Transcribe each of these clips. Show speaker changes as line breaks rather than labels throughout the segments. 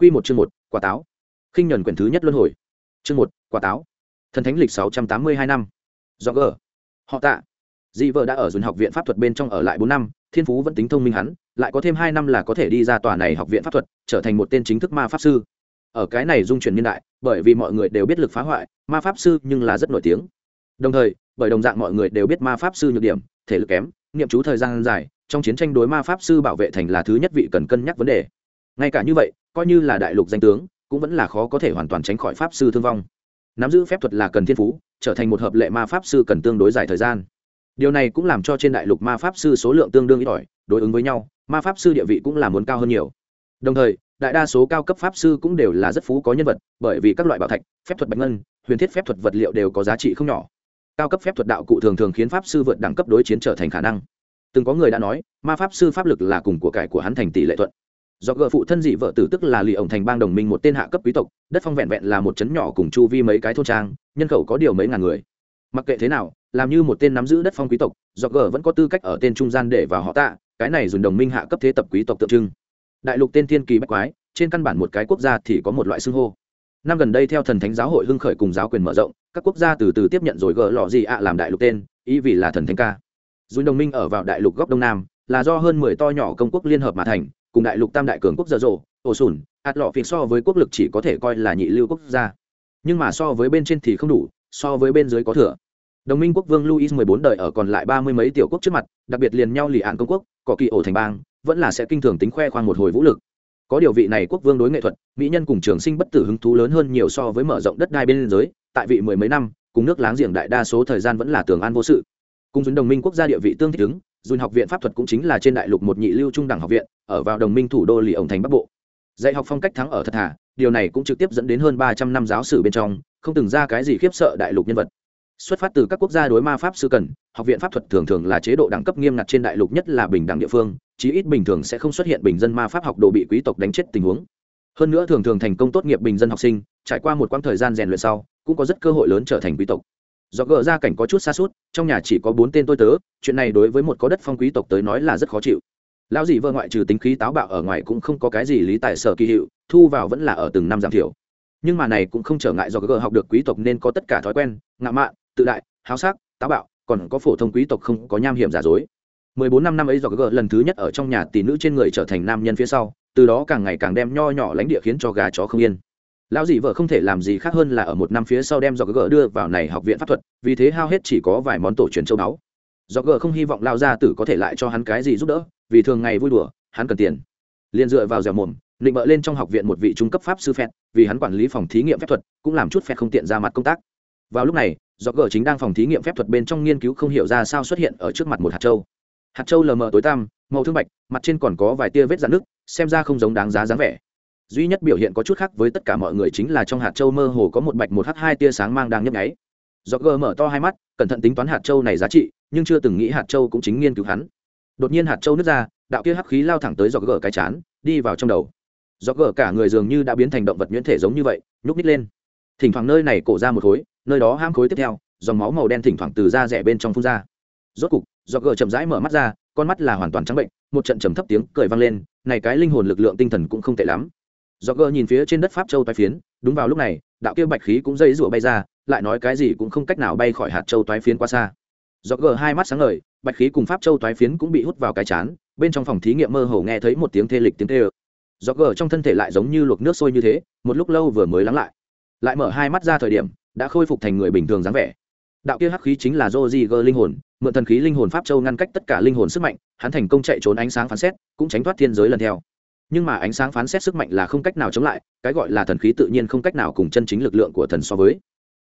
Quy một chương một, quả táo. Khinh nhẫn quyển thứ nhất luân hồi. Chương một, quả táo. Thần thánh lịch sáu trăm tám mươi hai năm. Do gở. Họ tạ. Dị vợ đã ở dùn học viện pháp thuật bên trong ở lại bốn năm, thiên phú vẫn tính thông minh hắn, lại có thêm hai năm là có thể đi ra tòa này học viện pháp thuật, trở thành một tên chính thức ma pháp sư. Ở cái này dung chuyển niên đại, bởi vì mọi người đều biết lực phá hoại, ma pháp sư nhưng là rất nổi tiếng. Đồng thời, bởi đồng dạng mọi người đều biết ma pháp sư nhược điểm, thể lực kém, niệm chú thời gian dài, trong chiến tranh đối ma pháp sư bảo vệ thành là thứ nhất vị cần cân nhắc vấn đề. Ngay cả như vậy, coi như là đại lục danh tướng cũng vẫn là khó có thể hoàn toàn tránh khỏi pháp sư thương vong. Nắm giữ phép thuật là cần thiên phú trở thành một hợp lệ ma pháp sư cần tương đối dài thời gian. Điều này cũng làm cho trên đại lục ma pháp sư số lượng tương đương ít ỏi đối ứng với nhau ma pháp sư địa vị cũng là muốn cao hơn nhiều. Đồng thời đại đa số cao cấp pháp sư cũng đều là rất phú có nhân vật bởi vì các loại bảo thạch phép thuật bạch ngân huyền thiết phép thuật vật liệu đều có giá trị không nhỏ. Cao cấp phép thuật đạo cụ thường thường khiến pháp sư vượt đẳng cấp đối chiến trở thành khả năng. Từng có người đã nói ma pháp sư pháp lực là cùng của cải của hắn thành tỷ lệ thuận do gợ phụ thân dị vợ tử tức là lì ổng thành bang đồng minh một tên hạ cấp quý tộc, đất phong vẹn vẹn là một trấn nhỏ cùng chu vi mấy cái thôn trang, nhân khẩu có điều mấy ngàn người. Mặc kệ thế nào, làm như một tên nắm giữ đất phong quý tộc, do gờ vẫn có tư cách ở tên trung gian để vào họ tạ, cái này dùng đồng minh hạ cấp thế tập quý tộc tượng trưng. Đại lục tên thiên kỳ bách quái, trên căn bản một cái quốc gia thì có một loại xưng hô. Năm gần đây theo thần thánh giáo hội hưng khởi cùng giáo quyền mở rộng, các quốc gia từ từ tiếp nhận rồi gờ lọ gì ạ làm đại lục tên, ý vì là thần thánh ca. Dùng đồng minh ở vào đại lục góc đông nam, là do hơn mười to nhỏ công quốc liên hợp mà thành cùng đại lục tam đại cường quốc dở dộ ổ sùn, ạt lọ phịt so với quốc lực chỉ có thể coi là nhị lưu quốc gia. Nhưng mà so với bên trên thì không đủ, so với bên dưới có thừa. Đồng minh quốc vương luis mười bốn đời ở còn lại ba mươi mấy tiểu quốc trước mặt, đặc biệt liền nhau lì ạn công quốc, có kỳ ổ thành bang, vẫn là sẽ kinh thường tính khoe khoang một hồi vũ lực. Có điều vị này quốc vương đối nghệ thuật, mỹ nhân cùng trường sinh bất tử hứng thú lớn hơn nhiều so với mở rộng đất đai bên giới tại vị mười mấy năm, cùng nước láng giềng đại đa số thời gian vẫn là tường an vô sự. Cùng dùng đồng minh quốc gia địa vị tương thích ứng dùn học viện pháp thuật cũng chính là trên đại lục một nhị lưu trung đẳng học viện, ở vào đồng minh thủ đô lì ổng thành bắc bộ. Dạy học phong cách thắng ở thật thà, điều này cũng trực tiếp dẫn đến hơn ba trăm năm giáo sử bên trong, không từng ra cái gì khiếp sợ đại lục nhân vật. Xuất phát từ các quốc gia đối ma pháp sư cần, học viện pháp thuật thường thường là chế độ đẳng cấp nghiêm ngặt trên đại lục nhất là bình đẳng địa phương, chí ít bình thường sẽ không xuất hiện bình dân ma pháp học đồ bị quý tộc đánh chết tình huống. Hơn nữa thường thường thành công tốt nghiệp bình dân học sinh, trải qua một quãng thời gian rèn luyện sau, cũng có rất cơ hội lớn trở thành quý tộc do gỡ ra cảnh có chút xa suốt, trong nhà chỉ có bốn tên tôi tớ, chuyện này đối với một có đất phong quý tộc tới nói là rất khó chịu. Lão dì vợ ngoại trừ tính khí táo bạo ở ngoài cũng không có cái gì lý tài sở kỳ hiệu, thu vào vẫn là ở từng năm giảm thiểu. Nhưng mà này cũng không trở ngại do gỡ học được quý tộc nên có tất cả thói quen, ngạo mạn, tự đại, háo sắc, táo bạo, còn có phổ thông quý tộc không có nham hiểm giả dối. Mười bốn năm năm ấy do gỡ lần thứ nhất ở trong nhà tỷ nữ trên người trở thành nam nhân phía sau, từ đó càng ngày càng đem nho nhỏ lãnh địa khiến cho gà chó không yên lão dì vợ không thể làm gì khác hơn là ở một năm phía sau đem do gờ đưa vào này học viện pháp thuật, vì thế hao hết chỉ có vài món tổ truyền châu báu. Do gờ không hy vọng lao gia tử có thể lại cho hắn cái gì giúp đỡ, vì thường ngày vui đùa, hắn cần tiền. Liền dựa vào dẻo mồm định bợ lên trong học viện một vị trung cấp pháp sư phẹt, vì hắn quản lý phòng thí nghiệm phép thuật, cũng làm chút phẹt không tiện ra mặt công tác. Vào lúc này do gờ chính đang phòng thí nghiệm phép thuật bên trong nghiên cứu không hiểu ra sao xuất hiện ở trước mặt một hạt châu. Hạt châu lờ mờ tối tăm, màu thương bạch, mặt trên còn có vài tia vết dạn nước xem ra không giống đáng giá dáng vẻ duy nhất biểu hiện có chút khác với tất cả mọi người chính là trong hạt châu mơ hồ có một bạch một h hai tia sáng mang đang nhấp nháy. Do gờ mở to hai mắt, cẩn thận tính toán hạt châu này giá trị, nhưng chưa từng nghĩ hạt châu cũng chính nghiên cứu hắn. Đột nhiên hạt châu nứt ra, đạo kia hắc khí lao thẳng tới do gờ cái chán, đi vào trong đầu. Do gờ cả người dường như đã biến thành động vật nhuyễn thể giống như vậy, nhúc nít lên. Thỉnh thoảng nơi này cổ ra một khối, nơi đó ham khối tiếp theo, dòng máu màu đen thỉnh thoảng từ da rẻ bên trong phun ra. Rốt cục do gờ chậm rãi mở mắt ra, con mắt là hoàn toàn trắng bệnh, một trận trầm thấp tiếng cười vang lên, này cái linh hồn lực lượng tinh thần cũng không tệ lắm do gờ nhìn phía trên đất pháp châu toái phiến đúng vào lúc này đạo kia bạch khí cũng dây rủa bay ra lại nói cái gì cũng không cách nào bay khỏi hạt châu toái phiến quá xa. Do gờ hai mắt sáng ngời bạch khí cùng pháp châu toái phiến cũng bị hút vào cái chán bên trong phòng thí nghiệm mơ hồ nghe thấy một tiếng thê lịch tiếng thê ơ. Do gờ trong thân thể lại giống như luộc nước sôi như thế một lúc lâu vừa mới lắng lại. Lại mở hai mắt ra thời điểm đã khôi phục thành người bình thường dáng vẻ. Đạo kia hắc khí chính là Joji Gơ linh hồn, mượn thần khí linh hồn pháp châu ngăn cách tất cả linh hồn sức mạnh, hắn thành công chạy trốn ánh sáng phán xét, cũng tránh thoát thiên giới lần theo nhưng mà ánh sáng phán xét sức mạnh là không cách nào chống lại, cái gọi là thần khí tự nhiên không cách nào cùng chân chính lực lượng của thần so với.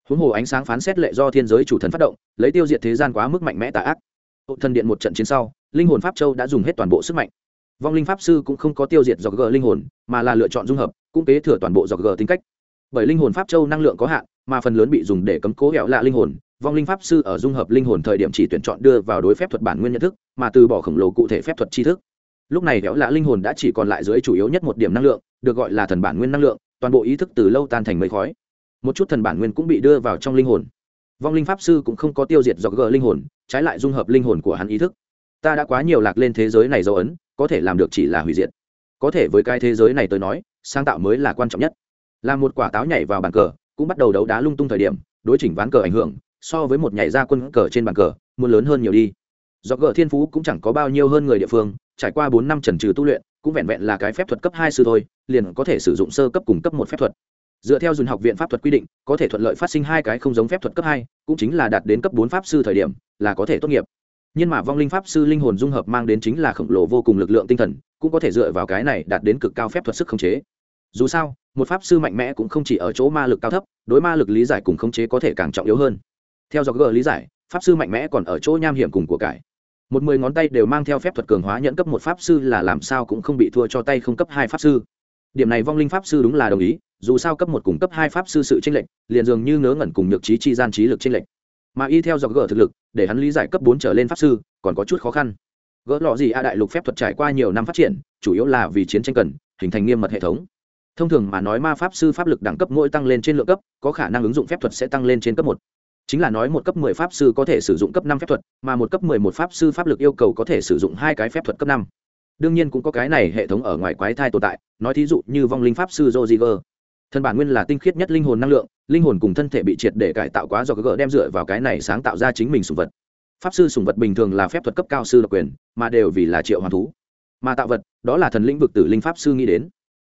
Huống hồ ánh sáng phán xét lệ do thiên giới chủ thần phát động, lấy tiêu diệt thế gian quá mức mạnh mẽ tà ác. Hộ thần điện một trận chiến sau, linh hồn pháp châu đã dùng hết toàn bộ sức mạnh. Vong linh pháp sư cũng không có tiêu diệt do g linh hồn, mà là lựa chọn dung hợp, cũng kế thừa toàn bộ do g tính cách. Bởi linh hồn pháp châu năng lượng có hạn, mà phần lớn bị dùng để cấm cố hẹo lạ linh hồn, vong linh pháp sư ở dung hợp linh hồn thời điểm chỉ tuyển chọn đưa vào đối phép thuật bản nguyên nhận thức, mà từ bỏ khổng lồ cụ thể phép thuật tri thức lúc này kéo lạ linh hồn đã chỉ còn lại dưới chủ yếu nhất một điểm năng lượng, được gọi là thần bản nguyên năng lượng, toàn bộ ý thức từ lâu tan thành mây khói. Một chút thần bản nguyên cũng bị đưa vào trong linh hồn. Vong linh pháp sư cũng không có tiêu diệt dọc gờ linh hồn, trái lại dung hợp linh hồn của hắn ý thức. Ta đã quá nhiều lạc lên thế giới này dấu ấn, có thể làm được chỉ là hủy diệt. Có thể với cái thế giới này tôi nói, sáng tạo mới là quan trọng nhất. Là một quả táo nhảy vào bàn cờ, cũng bắt đầu đấu đá lung tung thời điểm, đối chỉnh ván cờ ảnh hưởng, so với một nhảy ra quân cờ trên bàn cờ, muốn lớn hơn nhiều đi. Do gờ thiên phú cũng chẳng có bao nhiêu hơn người địa phương trải qua bốn năm trần trừ tu luyện, cũng vẹn vẹn là cái phép thuật cấp hai sư thôi, liền có thể sử dụng sơ cấp cùng cấp một phép thuật. Dựa theo dùn học viện pháp thuật quy định, có thể thuận lợi phát sinh hai cái không giống phép thuật cấp hai, cũng chính là đạt đến cấp bốn pháp sư thời điểm, là có thể tốt nghiệp. Nhưng mà vong linh pháp sư linh hồn dung hợp mang đến chính là khổng lồ vô cùng lực lượng tinh thần, cũng có thể dựa vào cái này đạt đến cực cao phép thuật sức khống chế. Dù sao, một pháp sư mạnh mẽ cũng không chỉ ở chỗ ma lực cao thấp, đối ma lực lý giải cùng khống chế có thể càng trọng yếu hơn. Theo dọc g lý giải, pháp sư mạnh mẽ còn ở chỗ nham hiểm cùng của cải một mười ngón tay đều mang theo phép thuật cường hóa nhận cấp một pháp sư là làm sao cũng không bị thua cho tay không cấp hai pháp sư. Điểm này vong linh pháp sư đúng là đồng ý, dù sao cấp một cùng cấp hai pháp sư sự tranh lệch, liền dường như ngớ ngẩn cùng nhược trí chi gian trí lực tranh lệch. Mà y theo dọc gỡ thực lực, để hắn lý giải cấp bốn trở lên pháp sư, còn có chút khó khăn. Gỡ lọ gì a đại lục phép thuật trải qua nhiều năm phát triển, chủ yếu là vì chiến tranh cần, hình thành nghiêm mật hệ thống. Thông thường mà nói ma pháp sư pháp lực đẳng cấp mỗi tăng lên trên lượng cấp, có khả năng ứng dụng phép thuật sẽ tăng lên trên cấp một chính là nói một cấp mười pháp sư có thể sử dụng cấp năm phép thuật, mà một cấp mười một pháp sư pháp lực yêu cầu có thể sử dụng hai cái phép thuật cấp năm. Đương nhiên cũng có cái này hệ thống ở ngoài quái thai tồn tại, nói thí dụ như vong linh pháp sư joziger thân bản nguyên là tinh khiết nhất linh hồn năng lượng, linh hồn cùng thân thể bị triệt để cải tạo quá do gỡ đem dựa vào cái này sáng tạo ra chính mình sùng vật. Pháp sư sùng vật bình thường là phép thuật cấp cao sư độc quyền, mà đều vì là triệu hoàn thú. Mà tạo vật, đó là thần lĩnh vực tử linh pháp sư nghĩ đến.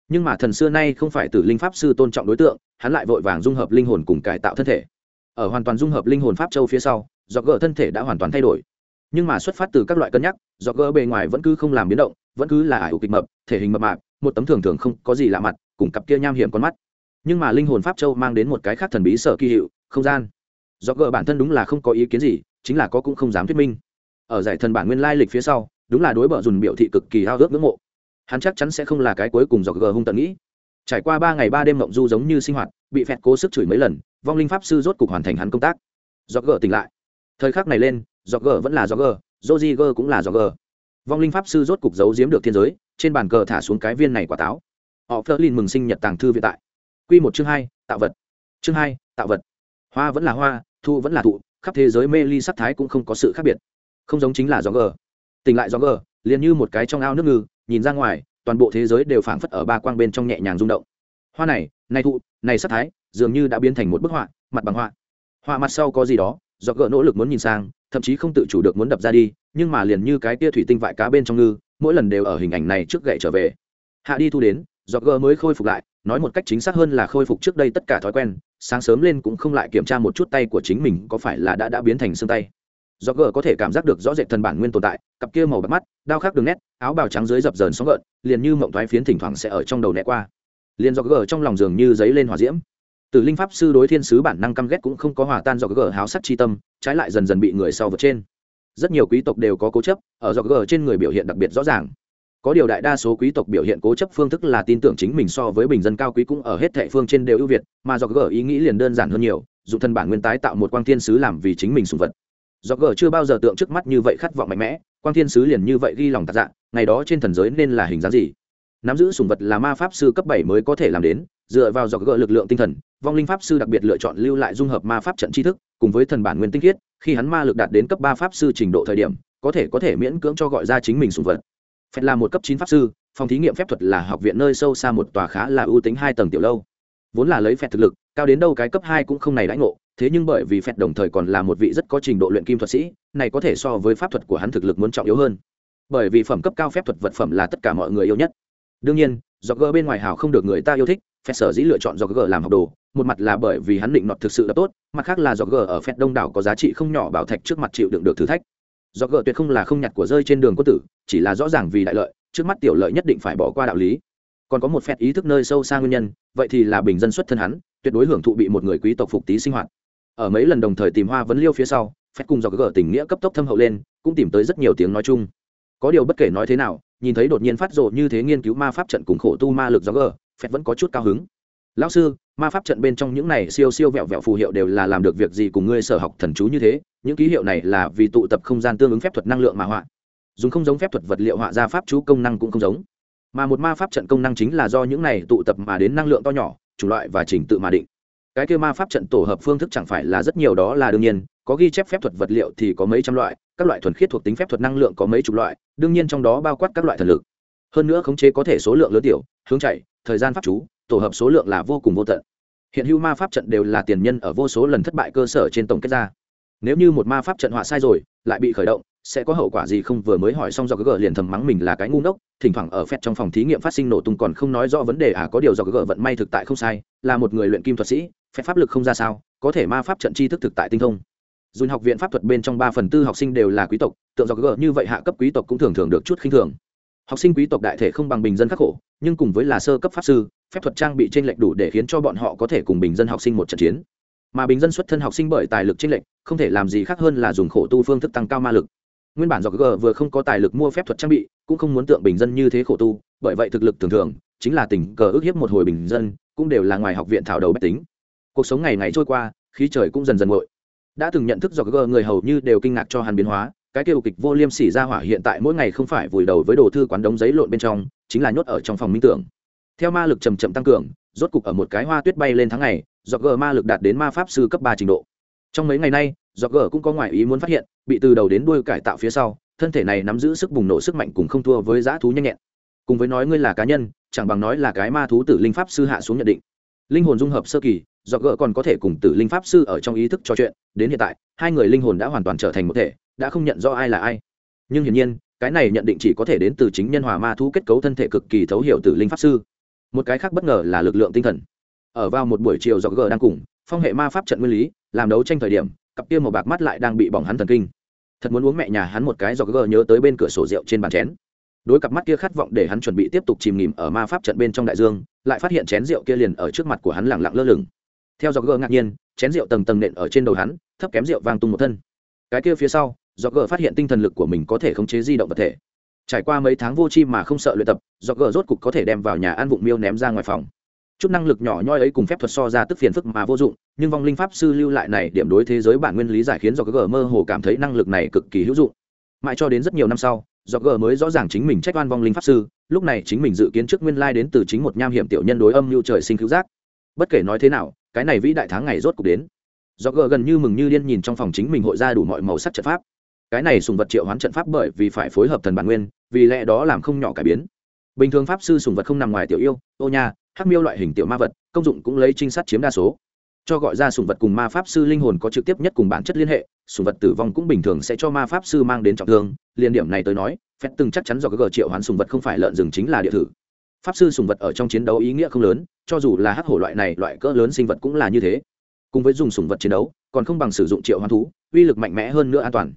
Nhưng mà thần xưa nay không phải tử linh pháp sư tôn trọng đối tượng, hắn lại vội vàng dung hợp linh hồn cùng cải tạo thân thể ở hoàn toàn dung hợp linh hồn pháp châu phía sau, do gỡ thân thể đã hoàn toàn thay đổi. Nhưng mà xuất phát từ các loại cân nhắc, do gỡ bề ngoài vẫn cứ không làm biến động, vẫn cứ là ải ủ kịch mập, thể hình mập mạp, một tấm thường thường không có gì lạ mặt, cùng cặp kia nham hiểm con mắt. Nhưng mà linh hồn pháp châu mang đến một cái khác thần bí sở kỳ hiệu, không gian. Do gỡ bản thân đúng là không có ý kiến gì, chính là có cũng không dám thuyết minh. Ở giải thần bản nguyên lai lịch phía sau, đúng là đối bờ dùn biểu thị cực kỳ hao ước ngưỡng mộ. Hắn chắc chắn sẽ không là cái cuối cùng do gỡ hung tận nghĩ. Trải qua ba ngày ba đêm mộng du giống như sinh hoạt, bị phẹt cố sức chửi mấy lần vong linh pháp sư rốt cục hoàn thành hắn công tác do gờ tỉnh lại thời khắc này lên do gờ vẫn là do gỡ joji gờ cũng là do gờ vong linh pháp sư rốt cục giấu giếm được thiên giới trên bàn cờ thả xuống cái viên này quả táo họ phớt lên mừng sinh nhật tàng thư viện tại Quy một chương hai, tạo vật. Chương hai, tạo vật. Hoa vẫn là hoa, thu vẫn là thụ, khắp thế giới mê ly sắc thái cũng không có sự khác biệt. Không giống chính là gió gờ. Tỉnh lại gió gờ, liền như một cái trong ao nước ngừ, nhìn ra ngoài, toàn bộ thế giới đều phảng phất ở ba quang bên trong nhẹ nhàng rung động. Hoa này, này thụ, này sắc thái, dường như đã biến thành một bức họa, mặt bằng họa. Họa mặt sau có gì đó, do gỡ nỗ lực muốn nhìn sang, thậm chí không tự chủ được muốn đập ra đi, nhưng mà liền như cái tia thủy tinh vại cá bên trong ngư, mỗi lần đều ở hình ảnh này trước gậy trở về. Hạ đi thu đến, do gỡ mới khôi phục lại, nói một cách chính xác hơn là khôi phục trước đây tất cả thói quen sáng sớm lên cũng không lại kiểm tra một chút tay của chính mình có phải là đã đã biến thành xương tay do gờ có thể cảm giác được rõ rệt thần bản nguyên tồn tại cặp kia màu bạc mắt đao khác đường nét áo bào trắng dưới dập dờn sóng gợn liền như mộng thoái phiến thỉnh thoảng sẽ ở trong đầu né qua liền do gờ trong lòng giường như giấy lên hòa diễm từ linh pháp sư đối thiên sứ bản năng căm ghét cũng không có hòa tan do gờ háo sắc chi tâm, trái lại dần dần bị người sau vượt trên. Rất nhiều quý tộc đều có cố chấp, ở do gờ trên người biểu hiện đặc biệt rõ ràng. Có điều đại đa số quý tộc biểu hiện cố chấp phương thức là tin tưởng chính mình so với bình dân cao quý cũng ở hết thệ phương trên đều ưu việt, mà do gờ ý nghĩ liền đơn giản hơn nhiều, dùng thân bản nguyên tái tạo một quang thiên sứ làm vì chính mình sùng vật. Do gờ chưa bao giờ tượng trước mắt như vậy khát vọng mạnh mẽ, quang thiên sứ liền như vậy ghi lòng tạc dạ ngày đó trên thần giới nên là hình dáng gì? Nắm giữ sùng vật là ma pháp sư cấp bảy mới có thể làm đến dựa vào dọc gỡ lực lượng tinh thần, vong linh pháp sư đặc biệt lựa chọn lưu lại dung hợp ma pháp trận tri thức, cùng với thần bản nguyên tinh khiết, khi hắn ma lực đạt đến cấp ba pháp sư trình độ thời điểm, có thể có thể miễn cưỡng cho gọi ra chính mình sùng vật. Phép là một cấp chín pháp sư, phòng thí nghiệm phép thuật là học viện nơi sâu xa một tòa khá là ưu tính hai tầng tiểu lâu. Vốn là lấy phép thực lực, cao đến đâu cái cấp hai cũng không này đãi ngộ, thế nhưng bởi vì phép đồng thời còn là một vị rất có trình độ luyện kim thuật sĩ, này có thể so với pháp thuật của hắn thực lực muốn trọng yếu hơn. Bởi vì phẩm cấp cao phép thuật vật phẩm là tất cả mọi người yêu nhất. Đương nhiên do gỡ bên ngoài hào không được người ta yêu thích phép sở dĩ lựa chọn do gờ làm học đồ, một mặt là bởi vì hắn định nọt thực sự là tốt, mặt khác là do gờ ở phép đông đảo có giá trị không nhỏ bảo thạch trước mặt chịu đựng được thử thách. Do gờ tuyệt không là không nhặt của rơi trên đường quân tử, chỉ là rõ ràng vì đại lợi, trước mắt tiểu lợi nhất định phải bỏ qua đạo lý. Còn có một phép ý thức nơi sâu xa nguyên nhân, vậy thì là bình dân xuất thân hắn, tuyệt đối hưởng thụ bị một người quý tộc phục tí sinh hoạt. Ở mấy lần đồng thời tìm hoa vấn liêu phía sau phép cùng do gờ tình nghĩa cấp tốc thâm hậu lên, cũng tìm tới rất nhiều tiếng nói chung. Có điều bất kể nói thế nào, nhìn thấy đột nhiên phát rộ như thế nghiên cứu ma pháp trận cùng khổ tu ma lực do phẹt phép vẫn có chút cao hứng. Lão sư, ma pháp trận bên trong những này siêu siêu vẹo vẹo phù hiệu đều là làm được việc gì cùng ngươi sở học thần chú như thế? Những ký hiệu này là vì tụ tập không gian tương ứng phép thuật năng lượng mà họa. Dùng không giống phép thuật vật liệu họa ra pháp chú công năng cũng không giống. Mà một ma pháp trận công năng chính là do những này tụ tập mà đến năng lượng to nhỏ, chủng loại và trình tự mà định. Cái kêu ma pháp trận tổ hợp phương thức chẳng phải là rất nhiều đó là đương nhiên, có ghi chép phép thuật vật liệu thì có mấy trăm loại, các loại thuần khiết thuộc tính phép thuật năng lượng có mấy chục loại, đương nhiên trong đó bao quát các loại thần lực. Hơn nữa khống chế có thể số lượng lớn tiểu, hướng chạy thời gian pháp chú, tổ hợp số lượng là vô cùng vô tận. Hiện hữu ma pháp trận đều là tiền nhân ở vô số lần thất bại cơ sở trên tổng kết ra. Nếu như một ma pháp trận họa sai rồi, lại bị khởi động, sẽ có hậu quả gì không? Vừa mới hỏi xong do gờ liền thầm mắng mình là cái ngu ngốc, thỉnh thoảng ở phép trong phòng thí nghiệm phát sinh nổ tung còn không nói rõ vấn đề à có điều do gờ vận may thực tại không sai, là một người luyện kim thuật sĩ, phép pháp lực không ra sao, có thể ma pháp trận tri thức thực tại tinh thông. Dùn học viện pháp thuật bên trong ba phần tư học sinh đều là quý tộc, tượng do gờ như vậy hạ cấp quý tộc cũng thường thường được chút khinh thường học sinh quý tộc đại thể không bằng bình dân khắc khổ, nhưng cùng với là sơ cấp pháp sư, phép thuật trang bị t r ê n lệch đủ để khiến cho bọn họ có thể cùng bình dân học sinh một trận chiến. Mà bình dân xuất thân học sinh bởi tài lực t r ê n lệch, không thể làm gì khác hơn là dùng khổ tu phương thức tăng cao ma lực. Nguyên bản do g vừa không có tài lực mua phép thuật trang bị, cũng không muốn tượng bình dân như thế khổ tu, bởi vậy thực lực thường thường, chính là tình cờ ước hiếp một hồi bình dân, cũng đều là ngoài học viện thảo đầu bách tính. Cuộc sống ngày ngày trôi qua, khí trời cũng dần dần nguội. Đã từng nhận thức do g người hầu như đều kinh ngạc cho hàn biến hóa cái kêu kịch vô liêm sỉ ra hỏa hiện tại mỗi ngày không phải vùi đầu với đồ thư quán đống giấy lộn bên trong, chính là nhốt ở trong phòng minh tưởng. Theo ma lực chầm chậm tăng cường, rốt cục ở một cái hoa tuyết bay lên tháng ngày do g ma lực đạt đến ma pháp sư cấp ba trình độ. Trong mấy ngày nay do g cũng có ngoại ý muốn phát hiện, bị từ đầu đến đuôi cải tạo phía sau, thân thể này nắm giữ sức bùng nổ sức mạnh cùng không thua với dã thú nhanh nhẹn. Cùng với nói ngươi là cá nhân, chẳng bằng nói là cái ma thú tử linh pháp sư hạ xuống nhận định. Linh hồn dung hợp sơ kỳ do g còn có thể cùng tử linh pháp sư ở trong ý thức trò chuyện, đến hiện tại, hai người linh hồn đã hoàn toàn trở thành một thể đã không nhận rõ ai là ai. Nhưng hiển nhiên, cái này nhận định chỉ có thể đến từ chính nhân hòa ma thú kết cấu thân thể cực kỳ thấu hiểu từ linh pháp sư. Một cái khác bất ngờ là lực lượng tinh thần. Ở vào một buổi chiều do g đang cùng, phong hệ ma pháp trận nguyên lý, làm đấu tranh thời điểm, cặp kia màu bạc mắt lại đang bị bỏng hắn thần kinh. Thật muốn uống mẹ nhà hắn một cái do g nhớ tới bên cửa sổ rượu trên bàn chén. Đối cặp mắt kia khát vọng để hắn chuẩn bị tiếp tục chìm nghỉm ở ma pháp trận bên trong đại dương, lại phát hiện chén rượu kia liền ở trước mặt của hắn lẳng lặng lơ lửng. Theo do g ngạc nhiên, chén rượu tầng tầng nện ở trên đầu hắn, thấp kém rượu vang tung một thân. Cái kia phía sau do g phát hiện tinh thần lực của mình có thể khống chế di động vật thể. Trải qua mấy tháng vô chi mà không sợ luyện tập, do g rốt cục có thể đem vào nhà ăn vụng miêu ném ra ngoài phòng. Chút năng lực nhỏ nhoi ấy cùng phép thuật so ra tức phiền phức mà vô dụng, nhưng vong linh pháp sư lưu lại này điểm đối thế giới bản nguyên lý giải khiến do g mơ hồ cảm thấy năng lực này cực kỳ hữu dụng. Mãi cho đến rất nhiều năm sau, do g mới rõ ràng chính mình trách oan vong linh pháp sư, lúc này chính mình dự kiến trước nguyên lai đến từ chính một nham hiểm tiểu nhân đối âm lưu trời sinh cứu giác. Bất kể nói thế nào, cái này vĩ đại tháng ngày rốt cục đến. Do g gần như mừng như điên nhìn trong phòng chính mình hội ra đủ mọi màu sắc trận pháp cái này sùng vật triệu hoán trận pháp bởi vì phải phối hợp thần bản nguyên, vì lẽ đó làm không nhỏ cải biến. Bình thường pháp sư sùng vật không nằm ngoài tiểu yêu, ô nha, hắc miêu loại hình tiểu ma vật, công dụng cũng lấy trinh sát chiếm đa số. Cho gọi ra sùng vật cùng ma pháp sư linh hồn có trực tiếp nhất cùng bản chất liên hệ, sùng vật tử vong cũng bình thường sẽ cho ma pháp sư mang đến trọng thương. Liên điểm này tới nói, phép từng chắc chắn do cái gờ triệu hoán sùng vật không phải lợn rừng chính là địa thử. Pháp sư sùng vật ở trong chiến đấu ý nghĩa không lớn, cho dù là hắc hổ loại này, loại cỡ lớn sinh vật cũng là như thế. Cùng với dùng sùng vật chiến đấu, còn không bằng sử dụng triệu hoán thú, uy lực mạnh mẽ hơn nữa an toàn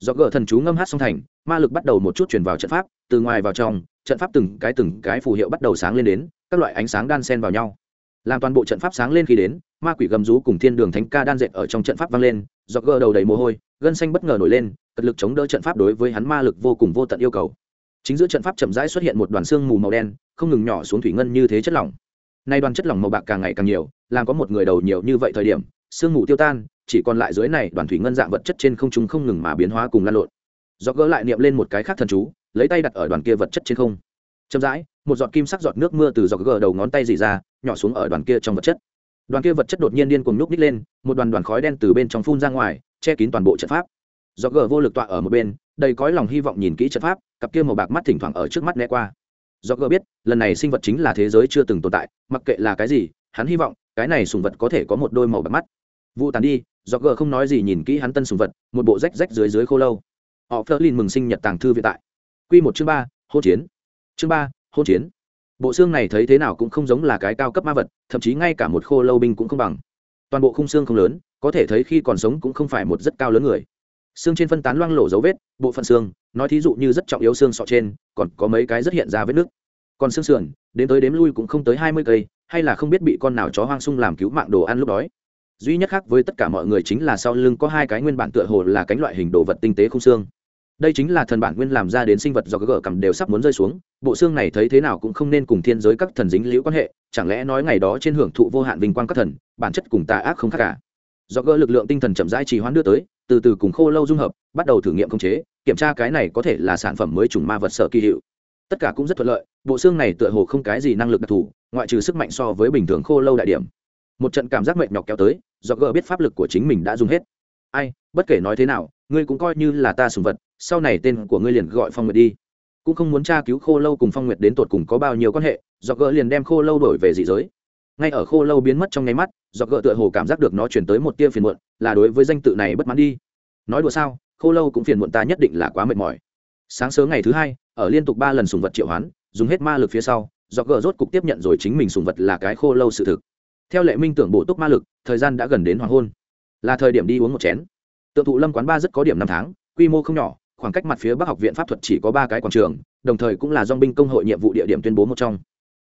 do gỡ thần chú ngâm hát song thành, ma lực bắt đầu một chút chuyển vào trận pháp, từ ngoài vào trong, trận pháp từng cái từng cái phù hiệu bắt đầu sáng lên đến, các loại ánh sáng đan sen vào nhau. Làm toàn bộ trận pháp sáng lên khi đến, ma quỷ gầm rú cùng thiên đường thánh ca đan dệt ở trong trận pháp vang lên, do gỡ đầu đầy mồ hôi, gân xanh bất ngờ nổi lên, cật lực chống đỡ trận pháp đối với hắn ma lực vô cùng vô tận yêu cầu. Chính giữa trận pháp chậm rãi xuất hiện một đoàn xương mù màu đen, không ngừng nhỏ xuống thủy ngân như thế chất lỏng. Nay đoàn chất lỏng màu bạc càng ngày càng nhiều, làm có một người đầu nhiều như vậy thời điểm sương mù tiêu tan chỉ còn lại dưới này đoàn thủy ngân dạng vật chất trên không trung không ngừng mà biến hóa cùng lan lộn. Do gỡ lại niệm lên một cái khác thần chú, lấy tay đặt ở đoàn kia vật chất trên không. Chậm rãi, một giọt kim sắc giọt nước mưa từ giọt gỡ đầu ngón tay dì ra, nhỏ xuống ở đoàn kia trong vật chất. Đoàn kia vật chất đột nhiên điên cuồng nhúc ních lên, một đoàn đoàn khói đen từ bên trong phun ra ngoài, che kín toàn bộ trận pháp. Do gỡ vô lực tọa ở một bên, đầy cõi lòng hy vọng nhìn kỹ trận pháp, cặp kia màu bạc mắt thỉnh thoảng ở trước mắt né qua. Do gỡ biết, lần này sinh vật chính là thế giới chưa từng tồn tại, mặc kệ là cái gì, hắn hy vọng, cái này sùng vật có thể có một đôi màu bạc mắt. Vụ tàn đi do gờ không nói gì nhìn kỹ hắn tân sùng vật, một bộ rách rách dưới dưới khô lâu. Họ phơ lin mừng sinh nhật tàng thư viện tại. Q một chương ba hôn chiến. Chương ba hôn chiến. Bộ xương này thấy thế nào cũng không giống là cái cao cấp ma vật, thậm chí ngay cả một khô lâu binh cũng không bằng. Toàn bộ khung xương không lớn, có thể thấy khi còn sống cũng không phải một rất cao lớn người. Xương trên phân tán loang lổ dấu vết, bộ phận xương, nói thí dụ như rất trọng yếu xương sọ trên, còn có mấy cái rất hiện ra vết nước còn xương sườn, đến tới đếm lui cũng không tới hai mươi cây, hay là không biết bị con nào chó hoang sung làm cứu mạng đồ ăn lúc đói duy nhất khác với tất cả mọi người chính là sau lưng có hai cái nguyên bản tựa hồ là cánh loại hình đồ vật tinh tế không xương. Đây chính là thần bản nguyên làm ra đến sinh vật do cái gở cầm đều sắp muốn rơi xuống. Bộ xương này thấy thế nào cũng không nên cùng thiên giới các thần dính liễu quan hệ, chẳng lẽ nói ngày đó trên hưởng thụ vô hạn vinh quang các thần, bản chất cùng tà ác không khác cả. Do gỡ lực lượng tinh thần chậm rãi trì hoãn đưa tới, từ từ cùng khô lâu dung hợp, bắt đầu thử nghiệm khống chế, kiểm tra cái này có thể là sản phẩm mới trùng ma vật sở kỳ hiệu. Tất cả cũng rất thuận lợi, bộ xương này tựa hồ không cái gì năng lực đặc thù, ngoại trừ sức mạnh so với bình thường khô lâu đại điểm. Một trận cảm giác mệt nhọc kéo tới do gờ biết pháp lực của chính mình đã dùng hết. Ai, bất kể nói thế nào, ngươi cũng coi như là ta sùng vật, sau này tên của ngươi liền gọi phong nguyệt đi. Cũng không muốn tra cứu khô lâu cùng phong nguyệt đến tột cùng có bao nhiêu quan hệ, do gỡ liền đem khô lâu đổi về dị giới. Ngay ở khô lâu biến mất trong nháy mắt, do gỡ tựa hồ cảm giác được nó chuyển tới một tia phiền muộn, là đối với danh tự này bất mãn đi. Nói đùa sao, khô lâu cũng phiền muộn ta nhất định là quá mệt mỏi. Sáng sớm ngày thứ hai, ở liên tục ba lần sùng vật triệu hoán, dùng hết ma lực phía sau, do gỡ rốt cục tiếp nhận rồi chính mình sùng vật là cái khô lâu sự thực. Theo lệ minh tưởng bổ túc ma lực thời gian đã gần đến hoàng hôn. Là thời điểm đi uống một chén. Tượng thụ lâm quán ba rất có điểm năm tháng, quy mô không nhỏ, khoảng cách mặt phía bắc học viện pháp thuật chỉ có ba cái quảng trường, đồng thời cũng là dong binh công hội nhiệm vụ địa điểm tuyên bố một trong.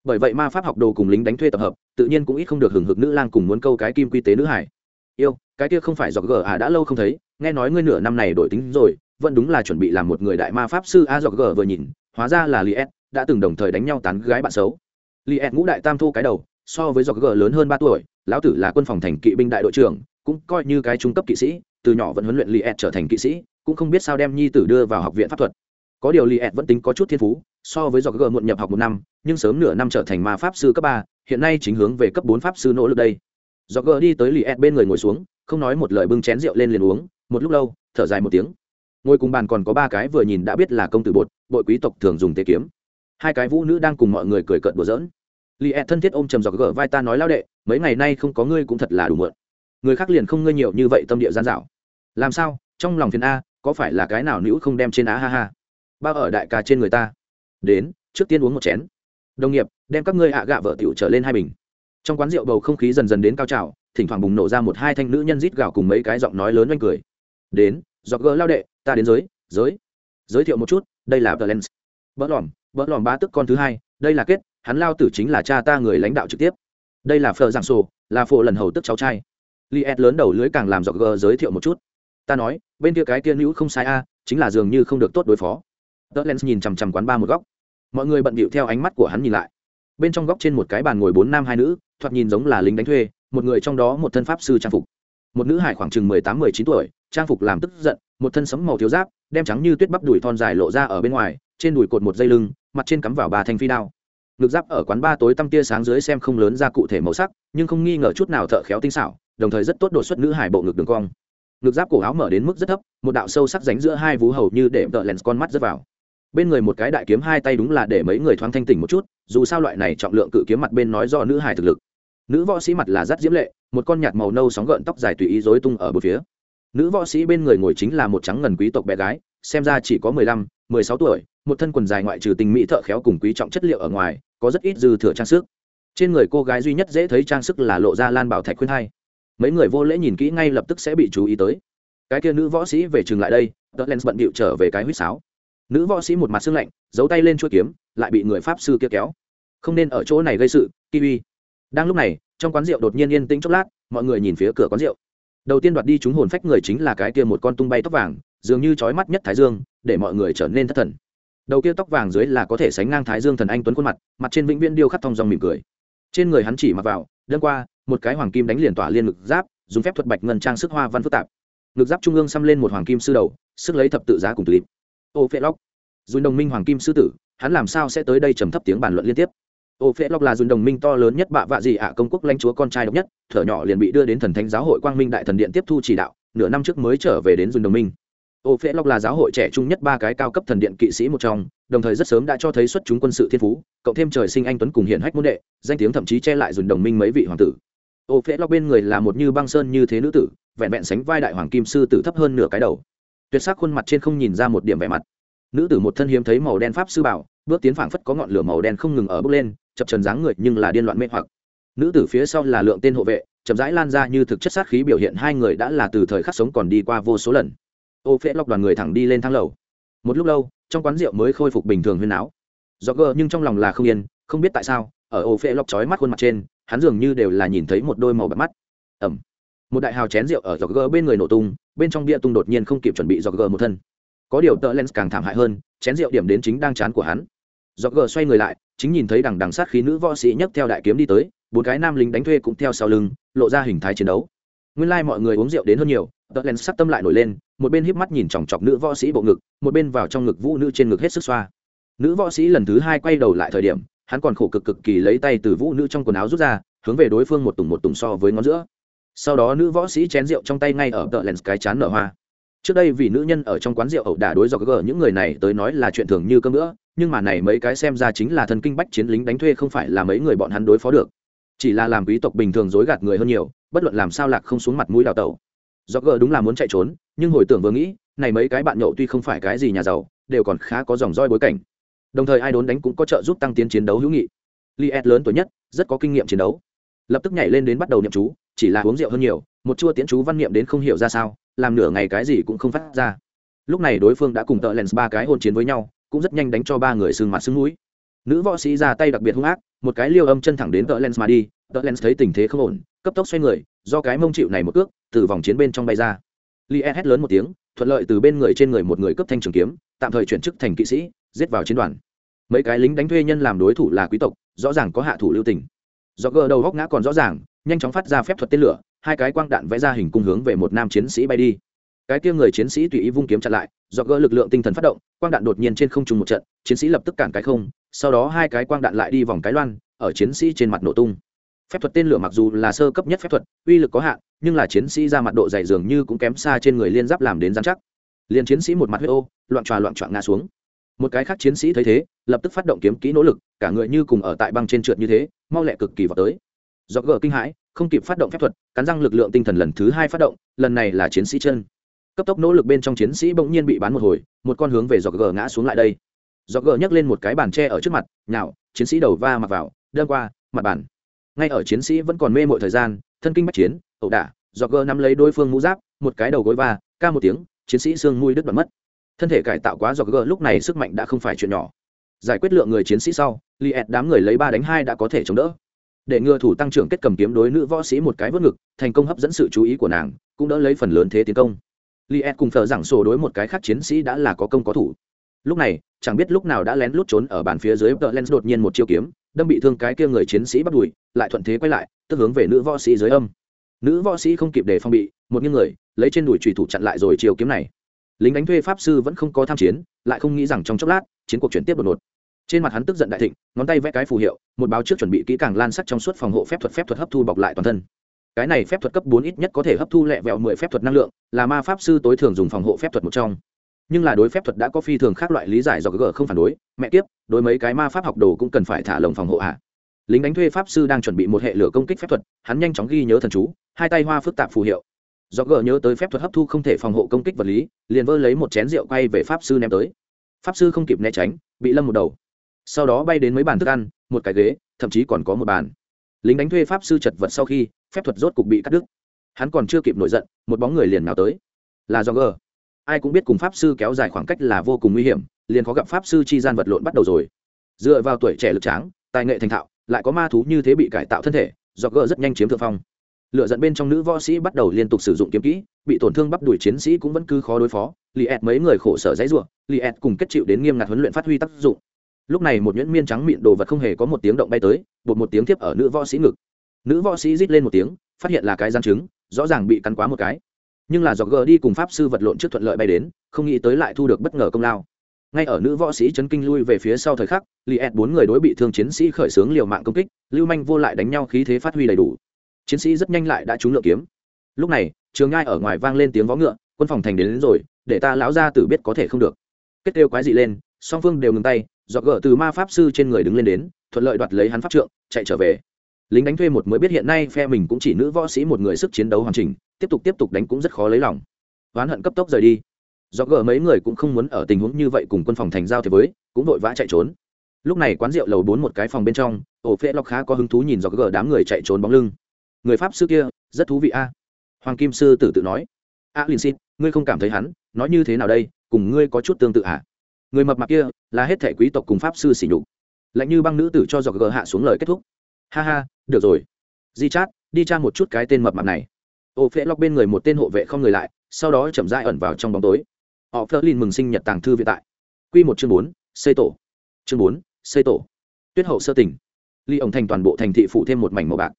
Bởi vậy ma pháp học đồ cùng lính đánh thuê tập hợp, tự nhiên cũng ít không được hưởng hực nữ lang cùng muốn câu cái kim quy tế nữ hải. Yêu, cái kia không phải dọc gờ à đã lâu không thấy, nghe nói ngươi nửa năm này đổi tính rồi, vẫn đúng là chuẩn bị làm một người đại ma pháp sư a dọc gờ vừa nhìn, hóa ra là liet, đã từng đồng thời đánh nhau tán gái bạn xấu. Liet ngũ đại tam thu cái đầu, so với dọc gờ lớn hơn ba tuổi lão tử là quân phòng thành kỵ binh đại đội trưởng, cũng coi như cái trung cấp kỵ sĩ, từ nhỏ vẫn huấn luyện liet trở thành kỵ sĩ, cũng không biết sao đem nhi tử đưa vào học viện pháp thuật. Có điều liet vẫn tính có chút thiên phú, so với do gờ muộn nhập học một năm, nhưng sớm nửa năm trở thành ma pháp sư cấp ba, hiện nay chính hướng về cấp bốn pháp sư nỗ lực đây. Do gờ đi tới liet bên người ngồi xuống, không nói một lời bưng chén rượu lên liền uống, một lúc lâu, thở dài một tiếng. Ngồi cùng bàn còn có ba cái vừa nhìn đã biết là công tử bột, bội quý tộc thường dùng tế kiếm. Hai cái vũ nữ đang cùng mọi người cười cợt bừa dỡn li ed thân thiết ôm trầm giọt gờ vai ta nói lao đệ, mấy ngày nay không có ngươi cũng thật là đủ mượn người khác liền không ngươi nhiều như vậy tâm địa gian dạo làm sao? Trong lòng phiền a, có phải là cái nào nữ không đem trên á ha ha? Bao ở đại ca trên người ta. Đến, trước tiên uống một chén. Đồng nghiệp, đem các ngươi ạ gạ vợ tiểu trở lên hai bình. Trong quán rượu bầu không khí dần dần đến cao trào, thỉnh thoảng bùng nổ ra một hai thanh nữ nhân rít gào cùng mấy cái giọng nói lớn oanh cười. Đến giọt gỡ lao đệ, ta đến giới giới. Giới thiệu một chút, đây là vợ lens bỡ lòm bỡ lòm ba tức con thứ hai, đây là kết hắn lao tử chính là cha ta người lãnh đạo trực tiếp. Đây là phờ giảng sổ, là phổ lần hầu tức cháu trai. Li ed lớn đầu lưới càng làm dọc gờ giới thiệu một chút. Ta nói, bên kia cái tiên hữu không sai a, chính là dường như không được tốt đối phó. Tớ lens nhìn chằm chằm quán ba một góc. Mọi người bận bịu theo ánh mắt của hắn nhìn lại. Bên trong góc trên một cái bàn ngồi bốn nam hai nữ, thoạt nhìn giống là lính đánh thuê, một người trong đó một thân pháp sư trang phục. Một nữ hải khoảng chừng mười tám, mười chín tuổi, trang phục làm tức giận, một thân sấm màu thiếu giáp, đem trắng như tuyết bắp đùi thon dài lộ ra ở bên ngoài, trên đùi cột một dây lưng, mặt trên cắm vào ba thanh phi đao ngực giáp ở quán ba tối tăm tia sáng dưới xem không lớn ra cụ thể màu sắc, nhưng không nghi ngờ chút nào thợ khéo tinh xảo, đồng thời rất tốt đột xuất nữ hải bộ ngực đường cong. Ngực giáp cổ áo mở đến mức rất thấp, một đạo sâu sắc ránh giữa hai vú hầu như để vợ lens con mắt rất vào. Bên người một cái đại kiếm hai tay đúng là để mấy người thoáng thanh tỉnh một chút, dù sao loại này trọng lượng cự kiếm mặt bên nói do nữ hải thực lực. Nữ võ sĩ mặt là rất diễm lệ, một con nhạt màu nâu sóng gợn tóc dài tùy ý rối tung ở một phía. Nữ võ sĩ bên người ngồi chính là một trắng ngần quý tộc bé gái, xem ra chỉ có mười lăm, mười sáu tuổi một thân quần dài ngoại trừ tình mỹ thợ khéo cùng quý trọng chất liệu ở ngoài, có rất ít dư thừa trang sức. Trên người cô gái duy nhất dễ thấy trang sức là lộ ra lan bảo thạch khuyên hai. Mấy người vô lễ nhìn kỹ ngay lập tức sẽ bị chú ý tới. Cái kia nữ võ sĩ về chừng lại đây tớ len bận bịu trở về cái huýt sáo. Nữ võ sĩ một mặt xương lạnh, giấu tay lên chuỗi kiếm, lại bị người pháp sư kia kéo. Không nên ở chỗ này gây sự, kiwi. Đang lúc này, trong quán rượu đột nhiên yên tĩnh chốc lát, mọi người nhìn phía cửa quán rượu. Đầu tiên đoạt đi chúng hồn phách người chính là cái kia một con tung bay tóc vàng, dường như trói mắt nhất thái dương, để mọi người trở nên thất thần đầu kia tóc vàng dưới là có thể sánh ngang thái dương thần anh tuấn khuôn mặt mặt trên vĩnh viễn điêu khắc thong dòng mỉm cười. Trên người hắn chỉ mặc vào, đơn qua, một cái hoàng kim đánh liền tỏa liên ngực giáp, dùng phép thuật bạch ngân trang sức hoa văn phức tạp. Ngực giáp trung ương xăm lên một hoàng kim sư đầu, sức lấy thập tự giá cùng tulip ô phê lóc dùn đồng minh hoàng kim sư tử, hắn làm sao sẽ tới đây trầm thấp tiếng bàn luận liên tiếp? Ô phê lóc là dùn đồng minh to lớn nhất bạ vạ gì ạ, công quốc lãnh chúa con trai độc nhất, thở nhỏ liền bị đưa đến thần thánh giáo hội quang minh đại thần điện tiếp thu chỉ đạo, nửa năm trước mới trở về đến dùn đồng minh ô phễ lộc là giáo hội trẻ trung nhất ba cái cao cấp thần điện kỵ sĩ một trong, đồng thời rất sớm đã cho thấy xuất chúng quân sự thiên phú, cộng thêm trời sinh anh tuấn cùng hiện hách môn đệ, danh tiếng thậm chí che lại dùn đồng minh mấy vị hoàng tử. Ô phễ lộc bên người là một như băng sơn như thế nữ tử, vẹn vẹn sánh vai đại hoàng kim sư tử thấp hơn nửa cái đầu. Tuyệt sắc khuôn mặt trên không nhìn ra một điểm vẻ mặt. Nữ tử một thân hiếm thấy màu đen pháp sư bảo, bước tiến phảng phất có ngọn lửa màu đen không ngừng ở bước lên, chập trần dáng người nhưng là điên loạn mê hoặc. Nữ tử phía sau là lượng tên hộ vệ, chậm rãi lan ra như thực chất sát khí biểu hiện hai người đã là từ thời khắc sống còn đi qua vô số lần ô phễ lọc đoàn người thẳng đi lên thang lầu. Một lúc lâu, trong quán rượu mới khôi phục bình thường huyên áo do gờ nhưng trong lòng là không yên, không biết tại sao, ở ô phễ lọc trói mắt khuôn mặt trên, hắn dường như đều là nhìn thấy một đôi màu bạc mắt. Ẩm. Một đại hào chén rượu ở giọt gờ bên người nổ tung, bên trong bia tung đột nhiên không kịp chuẩn bị giọt gờ một thân. Có điều tợ lens càng thảm hại hơn, chén rượu điểm đến chính đang chán của hắn. Do gờ xoay người lại, chính nhìn thấy đằng đằng sát khí nữ võ sĩ nhấc theo đại kiếm đi tới, bốn cái nam lính đánh thuê cũng theo sau lưng, lộ ra hình thái chiến đấu. Nguyên lai、like、mọi người uống rượu đến hơn nhiều tợ lens sắc tâm lại nổi lên, một bên híp mắt nhìn chòng chọc nữ võ sĩ bộ ngực, một bên vào trong ngực vũ nữ trên ngực hết sức xoa. Nữ võ sĩ lần thứ hai quay đầu lại thời điểm, hắn còn khổ cực cực kỳ lấy tay từ vũ nữ trong quần áo rút ra, hướng về đối phương một tùng một tùng so với ngón giữa. Sau đó nữ võ sĩ chén rượu trong tay ngay ở tợ lens cái chán nở hoa. Trước đây vì nữ nhân ở trong quán rượu ẩu đả đối do gờ, những người này tới nói là chuyện thường như cơm nữa nhưng mà này mấy cái xem ra chính là thần kinh bách chiến lính đánh thuê không phải là mấy người bọn hắn đối phó được. Chỉ là làm quý tộc bình thường dối gạt người hơn nhiều, bất luận làm sao lạc không xuống mặt mũi đào tẩu do gờ đúng là muốn chạy trốn, nhưng hồi tưởng vừa nghĩ, này mấy cái bạn nhậu tuy không phải cái gì nhà giàu, đều còn khá có dòng roi bối cảnh. Đồng thời ai đốn đánh cũng có trợ giúp tăng tiến chiến đấu hữu nghị. Liet lớn tuổi nhất, rất có kinh nghiệm chiến đấu. Lập tức nhảy lên đến bắt đầu nhậm chú, chỉ là uống rượu hơn nhiều, một chua tiến chú văn niệm đến không hiểu ra sao, làm nửa ngày cái gì cũng không phát ra. Lúc này đối phương đã cùng tợ lens ba cái hôn chiến với nhau, cũng rất nhanh đánh cho ba người sưng mặt sưng mũi. Nữ võ sĩ ra tay đặc biệt hung ác, một cái liêu âm chân thẳng đến tợ lens mà đi, tợ lens thấy tình thế không ổn, cấp tốc xoay người, do cái mông chịu này một cước từ vòng chiến bên trong bay ra. Li hét lớn một tiếng, thuận lợi từ bên người trên người một người cấp thanh trường kiếm, tạm thời chuyển chức thành kỵ sĩ, giết vào chiến đoàn. Mấy cái lính đánh thuê nhân làm đối thủ là quý tộc, rõ ràng có hạ thủ lưu tình. Do gờ đầu góc ngã còn rõ ràng, nhanh chóng phát ra phép thuật tên lửa, hai cái quang đạn vẽ ra hình cung hướng về một nam chiến sĩ bay đi. Cái kia người chiến sĩ tùy ý vung kiếm chặn lại do gỡ lực lượng tinh thần phát động, quang đạn đột nhiên trên không trùng một trận, chiến sĩ lập tức cản cái không, sau đó hai cái quang đạn lại đi vòng cái loan, ở chiến sĩ trên mặt nổ tung phép thuật tên lửa mặc dù là sơ cấp nhất phép thuật, uy lực có hạn, nhưng là chiến sĩ ra mặt độ dày dường như cũng kém xa trên người liên giáp làm đến giám chắc. Liền chiến sĩ một mặt huyết ô, loạn tròa loạn trọn ngã xuống. Một cái khác chiến sĩ thấy thế, lập tức phát động kiếm kỹ nỗ lực, cả người như cùng ở tại băng trên trượt như thế, mau lẹ cực kỳ vào tới. Do gờ kinh hãi, không kịp phát động phép thuật, cắn răng lực lượng tinh thần lần thứ hai phát động, lần này là chiến sĩ chân. Cấp tốc nỗ lực bên trong chiến sĩ bỗng nhiên bị bắn một hồi, một con hướng về dọc gờ ngã xuống lại đây. Dọc gờ nhấc lên một cái bàn tre ở trước mặt, nhào, chiến sĩ đầu va mặc vào, đâm qua, mặt bàn ngay ở chiến sĩ vẫn còn mê mọi thời gian, thân kinh bắt chiến, ẩu đả do gơ nắm lấy đối phương mũ giáp, một cái đầu gối va, ca một tiếng, chiến sĩ xương mùi đứt đoạn mất. Thân thể cải tạo quá do gơ lúc này sức mạnh đã không phải chuyện nhỏ. Giải quyết lượng người chiến sĩ sau li ẹt đám người lấy ba đánh hai đã có thể chống đỡ. Để ngừa thủ tăng trưởng kết cầm kiếm đối nữ võ sĩ một cái vớt ngực, thành công hấp dẫn sự chú ý của nàng, cũng đỡ lấy phần lớn thế tiến công. Liet cùng thờ giảng sổ đối một cái khác chiến sĩ đã là có công có thủ. Lúc này, chẳng biết lúc nào đã lén lút trốn ở bàn phía dưới tờ len đột nhiên một chiêu kiếm đâm bị thương cái kia người chiến sĩ bắt đùi, lại thuận thế quay lại, tức hướng về nữ võ sĩ dưới âm. Nữ võ sĩ không kịp để phong bị, một những người, lấy trên đùi trùy thủ chặn lại rồi chiều kiếm này. Lính đánh thuê pháp sư vẫn không có tham chiến, lại không nghĩ rằng trong chốc lát, chiến cuộc chuyển tiếp đột ngột. Trên mặt hắn tức giận đại thịnh, ngón tay vẽ cái phù hiệu, một báo trước chuẩn bị kỹ càng lan sắc trong suốt phòng hộ phép thuật phép thuật hấp thu bọc lại toàn thân. Cái này phép thuật cấp bốn ít nhất có thể hấp thu lẹ vẹo mười phép thuật năng lượng, là ma pháp sư tối thường dùng phòng hộ phép thuật một trong nhưng là đối phép thuật đã có phi thường khác loại lý giải do g không phản đối. Mẹ tiếp đối mấy cái ma pháp học đồ cũng cần phải thả lồng phòng hộ hạ lính đánh thuê pháp sư đang chuẩn bị một hệ lửa công kích phép thuật, hắn nhanh chóng ghi nhớ thần chú, hai tay hoa phức tạp phù hiệu. Do g nhớ tới phép thuật hấp thu không thể phòng hộ công kích vật lý, liền vơ lấy một chén rượu quay về pháp sư ném tới. Pháp sư không kịp né tránh, bị lâm một đầu. Sau đó bay đến mấy bàn thức ăn, một cái ghế, thậm chí còn có một bàn. Lính đánh thuê pháp sư chật vật sau khi, phép thuật rốt cục bị cắt đứt. Hắn còn chưa kịp nổi giận, một bóng người liền nào tới. Là do gờ ai cũng biết cùng pháp sư kéo dài khoảng cách là vô cùng nguy hiểm, liền có gặp pháp sư chi gian vật lộn bắt đầu rồi. Dựa vào tuổi trẻ lực tráng, tài nghệ thành thạo, lại có ma thú như thế bị cải tạo thân thể do gỡ rất nhanh chiếm thượng phong. Lựa dẫn bên trong nữ võ sĩ bắt đầu liên tục sử dụng kiếm kỹ, bị tổn thương bắp đuổi chiến sĩ cũng vẫn cứ khó đối phó. Li ed mấy người khổ sở dãy ruộng li ed cùng kết chịu đến nghiêm ngặt huấn luyện phát huy tác dụng. Lúc này một nhuyễn miên trắng mịn đồ vật không hề có một tiếng động bay tới, bột một tiếng tiếp ở nữ võ sĩ ngực. Nữ võ sĩ rít lên một tiếng, phát hiện là cái gian trứng, rõ ràng bị cắn quá một cái nhưng là do gờ đi cùng pháp sư vật lộn trước thuận lợi bay đến không nghĩ tới lại thu được bất ngờ công lao. Ngay ở nữ võ sĩ chấn kinh lui về phía sau thời khắc li ed bốn người đối bị thương chiến sĩ khởi xướng liều mạng công kích lưu manh vô lại đánh nhau khí thế phát huy đầy đủ. Chiến sĩ rất nhanh lại đã trúng lựa kiếm. Lúc này trường ngai ở ngoài vang lên tiếng vó ngựa quân phòng thành đến, đến rồi để ta lão ra tử biết có thể không được. Kết kêu quái dị lên song phương đều ngừng tay do gỡ từ ma pháp sư trên người đứng lên đến thuận lợi đoạt lấy hắn pháp trượng chạy trở về. Lính đánh thuê một mới biết hiện nay phe mình cũng chỉ nữ võ sĩ một người sức chiến đấu hoàn chỉnh tiếp tục tiếp tục đánh cũng rất khó lấy lòng. Oán hận cấp tốc rời đi. Do gỡ mấy người cũng không muốn ở tình huống như vậy cùng quân phòng thành giao thế với cũng vội vã chạy trốn. Lúc này quán rượu lầu bốn một cái phòng bên trong ổ phê lọc khá có hứng thú nhìn do gỡ đám người chạy trốn bóng lưng. Người pháp sư kia rất thú vị a. Hoàng kim sư tử tự nói. A à, linh xin ngươi không cảm thấy hắn nói như thế nào đây cùng ngươi có chút tương tự à? Người mập mạp kia là hết thể quý tộc cùng pháp sư xỉ nhục. Lạnh như băng nữ tử cho dọc gờ hạ xuống lời kết thúc. Ha ha được rồi. Di chát đi tra một chút cái tên mập mạp này ô phễ lọc bên người một tên hộ vệ không người lại, sau đó chậm dai ẩn vào trong bóng tối. Họ phơ lin mừng sinh nhật tàng thư viện tại. Q một chương bốn, xây tổ. Chương bốn, xây tổ. Tuyết hậu sơ tỉnh. Ly ổng thành toàn bộ thành thị phụ thêm một mảnh màu bạc.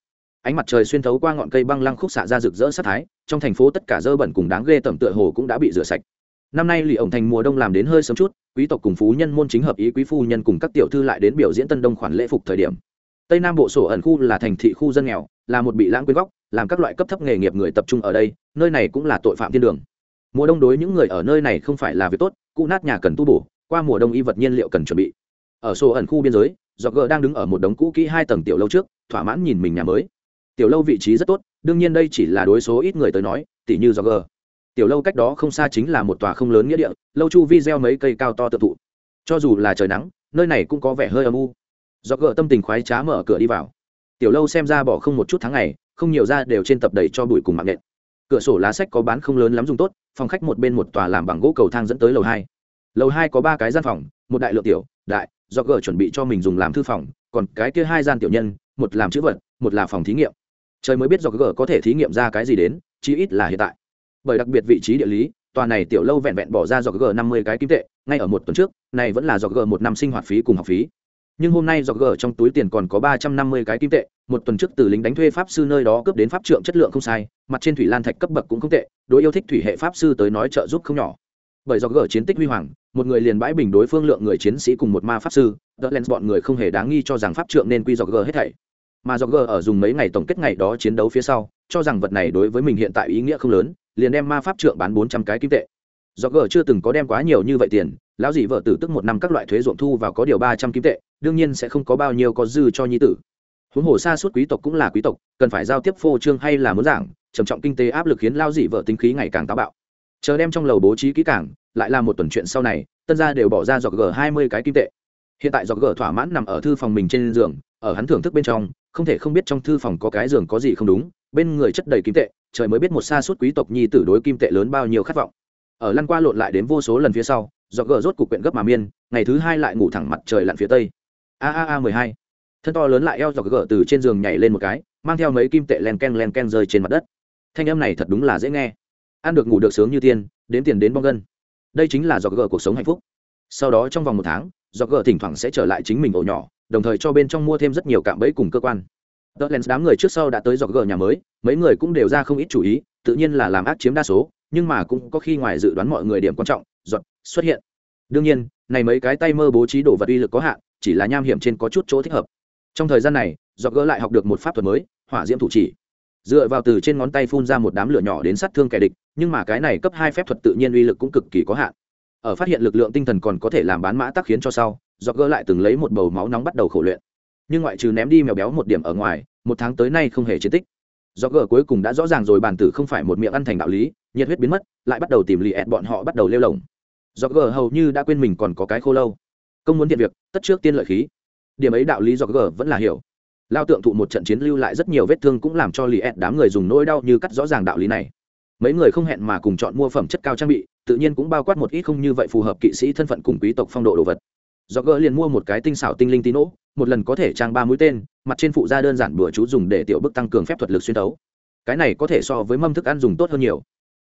Ánh mặt trời xuyên thấu qua ngọn cây băng lăng khúc xạ ra rực rỡ sát thái, trong thành phố tất cả dơ bẩn cùng đáng ghê tẩm tựa hồ cũng đã bị rửa sạch. Năm nay lì ổng thành mùa đông làm đến hơi sớm chút, quý tộc cùng phú nhân môn chính hợp ý quý phu nhân cùng các tiểu thư lại đến biểu diễn tân đông khoản lễ phục thời điểm. Tây nam bộ sổ ẩn khu là thành thị khu dân nghèo, là một bị lãng quyên góc làm các loại cấp thấp nghề nghiệp người tập trung ở đây, nơi này cũng là tội phạm thiên đường. Mùa đông đối những người ở nơi này không phải là việc tốt, cụ nát nhà cần tu bổ, qua mùa đông y vật nhiên liệu cần chuẩn bị. Ở sổ ẩn khu biên giới do gờ đang đứng ở một đống cũ kỹ hai tầng tiểu lâu trước, thỏa mãn nhìn mình nhà mới. Tiểu lâu vị trí rất tốt, đương nhiên đây chỉ là đối số ít người tới nói, tỉ như do gờ. Tiểu lâu cách đó không xa chính là một tòa không lớn nghĩa địa, lâu chu vi gieo mấy cây cao to tự thụ. Cho dù là trời nắng, nơi này cũng có vẻ hơi âm u. Do gờ tâm tình khoái trá mở cửa đi vào tiểu lâu xem ra bỏ không một chút tháng ngày, không nhiều ra đều trên tập đầy cho bụi cùng mạng nện cửa sổ lá sách có bán không lớn lắm dùng tốt, phòng khách một bên một tòa làm bằng gỗ cầu thang dẫn tới lầu hai. Lầu hai có ba cái gian phòng, một đại lượng tiểu, đại, do gờ chuẩn bị cho mình dùng làm thư phòng, còn cái kia hai gian tiểu nhân, một làm chữ vật, một là phòng thí nghiệm. Trời mới biết do gờ có thể thí nghiệm ra cái gì đến, chí ít là hiện tại. Bởi đặc biệt vị trí địa lý, tòa này tiểu lâu vẹn vẹn bỏ ra do g năm mươi cái kim tệ, ngay ở một tuần trước, này vẫn là do g một năm sinh hoạt phí cùng học phí nhưng hôm nay dọc gờ trong túi tiền còn có ba trăm năm mươi cái kim tệ, một tuần trước từ lính đánh thuê pháp sư nơi đó cướp đến pháp trượng chất lượng không sai, mặt trên thủy lan thạch cấp bậc cũng không tệ, đối yêu thích thủy hệ pháp sư tới nói trợ giúp không nhỏ. Bởi dọc gờ chiến tích huy hoàng, một người liền bãi bình đối phương lượng người chiến sĩ cùng một ma pháp sư đỡ len bọn người không hề đáng nghi cho rằng pháp trượng nên quy dọc gờ hết thảy. Mà dọc gờ ở dùng mấy ngày tổng kết ngày đó chiến đấu phía sau, cho rằng vật này đối với mình hiện tại ý nghĩa không lớn, liền đem ma pháp trượng bán bốn trăm cái kim tệ. Dọc gờ chưa từng có đem quá nhiều như vậy tiền lão dì vợ tử tức một năm các loại thuế ruộng thu vào có điều ba trăm kim tệ, đương nhiên sẽ không có bao nhiêu có dư cho nhi tử. Huống hồ xa suốt quý tộc cũng là quý tộc, cần phải giao tiếp phô trương hay là muốn giảng, trầm trọng kinh tế áp lực khiến lao dì vợ tính khí ngày càng táo bạo. Chờ đem trong lầu bố trí kỹ càng, lại là một tuần chuyện sau này, tân gia đều bỏ ra dọc g hai mươi cái kim tệ. Hiện tại dọc g thỏa mãn nằm ở thư phòng mình trên giường, ở hắn thưởng thức bên trong, không thể không biết trong thư phòng có cái giường có gì không đúng, bên người chất đầy kim tệ, trời mới biết một xa suốt quý tộc nhi tử đối kim tệ lớn bao nhiêu khát vọng. Ở lăn qua lộn lại đến vô số lần phía sau do gờ rốt cục quyện gấp mà miên ngày thứ hai lại ngủ thẳng mặt trời lặn phía tây. A a a mười hai. Thân to lớn lại eo dọc gờ từ trên giường nhảy lên một cái mang theo mấy kim tệ len ken len ken rơi trên mặt đất. Thanh âm này thật đúng là dễ nghe. Ăn được ngủ được sướng như tiên đến tiền đến bong gân. Đây chính là dọc gờ cuộc sống hạnh phúc. Sau đó trong vòng một tháng dọc gờ thỉnh thoảng sẽ trở lại chính mình ổ nhỏ đồng thời cho bên trong mua thêm rất nhiều cạm bẫy cùng cơ quan. Tớ Lens đám người trước sau đã tới dọc gờ nhà mới, mấy người cũng đều ra không ít chủ ý, tự nhiên là làm ác chiếm đa số, nhưng mà cũng có khi ngoài dự đoán mọi người điểm quan trọng, giọt xuất hiện. Đương nhiên, này mấy cái tay mơ bố trí đồ vật uy lực có hạn, chỉ là nham hiểm trên có chút chỗ thích hợp. Trong thời gian này, giọt gỡ lại học được một pháp thuật mới, hỏa diễm thủ chỉ. Dựa vào từ trên ngón tay phun ra một đám lửa nhỏ đến sát thương kẻ địch, nhưng mà cái này cấp hai phép thuật tự nhiên uy lực cũng cực kỳ có hạn. Ở phát hiện lực lượng tinh thần còn có thể làm bán mã tác khiến cho sau, giọt gỡ lại từng lấy một bầu máu nóng bắt đầu khổ luyện nhưng ngoại trừ ném đi mèo béo một điểm ở ngoài một tháng tới nay không hề chiến tích do gờ cuối cùng đã rõ ràng rồi bản tử không phải một miệng ăn thành đạo lý, nhiệt huyết biến mất, lại bắt đầu tìm lì ẹt bọn họ bắt đầu lêu lồng. Do gờ hầu như đã quên mình còn có cái khô lâu. Công muốn thiện việc, tất trước tiên lợi khí. Điểm ấy đạo lý do gờ vẫn là hiểu. Lao tượng thụ một trận chiến lưu lại rất nhiều vết thương cũng làm cho lì ẹt đám người dùng nỗi đau như cắt rõ ràng đạo lý này. Mấy người không hẹn mà cùng chọn mua phẩm chất cao trang bị, tự nhiên cũng bao quát một ít không như vậy phù hợp kỵ sĩ thân phận cùng quý tộc phong độ đồ vật. Do gỡ liền mua một cái tinh xảo tinh linh tí nỗ một lần có thể trang ba mũi tên mặt trên phụ ra đơn giản bữa chú dùng để tiểu bức tăng cường phép thuật lực xuyên tấu. Cái này có thể so với mâm thức ăn dùng tốt hơn nhiều.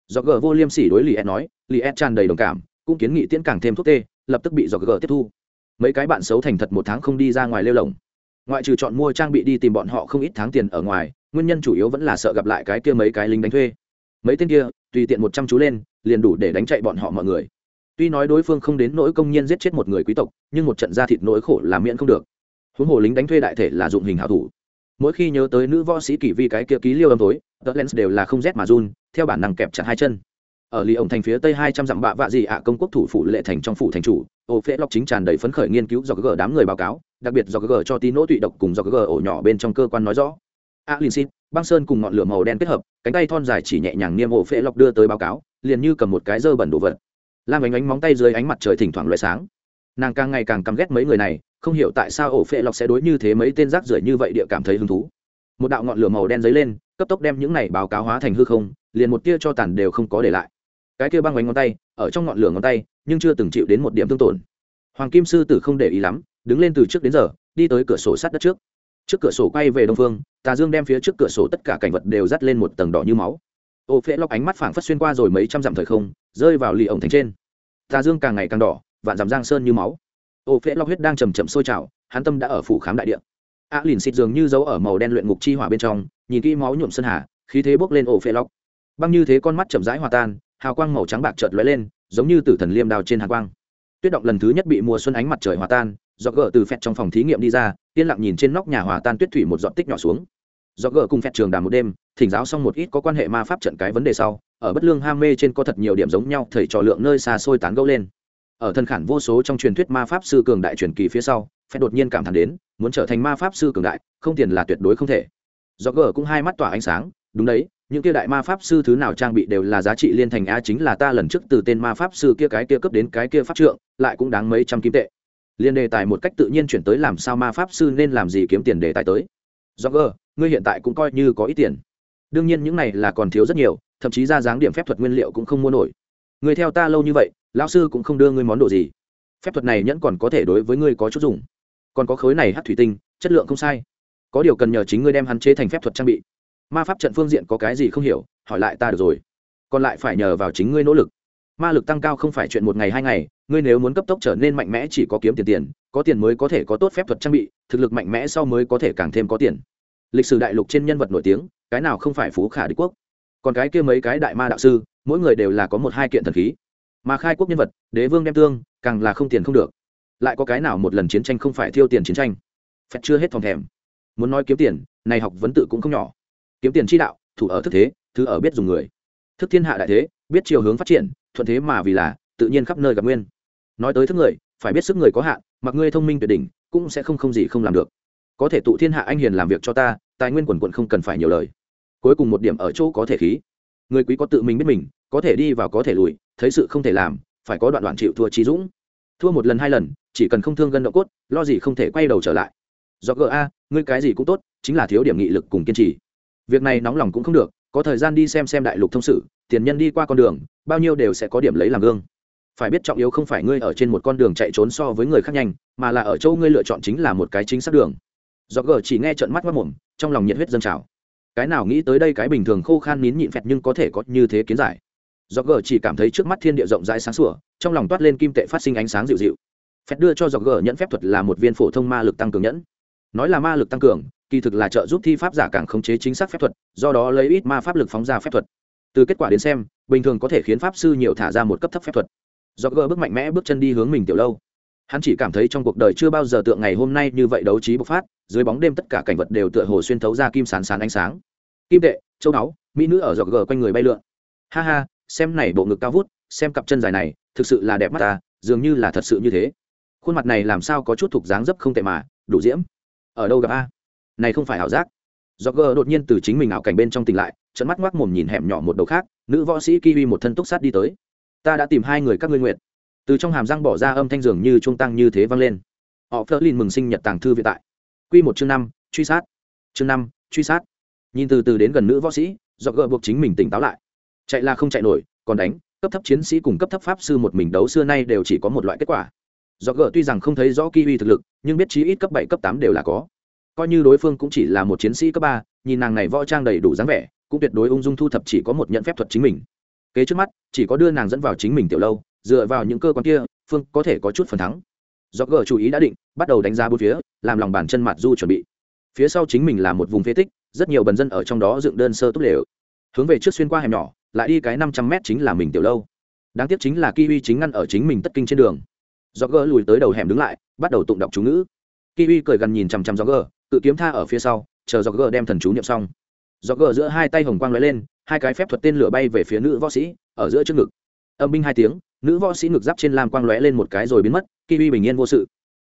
Do gờ vô liêm sỉ đối lì ed nói lì ed tràn đầy đồng cảm, cũng kiến nghị tiễn càng thêm thuốc tê, lập tức bị do gờ tiếp thu. Mấy cái bạn xấu thành thật một tháng không đi ra ngoài lêu lồng. Ngoại trừ chọn mua trang bị đi tìm bọn họ không ít tháng tiền ở ngoài, nguyên nhân chủ yếu vẫn là sợ gặp lại cái kia mấy cái lính đánh thuê. Mấy tên kia, tùy tiện một trăm chú lên, liền đủ để đánh chạy bọn họ mọi người. Tuy nói đối phương không đến nỗi công nhân giết chết một người quý tộc, nhưng một trận ra thịt nỗi khổ là miễn không được huống hồ lính đánh thuê đại thể là dụng hình hảo thủ. Mỗi khi nhớ tới nữ võ sĩ kỷ vi cái kia ký liêu âm tối tờ lens đều là không rét mà run, theo bản năng kẹp chặt hai chân. Ở lì ổng thành phía tây hai trăm dặm bạ vạ gì ạ, công quốc thủ phủ lệ thành trong phủ thành chủ, ô phễ lóc chính tràn đầy phấn khởi nghiên cứu do g đám người báo cáo, đặc biệt do g cho tí nỗ tụy độc cùng do g ổ nhỏ bên trong cơ quan nói rõ. A lin xin, băng sơn cùng ngọn lửa màu đen kết hợp, cánh tay thon dài chỉ nhẹ nhàng niêm ổ phễ lóc đưa tới báo cáo, liền như cầm một cái dơ bẩn đồ vật. Lam ánh ánh móng tay dưới ánh mặt trời thỉnh thoảng loại sáng. Nàng càng ngày càng căm ghét mấy người này không hiểu tại sao ổ phệ lọc sẽ đối như thế mấy tên rác rưởi như vậy địa cảm thấy hứng thú. Một đạo ngọn lửa màu đen dấy lên, cấp tốc đem những này báo cáo hóa thành hư không, liền một tia cho tàn đều không có để lại. Cái kia băng bánh ngón tay, ở trong ngọn lửa ngón tay, nhưng chưa từng chịu đến một điểm thương tổn. Hoàng kim sư tử không để ý lắm, đứng lên từ trước đến giờ, đi tới cửa sổ sát đất trước. Trước cửa sổ quay về đông phương, tà dương đem phía trước cửa sổ tất cả cảnh vật đều dắt lên một tầng đỏ như máu. Ô phễ lóc ánh mắt phảng phất xuyên qua rồi mấy trăm dặm thời không, rơi vào lì ổng thành trên. Tà dương càng ngày càng đỏ, vạn dặm giang sơn như máu ô phễ lọc huyết đang chầm chậm sôi trào hắn tâm đã ở phủ khám đại điện a à, lìn xịt dường như giấu ở màu đen luyện ngục chi hỏa bên trong nhìn kỹ máu nhuộm sơn hà khí thế bốc lên ổ phễ lọc băng như thế con mắt chậm rãi hòa tan hào quang màu trắng bạc chợt lóe lên giống như tử thần liêm đào trên hàn quang. Tuyết động lần thứ nhất bị mùa xuân ánh mặt trời hòa tan do gỡ từ phẹt trong phòng thí nghiệm đi ra yên lặng nhìn trên nóc nhà hòa tan tuyết thủy một giọt tích nhỏ xuống. Do gỡ cùng phẹt trường đàm một đêm thỉnh giáo xong một ít có quan hệ ma pháp trận cái vấn đề sau ở bất lương ham mê trên có thật nhiều điểm giống nhau thầy trò lượng nơi xa xôi tán gẫu lên ở thần khản vô số trong truyền thuyết ma pháp sư cường đại truyền kỳ phía sau phép đột nhiên cảm thán đến, muốn trở thành ma pháp sư cường đại, không tiền là tuyệt đối không thể. Do gờ cũng hai mắt tỏa ánh sáng, đúng đấy, những kia đại ma pháp sư thứ nào trang bị đều là giá trị liên thành a, chính là ta lần trước từ tên ma pháp sư kia cái kia cấp đến cái kia pháp trượng, lại cũng đáng mấy trăm kim tệ. Liên đề tài một cách tự nhiên chuyển tới làm sao ma pháp sư nên làm gì kiếm tiền đề tài tới. Do gờ ngươi hiện tại cũng coi như có ít tiền. Đương nhiên những này là còn thiếu rất nhiều, thậm chí ra dáng điểm phép thuật nguyên liệu cũng không mua nổi người theo ta lâu như vậy, lão sư cũng không đưa ngươi món đồ gì. Phép thuật này nhẫn còn có thể đối với ngươi có chút dùng. Còn có khối này hát thủy tinh, chất lượng không sai. Có điều cần nhờ chính ngươi đem hắn chế thành phép thuật trang bị. Ma pháp trận phương diện có cái gì không hiểu, hỏi lại ta được rồi. Còn lại phải nhờ vào chính ngươi nỗ lực. Ma lực tăng cao không phải chuyện một ngày hai ngày, ngươi nếu muốn cấp tốc trở nên mạnh mẽ chỉ có kiếm tiền tiền, có tiền mới có thể có tốt phép thuật trang bị, thực lực mạnh mẽ sau mới có thể càng thêm có tiền. Lịch sử đại lục trên nhân vật nổi tiếng, cái nào không phải phú khả đế quốc? Còn cái kia mấy cái đại ma đạo sư, mỗi người đều là có một hai kiện thần khí. Mà khai quốc nhân vật, đế vương đem tương, càng là không tiền không được. Lại có cái nào một lần chiến tranh không phải thiêu tiền chiến tranh? Phép chưa hết phòng thèm. Muốn nói kiếm tiền, này học vấn tự cũng không nhỏ. Kiếm tiền chi đạo, thủ ở thức thế, thứ ở biết dùng người. Thức thiên hạ đại thế, biết chiều hướng phát triển, thuận thế mà vì là, tự nhiên khắp nơi gặp nguyên. Nói tới thức người, phải biết sức người có hạn, mặc ngươi thông minh tuyệt đỉnh, cũng sẽ không không gì không làm được. Có thể tụ thiên hạ anh hiền làm việc cho ta, tài nguyên quần quận không cần phải nhiều lời cuối cùng một điểm ở chỗ có thể khí. Người quý có tự mình biết mình, có thể đi vào có thể lùi, thấy sự không thể làm, phải có đoạn đoạn chịu thua trí dũng. Thua một lần hai lần, chỉ cần không thương gân động cốt, lo gì không thể quay đầu trở lại. Do ga ngươi cái gì cũng tốt, chính là thiếu điểm nghị lực cùng kiên trì. Việc này nóng lòng cũng không được, có thời gian đi xem xem đại lục thông sự, tiền nhân đi qua con đường, bao nhiêu đều sẽ có điểm lấy làm gương. Phải biết trọng yếu không phải ngươi ở trên một con đường chạy trốn so với người khác nhanh, mà là ở chỗ ngươi lựa chọn chính là một cái chính xác đường. Do gờ chỉ nghe trận mắt mất mồm trong lòng nhiệt huyết dân trào cái nào nghĩ tới đây cái bình thường khô khan nín nhịn phẹt nhưng có thể có như thế kiến giải. Do gờ chỉ cảm thấy trước mắt thiên địa rộng rãi sáng sủa, trong lòng toát lên kim tệ phát sinh ánh sáng dịu dịu. Phẹt đưa cho do gờ nhẫn phép thuật là một viên phổ thông ma lực tăng cường nhẫn. Nói là ma lực tăng cường, kỳ thực là trợ giúp thi pháp giả càng khống chế chính xác phép thuật, do đó lấy ít ma pháp lực phóng ra phép thuật. Từ kết quả đến xem, bình thường có thể khiến pháp sư nhiều thả ra một cấp thấp phép thuật. Do gờ bước mạnh mẽ bước chân đi hướng mình tiểu lâu. Hắn chỉ cảm thấy trong cuộc đời chưa bao giờ tượng ngày hôm nay như vậy đấu trí bộc phát, dưới bóng đêm tất cả cảnh vật đều tựa hồ xuyên thấu ra kim sán sán ánh sáng kim tệ, châu đáo mỹ nữ ở dọc gờ quanh người bay lượn. Ha ha, xem này bộ ngực cao vút, xem cặp chân dài này, thực sự là đẹp mắt ta, dường như là thật sự như thế. Khuôn mặt này làm sao có chút thuộc dáng dấp không tệ mà, đủ diễm. Ở đâu gặp a? Này không phải ảo giác. Dọc gờ đột nhiên từ chính mình ảo cảnh bên trong tỉnh lại trận mắt ngoác mồm nhìn hẻm nhỏ một đầu khác, nữ võ sĩ kiwi một thân túc sát đi tới. Ta đã tìm hai người các ngươi nguyện. Từ trong hàm răng bỏ ra âm thanh dường như trung tăng như thế vang lên. Họ phớt lên mừng sinh nhật tàng thư vĩ tại. Q một chương năm, truy sát. Chương năm, truy sát nhìn từ từ đến gần nữ võ sĩ, do gờ buộc chính mình tỉnh táo lại. Chạy là không chạy nổi, còn đánh, cấp thấp chiến sĩ cùng cấp thấp pháp sư một mình đấu xưa nay đều chỉ có một loại kết quả. Do gờ tuy rằng không thấy rõ kiwi thực lực, nhưng biết chí ít cấp bảy, cấp tám đều là có. Coi như đối phương cũng chỉ là một chiến sĩ cấp ba, nhìn nàng này võ trang đầy đủ dáng vẻ, cũng tuyệt đối ung dung thu thập chỉ có một nhận phép thuật chính mình. Kế trước mắt, chỉ có đưa nàng dẫn vào chính mình tiểu lâu, dựa vào những cơ quan kia, phương có thể có chút phần thắng. Do gờ chú ý đã định, bắt đầu đánh giá bốn phía, làm lòng bàn chân mặt du chuẩn bị. Phía sau chính mình là một vùng phế tích rất nhiều bần dân ở trong đó dựng đơn sơ túc lều. Hướng về trước xuyên qua hẻm nhỏ, lại đi cái năm trăm mét chính là mình tiểu lâu. Đáng tiếc chính là kiwi chính ngăn ở chính mình tất kinh trên đường. Do gờ lùi tới đầu hẻm đứng lại, bắt đầu tụng đọc chú ngữ. Kiwi cười gần nhìn chằm chằm do gờ cự kiếm tha ở phía sau, chờ do gờ đem thần chú niệm xong. Do gờ giữa hai tay hồng quang lóe lên, hai cái phép thuật tên lửa bay về phía nữ võ sĩ, ở giữa trước ngực. Âm binh hai tiếng, nữ võ sĩ ngực giáp trên lam quang lóe lên một cái rồi biến mất, kiwi bình yên vô sự.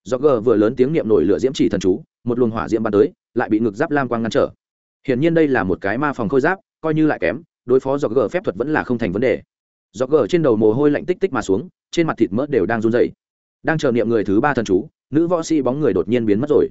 Do gờ vừa lớn tiếng niệm nổi lửa diễm chỉ thần chú, một luồng hỏa diễm bắn tới, lại bị ngực giáp lam quang ngăn trở hiển nhiên đây là một cái ma phòng khôi giáp, coi như lại kém, đối phó do gờ phép thuật vẫn là không thành vấn đề. Do gờ trên đầu mồ hôi lạnh tích tích mà xuống, trên mặt thịt mỡ đều đang run dày đang chờ niệm người thứ ba thần chú, nữ võ sĩ bóng người đột nhiên biến mất rồi.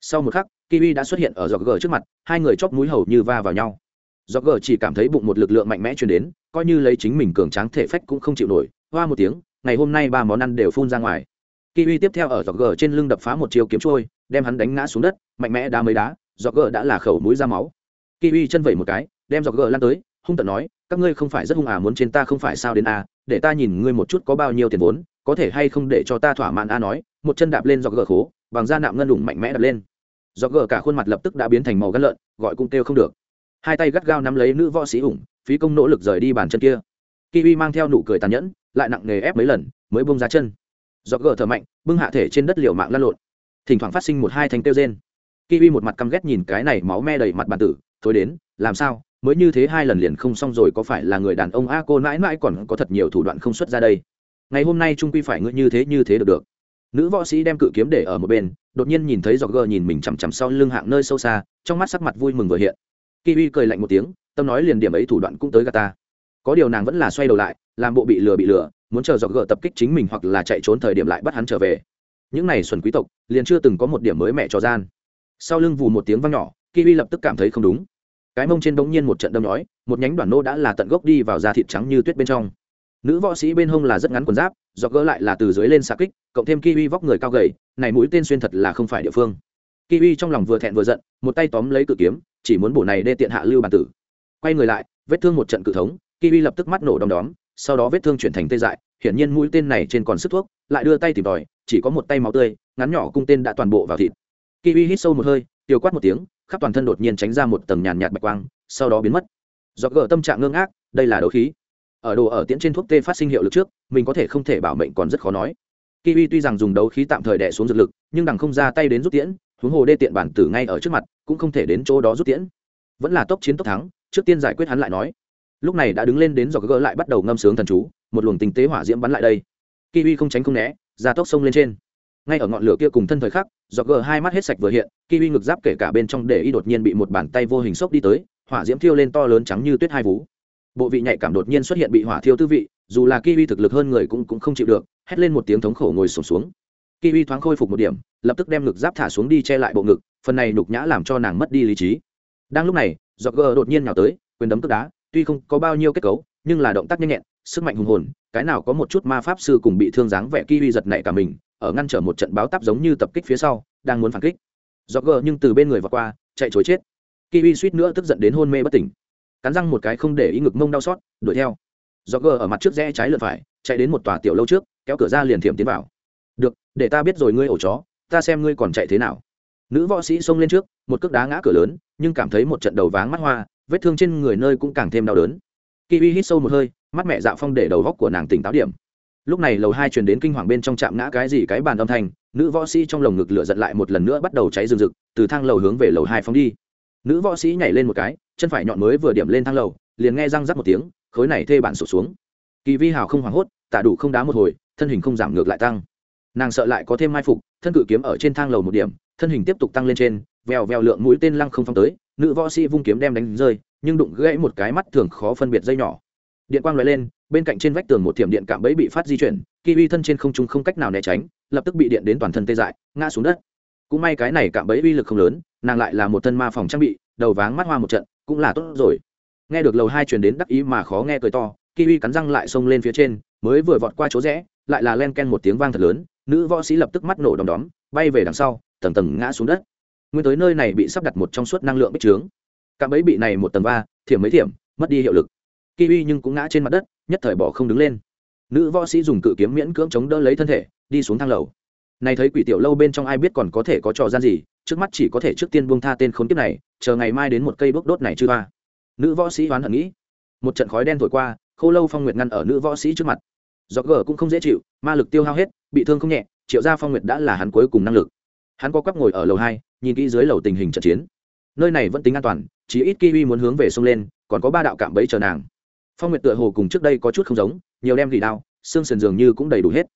Sau một khắc, kiwi đã xuất hiện ở giọt gờ trước mặt, hai người chóp mũi hầu như va vào nhau. Giọt gờ chỉ cảm thấy bụng một lực lượng mạnh mẽ truyền đến, coi như lấy chính mình cường tráng thể phách cũng không chịu nổi, hoa một tiếng, ngày hôm nay ba món ăn đều phun ra ngoài. Kiwi tiếp theo ở giọt gờ trên lưng đập phá một chiều kiếm trôi, đem hắn đánh ngã xuống đất, mạnh mẽ đá mấy đá giọt gờ đã là khẩu mũi ra máu kiwi chân vẩy một cái đem giọt gờ lan tới hung tận nói các ngươi không phải rất hung à muốn trên ta không phải sao đến a à, để ta nhìn ngươi một chút có bao nhiêu tiền vốn có thể hay không để cho ta thỏa mãn a nói một chân đạp lên giọt gờ khố bằng da nạm ngân đủng mạnh mẽ đập lên. Giọt gờ cả khuôn mặt lập tức đã biến thành màu gắt lợn gọi cũng kêu không được. Hai tay gắt gao nắm lấy nữ võ sĩ ủng phí công nỗ lực rời đi bàn chân kia. Kiwi mang theo nụ cười tàn nhẫn lại nặng nề ép mấy lần mới bông ra chân. Giọt gờ thở mạnh bưng hạ thể trên đất liều mạng lăn lộn. Thỉnh thoảng phát sinh một hai thanh kêu rên. Kiwi một mặt căm ghét nhìn cái này máu me đầy mặt bàn tử thối đến, làm sao? Mới như thế hai lần liền không xong rồi, có phải là người đàn ông a cô mãi mãi còn có thật nhiều thủ đoạn không xuất ra đây? Ngày hôm nay trung quy phải ngươi như thế như thế được được. Nữ võ sĩ đem cự kiếm để ở một bên, đột nhiên nhìn thấy giọt gờ nhìn mình chằm chằm sau lưng hạng nơi sâu xa, trong mắt sắc mặt vui mừng vừa hiện. Kiwi cười lạnh một tiếng, tâm nói liền điểm ấy thủ đoạn cũng tới gà ta. Có điều nàng vẫn là xoay đầu lại, làm bộ bị lừa bị lừa, muốn chờ giọt gờ tập kích chính mình hoặc là chạy trốn thời điểm lại bắt hắn trở về. Những này xuẩn quý tộc, liền chưa từng có một điểm mới mẹ trò gian. Sau lưng vù một tiếng văng nhỏ kiwi lập tức cảm thấy không đúng. Cái mông trên bỗng nhiên một trận đâm nói một nhánh đoàn nô đã là tận gốc đi vào da thịt trắng như tuyết bên trong. Nữ võ sĩ bên hông là rất ngắn quần giáp do gỡ lại là từ dưới lên xạ kích, cộng thêm kiwi vóc người cao gầy, này mũi tên xuyên thật là không phải địa phương. Kiwi trong lòng vừa thẹn vừa giận, một tay tóm lấy cự kiếm, chỉ muốn bổ này đê tiện hạ lưu bản tử. Quay người lại, vết thương một trận cự thống kiwi lập tức mắt nổ đom đóm, sau đó vết thương chuyển thành tê dại, hiển nhiên mũi tên này trên còn sức thuốc, lại đưa tay tìm tòi, chỉ có một tay máu tươi, ngắn nhỏ cung tên đã toàn bộ vào thịt. Kiwi hít sâu một hơi, tiêu quát một tiếng khắp toàn thân đột nhiên tránh ra một tầng nhàn nhạt bạch quang, sau đó biến mất. Do gỡ tâm trạng ngưng ác đây là đấu khí. Ở đồ ở tiễn trên thuốc tê phát sinh hiệu lực trước, mình có thể không thể bảo mệnh còn rất khó nói. Kiwi tuy rằng dùng đấu khí tạm thời đẻ xuống dược lực, nhưng đằng không ra tay đến rút tiễn, huống hồ đê tiện bản tử ngay ở trước mặt, cũng không thể đến chỗ đó rút tiễn. Vẫn là tốc chiến tốc thắng, trước tiên giải quyết hắn lại nói. Lúc này đã đứng lên đến do gỡ lại bắt đầu ngâm sướng thần chú, một luồng tình tế hỏa diễm bắn lại đây. Kiwi không tránh không né, ra tốc sông lên trên. Ngay ở ngọn lửa kia cùng thân thời khắc do gỡ hai mắt hết sạch vừa hiện kiwi ngực giáp kể cả bên trong để y đột nhiên bị một bàn tay vô hình sốc đi tới hỏa diễm thiêu lên to lớn trắng như tuyết hai vú. Bộ vị nhạy cảm đột nhiên xuất hiện bị hỏa thiêu tư vị dù là kiwi thực lực hơn người cũng cũng không chịu được hét lên một tiếng thống khổ ngồi sổm xuống, xuống kiwi thoáng khôi phục một điểm lập tức đem ngực giáp thả xuống đi che lại bộ ngực phần này nhục nhã làm cho nàng mất đi lý trí. Đang lúc này giọt gờ đột nhiên nhào tới quyền đấm tức đá tuy không có bao nhiêu kết cấu nhưng là động tác nhanh nhẹn sức mạnh hùng hồn cái nào có một chút ma pháp sư cùng bị thương dáng vẻ kiwi giật nảy cả mình ở ngăn trở một trận báo táp giống như tập kích phía sau đang muốn phản kích giọt gờ nhưng từ bên người vọt qua, chạy chối chết. Kiwi suýt nữa tức giận đến hôn mê bất tỉnh. Cắn răng một cái không để ý ngực mông đau xót, đuổi theo. Do gờ ở mặt trước rẽ trái lượt phải, chạy đến một tòa tiểu lâu trước, kéo cửa ra liền thiểm tiến vào. Được, để ta biết rồi ngươi ổ chó, ta xem ngươi còn chạy thế nào. Nữ võ sĩ xông lên trước, một cước đá ngã cửa lớn, nhưng cảm thấy một trận đầu váng mắt hoa, vết thương trên người nơi cũng càng thêm đau đớn. Kiwi hít sâu một hơi, mắt mẹ dạo phong để đầu góc của nàng tỉnh táo điểm. Lúc này lầu hai truyền đến kinh hoàng bên trong chạm ngã cái gì cái bàn âm thanh nữ võ sĩ trong lồng ngực lửa giận lại một lần nữa bắt đầu cháy rừng rực, từ thang lầu hướng về lầu hai phóng đi. Nữ võ sĩ nhảy lên một cái, chân phải nhọn mới vừa điểm lên thang lầu, liền nghe răng rắc một tiếng, khối này thê bản sụt xuống. Kỳ vi hào không hoảng hốt, tả đủ không đá một hồi, thân hình không giảm ngược lại tăng. Nàng sợ lại có thêm mai phục, thân cự kiếm ở trên thang lầu một điểm, thân hình tiếp tục tăng lên trên, vèo vèo lượng mũi tên lăng không phong tới, nữ võ sĩ vung kiếm đem đánh rơi, nhưng đụng gãy một cái mắt thường khó phân biệt dây nhỏ. Điện quang loại lên, bên cạnh trên vách tường một thiểm điện cạm bẫy bị phát di chuyển, kỳ vi thân trên không trung không cách nào né tránh lập tức bị điện đến toàn thân tê dại, ngã xuống đất. Cũng may cái này cạm bẫy uy lực không lớn, nàng lại là một thân ma phòng trang bị, đầu váng mắt hoa một trận, cũng là tốt rồi. Nghe được lầu hai truyền đến đắc ý mà khó nghe cười to, kiwi cắn răng lại xông lên phía trên, mới vừa vọt qua chỗ rẽ, lại là len ken một tiếng vang thật lớn, nữ võ sĩ lập tức mắt nổ đom đóm, bay về đằng sau, tầng tầng ngã xuống đất. Nguyên tới nơi này bị sắp đặt một trong suốt năng lượng bích trướng. Cạm bẫy bị này một tầng ba thiểm mấy thiểm, mất đi hiệu lực. Kiwi nhưng cũng ngã trên mặt đất, nhất thời bỏ không đứng lên. Nữ võ sĩ dùng cự kiếm miễn cưỡng chống đỡ lấy thân thể đi xuống thang lầu. Này thấy quỷ tiểu lâu bên trong ai biết còn có thể có trò gian gì, trước mắt chỉ có thể trước tiên buông tha tên khốn kiếp này, chờ ngày mai đến một cây bước đốt này chưa ba. Nữ võ sĩ hoán hận nghĩ. Một trận khói đen thổi qua, khô lâu phong nguyệt ngăn ở nữ võ sĩ trước mặt. Do gờ cũng không dễ chịu, ma lực tiêu hao hết, bị thương không nhẹ, triệu gia phong nguyệt đã là hắn cuối cùng năng lực. Hắn có quắp ngồi ở lầu hai, nhìn kỹ dưới lầu tình hình trận chiến. Nơi này vẫn tính an toàn, chỉ ít kiwi muốn hướng về sông lên, còn có ba đạo cạm bẫy chờ nàng. Phong nguyệt tựa hồ cùng trước đây có chút không giống, nhiều đem gỉ đao, xương sườn dường như cũng đầy đủ hết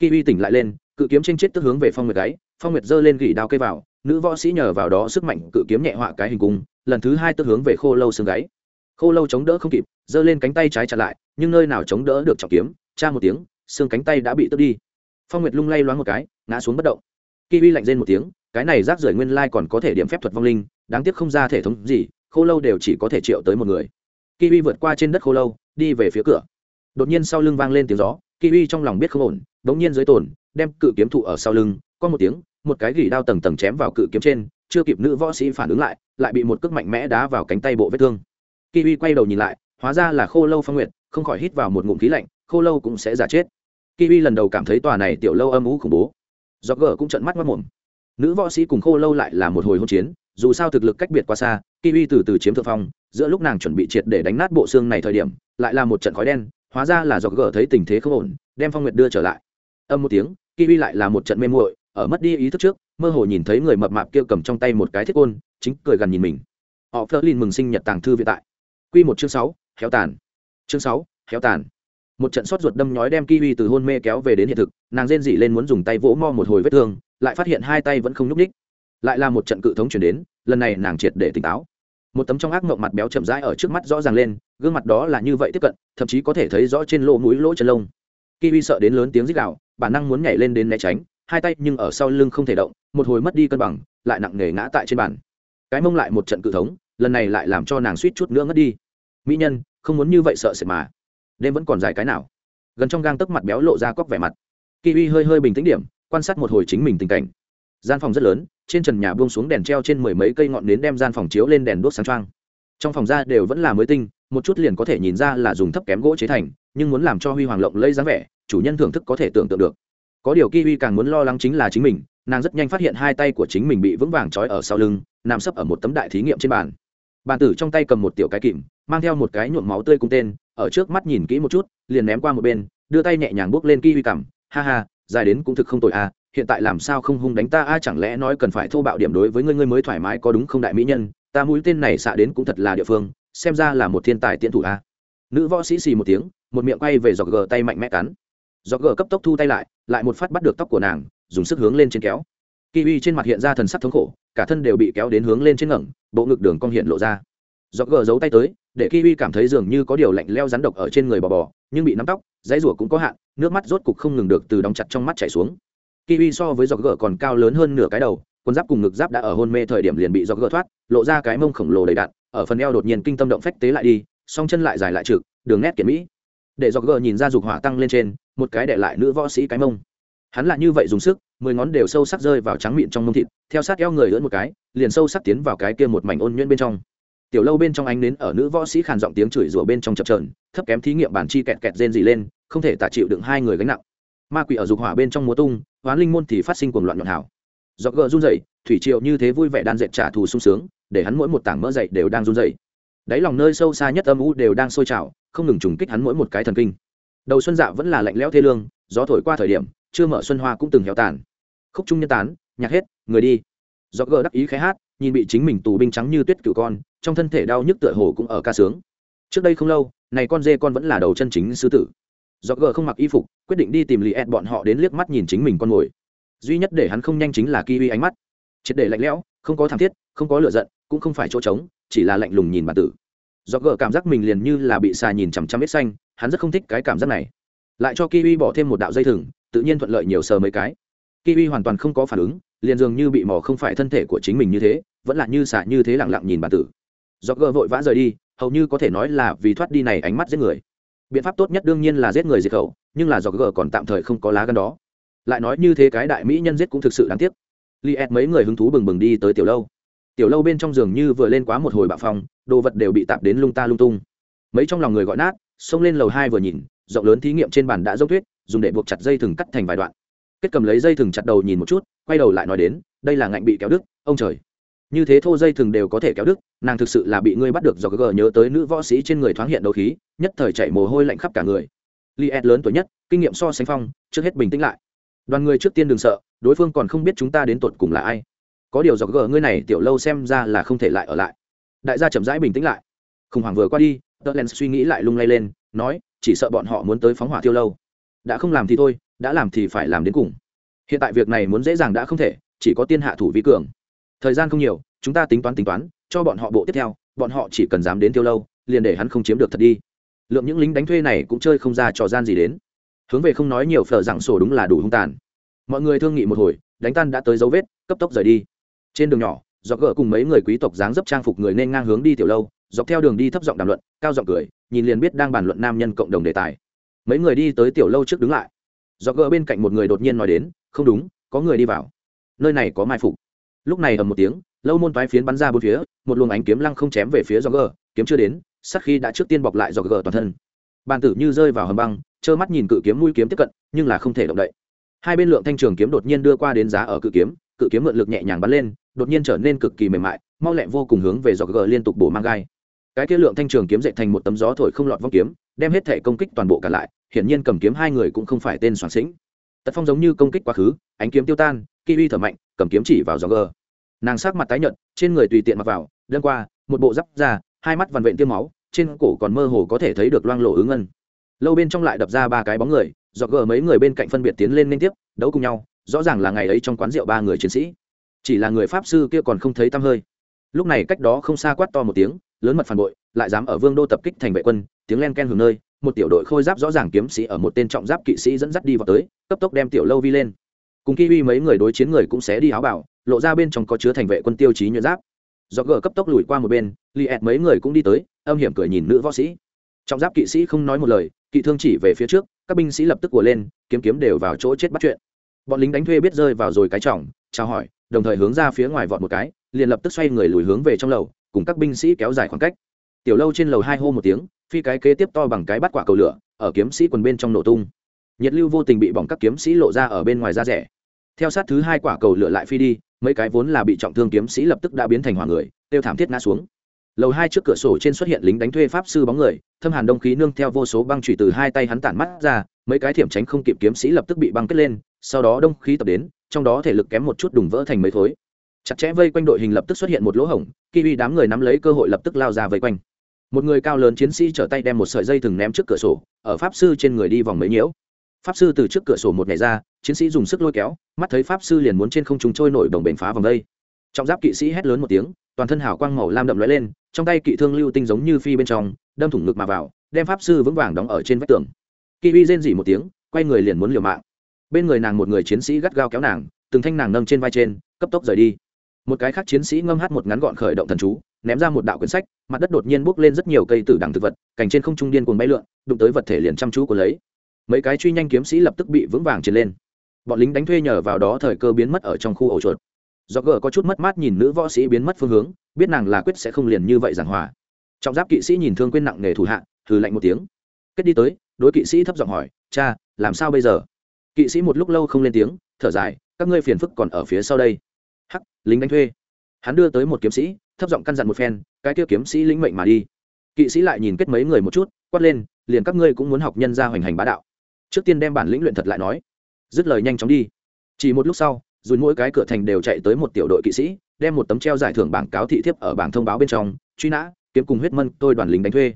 kiwi tỉnh lại lên, cự kiếm trên chết tức hướng về phong nguyệt gáy, phong nguyệt giơ lên gỉ đao cây vào, nữ võ sĩ nhờ vào đó sức mạnh cự kiếm nhẹ họa cái hình cung, lần thứ hai tức hướng về khô lâu xương gáy. Khô lâu chống đỡ không kịp, giơ lên cánh tay trái chặn lại, nhưng nơi nào chống đỡ được trọng kiếm tra một tiếng, xương cánh tay đã bị tước đi. Phong nguyệt lung lay loáng một cái, ngã xuống bất động. Kiwi lạnh rên một tiếng, cái này rác rưởi nguyên lai còn có thể điểm phép thuật vong linh, đáng tiếc không ra thể thống gì, khô lâu đều chỉ có thể triệu tới một người. Kiwi vượt qua trên đất khô lâu, đi về phía cửa. Đột nhiên sau lưng vang lên tiếng gió kiwi trong lòng biết không ổn, đống nhiên dưới tổn đem cự kiếm thụ ở sau lưng, có một tiếng, một cái gỉ đao tầng tầng chém vào cự kiếm trên, chưa kịp nữ võ sĩ phản ứng lại lại bị một cước mạnh mẽ đá vào cánh tay bộ vết thương. Kiwi quay đầu nhìn lại, hóa ra là khô lâu phong nguyệt, không khỏi hít vào một ngụm khí lạnh, khô lâu cũng sẽ giả chết. Kiwi lần đầu cảm thấy tòa này tiểu lâu âm ú khủng bố. Do gờ cũng trận mắt mất mồm. Nữ võ sĩ cùng khô lâu lại là một hồi hỗn chiến, dù sao thực lực cách biệt quá xa kiwi từ từ chiếm thượng phong, giữa lúc nàng chuẩn bị triệt để đánh nát bộ xương này thời điểm, lại là một trận khói đen hóa ra là do gờ thấy tình thế không ổn, đem phong nguyệt đưa trở lại. Âm một tiếng, kiwi lại là một trận mê muội, ở mất đi ý thức trước, mơ hồ nhìn thấy người mập mạp kia cầm trong tay một cái thiết côn, chính cười gần nhìn mình. Họ phớt lên mừng sinh nhật tàng thư vĩ tại. Q một chương sáu héo tàn. Chương sáu héo tàn. Một trận sót ruột đâm nhói đem kiwi từ hôn mê kéo về đến hiện thực, nàng rên dị lên muốn dùng tay vỗ mo một hồi vết thương, lại phát hiện hai tay vẫn không nhúc ních lại là một trận cự thống chuyển đến, lần này nàng triệt để tỉnh táo. Một tấm trong ác mộng mặt béo chậm rãi ở trước mắt rõ ràng lên gương mặt đó là như vậy tiếp cận, thậm chí có thể thấy rõ trên lỗ mũi lỗ chân lông. Kiwi sợ đến lớn tiếng rít gạo bản năng muốn nhảy lên đến né tránh, hai tay nhưng ở sau lưng không thể động, một hồi mất đi cân bằng, lại nặng nề ngã tại trên bàn. Cái mông lại một trận cự thống, lần này lại làm cho nàng suýt chút nữa ngất đi. Mỹ nhân, không muốn như vậy sợ sệt mà. Đêm vẫn còn dài cái nào? Gần trong gang tấc mặt béo lộ ra cóc vẻ mặt. Kiwi hơi hơi bình tĩnh điểm, quan sát một hồi chính mình tình cảnh. Gian phòng rất lớn, trên trần nhà buông xuống đèn treo trên mười mấy cây ngọn nến đem gian phòng chiếu lên đèn đốt sáng trang. trong phòng ra đều vẫn là mới tinh một chút liền có thể nhìn ra là dùng thấp kém gỗ chế thành, nhưng muốn làm cho huy hoàng lộng lây dáng vẻ, chủ nhân thưởng thức có thể tưởng tượng được. Có điều kiwi càng muốn lo lắng chính là chính mình, nàng rất nhanh phát hiện hai tay của chính mình bị vững vàng trói ở sau lưng, nằm sấp ở một tấm đại thí nghiệm trên bàn. Bàn tử trong tay cầm một tiểu cái kìm, mang theo một cái nhuộm máu tươi cung tên, ở trước mắt nhìn kỹ một chút, liền ném qua một bên, đưa tay nhẹ nhàng bước lên kiwi cằm. Ha ha, dài đến cũng thực không tội à hiện tại làm sao không hung đánh ta a, chẳng lẽ nói cần phải thô bạo điểm đối với ngươi ngươi mới thoải mái có đúng không đại mỹ nhân, ta mũi tên này xạ đến cũng thật là địa phương xem ra là một thiên tài tiễn thủ a. Nữ võ sĩ xì một tiếng, một miệng quay về giọt gờ tay mạnh mẽ cắn. Giọt gờ cấp tốc thu tay lại lại một phát bắt được tóc của nàng, dùng sức hướng lên trên kéo. Kiwi trên mặt hiện ra thần sắc thống khổ, cả thân đều bị kéo đến hướng lên trên ngẩng, bộ ngực đường cong hiện lộ ra. Giọt gờ giấu tay tới, để kiwi cảm thấy dường như có điều lạnh leo rắn độc ở trên người bò bò, nhưng bị nắm tóc, dãy rủa cũng có hạn, nước mắt rốt cục không ngừng được từ đóng chặt trong mắt chảy xuống. Kiwi so với giọt gờ còn cao lớn hơn nửa cái đầu, quần giáp cùng ngực giáp đã ở hôn mê thời điểm liền bị giọt gờ thoát, lộ ra cái mông khổng lồ đầy đạn ở phần eo đột nhiên kinh tâm động phách tế lại đi, song chân lại dài lại trực, đường nét kiệt mỹ. Để dọc gờ nhìn ra dục hỏa tăng lên trên, một cái để lại nữ võ sĩ cái mông. Hắn lại như vậy dùng sức, mười ngón đều sâu sắc rơi vào trắng miệng trong mông thịt, theo sát eo người lưỡn một cái, liền sâu sắc tiến vào cái kia một mảnh ôn nhuyễn bên trong. Tiểu lâu bên trong ánh nến ở nữ võ sĩ khàn giọng tiếng chửi rủa bên trong chập trờn thấp kém thí nghiệm bản chi kẹt kẹt rên dị lên, không thể tả chịu đựng hai người gánh nặng. Ma quỷ ở dục hỏa bên trong múa tung, hoán linh môn thì phát sinh cuồng loạn nhọn hảo dọc gờ run rẩy thủy triệu như thế vui vẻ đan dệt trả thù sung sướng, để hắn mỗi một tảng mỡ dậy đều đang run rẩy. Đáy lòng nơi sâu xa nhất âm u đều đang sôi trào, không ngừng trùng kích hắn mỗi một cái thần kinh. Đầu xuân dạ vẫn là lạnh lẽo thê lương, gió thổi qua thời điểm, chưa mở xuân hoa cũng từng héo tàn. Khúc trung nhân tán, nhạc hết, người đi. Do gờ đắc ý khái hát, nhìn bị chính mình tù binh trắng như tuyết cựu con, trong thân thể đau nhức tựa hồ cũng ở ca sướng. Trước đây không lâu, này con dê con vẫn là đầu chân chính sư tử. Do gờ không mặc y phục, quyết định đi tìm lì ed bọn họ đến liếc mắt nhìn chính mình con mồi. Duy nhất để hắn không nhanh chính là kiwi ánh mắt triệt để lạnh lẽo, không có thảm thiết, không có lửa giận, cũng không phải chỗ trống, chỉ là lạnh lùng nhìn bản tử. Do gờ cảm giác mình liền như là bị xà nhìn chằm chằm vết xanh, hắn rất không thích cái cảm giác này. Lại cho kiwi bỏ thêm một đạo dây thừng, tự nhiên thuận lợi nhiều sờ mấy cái. Kiwi hoàn toàn không có phản ứng, liền dường như bị mò không phải thân thể của chính mình như thế, vẫn là như xả như thế lẳng lặng nhìn bản tử. Do gờ vội vã rời đi, hầu như có thể nói là vì thoát đi này ánh mắt giết người. Biện pháp tốt nhất đương nhiên là giết người diệt khẩu, nhưng là do gờ còn tạm thời không có lá gan đó. Lại nói như thế cái đại mỹ nhân giết cũng thực sự đáng tiếc li ed mấy người hứng thú bừng bừng đi tới tiểu lâu. Tiểu lâu bên trong giường như vừa lên quá một hồi bạo phong, đồ vật đều bị tạp đến lung ta lung tung. Mấy trong lòng người gọi nát, xông lên lầu hai vừa nhìn, rộng lớn thí nghiệm trên bàn đã dốc tuyết dùng để buộc chặt dây thừng cắt thành vài đoạn. Kết cầm lấy dây thừng chặt đầu nhìn một chút, quay đầu lại nói đến, đây là ngạnh bị kéo đứt, ông trời. Như thế thô dây thừng đều có thể kéo đứt, nàng thực sự là bị ngươi bắt được do gờ nhớ tới nữ võ sĩ trên người thoáng hiện đấu khí, nhất thời chạy mồ hôi lạnh khắp cả người. Li ed lớn tuổi nhất, kinh nghiệm so sánh phong, trước hết bình tĩnh lại. Đoàn người trước tiên đừng sợ đối phương còn không biết chúng ta đến tột cùng là ai. Có điều dọc gờ ngươi này tiểu lâu xem ra là không thể lại ở lại. Đại gia chậm rãi bình tĩnh lại. Khủng hoảng vừa qua đi tờ len suy nghĩ lại lung lay lên, nói, chỉ sợ bọn họ muốn tới phóng hỏa tiêu lâu. Đã không làm thì thôi, đã làm thì phải làm đến cùng. Hiện tại việc này muốn dễ dàng đã không thể, chỉ có tiên hạ thủ vi cường. Thời gian không nhiều, chúng ta tính toán tính toán, cho bọn họ bộ tiếp theo, bọn họ chỉ cần dám đến tiêu lâu, liền để hắn không chiếm được thật đi. Lượng những lính đánh thuê này cũng chơi không ra trò gian gì đến. Hướng về không nói nhiều phở rằng sổ đúng là đủ hung tàn mọi người thương nghị một hồi, đánh tan đã tới dấu vết, cấp tốc rời đi. Trên đường nhỏ, dọc gỡ cùng mấy người quý tộc dáng dấp trang phục người nên ngang hướng đi tiểu lâu, dọc theo đường đi thấp giọng đàm luận, cao giọng cười, nhìn liền biết đang bàn luận nam nhân cộng đồng đề tài. Mấy người đi tới tiểu lâu trước đứng lại. Dọc gỡ bên cạnh một người đột nhiên nói đến, không đúng, có người đi vào. Nơi này có mai phục. Lúc này ầm một tiếng, lâu môn toái phiến bắn ra bốn phía, một luồng ánh kiếm lăng không chém về phía dọc gỡ, kiếm chưa đến sắc khi đã trước tiên bọc lại dọc gỡ toàn thân. Bàn tử như rơi vào hầm băng, trơ mắt nhìn cự kiếm mũi kiếm tiếp cận, nhưng là không thể động đậy hai bên lượng thanh trường kiếm đột nhiên đưa qua đến giá ở cự kiếm cự kiếm mượn lực nhẹ nhàng bắn lên, đột nhiên trở nên cực kỳ mềm mại, mau lẹ vô cùng hướng về dọc gờ liên tục bổ mang gai. Cái kia lượng thanh trường kiếm dậy thành một tấm gió thổi không lọt vong kiếm, đem hết thể công kích toàn bộ cả lại, hiển nhiên cầm kiếm hai người cũng không phải tên soạn sĩnh. Tật phong giống như công kích quá khứ, ánh kiếm tiêu tan, kiwi thở mạnh, cầm kiếm chỉ vào dọc gờ. Nàng sắc mặt tái nhợt, trên người tùy tiện mặc vào đơn qua, một bộ giáp ra hai mắt vằn vện tiêm máu, trên cổ còn mơ hồ có thể thấy được loang lộ ứng ngân. Lâu bên trong lại đập ra ba cái bóng người do gờ mấy người bên cạnh phân biệt tiến lên liên tiếp, đấu cùng nhau, rõ ràng là ngày ấy trong quán rượu ba người chiến sĩ. Chỉ là người pháp sư kia còn không thấy tăm hơi. Lúc này cách đó không xa quát to một tiếng, lớn mật phản bội, lại dám ở vương đô tập kích thành vệ quân, tiếng len ken hưởng nơi, một tiểu đội khôi giáp rõ ràng kiếm sĩ ở một tên trọng giáp kỵ sĩ dẫn dắt đi vào tới, cấp tốc đem tiểu lâu vi lên. Cùng kiwi mấy người đối chiến người cũng sẽ đi áo bảo lộ ra bên trong có chứa thành vệ quân tiêu chí nhuyễn giáp. Do gờ cấp tốc lùi qua một bên, li ẹt mấy người cũng đi tới, âm hiểm cười nhìn nữ võ sĩ. Trọng giáp kỵ sĩ không nói một lời, kỵ thương chỉ về phía trước các binh sĩ lập tức của lên, kiếm kiếm đều vào chỗ chết bắt chuyện. Bọn lính đánh thuê biết rơi vào rồi cái trọng chào hỏi, đồng thời hướng ra phía ngoài vọt một cái, liền lập tức xoay người lùi hướng về trong lầu, cùng các binh sĩ kéo dài khoảng cách. Tiểu lâu trên lầu hai hô một tiếng, phi cái kế tiếp to bằng cái bắt quả cầu lửa, ở kiếm sĩ quần bên trong nổ tung. Nhiệt lưu vô tình bị bỏng các kiếm sĩ lộ ra ở bên ngoài da rẻ. Theo sát thứ hai quả cầu lửa lại phi đi, mấy cái vốn là bị trọng thương kiếm sĩ lập tức đã biến thành hỏa người, tiêu thảm thiết ngã xuống lầu hai trước cửa sổ trên xuất hiện lính đánh thuê pháp sư bóng người, thâm hàn đông khí nương theo vô số băng trụy từ hai tay hắn tản mắt ra, mấy cái thiểm tránh không kịp kiếm sĩ lập tức bị băng kết lên, sau đó đông khí tập đến, trong đó thể lực kém một chút đùng vỡ thành mấy thối chặt chẽ vây quanh đội hình lập tức xuất hiện một lỗ hổng, kiwi đám người nắm lấy cơ hội lập tức lao ra vây quanh. Một người cao lớn chiến sĩ trở tay đem một sợi dây thừng ném trước cửa sổ, ở pháp sư trên người đi vòng mấy nhiễu. Pháp sư từ trước cửa sổ một ngày ra, chiến sĩ dùng sức lôi kéo, mắt thấy pháp sư liền muốn trên không trung trôi nổi đồng bền phá vòng đây trọng giáp kỵ sĩ hét lớn một tiếng, toàn thân hào quang màu lam đậm lóe lên, trong tay kỵ thương lưu tinh giống như phi bên trong, đâm thủng ngực mà vào, đem pháp sư vững vàng đóng ở trên vách tường. Kỳ uy rên dỉ một tiếng, quay người liền muốn liều mạng. Bên người nàng một người chiến sĩ gắt gao kéo nàng, từng thanh nàng nâng trên vai trên, cấp tốc rời đi. Một cái khác chiến sĩ ngâm hát một ngắn gọn khởi động thần chú, ném ra một đạo quyển sách, mặt đất đột nhiên bốc lên rất nhiều cây tử đằng thực vật, cành trên không trung điên cuồng bay lượn, đụng tới vật thể liền chăm chú của lấy. Mấy cái truy nhanh kiếm sĩ lập tức bị vững vàng trên lên. Bọn lính đánh thuê nhờ vào đó thời cơ biến mất ở trong khu ổ chuột do gờ có chút mất mát nhìn nữ võ sĩ biến mất phương hướng, biết nàng là quyết sẽ không liền như vậy giảng hòa. Trọng giáp kỵ sĩ nhìn thương quên nặng nghề thủ hạ thử lạnh một tiếng. Kết đi tới, đối kỵ sĩ thấp giọng hỏi, cha, làm sao bây giờ? Kỵ sĩ một lúc lâu không lên tiếng, thở dài, các ngươi phiền phức còn ở phía sau đây. Hắc, lính đánh thuê. Hắn đưa tới một kiếm sĩ, thấp giọng căn dặn một phen, cái kia kiếm sĩ lĩnh mệnh mà đi. Kỵ sĩ lại nhìn kết mấy người một chút, quát lên, liền các ngươi cũng muốn học nhân ra hoành hành bá đạo. Trước tiên đem bản lĩnh luyện thật lại nói. Dứt lời nhanh chóng đi. Chỉ một lúc sau dùn mỗi cái cửa thành đều chạy tới một tiểu đội kỵ sĩ, đem một tấm treo giải thưởng bảng cáo thị thiếp ở bảng thông báo bên trong, truy nã, kiếm cùng huyết mân, tôi đoàn lính đánh thuê.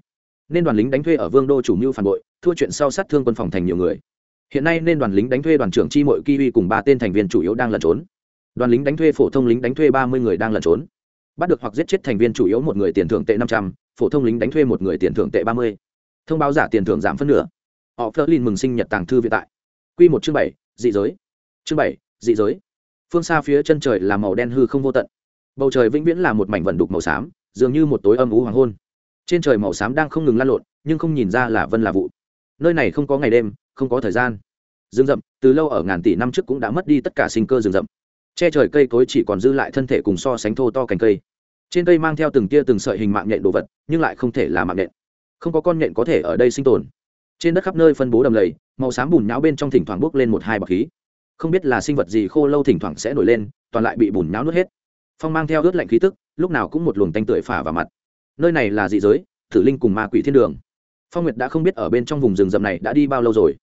Nên đoàn lính đánh thuê ở vương đô chủ mưu phản bội, thua chuyện sau sát thương quân phòng thành nhiều người. Hiện nay nên đoàn lính đánh thuê đoàn trưởng chi mội kiwi cùng ba tên thành viên chủ yếu đang lẩn trốn. Đoàn lính đánh thuê phổ thông lính đánh thuê ba mươi người đang lẩn trốn. Bắt được hoặc giết chết thành viên chủ yếu một người tiền thưởng tệ năm trăm, phổ thông lính đánh thuê một người tiền thưởng tệ ba mươi. Thông báo giả tiền thưởng giảm phân nửa. Họ phớt lên mừng sinh nhật tàng thư vĩ tại. Q một chương bảy, dị giới. Chương bảy, dị giới phương xa phía chân trời là màu đen hư không vô tận. Bầu trời vĩnh viễn là một mảnh vẩn đục màu xám, dường như một tối âm ú hoàng hôn. Trên trời màu xám đang không ngừng lan lộn, nhưng không nhìn ra là vân là vụ. Nơi này không có ngày đêm, không có thời gian. Rừng rậm, từ lâu ở ngàn tỷ năm trước cũng đã mất đi tất cả sinh cơ rừng rậm. Che trời cây cối chỉ còn dư lại thân thể cùng so sánh thô to cành cây. Trên cây mang theo từng tia từng sợi hình mạng nhện đồ vật, nhưng lại không thể là mạng nhện. Không có con nhện có thể ở đây sinh tồn. Trên đất khắp nơi phân bố đầm lầy, màu xám bùn nhão bên trong thỉnh thoảng bốc lên một hai bọc khí không biết là sinh vật gì khô lâu thỉnh thoảng sẽ nổi lên, toàn lại bị bùn nháo nuốt hết. Phong mang theo ướt lạnh khí tức, lúc nào cũng một luồng tanh tưởi phả vào mặt. Nơi này là dị giới, thử linh cùng ma quỷ thiên đường. Phong nguyệt đã không biết ở bên trong vùng rừng rậm này đã đi bao lâu rồi.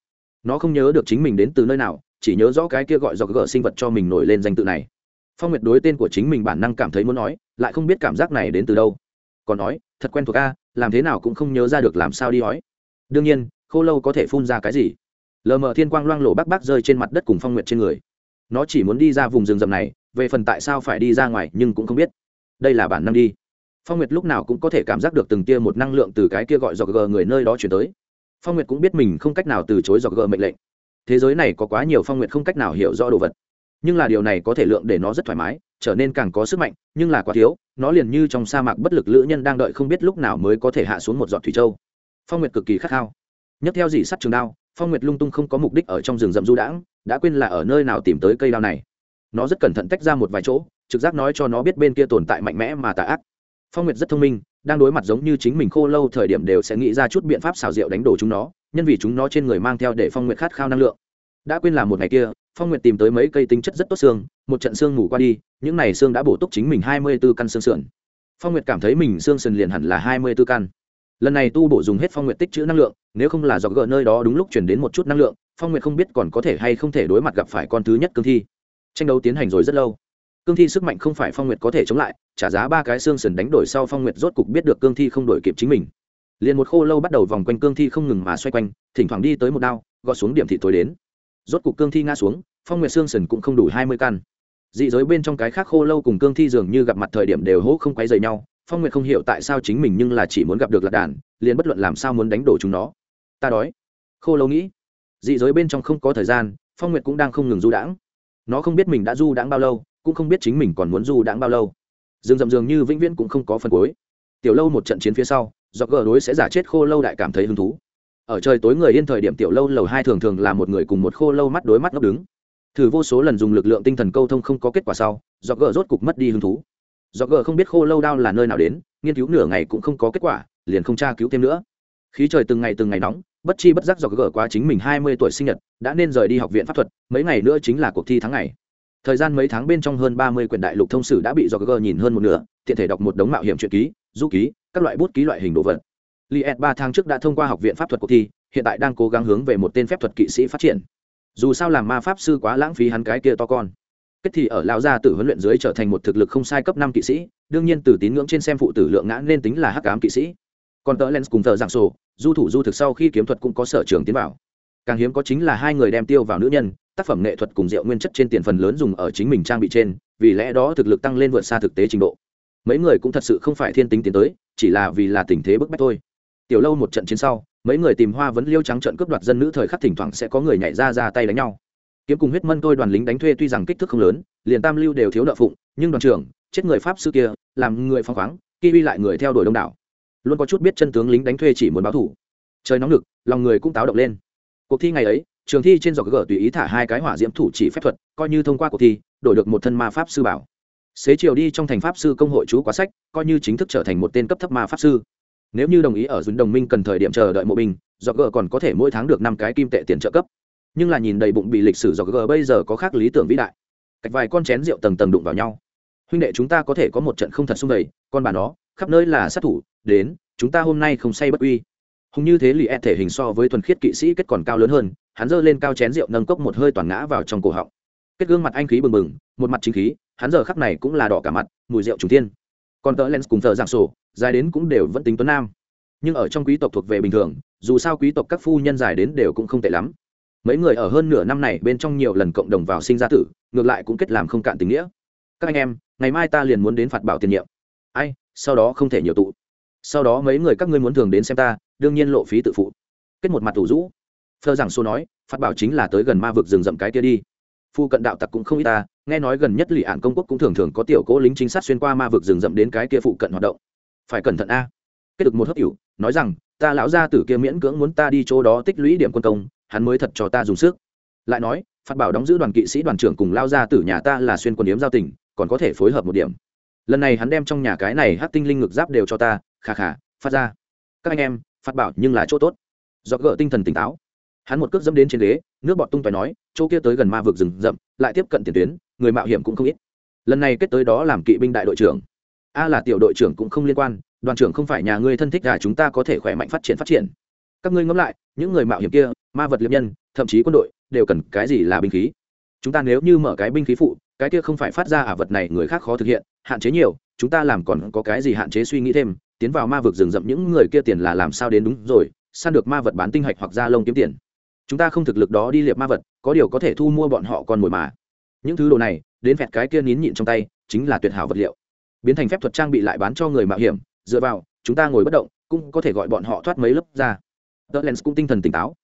Nó không nhớ được chính mình đến từ nơi nào, chỉ nhớ rõ cái kia gọi do gỡ sinh vật cho mình nổi lên danh tự này. Phong nguyệt đối tên của chính mình bản năng cảm thấy muốn nói, lại không biết cảm giác này đến từ đâu. Còn nói, thật quen thuộc a, làm thế nào cũng không nhớ ra được làm sao đi nói. Đương nhiên, khô lâu có thể phun ra cái gì? Lờ mờ thiên quang loang lộ bác bác rơi trên mặt đất cùng phong nguyệt trên người. Nó chỉ muốn đi ra vùng rừng rậm này, về phần tại sao phải đi ra ngoài nhưng cũng không biết. Đây là bản năng đi. Phong nguyệt lúc nào cũng có thể cảm giác được từng tia một năng lượng từ cái kia gọi dọc gờ người nơi đó chuyển tới. Phong nguyệt cũng biết mình không cách nào từ chối dọc gờ mệnh lệnh. Thế giới này có quá nhiều phong nguyệt không cách nào hiểu rõ đồ vật. Nhưng là điều này có thể lượng để nó rất thoải mái, trở nên càng có sức mạnh, nhưng là quá thiếu, nó liền như trong sa mạc bất lực lữ nhân đang đợi không biết lúc nào mới có thể hạ xuống một giọt thủy châu. Phong nguyệt cực kỳ khát khao nhấc theo dì sắt trường đao, phong nguyệt lung tung không có mục đích ở trong rừng rậm du đãng, đã quên là ở nơi nào tìm tới cây đao này. Nó rất cẩn thận tách ra một vài chỗ, trực giác nói cho nó biết bên kia tồn tại mạnh mẽ mà tà ác. Phong nguyệt rất thông minh, đang đối mặt giống như chính mình khô lâu thời điểm đều sẽ nghĩ ra chút biện pháp xào rượu đánh đổ chúng nó, nhân vì chúng nó trên người mang theo để phong nguyệt khát khao năng lượng. Đã quên là một ngày kia, phong nguyệt tìm tới mấy cây tính chất rất tốt xương, một trận xương ngủ qua đi, những n à y xương đã bổ túc chính mình hai mươi b ố căn xương sườn. Phong nguyệt cảm thấy mình xương sườn liền hẳn là hai mươi b ố căn lần này tu bổ dùng hết phong nguyệt tích chữ năng lượng, nếu không là do gỡ nơi đó đúng lúc chuyển đến một chút năng lượng, phong nguyệt không biết còn có thể hay không thể đối mặt gặp phải con thứ nhất cương thi. Tranh đấu tiến hành rồi rất lâu. Cương thi sức mạnh không phải phong nguyệt có thể chống lại, trả giá ba cái xương sườn đánh đổi sau phong nguyệt rốt cục biết được cương thi không đổi kịp chính mình. Liền một khô lâu bắt đầu vòng quanh cương thi không ngừng mà xoay quanh, thỉnh thoảng đi tới một đao gọt xuống điểm thị tối đến. Rốt cục cương thi ngã xuống, phong nguyệt xương sần cũng không đủ hai mươi căn. Dị giới bên trong cái khác khô lâu cùng cương thi dường như gặp mặt thời điểm đều hỗ không quấy dày nhau phong nguyệt không hiểu tại sao chính mình nhưng là chỉ muốn gặp được lạc đàn, liền bất luận làm sao muốn đánh đổ chúng nó. Ta đói. Khô lâu nghĩ. Dị giới bên trong không có thời gian, phong nguyệt cũng đang không ngừng du đãng. Nó không biết mình đã du đãng bao lâu, cũng không biết chính mình còn muốn du đãng bao lâu. Dương dầm dường như vĩnh viễn cũng không có phần cuối. Tiểu lâu một trận chiến phía sau do gờ đối sẽ giả chết khô lâu đại cảm thấy hứng thú. Ở trời tối người yên thời điểm tiểu lâu lầu hai thường thường là một người cùng một khô lâu mắt đối mắt ngốc đứng. Thử vô số lần dùng lực lượng tinh thần câu thông không có kết quả sau do gờ rốt cục mất đi hứng thú do gờ không biết khô lâu đao là nơi nào đến, nghiên cứu nửa ngày cũng không có kết quả, liền không tra cứu thêm nữa. Khí trời từng ngày từng ngày nóng, bất chi bất giác do gờ quá chính mình hai mươi tuổi sinh nhật, đã nên rời đi học viện pháp thuật, mấy ngày nữa chính là cuộc thi tháng ngày. Thời gian mấy tháng bên trong hơn ba mươi quyển đại lục thông sử đã bị do gờ nhìn hơn một nửa, tiện thể đọc một đống mạo hiểm truyện ký, du ký, các loại bút ký loại hình đồ vật. Liệt ba tháng trước đã thông qua học viện pháp thuật cuộc thi, hiện tại đang cố gắng hướng về một tên phép thuật kỵ sĩ phát triển. Dù sao làm ma pháp sư quá lãng phí hắn cái kia to con kết thì ở Lão gia tử huấn luyện dưới trở thành một thực lực không sai cấp năm kỵ sĩ, đương nhiên từ tín ngưỡng trên xem phụ tử lượng ngã nên tính là hắc ám kỵ sĩ. Còn tờ lens cùng tờ giảng sổ, du thủ du thực sau khi kiếm thuật cũng có sở trường tiến vào. Càng hiếm có chính là hai người đem tiêu vào nữ nhân, tác phẩm nghệ thuật cùng rượu nguyên chất trên tiền phần lớn dùng ở chính mình trang bị trên, vì lẽ đó thực lực tăng lên vượt xa thực tế trình độ. Mấy người cũng thật sự không phải thiên tính tiến tới, chỉ là vì là tình thế bức bách thôi. Tiểu lâu một trận chiến sau, mấy người tìm hoa vấn liêu trắng trận cướp đoạt dân nữ thời khắc thỉnh thoảng sẽ có người nhảy ra ra tay đánh nhau kiếm cùng huyết mân tôi đoàn lính đánh thuê tuy rằng kích thước không lớn, liền tam lưu đều thiếu nợ phụng, nhưng đoàn trưởng, chết người pháp sư kia, làm người phong khoáng kỳ vi lại người theo đuổi đông đảo. Luôn có chút biết chân tướng lính đánh thuê chỉ muốn báo thủ. Trời nóng lực lòng người cũng táo động lên. Cuộc thi ngày ấy, trường thi trên giỏ gờ tùy ý thả hai cái hỏa diễm thủ chỉ phép thuật, coi như thông qua cuộc thi, đổi được một thân ma pháp sư bảo. Xế chiều đi trong thành pháp sư công hội chú quá sách, coi như chính thức trở thành một tên cấp thấp ma pháp sư. Nếu như đồng ý ở dùn đồng minh cần thời điểm chờ đợi mộ binh do gờ còn có thể mỗi tháng được năm cái kim tệ tiền trợ cấp nhưng là nhìn đầy bụng bị lịch sử dọc g bây giờ có khác lý tưởng vĩ đại. Cạch vài con chén rượu tầng tầng đụng vào nhau. Huynh đệ chúng ta có thể có một trận không thật xung đầy con bà nó, khắp nơi là sát thủ, đến, chúng ta hôm nay không say bất uy. Hùng như thế lì e thể hình so với thuần khiết kỵ sĩ kết còn cao lớn hơn, hắn giơ lên cao chén rượu nâng cốc một hơi toàn ngã vào trong cổ họng. Kết gương mặt anh khí bừng bừng, một mặt chính khí, hắn giờ khắc này cũng là đỏ cả mặt, mùi rượu trùng tiên còn tờ lens cùng thợ giảng sổ, dài đến cũng đều vẫn tính tuấn nam. Nhưng ở trong quý tộc thuộc về bình thường, dù sao quý tộc các phu nhân dài đến đều cũng không tệ lắm mấy người ở hơn nửa năm này bên trong nhiều lần cộng đồng vào sinh ra tử, ngược lại cũng kết làm không cạn tình nghĩa. Các anh em, ngày mai ta liền muốn đến phạt bảo tiền nhiệm. Ai, sau đó không thể nhiều tụ. Sau đó mấy người các ngươi muốn thường đến xem ta, đương nhiên lộ phí tự phụ. Kết một mặt tủ rũ. Phơ giảng xô nói, phạt bảo chính là tới gần ma vực rừng rậm cái kia đi. Phu cận đạo tặc cũng không ít ta, nghe nói gần nhất lì ạn công quốc cũng thường thường có tiểu cố lính chính sát xuyên qua ma vực rừng rậm đến cái kia phụ cận hoạt động. Phải cẩn thận a. Kết được một hấp hữu, nói rằng, ta lão gia tử kia miễn cưỡng muốn ta đi chỗ đó tích lũy điểm quân công hắn mới thật cho ta dùng sức. Lại nói phát bảo đóng giữ đoàn kỵ sĩ đoàn trưởng cùng lao ra từ nhà ta là xuyên quân yếm giao tình, còn có thể phối hợp một điểm. Lần này hắn đem trong nhà cái này hát tinh linh ngực giáp đều cho ta khà khà phát ra. Các anh em phát bảo nhưng là chỗ tốt. Do gỡ tinh thần tỉnh táo. Hắn một cước dẫm đến trên ghế, nước bọt tung tòi nói, chỗ kia tới gần ma vực rừng rậm, lại tiếp cận tiền tuyến, người mạo hiểm cũng không ít. Lần này kết tới đó làm kỵ binh đại đội trưởng. A là tiểu đội trưởng cũng không liên quan, đoàn trưởng không phải nhà ngươi thân thích gà chúng ta có thể khỏe mạnh phát triển phát triển các ngươi ngẫm lại, những người mạo hiểm kia, ma vật liệp nhân, thậm chí quân đội, đều cần cái gì là binh khí? Chúng ta nếu như mở cái binh khí phụ, cái kia không phải phát ra ả vật này người khác khó thực hiện, hạn chế nhiều, chúng ta làm còn có cái gì hạn chế suy nghĩ thêm, tiến vào ma vực rừng rậm những người kia tiền là làm sao đến đúng rồi, săn được ma vật bán tinh hạch hoặc da lông kiếm tiền. Chúng ta không thực lực đó đi liệp ma vật, có điều có thể thu mua bọn họ còn mồi mà. Những thứ đồ này, đến vẹt cái kia nín nhịn trong tay, chính là tuyệt hảo vật liệu. Biến thành phép thuật trang bị lại bán cho người mạo hiểm, dựa vào, chúng ta ngồi bất động, cũng có thể gọi bọn họ thoát mấy lớp ra tờ lens cũng tinh thần tỉnh táo.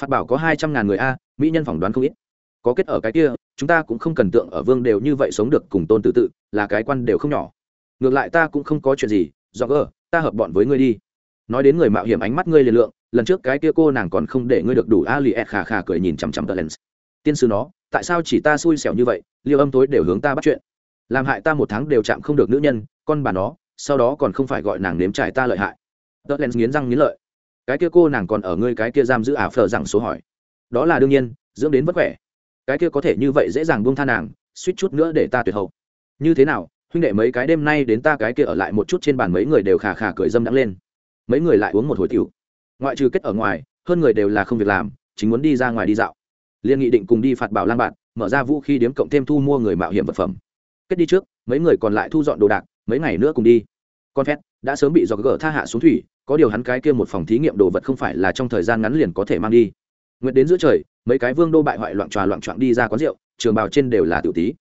Phát bảo có hai trăm ngàn người a, mỹ nhân phỏng đoán không ít. Có kết ở cái kia, chúng ta cũng không cần tượng ở vương đều như vậy sống được cùng tôn tự tự, là cái quan đều không nhỏ. Ngược lại ta cũng không có chuyện gì do gờ ta hợp bọn với ngươi đi. Nói đến người mạo hiểm ánh mắt ngươi liền lượng, lần trước cái kia cô nàng còn không để ngươi được đủ a li ed khà khà cười nhìn chằm chằm tờ lens. Tiên sư nó, tại sao chỉ ta xui xẻo như vậy, liêu âm tối đều hướng ta bắt chuyện. Làm hại ta một tháng đều chạm không được nữ nhân, con bà nó, sau đó còn không phải gọi nàng nếm trải ta lợi hại. Tờ lens nghiến răng nghiến lợi cái kia cô nàng còn ở ngươi cái kia giam giữ ả phờ rằng số hỏi. Đó là đương nhiên, dưỡng đến vất khỏe. Cái kia có thể như vậy dễ dàng buông tha nàng, suýt chút nữa để ta tuyệt hậu. Như thế nào, huynh đệ mấy cái đêm nay đến ta cái kia ở lại một chút trên bàn mấy người đều khà khà cười dâm đắng lên. Mấy người lại uống một hồi tiểu. Ngoại trừ kết ở ngoài, hơn người đều là không việc làm, chính muốn đi ra ngoài đi dạo. Liên nghị định cùng đi phạt bảo lang bạn, mở ra vũ khí điếm cộng thêm thu mua người mạo hiểm vật phẩm. Kết đi trước, mấy người còn lại thu dọn đồ đạc, mấy ngày nữa cùng đi. Con phét, đã sớm bị do gỡ tha hạ xuống thủy có điều hắn cái kia một phòng thí nghiệm đồ vật không phải là trong thời gian ngắn liền có thể mang đi. Nguyện đến giữa trời, mấy cái vương đô bại hoại loạn tròa loạn trọn đi ra quán rượu, trường bào trên đều là tiểu tí.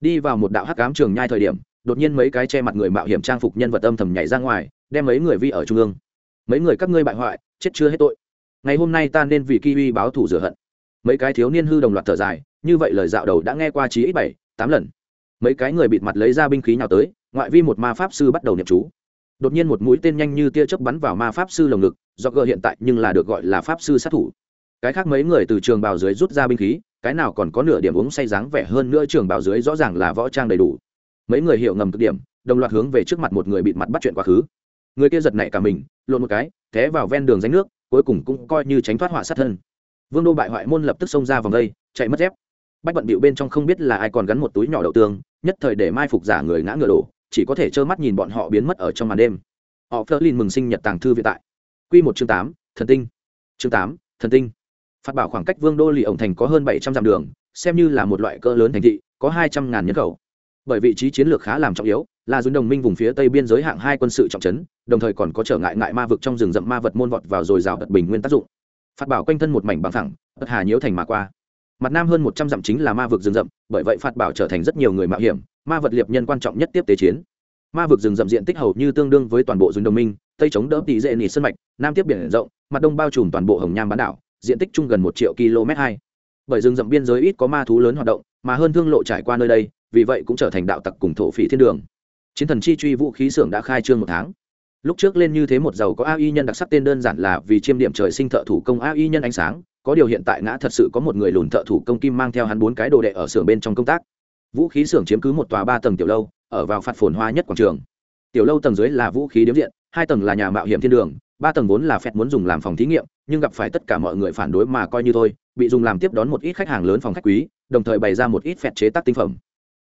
Đi vào một đạo hắc ám trường nhai thời điểm, đột nhiên mấy cái che mặt người mạo hiểm trang phục nhân vật âm thầm nhảy ra ngoài, đem mấy người vi ở trung ương. Mấy người các ngươi bại hoại, chết chưa hết tội. Ngày hôm nay ta nên vì kiwi báo thù rửa hận. Mấy cái thiếu niên hư đồng loạt thở dài, như vậy lời dạo đầu đã nghe qua chí ít bảy, tám lần. Mấy cái người bịt mặt lấy ra binh khí nào tới, ngoại vi một ma pháp sư bắt đầu niệm chú đột nhiên một mũi tên nhanh như tia chớp bắn vào ma pháp sư lồng ngực do gờ hiện tại nhưng là được gọi là pháp sư sát thủ. Cái khác mấy người từ trường bào dưới rút ra binh khí, cái nào còn có nửa điểm uống say dáng vẻ hơn nữa trường bào dưới rõ ràng là võ trang đầy đủ. Mấy người hiểu ngầm cực điểm, đồng loạt hướng về trước mặt một người bịt mặt bắt chuyện quá khứ. Người kia giật nảy cả mình, lộn một cái, té vào ven đường danh nước, cuối cùng cũng coi như tránh thoát họa sát thân. Vương đô bại hoại môn lập tức xông ra vòng đây, chạy mất dép. Bách bận bịu bên trong không biết là ai còn gắn một túi nhỏ đậu tương, nhất thời để mai phục giả người ngã ngựa đổ chỉ có thể trơ mắt nhìn bọn họ biến mất ở trong màn đêm. Họ phơ linh mừng sinh nhật tàng thư viện tại. Q một chương tám, thần tinh. Chương tám, thần tinh. Phát bảo khoảng cách vương đô lì ổng thành có hơn bảy trăm dặm đường, xem như là một loại cỡ lớn thành thị, có hai trăm ngàn nhân khẩu. Bởi vị trí chiến lược khá làm trọng yếu, là dùng đồng minh vùng phía tây biên giới hạng hai quân sự trọng trấn, đồng thời còn có trở ngại ngại ma vực trong rừng rậm ma vật môn vọt vào rồi rào đật bình nguyên tác dụng. Phát bảo quanh thân một mảnh bằng thẳng bất hà nhiễu thành mà qua mặt nam hơn một trăm dặm chính là ma vực rừng rậm, bởi vậy phạt bảo trở thành rất nhiều người mạo hiểm, ma vật liệp nhân quan trọng nhất tiếp tế chiến. Ma vực rừng rậm diện tích hầu như tương đương với toàn bộ rừng đồng minh, tây chống đỡ tỷ dễ nỉ sân mạch, nam tiếp biển rộng, mặt đông bao trùm toàn bộ hồng nham bán đảo, diện tích chung gần một triệu km hai. Bởi rừng rậm biên giới ít có ma thú lớn hoạt động, mà hơn thương lộ trải qua nơi đây, vì vậy cũng trở thành đạo tặc cùng thổ phỉ thiên đường. Chiến thần chi truy vũ khí xưởng đã khai trương một tháng. Lúc trước lên như thế một giàu có ai nhân đặc sắc tên đơn giản là vì chiêm điểm trời sinh thợ thủ công ai nhân ánh sáng có điều hiện tại ngã thật sự có một người lùn thợ thủ công kim mang theo hắn bốn cái đồ đệ ở xưởng bên trong công tác. Vũ khí xưởng chiếm cứ một tòa ba tầng tiểu lâu, ở vào phạt phồn hoa nhất quảng trường. Tiểu lâu tầng dưới là vũ khí điếm diện, hai tầng là nhà mạo hiểm thiên đường, ba tầng vốn là phẹt muốn dùng làm phòng thí nghiệm, nhưng gặp phải tất cả mọi người phản đối mà coi như thôi, bị dùng làm tiếp đón một ít khách hàng lớn phòng khách quý, đồng thời bày ra một ít phẹt chế tác tinh phẩm.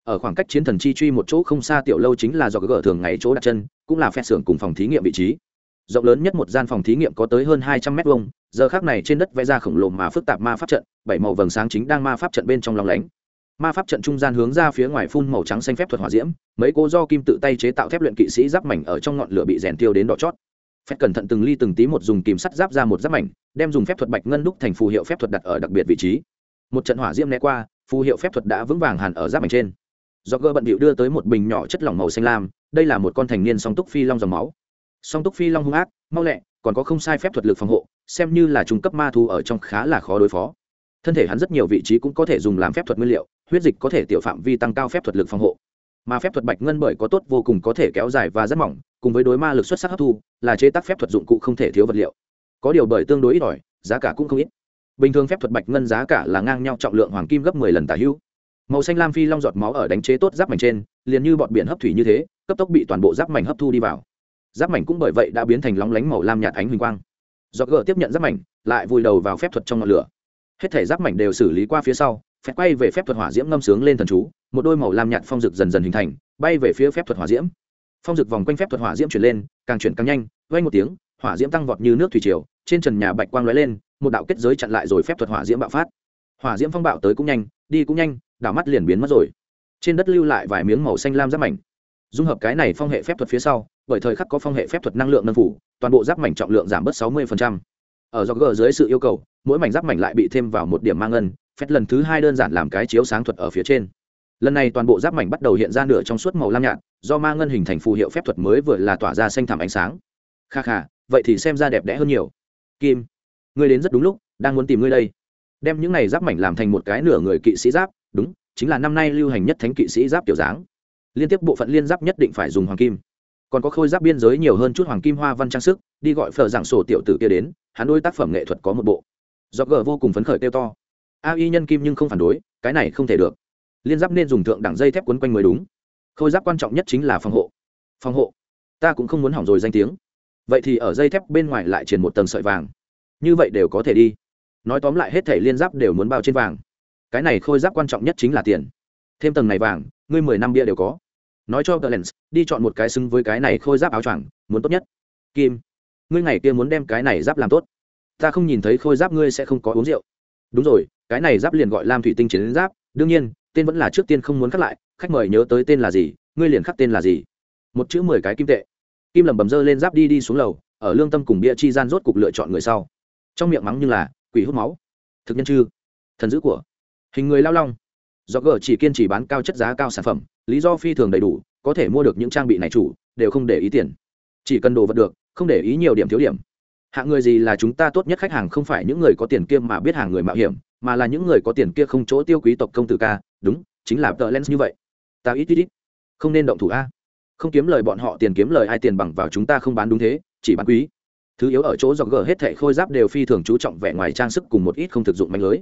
Ở khoảng cách chiến thần chi truy một chỗ không xa tiểu lâu chính là do gỡ thường ngày chỗ đặt chân, cũng là phẹt xưởng cùng phòng thí nghiệm vị trí rộng lớn nhất một gian phòng thí nghiệm có tới hơn hai trăm mét vuông, giờ khác này trên đất vẽ ra khổng lồ mà phức tạp ma pháp trận, bảy màu vầng sáng chính đang ma pháp trận bên trong lòng lánh. Ma pháp trận trung gian hướng ra phía ngoài phun màu trắng xanh phép thuật hỏa diễm, mấy cô do kim tự tay chế tạo thép luyện kỵ sĩ giáp mảnh ở trong ngọn lửa bị rèn tiêu đến đỏ chót. Phép cẩn thận từng ly từng tí một dùng kìm sắt giáp ra một giáp mảnh, đem dùng phép thuật bạch ngân đúc thành phù hiệu phép thuật đặt ở đặc biệt vị trí. Một trận hỏa diễm né qua, phù hiệu phép thuật đã vững vàng hẳn ở giáp mảnh trên. Do gơ bận bịu đưa tới một bình nhỏ chất lỏng màu xanh lam, đây là một con thành niên song túc phi long dòng máu song túc phi long hung ác, mau lẹ, còn có không sai phép thuật lực phòng hộ, xem như là trung cấp ma thu ở trong khá là khó đối phó. Thân thể hắn rất nhiều vị trí cũng có thể dùng làm phép thuật nguyên liệu, huyết dịch có thể tiểu phạm vi tăng cao phép thuật lực phòng hộ. Mà phép thuật bạch ngân bởi có tốt vô cùng có thể kéo dài và rất mỏng, cùng với đối ma lực xuất sắc hấp thu, là chế tác phép thuật dụng cụ không thể thiếu vật liệu. Có điều bởi tương đối ít ỏi, giá cả cũng không ít. Bình thường phép thuật bạch ngân giá cả là ngang nhau trọng lượng hoàng kim gấp mười lần tả hữu. Màu xanh lam phi long giọt máu ở đánh chế tốt giáp mảnh trên, liền như bọn biển hấp thủy như thế, cấp tốc bị toàn bộ giáp mảnh hấp thu đi vào giáp mảnh cũng bởi vậy đã biến thành lóng lánh màu lam nhạt ánh huỳnh quang. Do gỡ tiếp nhận giáp mảnh, lại vùi đầu vào phép thuật trong ngọn lửa. Hết thể giáp mảnh đều xử lý qua phía sau, phép quay về phép thuật hỏa diễm ngâm sướng lên thần chú, một đôi màu lam nhạt phong dực dần dần hình thành, bay về phía phép thuật hỏa diễm. Phong dực vòng quanh phép thuật hỏa diễm chuyển lên, càng chuyển càng nhanh vay một tiếng, hỏa diễm tăng vọt như nước thủy triều, trên trần nhà bạch quang lóe lên, một đạo kết giới chặn lại rồi phép thuật hỏa diễm bạo phát. Hỏa diễm phong bạo tới cũng nhanh, đi cũng nhanh, đảo mắt liền biến mất rồi. Trên đất lưu lại vài miếng màu xanh lam giáp mảnh dung hợp cái này phong hệ phép thuật phía sau, bởi thời khắc có phong hệ phép thuật năng lượng nâng phủ, toàn bộ giáp mảnh trọng lượng giảm bớt 60%. ở do g dưới sự yêu cầu, mỗi mảnh giáp mảnh lại bị thêm vào một điểm mang ngân, phép lần thứ hai đơn giản làm cái chiếu sáng thuật ở phía trên. Lần này toàn bộ giáp mảnh bắt đầu hiện ra nửa trong suốt màu lam nhạt, do ma ngân hình thành phù hiệu phép thuật mới vừa là tỏa ra xanh thảm ánh sáng. Kha kha, vậy thì xem ra đẹp đẽ hơn nhiều. Kim, ngươi đến rất đúng lúc, đang muốn tìm ngươi đây. Đem những này giáp mảnh làm thành một cái nửa người kỵ sĩ giáp, đúng, chính là năm nay lưu hành nhất thánh kỵ sĩ giáp kiểu dáng liên tiếp bộ phận liên giáp nhất định phải dùng hoàng kim. Còn có khôi giáp biên giới nhiều hơn chút hoàng kim hoa văn trang sức, đi gọi phở giảng sổ tiểu tử kia đến, hắn đôi tác phẩm nghệ thuật có một bộ. Do gờ vô cùng phấn khởi kêu to. A y nhân kim nhưng không phản đối, cái này không thể được. Liên giáp nên dùng thượng đẳng dây thép quấn quanh mới đúng. Khôi giáp quan trọng nhất chính là phòng hộ. Phòng hộ. Ta cũng không muốn hỏng rồi danh tiếng. Vậy thì ở dây thép bên ngoài lại truyền một tầng sợi vàng. Như vậy đều có thể đi. Nói tóm lại hết thể liên giáp đều muốn bao trên vàng. Cái này khôi giáp quan trọng nhất chính là tiền. Thêm tầng này vàng, ngươi mười năm bia đều có nói cho tờ lens, đi chọn một cái xứng với cái này khôi giáp áo choàng, muốn tốt nhất. Kim, ngươi ngày kia muốn đem cái này giáp làm tốt. Ta không nhìn thấy khôi giáp ngươi sẽ không có uống rượu. Đúng rồi, cái này giáp liền gọi lam thủy tinh chiến giáp, đương nhiên, tên vẫn là trước tiên không muốn khắc lại, khách mời nhớ tới tên là gì, ngươi liền khắc tên là gì. Một chữ mười cái kim tệ. Kim lầm bầm dơ lên giáp đi đi xuống lầu, ở lương tâm cùng bia chi gian rốt cục lựa chọn người sau. Trong miệng mắng như là, quỷ hút máu. Thực nhân chư. Thần dữ của. Hình người lao long do gờ chỉ kiên trì bán cao chất giá cao sản phẩm, lý do phi thường đầy đủ, có thể mua được những trang bị này chủ, đều không để ý tiền. Chỉ cần đồ vật được, không để ý nhiều điểm thiếu điểm. Hạng người gì là chúng ta tốt nhất khách hàng không phải những người có tiền kia mà biết hàng người mạo hiểm, mà là những người có tiền kia không chỗ tiêu quý tộc công tử ca, đúng, chính là tờ lens như vậy. Ta ít ít ít. Không nên động thủ a. Không kiếm lời bọn họ tiền kiếm lời ai tiền bằng vào chúng ta không bán đúng thế, chỉ bán quý. Thứ yếu ở chỗ dọc gờ hết thệ khôi giáp đều phi thường chú trọng vẻ ngoài trang sức cùng một ít không thực dụng mạnh lưới.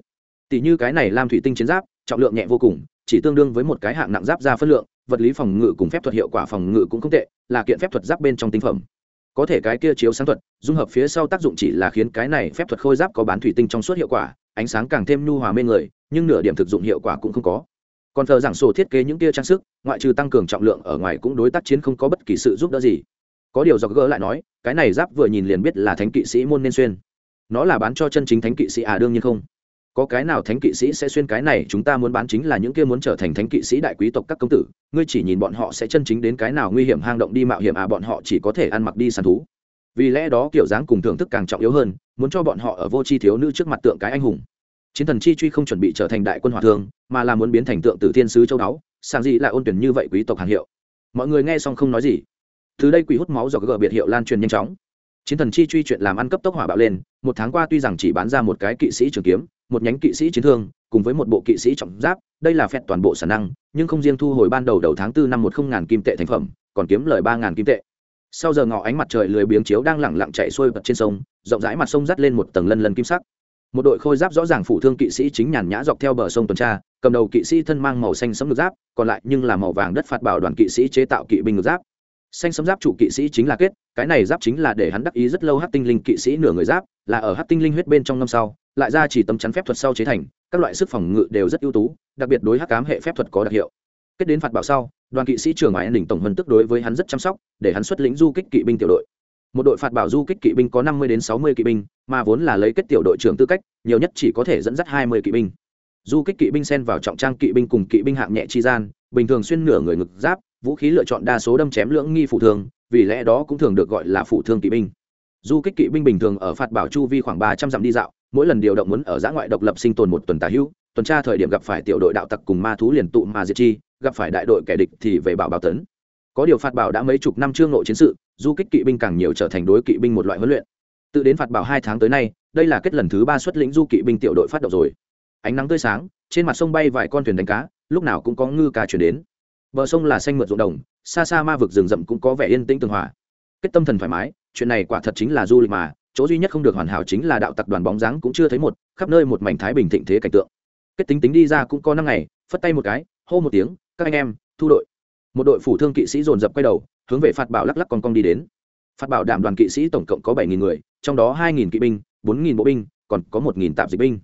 Tỷ như cái này làm thủy tinh chiến giáp trọng lượng nhẹ vô cùng, chỉ tương đương với một cái hạng nặng giáp ra phân lượng, vật lý phòng ngự cùng phép thuật hiệu quả phòng ngự cũng không tệ, là kiện phép thuật giáp bên trong tinh phẩm. Có thể cái kia chiếu sáng thuật, dung hợp phía sau tác dụng chỉ là khiến cái này phép thuật khôi giáp có bán thủy tinh trong suốt hiệu quả, ánh sáng càng thêm nhu hòa mê người, nhưng nửa điểm thực dụng hiệu quả cũng không có. Còn thờ giảng sổ thiết kế những kia trang sức, ngoại trừ tăng cường trọng lượng ở ngoài cũng đối tác chiến không có bất kỳ sự giúp đỡ gì. Có điều do gỡ lại nói, cái này giáp vừa nhìn liền biết là thánh kỵ sĩ môn nên xuyên. Nó là bán cho chân chính thánh kỵ sĩ à đương nhiên không có cái nào thánh kỵ sĩ sẽ xuyên cái này, chúng ta muốn bán chính là những kia muốn trở thành thánh kỵ sĩ đại quý tộc các công tử. Ngươi chỉ nhìn bọn họ sẽ chân chính đến cái nào nguy hiểm hang động đi mạo hiểm à bọn họ chỉ có thể ăn mặc đi săn thú. Vì lẽ đó kiểu dáng cùng thưởng thức càng trọng yếu hơn, muốn cho bọn họ ở vô tri thiếu nữ trước mặt tượng cái anh hùng. Chiến thần chi truy không chuẩn bị trở thành đại quân hòa thương mà là muốn biến thành tượng tử thiên sứ châu đáo sàng gì là ôn tuyển như vậy quý tộc hàng hiệu. Mọi người nghe xong không nói gì. Từ đây quỷ hút máu do gờ biệt hiệu lan truyền nhanh chóng. Chiến thần chi truy chuyện làm ăn cấp tốc hỏa bạo lên, một tháng qua tuy rằng chỉ bán ra một cái kỵ sĩ trường kiếm một nhánh kỵ sĩ chiến thương, cùng với một bộ kỵ sĩ trọng giáp, đây là phẹt toàn bộ sản năng, nhưng không riêng thu hồi ban đầu đầu tháng 4 năm một không ngàn kim tệ thành phẩm, còn kiếm lời ba ngàn kim tệ. Sau giờ ngọ ánh mặt trời lười biếng chiếu đang lẳng lặng chạy xuôi bật trên sông, rộng rãi mặt sông dắt lên một tầng lân lân kim sắc. Một đội khôi giáp rõ ràng phủ thương kỵ sĩ chính nhàn nhã dọc theo bờ sông tuần tra, cầm đầu kỵ sĩ thân mang màu xanh sẫm ngực giáp, còn lại nhưng là màu vàng đất phạt bảo đoàn kỵ sĩ chế tạo kỵ binh ngực giáp. Xanh sẫm giáp chủ kỵ sĩ chính là kết, cái này giáp chính là để hắn đắc ý rất lâu hát tinh linh kỵ sĩ nửa người giáp, là ở hát tinh linh huyết bên trong năm sau lại ra chỉ tâm chắn phép thuật sau chế thành, các loại sức phòng ngự đều rất ưu tú, đặc biệt đối hắc cám hệ phép thuật có đặc hiệu. Kết đến phạt bảo sau, đoàn kỵ sĩ trưởng ngoại an đỉnh tổng vân tức đối với hắn rất chăm sóc, để hắn xuất lĩnh du kích kỵ binh tiểu đội. Một đội phạt bảo du kích kỵ binh có năm mươi đến sáu mươi kỵ binh, mà vốn là lấy kết tiểu đội trưởng tư cách, nhiều nhất chỉ có thể dẫn dắt hai mươi kỵ binh. Du kích kỵ binh xen vào trọng trang kỵ binh cùng kỵ binh hạng nhẹ chi gian, bình thường xuyên nửa người ngực giáp, vũ khí lựa chọn đa số đâm chém lưỡng nghi phụ thương, vì lẽ đó cũng thường được gọi là phụ thương kỵ binh. Du kích kỵ binh bình thường ở phạt bảo chu vi khoảng ba trăm dặm đi dạo mỗi lần điều động muốn ở giã ngoại độc lập sinh tồn một tuần tà hữu, tuần tra thời điểm gặp phải tiểu đội đạo tặc cùng ma thú liền tụ mà diệt chi, gặp phải đại đội kẻ địch thì về bảo bảo tấn. Có điều phạt bảo đã mấy chục năm trương nội chiến sự, du kích kỵ binh càng nhiều trở thành đối kỵ binh một loại huấn luyện. Tự đến phạt bảo hai tháng tới nay, đây là kết lần thứ ba xuất lĩnh du kỵ binh tiểu đội phát động rồi. Ánh nắng tươi sáng, trên mặt sông bay vài con thuyền đánh cá, lúc nào cũng có ngư cá chuyển đến. Bờ sông là xanh mượt ruộng đồng, xa xa ma vực rừng rậm cũng có vẻ yên tĩnh tường hòa. Kết tâm thần thoải mái, chuyện này quả thật chính là du lịch mà chỗ duy nhất không được hoàn hảo chính là đạo tặc đoàn bóng dáng cũng chưa thấy một, khắp nơi một mảnh thái bình thịnh thế cảnh tượng. Kết tính tính đi ra cũng có năm ngày, phất tay một cái, hô một tiếng, các anh em, thu đội. Một đội phủ thương kỵ sĩ dồn dập quay đầu, hướng về phạt bảo lắc lắc con cong đi đến. Phạt bảo đảm đoàn kỵ sĩ tổng cộng có bảy nghìn người, trong đó hai nghìn kỵ binh, bốn nghìn bộ binh, còn có một nghìn tạp dịch binh.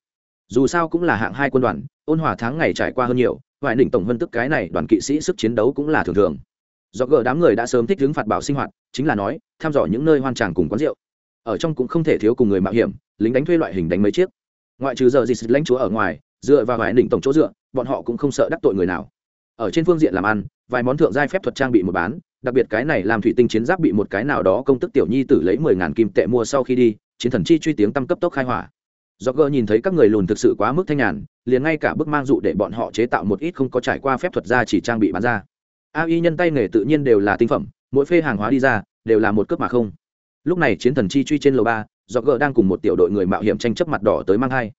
Dù sao cũng là hạng hai quân đoàn, ôn hòa tháng ngày trải qua hơn nhiều vài đỉnh tổng vân tức cái này đoàn kỵ sĩ sức chiến đấu cũng là thường thường. Do gỡ đám người đã sớm thích hướng phạt bảo sinh hoạt, chính là nói, thăm dò những nơi hoan tràng cùng quán rượu ở trong cũng không thể thiếu cùng người mạo hiểm, lính đánh thuê loại hình đánh mấy chiếc. Ngoại trừ giờ gì lãnh chúa ở ngoài, dựa vào vài đỉnh tổng chỗ dựa, bọn họ cũng không sợ đắc tội người nào. Ở trên phương diện làm ăn, vài món thượng giai phép thuật trang bị một bán, đặc biệt cái này làm thủy tinh chiến giáp bị một cái nào đó công tức tiểu nhi tử lấy mười ngàn kim tệ mua sau khi đi, chiến thần chi truy tiếng tăng cấp tốc khai hỏa. Do gơ nhìn thấy các người lùn thực sự quá mức thanh nhàn, liền ngay cả bức mang dụ để bọn họ chế tạo một ít không có trải qua phép thuật ra chỉ trang bị bán ra. Ai nhân tay nghề tự nhiên đều là tinh phẩm, mỗi phê hàng hóa đi ra, đều là một cướp mà không lúc này chiến thần chi truy trên lầu ba do gờ đang cùng một tiểu đội người mạo hiểm tranh chấp mặt đỏ tới mang hai.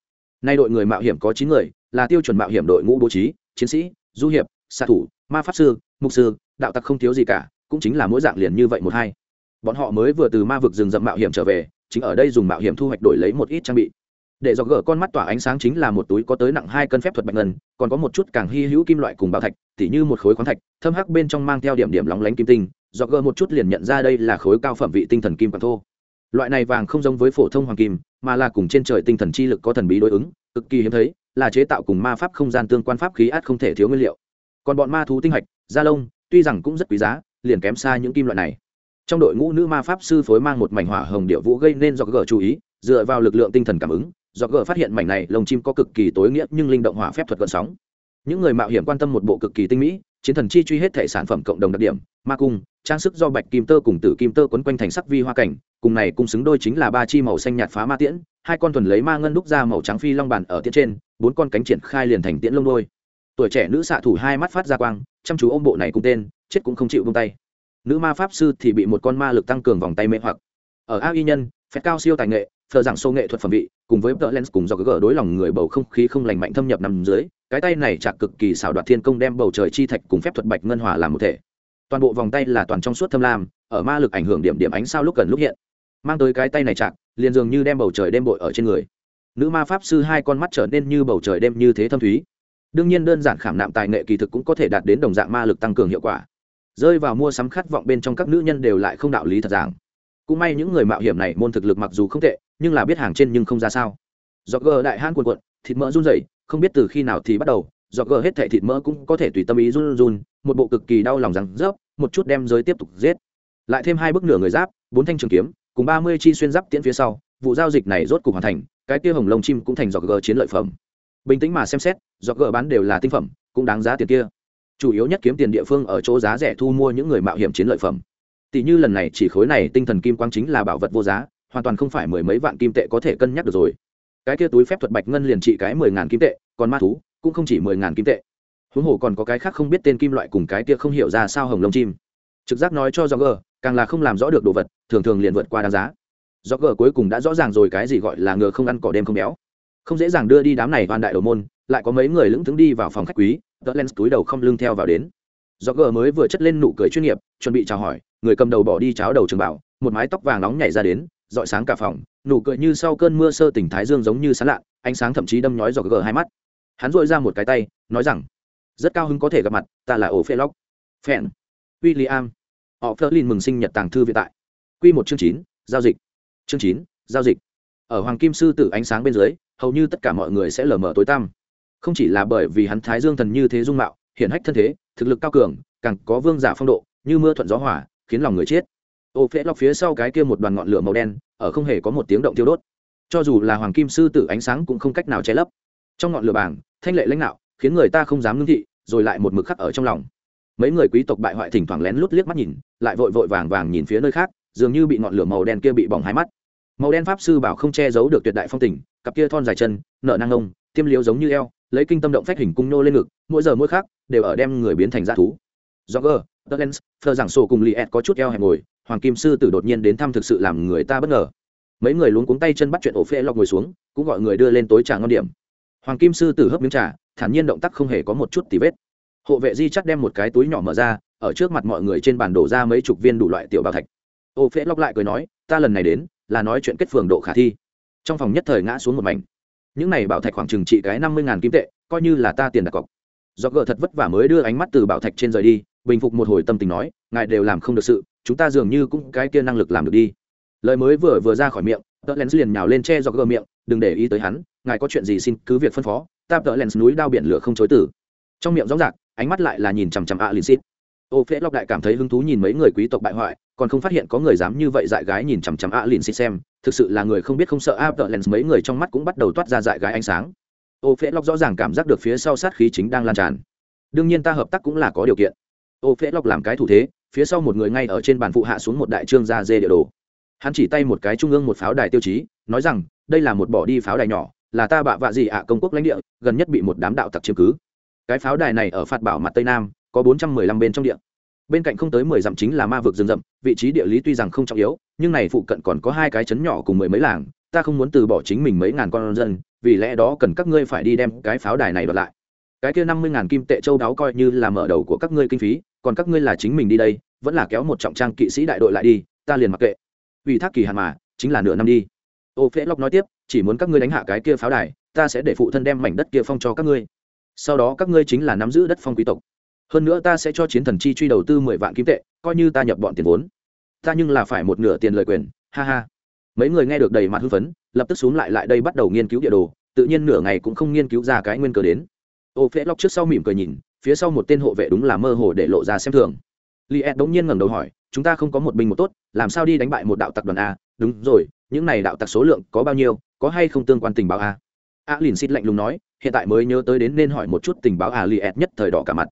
Nay đội người mạo hiểm có chín người, là tiêu chuẩn mạo hiểm đội ngũ bố trí, chiến sĩ, du hiệp, xạ thủ, ma pháp sư, mục sư, đạo tặc không thiếu gì cả, cũng chính là mỗi dạng liền như vậy một hai. Bọn họ mới vừa từ ma vực rừng rậm mạo hiểm trở về, chính ở đây dùng mạo hiểm thu hoạch đổi lấy một ít trang bị. Để dọc gỡ con mắt tỏa ánh sáng chính là một túi có tới nặng hai cân phép thuật bạch ngân, còn có một chút càng hy hữu kim loại cùng bảo thạch, tỉ như một khối khoáng thạch, thâm hắc bên trong mang theo điểm điểm lóng lánh kim tinh dọc gờ một chút liền nhận ra đây là khối cao phẩm vị tinh thần kim quảng thô. Loại này vàng không giống với phổ thông hoàng kim, mà là cùng trên trời tinh thần chi lực có thần bí đối ứng, cực kỳ hiếm thấy, là chế tạo cùng ma pháp không gian tương quan pháp khí át không thể thiếu nguyên liệu. Còn bọn ma thú tinh hạch, da lông, tuy rằng cũng rất quý giá, liền kém xa những kim loại này. Trong đội ngũ nữ ma pháp sư phối mang một mảnh hỏa hồng điệu vũ gây nên do gờ chú ý, dựa vào lực lượng tinh thần cảm ứng, do gờ phát hiện mảnh này lồng chim có cực kỳ tối nghĩa nhưng linh động hỏa phép thuật gợn sóng. Những người mạo hiểm quan tâm một bộ cực kỳ tinh mỹ chiến thần chi truy hết thể sản phẩm cộng đồng đặc điểm, ma cung, trang sức do bạch kim tơ cùng tử kim tơ quấn quanh thành sắc vi hoa cảnh, cùng này cùng xứng đôi chính là ba chi màu xanh nhạt phá ma tiễn, hai con thuần lấy ma ngân đúc ra màu trắng phi long bàn ở tiễn trên, bốn con cánh triển khai liền thành tiễn lông đôi. Tuổi trẻ nữ xạ thủ hai mắt phát ra quang, chăm chú ôm bộ này cùng tên, chết cũng không chịu vung tay. Nữ ma pháp sư thì bị một con ma lực tăng cường vòng tay mê hoặc. Ở a y nhân, phép cao siêu tài nghệ, thờ giảng sâu nghệ thuật phẩm vị cùng với tờ lens cùng do gỡ đối lòng người bầu không khí không lành mạnh thâm nhập nằm dưới, cái tay này chặt cực kỳ xảo đoạt thiên công đem bầu trời chi thạch cùng phép thuật bạch ngân hòa làm một thể. Toàn bộ vòng tay là toàn trong suốt thâm lam, ở ma lực ảnh hưởng điểm điểm ánh sao lúc cần lúc hiện. Mang tới cái tay này chặt liền dường như đem bầu trời đêm bội ở trên người. Nữ ma pháp sư hai con mắt trở nên như bầu trời đêm như thế thâm thúy. Đương nhiên đơn giản khảm nạm tài nghệ kỳ thực cũng có thể đạt đến đồng dạng ma lực tăng cường hiệu quả. Rơi vào mua sắm khát vọng bên trong các nữ nhân đều lại không đạo lý thật giảng cũng may những người mạo hiểm này môn thực lực mặc dù không tệ, nhưng là biết hàng trên nhưng không ra sao. Do gờ đại han cuồn cuộn, thịt mỡ run rẩy, không biết từ khi nào thì bắt đầu do gờ hết thẻ thịt mỡ cũng có thể tùy tâm ý run run, một bộ cực kỳ đau lòng rằng rớp, một chút đem giới tiếp tục giết. Lại thêm hai bức nửa người giáp, bốn thanh trường kiếm, cùng ba mươi chi xuyên giáp tiễn phía sau, vụ giao dịch này rốt cục hoàn thành, cái kia hồng lông chim cũng thành giọt gờ chiến lợi phẩm. Bình tĩnh mà xem xét giọt gờ bán đều là tinh phẩm, cũng đáng giá tiền kia. Chủ yếu nhất kiếm tiền địa phương ở chỗ giá rẻ thu mua những người mạo hiểm chiến lợi phẩm tỷ như lần này chỉ khối này tinh thần kim quang chính là bảo vật vô giá, hoàn toàn không phải mười mấy vạn kim tệ có thể cân nhắc được rồi. Cái kia túi phép thuật bạch ngân liền trị cái mười ngàn kim tệ, còn ma thú cũng không chỉ mười ngàn kim tệ. Huống hồ còn có cái khác không biết tên kim loại cùng cái kia không hiểu ra sao hồng lông chim. Trực giác nói cho do gờ càng là không làm rõ được đồ vật, thường thường liền vượt qua đáng giá. Do gờ cuối cùng đã rõ ràng rồi cái gì gọi là ngựa không ăn cỏ đêm không béo. Không dễ dàng đưa đi đám này van đại đầu môn, lại có mấy người lững thững đi vào phòng khách quý tớ len túi đầu không lưng theo vào đến do gờ mới vừa chất lên nụ cười chuyên nghiệp, chuẩn bị chào hỏi, người cầm đầu bỏ đi cháo đầu trường bảo, một mái tóc vàng nóng nhảy ra đến, dọi sáng cả phòng, nụ cười như sau cơn mưa sơ tỉnh thái dương giống như sán lạ ánh sáng thậm chí đâm nhói do gờ hai mắt. Hắn dội ra một cái tay, nói rằng, rất cao hứng có thể gặp mặt, ta là ổ phê lóc. Phèn. William. Họ phơ lin mừng sinh nhật tàng thư viện tại. Q một chương chín, giao dịch. Chương chín, giao dịch. Ở hoàng kim sư tử ánh sáng bên dưới, hầu như tất cả mọi người sẽ lờ mờ tối tăm. Không chỉ là bởi vì hắn thái dương thần như thế dung mạo, hiển hách thân thế thực lực cao cường, càng có vương giả phong độ, như mưa thuận gió hỏa khiến lòng người chết. Ô phễ lọc phía sau cái kia một đoàn ngọn lửa màu đen, ở không hề có một tiếng động tiêu đốt. Cho dù là hoàng kim sư tử ánh sáng cũng không cách nào che lấp. Trong ngọn lửa bảng, thanh lệ lãnh đạo, khiến người ta không dám ngưng thị, rồi lại một mực khắc ở trong lòng. Mấy người quý tộc bại hoại thỉnh thoảng lén lút liếc mắt nhìn, lại vội vội vàng vàng nhìn phía nơi khác, dường như bị ngọn lửa màu đen kia bị bỏng hai mắt. Màu đen pháp sư bảo không che giấu được tuyệt đại phong tình, cặp kia thon dài chân nợ năng ông tiêm liếu giống như eo lấy kinh tâm động phách hình cung nô lên ngực mỗi giờ mỗi khác đều ở đem người biến thành g thú do gờ tờ lens thờ giảng sổ cùng Liet có chút eo hẹp ngồi, Hoàng Kim sư tử đột nhiên đến thăm thực sự làm người ta bất ngờ. Mấy người luống cuống tay chân bắt chuyện ổ phê lọc ngồi xuống, cũng gọi người đưa lên tối trà ngon điểm. Hoàng Kim sư tử hấp miếng trà, thản nhiên động tác không hề có một chút tì vết. Hộ vệ Di chắc đem một cái túi nhỏ mở ra, ở trước mặt mọi người trên bàn đổ ra mấy chục viên đủ loại tiểu bảo thạch. Ổ phê lọc lại cười nói, ta lần này đến, là nói chuyện kết phường độ khả thi. Trong phòng nhất thời ngã xuống một mảnh. Những này bảo thạch khoảng chừng trị cái năm mươi ngàn kim tệ, coi như là ta tiền đặt cọc. Do gợ thật vất vả mới đưa ánh mắt từ bảo thạch trên rời đi bình phục một hồi tâm tình nói ngài đều làm không được sự chúng ta dường như cũng cái kia năng lực làm được đi. Lời mới vừa vừa ra khỏi miệng tờ len liền nhào lên che do gợ miệng đừng để ý tới hắn ngài có chuyện gì xin cứ việc phân phó. Ta tờ len núi đao biển lửa không chối tử trong miệng rõ rạc ánh mắt lại là nhìn chằm chằm ạ à xít ô phễ lọc đại cảm thấy hứng thú nhìn mấy người quý tộc bại hoại còn không phát hiện có người dám như vậy dại gái nhìn chằm chằm ạ à xít xem thực sự là người không biết không sợ a tờ lens mấy người trong mắt cũng bắt đầu toát ra dại gái ánh sáng. Ô phễ lọc rõ ràng cảm giác được phía sau sát khí chính đang lan tràn. Đương nhiên ta hợp tác cũng là có điều kiện. Ô phễ lọc làm cái thủ thế, phía sau một người ngay ở trên bàn phụ hạ xuống một đại trương da dê địa đồ. Hắn chỉ tay một cái trung ương một pháo đài tiêu chí, nói rằng, đây là một bỏ đi pháo đài nhỏ, là ta bạ vạ gì ạ, công quốc lãnh địa, gần nhất bị một đám đạo tặc chiếm cứ. Cái pháo đài này ở phạt bảo mặt tây nam, có bốn trăm mười lăm bên trong địa bên cạnh không tới mười dặm chính là ma vực rừng rậm, vị trí địa lý tuy rằng không trọng yếu, nhưng này phụ cận còn có hai cái chấn nhỏ cùng mười mấy làng, ta không muốn từ bỏ chính mình mấy ngàn con dân, vì lẽ đó cần các ngươi phải đi đem cái pháo đài này đoạt lại. Cái kia năm mươi ngàn kim tệ châu đáo coi như là mở đầu của các ngươi kinh phí, còn các ngươi là chính mình đi đây, vẫn là kéo một trọng trang kỵ sĩ đại đội lại đi, ta liền mặc kệ. Ủy thác kỳ hạn mà, chính là nửa năm đi. Ô phễ lộc nói tiếp, chỉ muốn các ngươi đánh hạ cái kia pháo đài, ta sẽ để phụ thân đem mảnh đất kia phong cho các ngươi. Sau đó các ngươi chính là nắm giữ đất phong quý tộc hơn nữa ta sẽ cho chiến thần chi truy đầu tư mười vạn kim tệ, coi như ta nhập bọn tiền vốn. Ta nhưng là phải một nửa tiền lời quyền, ha ha. Mấy người nghe được đầy mặt hưng phấn, lập tức xuống lại lại đây bắt đầu nghiên cứu địa đồ, tự nhiên nửa ngày cũng không nghiên cứu ra cái nguyên cờ đến. Ô phễ lóc trước sau mỉm cười nhìn, phía sau một tên hộ vệ đúng là mơ hồ để lộ ra xem thường. Li ed đống nhiên ngẩng đầu hỏi, chúng ta không có một binh một tốt, làm sao đi đánh bại một đạo tặc đoàn a? Đúng rồi, những này đạo tặc số lượng có bao nhiêu, có hay không tương quan tình báo a? A lìn xịt lạnh lùng nói, hiện tại mới nhớ tới đến nên hỏi một chút tình báo a li ed nhất thời đỏ cả mặt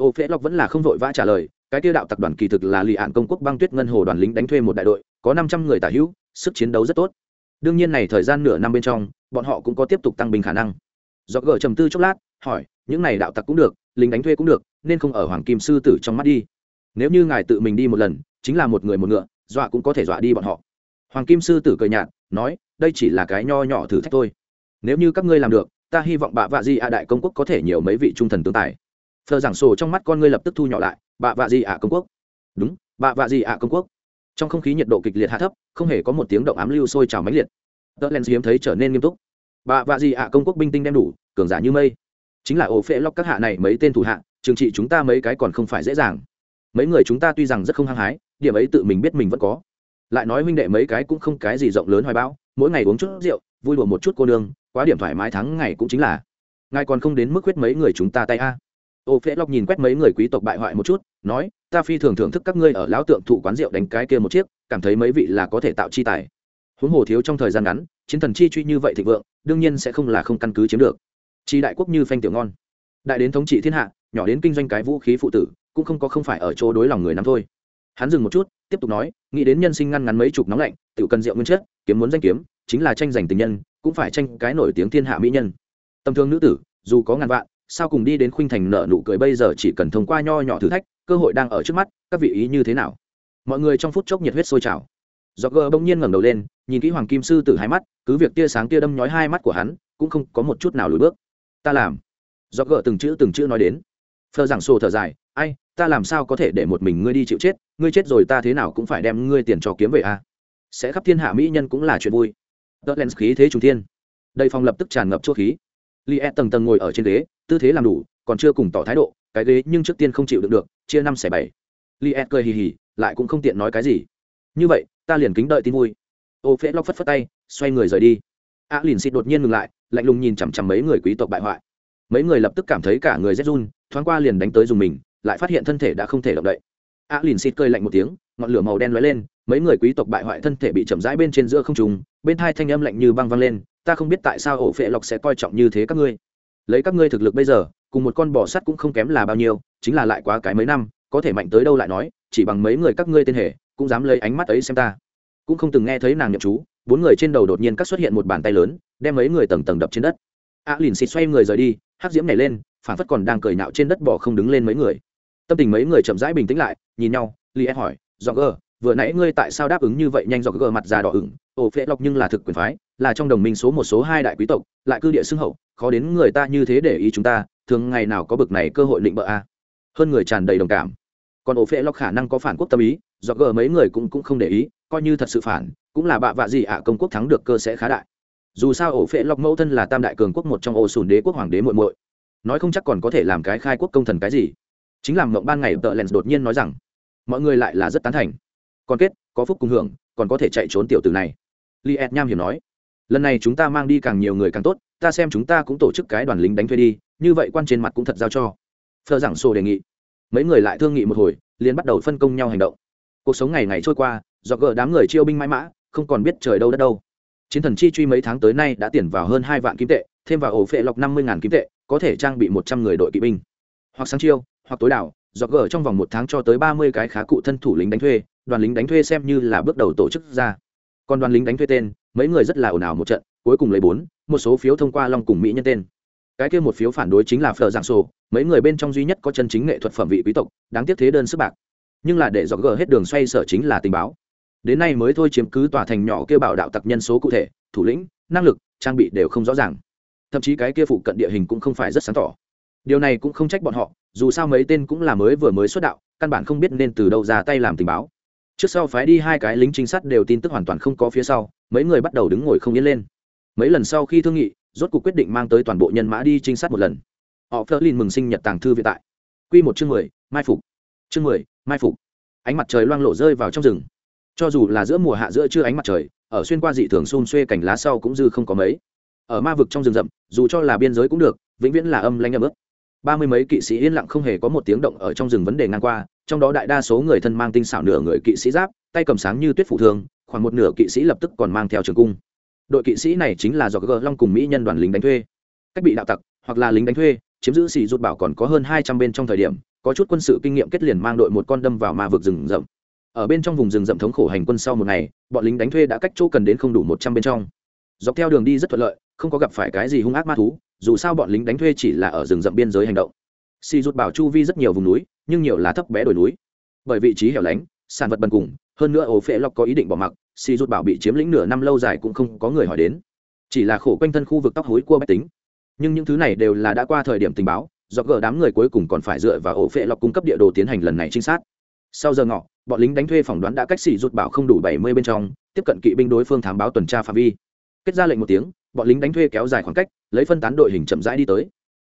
ô phễ lộc vẫn là không vội vã trả lời, cái tiêu đạo tập đoàn kỳ thực là lì ạn công quốc băng tuyết ngân hồ đoàn lính đánh thuê một đại đội, có năm trăm người tả hữu, sức chiến đấu rất tốt. Đương nhiên này thời gian nửa năm bên trong, bọn họ cũng có tiếp tục tăng bình khả năng. Do gờ trầm tư chốc lát, hỏi, những này đạo tặc cũng được, lính đánh thuê cũng được, nên không ở hoàng kim sư tử trong mắt đi. Nếu như ngài tự mình đi một lần, chính là một người một ngựa, dọa cũng có thể dọa đi bọn họ. Hoàng kim sư tử cười nhạt, nói, đây chỉ là cái nho nhỏ thử thách thôi. Nếu như các ngươi làm được, ta hy vọng bạ vạ di a đại công quốc có thể nhiều mấy vị trung thần tương tài phờ giảng sổ trong mắt con ngươi lập tức thu nhỏ lại, bạ vạ gì ạ, công quốc? Đúng, bạ vạ gì ạ, công quốc. Trong không khí nhiệt độ kịch liệt hạ thấp, không hề có một tiếng động ám lưu sôi trào mãnh liệt. Tớ len hiếm thấy trở nên nghiêm túc. Bạ vạ gì ạ, công quốc binh tinh đem đủ, cường giả như mây. Chính là ổ phễ lóc các hạ này mấy tên thủ hạ, trừng trị chúng ta mấy cái còn không phải dễ dàng. Mấy người chúng ta tuy rằng rất không hăng hái, điểm ấy tự mình biết mình vẫn có. Lại nói huynh đệ mấy cái cũng không cái gì rộng lớn hoài bão, mỗi ngày uống chút rượu, vui đùa một chút cô nương, quá điểm thoải mái thắng ngày cũng chính là. Ngài còn không đến mức quyết mấy người chúng ta tay a? Ô phễ lộc nhìn quét mấy người quý tộc bại hoại một chút, nói, ta phi thường thưởng thức các ngươi ở lão tượng thụ quán rượu đánh cái kia một chiếc, cảm thấy mấy vị là có thể tạo chi tài. Huống hồ thiếu trong thời gian ngắn, chiến thần chi truy như vậy thịnh vượng, đương nhiên sẽ không là không căn cứ chiếm được. Chi đại quốc như phanh tiểu ngon. Đại đến thống trị thiên hạ, nhỏ đến kinh doanh cái vũ khí phụ tử, cũng không có không phải ở chỗ đối lòng người nắm thôi. Hắn dừng một chút, tiếp tục nói, nghĩ đến nhân sinh ngăn ngắn mấy chục nóng lạnh tự cần rượu nguyên chất, kiếm muốn danh kiếm, chính là tranh giành tình nhân, cũng phải tranh cái nổi tiếng thiên hạ mỹ nhân. Tầm thương nữ tử, dù có ngàn vạn sao cùng đi đến khuynh thành nợ nụ cười bây giờ chỉ cần thông qua nho nhỏ thử thách, cơ hội đang ở trước mắt, các vị ý như thế nào? Mọi người trong phút chốc nhiệt huyết sôi trào. Do gờ bỗng nhiên ngẩng đầu lên, nhìn kỹ hoàng kim sư tử hai mắt, cứ việc tia sáng tia đâm nhói hai mắt của hắn, cũng không có một chút nào lùi bước. Ta làm. Do gờ từng chữ từng chữ nói đến. Phờ giảng sổ thở dài, ai, ta làm sao có thể để một mình ngươi đi chịu chết? Ngươi chết rồi ta thế nào cũng phải đem ngươi tiền cho kiếm về a. À? sẽ khắp thiên hạ mỹ nhân cũng là chuyện vui. Tớ len khí thế trung thiên. Đây phòng lập tức tràn ngập chỗ khí. Li e tầng tầng ngồi ở trên ghế tư thế làm đủ còn chưa cùng tỏ thái độ cái ghế nhưng trước tiên không chịu được được chia năm xẻ bảy. Li ed cười hì hì lại cũng không tiện nói cái gì. Như vậy ta liền kính đợi tin vui. Ô phễ lóc phất phất tay xoay người rời đi. A à, lìn xịt đột nhiên ngừng lại lạnh lùng nhìn chằm chằm mấy người quý tộc bại hoại. Mấy người lập tức cảm thấy cả người rét run thoáng qua liền đánh tới dùng mình lại phát hiện thân thể đã không thể động đậy. A à, lìn xịt cơi lạnh một tiếng ngọn lửa màu đen lóe lên mấy người quý tộc bại hoại thân thể bị chậm rãi bên trên giữa không trùng bên hai thanh âm lạnh như băng văng lên ta không biết tại sao ổ phệ lộc sẽ coi trọng như thế các ngươi lấy các ngươi thực lực bây giờ, cùng một con bò sắt cũng không kém là bao nhiêu, chính là lại quá cái mấy năm, có thể mạnh tới đâu lại nói, chỉ bằng mấy người các ngươi tên hệ cũng dám lấy ánh mắt ấy xem ta. Cũng không từng nghe thấy nàng nhậm chú, bốn người trên đầu đột nhiên cắt xuất hiện một bàn tay lớn, đem mấy người tầng tầng đập trên đất. A lìn xịt xoay người rời đi, hắc diễm nhảy lên, phản phất còn đang cười nạo trên đất bỏ không đứng lên mấy người. Tâm tình mấy người chậm rãi bình tĩnh lại, nhìn nhau, li e hỏi do gờ vừa nãy ngươi tại sao đáp ứng như vậy nhanh do gờ mặt già đỏ ửng? Ổ phệ lọc nhưng là thực quyền phái, là trong đồng minh số một, số hai đại quý tộc, lại cư địa xưng hậu, khó đến người ta như thế để ý chúng ta, thường ngày nào có bực này cơ hội định bợ a? Hơn người tràn đầy đồng cảm. Còn ổ phệ lọc khả năng có phản quốc tâm ý do gờ mấy người cũng cũng không để ý, coi như thật sự phản, cũng là bạ vạ gì ạ, công quốc thắng được cơ sẽ khá đại. Dù sao ổ phệ lọc mẫu thân là tam đại cường quốc một trong ổ sùn đế quốc hoàng đế muội muội. Nói không chắc còn có thể làm cái khai quốc công thần cái gì. Chính làm mộng ban ngày tợ lens đột nhiên nói rằng, mọi người lại là rất tán thành còn kết, có phúc cùng hưởng, còn có thể chạy trốn tiểu tử này. Li ed nham hiểu nói, lần này chúng ta mang đi càng nhiều người càng tốt, ta xem chúng ta cũng tổ chức cái đoàn lính đánh thuê đi, như vậy quan trên mặt cũng thật giao cho. Phờ giảng sổ đề nghị. Mấy người lại thương nghị một hồi, liền bắt đầu phân công nhau hành động. Cuộc sống ngày ngày trôi qua, do gỡ đám người chiêu binh mãi mã, không còn biết trời đâu đất đâu. Chiến thần chi truy mấy tháng tới nay đã tiền vào hơn hai vạn kim tệ, thêm vào ổ phệ lọc năm mươi ngàn kim tệ, có thể trang bị một trăm người đội kỵ binh. Hoặc sáng chiêu, hoặc tối đảo, do gỡ trong vòng một tháng cho tới ba mươi cái khá cụ thân thủ lính đánh thuê đoàn lính đánh thuê xem như là bước đầu tổ chức ra. Còn đoàn lính đánh thuê tên, mấy người rất là ồn ào một trận, cuối cùng lấy bốn, một số phiếu thông qua long cùng mỹ nhân tên. Cái kia một phiếu phản đối chính là phờ giảng sổ, mấy người bên trong duy nhất có chân chính nghệ thuật phẩm vị quý tộc, đáng tiếc thế đơn sức bạc. Nhưng là để dọc gờ hết đường xoay sở chính là tình báo. Đến nay mới thôi chiếm cứ tòa thành nhỏ kêu bảo đạo tặc nhân số cụ thể, thủ lĩnh, năng lực, trang bị đều không rõ ràng. Thậm chí cái kia phụ cận địa hình cũng không phải rất sáng tỏ. Điều này cũng không trách bọn họ, dù sao mấy tên cũng là mới vừa mới xuất đạo, căn bản không biết nên từ đâu ra tay làm tình báo trước sau phái đi hai cái lính trinh sát đều tin tức hoàn toàn không có phía sau, mấy người bắt đầu đứng ngồi không yên lên. Mấy lần sau khi thương nghị, rốt cuộc quyết định mang tới toàn bộ nhân mã đi trinh sát một lần. Họ phớt lên mừng sinh nhật tàng thư vĩ tại. Q một chương mười, mai phục. Chương mười, mai phục. Ánh mặt trời loang lộ rơi vào trong rừng. Cho dù là giữa mùa hạ giữa trưa ánh mặt trời, ở xuyên qua dị thường xôn xuê cành lá sau cũng dư không có mấy. Ở ma vực trong rừng rậm, dù cho là biên giới cũng được, vĩnh viễn là âm lanh âm ướt. Ba mươi mấy kỵ sĩ yên lặng không hề có một tiếng động ở trong rừng vấn đề ngang qua trong đó đại đa số người thân mang tinh xảo nửa người kỵ sĩ giáp, tay cầm sáng như tuyết phụ thường, khoảng một nửa kỵ sĩ lập tức còn mang theo trường cung. Đội kỵ sĩ này chính là do gờ long cùng mỹ nhân đoàn lính đánh thuê. Cách bị đạo tặc, hoặc là lính đánh thuê, chiếm giữ xì rút bảo còn có hơn hai trăm bên trong thời điểm, có chút quân sự kinh nghiệm kết liền mang đội một con đâm vào ma vực rừng rậm. Ở bên trong vùng rừng rậm thống khổ hành quân sau một ngày, bọn lính đánh thuê đã cách chỗ cần đến không đủ một trăm bên trong. Dọc theo đường đi rất thuận lợi, không có gặp phải cái gì hung ác ma thú, dù sao bọn lính đánh thuê chỉ là ở rừng rậm biên giới hành động. Xì rút bảo chu vi rất nhiều vùng núi nhưng nhiều là thấp bé đồi núi. Bởi vị trí hẻo lánh, sản vật bần cùng, hơn nữa ổ phệ lọc có ý định bỏ mặc, xì rụt bảo bị chiếm lĩnh nửa năm lâu dài cũng không có người hỏi đến. Chỉ là khổ quanh thân khu vực tóc hối cua bách tính. Nhưng những thứ này đều là đã qua thời điểm tình báo, do gỡ đám người cuối cùng còn phải dựa vào ổ phệ lọc cung cấp địa đồ tiến hành lần này trinh sát. Sau giờ ngọ, bọn lính đánh thuê phỏng đoán đã cách xì rụt bảo không đủ bảy mươi bên trong, tiếp cận kỵ binh đối phương thám báo tuần tra phạm vi. Kết ra lệnh một tiếng, bọn lính đánh thuê kéo dài khoảng cách, lấy phân tán đội hình chậm rãi đi tới.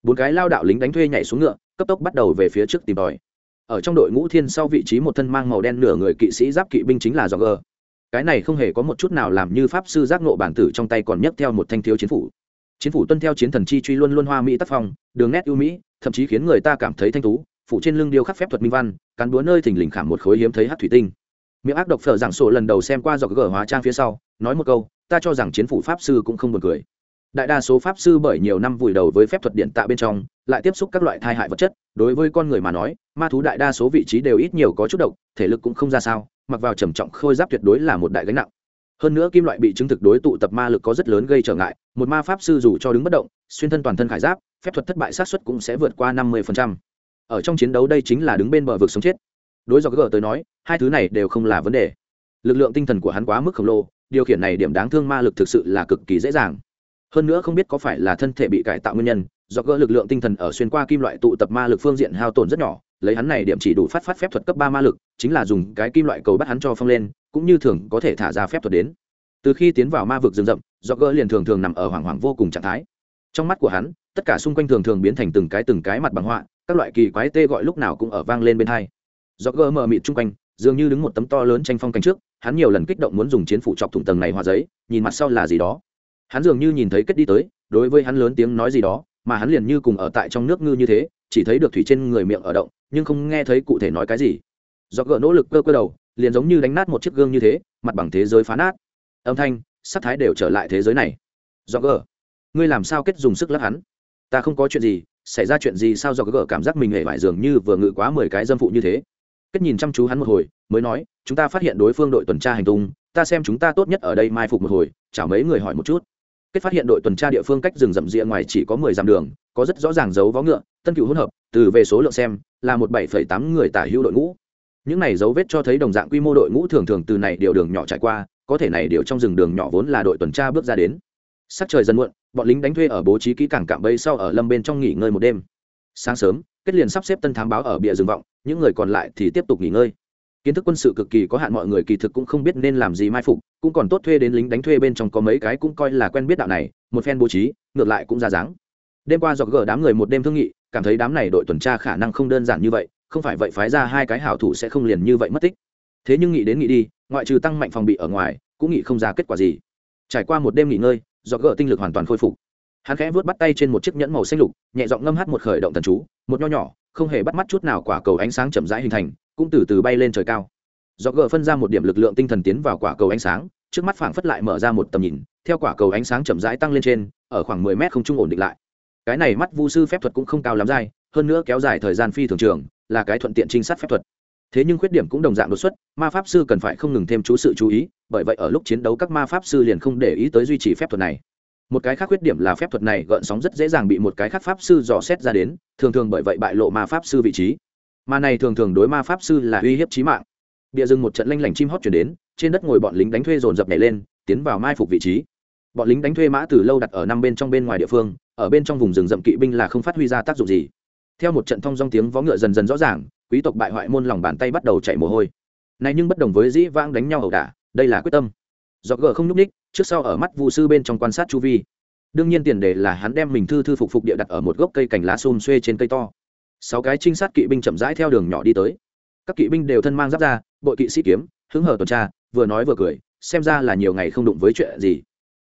Bốn cái lao đạo lính đánh thuê nhảy xuống ngựa, cấp tốc bắt đầu về phía trước tìm tòi ở trong đội ngũ thiên sau vị trí một thân mang màu đen nửa người kỵ sĩ giáp kỵ binh chính là do gờ cái này không hề có một chút nào làm như pháp sư giác nộ bản tử trong tay còn nhấc theo một thanh thiếu chiến phủ. Chiến phủ tuân theo chiến thần chi truy luôn luôn hoa mỹ tác phong, đường nét ưu mỹ, thậm chí khiến người ta cảm thấy thanh tú, phủ trên lưng điêu khắc phép thuật minh văn, cán búa nơi thình lình khảm một khối hiếm thấy hát thủy tinh. Miệng ác độc phở giảng sổ lần đầu xem qua dọc gờ hóa trang phía sau, nói một câu, ta cho rằng chiến phủ pháp sư cũng không buồn cười. Đại đa số pháp sư bởi nhiều năm vùi đầu với phép thuật điện tạ bên trong, lại tiếp xúc các loại thai hại vật chất, đối với con người mà nói ma thú đại đa số vị trí đều ít nhiều có chút độc, thể lực cũng không ra sao, mặc vào trầm trọng khôi giáp tuyệt đối là một đại gánh nặng. Hơn nữa kim loại bị chứng thực đối tụ tập ma lực có rất lớn gây trở ngại, một ma pháp sư dù cho đứng bất động, xuyên thân toàn thân khải giáp, phép thuật thất bại sát xuất cũng sẽ vượt qua năm mươi ở trong chiến đấu đây chính là đứng bên bờ vực sống chết. Đối do gờ tới nói, hai thứ này đều không là vấn đề. Lực lượng tinh thần của hắn quá mức khổng lồ, điều khiển này điểm đáng thương ma lực thực sự là cực kỳ dễ dàng. Hơn nữa không biết có phải là thân thể bị cải tạo nguyên nhân do gỡ lực lượng tinh thần ở xuyên qua kim loại tụ tập ma lực phương diện hao tổn rất nhỏ, lấy hắn này điểm chỉ đủ phát phát phép thuật cấp ba ma lực, chính là dùng cái kim loại cầu bắt hắn cho phong lên, cũng như thường có thể thả ra phép thuật đến. Từ khi tiến vào ma vực rừng rậm, do gỡ liền thường thường nằm ở hoảng hoảng vô cùng trạng thái. Trong mắt của hắn, tất cả xung quanh thường thường biến thành từng cái từng cái mặt bằng họa, các loại kỳ quái tê gọi lúc nào cũng ở vang lên bên hai. Do gỡ mờ mịt chung quanh, dường như đứng một tấm to lớn tranh phong cánh trước, hắn nhiều lần kích động muốn dùng chiến phủ chọc thủng tầng này hòa giấy, nhìn mặt sau là gì đó. Hắn dường như nhìn thấy kết đi tới, đối với hắn lớn tiếng nói gì đó mà hắn liền như cùng ở tại trong nước ngư như thế, chỉ thấy được thủy trên người miệng ở động, nhưng không nghe thấy cụ thể nói cái gì. Do gỡ nỗ lực cơ cơ đầu, liền giống như đánh nát một chiếc gương như thế, mặt bằng thế giới phá nát. Âm thanh, sắc thái đều trở lại thế giới này. Do gỡ ngươi làm sao kết dùng sức lắc hắn? Ta không có chuyện gì, xảy ra chuyện gì sao do gỡ cảm giác mình hề vải dường như vừa ngự quá mười cái dâm phụ như thế. Kết nhìn chăm chú hắn một hồi, mới nói, chúng ta phát hiện đối phương đội tuần tra hành tung, ta xem chúng ta tốt nhất ở đây mai phục một hồi, chào mấy người hỏi một chút kết phát hiện đội tuần tra địa phương cách rừng rậm rịa ngoài chỉ có mười dặm đường, có rất rõ ràng dấu vó ngựa, tân cựu hỗn hợp, từ về số lượng xem, là một bảy phẩy tám người tả hữu đội ngũ. Những này dấu vết cho thấy đồng dạng quy mô đội ngũ thường thường từ này điều đường nhỏ trải qua, có thể này điều trong rừng đường nhỏ vốn là đội tuần tra bước ra đến. Sắc trời dần muộn, bọn lính đánh thuê ở bố trí kỹ cảng cạm bẫy sau ở lâm bên trong nghỉ ngơi một đêm. Sáng sớm, kết liền sắp xếp tân thám báo ở bìa rừng vọng, những người còn lại thì tiếp tục nghỉ ngơi kiến thức quân sự cực kỳ có hạn, mọi người kỳ thực cũng không biết nên làm gì mai phục, cũng còn tốt thuê đến lính đánh thuê bên trong có mấy cái cũng coi là quen biết đạo này, một phen bố trí, ngược lại cũng ra dáng. Đêm qua dọc gờ đám người một đêm thương nghị, cảm thấy đám này đội tuần tra khả năng không đơn giản như vậy, không phải vậy phái ra hai cái hảo thủ sẽ không liền như vậy mất tích. Thế nhưng nghĩ đến nghĩ đi, ngoại trừ tăng mạnh phòng bị ở ngoài, cũng nghĩ không ra kết quả gì. Trải qua một đêm nghỉ ngơi, dọc gờ tinh lực hoàn toàn khôi phục. Hắn khẽ vớt bắt tay trên một chiếc nhẫn màu xanh lục, nhẹ giọng ngâm hát một khởi động thần chú, một nho nhỏ, không hề bắt mắt chút nào quả cầu ánh sáng chậm rãi hình thành cũng từ từ bay lên trời cao. Do gờ phân ra một điểm lực lượng tinh thần tiến vào quả cầu ánh sáng trước mắt phảng phất lại mở ra một tầm nhìn theo quả cầu ánh sáng chậm rãi tăng lên trên ở khoảng mười mét không trung ổn định lại. Cái này mắt vu sư phép thuật cũng không cao lắm dai, hơn nữa kéo dài thời gian phi thường trường là cái thuận tiện trinh sát phép thuật. Thế nhưng khuyết điểm cũng đồng dạng đột xuất ma pháp sư cần phải không ngừng thêm chú sự chú ý bởi vậy ở lúc chiến đấu các ma pháp sư liền không để ý tới duy trì phép thuật này. Một cái khác khuyết điểm là phép thuật này gợn sóng rất dễ dàng bị một cái khác pháp sư dò xét ra đến thường thường bởi vậy bại lộ ma pháp sư vị trí mà này thường thường đối ma pháp sư là uy hiếp chí mạng. Bịa dừng một trận lanh lảnh chim hót chuyển đến, trên đất ngồi bọn lính đánh thuê dồn dập nhảy lên, tiến vào mai phục vị trí. Bọn lính đánh thuê mã từ lâu đặt ở năm bên trong bên ngoài địa phương, ở bên trong vùng rừng rậm kỵ binh là không phát huy ra tác dụng gì. Theo một trận thông dong tiếng vó ngựa dần dần rõ ràng, quý tộc bại hoại môn lòng bàn tay bắt đầu chạy mồ hôi. Này nhưng bất đồng với dĩ vãng đánh nhau ẩu đả, đây là quyết tâm. Do gờ không nhúc ních, trước sau ở mắt vụ sư bên trong quan sát chu vi. Đương nhiên tiền đề là hắn đem mình thư thư phục phục địa đặt ở một gốc cây cành lá xôn xuê trên cây to sáu cái trinh sát kỵ binh chậm rãi theo đường nhỏ đi tới. Các kỵ binh đều thân mang giáp ra bội kỵ sĩ kiếm, hứng hở tuần tra, vừa nói vừa cười, xem ra là nhiều ngày không đụng với chuyện gì.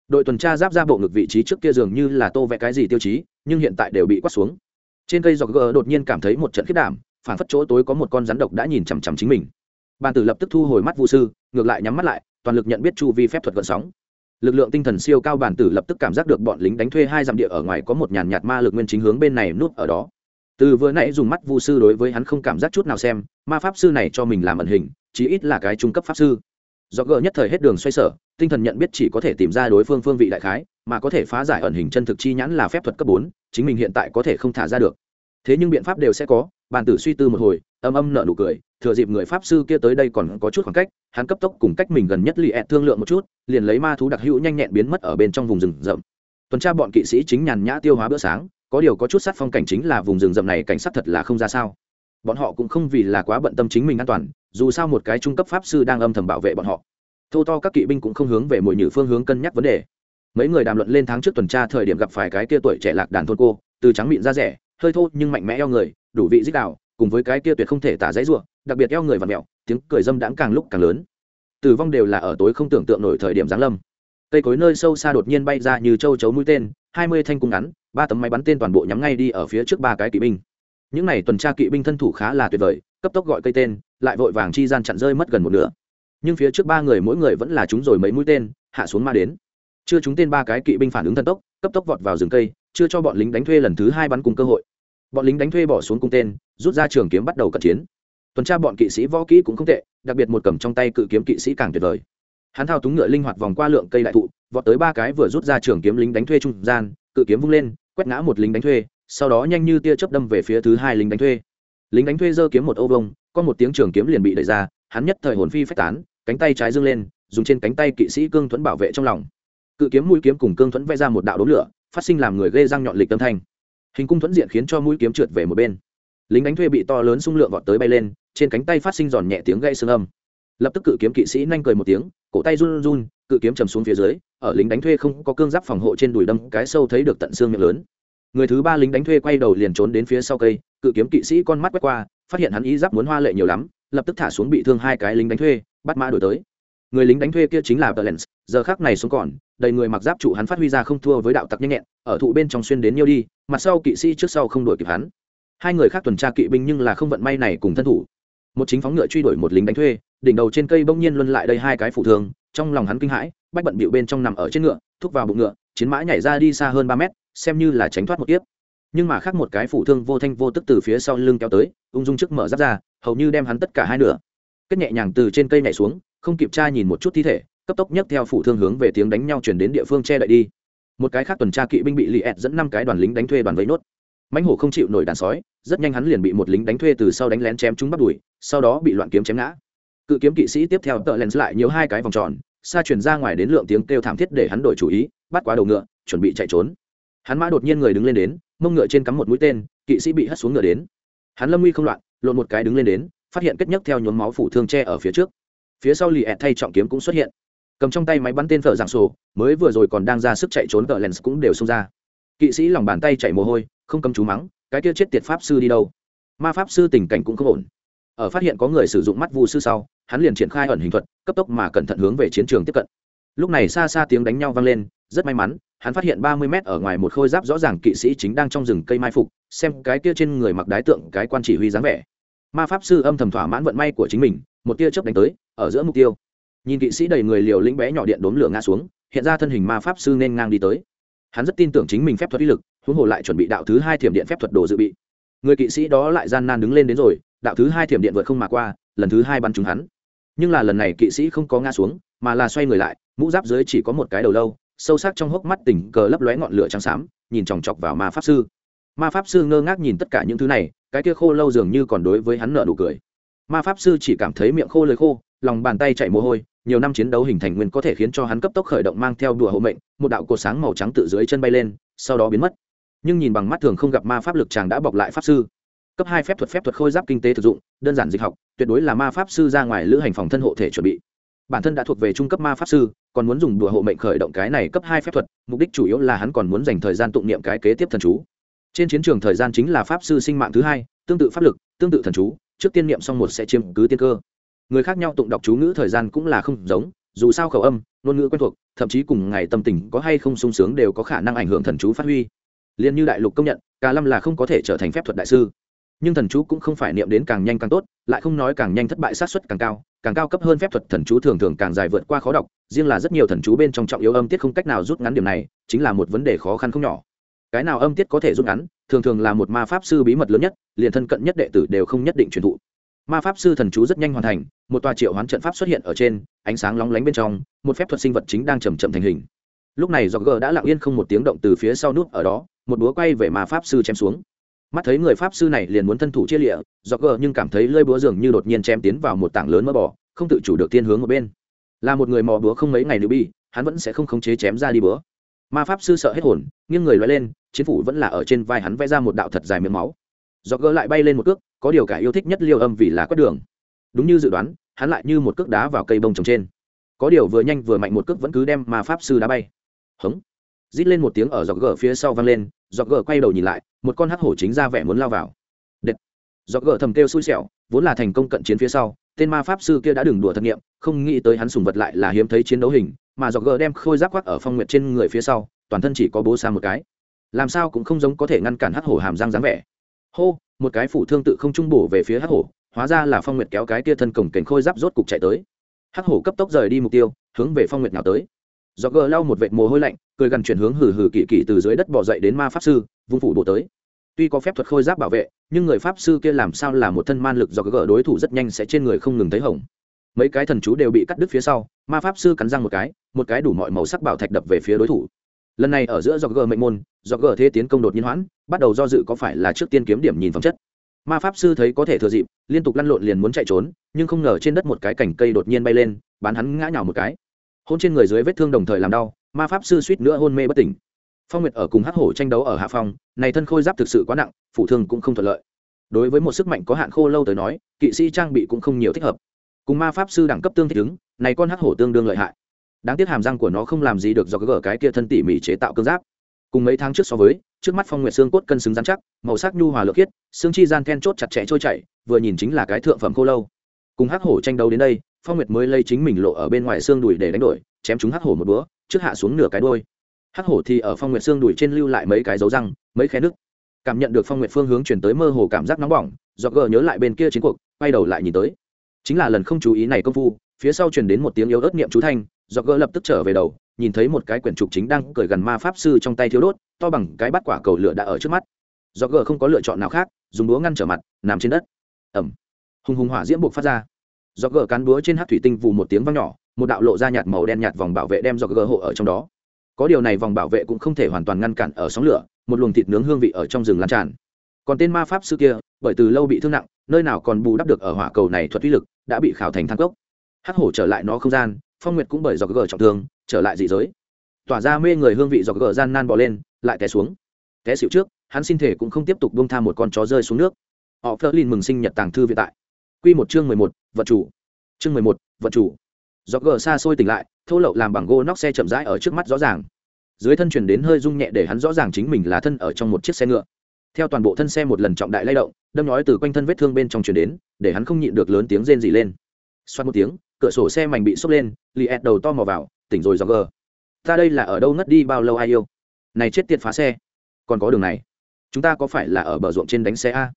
Đội tuần tra giáp ra bộ ngực vị trí trước kia dường như là tô vẽ cái gì tiêu chí, nhưng hiện tại đều bị quát xuống. Trên cây dọc gờ đột nhiên cảm thấy một trận khiết đảm, phản phất chỗ tối có một con rắn độc đã nhìn chằm chằm chính mình. Bàn tử lập tức thu hồi mắt vũ sư, ngược lại nhắm mắt lại, toàn lực nhận biết chu vi phép thuật gợn sóng. Lực lượng tinh thần siêu cao bản tử lập tức cảm giác được bọn lính đánh thuê hai dặm địa ở ngoài có một nhàn nhạt ma lực nguyên chính hướng bên này nút ở đó từ vừa nãy dùng mắt vu sư đối với hắn không cảm giác chút nào xem, ma pháp sư này cho mình làm ẩn hình, chí ít là cái trung cấp pháp sư. Do gỡ nhất thời hết đường xoay sở, tinh thần nhận biết chỉ có thể tìm ra đối phương phương vị đại khái, mà có thể phá giải ẩn hình chân thực chi nhãn là phép thuật cấp bốn, chính mình hiện tại có thể không thả ra được. Thế nhưng biện pháp đều sẽ có, bàn tử suy tư một hồi, âm âm nợ nụ cười, thừa dịp người pháp sư kia tới đây còn có chút khoảng cách, hắn cấp tốc cùng cách mình gần nhất lì ẹt thương lượng một chút, liền lấy ma thú đặc hữu nhanh nhẹn biến mất ở bên trong vùng rừng rậm. Tuần tra bọn kỵ sĩ chính nhàn nhã tiêu hóa bữa sáng có điều có chút sát phong cảnh chính là vùng rừng rậm này cảnh sát thật là không ra sao. Bọn họ cũng không vì là quá bận tâm chính mình an toàn, dù sao một cái trung cấp pháp sư đang âm thầm bảo vệ bọn họ. Thô to các kỵ binh cũng không hướng về mỗi nhử phương hướng cân nhắc vấn đề. Mấy người đàm luận lên tháng trước tuần tra thời điểm gặp phải cái kia tuổi trẻ lạc đàn thôn cô, từ trắng mịn ra rẻ, hơi thô nhưng mạnh mẽ eo người, đủ vị dích đạo, cùng với cái kia tuyệt không thể tả dãy ruộng đặc biệt eo người và mẹo, tiếng cười dâm đãng càng lúc càng lớn. Tử vong đều là ở tối không tưởng tượng nổi thời điểm giáng lâm cây cối nơi sâu xa đột nhiên bay ra như châu chấu mũi tên, hai mươi thanh cung ngắn, ba tấm máy bắn tên toàn bộ nhắm ngay đi ở phía trước ba cái kỵ binh. Những này tuần tra kỵ binh thân thủ khá là tuyệt vời, cấp tốc gọi cây tên, lại vội vàng chi gian chặn rơi mất gần một nửa. Nhưng phía trước ba người mỗi người vẫn là chúng rồi mấy mũi tên, hạ xuống ma đến. Chưa chúng tên ba cái kỵ binh phản ứng thần tốc, cấp tốc vọt vào rừng cây, chưa cho bọn lính đánh thuê lần thứ hai bắn cùng cơ hội. Bọn lính đánh thuê bỏ xuống cung tên, rút ra trường kiếm bắt đầu cận chiến. Tuần tra bọn kỵ sĩ võ kỹ cũng không tệ, đặc biệt một cầm trong tay cự kiếm kỵ sĩ càng tuyệt vời hắn thao túng ngựa linh hoạt vòng qua lượng cây đại thụ, vọt tới ba cái vừa rút ra trường kiếm lính đánh thuê trung gian, cự kiếm vung lên, quét ngã một lính đánh thuê, sau đó nhanh như tia chớp đâm về phía thứ hai lính đánh thuê. Lính đánh thuê giơ kiếm một ô vông có một tiếng trường kiếm liền bị đẩy ra, hắn nhất thời hồn phi phách tán, cánh tay trái dương lên, dùng trên cánh tay kỵ sĩ cương thuẫn bảo vệ trong lòng. Cự kiếm mũi kiếm cùng cương thuẫn vẽ ra một đạo đốm lửa, phát sinh làm người gây răng nhọn lịch tâm thanh. Hình cung thuẫn diện khiến cho mũi kiếm trượt về một bên. Lính đánh thuê bị to lớn xung lượng vọt tới bay lên, trên cánh tay phát sinh giòn nhẹ tiếng gây xương âm lập tức cự kiếm kỵ sĩ nhanh cười một tiếng cổ tay run run cự kiếm chầm xuống phía dưới ở lính đánh thuê không có cương giáp phòng hộ trên đùi đâm cái sâu thấy được tận xương miệng lớn người thứ ba lính đánh thuê quay đầu liền trốn đến phía sau cây cự kiếm kỵ sĩ con mắt quét qua phát hiện hắn ý giáp muốn hoa lệ nhiều lắm lập tức thả xuống bị thương hai cái lính đánh thuê bắt mã đổi tới người lính đánh thuê kia chính là Valens, giờ khác này xuống còn, đầy người mặc giáp trụ hắn phát huy ra không thua với đạo tặc nhanh nhẹn, ở thụ bên trong xuyên đến nhiêu đi, mặt sau kỵ sĩ trước sau không đuổi kịp hắn. Hai người khác tuần tra kỵ binh nhưng là không vận may này cùng thân thủ. Một chính phóng ngựa truy đuổi một lính đánh thuê, đỉnh đầu trên cây bỗng nhiên luân lại đây hai cái phụ thương, trong lòng hắn kinh hãi, bách bận bịu bên trong nằm ở trên ngựa, thúc vào bụng ngựa, chiến mã nhảy ra đi xa hơn ba mét, xem như là tránh thoát một tiếp Nhưng mà khác một cái phụ thương vô thanh vô tức từ phía sau lưng kéo tới, ung dung trước mở giáp ra, hầu như đem hắn tất cả hai nửa. Kết nhẹ nhàng từ trên cây nhảy xuống, không kịp tra nhìn một chút thi thể cấp tốc nhấc theo phủ thương hướng về tiếng đánh nhau chuyển đến địa phương che đậy đi. Một cái khác tuần tra kỵ binh bị lì ẹt dẫn năm cái đoàn lính đánh thuê đoàn vây nốt. Mãnh hổ không chịu nổi đàn sói rất nhanh hắn liền bị một lính đánh thuê từ sau đánh lén chém chúng bắt đùi sau đó bị loạn kiếm chém ngã cự kiếm kỵ sĩ tiếp theo tợ lens lại nhiều hai cái vòng tròn, xa chuyển ra ngoài đến lượng tiếng kêu thảm thiết để hắn đổi chủ ý, bắt quá đầu ngựa, chuẩn bị chạy trốn. Hắn mã đột nhiên người đứng lên đến, mông ngựa trên cắm một mũi tên, kỵ sĩ bị hất xuống ngựa đến. Hắn lâm nguy không loạn, lộn một cái đứng lên đến, phát hiện kết nhấc theo nhuốm máu phủ thương tre ở phía trước. Phía sau lì ẹt thay trọng kiếm cũng xuất hiện. Cầm trong tay máy bắn tên thợ giảng sổ, mới vừa rồi còn đang ra sức chạy trốn tợ lens cũng đều xông ra. Kỵ sĩ lòng bàn tay chạy mồ hôi, không cầm chú mắng, cái kia chết tiệt pháp sư đi đâu? Ma pháp sư tình cảnh cũng không ổn ở phát hiện có người sử dụng mắt vu sư sau, hắn liền triển khai ẩn hình thuật, cấp tốc mà cẩn thận hướng về chiến trường tiếp cận. Lúc này xa xa tiếng đánh nhau vang lên, rất may mắn, hắn phát hiện ba mươi mét ở ngoài một khôi giáp rõ ràng kỵ sĩ chính đang trong rừng cây mai phục, xem cái kia trên người mặc đái tượng cái quan chỉ huy dáng vẻ. Ma pháp sư âm thầm thỏa mãn vận may của chính mình, một tia chớp đánh tới, ở giữa mục tiêu. Nhìn kỵ sĩ đầy người liều lĩnh bé nhỏ điện đốm lửa ngã xuống, hiện ra thân hình ma pháp sư nên ngang đi tới. Hắn rất tin tưởng chính mình phép thuật uy lực, huống hồ lại chuẩn bị đạo thứ hai thiểm điện phép thuật đồ dự bị. Người kỵ sĩ đó lại gian nan đứng lên đến rồi đạo thứ hai thiểm điện vượt không mà qua, lần thứ hai bắn trúng hắn. Nhưng là lần này kỵ sĩ không có ngã xuống, mà là xoay người lại, mũ giáp dưới chỉ có một cái đầu lâu, sâu sắc trong hốc mắt tỉnh cờ lấp lóe ngọn lửa trắng xám, nhìn chòng chọc vào ma pháp sư. Ma pháp sư ngơ ngác nhìn tất cả những thứ này, cái kia khô lâu dường như còn đối với hắn nợ nụ cười. Ma pháp sư chỉ cảm thấy miệng khô lời khô, lòng bàn tay chạy mồ hôi, nhiều năm chiến đấu hình thành nguyên có thể khiến cho hắn cấp tốc khởi động mang theo đùa hộ mệnh, một đạo cột sáng màu trắng tự dưới chân bay lên, sau đó biến mất. Nhưng nhìn bằng mắt thường không gặp ma pháp lực chàng đã bọc lại pháp sư cấp hai phép thuật phép thuật khôi giáp kinh tế thực dụng, đơn giản dịch học, tuyệt đối là ma pháp sư ra ngoài lữ hành phòng thân hộ thể chuẩn bị. Bản thân đã thuộc về trung cấp ma pháp sư, còn muốn dùng đùa hộ mệnh khởi động cái này cấp hai phép thuật, mục đích chủ yếu là hắn còn muốn dành thời gian tụng niệm cái kế tiếp thần chú. Trên chiến trường thời gian chính là pháp sư sinh mạng thứ hai, tương tự pháp lực, tương tự thần chú, trước tiên niệm xong một sẽ chiếm cứ tiên cơ. Người khác nhau tụng đọc chú ngữ thời gian cũng là không giống, dù sao khẩu âm, ngôn ngữ quen thuộc, thậm chí cùng ngày tâm tình có hay không sung sướng đều có khả năng ảnh hưởng thần chú phát huy. Liền như đại lục công nhận cả lâm là không có thể trở thành phép thuật đại sư nhưng thần chú cũng không phải niệm đến càng nhanh càng tốt, lại không nói càng nhanh thất bại sát xuất càng cao càng cao cấp hơn phép thuật thần chú thường thường càng dài vượt qua khó đọc, riêng là rất nhiều thần chú bên trong trọng yếu âm tiết không cách nào rút ngắn điểm này, chính là một vấn đề khó khăn không nhỏ. Cái nào âm tiết có thể rút ngắn, thường thường là một ma pháp sư bí mật lớn nhất, liền thân cận nhất đệ tử đều không nhất định truyền thụ. Ma pháp sư thần chú rất nhanh hoàn thành, một tòa triệu hoán trận pháp xuất hiện ở trên, ánh sáng lóng lánh bên trong, một phép thuật sinh vật chính đang chầm chậm thành hình. Lúc này do g đã lặng yên không một tiếng động từ phía sau nút ở đó, một búa quay về ma pháp sư chém xuống mắt thấy người pháp sư này liền muốn thân thủ chia lịa, do gờ nhưng cảm thấy lơi búa dường như đột nhiên chém tiến vào một tảng lớn mỡ bỏ không tự chủ được tiên hướng một bên. Là một người mò búa không mấy ngày nữ bi hắn vẫn sẽ không khống chế chém ra đi búa. Ma pháp sư sợ hết hồn, nghiêng người loay lên, chiến phủ vẫn là ở trên vai hắn vẽ ra một đạo thật dài miếng máu. Do gỡ lại bay lên một cước, có điều cả yêu thích nhất liêu âm vì là quét đường. Đúng như dự đoán, hắn lại như một cước đá vào cây bông trồng trên. Có điều vừa nhanh vừa mạnh một cước vẫn cứ đem ma pháp sư đá bay. Hống. Rít lên một tiếng ở dọc gờ phía sau vang lên dọc gờ quay đầu nhìn lại một con hắc hổ chính ra vẻ muốn lao vào. Đệt. dọc gờ thầm kêu xui xẻo, vốn là thành công cận chiến phía sau, tên ma pháp sư kia đã đừng đùa thật nghiệm, không nghĩ tới hắn sùng vật lại là hiếm thấy chiến đấu hình, mà dọc gờ đem khôi giáp khoác ở phong nguyệt trên người phía sau, toàn thân chỉ có bố xa một cái. Làm sao cũng không giống có thể ngăn cản hắc hổ hàm răng dáng vẻ. Hô, một cái phủ thương tự không trung bổ về phía hắc hổ, hóa ra là phong nguyệt kéo cái kia thân cổng kềnh khôi giáp rốt cục chạy tới. Hắc hổ cấp tốc rời đi mục tiêu, hướng về phong nguyệt nào tới do gờ lau một vệt mồ hôi lạnh, cười gần chuyển hướng hừ hừ kỳ kỳ từ dưới đất bỏ dậy đến ma pháp sư, vung phủ bổ tới. Tuy có phép thuật khôi giáp bảo vệ, nhưng người pháp sư kia làm sao là một thân man lực do gờ đối thủ rất nhanh sẽ trên người không ngừng thấy hỏng mấy cái thần chú đều bị cắt đứt phía sau, ma pháp sư cắn răng một cái một cái đủ mọi màu sắc bảo thạch đập về phía đối thủ. Lần này ở giữa do gờ mệnh môn, do gờ thế tiến công đột nhiên hoãn, bắt đầu do dự có phải là trước tiên kiếm điểm nhìn phẩm chất. Ma pháp sư thấy có thể thừa dịp, liên tục lăn lộn liền muốn chạy trốn, nhưng không ngờ trên đất một cái cành cây đột nhiên bay lên, bán hắn ngã nhào một cái hôn trên người dưới vết thương đồng thời làm đau, ma pháp sư suýt nữa hôn mê bất tỉnh. Phong nguyệt ở cùng hắc hổ tranh đấu ở hạ phong, này thân khôi giáp thực sự quá nặng phụ thương cũng không thuận lợi. Đối với một sức mạnh có hạn khô lâu tới nói, kỵ sĩ trang bị cũng không nhiều thích hợp. Cùng ma pháp sư đẳng cấp tương thích ứng, này con hắc hổ tương đương lợi hại. Đáng tiếc hàm răng của nó không làm gì được do gỡ cái kia thân tỉ mỉ chế tạo cương giáp. Cùng mấy tháng trước so với, trước mắt phong nguyệt xương cốt cân xứng rắn chắc, màu sắc nhu hòa lược khiết, xương chi gian then chốt chặt chẽ trôi chảy, vừa nhìn chính là cái thượng phẩm khô lâu. Cùng hắc hổ tranh đấu đến đây phong nguyệt mới lây chính mình lộ ở bên ngoài xương đùi để đánh đổi, chém chúng hắc hổ một búa, trước hạ xuống nửa cái đôi hắc hổ thì ở phong nguyệt xương đùi trên lưu lại mấy cái dấu răng, mấy khe nước cảm nhận được phong nguyệt phương hướng chuyển tới mơ hồ cảm giác nóng bỏng do gờ nhớ lại bên kia chiến cuộc, quay đầu lại nhìn tới. Chính là lần không chú ý này công phu, phía sau truyền đến một tiếng yếu ớt niệm chú thanh do gờ lập tức trở về đầu, nhìn thấy một cái quyển trục chính đang cởi gần ma pháp sư trong tay thiếu đốt, to bằng cái bắt quả cầu lửa đã ở trước mắt. Do gờ không có lựa chọn nào khác, dùng đũa ngăn trở mặt, nằm trên đất. Ẩm hùng hùng hỏa diễm buộc phát ra do gờ cán búa trên hát thủy tinh vù một tiếng văng nhỏ, một đạo lộ ra nhạt màu đen nhạt vòng bảo vệ đem do gờ hộ ở trong đó. Có điều này vòng bảo vệ cũng không thể hoàn toàn ngăn cản ở sóng lửa, một luồng thịt nướng hương vị ở trong rừng lan tràn. Còn tên ma pháp sư kia, bởi từ lâu bị thương nặng, nơi nào còn bù đắp được ở hỏa cầu này thuật uy lực, đã bị khảo thành thang cốc. Hắc hổ trở lại nó không gian, phong nguyệt cũng bởi do gờ trọng thương, trở lại dị giới. Tỏa ra mê người hương vị do gờ gian nan bỏ lên, lại té xuống. Té xịu trước, hắn xin thể cũng không tiếp tục bông tha một con chó rơi xuống nước. Họ phơ lin mừng sinh nhật tàng thư vĩ tại quy một chương mười một vật chủ. Chương mười một vật chủ. Do gờ xa xôi tỉnh lại, thô lậu làm bằng gỗ nóc xe chậm rãi ở trước mắt rõ ràng. Dưới thân chuyển đến hơi rung nhẹ để hắn rõ ràng chính mình là thân ở trong một chiếc xe ngựa. Theo toàn bộ thân xe một lần trọng đại lay động, đâm nói từ quanh thân vết thương bên trong chuyển đến, để hắn không nhịn được lớn tiếng rên rỉ lên. Xoát một tiếng, cửa sổ xe mảnh bị xốc lên li đầu to mò vào, tỉnh rồi do ta đây là ở đâu ngất đi, bao lâu ai yêu? Này chết tiệt phá xe. Còn có đường này. Chúng ta có phải là ở bờ ruộng trên đánh xe a?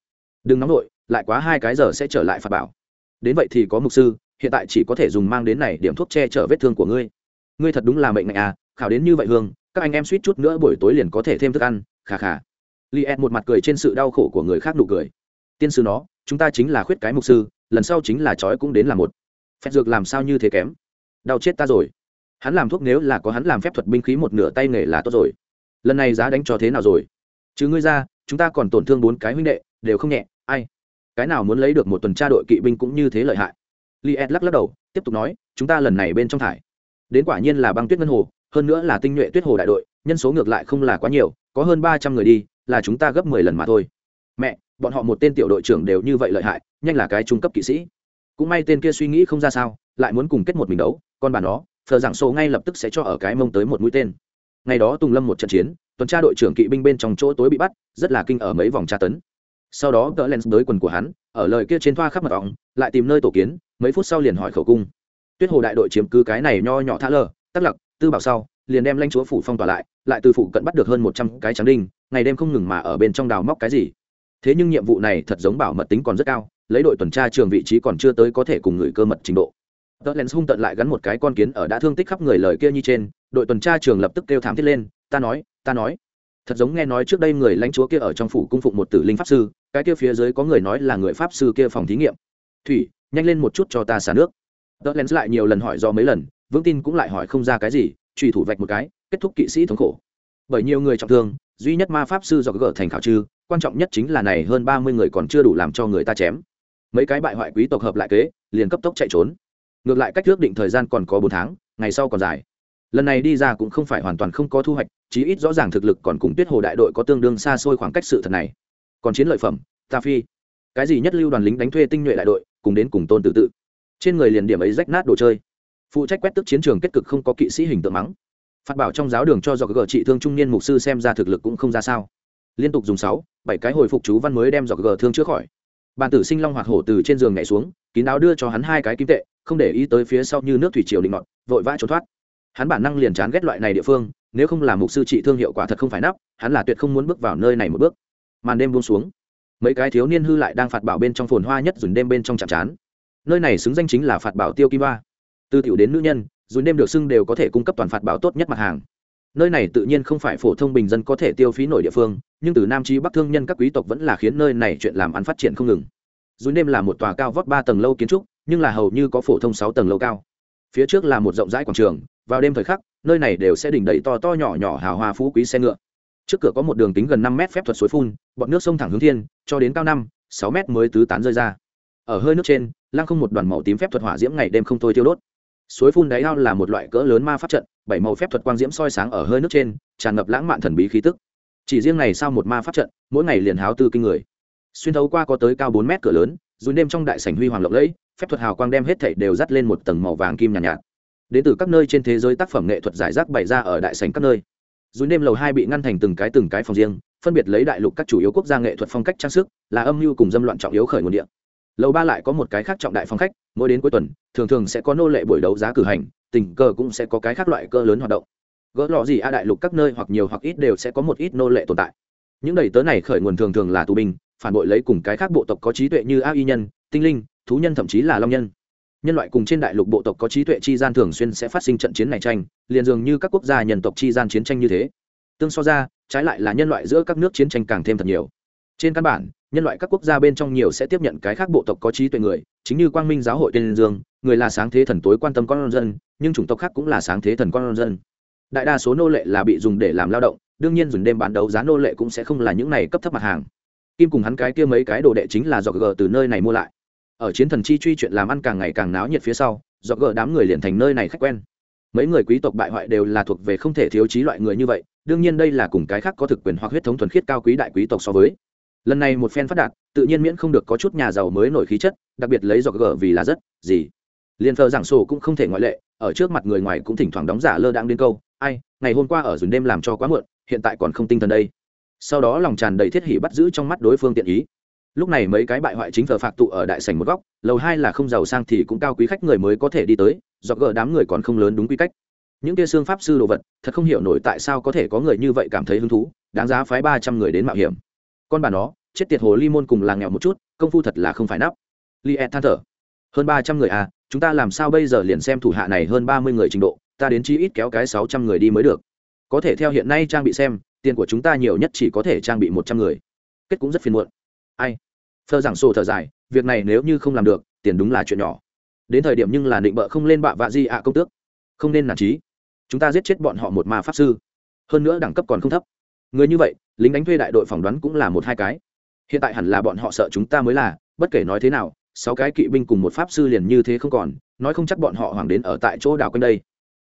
Đừng nóng nổi lại quá hai cái giờ sẽ trở lại phạt bảo. Đến vậy thì có mục sư, hiện tại chỉ có thể dùng mang đến này điểm thuốc che chở vết thương của ngươi. Ngươi thật đúng là mệnh mạnh à khảo đến như vậy hương, các anh em suýt chút nữa buổi tối liền có thể thêm thức ăn, khà khà. Li ed một mặt cười trên sự đau khổ của người khác nụ cười. Tiên sư nó, chúng ta chính là khuyết cái mục sư, lần sau chính là trói cũng đến là một. Phép dược làm sao như thế kém? Đau chết ta rồi. Hắn làm thuốc nếu là có hắn làm phép thuật binh khí một nửa tay nghề là tốt rồi. Lần này giá đánh cho thế nào rồi? Chứ ngươi ra, chúng ta còn tổn thương bốn cái huynh đệ, đều không nhẹ, ai? Cái nào muốn lấy được một tuần tra đội kỵ binh cũng như thế lợi hại. Li ed lắc lắc đầu, tiếp tục nói, chúng ta lần này bên trong thải, đến quả nhiên là băng tuyết ngân hồ, hơn nữa là tinh nhuệ tuyết hồ đại đội, nhân số ngược lại không là quá nhiều, có hơn ba trăm người đi, là chúng ta gấp mười lần mà thôi. Mẹ, bọn họ một tên tiểu đội trưởng đều như vậy lợi hại, nhanh là cái trung cấp kỵ sĩ. Cũng may tên kia suy nghĩ không ra sao, lại muốn cùng kết một mình đấu, con bà nó, thờ giảng sổ ngay lập tức sẽ cho ở cái mông tới một mũi tên. Ngày đó tùng lâm một trận chiến, tuần tra đội trưởng kỵ binh bên trong chỗ tối bị bắt, rất là kinh ở mấy vòng tra tấn sau đó tớ lens tới quần của hắn, ở lời kia trên thoa khắp mật ong lại tìm nơi tổ kiến, mấy phút sau liền hỏi khẩu cung. Tuyết hồ đại đội chiếm cứ cái này nho nhỏ thả lờ, tắc lặc, tư bảo sau, liền đem lãnh chúa phủ phong tỏa lại lại từ phụ cận bắt được hơn một trăm cái trắng đinh, ngày đêm không ngừng mà ở bên trong đào móc cái gì. Thế nhưng nhiệm vụ này thật giống bảo mật tính còn rất cao, lấy đội tuần tra trường vị trí còn chưa tới có thể cùng người cơ mật trình độ. Tớ lens hung tận lại gắn một cái con kiến ở đã thương tích khắp người lời kia như trên, đội tuần tra trường lập tức kêu thảm thiết lên, ta nói ta nói thật giống nghe nói trước đây người lãnh chúa kia ở trong phủ cung phụng một tử linh pháp sư, cái kia phía dưới có người nói là người pháp sư kia phòng thí nghiệm. Thủy, nhanh lên một chút cho ta xả nước. Đỡ lén lại nhiều lần hỏi do mấy lần vững tin cũng lại hỏi không ra cái gì truy thủ vạch một cái, kết thúc kỵ sĩ thống khổ. Bởi nhiều người trọng thương, duy nhất ma pháp sư do gỡ thành khảo trư quan trọng nhất chính là này hơn ba mươi người còn chưa đủ làm cho người ta chém. Mấy cái bại hoại quý tộc hợp lại kế, liền cấp tốc chạy trốn. Ngược lại cách ước định thời gian còn có bốn tháng, ngày sau còn dài lần này đi ra cũng không phải hoàn toàn không có thu hoạch, chí ít rõ ràng thực lực còn cùng tuyết hồ đại đội có tương đương xa xôi khoảng cách sự thật này. Còn chiến lợi phẩm, ta phi. Cái gì nhất lưu đoàn lính đánh thuê tinh nhuệ đại đội, cùng đến cùng tôn tự tự. Trên người liền điểm ấy rách nát đồ chơi. Phụ trách quét tức chiến trường kết cực không có kỵ sĩ hình tượng mắng. Phát bảo trong giáo đường cho dọc gờ trị thương trung niên mục sư xem ra thực lực cũng không ra sao. Liên tục dùng sáu, bảy cái hồi phục chú văn mới đem dọc gờ thương chữa khỏi. Bàn tử sinh long hoạt hổ từ trên giường nhảy xuống, kín áo đưa cho hắn hai cái kim tệ, không để ý tới phía sau như nước thủy triều định ngọt vội vã trốn thoát hắn bản năng liền chán ghét loại này địa phương, nếu không là mục sư trị thương hiệu quả thật không phải nắp, hắn là tuyệt không muốn bước vào nơi này một bước. Màn đêm buông xuống, mấy cái thiếu niên hư lại đang phạt bảo bên trong phồn hoa nhất dùn đêm bên trong chạm chán. Nơi này xứng danh chính là phạt bảo tiêu kim ba từ tiểu đến nữ nhân, dùn đêm được xưng đều có thể cung cấp toàn phạt bảo tốt nhất mặt hàng. Nơi này tự nhiên không phải phổ thông bình dân có thể tiêu phí nổi địa phương, nhưng từ nam trí bắc thương nhân các quý tộc vẫn là khiến nơi này chuyện làm ăn phát triển không ngừng. Dùn đêm là một tòa cao vót ba tầng lâu kiến trúc, nhưng là hầu như có phổ thông sáu tầng lâu cao phía trước là một rộng rãi quảng trường, vào đêm thời khắc, nơi này đều sẽ đỉnh đầy to to nhỏ nhỏ hào hoa phú quý xe ngựa. Trước cửa có một đường kính gần năm mét phép thuật suối phun bọt nước sông thẳng hướng thiên, cho đến cao năm, sáu mét mới tứ tán rơi ra. Ở hơi nước trên, lăng không một đoàn màu tím phép thuật hỏa diễm ngày đêm không thôi tiêu đốt. Suối phun đáy ao là một loại cỡ lớn ma pháp trận, bảy màu phép thuật quang diễm soi sáng ở hơi nước trên, tràn ngập lãng mạn thần bí khí tức. Chỉ riêng này sau một ma pháp trận, mỗi ngày liền háo tư kinh người. Xuyên thấu qua có tới cao bốn mét cửa lớn dùi đêm trong đại sảnh huy hoàng lộng lẫy phép thuật hào quang đem hết thảy đều dắt lên một tầng màu vàng kim nhàn nhạt, nhạt. Đến từ các nơi trên thế giới tác phẩm nghệ thuật giải rác bày ra ở đại sảnh các nơi. Dùi đêm lầu hai bị ngăn thành từng cái từng cái phòng riêng phân biệt lấy đại lục các chủ yếu quốc gia nghệ thuật phong cách trang sức là âm mưu cùng dâm loạn trọng yếu khởi nguồn điện lầu ba lại có một cái khác trọng đại phong khách mỗi đến cuối tuần thường thường sẽ có nô lệ buổi đấu giá cử hành tình cờ cũng sẽ có cái khác loại cơ lớn hoạt động. Gỡ lọ gì a đại lục các nơi hoặc nhiều hoặc ít đều sẽ có một ít nô lệ tồn tại. Những đầy tớ này khởi nguồn thường thường là tù binh phản bội lấy cùng cái khác bộ tộc có trí tuệ như a y nhân, tinh linh, thú nhân thậm chí là long nhân. Nhân loại cùng trên đại lục bộ tộc có trí tuệ chi gian thường xuyên sẽ phát sinh trận chiến này tranh, liền dường như các quốc gia nhân tộc chi gian chiến tranh như thế. Tương so ra, trái lại là nhân loại giữa các nước chiến tranh càng thêm thật nhiều. Trên căn bản, nhân loại các quốc gia bên trong nhiều sẽ tiếp nhận cái khác bộ tộc có trí tuệ người, chính như quang minh giáo hội tên dương, người là sáng thế thần tối quan tâm con dân, nhưng chủng tộc khác cũng là sáng thế thần con dân. Đại đa số nô lệ là bị dùng để làm lao động, đương nhiên dùng đêm bán đấu giá nô lệ cũng sẽ không là những này cấp thấp mặt hàng kim cùng hắn cái kia mấy cái đồ đệ chính là dọc gờ từ nơi này mua lại. Ở chiến thần chi truy chuyện làm ăn càng ngày càng náo nhiệt phía sau, dọc gờ đám người liền thành nơi này khách quen. Mấy người quý tộc bại hoại đều là thuộc về không thể thiếu trí loại người như vậy, đương nhiên đây là cùng cái khác có thực quyền hoặc huyết thống thuần khiết cao quý đại quý tộc so với. Lần này một phen phát đạt, tự nhiên miễn không được có chút nhà giàu mới nổi khí chất, đặc biệt lấy dọc gờ vì là rất gì. Liền thờ giảng sổ cũng không thể ngoại lệ, ở trước mặt người ngoài cũng thỉnh thoảng đóng giả lơ đang đến câu, ai, ngày hôm qua ở dùn đêm làm cho quá muộn, hiện tại còn không tinh thần đây sau đó lòng tràn đầy thiết hỉ bắt giữ trong mắt đối phương tiện ý. Lúc này mấy cái bại hoại chính thờ phạt tụ ở đại sảnh một góc, lầu hai là không giàu sang thì cũng cao quý khách người mới có thể đi tới do gỡ đám người còn không lớn đúng quy cách. Những kia xương pháp sư đồ vật, thật không hiểu nổi tại sao có thể có người như vậy cảm thấy hứng thú, đáng giá phái ba trăm người đến mạo hiểm. Con bà nó, chết tiệt hồ ly môn cùng làng nghèo một chút, công phu thật là không phải nắp. Li e than thở. Hơn ba trăm người à chúng ta làm sao bây giờ liền xem thủ hạ này hơn ba mươi người trình độ, ta đến chi ít kéo cái sáu trăm người đi mới được. Có thể theo hiện nay trang bị xem tiền của chúng ta nhiều nhất chỉ có thể trang bị một trăm người. Kết cũng rất phiền muộn. Ai? Thơ giảng sổ thở dài, việc này nếu như không làm được, tiền đúng là chuyện nhỏ. Đến thời điểm nhưng là định bợ không lên bạ vạ di ạ công tước. Không nên nản trí. Chúng ta giết chết bọn họ một ma pháp sư. Hơn nữa đẳng cấp còn không thấp. Người như vậy, lính đánh thuê đại đội phỏng đoán cũng là một hai cái. Hiện tại hẳn là bọn họ sợ chúng ta mới là, bất kể nói thế nào, sáu cái kỵ binh cùng một pháp sư liền như thế không còn, nói không chắc bọn họ hoàng đến ở tại chỗ đảo quanh đây.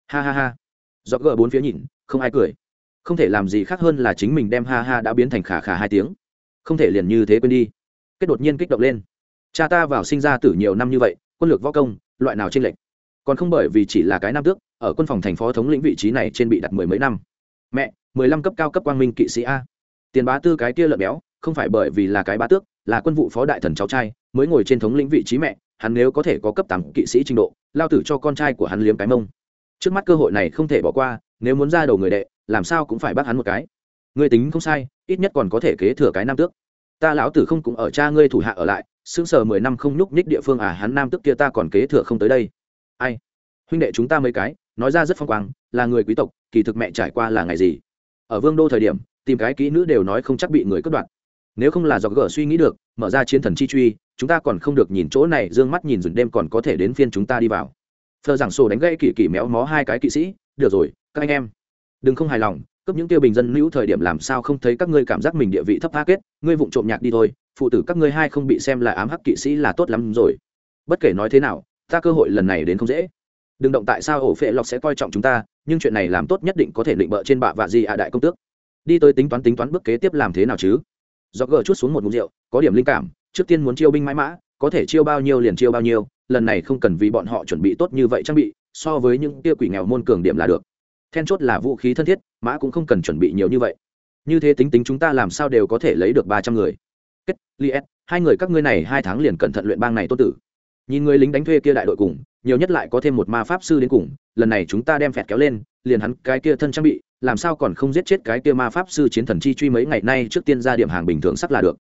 Ha ha ha. Do gờ bốn phía nhìn, không ai cười không thể làm gì khác hơn là chính mình đem ha ha đã biến thành khả khả hai tiếng. Không thể liền như thế quên đi. Kết đột nhiên kích động lên. Cha ta vào sinh ra từ nhiều năm như vậy, quân lược võ công, loại nào trên lệnh còn không bởi vì chỉ là cái nam tước, ở quân phòng thành phó thống lĩnh vị trí này trên bị đặt mười mấy năm. Mẹ, mười lăm cấp cao cấp quang minh kỵ sĩ a. Tiền bá tư cái kia lợn béo, không phải bởi vì là cái bá tước, là quân vụ phó đại thần cháu trai, mới ngồi trên thống lĩnh vị trí mẹ, hắn nếu có thể có cấp tám kỵ sĩ trình độ, lao tử cho con trai của hắn liếm cái mông. Trước mắt cơ hội này không thể bỏ qua, nếu muốn ra đầu người đệ làm sao cũng phải bắt hắn một cái. Người tính không sai, ít nhất còn có thể kế thừa cái nam tước. Ta lão tử không cũng ở cha ngươi thủ hạ ở lại xương sờ mười năm không nhúc nhích địa phương à hắn nam tước kia ta còn kế thừa không tới đây. Ai? Huynh đệ chúng ta mấy cái, nói ra rất phong quang, là người quý tộc, kỳ thực mẹ trải qua là ngày gì? Ở vương đô thời điểm, tìm cái kỹ nữ đều nói không chắc bị người cướp đoạt. Nếu không là do gỡ suy nghĩ được, mở ra chiến thần chi truy, chúng ta còn không được nhìn chỗ này d ư ơ n g mắt nhìn dừng đêm còn có thể đến phiên chúng ta đi vào. Thờ giảng sổ đánh gãy kỳ kỳ méo mó hai cái kỵ sĩ, được rồi, các anh em đừng không hài lòng cấp những tiêu bình dân nữ thời điểm làm sao không thấy các ngươi cảm giác mình địa vị thấp tha kết, ngươi vụng trộm nhạc đi thôi, phụ tử các ngươi hai không bị xem là ám hắc kỵ sĩ là tốt lắm rồi. Bất kể nói thế nào, ta cơ hội lần này đến không dễ. Đừng động tại sao ổ phệ lọc sẽ coi trọng chúng ta, nhưng chuyện này làm tốt nhất định có thể định bợ trên bạ vạ gì ạ đại công tước. Đi tới tính toán tính toán bước kế tiếp làm thế nào chứ? Do gờ chút xuống một mục rượu, có điểm linh cảm, trước tiên muốn chiêu binh mãi mã, có thể chiêu bao nhiêu liền chiêu bao nhiêu, lần này không cần vì bọn họ chuẩn bị tốt như vậy trang bị, so với những tia quỷ nghèo môn cường điểm là được then chốt là vũ khí thân thiết, mã cũng không cần chuẩn bị nhiều như vậy. Như thế tính tính chúng ta làm sao đều có thể lấy được ba trăm người. Kết, liet, hai người các ngươi này hai tháng liền cẩn thận luyện bang này tốt tử. Nhìn người lính đánh thuê kia đại đội cùng, nhiều nhất lại có thêm một ma pháp sư đến cùng, lần này chúng ta đem phẹt kéo lên, liền hắn cái kia thân trang bị, làm sao còn không giết chết cái kia ma pháp sư chiến thần chi truy mấy ngày nay trước tiên ra điểm hàng bình thường sắc là được.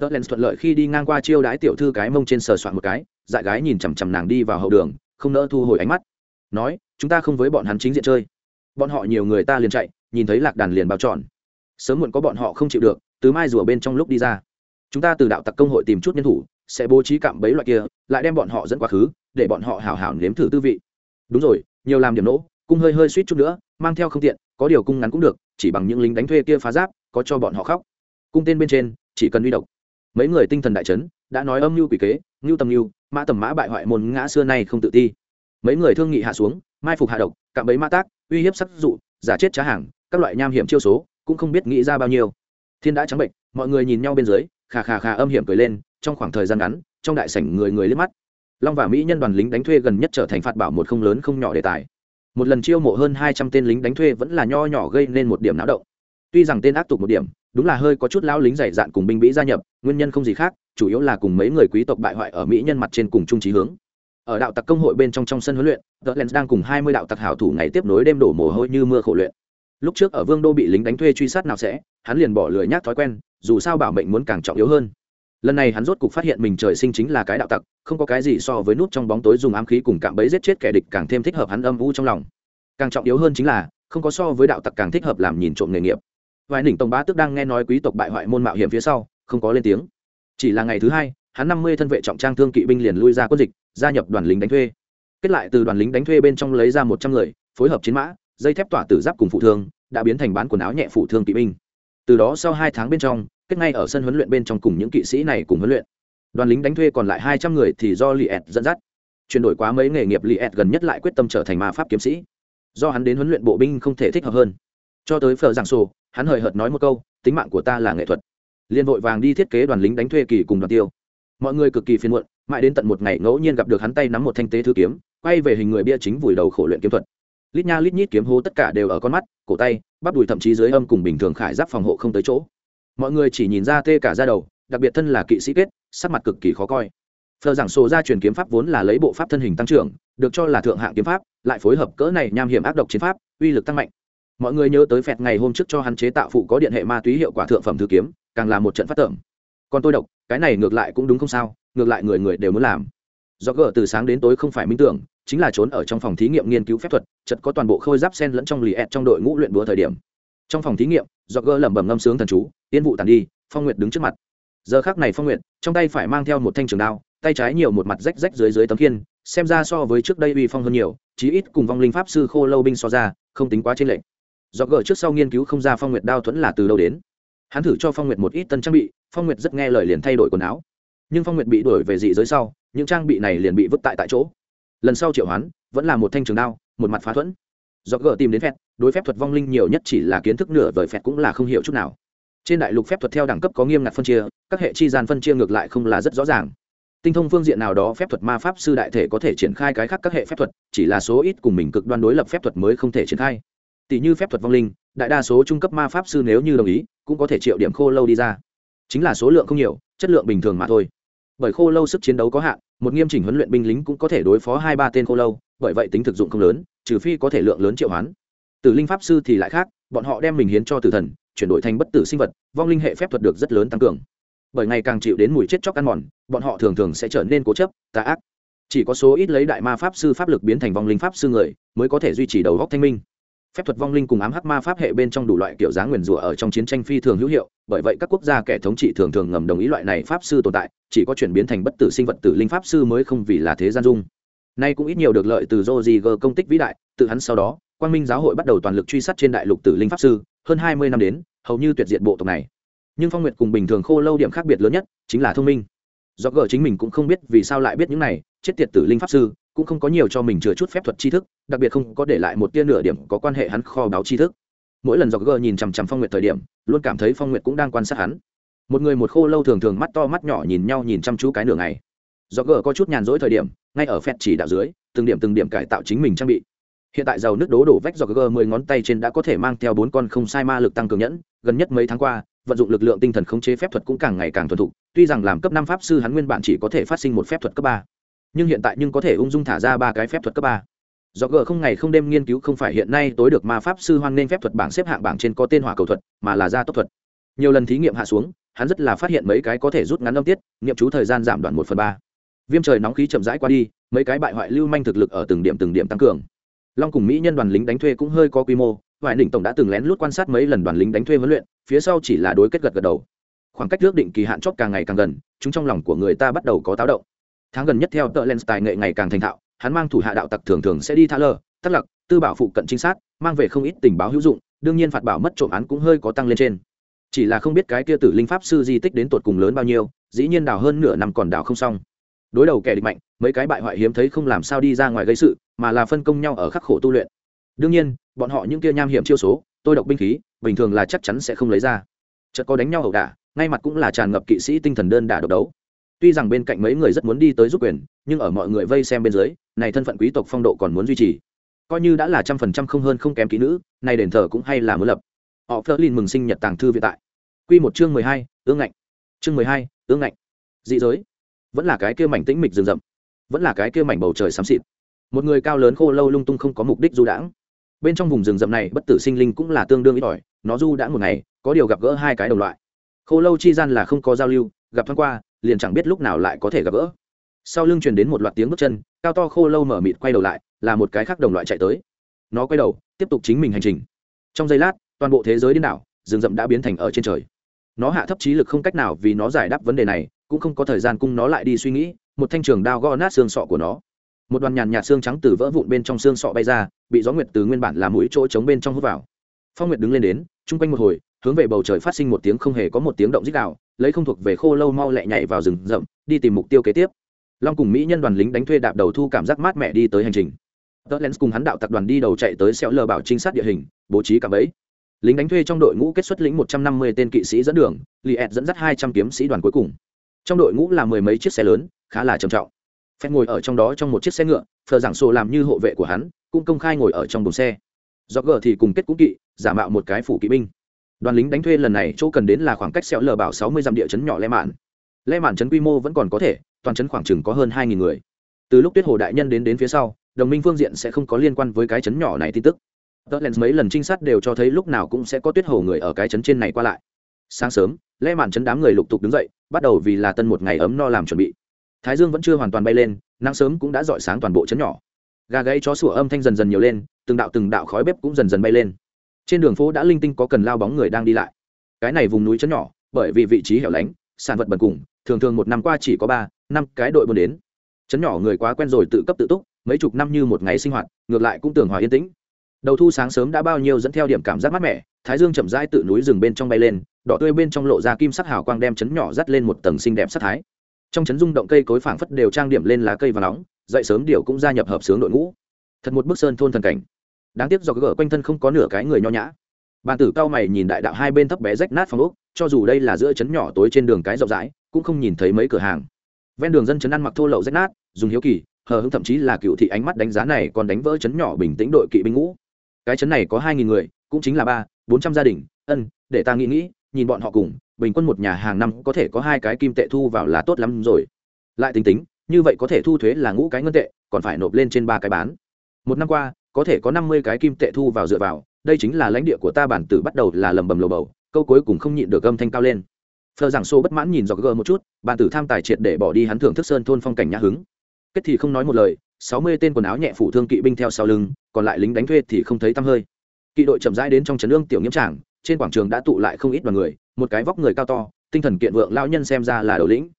Tớ len thuận lợi khi đi ngang qua chiêu đái tiểu thư cái mông trên sờ soạn một cái, dại gái nhìn chằm chằm nàng đi vào hậu đường, không nỡ thu hồi ánh mắt. Nói, chúng ta không với bọn hắn chính diện chơi bọn họ nhiều người ta liền chạy, nhìn thấy lạc đàn liền bao tròn sớm muộn có bọn họ không chịu được, từ mai rùa bên trong lúc đi ra. Chúng ta từ đạo tặc công hội tìm chút nhân thủ, sẽ bố trí cạm bẫy loại kia, lại đem bọn họ dẫn quá khứ, để bọn họ hảo hảo nếm thử tư vị. Đúng rồi, nhiều làm điểm nỗ, cung hơi hơi suýt chút nữa, mang theo không tiện, có điều cung ngắn cũng được, chỉ bằng những lính đánh thuê kia phá giáp, có cho bọn họ khóc. Cung tên bên trên, chỉ cần huy động mấy người tinh thần đại trấn đã nói âm mưu quỷ kế, ngưu tầm mưu mã tầm mã bại hoại môn ngã xưa nay không tự ti mấy người thương nghị hạ xuống, mai phục hạ độc, cạm bẫy ma tác, uy hiếp sắc dụ, giả chết trá hàng, các loại nham hiểm chiêu số, cũng không biết nghĩ ra bao nhiêu. Thiên đã trắng bệnh, mọi người nhìn nhau bên dưới, khà khà khà âm hiểm cười lên, trong khoảng thời gian ngắn, trong đại sảnh người người liếc mắt. Long và mỹ nhân đoàn lính đánh thuê gần nhất trở thành phạt bảo một không lớn không nhỏ đề tài. Một lần chiêu mộ hơn hai trăm tên lính đánh thuê vẫn là nho nhỏ gây nên một điểm náo động. Tuy rằng tên ác tục một điểm, đúng là hơi có chút lão lính dày dạn cùng binh bĩ gia nhập, nguyên nhân không gì khác, chủ yếu là cùng mấy người quý tộc bại hoại ở mỹ nhân mặt trên cùng chung trí hướng ở đạo tặc công hội bên trong trong sân huấn luyện tờ lens đang cùng hai mươi đạo tặc hảo thủ ngày tiếp nối đêm đổ mồ hôi như mưa khổ luyện. Lúc trước ở vương đô bị lính đánh thuê truy sát nào sẽ, hắn liền bỏ lười nhác thói quen, dù sao bảo mệnh muốn càng trọng yếu hơn. Lần này hắn rốt cục phát hiện mình trời sinh chính là cái đạo tặc, không có cái gì so với nút trong bóng tối dùng ám khí cùng cạm bẫy giết chết kẻ địch càng thêm thích hợp hắn âm u trong lòng. Càng trọng yếu hơn chính là, không có so với đạo tặc càng thích hợp làm nhìn trộm nghề nghiệp. Vài đỉnh tổng bá tức đang nghe nói quý tộc bại hoại môn mạo hiểm phía sau, không có lên tiếng. Chỉ là ngày thứ hai hắn năm mươi thân vệ trọng trang thương kỵ binh liền lui ra quân dịch, gia nhập đoàn lính đánh thuê. Kết lại từ đoàn lính đánh thuê bên trong lấy ra một trăm người, phối hợp chiến mã, dây thép tỏa tử giáp cùng phụ thương, đã biến thành bán quần áo nhẹ phụ thương kỵ binh. Từ đó sau hai tháng bên trong, kết ngay ở sân huấn luyện bên trong cùng những kỵ sĩ này cùng huấn luyện. Đoàn lính đánh thuê còn lại hai trăm người thì do li dẫn dắt. Chuyển đổi quá mấy nghề nghiệp, li gần nhất lại quyết tâm trở thành ma pháp kiếm sĩ. Do hắn đến huấn luyện bộ binh không thể thích hợp hơn. Cho tới phở giảng sổ, hắn hời hợt nói một câu, tính mạng của ta là nghệ thuật. Liên vội vàng đi thiết kế đoàn lính đánh thuê kỳ cùng đoàn tiêu mọi người cực kỳ phiền muộn, mãi đến tận một ngày ngẫu nhiên gặp được hắn tay nắm một thanh tế thư kiếm, quay về hình người bia chính vùi đầu khổ luyện kiếm thuật. Lít nha lít nhít kiếm hố tất cả đều ở con mắt, cổ tay, bắp đùi thậm chí dưới âm cùng bình thường khải giáp phòng hộ không tới chỗ. Mọi người chỉ nhìn ra tê cả ra đầu, đặc biệt thân là kỵ sĩ kết, sắc mặt cực kỳ khó coi. Phờ giảng sổ ra truyền kiếm pháp vốn là lấy bộ pháp thân hình tăng trưởng, được cho là thượng hạng kiếm pháp, lại phối hợp cỡ này nham hiểm ác độc chiến pháp, uy lực tăng mạnh. Mọi người nhớ tới phẹt ngày hôm trước cho hắn chế tạo phụ có điện hệ ma túy hiệu quả thượng phẩm thư kiếm, càng là một trận phát tưởng còn tôi độc cái này ngược lại cũng đúng không sao, ngược lại người người đều muốn làm. Do gỡ từ sáng đến tối không phải minh tưởng, chính là trốn ở trong phòng thí nghiệm nghiên cứu phép thuật chật có toàn bộ khôi giáp sen lẫn trong lì ẹt trong đội ngũ luyện búa thời điểm. Trong phòng thí nghiệm, do gỡ lẩm bẩm ngâm sướng thần chú tiên vụ tàn đi, phong nguyệt đứng trước mặt. Giờ khác này phong nguyệt, trong tay phải mang theo một thanh trường đao, tay trái nhiều một mặt rách rách dưới dưới tấm kiên xem ra so với trước đây uy phong hơn nhiều, chí ít cùng vong linh pháp sư khô lâu binh so ra, không tính quá trên lệnh do gỡ trước sau nghiên cứu không ra phong nguyệt đao thuẫn là từ đâu đến hắn thử cho phong nguyệt một ít tân trang bị, phong nguyệt rất nghe lời liền thay đổi quần áo. Nhưng phong nguyệt bị đuổi về dị giới sau, những trang bị này liền bị vứt tại tại chỗ. Lần sau triệu hoán, vẫn là một thanh trường đao, một mặt phá thuẫn. Do gỡ tìm đến phép đối phép thuật vong linh nhiều nhất chỉ là kiến thức nửa vời phép cũng là không hiểu chút nào. Trên đại lục phép thuật theo đẳng cấp có nghiêm ngặt phân chia, các hệ chi gian phân chia ngược lại không là rất rõ ràng. Tinh thông phương diện nào đó phép thuật ma pháp sư đại thể có thể triển khai cái khác các hệ phép thuật, chỉ là số ít cùng mình cực đoan đối lập phép thuật mới không thể triển khai tỷ như phép thuật vong linh, đại đa số trung cấp ma pháp sư nếu như đồng ý, cũng có thể triệu điểm khô lâu đi ra. Chính là số lượng không nhiều, chất lượng bình thường mà thôi. Bởi khô lâu sức chiến đấu có hạn, một nghiêm chỉnh huấn luyện binh lính cũng có thể đối phó hai ba tên khô lâu, bởi vậy tính thực dụng không lớn, trừ phi có thể lượng lớn triệu hoán. Tử linh pháp sư thì lại khác, bọn họ đem mình hiến cho tử thần, chuyển đổi thành bất tử sinh vật, vong linh hệ phép thuật được rất lớn tăng cường. Bởi ngày càng chịu đến mùi chết chóc ăn mòn, bọn họ thường thường sẽ trở nên cố chấp, tà ác. Chỉ có số ít lấy đại ma pháp sư pháp lực biến thành vong linh pháp sư người, mới có thể duy trì đầu góc thanh minh phép thuật vong linh cùng ám hắc ma pháp hệ bên trong đủ loại kiểu dáng nguyền rủa ở trong chiến tranh phi thường hữu hiệu, bởi vậy các quốc gia kẻ thống trị thường thường ngầm đồng ý loại này pháp sư tồn tại, chỉ có chuyển biến thành bất tử sinh vật tử linh pháp sư mới không vì là thế gian dung. Nay cũng ít nhiều được lợi từ joji công tích vĩ đại tự hắn sau đó, quang minh giáo hội bắt đầu toàn lực truy sát trên đại lục tử linh pháp sư, hơn hai mươi năm đến, hầu như tuyệt diệt bộ tộc này. Nhưng phong nguyệt cùng bình thường khô lâu điểm khác biệt lớn nhất chính là thông minh. Do gờ chính mình cũng không biết vì sao lại biết những này, chết tiệt tử linh pháp sư cũng không có nhiều cho mình chừa chút phép thuật tri thức, đặc biệt không có để lại một tia nửa điểm có quan hệ hắn kho báo tri thức. Mỗi lần dọc gờ nhìn chằm chằm phong nguyệt thời điểm, luôn cảm thấy phong nguyệt cũng đang quan sát hắn. Một người một khô lâu thường thường mắt to mắt nhỏ nhìn nhau nhìn chăm chú cái nửa ngày. Dọc gờ có chút nhàn rỗi thời điểm, ngay ở phẹt chỉ đạo dưới, từng điểm từng điểm cải tạo chính mình trang bị. Hiện tại dầu nước đố đổ vách dọc gờ mười ngón tay trên đã có thể mang theo bốn con không sai ma lực tăng cường nhẫn, gần nhất mấy tháng qua, vận dụng lực lượng tinh thần khống chế phép thuật cũng càng ngày càng thuần thục, tuy rằng làm cấp năm pháp sư hắn nguyên bản chỉ có thể phát sinh một phép thuật cấp ba nhưng hiện tại nhưng có thể ung dung thả ra ba cái phép thuật cấp ba. Do g không ngày không đêm nghiên cứu không phải hiện nay tối được ma pháp sư hoan nên phép thuật bảng xếp hạng bảng trên có tên hỏa cầu thuật, mà là gia tốc thuật. Nhiều lần thí nghiệm hạ xuống, hắn rất là phát hiện mấy cái có thể rút ngắn âm tiết, nghiệm chú thời gian giảm đoạn một phần ba. Viêm trời nóng khí chậm rãi qua đi, mấy cái bại hoại lưu manh thực lực ở từng điểm từng điểm tăng cường. Long cùng mỹ nhân đoàn lính đánh thuê cũng hơi có quy mô ngoại đỉnh tổng đã từng lén lút quan sát mấy lần đoàn lính đánh thuê huấn luyện, phía sau chỉ là đối kết gật gật đầu. Khoảng cách ước định kỳ hạn chót càng ngày càng gần, chúng trong lòng của người ta bắt đầu có táo động tháng gần nhất theo tợ lens tài nghệ ngày càng thành thạo, hắn mang thủ hạ đạo tặc thường thường sẽ đi tha lơ tắc lặc, tư bảo phụ cận trinh sát, mang về không ít tình báo hữu dụng, đương nhiên phạt bảo mất trộm án cũng hơi có tăng lên trên. Chỉ là không biết cái kia tử linh pháp sư di tích đến tột cùng lớn bao nhiêu, dĩ nhiên đào hơn nửa năm còn đào không xong. Đối đầu kẻ địch mạnh, mấy cái bại hoại hiếm thấy không làm sao đi ra ngoài gây sự, mà là phân công nhau ở khắc khổ tu luyện. Đương nhiên, bọn họ những kia nham hiểm chiêu số, tôi độc binh khí, bình thường là chắc chắn sẽ không lấy ra. Chợt có đánh nhau ẩu đả, ngay mặt cũng là tràn ngập kỵ sĩ tinh thần đơn đả độc đấu tuy rằng bên cạnh mấy người rất muốn đi tới giúp quyền, nhưng ở mọi người vây xem bên dưới, này thân phận quý tộc phong độ còn muốn duy trì. Coi như đã là trăm phần trăm không hơn không kém kỹ nữ, này đền thờ cũng hay là muốn lập. Họ phớt lên mừng sinh nhật tàng thư viện tại. Quy một chương mười hai, ương ngạnh. Chương mười hai, ương ngạnh. Dị giới. Vẫn là cái kia mảnh tĩnh mịch rừng rậm. Vẫn là cái kia mảnh bầu trời xám xịt. Một người cao lớn khô lâu lung tung không có mục đích du đãng. Bên trong vùng rừng rậm này bất tử sinh linh cũng là tương đương ít ỏi, nó du đã một ngày, có điều gặp gỡ hai cái đồng loại. Khô lâu chi gian là không có giao lưu, gặp thoáng qua liền chẳng biết lúc nào lại có thể gặp gỡ. Sau lưng truyền đến một loạt tiếng bước chân, cao to khô lâu mở mịt quay đầu lại, là một cái khác đồng loại chạy tới. Nó quay đầu, tiếp tục chính mình hành trình. Trong giây lát, toàn bộ thế giới điên đảo, rừng rậm đã biến thành ở trên trời. Nó hạ thấp trí lực không cách nào vì nó giải đáp vấn đề này, cũng không có thời gian cung nó lại đi suy nghĩ, một thanh trường đao gõ nát xương sọ của nó. Một đoàn nhàn nhạt xương trắng từ vỡ vụn bên trong xương sọ bay ra, bị gió nguyệt từ nguyên bản là mũi chỗ trống bên trong hút vào. Phong nguyệt đứng lên đến, chung quanh một hồi, hướng về bầu trời phát sinh một tiếng không hề có một tiếng động dích đạo lấy không thuộc về khô lâu mau lẹ nhảy vào rừng rậm, đi tìm mục tiêu kế tiếp. Long cùng mỹ nhân đoàn lính đánh thuê đạp đầu thu cảm giác mát mẻ đi tới hành trình. Tớ lens cùng hắn đạo tập đoàn đi đầu chạy tới xẻo lờ bảo trinh sát địa hình, bố trí cả ấy lính đánh thuê trong đội ngũ kết xuất lĩnh một trăm năm mươi tên kỵ sĩ dẫn đường li ed dẫn dắt hai trăm kiếm sĩ đoàn cuối cùng. Trong đội ngũ là mười mấy chiếc xe lớn, khá là trầm trọng. Phép ngồi ở trong đó trong một chiếc xe ngựa, phờ giảng sổ làm như hộ vệ của hắn, cũng công khai ngồi ở trong đồn xe. Do gờ thì cùng kết cũng kỵ, giả mạo một cái phủ kỵ binh đoàn lính đánh thuê lần này chỗ cần đến là khoảng cách xẹo lờ bảo sáu mươi dặm địa chấn nhỏ lẽ mạn. Lẽ mạn chấn quy mô vẫn còn có thể, toàn chấn khoảng chừng có hơn hai nghìn người. Từ lúc tuyết hồ đại nhân đến đến phía sau, đồng minh phương diện sẽ không có liên quan với cái chấn nhỏ này tin tức. Tớ len mấy lần trinh sát đều cho thấy lúc nào cũng sẽ có tuyết hồ người ở cái chấn trên này qua lại. Sáng sớm lẽ mạn chấn đám người lục tục đứng dậy, bắt đầu vì là tân một ngày ấm no làm chuẩn bị. Thái dương vẫn chưa hoàn toàn bay lên, nắng sớm cũng đã dọi sáng toàn bộ chấn nhỏ. Gà gáy chó sủa âm thanh dần dần nhiều lên, từng đạo từng đạo khói bếp cũng dần dần bay lên trên đường phố đã linh tinh có cần lao bóng người đang đi lại. Cái này vùng núi chấn nhỏ, bởi vì vị trí hẻo lánh, sản vật bần cùng, thường thường một năm qua chỉ có ba, năm cái đội buôn đến. Chấn nhỏ người quá quen rồi tự cấp tự túc, mấy chục năm như một ngày sinh hoạt, ngược lại cũng tưởng hòa yên tĩnh. Đầu thu sáng sớm đã bao nhiêu dẫn theo điểm cảm giác mát mẻ, thái dương chậm rãi tự núi rừng bên trong bay lên, đỏ tươi bên trong lộ ra kim sắc hào quang đem chấn nhỏ dắt lên một tầng xinh đẹp sắc thái. Trong chấn rung động cây cối phảng phất đều trang điểm lên lá cây và nóng, dậy sớm điều cũng gia nhập hợp sướng đội ngũ. Thật một bức sơn thôn thần cảnh đáng tiếc do gỡ quanh thân không có nửa cái người nho nhã. Bàn tử cao mày nhìn đại đạo hai bên thấp bé rách nát phòng ốc, cho dù đây là giữa chấn nhỏ tối trên đường cái rộng rãi, cũng không nhìn thấy mấy cửa hàng. Ven đường dân chấn ăn mặc thô lậu rách nát, dùng hiếu kỳ, hờ hững thậm chí là cựu thị ánh mắt đánh giá này còn đánh vỡ chấn nhỏ bình tĩnh đội kỵ binh ngũ. Cái chấn này có hai nghìn người, cũng chính là ba, bốn trăm gia đình, ân, để ta nghĩ nghĩ, nhìn bọn họ cùng, bình quân một nhà hàng năm có thể có hai cái kim tệ thu vào là tốt lắm rồi. Lại tính tính, như vậy có thể thu thuế là ngũ cái ngân tệ, còn phải nộp lên trên ba cái bán. Một năm qua có thể có năm mươi cái kim tệ thu vào dựa vào, đây chính là lãnh địa của ta, bản tử bắt đầu là lầm bầm lồ bầu, câu cuối cùng không nhịn được âm thanh cao lên. Phờ giảng xô bất mãn nhìn dọc gờ một chút, bản tử tham tài triệt để bỏ đi hắn thưởng thức sơn thôn phong cảnh nhã hứng. Kết thì không nói một lời, sáu mươi tên quần áo nhẹ phủ thương kỵ binh theo sau lưng, còn lại lính đánh thuê thì không thấy tăm hơi. Kỵ đội chậm rãi đến trong trấn lương tiểu nghiêm tràng, trên quảng trường đã tụ lại không ít đoàn người, một cái vóc người cao to, tinh thần kiện vượng lao nhân xem ra là đầu lĩnh.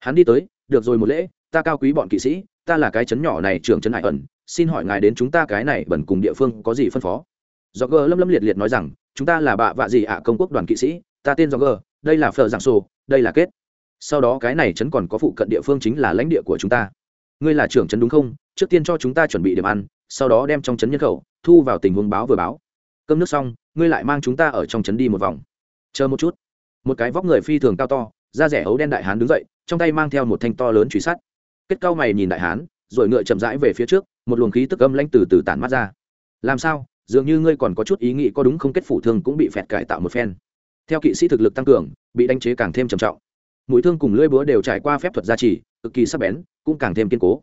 Hắn đi tới, được rồi một lễ, ta cao quý bọn kỵ sĩ, ta là cái trấn nhỏ này trưởng trấn hải ẩn xin hỏi ngài đến chúng ta cái này bẩn cùng địa phương có gì phân phó? Do gờ lâm lâm liệt liệt nói rằng, chúng ta là bạ vạ gì ạ, công quốc đoàn kỵ sĩ, ta tên do gờ, đây là phờ giảng sô đây là kết. Sau đó cái này chấn còn có phụ cận địa phương chính là lãnh địa của chúng ta. Ngươi là trưởng chấn đúng không? Trước tiên cho chúng ta chuẩn bị điểm ăn, sau đó đem trong chấn nhân khẩu, thu vào tình huống báo vừa báo. Cơm nước xong, ngươi lại mang chúng ta ở trong chấn đi một vòng. Chờ một chút. Một cái vóc người phi thường cao to, da rẻ ấu đen đại hán đứng dậy, trong tay mang theo một thanh to lớn truy sát kết cao mày nhìn đại hán, rồi ngựa chậm rãi về phía trước một luồng khí tức âm lãnh từ từ tản mắt ra. Làm sao? Dường như ngươi còn có chút ý nghĩ có đúng không? Kết phủ thương cũng bị phẹt cải tạo một phen. Theo kỵ sĩ thực lực tăng cường, bị đánh chế càng thêm trầm trọng. Mũi thương cùng lưỡi búa đều trải qua phép thuật gia trì, cực kỳ sắc bén, cũng càng thêm kiên cố.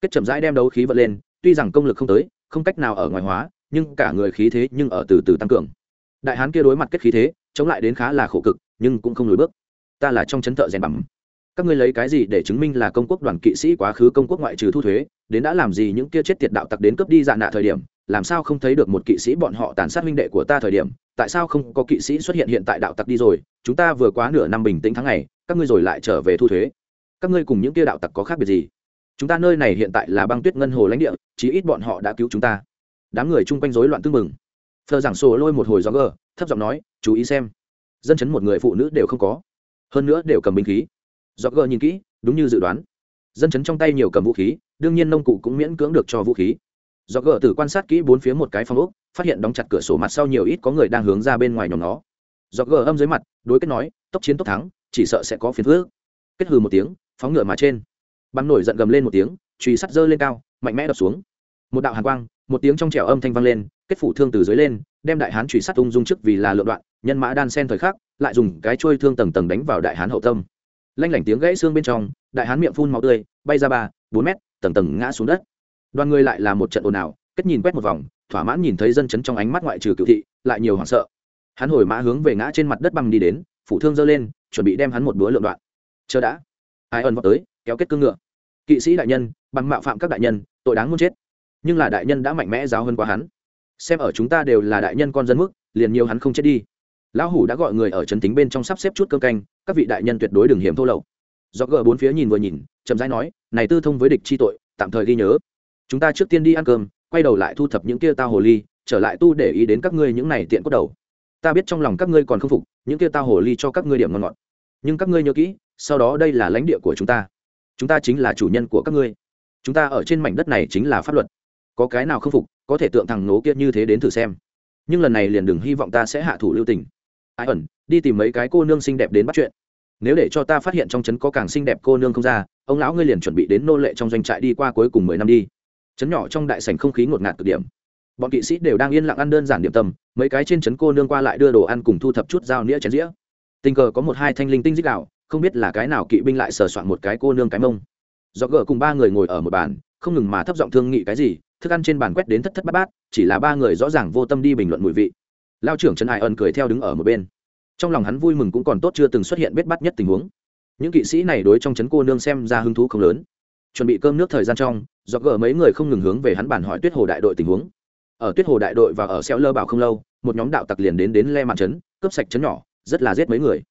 Kết chậm rãi đem đấu khí vật lên, tuy rằng công lực không tới, không cách nào ở ngoài hóa, nhưng cả người khí thế nhưng ở từ từ tăng cường. Đại hán kia đối mặt kết khí thế, chống lại đến khá là khổ cực, nhưng cũng không lùi bước. Ta là trong chấn thợ rèn bằng các ngươi lấy cái gì để chứng minh là công quốc đoàn kỵ sĩ quá khứ công quốc ngoại trừ thu thuế, đến đã làm gì những kia chết tiệt đạo tặc đến cướp đi dạ nạ thời điểm, làm sao không thấy được một kỵ sĩ bọn họ tàn sát huynh đệ của ta thời điểm, tại sao không có kỵ sĩ xuất hiện hiện tại đạo tặc đi rồi, chúng ta vừa quá nửa năm bình tĩnh tháng ngày, các ngươi rồi lại trở về thu thuế. Các ngươi cùng những kia đạo tặc có khác biệt gì? Chúng ta nơi này hiện tại là băng tuyết ngân hồ lãnh địa, chí ít bọn họ đã cứu chúng ta. Đám người chung quanh rối loạn tương mừng thờ giảng sổ lôi một hồi gió gờ, thấp giọng nói, chú ý xem. Dân chấn một người phụ nữ đều không có. Hơn nữa đều cầm binh khí gió gờ nhìn kỹ, đúng như dự đoán. Dân chấn trong tay nhiều cầm vũ khí, đương nhiên nông cụ cũng miễn cưỡng được cho vũ khí. Do gờ tử quan sát kỹ bốn phía một cái phòng ốc, phát hiện đóng chặt cửa sổ mặt sau nhiều ít có người đang hướng ra bên ngoài nhóm nó do gờ âm dưới mặt, đối kết nói, tốc chiến tốc thắng, chỉ sợ sẽ có phiền phước kết hừ một tiếng, phóng ngựa mà trên. Bắn nổi giận gầm lên một tiếng truy sắt dơ lên cao, mạnh mẽ đập xuống. Một đạo hàn quang, một tiếng trong trẻo âm thanh vang lên, kết phủ thương từ dưới lên, đem đại hán truy sát tung dung trước vì là lựa đoạn, nhân mã đan sen thời khắc, lại dùng cái trôi thương tầng tầng đánh vào đại hán hậu tâm lanh lảnh tiếng gãy xương bên trong, đại hán miệng phun máu tươi, bay ra ba, bốn mét, tầng tầng ngã xuống đất. Đoàn người lại là một trận ồn ào, kết nhìn quét một vòng, thỏa mãn nhìn thấy dân chấn trong ánh mắt ngoại trừ cựu thị, lại nhiều hoảng sợ. Hắn hồi mã hướng về ngã trên mặt đất băng đi đến, phủ thương giơ lên, chuẩn bị đem hắn một búa lượng đoạn. Chờ đã. Ai ẩn vào tới, kéo kết cương ngựa. Kỵ sĩ đại nhân, bằng mạo phạm các đại nhân, tội đáng muốn chết. Nhưng là đại nhân đã mạnh mẽ giáo hơn quá hắn. Xem ở chúng ta đều là đại nhân con dân mức, liền nhiều hắn không chết đi lão hủ đã gọi người ở trấn tính bên trong sắp xếp chút cơm canh, các vị đại nhân tuyệt đối đừng hiểm thô lậu. Do gờ bốn phía nhìn vừa nhìn, chậm rãi nói, này tư thông với địch chi tội, tạm thời ghi nhớ. Chúng ta trước tiên đi ăn cơm, quay đầu lại thu thập những kia tao hồ ly, trở lại tu để ý đến các ngươi những này tiện cốt đầu. Ta biết trong lòng các ngươi còn không phục, những kia tao hồ ly cho các ngươi điểm ngon ngọt. Nhưng các ngươi nhớ kỹ, sau đó đây là lãnh địa của chúng ta. Chúng ta chính là chủ nhân của các ngươi. Chúng ta ở trên mảnh đất này chính là pháp luật. Có cái nào không phục, có thể tượng thằng nố kia như thế đến thử xem. Nhưng lần này liền đừng hy vọng ta sẽ hạ thủ lưu tình ai ẩn, đi tìm mấy cái cô nương xinh đẹp đến bắt chuyện. Nếu để cho ta phát hiện trong trấn có càng xinh đẹp cô nương không ra, ông lão ngươi liền chuẩn bị đến nô lệ trong doanh trại đi qua cuối cùng mười năm đi. Trấn nhỏ trong đại sảnh không khí ngột ngạt cực điểm. Bọn kỵ sĩ đều đang yên lặng ăn đơn giản điểm tâm, mấy cái trên trấn cô nương qua lại đưa đồ ăn cùng thu thập chút dao nĩa chén dĩa. Tình cờ có một hai thanh linh tinh dích đạo, không biết là cái nào kỵ binh lại sờ soạn một cái cô nương cái mông. Do gỡ cùng ba người ngồi ở một bàn, không ngừng mà thấp giọng thương nghị cái gì, thức ăn trên bàn quét đến thất thất bát bát, chỉ là ba người rõ ràng vô tâm đi bình luận mùi vị lao trưởng trần hải ân cười theo đứng ở một bên. Trong lòng hắn vui mừng cũng còn tốt chưa từng xuất hiện bết bắt nhất tình huống. Những kỵ sĩ này đối trong trấn cô nương xem ra hứng thú không lớn. Chuẩn bị cơm nước thời gian trong do gỡ mấy người không ngừng hướng về hắn bàn hỏi tuyết hồ đại đội tình huống. Ở tuyết hồ đại đội và ở xeo lơ bảo không lâu, một nhóm đạo tặc liền đến đến le mạn trấn, cướp sạch trấn nhỏ, rất là giết mấy người.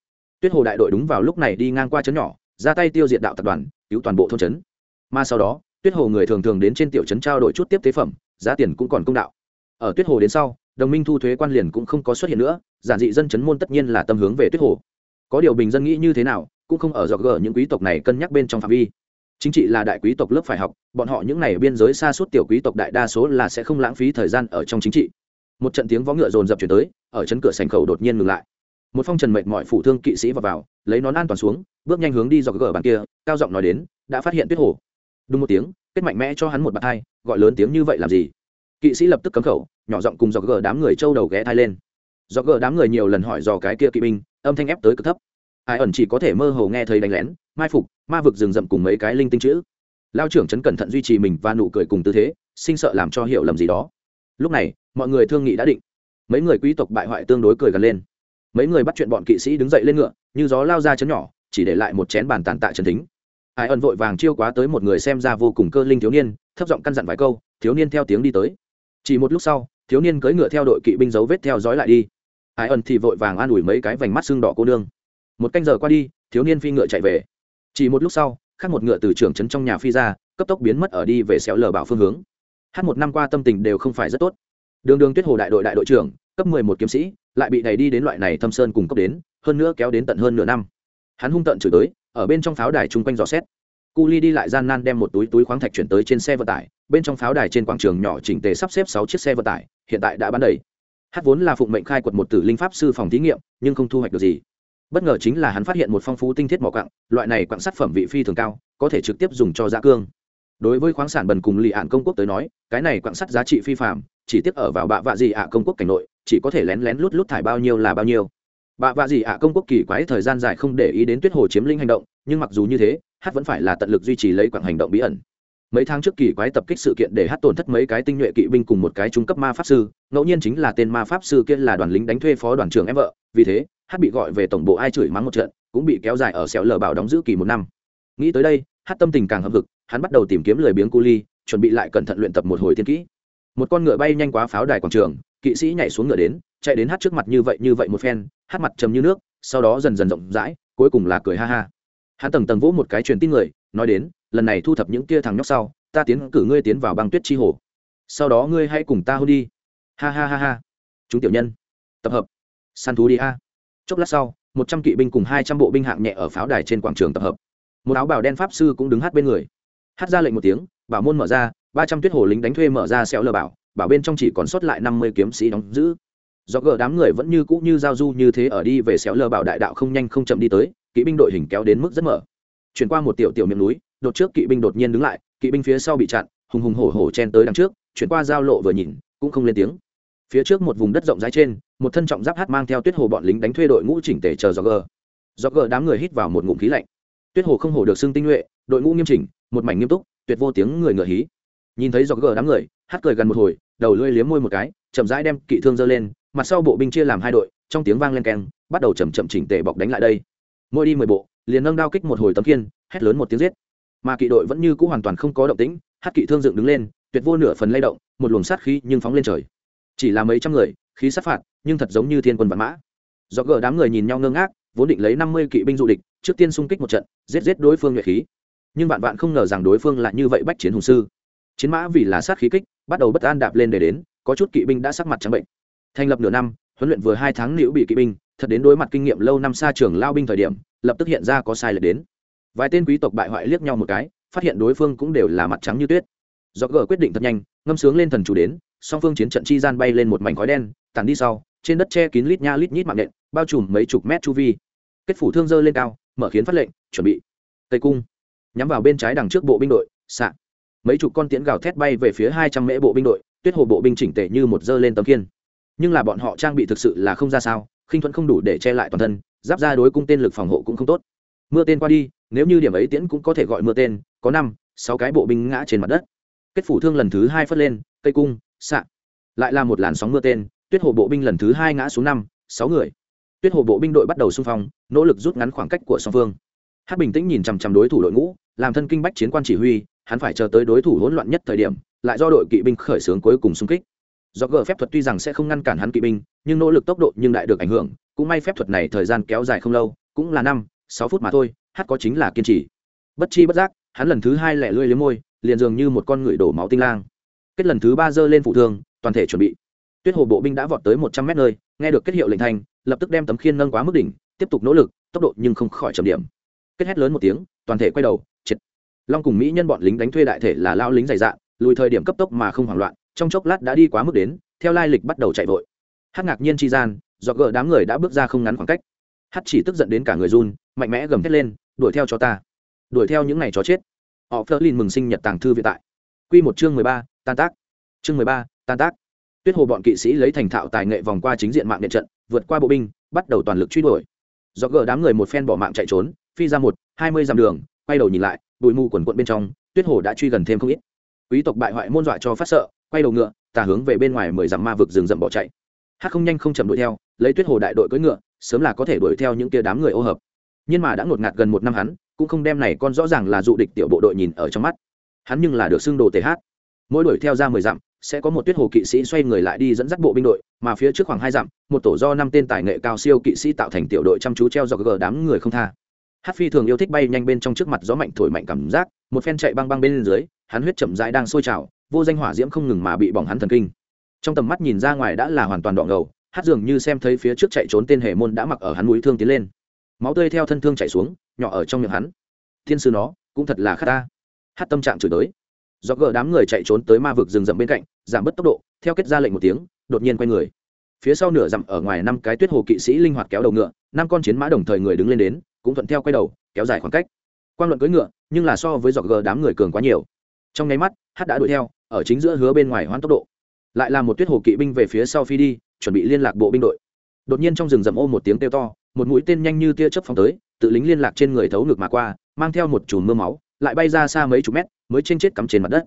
Tuyết hồ đại đội đúng vào lúc này đi ngang qua trấn nhỏ, ra tay tiêu diệt đạo tập đoàn, cứu toàn bộ thôn trấn. Mà sau đó, tuyết hồ người thường thường đến trên tiểu trấn trao đổi chút tiếp tế phẩm, giá tiền cũng còn công đạo. Ở tuyết hồ đến sau đồng minh thu thuế quan liền cũng không có xuất hiện nữa giản dị dân chấn môn tất nhiên là tâm hướng về tuyết hồ. Có điều bình dân nghĩ như thế nào cũng không ở dọc gờ những quý tộc này cân nhắc bên trong phạm vi. Chính trị là đại quý tộc lớp phải học bọn họ những n à y biên giới xa suốt tiểu quý tộc đại đa số là sẽ không lãng phí thời gian ở trong chính trị. Một trận tiếng vó ngựa rồn rập chuyển tới ở chân cửa sành khẩu đột nhiên ngừng lại. Một phong trần mệnh mọi phủ thương kỵ sĩ vào, vào lấy nón an toàn xuống bước nhanh hướng đi dọc gờ bàn kia cao giọng nói đến đã phát hiện tuyết hồ. Đúng một tiếng kết mạnh mẽ cho hắn một bạt hai gọi lớn tiếng như vậy làm gì? Kỵ sĩ lập tức cấm khẩu, nhỏ giọng cùng dọc gờ đám người trâu đầu ghé thai lên. Dọc gờ đám người nhiều lần hỏi dò cái kia kỵ binh, âm thanh ép tới cực thấp. Ai ẩn chỉ có thể mơ hồ nghe thấy đánh lén, mai phục, ma vực rừng rậm cùng mấy cái linh tinh chữ. Lao trưởng trấn cẩn thận duy trì mình và nụ cười cùng tư thế, sinh sợ làm cho hiểu lầm gì đó. Lúc này, mọi người thương nghị đã định. Mấy người quý tộc bại hoại tương đối cười gần lên. Mấy người bắt chuyện bọn kỵ sĩ đứng dậy lên ngựa, như gió lao ra chấn nhỏ, chỉ để lại một chén bàn tàn tạ trần thính. Ai ẩn vội vàng chiêu quá tới một người xem ra vô cùng cơ linh thiếu niên, thấp giọng căn dặn vài câu, thiếu niên theo tiếng đi tới chỉ một lúc sau, thiếu niên cưỡi ngựa theo đội kỵ binh dấu vết theo dõi lại đi. Ai ẩn thì vội vàng an ủi mấy cái vành mắt xương đỏ cô nương. Một canh giờ qua đi, thiếu niên phi ngựa chạy về. Chỉ một lúc sau, khác một ngựa từ trưởng trấn trong nhà phi ra, cấp tốc biến mất ở đi về xéo lờ bảo phương hướng. Hát một năm qua tâm tình đều không phải rất tốt. Đường đường tuyết hồ đại đội đại đội trưởng, cấp mười một kiếm sĩ, lại bị đẩy đi đến loại này thâm sơn cùng cấp đến, hơn nữa kéo đến tận hơn nửa năm. Hắn hung tận chửi tới, ở bên trong pháo đài chung quanh dò xét. Cu ly đi lại gian nan đem một túi túi khoáng thạch chuyển tới trên xe vận tải bên trong pháo đài trên quảng trường nhỏ chỉnh tề sắp xếp sáu chiếc xe vận tải, hiện tại đã bán đầy. Hát vốn là phụng mệnh khai quật một tử linh pháp sư phòng thí nghiệm, nhưng không thu hoạch được gì. Bất ngờ chính là hắn phát hiện một phong phú tinh thiết mỏ quặng, loại này quặng sắt phẩm vị phi thường cao, có thể trực tiếp dùng cho giá cương. Đối với khoáng sản bần cùng lì ạn công quốc tới nói, cái này quặng sắt giá trị phi phạm chỉ tiếp ở vào bạ vạ gì ạ công quốc cảnh nội, chỉ có thể lén lén lút lút thải bao nhiêu là bao nhiêu. Bạ vạ gì ạ công quốc kỳ quái thời gian dài không để ý đến tuyết hồ chiếm linh hành động, nhưng mặc dù như thế, hát vẫn phải là tận lực duy trì lấy quặng hành động bí ẩn mấy tháng trước kỳ quái tập kích sự kiện để hát tổn thất mấy cái tinh nhuệ kỵ binh cùng một cái trung cấp ma pháp sư, ngẫu nhiên chính là tên ma pháp sư kia là đoàn lính đánh thuê phó đoàn trưởng em vợ, vì thế, hát bị gọi về tổng bộ ai chửi mắng một trận, cũng bị kéo dài ở xẻo lờ bảo đóng giữ kỳ một năm. Nghĩ tới đây, hát tâm tình càng hậm hực, hắn bắt đầu tìm kiếm lười biếng cu ly, chuẩn bị lại cẩn thận luyện tập một hồi tiên kỹ. Một con ngựa bay nhanh quá pháo đài quảng trường, kỵ sĩ nhảy xuống ngựa đến, chạy đến hát trước mặt như vậy như vậy một phen, hát mặt trầm như nước, sau đó dần dần rộng rãi, cuối cùng là cười ha ha. Hắn tầng tầng vỗ một cái truyền tin người, nói đến lần này thu thập những kia thằng nhóc sau, ta tiến cử ngươi tiến vào băng tuyết chi hồ. Sau đó ngươi hãy cùng ta hôn đi. Ha ha ha ha. Chúng tiểu nhân. Tập hợp. Săn thú đi ha chốc lát sau, một trăm kỵ binh cùng hai trăm bộ binh hạng nhẹ ở pháo đài trên quảng trường tập hợp. Một áo bào đen pháp sư cũng đứng hát bên người. Hát ra lệnh một tiếng, bảo môn mở ra, ba trăm tuyết hồ lính đánh thuê mở ra xéo lờ bảo bảo bên trong chỉ còn sót lại năm mươi kiếm sĩ đóng giữ. Do gỡ đám người vẫn như cũ như giao du như thế ở đi về xéo lờ bảo đại đạo không nhanh không chậm đi tới, kỵ binh đội hình kéo đến mức rất mở. Chuyển qua một tiểu tiểu miệng núi đột trước kỵ binh đột nhiên đứng lại, kỵ binh phía sau bị chặn, hùng hùng hổ hổ chen tới đằng trước, chuyển qua giao lộ vừa nhìn, cũng không lên tiếng. Phía trước một vùng đất rộng rãi trên, một thân trọng giáp hát mang theo tuyết hồ bọn lính đánh thuê đội ngũ chỉnh tề chờ do gờ do gờ đám người hít vào một ngụm khí lạnh. Tuyết hồ không hổ được xưng tinh nhuệ, đội ngũ nghiêm chỉnh, một mảnh nghiêm túc, tuyệt vô tiếng người ngựa hí. Nhìn thấy do gờ đám người, hát cười gần một hồi, đầu lưỡi liếm môi một cái, chậm rãi đem kỵ thương giơ lên, mặt sau bộ binh chia làm hai đội, trong tiếng vang lên keng, bắt đầu chậm chậm chỉnh tề bọc đánh lại đây. Mỗi đi mười bộ, liền nâng đao kích một hồi tấm kiên hét lớn một tiếng giết mà kỵ đội vẫn như cũ hoàn toàn không có động tĩnh hát kỵ thương dựng đứng lên, tuyệt vô nửa phần lay động, một luồng sát khí nhưng phóng lên trời. Chỉ là mấy trăm người, khí sát phạt, nhưng thật giống như thiên quân vạn mã. Do gỡ đám người nhìn nhau ngơ ngác, vốn định lấy năm mươi kỵ binh du địch, trước tiên xung kích một trận, giết giết đối phương nhuệ khí. Nhưng bạn bạn không ngờ rằng đối phương lại như vậy bách chiến hùng sư. Chiến mã vì là sát khí kích, bắt đầu bất an đạp lên để đến, có chút kỵ binh đã sắc mặt trắng bệnh. Thành lập nửa năm, huấn luyện vừa hai tháng liễu bị kỵ binh, thật đến đối mặt kinh nghiệm lâu năm xa trường lao binh thời điểm, lập tức hiện ra có sai lệch đến vài tên quý tộc bại hoại liếc nhau một cái, phát hiện đối phương cũng đều là mặt trắng như tuyết. Do gờ quyết định thật nhanh, ngâm sướng lên thần chủ đến, song phương chiến trận chi gian bay lên một mảnh khói đen tàn đi sau, trên đất che kín lít nha lít nhít mạng nện, bao trùm mấy chục mét chu vi. Kết phủ thương dơ lên cao, mở khiến phát lệnh, chuẩn bị. Tây cung. Nhắm vào bên trái đằng trước bộ binh đội, xạ. Mấy chục con tiễn gào thét bay về phía hai trăm mễ bộ binh đội, tuyết hồ bộ binh chỉnh tề như một dơ lên tấm kiên nhưng là bọn họ trang bị thực sự là không ra sao, khinh thuẫn không đủ để che lại toàn thân, giáp ra đối cung tên lực phòng hộ cũng không tốt. Mưa tên qua đi nếu như điểm ấy tiễn cũng có thể gọi mưa tên, có năm, sáu cái bộ binh ngã trên mặt đất. Kết phủ thương lần thứ hai phất lên, cây cung, xạ. Lại là một làn sóng mưa tên, tuyết hồ bộ binh lần thứ hai ngã xuống năm, sáu người. Tuyết hồ bộ binh đội bắt đầu xung phong, nỗ lực rút ngắn khoảng cách của song phương. Hát bình tĩnh nhìn chằm chằm đối thủ đội ngũ, làm thân kinh bách chiến quan chỉ huy, hắn phải chờ tới đối thủ hỗn loạn nhất thời điểm, lại do đội kỵ binh khởi xướng cuối cùng xung kích. Do gờ phép thuật tuy rằng sẽ không ngăn cản hắn kỵ binh, nhưng nỗ lực tốc độ nhưng đại được ảnh hưởng, cũng may phép thuật này thời gian kéo dài không lâu, cũng là năm, sáu phút mà thôi hát có chính là kiên trì. Bất chi bất giác, hắn lần thứ hai lẹ lưỡi liếm môi, liền dường như một con người đổ máu tinh lang. Kết lần thứ ba giơ lên phụ thương, toàn thể chuẩn bị. Tuyết hồ bộ binh đã vọt tới một trăm mét nơi, nghe được kết hiệu lệnh thanh lập tức đem tấm khiên nâng quá mức đỉnh, tiếp tục nỗ lực, tốc độ nhưng không khỏi chậm điểm. Kết hét lớn một tiếng, toàn thể quay đầu, triệt. Long cùng mỹ nhân bọn lính đánh thuê đại thể là lao lính dày dạn, lùi thời điểm cấp tốc mà không hoảng loạn, trong chốc lát đã đi quá mức đến, theo lai lịch bắt đầu chạy vội. Hát ngạc nhiên chi gian do gỡ đám người đã bước ra không ngắn khoảng cách. Hát chỉ tức giận đến cả người run, mạnh mẽ gầm thét lên đuổi theo cho ta. Đuổi theo những ngày chó chết. Họ phớt lên mừng sinh nhật tàng thư viện tại. Q một chương mười ba, tan tác. Chương mười ba, tan tác. Tuyết hồ bọn kỵ sĩ lấy thành thạo tài nghệ vòng qua chính diện mạng điện trận, vượt qua bộ binh, bắt đầu toàn lực truy đuổi. Do gỡ đám người một phen bỏ mạng chạy trốn, phi ra một, hai mươi dặm đường, quay đầu nhìn lại, bụi mù quần quận bên trong, tuyết hồ đã truy gần thêm không ít. Quý tộc bại hoại môn dọa cho phát sợ, quay đầu ngựa tà hướng về bên ngoài mười dặm ma vực rừng rậm bỏ chạy. Hát không nhanh không chậm đuổi theo, lấy tuyết hồ đại đội cưỡi ngựa, sớm là có thể đuổi theo những kia đám người ô hợp nhưng mà đã ngột ngạt gần một năm hắn, cũng không đem này con rõ ràng là dụ địch tiểu bộ đội nhìn ở trong mắt. Hắn nhưng là được xưng đồ tề hát. Mỗi đuổi theo ra mười dặm, sẽ có một tuyết hồ kỵ sĩ xoay người lại đi dẫn dắt bộ binh đội, mà phía trước khoảng hai dặm, một tổ do năm tên tài nghệ cao siêu kỵ sĩ tạo thành tiểu đội chăm chú treo dọc gờ đám người không tha. Hát phi thường yêu thích bay nhanh bên trong trước mặt gió mạnh thổi mạnh cảm giác, một phen chạy băng băng bên dưới, hắn huyết chậm rãi đang sôi trào, vô danh hỏa diễm không ngừng mà bị bỏng hắn thần kinh. Trong tầm mắt nhìn ra ngoài đã là hoàn toàn đọ ngầu, hát dường như xem thấy phía trước chạy trốn tên hệ môn đã mặc ở hắn núi thương tiến lên máu tươi theo thân thương chảy xuống, nhỏ ở trong miệng hắn. Thiên sư nó, cũng thật là khát ta. Hát tâm trạng chửi tới. Do gỡ đám người chạy trốn tới ma vực rừng rậm bên cạnh, giảm bớt tốc độ, theo kết ra lệnh một tiếng, đột nhiên quay người. Phía sau nửa dặm ở ngoài năm cái tuyết hồ kỵ sĩ linh hoạt kéo đầu ngựa, năm con chiến mã đồng thời người đứng lên đến, cũng thuận theo quay đầu, kéo dài khoảng cách. Quan luận cưỡi ngựa, nhưng là so với dọc gờ đám người cường quá nhiều. Trong nháy mắt, hát đã đuổi theo, ở chính giữa hứa bên ngoài hoãn tốc độ. Lại là một tuyết hồ kỵ binh về phía sau phi đi, chuẩn bị liên lạc bộ binh đội. Đột nhiên trong rừng rậm ô một tiếng kêu to một mũi tên nhanh như tia chớp phóng tới, tự lính liên lạc trên người thấu ngực mà qua, mang theo một chùm mưa máu, lại bay ra xa mấy chục mét, mới trên chết cắm trên mặt đất.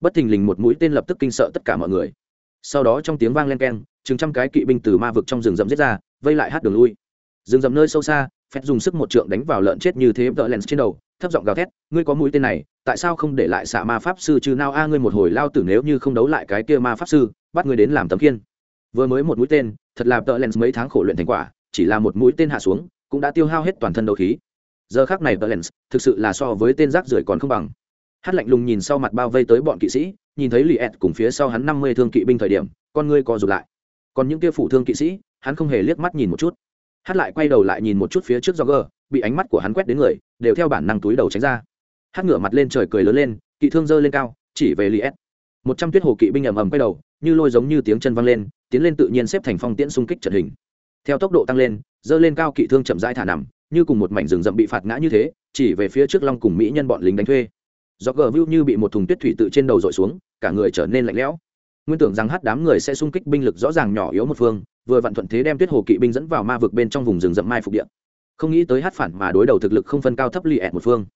Bất thình lình một mũi tên lập tức kinh sợ tất cả mọi người. Sau đó trong tiếng vang len keng, chừng trăm cái kỵ binh từ ma vực trong rừng rậm giết ra, vây lại hát đường lui. Rừng rậm nơi sâu xa, phép dùng sức một trượng đánh vào lợn chết như thế vợ lens trên đầu, thấp giọng gào thét, ngươi có mũi tên này, tại sao không để lại xạ ma pháp sư trừ nao a ngươi một hồi lao tử nếu như không đấu lại cái kia ma pháp sư, bắt ngươi đến làm tấm kiên vừa mới một mũi tên, thật là tợ lens mấy tháng khổ luyện thành quả chỉ là một mũi tên hạ xuống, cũng đã tiêu hao hết toàn thân đấu khí. Giờ khác này tợ thực sự là so với tên rác rưởi còn không bằng. Hát lạnh lùng nhìn sau mặt bao vây tới bọn kỵ sĩ, nhìn thấy lì ẹt cùng phía sau hắn năm mươi thương kỵ binh thời điểm, con ngươi co rụt lại. Còn những kia phủ thương kỵ sĩ, hắn không hề liếc mắt nhìn một chút. Hát lại quay đầu lại nhìn một chút phía trước do gờ bị ánh mắt của hắn quét đến người, đều theo bản năng túi đầu tránh ra. Hát ngửa mặt lên trời cười lớn lên, kỵ thương dơ lên cao, chỉ về lì ẹt một trăm tuyết hồ kỵ binh ầm ầm quay đầu, như lôi giống như tiếng chân văng lên, tiến lên tự nhiên xếp thành phong tiễn xung kích trận hình theo tốc độ tăng lên, dơ lên cao kỵ thương chậm rãi thả nằm, như cùng một mảnh rừng rậm bị phạt ngã như thế, chỉ về phía trước long cùng mỹ nhân bọn lính đánh thuê. Do gờ view như bị một thùng tuyết thủy tự trên đầu dội xuống, cả người trở nên lạnh lẽo. Nguyên tưởng rằng hát đám người sẽ xung kích binh lực rõ ràng nhỏ yếu một phương, vừa vặn thuận thế đem tuyết hồ kỵ binh dẫn vào ma vực bên trong vùng rừng rậm mai phục điện không nghĩ tới hát phản mà đối đầu thực lực không phân cao thấp lì ẹt một phương.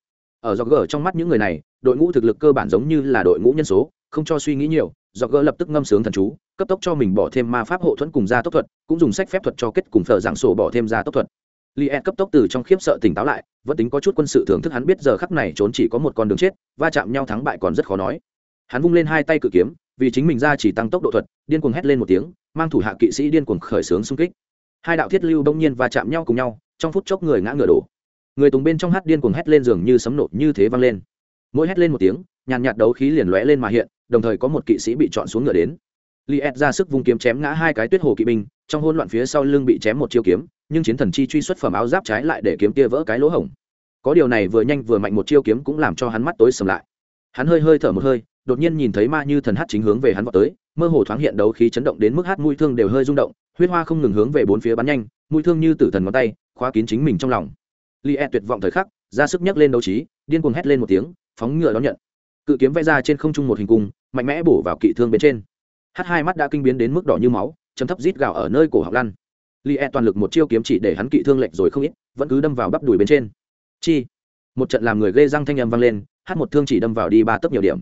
Ở do gờ trong mắt những người này, đội ngũ thực lực cơ bản giống như là đội ngũ nhân số, không cho suy nghĩ nhiều do gỡ lập tức ngâm sướng thần chú, cấp tốc cho mình bỏ thêm ma pháp hộ thuẫn cùng gia tốc thuật, cũng dùng sách phép thuật cho kết cùng thợ giảng sổ bỏ thêm gia tốc thuật. Li ed cấp tốc từ trong khiếp sợ tỉnh táo lại, vẫn tính có chút quân sự thưởng thức hắn biết giờ khắc này trốn chỉ có một con đường chết, va chạm nhau thắng bại còn rất khó nói. Hắn vung lên hai tay cự kiếm, vì chính mình ra chỉ tăng tốc độ thuật, điên cuồng hét lên một tiếng, mang thủ hạ kỵ sĩ điên cuồng khởi xướng xung kích. Hai đạo thiết lưu đông nhiên va chạm nhau cùng nhau, trong phút chốc người ngã ngựa đổ. Người tùng bên trong hát điên cuồng hét lên giường như sấm nổ như thế vang lên. Mỗi hét lên một tiếng, nhàn nhạt đấu khí liền lóe lên mà hiện đồng thời có một kỵ sĩ bị chọn xuống ngựa đến. Li ed ra sức vung kiếm chém ngã hai cái tuyết hồ kỵ binh, trong hỗn loạn phía sau lưng bị chém một chiêu kiếm, nhưng chiến thần chi truy xuất phẩm áo giáp trái lại để kiếm kia vỡ cái lỗ hổng. Có điều này vừa nhanh vừa mạnh một chiêu kiếm cũng làm cho hắn mắt tối sầm lại. Hắn hơi hơi thở một hơi, đột nhiên nhìn thấy ma như thần hát chính hướng về hắn vào tới, mơ hồ thoáng hiện đấu khí chấn động đến mức hát mũi thương đều hơi rung động, huyết hoa không ngừng hướng về bốn phía bắn nhanh, mũi thương như tử thần ngón tay, khóa kín chính mình trong lòng. Li e tuyệt vọng thời khắc, ra sức nhấc lên đấu trí, điên cuồng hét lên một tiếng, phóng ngựa đón nhận cự kiếm vẽ ra trên không trung một hình cung, mạnh mẽ bổ vào kỵ thương bên trên. Hát hai mắt đã kinh biến đến mức đỏ như máu, chấm thấp rít gạo ở nơi cổ học lăn. Li e toàn lực một chiêu kiếm chỉ để hắn kỵ thương lệch rồi không ít, vẫn cứ đâm vào bắp đùi bên trên. Chi! Một trận làm người ghê răng thanh âm vang lên hát một thương chỉ đâm vào đi ba tấc nhiều điểm.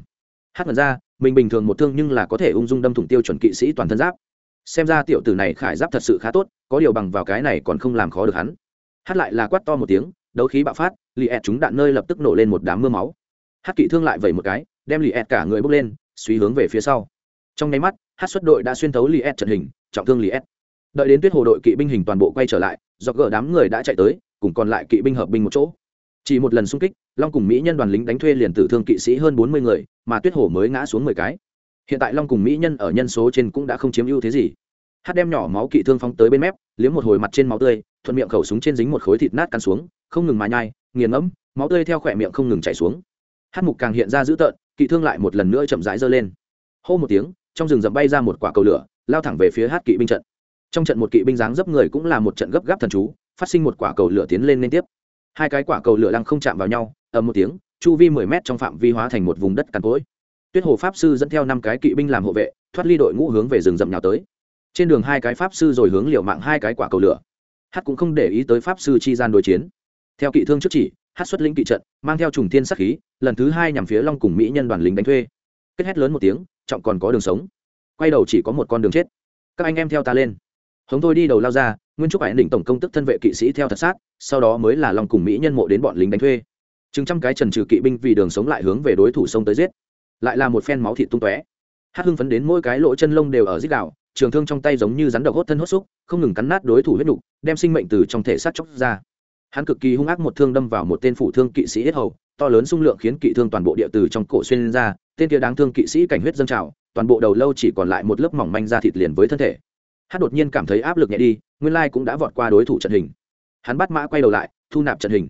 Hát mật ra, mình bình thường một thương nhưng là có thể ung dung đâm thủng tiêu chuẩn kỵ sĩ toàn thân giáp. Xem ra tiểu tử này khải giáp thật sự khá tốt, có điều bằng vào cái này còn không làm khó được hắn. Hát lại là quát to một tiếng, đấu khí bạo phát li e chúng đạn nơi lập tức nổ lên một đám mưa máu hát kỵ thương lại vẩy một cái, đem lì ẹt cả người bốc lên, suy hướng về phía sau. Trong nháy mắt, hát xuất đội đã xuyên thấu lì ẹt trận hình, trọng thương lì ẹt đợi đến tuyết hồ đội kỵ binh hình toàn bộ quay trở lại do gỡ đám người đã chạy tới, cùng còn lại kỵ binh hợp binh một chỗ. Chỉ một lần xung kích, long cùng mỹ nhân đoàn lính đánh thuê liền tử thương kỵ sĩ hơn bốn mươi người, mà tuyết hồ mới ngã xuống mười cái. Hiện tại long cùng mỹ nhân ở nhân số trên cũng đã không chiếm ưu thế gì. Hát đem nhỏ máu kỵ thương phóng tới bên mép, liếm một hồi mặt trên máu tươi, thuận miệng khẩu súng trên dính một khối thịt nát cắn xuống, không ngừng mà nhai, nghiền ngẫm, máu tươi theo khỏe miệng không ngừng chảy xuống hát mục càng hiện ra dữ tợn, kỵ thương lại một lần nữa chậm rãi giơ lên. Hô một tiếng, trong rừng rậm bay ra một quả cầu lửa, lao thẳng về phía hát kỵ binh trận. Trong trận một kỵ binh dáng dấp người cũng là một trận gấp gáp thần chú, phát sinh một quả cầu lửa tiến lên liên tiếp. Hai cái quả cầu lửa lăng không chạm vào nhau, ầm một tiếng, chu vi mười mét trong phạm vi hóa thành một vùng đất cằn cỗi. Tuyết hồ pháp sư dẫn theo năm cái kỵ binh làm hộ vệ, thoát ly đội ngũ hướng về rừng rậm nhào tới. Trên đường hai cái pháp sư rồi hướng liều mạng hai cái quả cầu lửa. Hát cũng không để ý tới pháp sư chi gian đối chiến. Theo kỵ thương trước chỉ hát xuất lĩnh kỵ trận, mang theo trùng thiên sắc khí, lần thứ hai nhằm phía long cùng mỹ nhân đoàn lính đánh thuê. Kết hét lớn một tiếng, trọng còn có đường sống. Quay đầu chỉ có một con đường chết. Các anh em theo ta lên. Hống thôi đi đầu lao ra, nguyên trúc hải đỉnh tổng công tức thân vệ kỵ sĩ theo thật sát, sau đó mới là lòng cùng mỹ nhân mộ đến bọn lính đánh thuê. Chừng trăm cái trần trừ kỵ binh vì đường sống lại hướng về đối thủ sông tới giết. Lại là một phen máu thịt tung tóe. Hát hưng phấn đến mỗi cái lỗ chân lông đều ở dít đạo trường thương trong tay giống như rắn độc hốt thân hốt xúc, không ngừng cắn nát đối thủ huyết nục đem sinh mệnh từ trong thể sát chóc ra hắn cực kỳ hung ác một thương đâm vào một tên phủ thương kỵ sĩ ít hầu, to lớn xung lượng khiến kỵ thương toàn bộ địa từ trong cổ xuyên ra, tên kia đáng thương kỵ sĩ cảnh huyết dâng trào, toàn bộ đầu lâu chỉ còn lại một lớp mỏng manh da thịt liền với thân thể. Hát đột nhiên cảm thấy áp lực nhẹ đi, nguyên lai cũng đã vọt qua đối thủ trận hình. Hắn bắt mã quay đầu lại, thu nạp trận hình.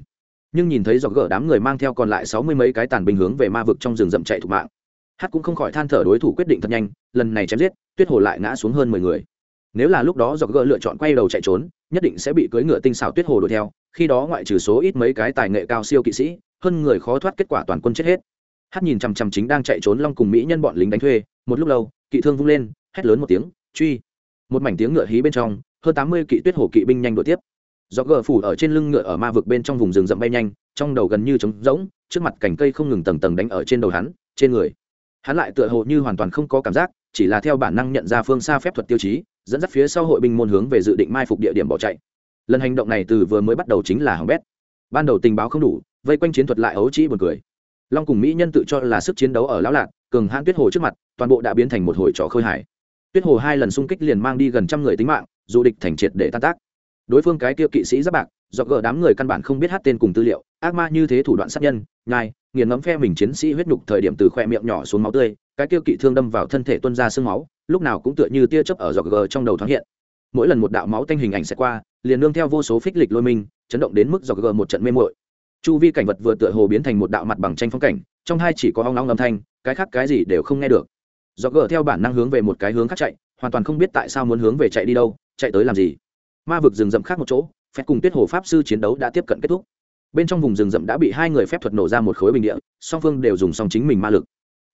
Nhưng nhìn thấy dọc gỡ đám người mang theo còn lại sáu mươi mấy cái tàn bình hướng về ma vực trong rừng rậm chạy thục mạng. Hát cũng không khỏi than thở đối thủ quyết định thật nhanh, lần này chém giết, tuyết hồ lại ngã xuống hơn mười người nếu là lúc đó dọc gỡ lựa chọn quay đầu chạy trốn, nhất định sẽ bị cưỡi ngựa tinh xảo tuyết hồ đuổi theo, khi đó ngoại trừ số ít mấy cái tài nghệ cao siêu kỵ sĩ, hơn người khó thoát kết quả toàn quân chết hết. Hát nhìn chằm chằm chính đang chạy trốn long cùng mỹ nhân bọn lính đánh thuê, một lúc lâu, kỵ thương vung lên, hét lớn một tiếng, truy! Một mảnh tiếng ngựa hí bên trong, hơn tám mươi kỵ tuyết hồ kỵ binh nhanh đuổi tiếp. Do gờ phủ ở trên lưng ngựa ở ma vực bên trong vùng rừng rậm bay nhanh, trong đầu gần như trống rỗng, trước mặt cành cây không ngừng tầng tầng đánh ở trên đầu hắn, trên người. Hắn lại tựa hồ như hoàn toàn không có cảm giác, chỉ là theo bản năng nhận ra phương xa phép thuật tiêu chí dẫn dắt phía sau hội binh môn hướng về dự định mai phục địa điểm bỏ chạy. Lần hành động này từ vừa mới bắt đầu chính là hỏng bét. Ban đầu tình báo không đủ, vây quanh chiến thuật lại ấu trĩ buồn cười. Long cùng mỹ nhân tự cho là sức chiến đấu ở lão lạc cường hãn tuyết hồ trước mặt, toàn bộ đã biến thành một hồi trò khơi hải tuyết hồ hai lần xung kích liền mang đi gần trăm người tính mạng, dù địch thành triệt để tan tác. Đối phương cái kia kỵ sĩ giáp bạc do gỡ đám người căn bản không biết hát tên cùng tư liệu, ác ma như thế thủ đoạn sát nhân, nhai, nghiền ngấm phe mình chiến sĩ huyết nhục thời điểm từ khoe miệng nhỏ xuống máu tươi cái kia kỵ thương đâm vào thân thể tuân ra sương máu, lúc nào cũng tựa như tia chớp ở giọt gờ trong đầu thoáng hiện. Mỗi lần một đạo máu tanh hình ảnh sẽ qua, liền nương theo vô số phích lịch lôi minh, chấn động đến mức giọt gờ một trận mê mội chu vi cảnh vật vừa tựa hồ biến thành một đạo mặt bằng tranh phong cảnh, trong hai chỉ có hoang long âm thanh, cái khác cái gì đều không nghe được. Giọt gờ theo bản năng hướng về một cái hướng khác chạy, hoàn toàn không biết tại sao muốn hướng về chạy đi đâu, chạy tới làm gì. Ma vực rừng rậm khác một chỗ, phép cùng tuyết hồ pháp sư chiến đấu đã tiếp cận kết thúc. Bên trong vùng rừng rậm đã bị hai người phép thuật nổ ra một khối bình địa, song phương đều dùng song chính mình ma lực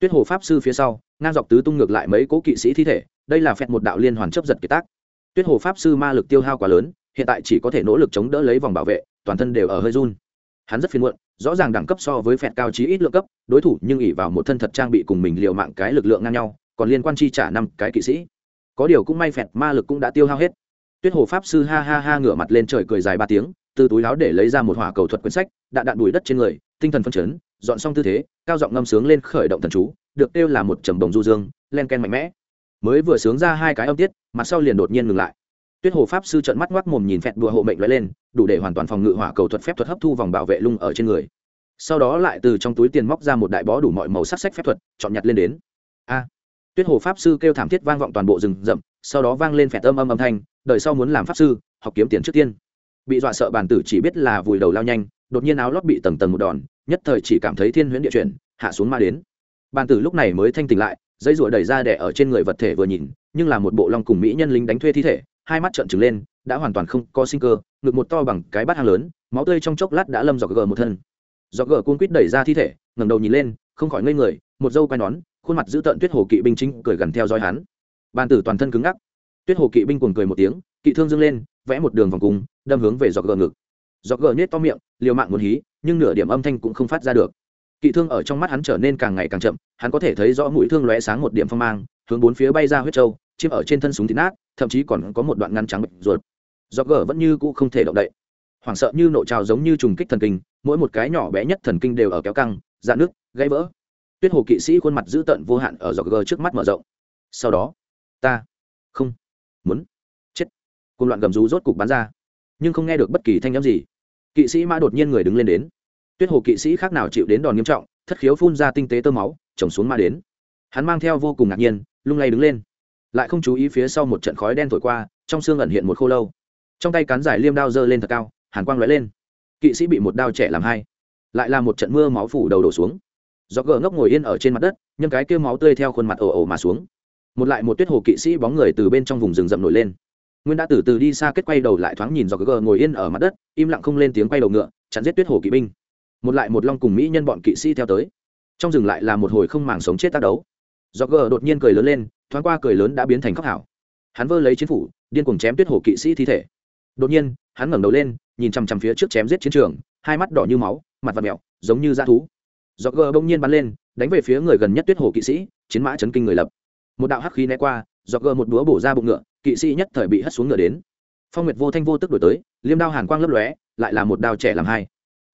tuyết hồ pháp sư phía sau, ngang dọc tứ tung ngược lại mấy cố kỵ sĩ thi thể, đây là phẹt một đạo liên hoàn chấp giật kiệt tác. Tuyết hồ pháp sư ma lực tiêu hao quá lớn, hiện tại chỉ có thể nỗ lực chống đỡ lấy vòng bảo vệ, toàn thân đều ở hơi run. Hắn rất phiền muộn, rõ ràng đẳng cấp so với phẹt cao chí ít lượng cấp, đối thủ nhưng ỉ vào một thân thật trang bị cùng mình liều mạng cái lực lượng ngang nhau, còn liên quan chi trả năm cái kỵ sĩ. Có điều cũng may phẹt ma lực cũng đã tiêu hao hết. Tuyết hồ pháp sư ha ha ha ngửa mặt lên trời cười dài ba tiếng, từ túi áo để lấy ra một hỏa cầu thuật quyển sách, đạn đạn đùi đất trên người, tinh thần phân chấn dọn xong tư thế, cao giọng ngâm sướng lên khởi động thần chú, được kêu là một trầm đồng du dương, len ken mạnh mẽ. Mới vừa sướng ra hai cái âm tiết, mặt sau liền đột nhiên ngừng lại. Tuyết hồ pháp sư trợn mắt ngoác mồm nhìn phẹt đùa hộ mệnh lóe lên, đủ để hoàn toàn phòng ngự hỏa cầu thuật phép thuật hấp thu vòng bảo vệ lung ở trên người. Sau đó lại từ trong túi tiền móc ra một đại bó đủ mọi màu sắc sách phép thuật, chọn nhặt lên đến. A! Tuyết hồ pháp sư kêu thảm thiết vang vọng toàn bộ rừng rậm, sau đó vang lên phẹt âm âm âm thanh đợi sau muốn làm pháp sư, học kiếm tiền trước tiên. Bị dọa sợ bản tử chỉ biết là vùi đầu lao nhanh đột nhiên áo lót bị tầng tầng một đòn, nhất thời chỉ cảm thấy thiên huyễn địa chuyển, hạ xuống ma đến. Bàn tử lúc này mới thanh tỉnh lại, dây rủa đẩy ra đẻ ở trên người vật thể vừa nhìn, nhưng là một bộ long cùng mỹ nhân lính đánh thuê thi thể, hai mắt trợn trừng lên, đã hoàn toàn không có sinh cơ, ngực một to bằng cái bát hàng lớn, máu tươi trong chốc lát đã lâm dọc gờ một thân. Dọc gờ cuốn quýt đẩy ra thi thể, ngẩng đầu nhìn lên, không khỏi ngây người, một dâu quai nón, khuôn mặt giữ tợn tuyết hồ kỵ binh chính cười gần theo dõi hắn. Ban tử toàn thân cứng ngắc. Tuyết hồ kỵ binh cuồng cười một tiếng, kỵ thương dâng lên, vẽ một đường vòng cung, đâm hướng về dọc gờ ngực dọc gờ nhét to miệng, liều mạng muốn hí, nhưng nửa điểm âm thanh cũng không phát ra được. Kỵ thương ở trong mắt hắn trở nên càng ngày càng chậm, hắn có thể thấy rõ mũi thương lóe sáng một điểm phong mang, hướng bốn phía bay ra huyết trâu chiếm ở trên thân súng thịt nát, thậm chí còn có một đoạn ngăn trắng bệnh ruột. Do gờ vẫn như cũ không thể động đậy. Hoảng sợ như nộ trào giống như trùng kích thần kinh, mỗi một cái nhỏ bé nhất thần kinh đều ở kéo căng, dạn nước gãy vỡ. Tuyết hồ kỵ sĩ khuôn mặt dữ tợn vô hạn ở dọc gờ trước mắt mở rộng. Sau đó, ta không muốn chết. Côn loạn gầm rú rốt cục bắn ra nhưng không nghe được bất kỳ thanh â m gì. Kỵ sĩ mã đột nhiên người đứng lên đến. Tuyết hồ kỵ sĩ khác nào chịu đến đòn nghiêm trọng, thất khiếu phun ra tinh tế tơ máu, chồng xuống ma đến. Hắn mang theo vô cùng ngạc nhiên, lung lay đứng lên. Lại không chú ý phía sau một trận khói đen thổi qua, trong xương ẩn hiện một khô lâu. Trong tay cán giải liêm đao giơ lên thật cao, hàn quang lóe lên. Kỵ sĩ bị một đao trẻ làm hai. Lại là một trận mưa máu phủ đầu đổ xuống. Do gờ ngốc ngồi yên ở trên mặt đất, nhưng cái kêu máu tươi theo khuôn mặt ồ ồ mà xuống. Một lại một tuyết hồ kỵ sĩ bóng người từ bên trong vùng rừng rậm nổi lên nguyên đã từ từ đi xa kết quay đầu lại thoáng nhìn do gờ ngồi yên ở mặt đất, im lặng không lên tiếng quay đầu ngựa, chặn giết tuyết hồ kỵ binh. Một lại một long cùng mỹ nhân bọn kỵ sĩ theo tới. Trong rừng lại là một hồi không màng sống chết tác đấu. Do gờ đột nhiên cười lớn lên, thoáng qua cười lớn đã biến thành khóc hảo. Hắn vơ lấy chiến phủ, điên cuồng chém tuyết hồ kỵ sĩ thi thể. Đột nhiên, hắn ngẩng đầu lên, nhìn chằm chằm phía trước chém giết chiến trường, hai mắt đỏ như máu, mặt và mẹo giống như dã thú. Do gờ bỗng nhiên bắn lên, đánh về phía người gần nhất tuyết hồ kỵ sĩ, chiến mã chấn kinh người lập. Một đạo hắc khí né qua do gờ một búa bổ ra bụng ngựa kỵ sĩ nhất thời bị hất xuống ngựa đến. Phong nguyệt vô thanh vô tức đổi tới, liêm đao hàn quang lấp lóe, lại là một đao trẻ làm hai.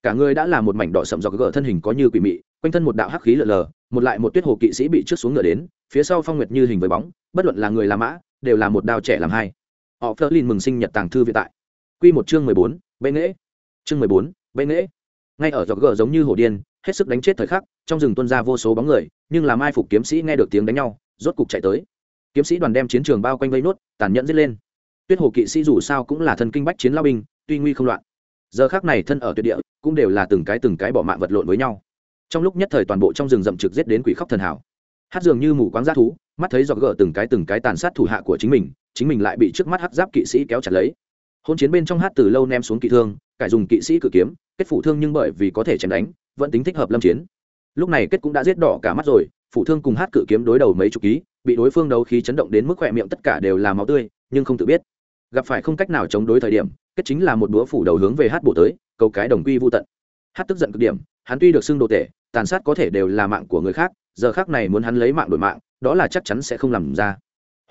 Cả người đã là một mảnh đỏ sậm dọc gờ thân hình có như quỷ mị, quanh thân một đạo hắc khí lờ lờ, một lại một tuyết hồ kỵ sĩ bị trước xuống ngựa đến, phía sau phong nguyệt như hình với bóng, bất luận là người là mã, đều là một đao trẻ làm hai. Họ phớt lên mừng sinh nhật tàng thư vĩ tại. Quy một chương mười bốn, bệ nghễ. Chương mười bốn, bệ nghễ. Ngay ở dọc gờ giống như hồ điên, hết sức đánh chết thời khắc, trong rừng tuân ra vô số bóng người, nhưng là mai phục kiếm sĩ nghe được tiếng đánh nhau, rốt cục chạy tới kiếm sĩ đoàn đem chiến trường bao quanh vây nốt, tàn nhẫn giết lên. Tuyết hồ kỵ sĩ dù sao cũng là thân kinh bách chiến lao binh, tuy nguy không loạn. Giờ khác này thân ở tuyệt địa, cũng đều là từng cái từng cái bỏ mạng vật lộn với nhau. Trong lúc nhất thời toàn bộ trong rừng rậm trực giết đến quỷ khóc thần hảo. Hát dường như mù quáng g thú, mắt thấy dọc gỡ từng cái từng cái tàn sát thủ hạ của chính mình chính mình lại bị trước mắt hát giáp kỵ sĩ kéo chặt lấy. Hôn chiến bên trong hát từ lâu ném xuống kỵ thương, cải dùng kỵ sĩ cự kiếm, kết phủ thương nhưng bởi vì có thể chém đánh, vẫn tính thích hợp lâm chiến. Lúc này kết cũng đã giết đỏ cả mắt rồi, phủ thương cùng hát cự kiếm đối đầu mấy chục ký bị đối phương đấu khí chấn động đến mức khỏe miệng tất cả đều là máu tươi, nhưng không tự biết. Gặp phải không cách nào chống đối thời điểm, kết chính là một búa phủ đầu hướng về hát bổ tới câu cái đồng quy vô tận. Hát tức giận cực điểm, hắn tuy được xưng đồ tể, tàn sát có thể đều là mạng của người khác, giờ khác này muốn hắn lấy mạng đổi mạng, đó là chắc chắn sẽ không làm ra.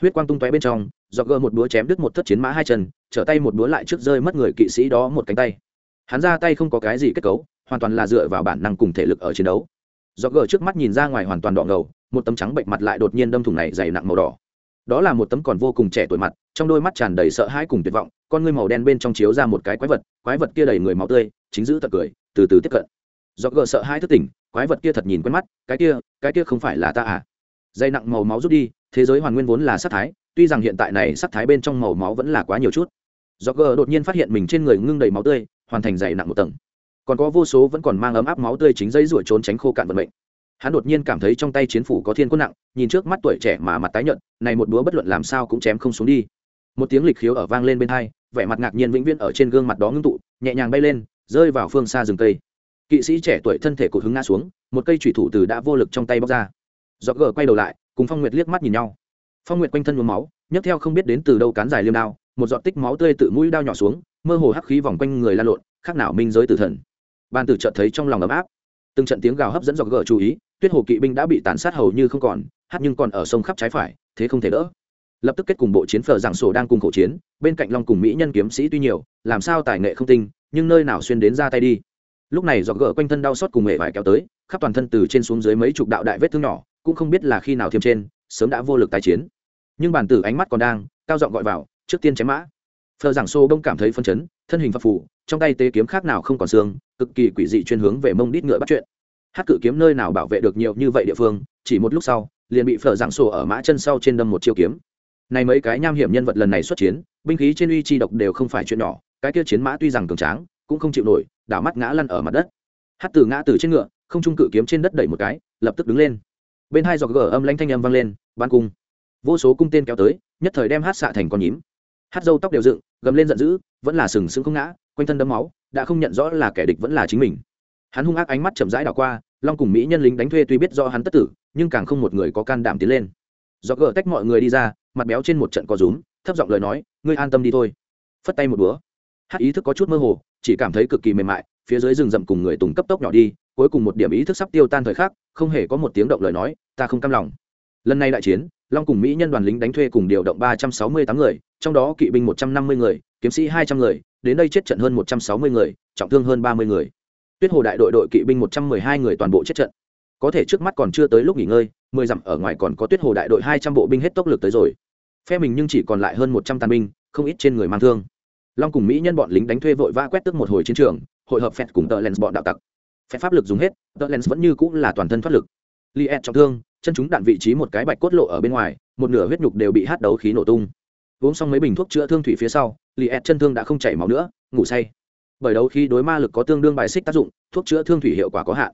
Huyết quang tung tóe bên trong do gỡ một búa chém đứt một thất chiến mã hai chân, trở tay một búa lại trước rơi mất người kỵ sĩ đó một cánh tay. Hắn ra tay không có cái gì kết cấu, hoàn toàn là dựa vào bản năng cùng thể lực ở chiến đấu. Do gỡ trước mắt nhìn ra ngoài hoàn toàn đỏ ngầu một tấm trắng bệnh mặt lại đột nhiên đâm thủng này dày nặng màu đỏ. Đó là một tấm còn vô cùng trẻ tuổi mặt, trong đôi mắt tràn đầy sợ hãi cùng tuyệt vọng, con ngươi màu đen bên trong chiếu ra một cái quái vật quái vật kia đầy người máu tươi, chính giữ tật cười, từ từ tiếp cận. Do gờ sợ hãi thức tỉnh, quái vật kia thật nhìn quen mắt, cái kia cái kia không phải là ta à? Dây nặng màu máu rút đi, thế giới hoàn nguyên vốn là sắc thái, tuy rằng hiện tại này sắc thái bên trong màu máu vẫn là quá nhiều chút. Do gờ đột nhiên phát hiện mình trên người ngưng đầy máu tươi, hoàn thành dày nặng một tầng. Còn có vô số vẫn còn mang ấm áp máu tươi chính dây ruổi trốn tránh khô cạn vận mệnh hắn đột nhiên cảm thấy trong tay chiến phủ có thiên quân nặng, nhìn trước mắt tuổi trẻ mà mặt tái nhợt, này một búa bất luận làm sao cũng chém không xuống đi. Một tiếng lịch khiếu ở vang lên bên hai, vẻ mặt ngạc nhiên vĩnh viễn ở trên gương mặt đó ngưng tụ, nhẹ nhàng bay lên, rơi vào phương xa rừng cây. Kỵ sĩ trẻ tuổi thân thể cột hứng ngã xuống, một cây thủy thủ từ đã vô lực trong tay bóc ra. Do gờ quay đầu lại, cùng phong nguyệt liếc mắt nhìn nhau. Phong nguyệt quanh thân nhuốm máu, nhấc theo không biết đến từ đâu cán dài liêm đao, một giọt tích máu tươi tự mũi đao nhỏ xuống, mơ hồ hắc khí vòng quanh người lan lộn, khác nào minh giới tử thần. Ban tử chợt thấy trong lòng ấm áp. Từng trận tiếng gào hấp dẫn dọc gờ chú ý tuyết hồ kỵ binh đã bị tàn sát hầu như không còn, hát nhưng còn ở sông khắp trái phải, thế không thể đỡ. Lập tức kết cùng bộ chiến phở giảng sổ đang cùng khẩu chiến, bên cạnh long cùng mỹ nhân kiếm sĩ tuy nhiều, làm sao tài nghệ không tinh, nhưng nơi nào xuyên đến ra tay đi. Lúc này dọc gỡ quanh thân đau xót cùng hệ vải kéo tới, khắp toàn thân từ trên xuống dưới mấy chục đạo đại vết thương nhỏ, cũng không biết là khi nào thêm trên, sớm đã vô lực tái chiến. Nhưng bản tử ánh mắt còn đang, cao giọng gọi vào, trước tiên chém mã. Phờ giảng xô đông cảm thấy phân chấn, thân hình phập phù, trong tay tế kiếm khác nào không còn xương, cực kỳ quỷ dị chuyên hướng về mông đít ngựa bắt chuyện hát cự kiếm nơi nào bảo vệ được nhiều như vậy địa phương, chỉ một lúc sau, liền bị phở giảng sổ ở mã chân sau trên đâm một chiêu kiếm. Này mấy cái nham hiểm nhân vật lần này xuất chiến, binh khí trên uy chi độc đều không phải chuyện nhỏ, cái kia chiến mã tuy rằng cường tráng, cũng không chịu nổi, đảo mắt ngã lăn ở mặt đất. Hát từ ngã từ trên ngựa, không trung cự kiếm trên đất đẩy một cái, lập tức đứng lên. Bên hai giọt gờ âm lanh thanh âm vang lên, ban cung. Vô số cung tên kéo tới, nhất thời đem hát xạ thành con nhím. Hát dâu tóc đều dựng, gầm lên giận dữ, vẫn là sừng sững không ngã, quanh thân đấm máu, đã không nhận rõ là kẻ địch vẫn là chính mình hắn hung ác ánh mắt chậm rãi đảo qua, long cùng mỹ nhân lính đánh thuê tuy biết do hắn tất tử, nhưng càng không một người có can đảm tiến lên. Do gỡ tách mọi người đi ra, mặt béo trên một trận có rúm, thấp giọng lời nói, ngươi an tâm đi thôi. Phất tay một búa hát ý thức có chút mơ hồ, chỉ cảm thấy cực kỳ mềm mại, phía dưới rừng rậm cùng người tùng cấp tốc nhỏ đi, cuối cùng một điểm ý thức sắp tiêu tan thời khắc, không hề có một tiếng động lời nói, ta không cam lòng. Lần này đại chiến, long cùng mỹ nhân đoàn lính đánh thuê cùng điều động ba trăm sáu mươi tám người, trong đó kỵ binh một trăm năm mươi người, kiếm sĩ hai trăm người, đến đây chết trận hơn một trăm sáu mươi người, trọng thương hơn ba mươi người tuyết hồ đại đội đội kỵ binh một trăm mười hai người toàn bộ chết trận. Có thể trước mắt còn chưa tới lúc nghỉ ngơi, mười dặm ở ngoài còn có tuyết hồ đại đội hai trăm bộ binh hết tốc lực tới rồi. Phe mình nhưng chỉ còn lại hơn một trăm tàn binh, không ít trên người mang thương. Long cùng mỹ nhân bọn lính đánh thuê vội vã quét tức một hồi chiến trường, hội hợp phẹt cùng tờ lens bọn đạo tặc. Phép pháp lực dùng hết, tờ lens vẫn như cũng là toàn thân thoát lực. Li ed trọng thương, chân chúng đạn vị trí một cái bạch cốt lộ ở bên ngoài, một nửa huyết nhục đều bị hát đấu khí nổ tung. Uống xong mấy bình thuốc chữa thương thủy phía sau li ed chân thương đã không chảy máu nữa, ngủ say bởi đấu khi đối ma lực có tương đương bài xích tác dụng, thuốc chữa thương thủy hiệu quả có hạn.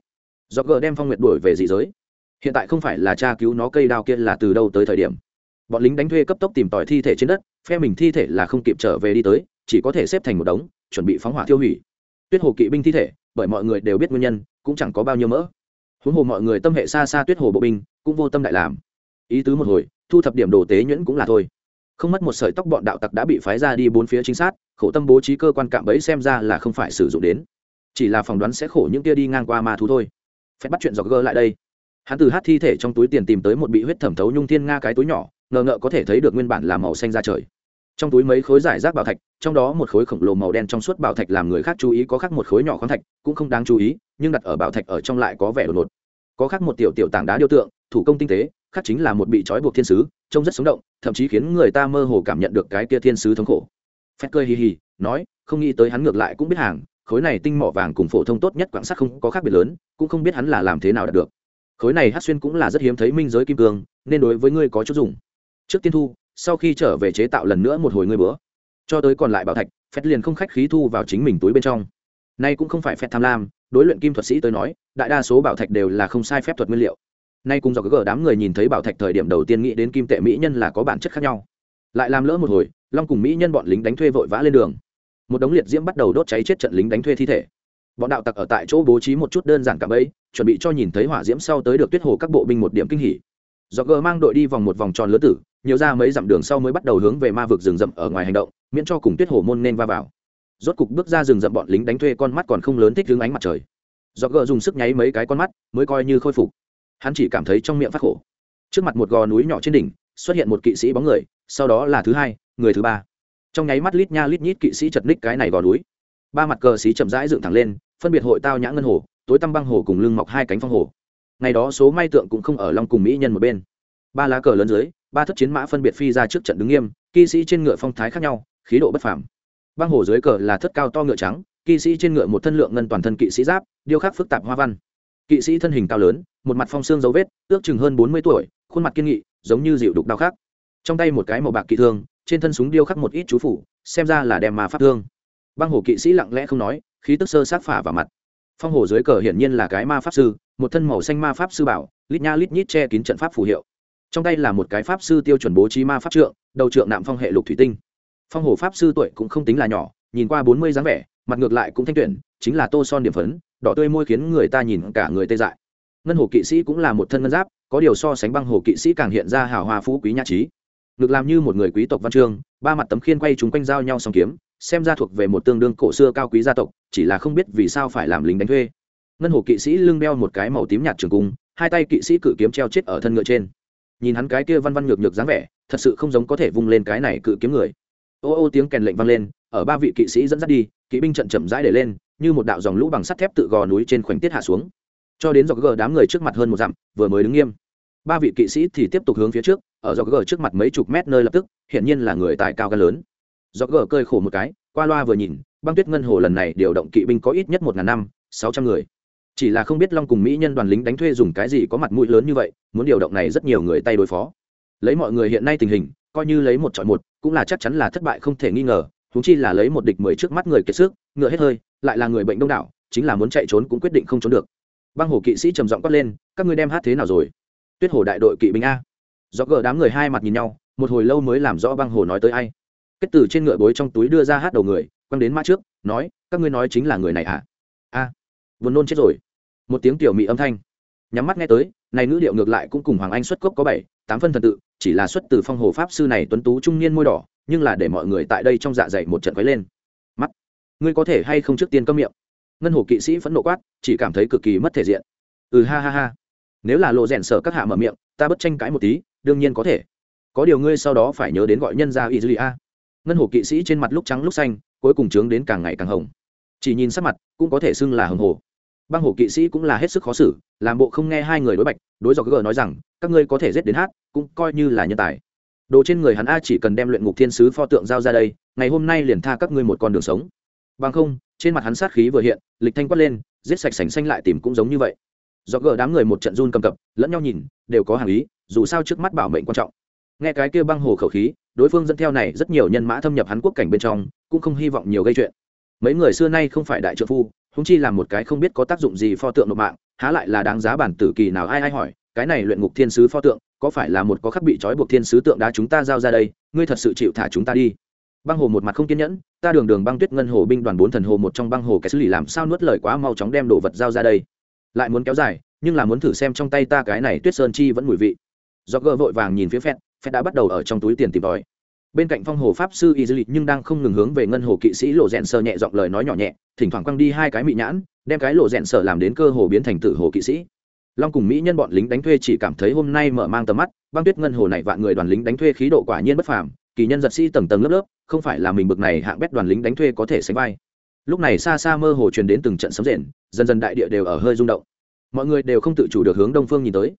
Do gờ đem phong nguyệt đuổi về dị giới. Hiện tại không phải là tra cứu nó cây đao kia là từ đâu tới thời điểm. Bọn lính đánh thuê cấp tốc tìm tòi thi thể trên đất, phe mình thi thể là không kịp trở về đi tới, chỉ có thể xếp thành một đống, chuẩn bị phóng hỏa tiêu hủy. Tuyết hồ kỵ binh thi thể, bởi mọi người đều biết nguyên nhân, cũng chẳng có bao nhiêu mỡ. Huống hồ mọi người tâm hệ xa xa tuyết hồ bộ binh, cũng vô tâm đại làm. Ý tứ một hồi, thu thập điểm đồ tế nhuyễn cũng là thôi không mất một sợi tóc bọn đạo tặc đã bị phái ra đi bốn phía chính xác khổ tâm bố trí cơ quan cạm bẫy xem ra là không phải sử dụng đến. Chỉ là phỏng đoán sẽ khổ những kia đi ngang qua ma thú thôi. Phép bắt chuyện dọc gơ lại đây. Hắn từ hát thi thể trong túi tiền tìm tới một bị huyết thẩm thấu nhung thiên nga cái túi nhỏ, ngờ ngợ có thể thấy được nguyên bản là màu xanh ra trời. Trong túi mấy khối giải rác bảo thạch, trong đó một khối khổng lồ màu đen trong suốt bảo thạch làm người khác chú ý, có khác một khối nhỏ khoáng thạch, cũng không đáng chú ý, nhưng đặt ở bảo thạch ở trong lại có vẻ đột ngột. Có khác một tiểu tiểu tảng đá điêu tượng, thủ công tinh tế khác chính là một bị trói buộc thiên sứ, trông rất sống động, thậm chí khiến người ta mơ hồ cảm nhận được cái kia thiên sứ thống khổ. Phép cười hì hì, nói, không nghĩ tới hắn ngược lại cũng biết hàng, khối này tinh mỏ vàng cùng phổ thông tốt nhất quảng sắt không có khác biệt lớn, cũng không biết hắn là làm thế nào đạt được. Khối này hát xuyên cũng là rất hiếm thấy minh giới kim cương, nên đối với ngươi có chút dùng. Trước tiên thu, sau khi trở về chế tạo lần nữa một hồi ngươi bữa. Cho tới còn lại bảo thạch phép liền không khách khí thu vào chính mình túi bên trong. Nay cũng không phải phép tham lam, đối luyện kim thuật sĩ tới nói, đại đa số bảo thạch đều là không sai phép thuật nguyên liệu nay cùng do gỡ đám người nhìn thấy bảo thạch thời điểm đầu tiên nghĩ đến kim tệ mỹ nhân là có bản chất khác nhau. Lại làm lỡ một hồi, long cùng mỹ nhân bọn lính đánh thuê vội vã lên đường. Một đống liệt diễm bắt đầu đốt cháy chết trận lính đánh thuê thi thể. Bọn đạo tặc ở tại chỗ bố trí một chút đơn giản cả bẫy, chuẩn bị cho nhìn thấy hỏa diễm sau tới được tuyết hồ các bộ binh một điểm kinh hỉ. Do gờ mang đội đi vòng một vòng tròn lứa tử, nhiều ra mấy dặm đường sau mới bắt đầu hướng về ma vực rừng rậm ở ngoài hành động, miễn cho cùng tuyết hồ môn nên va vào. Rốt cục bước ra rừng rậm bọn lính đánh thuê con mắt còn không lớn thích hướng ánh mặt trời. Do gờ dùng sức nháy mấy cái con mắt, mới coi như khôi phục hắn chỉ cảm thấy trong miệng phát khổ. Trước mặt một gò núi nhỏ trên đỉnh, xuất hiện một kỵ sĩ bóng người, sau đó là thứ hai, người thứ ba. Trong nháy mắt lít nha lít nhít kỵ sĩ chật ních cái này gò núi. Ba mặt cờ xí chậm rãi dựng thẳng lên, phân biệt hội tao nhã ngân hồ, tối tăm băng hồ cùng lưng mọc hai cánh phong hồ. Ngày đó số may tượng cũng không ở long cùng mỹ nhân một bên. Ba lá cờ lớn dưới, ba thất chiến mã phân biệt phi ra trước trận đứng nghiêm, kỵ sĩ trên ngựa phong thái khác nhau, khí độ bất phàm. Băng hồ dưới cờ là thất cao to ngựa trắng, kỵ sĩ trên ngựa một thân lượng ngân toàn thân kỵ sĩ giáp, điêu khắc phức tạp hoa văn kỵ sĩ thân hình cao lớn, một mặt phong xương dấu vết, ước chừng hơn bốn mươi tuổi, khuôn mặt kiên nghị, giống như dịu đục đau khác trong tay một cái màu bạc kỵ thương, trên thân súng điêu khắc một ít chú phủ, xem ra là đem mà pháp thương. Băng hồ kỵ sĩ lặng lẽ không nói, khí tức sơ sát phả vào mặt. Phong hồ dưới cờ hiển nhiên là cái ma pháp sư, một thân màu xanh ma pháp sư bảo, lít nha lít nhít che kín trận pháp phù hiệu. Trong tay là một cái pháp sư tiêu chuẩn bố trí ma pháp trượng, đầu trượng nạm phong hệ lục thủy tinh. Phong hồ pháp sư tuổi cũng không tính là nhỏ, nhìn qua bốn mươi dáng vẻ, mặt ngược lại cũng thanh tuyển, chính là tô son điểm phấn đỏ tươi môi khiến người ta nhìn cả người tê dại. Ngân hồ kỵ sĩ cũng là một thân ngân giáp, có điều so sánh băng hồ kỵ sĩ càng hiện ra hào hoa phú quý nhã trí. Ngược làm như một người quý tộc văn chương, ba mặt tấm khiên quay chúng quanh giao nhau song kiếm, xem ra thuộc về một tương đương cổ xưa cao quý gia tộc, chỉ là không biết vì sao phải làm lính đánh thuê. Ngân hồ kỵ sĩ lưng đeo một cái màu tím nhạt trường cung, hai tay kỵ sĩ cự kiếm treo chết ở thân ngựa trên. Nhìn hắn cái kia văn văn nhược nhược dáng vẻ, thật sự không giống có thể vung lên cái này cự kiếm người. Ô ô tiếng kèn lệnh vang lên, ở ba vị kỵ sĩ dẫn dắt đi, kỵ binh trận chậm rãi để lên như một đạo dòng lũ bằng sắt thép tự gò núi trên khoảnh tiết hạ xuống. Cho đến dọc gờ đám người trước mặt hơn một dặm, vừa mới đứng nghiêm. Ba vị kỵ sĩ thì tiếp tục hướng phía trước, ở dọc gờ trước mặt mấy chục mét nơi lập tức hiện nhiên là người tài cao gan lớn. Dọc gờ cơi khổ một cái, qua loa vừa nhìn, băng tuyết ngân hồ lần này điều động kỵ binh có ít nhất một ngàn năm, sáu trăm người. Chỉ là không biết long cùng mỹ nhân đoàn lính đánh thuê dùng cái gì có mặt mũi lớn như vậy, muốn điều động này rất nhiều người tay đối phó. Lấy mọi người hiện nay tình hình, coi như lấy một chọn một, cũng là chắc chắn là thất bại không thể nghi ngờ húng chi là lấy một địch mười trước mắt người kiệt sức, ngựa hết hơi lại là người bệnh đông đảo chính là muốn chạy trốn cũng quyết định không trốn được. Băng hồ kỵ sĩ trầm giọng quát lên các ngươi đem hát thế nào rồi? Tuyết hồ đại đội kỵ binh a. Do gờ đám người hai mặt nhìn nhau một hồi lâu mới làm rõ băng hồ nói tới ai. Kết từ trên ngựa bối trong túi đưa ra hát đầu người quăng đến mã trước nói các ngươi nói chính là người này à? A. À, buồn nôn chết rồi. Một tiếng tiểu mị âm thanh. Nhắm mắt nghe tới này ngữ điệu ngược lại cũng cùng hoàng anh xuất cốc có bảy tám phân thần tự chỉ là xuất từ phong hồ pháp sư này tuấn tú trung niên môi đỏ nhưng là để mọi người tại đây trong dạ dày một trận quấy lên ngươi có thể hay không trước tiên câm miệng? Ngân hồ kỵ sĩ phẫn nộ quát, chỉ cảm thấy cực kỳ mất thể diện. Ừ ha ha ha. Nếu là lộ rèn sở các hạ mở miệng, ta bất tranh cãi một tí, đương nhiên có thể. Có điều ngươi sau đó phải nhớ đến gọi nhân ra y dư a ngân hồ kỵ sĩ trên mặt lúc trắng lúc xanh, cuối cùng trướng đến càng ngày càng hồng. Chỉ nhìn sắc mặt, cũng có thể xưng là hồng hồ. Băng hồ kỵ sĩ cũng là hết sức khó xử, làm bộ không nghe hai người đối bạch, đối dọc gờ nói rằng, các ngươi có thể giết đến hát, cũng coi như là nhân tài. Đồ trên người hắn a chỉ cần đem luyện ngục thiên sứ pho tượng giao ra đây, ngày hôm nay liền tha các ngươi một con đường sống bằng không, trên mặt hắn sát khí vừa hiện, lịch thanh quát lên, giết sạch sành xanh lại tìm cũng giống như vậy. Do gờ đám người một trận run cầm cập, lẫn nhau nhìn, đều có hàng ý, dù sao trước mắt bảo mệnh quan trọng. Nghe cái kia băng hồ khẩu khí, đối phương dẫn theo này rất nhiều nhân mã thâm nhập hắn quốc cảnh bên trong, cũng không hy vọng nhiều gây chuyện. Mấy người xưa nay không phải đại trợ phu húng chi làm một cái không biết có tác dụng gì pho tượng nộp mạng, há lại là đáng giá bản tử kỳ nào ai ai hỏi, cái này luyện ngục thiên sứ pho tượng, có phải là một có khắc bị trói buộc thiên sứ tượng đá chúng ta giao ra đây, ngươi thật sự chịu thả chúng ta đi. Băng hồ một mặt không kiên nhẫn ta đường đường băng tuyết ngân hồ binh đoàn bốn thần hồ một trong băng hồ cái xử lý làm sao nuốt lời quá mau chóng đem đồ vật giao ra đây. Lại muốn kéo dài, nhưng là muốn thử xem trong tay ta cái này tuyết sơn chi vẫn mùi vị. Do gờ vội vàng nhìn phía phét phét đã bắt đầu ở trong túi tiền tìm tòi. Bên cạnh phong hồ pháp sư y dư lịch nhưng đang không ngừng hướng về ngân hồ kỵ sĩ lộ rèn sờ nhẹ giọng lời nói nhỏ nhẹ, thỉnh thoảng quăng đi hai cái mị nhãn, đem cái lộ rèn sờ làm đến cơ hồ biến thành tử hồ kỵ sĩ. Long cùng mỹ nhân bọn lính đánh thuê chỉ cảm thấy hôm nay mở mang tầm mắt, băng tuyết ngân hồ này vạn người đoàn lính đánh thuê khí độ quả nhiên bất phàm kỳ nhân giật sĩ tầng tầng lớp lớp, không phải là mình bực này hạng bét đoàn lính đánh thuê có thể sánh vai. Lúc này xa xa mơ hồ truyền đến từng trận sấm rền, dần dần đại địa đều ở hơi rung động. Mọi người đều không tự chủ được hướng đông phương nhìn tới.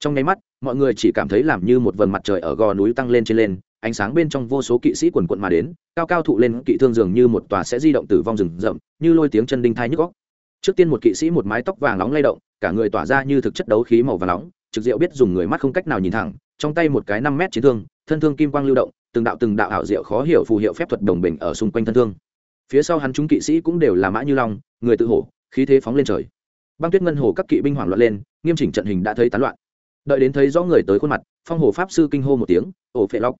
Trong nháy mắt, mọi người chỉ cảm thấy làm như một vầng mặt trời ở gò núi tăng lên trên lên, ánh sáng bên trong vô số kỵ sĩ quần quận mà đến, cao cao thụ lên kỵ thương dường như một tòa sẽ di động tử vong rừng rậm, như lôi tiếng chân đinh thai nhức góc trước tiên một kỵ sĩ một mái tóc vàng nóng lay động, cả người tỏa ra như thực chất đấu khí màu vàng nóng, trực diệu biết dùng người mắt không cách nào nhìn thẳng, trong tay một cái năm mét chiến thương, thân thương kim quang lưu động từng đạo từng đạo ảo diệu khó hiểu phù hiệu phép thuật đồng bình ở xung quanh thân thương. Phía sau hắn chúng kỵ sĩ cũng đều là mã như long, người tự hổ, khí thế phóng lên trời. Băng tuyết ngân hồ các kỵ binh hoảng loạn lên, nghiêm chỉnh trận hình đã thấy tán loạn. Đợi đến thấy rõ người tới khuôn mặt, phong hồ pháp sư kinh hô một tiếng, ổ phệ lóc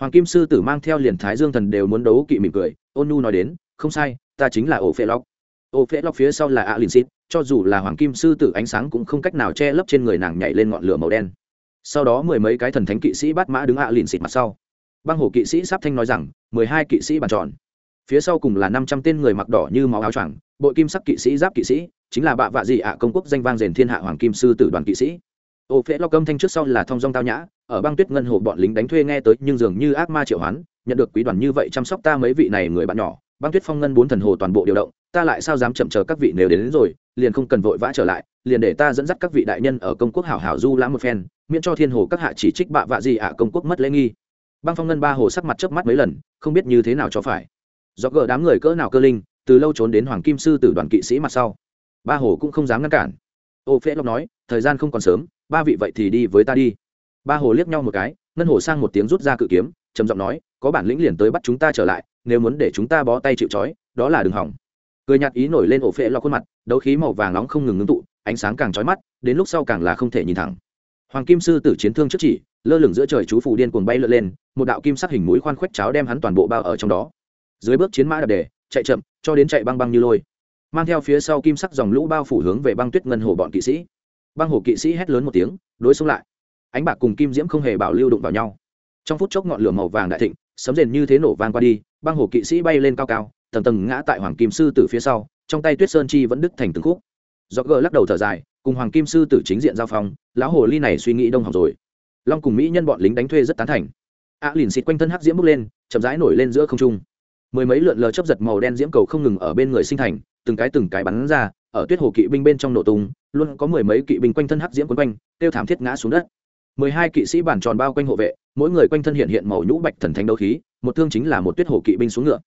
hoàng kim sư tử mang theo liền thái dương thần đều muốn đấu kỵ mỉm cười, ôn nu nói đến, không sai, ta chính là ổ phệ lóc ổ phệ lóc phía sau là ạ lìn xịt, cho dù là hoàng kim sư tử ánh sáng cũng không cách nào che lấp trên người nàng nhảy lên ngọn lửa màu đen. Sau đó mười mấy cái thần thánh kỵ sĩ bắt mã đứng ạ lìn xịt mặt sau băng hồ kỵ sĩ sắp thanh nói rằng mười hai kỵ sĩ bàn tròn. Phía sau cùng là năm trăm tên người mặc đỏ như máu áo choàng bội kim sắc kỵ sĩ giáp kỵ sĩ chính là bạ vạ dị ạ công quốc danh vang rền thiên hạ hoàng kim sư tử đoàn kỵ sĩ. Ô phễ lo câm thanh trước sau là thong dong tao nhã ở băng tuyết ngân hồ bọn lính đánh thuê nghe tới nhưng dường như ác ma triệu hoán nhận được quý đoàn như vậy chăm sóc ta mấy vị này người bạn nhỏ băng tuyết phong ngân bốn thần hồ toàn bộ điều động ta lại sao dám chậm chờ các vị nếu đến, đến rồi liền không cần vội vã trở lại liền để ta dẫn dắt các vị đại nhân ở công quốc hảo hảo du lãm một phen miễn cho thiên hồ các hạ chỉ trích bạ vạ gì ạ công quốc mất lễ nghi băng phong ngân ba hồ sắc mặt chớp mắt mấy lần, không biết như thế nào cho phải. Do gỡ đám người cỡ nào cơ linh, từ lâu trốn đến hoàng kim sư tử đoàn kỵ sĩ mặt sau. Ba hồ cũng không dám ngăn cản. Ô phễ lộc nói, thời gian không còn sớm, ba vị vậy thì đi với ta đi. Ba hồ liếc nhau một cái, ngân hồ sang một tiếng rút ra cự kiếm, trầm giọng nói, có bản lĩnh liền tới bắt chúng ta trở lại, nếu muốn để chúng ta bó tay chịu trói, đó là đừng hỏng. Cười nhạt ý nổi lên ổ phệ lo khuôn mặt, đấu khí màu vàng nóng không ngừng ngưng tụ, ánh sáng càng trói mắt, đến lúc sau càng là không thể nhìn thẳng. Hoàng kim sư tử chiến thương trước chỉ lơ lửng giữa trời chú phù điên cuồng bay lượn lên, một đạo kim sắc hình mũi khoan khoách cháo đem hắn toàn bộ bao ở trong đó. Dưới bước chiến mã đạp đề, chạy chậm, cho đến chạy băng băng như lôi. Mang theo phía sau kim sắc dòng lũ bao phủ hướng về băng tuyết ngân hồ bọn kỵ sĩ. Băng hồ kỵ sĩ hét lớn một tiếng, đối xông lại. Ánh bạc cùng kim diễm không hề bảo lưu đụng vào nhau. Trong phút chốc ngọn lửa màu vàng đại thịnh, sấm rền như thế nổ vang qua đi, băng hồ kỵ sĩ bay lên cao cao, tầng tầng ngã tại hoàng kim sư từ phía sau, trong tay tuyết sơn chi vẫn đứt thành từng khúc. Do gờ lắc đầu thở dài, cùng hoàng kim sư tử chính diện giao phong, lão hồ ly này suy nghĩ đông học rồi long cùng mỹ nhân bọn lính đánh thuê rất tán thành. A à, lìn xịt quanh thân hắc diễm bước lên chậm rãi nổi lên giữa không trung. Mười mấy lượn lờ chấp giật màu đen diễm cầu không ngừng ở bên người sinh thành từng cái từng cái bắn ra ở tuyết hồ kỵ binh bên trong nổ tung luôn có mười mấy kỵ binh quanh thân hắc diễm quấn quanh tiêu thảm thiết ngã xuống đất. Mười hai kỵ sĩ bản tròn bao quanh hộ vệ mỗi người quanh thân hiện hiện màu nhũ bạch thần thánh đấu khí một thương chính là một tuyết hồ kỵ binh xuống ngựa.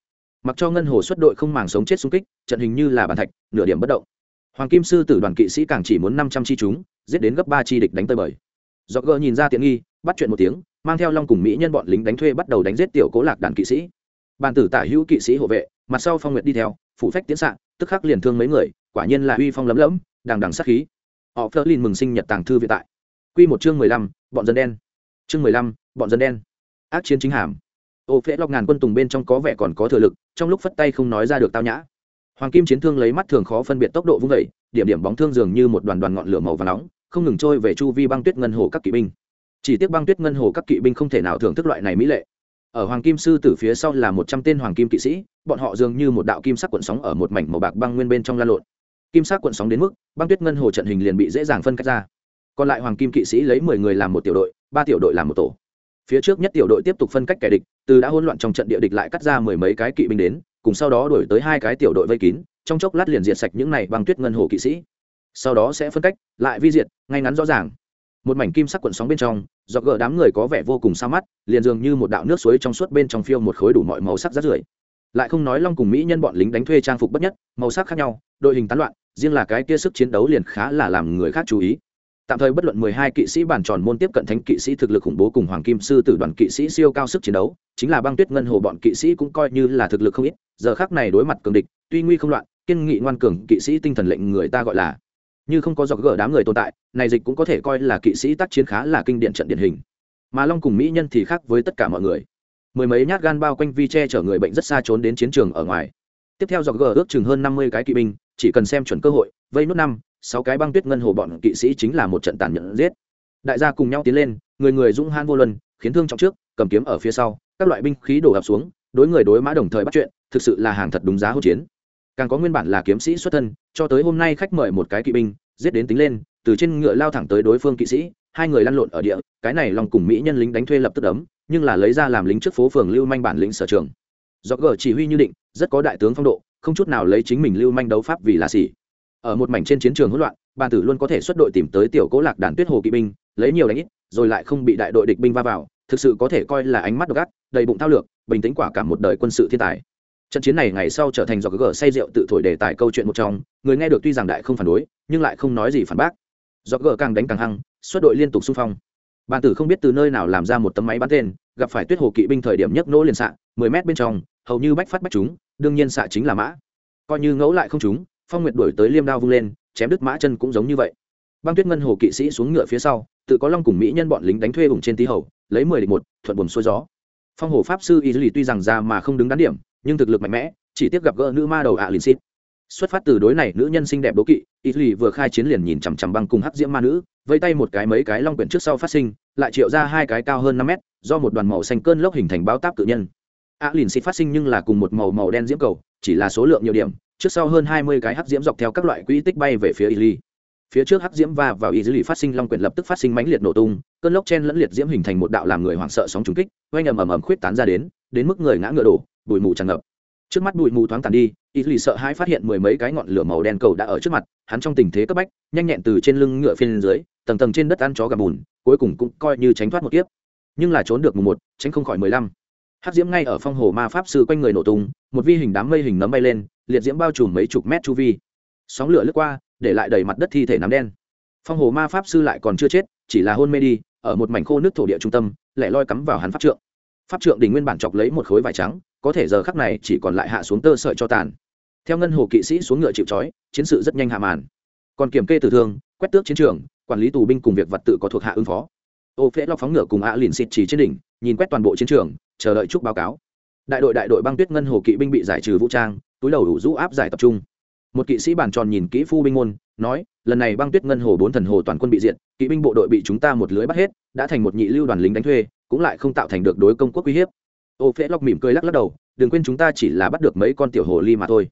Mặc cho ngân hồ xuất đội không màng sống chết xung kích trận hình như là bàn thạch nửa điểm bất động. Hoàng kim sư tử đoàn kỵ sĩ càng chỉ muốn năm trăm chi chúng giết đến gấp ba chi địch đánh tơi bời do gờ nhìn ra tiện nghi, bắt chuyện một tiếng, mang theo long cùng mỹ nhân bọn lính đánh thuê bắt đầu đánh giết tiểu cố lạc đàn kỵ sĩ. Bàn tử tả hữu kỵ sĩ hộ vệ, mặt sau phong nguyệt đi theo, phụ phách tiến sạn tức khắc liền thương mấy người, quả nhiên là uy phong lấm lẫm đằng đằng sát khí. Họ phớt lên mừng sinh nhật tàng thư viện tại. Quy một chương mười lăm, bọn dân đen. Chương mười lăm, bọn dân đen. Ác chiến chính hàm. Ô phễ lọc ngàn quân tùng bên trong có vẻ còn có thừa lực, trong lúc phất tay không nói ra được tao nhã. Hoàng kim chiến thương lấy mắt thường khó phân biệt tốc độ vung vẩy điểm điểm bóng thương dường như một đoàn đoàn ngọn lửa màu và nóng không ngừng trôi về chu vi băng tuyết ngân hồ các kỵ binh. Chỉ tiếc băng tuyết ngân hồ các kỵ binh không thể nào thưởng thức loại này mỹ lệ. Ở hoàng kim sư tử phía sau là một trăm tên hoàng kim kỵ sĩ, bọn họ dường như một đạo kim sắc cuộn sóng ở một mảnh màu bạc băng nguyên bên trong lan lộn. Kim sắc cuộn sóng đến mức, băng tuyết ngân hồ trận hình liền bị dễ dàng phân cách ra. Còn lại hoàng kim kỵ sĩ lấy mười người làm một tiểu đội, ba tiểu đội làm một tổ. Phía trước nhất tiểu đội tiếp tục phân cách kẻ địch, từ đã hỗn loạn trong trận địa địch lại cắt ra mười mấy cái kỵ binh đến, cùng sau đó đổi tới hai cái tiểu đội vây kín, trong chốc lát liền diệt sạch những này băng tuyết ngân hồ kỵ sĩ sau đó sẽ phân cách, lại vi diệt, ngay ngắn rõ ràng. Một mảnh kim sắc cuộn sóng bên trong do gỡ đám người có vẻ vô cùng xa mắt liền dường như một đạo nước suối trong suốt bên trong phiêu một khối đủ mọi màu sắc rát rưởi. Lại không nói long cùng mỹ nhân bọn lính đánh thuê trang phục bất nhất, màu sắc khác nhau, đội hình tán loạn, riêng là cái kia sức chiến đấu liền khá là làm người khác chú ý. Tạm thời bất luận mười hai kỵ sĩ bản tròn môn tiếp cận thánh kỵ sĩ thực lực khủng bố cùng hoàng kim sư tử đoàn kỵ sĩ siêu cao sức chiến đấu, chính là băng tuyết ngân hồ bọn kỵ sĩ cũng coi như là thực lực không ít, giờ khác này đối mặt cường địch, tuy nguy không loạn, kiên nghị ngoan cường kỵ sĩ tinh thần lệnh người ta gọi là như không có dọc gỡ đám người tồn tại, này dịch cũng có thể coi là kỵ sĩ tác chiến khá là kinh điển trận điển hình. Mà long cùng mỹ nhân thì khác với tất cả mọi người. Mười mấy nhát gan bao quanh vi che chở người bệnh rất xa trốn đến chiến trường ở ngoài. Tiếp theo dọc gỡ ước chừng hơn năm mươi cái kỵ binh, chỉ cần xem chuẩn cơ hội, vây nút năm, sáu cái băng tuyết ngân hồ bọn kỵ sĩ chính là một trận tàn nhẫn giết. Đại gia cùng nhau tiến lên, người người dũng han vô luân, khiến thương trọng trước, cầm kiếm ở phía sau, các loại binh khí đổ ập xuống, đối người đối mã đồng thời bắt chuyện, thực sự là hàng thật đúng giá hỗn chiến càng có nguyên bản là kiếm sĩ xuất thân, cho tới hôm nay khách mời một cái kỵ binh, giết đến tính lên, từ trên ngựa lao thẳng tới đối phương kỵ sĩ, hai người lăn lộn ở địa, cái này lòng cùng mỹ nhân lính đánh thuê lập tức đấm, nhưng là lấy ra làm lính trước phố phường lưu manh bản lĩnh sở trường. Do gờ chỉ huy như định, rất có đại tướng phong độ, không chút nào lấy chính mình lưu manh đấu pháp vì là xỉ ở một mảnh trên chiến trường hỗn loạn, bàn tử luôn có thể xuất đội tìm tới tiểu cố lạc đàn tuyết hồ kỵ binh, lấy nhiều đánh ít, rồi lại không bị đại đội địch binh va vào, thực sự có thể coi là ánh mắt độc ác, đầy bụng thao lược, bình tĩnh quả cả một đời quân sự thiên tài trận chiến này ngày sau trở thành do gờ say rượu tự thổi đề tài câu chuyện một trong, người nghe được tuy rằng đại không phản đối, nhưng lại không nói gì phản bác. Do gờ càng đánh càng hăng xuất đội liên tục xung phong. Bàn tử không biết từ nơi nào làm ra một tấm máy bắn tên, gặp phải tuyết hồ kỵ binh thời điểm nhấc nỗ liền xạ, mười mét bên trong, hầu như bách phát bách chúng, đương nhiên xạ chính là mã. Coi như ngẫu lại không chúng, phong nguyệt đuổi tới liêm đao vung lên, chém đứt mã chân cũng giống như vậy. Băng tuyết ngân hồ kỵ sĩ xuống ngựa phía sau, tự có long cùng mỹ nhân bọn lính đánh thuê ủng trên tí hầu, lấy mười địch một, thuận buồm xuôi gió. Phong hồ pháp sư y lý tuy rằng ra mà không đứng đắn điểm nhưng thực lực mạnh mẽ, chỉ tiếp gặp gỡ nữ ma đầu ạ à xít xuất phát từ đối này, nữ nhân xinh đẹp đố kỵ ít lì vừa khai chiến liền nhìn chằm chằm băng cùng hắc diễm ma nữ, vây tay một cái mấy cái long quyển trước sau phát sinh, lại triệu ra hai cái cao hơn năm mét, do một đoàn màu xanh cơn lốc hình thành bao táp tự nhân. Ạ à xít phát sinh nhưng là cùng một màu màu đen diễm cầu, chỉ là số lượng nhiều điểm, trước sau hơn hai mươi cái hắc diễm dọc theo các loại quỹ tích bay về phía y phía trước hắc diễm va vào y lì phát sinh long quyển lập tức phát sinh mãnh liệt nổ tung, cơn lốc chen lẫn liệt diễm hình thành một đạo làm người hoảng sợ sóng trùng kích, oanh ầm ầm ầm khuyết tán ra đến đến mức người ngã ngựa đổ bụi mù tràn ngập. Trước mắt bụi mù thoáng tàn đi y lì sợ hãi phát hiện mười mấy cái ngọn lửa màu đen cầu đã ở trước mặt, hắn trong tình thế cấp bách, nhanh nhẹn từ trên lưng ngựa phiên dưới, tầng tầng trên đất ăn chó gà bùn, cuối cùng cũng coi như tránh thoát một kiếp. Nhưng là trốn được mùng một, tránh không khỏi mười lăm. Hắc diễm ngay ở phong hồ ma pháp sư quanh người nổ tung, một vi hình đám mây hình nấm bay lên, liệt diễm bao trùm mấy chục mét chu vi. Sóng lửa lướt qua, để lại đầy mặt đất thi thể nắm đen. Phong hồ ma pháp sư lại còn chưa chết, chỉ là hôn mê đi, ở một mảnh khô nước thổ địa trung tâm lại loi cắm vào hắn pháp trượng. Pháp trượng đỉnh nguyên bản chọc lấy một khối vải trắng có thể giờ khắc này chỉ còn lại hạ xuống tơ sợi cho tàn. Theo ngân hồ kỵ sĩ xuống ngựa chịu trói, chiến sự rất nhanh hạ màn. Còn kiểm kê tử thương, quét tước chiến trường, quản lý tù binh cùng việc vật tự có thuộc hạ ứng phó. Ô phễ lo phóng ngựa cùng ạ lìn xịt chỉ trên đỉnh, nhìn quét toàn bộ chiến trường, chờ đợi chúc báo cáo. Đại đội đại đội băng tuyết ngân hồ kỵ binh bị giải trừ vũ trang, túi đầu đủ rũ áp giải tập trung. Một kỵ sĩ bàn tròn nhìn kỹ phu binh môn, nói, lần này băng tuyết ngân hồ bốn thần hồ toàn quân bị diệt, kỵ binh bộ đội bị chúng ta một lưới bắt hết, đã thành một nhị lưu đoàn lính đánh thuê, cũng lại không tạo thành được đối công quốc uy hiếp ô phễ lóc mỉm cười lắc lắc đầu, đừng quên chúng ta chỉ là bắt được mấy con tiểu hồ ly mà thôi.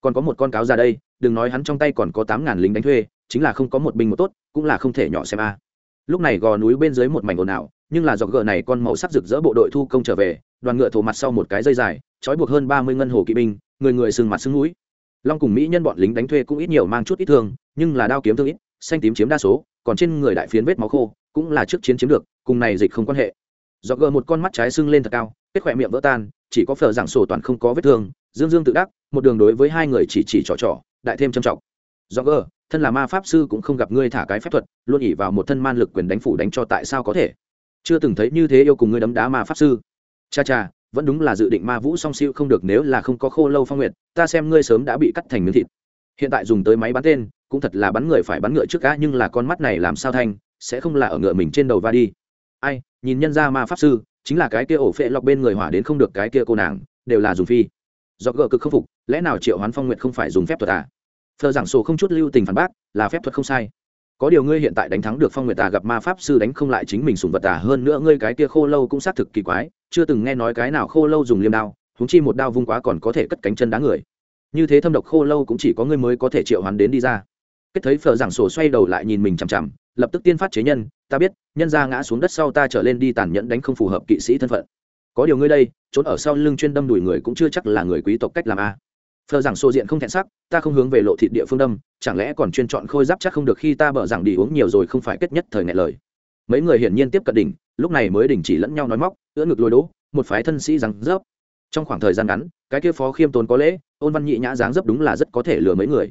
Còn có một con cáo ra đây, đừng nói hắn trong tay còn có tám ngàn lính đánh thuê, chính là không có một binh một tốt, cũng là không thể nhỏ xem a. Lúc này gò núi bên dưới một mảnh ồn ào, nhưng là dọc gờ này con màu sắc rực rỡ bộ đội thu công trở về, đoàn ngựa thổ mặt sau một cái dây dài, trói buộc hơn ba mươi ngân hồ kỵ binh, người người sừng mặt sưng núi. Long cùng mỹ nhân bọn lính đánh thuê cũng ít nhiều mang chút ít thương, nhưng là đao kiếm thương ít, xanh tím chiếm đa số, còn trên người đại phiến vết máu khô, cũng là trước chiến chiếm được, cùng này dịch không quan hệ do gờ một con mắt trái sưng lên thật cao, kết khỏe miệng vỡ tan, chỉ có phở giảng sổ toàn không có vết thương, dương dương tự đắc, một đường đối với hai người chỉ chỉ trò trò, đại thêm trầm trọng. Do gờ, thân là ma pháp sư cũng không gặp ngươi thả cái phép thuật, luôn ỉ vào một thân man lực quyền đánh phủ đánh cho tại sao có thể? Chưa từng thấy như thế yêu cùng ngươi đấm đá ma pháp sư. Cha cha, vẫn đúng là dự định ma vũ song siêu không được nếu là không có khô lâu phong nguyệt, ta xem ngươi sớm đã bị cắt thành miếng thịt. Hiện tại dùng tới máy bắn tên, cũng thật là bắn người phải bắn ngựa trước cá nhưng là con mắt này làm sao thanh, sẽ không là ở ngựa mình trên đầu va đi ai, nhìn nhân ra ma pháp sư, chính là cái kia ổ phệ lọc bên người hỏa đến không được cái kia cô nàng, đều là dùng phi. Do gỡ cực không phục, lẽ nào triệu hoán phong nguyện không phải dùng phép thuật à? Thờ giảng sổ không chút lưu tình phản bác, là phép thuật không sai. Có điều ngươi hiện tại đánh thắng được phong nguyệt tà gặp ma pháp sư đánh không lại chính mình sùng vật tà hơn nữa ngươi cái kia khô lâu cũng xác thực kỳ quái, chưa từng nghe nói cái nào khô lâu dùng liêm đao húng chi một đao vung quá còn có thể cất cánh chân đá người. Như thế thâm độc khô lâu cũng chỉ có ngươi mới có thể triệu hoán đến đi ra. Kết thấy phở giảng sổ xoay đầu lại nhìn mình chằm chằm, lập tức tiên phát chế nhân ta biết, nhân ra ngã xuống đất sau ta trở lên đi tàn nhẫn đánh không phù hợp kỵ sĩ thân phận. Có điều ngươi đây, trốn ở sau lưng chuyên đâm đùi người cũng chưa chắc là người quý tộc cách làm a. Phờ rằng xô diện không thẹn sắc, ta không hướng về lộ thịt địa phương đâm, chẳng lẽ còn chuyên chọn khôi giáp chắc không được khi ta bở rằng đi uống nhiều rồi không phải kết nhất thời ngại lời. Mấy người hiển nhiên tiếp cận đỉnh, lúc này mới đình chỉ lẫn nhau nói móc, ưỡn ngực lôi đỗ một phái thân sĩ rằng dốc trong khoảng thời gian ngắn, cái kia phó khiêm tốn có lễ, ôn văn nhị nhã dáng dấp đúng là rất có thể lừa mấy người.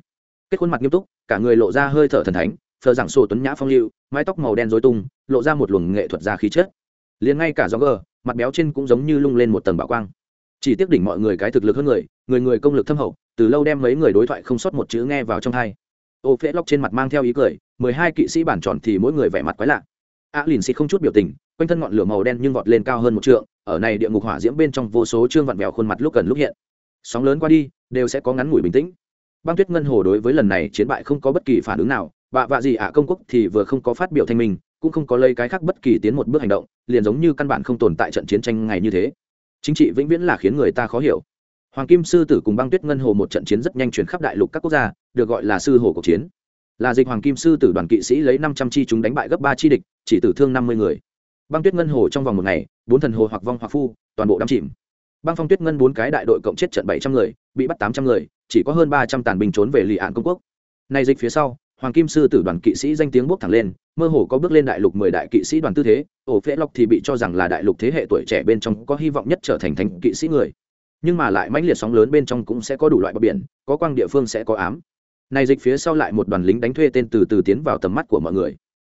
Kết khuôn mặt nghiêm túc, cả người lộ ra hơi thở thần thánh phờ giảng sổ tuấn nhã phong lưu mái tóc màu đen dối tung lộ ra một luồng nghệ thuật ra khí chất. Liền ngay cả gió gờ mặt béo trên cũng giống như lung lên một tầng bảo quang. Chỉ tiếc đỉnh mọi người cái thực lực hơn người người người công lực thâm hậu từ lâu đem mấy người đối thoại không sót một chữ nghe vào trong hai. Ô phễ lóc trên mặt mang theo ý cười mười hai kỵ sĩ bản tròn thì mỗi người vẻ mặt quái lạ. A à, lìn xịt không chút biểu tình quanh thân ngọn lửa màu đen nhưng vọt lên cao hơn một trượng ở này địa ngục hỏa diễm bên trong vô số trương vặn vẹo khuôn mặt lúc gần lúc hiện. Sóng lớn qua đi đều sẽ có ngắn ngủi bình tĩnh. Băng tuyết ngân hồ đối với lần này chiến bại không có bất kỳ phản ứng nào vạ vạ gì ạ, công quốc thì vừa không có phát biểu thanh minh, cũng không có lấy cái khác bất kỳ tiến một bước hành động, liền giống như căn bản không tồn tại trận chiến tranh ngày như thế. Chính trị vĩnh viễn là khiến người ta khó hiểu. Hoàng kim sư tử cùng băng tuyết ngân hồ một trận chiến rất nhanh chuyển khắp đại lục các quốc gia, được gọi là sư hồ cuộc chiến. Là dịch hoàng kim sư tử đoàn kỵ sĩ lấy năm trăm chi chúng đánh bại gấp ba chi địch, chỉ tử thương năm mươi người. Băng tuyết ngân hồ trong vòng một ngày, bốn thần hồ hoặc vong hoặc phu, toàn bộ đắm chìm. Băng phong tuyết ngân bốn cái đại đội cộng chết trận bảy trăm người, bị bắt tám trăm người, chỉ có hơn ba trăm tàn binh trốn về lì ạn công quốc. Nay dịch phía sau hoàng kim sư tử đoàn kỵ sĩ danh tiếng bốc thẳng lên, mơ hồ có bước lên đại lục mười đại kỵ sĩ đoàn tư thế, ổ phễ lộc thì bị cho rằng là đại lục thế hệ tuổi trẻ bên trong có hy vọng nhất trở thành thành kỵ sĩ người. Nhưng mà lại mãnh liệt sóng lớn bên trong cũng sẽ có đủ loại bờ biển, có quang địa phương sẽ có ám. Này dịch phía sau lại một đoàn lính đánh thuê tên từ từ tiến vào tầm mắt của mọi người.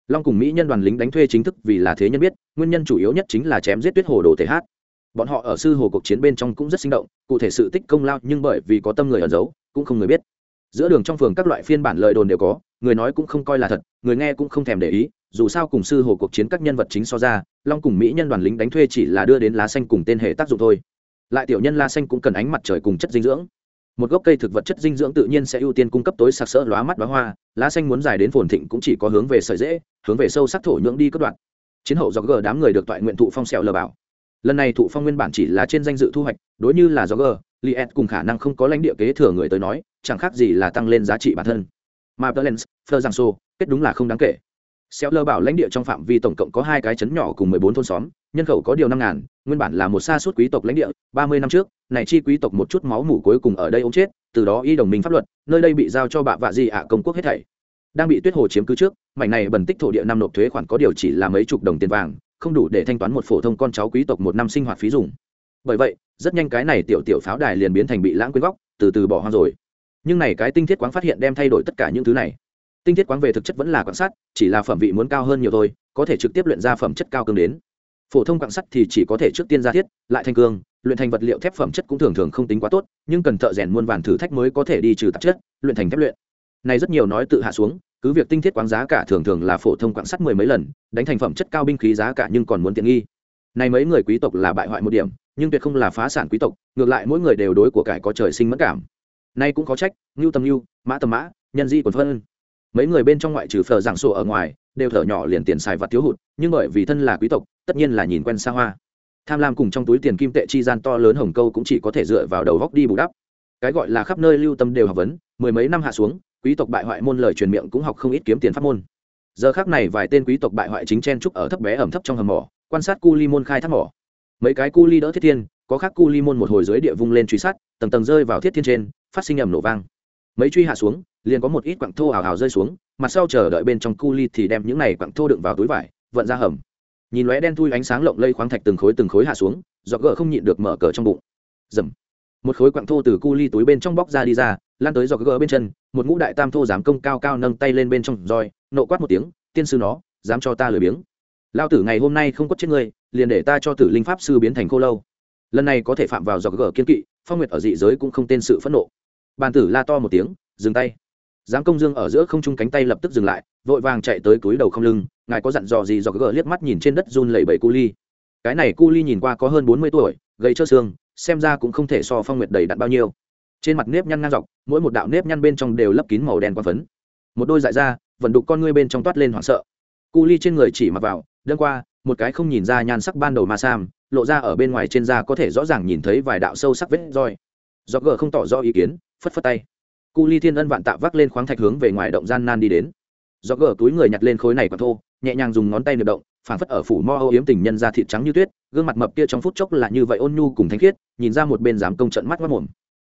Long cùng mỹ nhân đoàn lính đánh thuê chính thức vì là thế nhân biết, nguyên nhân chủ yếu nhất chính là chém giết tuyết hồ đồ thể hát. Bọn họ ở sư hồ cuộc chiến bên trong cũng rất sinh động, cụ thể sự tích công lao nhưng bởi vì có tâm người ẩn giấu, cũng không người biết. Giữa đường trong phường các loại phiên bản lời đồn đều có người nói cũng không coi là thật, người nghe cũng không thèm để ý, dù sao cùng sư hồ cuộc chiến các nhân vật chính so ra, long cùng mỹ nhân đoàn lính đánh thuê chỉ là đưa đến lá xanh cùng tên hệ tác dụng thôi. Lại tiểu nhân la xanh cũng cần ánh mặt trời cùng chất dinh dưỡng. Một gốc cây thực vật chất dinh dưỡng tự nhiên sẽ ưu tiên cung cấp tối sặc sỡ, lóa mắt bá hoa, lá xanh muốn dài đến phồn thịnh cũng chỉ có hướng về sợi dễ, hướng về sâu sắc thổ nhưỡng đi cất đoạn. Chiến hậu do g đám người được toại nguyện thụ phong sẹo lờ bảo. Lần này thụ phong nguyên bản chỉ là trên danh dự thu hoạch, đối như là do g, liet cùng khả năng không có lãnh địa kế thừa người tới nói, chẳng khác gì là tăng lên giá trị bản thân mà Berlins, Fleur Giang Sô, kết đúng là không đáng kể. Xéo lơ bảo lãnh địa trong phạm vi tổng cộng có hai cái trấn nhỏ cùng mười bốn thôn xóm, nhân khẩu có điều năm ngàn, nguyên bản là một xa suốt quý tộc lãnh địa, ba mươi năm trước, này chi quý tộc một chút máu mủ cuối cùng ở đây ống chết, từ đó y đồng minh pháp luật, nơi đây bị giao cho bạ vạ gì ạ công quốc hết thảy. Đang bị Tuyết Hồ chiếm cứ trước, mảnh này bẩn tích thổ địa năm nộp thuế khoản có điều chỉ là mấy chục đồng tiền vàng, không đủ để thanh toán một phổ thông con cháu quý tộc một năm sinh hoạt phí dùng. Bởi vậy, rất nhanh cái này tiểu tiểu pháo đài liền biến thành bị lãng quên góc, từ từ bỏ hoang rồi nhưng này cái tinh thiết quáng phát hiện đem thay đổi tất cả những thứ này. Tinh thiết quáng về thực chất vẫn là quạng sắt, chỉ là phẩm vị muốn cao hơn nhiều thôi, có thể trực tiếp luyện ra phẩm chất cao cương đến. Phổ thông quạng sắt thì chỉ có thể trước tiên ra thiết, lại thành cương, luyện thành vật liệu thép phẩm chất cũng thường thường không tính quá tốt, nhưng cần thợ rèn muôn vàn thử thách mới có thể đi trừ tạp chất, luyện thành thép luyện. Này rất nhiều nói tự hạ xuống, cứ việc tinh thiết quáng giá cả thường thường là phổ thông quạng sắt mười mấy lần, đánh thành phẩm chất cao binh khí giá cả nhưng còn muốn tiện nghi. Này mấy người quý tộc là bại hoại một điểm, nhưng tuyệt không là phá sản quý tộc, ngược lại mỗi người đều đối của cải có trời sinh mất cảm nay cũng có trách, ngưu tầm ngưu, mã tầm mã, nhân di còn phân. Mấy người bên trong ngoại trừ phở giảng sổ ở ngoài, đều thở nhỏ liền tiền xài và thiếu hụt, nhưng bởi vì thân là quý tộc, tất nhiên là nhìn quen xa hoa. Tham lam cùng trong túi tiền kim tệ chi gian to lớn hồng câu cũng chỉ có thể dựa vào đầu góc đi bù đắp. Cái gọi là khắp nơi lưu tâm đều học vấn, mười mấy năm hạ xuống, quý tộc bại hoại môn lời truyền miệng cũng học không ít kiếm tiền pháp môn. Giờ khác này vài tên quý tộc bại hoại chính chen trúc ở thấp bé ẩm thấp trong hầm mỏ, quan sát cu ly môn khai thác mỏ. Mấy cái cu ly đỡ thiết thiên, có khác cu ly môn một hồi dưới địa vung lên truy sát, tầng tầng rơi vào thiết thiên trên phát sinh ầm nổ vang. Mấy truy hạ xuống, liền có một ít quặng thô hào hào rơi xuống, mặt sau chờ đợi bên trong cu ly thì đem những này quặng thô đựng vào túi vải, vận ra hầm. Nhìn lóe đen thui ánh sáng lộng lây khoáng thạch từng khối từng khối hạ xuống do gỡ không nhịn được mở cờ trong bụng. Dầm một khối quặng thô từ cu ly túi bên trong bóc ra đi ra, lan tới do gỡ bên chân, một ngũ đại tam thô dám công cao cao nâng tay lên bên trong roi, nộ quát một tiếng, tiên sư nó, dám cho ta lười biếng. Lao tử ngày hôm nay không có chết ngươi, liền để ta cho tử linh pháp sư biến thành khô lâu. Lần này có thể phạm vào do gỡ kiên kỵ, phong nguyệt ở dị giới cũng không tên sự phẫn nộ bàn tử la to một tiếng, dừng tay. Giám công dương ở giữa không trung cánh tay lập tức dừng lại, vội vàng chạy tới túi đầu không lưng, ngài có dặn dò gì do gỡ liếc mắt nhìn trên đất run lẩy bẩy cu ly. Cái này cu ly nhìn qua có hơn bốn mươi tuổi gây trơ xương, xem ra cũng không thể so phong nguyệt đầy đặn bao nhiêu. Trên mặt nếp nhăn ngang dọc, mỗi một đạo nếp nhăn bên trong đều lấp kín màu đen qua phấn. Một đôi dại ra vận đục con ngươi bên trong toát lên hoảng sợ. Cu ly trên người chỉ mặc vào đơn qua, một cái không nhìn ra nhan sắc ban đầu ma sam, lộ ra ở bên ngoài trên da có thể rõ ràng nhìn thấy vài đạo sâu sắc vết roi do gờ không tỏ rõ ý kiến, phất phất tay. Cu ly thiên ân vạn tạ vác lên khoáng thạch hướng về ngoài động gian nan đi đến. Do gờ túi người nhặt lên khối này còn thô, nhẹ nhàng dùng ngón tay niệm động phản phất ở phủ mo âu yếm tình nhân ra thịt trắng như tuyết, gương mặt mập kia trong phút chốc là như vậy ôn nhu cùng thanh khiết, nhìn ra một bên dám công trận mắt mất mồm.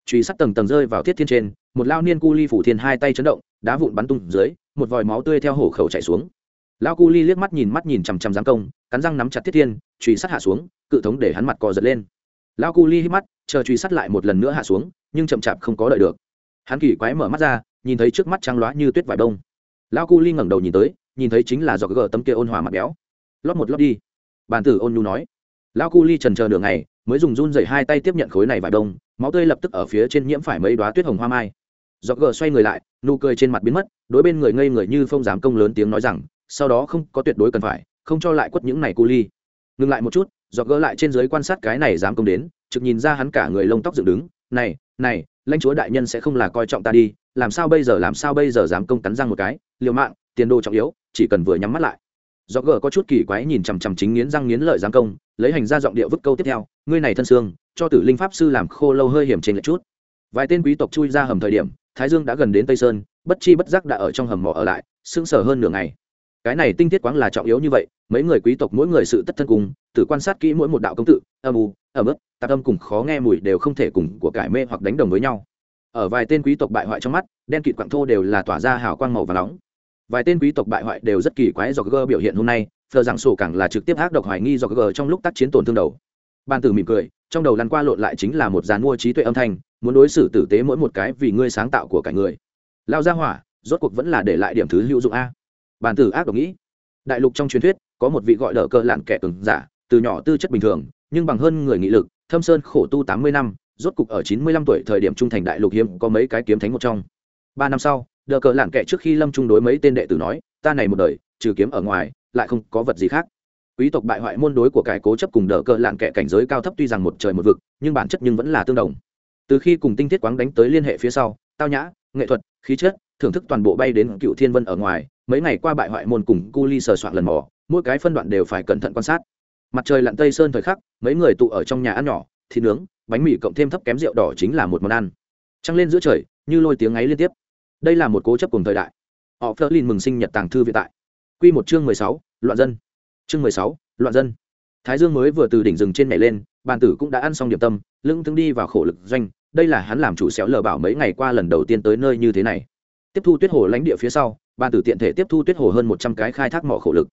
Truy sắt tầng tầng rơi vào thiết thiên trên, một lao niên cu ly phủ thiên hai tay chấn động, đá vụn bắn tung dưới, một vòi máu tươi theo hổ khẩu chảy xuống. Lao cu ly liếc mắt nhìn mắt nhìn chằm chằm giám công, cắn răng nắm chặt thiết thiên, truy sát hạ xuống, cự thống để hắn mặt cò giật lên. Lao cu ly hít mắt chờ truy sát lại một lần nữa hạ xuống, nhưng chậm chạp không có đợi được. Hắn kỳ quái mở mắt ra, nhìn thấy trước mắt trắng loá như tuyết vải đông lao cu ly ngẩng đầu nhìn tới, nhìn thấy chính là giọt gờ tấm kia ôn hòa mặt béo. Lót một lót đi. Bàn tử ôn nhu nói. Lao cu ly trần chờ nửa ngày, mới dùng run dậy hai tay tiếp nhận khối này vải đông máu tươi lập tức ở phía trên nhiễm phải mấy đoá tuyết hồng hoa mai. Giọt gờ xoay người lại, nụ cười trên mặt biến mất, đối bên người ngây người như phong dám công lớn tiếng nói rằng, sau đó không có tuyệt đối cần phải, không cho lại quất những này cu ly. Ngừng lại một chút, giọt gỡ lại trên dưới quan sát cái này dám công đến trực nhìn ra hắn cả người lông tóc dựng đứng, này này, lãnh chúa đại nhân sẽ không là coi trọng ta đi, làm sao bây giờ, làm sao bây giờ dám công cắn răng một cái, liều mạng, tiền đồ trọng yếu, chỉ cần vừa nhắm mắt lại. Do gờ có chút kỳ quái nhìn chằm chằm chính nghiến răng nghiến lợi giám công, lấy hành ra giọng địa vứt câu tiếp theo, ngươi này thân xương, cho tử linh pháp sư làm khô lâu hơi hiểm trên lệch chút. Vài tên quý tộc chui ra hầm thời điểm, thái dương đã gần đến tây sơn, bất chi bất giác đã ở trong hầm mỏ ở lại, sững sờ hơn nửa ngày cái này tinh tiết quáng là trọng yếu như vậy, mấy người quý tộc mỗi người sự tất thân cùng, tự quan sát kỹ mỗi một đạo công tự, âm u, ẩm ướt, tạp âm cùng khó nghe mùi đều không thể cùng của cải mê hoặc đánh đồng với nhau. Ở vài tên quý tộc bại hoại trong mắt, đen kịt quặng thô đều là tỏa ra hào quang màu và nóng. Vài tên quý tộc bại hoại đều rất kỳ quái do gơ biểu hiện hôm nay thờ rằng sổ càng là trực tiếp ác độc hoài nghi do gơ trong lúc tác chiến tổn thương đầu. Ban tử mỉm cười, trong đầu lăn qua lộn lại chính là một dàn mua trí tuệ âm thanh, muốn đối xử tử tế mỗi một cái vì ngươi sáng tạo của cả người. Lao ra hỏa, rốt cuộc vẫn là để lại điểm thứ hữu dụng a bàn tử ác độc nghĩ. Đại lục trong truyền thuyết, có một vị gọi đỡ cờ lạn kẻ cường giả, từ nhỏ tư chất bình thường, nhưng bằng hơn người nghị lực, thâm sơn khổ tu tám mươi năm, rốt cục ở chín mươi lăm tuổi thời điểm trung thành đại lục hiếm có mấy cái kiếm thánh một trong. Ba năm sau, đỡ cờ lạn kẻ trước khi lâm trung đối mấy tên đệ tử nói, ta này một đời, trừ kiếm ở ngoài, lại không có vật gì khác. Quý tộc bại hoại môn đối của cải cố chấp cùng đỡ cờ lạn kẻ cảnh giới cao thấp tuy rằng một trời một vực, nhưng bản chất nhưng vẫn là tương đồng. Từ khi cùng tinh thiết quáng đánh tới liên hệ phía sau, tao nhã, nghệ thuật, khí chất, thưởng thức toàn bộ bay đến cựu thiên vân ở ngoài mấy ngày qua bại hoại môn cùng cu ly sờ soạn lần mò, mỗi cái phân đoạn đều phải cẩn thận quan sát. Mặt trời lặn tây sơn thời khắc, mấy người tụ ở trong nhà ăn nhỏ, thịt nướng, bánh mì cộng thêm thấp kém rượu đỏ chính là một món ăn. Trăng lên giữa trời, như lôi tiếng ấy liên tiếp. Đây là một cố chấp cùng thời đại. Họ phớt lên mừng sinh nhật tàng thư vĩ tại. Q một chương mười sáu, loạn dân. Chương mười sáu, loạn dân. Thái dương mới vừa từ đỉnh rừng trên mẹ lên, bàn tử cũng đã ăn xong điểm tâm lưng thương đi vào khổ lực doanh. Đây là hắn làm chủ xéo lờ bảo mấy ngày qua lần đầu tiên tới nơi như thế này. Tiếp thu tuyết hồ lãnh địa phía sau ban tử tiện thể tiếp thu tuyết hồ hơn một trăm cái khai thác mỏ khổ lực.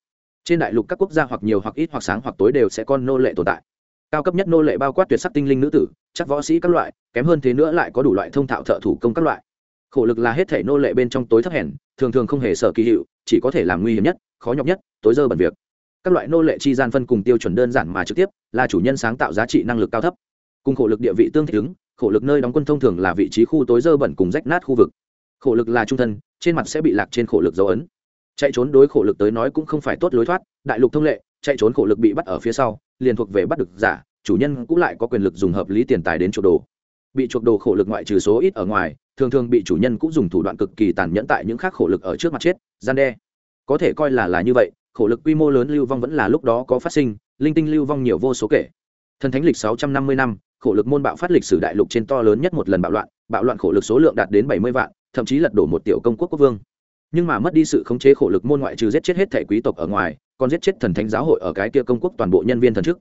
Trên đại lục các quốc gia hoặc nhiều hoặc ít hoặc sáng hoặc tối đều sẽ con nô lệ tồn tại. Cao cấp nhất nô lệ bao quát tuyệt sắc tinh linh nữ tử, chắc võ sĩ các loại, kém hơn thế nữa lại có đủ loại thông thạo thợ thủ công các loại. Khổ lực là hết thể nô lệ bên trong tối thấp hèn, thường thường không hề sở kỳ hiệu, chỉ có thể làm nguy hiểm nhất, khó nhọc nhất, tối dơ bẩn việc. Các loại nô lệ chi gian phân cùng tiêu chuẩn đơn giản mà trực tiếp, là chủ nhân sáng tạo giá trị năng lực cao thấp. Cùng khổ lực địa vị tương thích ứng, khổ lực nơi đóng quân thông thường là vị trí khu tối dơ bẩn cùng rách nát khu vực. Khổ lực là trung thân trên mặt sẽ bị lạc trên khổ lực dấu ấn. Chạy trốn đối khổ lực tới nói cũng không phải tốt lối thoát, đại lục thông lệ, chạy trốn khổ lực bị bắt ở phía sau, liền thuộc về bắt được giả, chủ nhân cũng lại có quyền lực dùng hợp lý tiền tài đến chuộc đồ. Bị chuộc đồ khổ lực ngoại trừ số ít ở ngoài, thường thường bị chủ nhân cũng dùng thủ đoạn cực kỳ tàn nhẫn tại những khác khổ lực ở trước mặt chết, gian đe. Có thể coi là là như vậy, khổ lực quy mô lớn lưu vong vẫn là lúc đó có phát sinh, linh tinh lưu vong nhiều vô số kể. Thần thánh lịch sáu trăm năm mươi năm, khổ lực môn bạo phát lịch sử đại lục trên to lớn nhất một lần bạo loạn bạo loạn khổ lực số lượng đạt đến bảy mươi vạn thậm chí lật đổ một tiểu công quốc quốc vương. Nhưng mà mất đi sự khống chế khổ lực môn ngoại trừ giết chết hết thể quý tộc ở ngoài, còn giết chết thần thánh giáo hội ở cái kia công quốc toàn bộ nhân viên thần chức.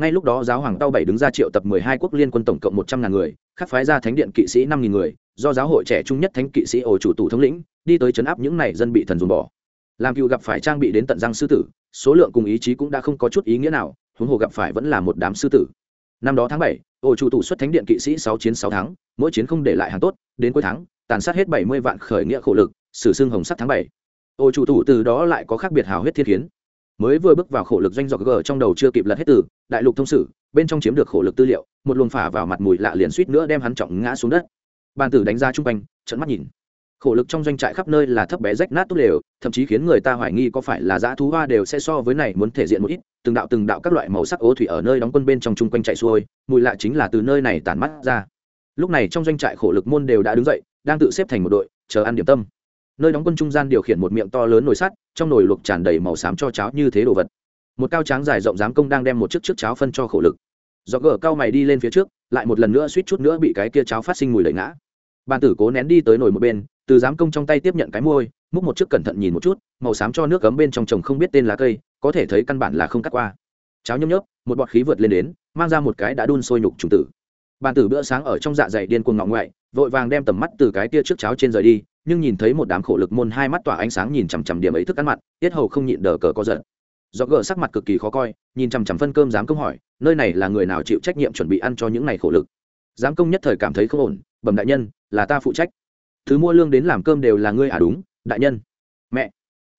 Ngay lúc đó giáo hoàng tao bảy đứng ra triệu tập mười hai quốc liên quân tổng cộng một trăm ngàn người, khắc phái ra thánh điện kỵ sĩ năm nghìn người, do giáo hội trẻ trung nhất thánh kỵ sĩ ổ chủ tù thống lĩnh, đi tới chấn áp những này dân bị thần dùng bỏ. Làm cựu gặp phải trang bị đến tận răng sư tử, số lượng cùng ý chí cũng đã không có chút ý nghĩa nào, huống hồ gặp phải vẫn là một đám sư tử. Năm đó tháng bảy, ổ chủ tù xuất thánh điện kỵ sĩ sáu chiến sáu tháng mỗi chiến không để lại hàng tốt, đến cuối tháng tàn sát hết bảy mươi vạn khởi nghĩa khổ lực, sử xương hồng sắc tháng bảy. Ô chủ thủ từ đó lại có khác biệt hào huyết thiết kiến. Mới vừa bước vào khổ lực doanh dọc g trong đầu chưa kịp lật hết từ, đại lục thông sử, bên trong chiếm được khổ lực tư liệu, một luồng phả vào mặt mùi lạ liền suýt nữa đem hắn trọng ngã xuống đất. Bàn tử đánh ra chung quanh trận mắt nhìn. Khổ lực trong doanh trại khắp nơi là thấp bé rách nát tốt đều thậm chí khiến người ta hoài nghi có phải là dã thú hoa đều sẽ so với này muốn thể diện một ít, từng đạo từng đạo các loại màu sắc ố thủy ở nơi đóng quân bên trong chung quanh chạy xuôi, mùi lạ chính là từ nơi này tản mắt ra. Lúc này trong doanh trại khổ lực môn đều đã đứng dậy đang tự xếp thành một đội, chờ ăn điểm tâm. Nơi đóng quân trung gian điều khiển một miệng to lớn nồi sắt, trong nồi luộc tràn đầy màu xám cho cháo như thế đồ vật. Một cao tráng dài rộng giám công đang đem một chiếc chiếc cháo phân cho khổ lực. Do gỡ cao mày đi lên phía trước, lại một lần nữa suýt chút nữa bị cái kia cháo phát sinh mùi lẩy ngã. Bàn tử cố nén đi tới nồi một bên, từ giám công trong tay tiếp nhận cái môi múc một chiếc cẩn thận nhìn một chút, màu xám cho nước cấm bên trong trồng không biết tên lá cây, có thể thấy căn bản là không cắt qua. Cháo nhấp nhấp, một bọt khí vượt lên đến, mang ra một cái đã đun sôi nhục trùng tử bàn tử bữa sáng ở trong dạ dày điên cuồng ngọng ngoại, vội vàng đem tầm mắt từ cái tia trước cháo trên rời đi, nhưng nhìn thấy một đám khổ lực môn hai mắt tỏa ánh sáng nhìn chằm chằm điểm ấy thức ăn mặn, tiết hầu không nhịn đờ cờ có giận do gờ sắc mặt cực kỳ khó coi, nhìn chằm chằm phân cơm dám công hỏi, nơi này là người nào chịu trách nhiệm chuẩn bị ăn cho những ngày khổ lực? Giám công nhất thời cảm thấy không ổn, bẩm đại nhân, là ta phụ trách. Thứ mua lương đến làm cơm đều là ngươi à đúng, đại nhân. Mẹ,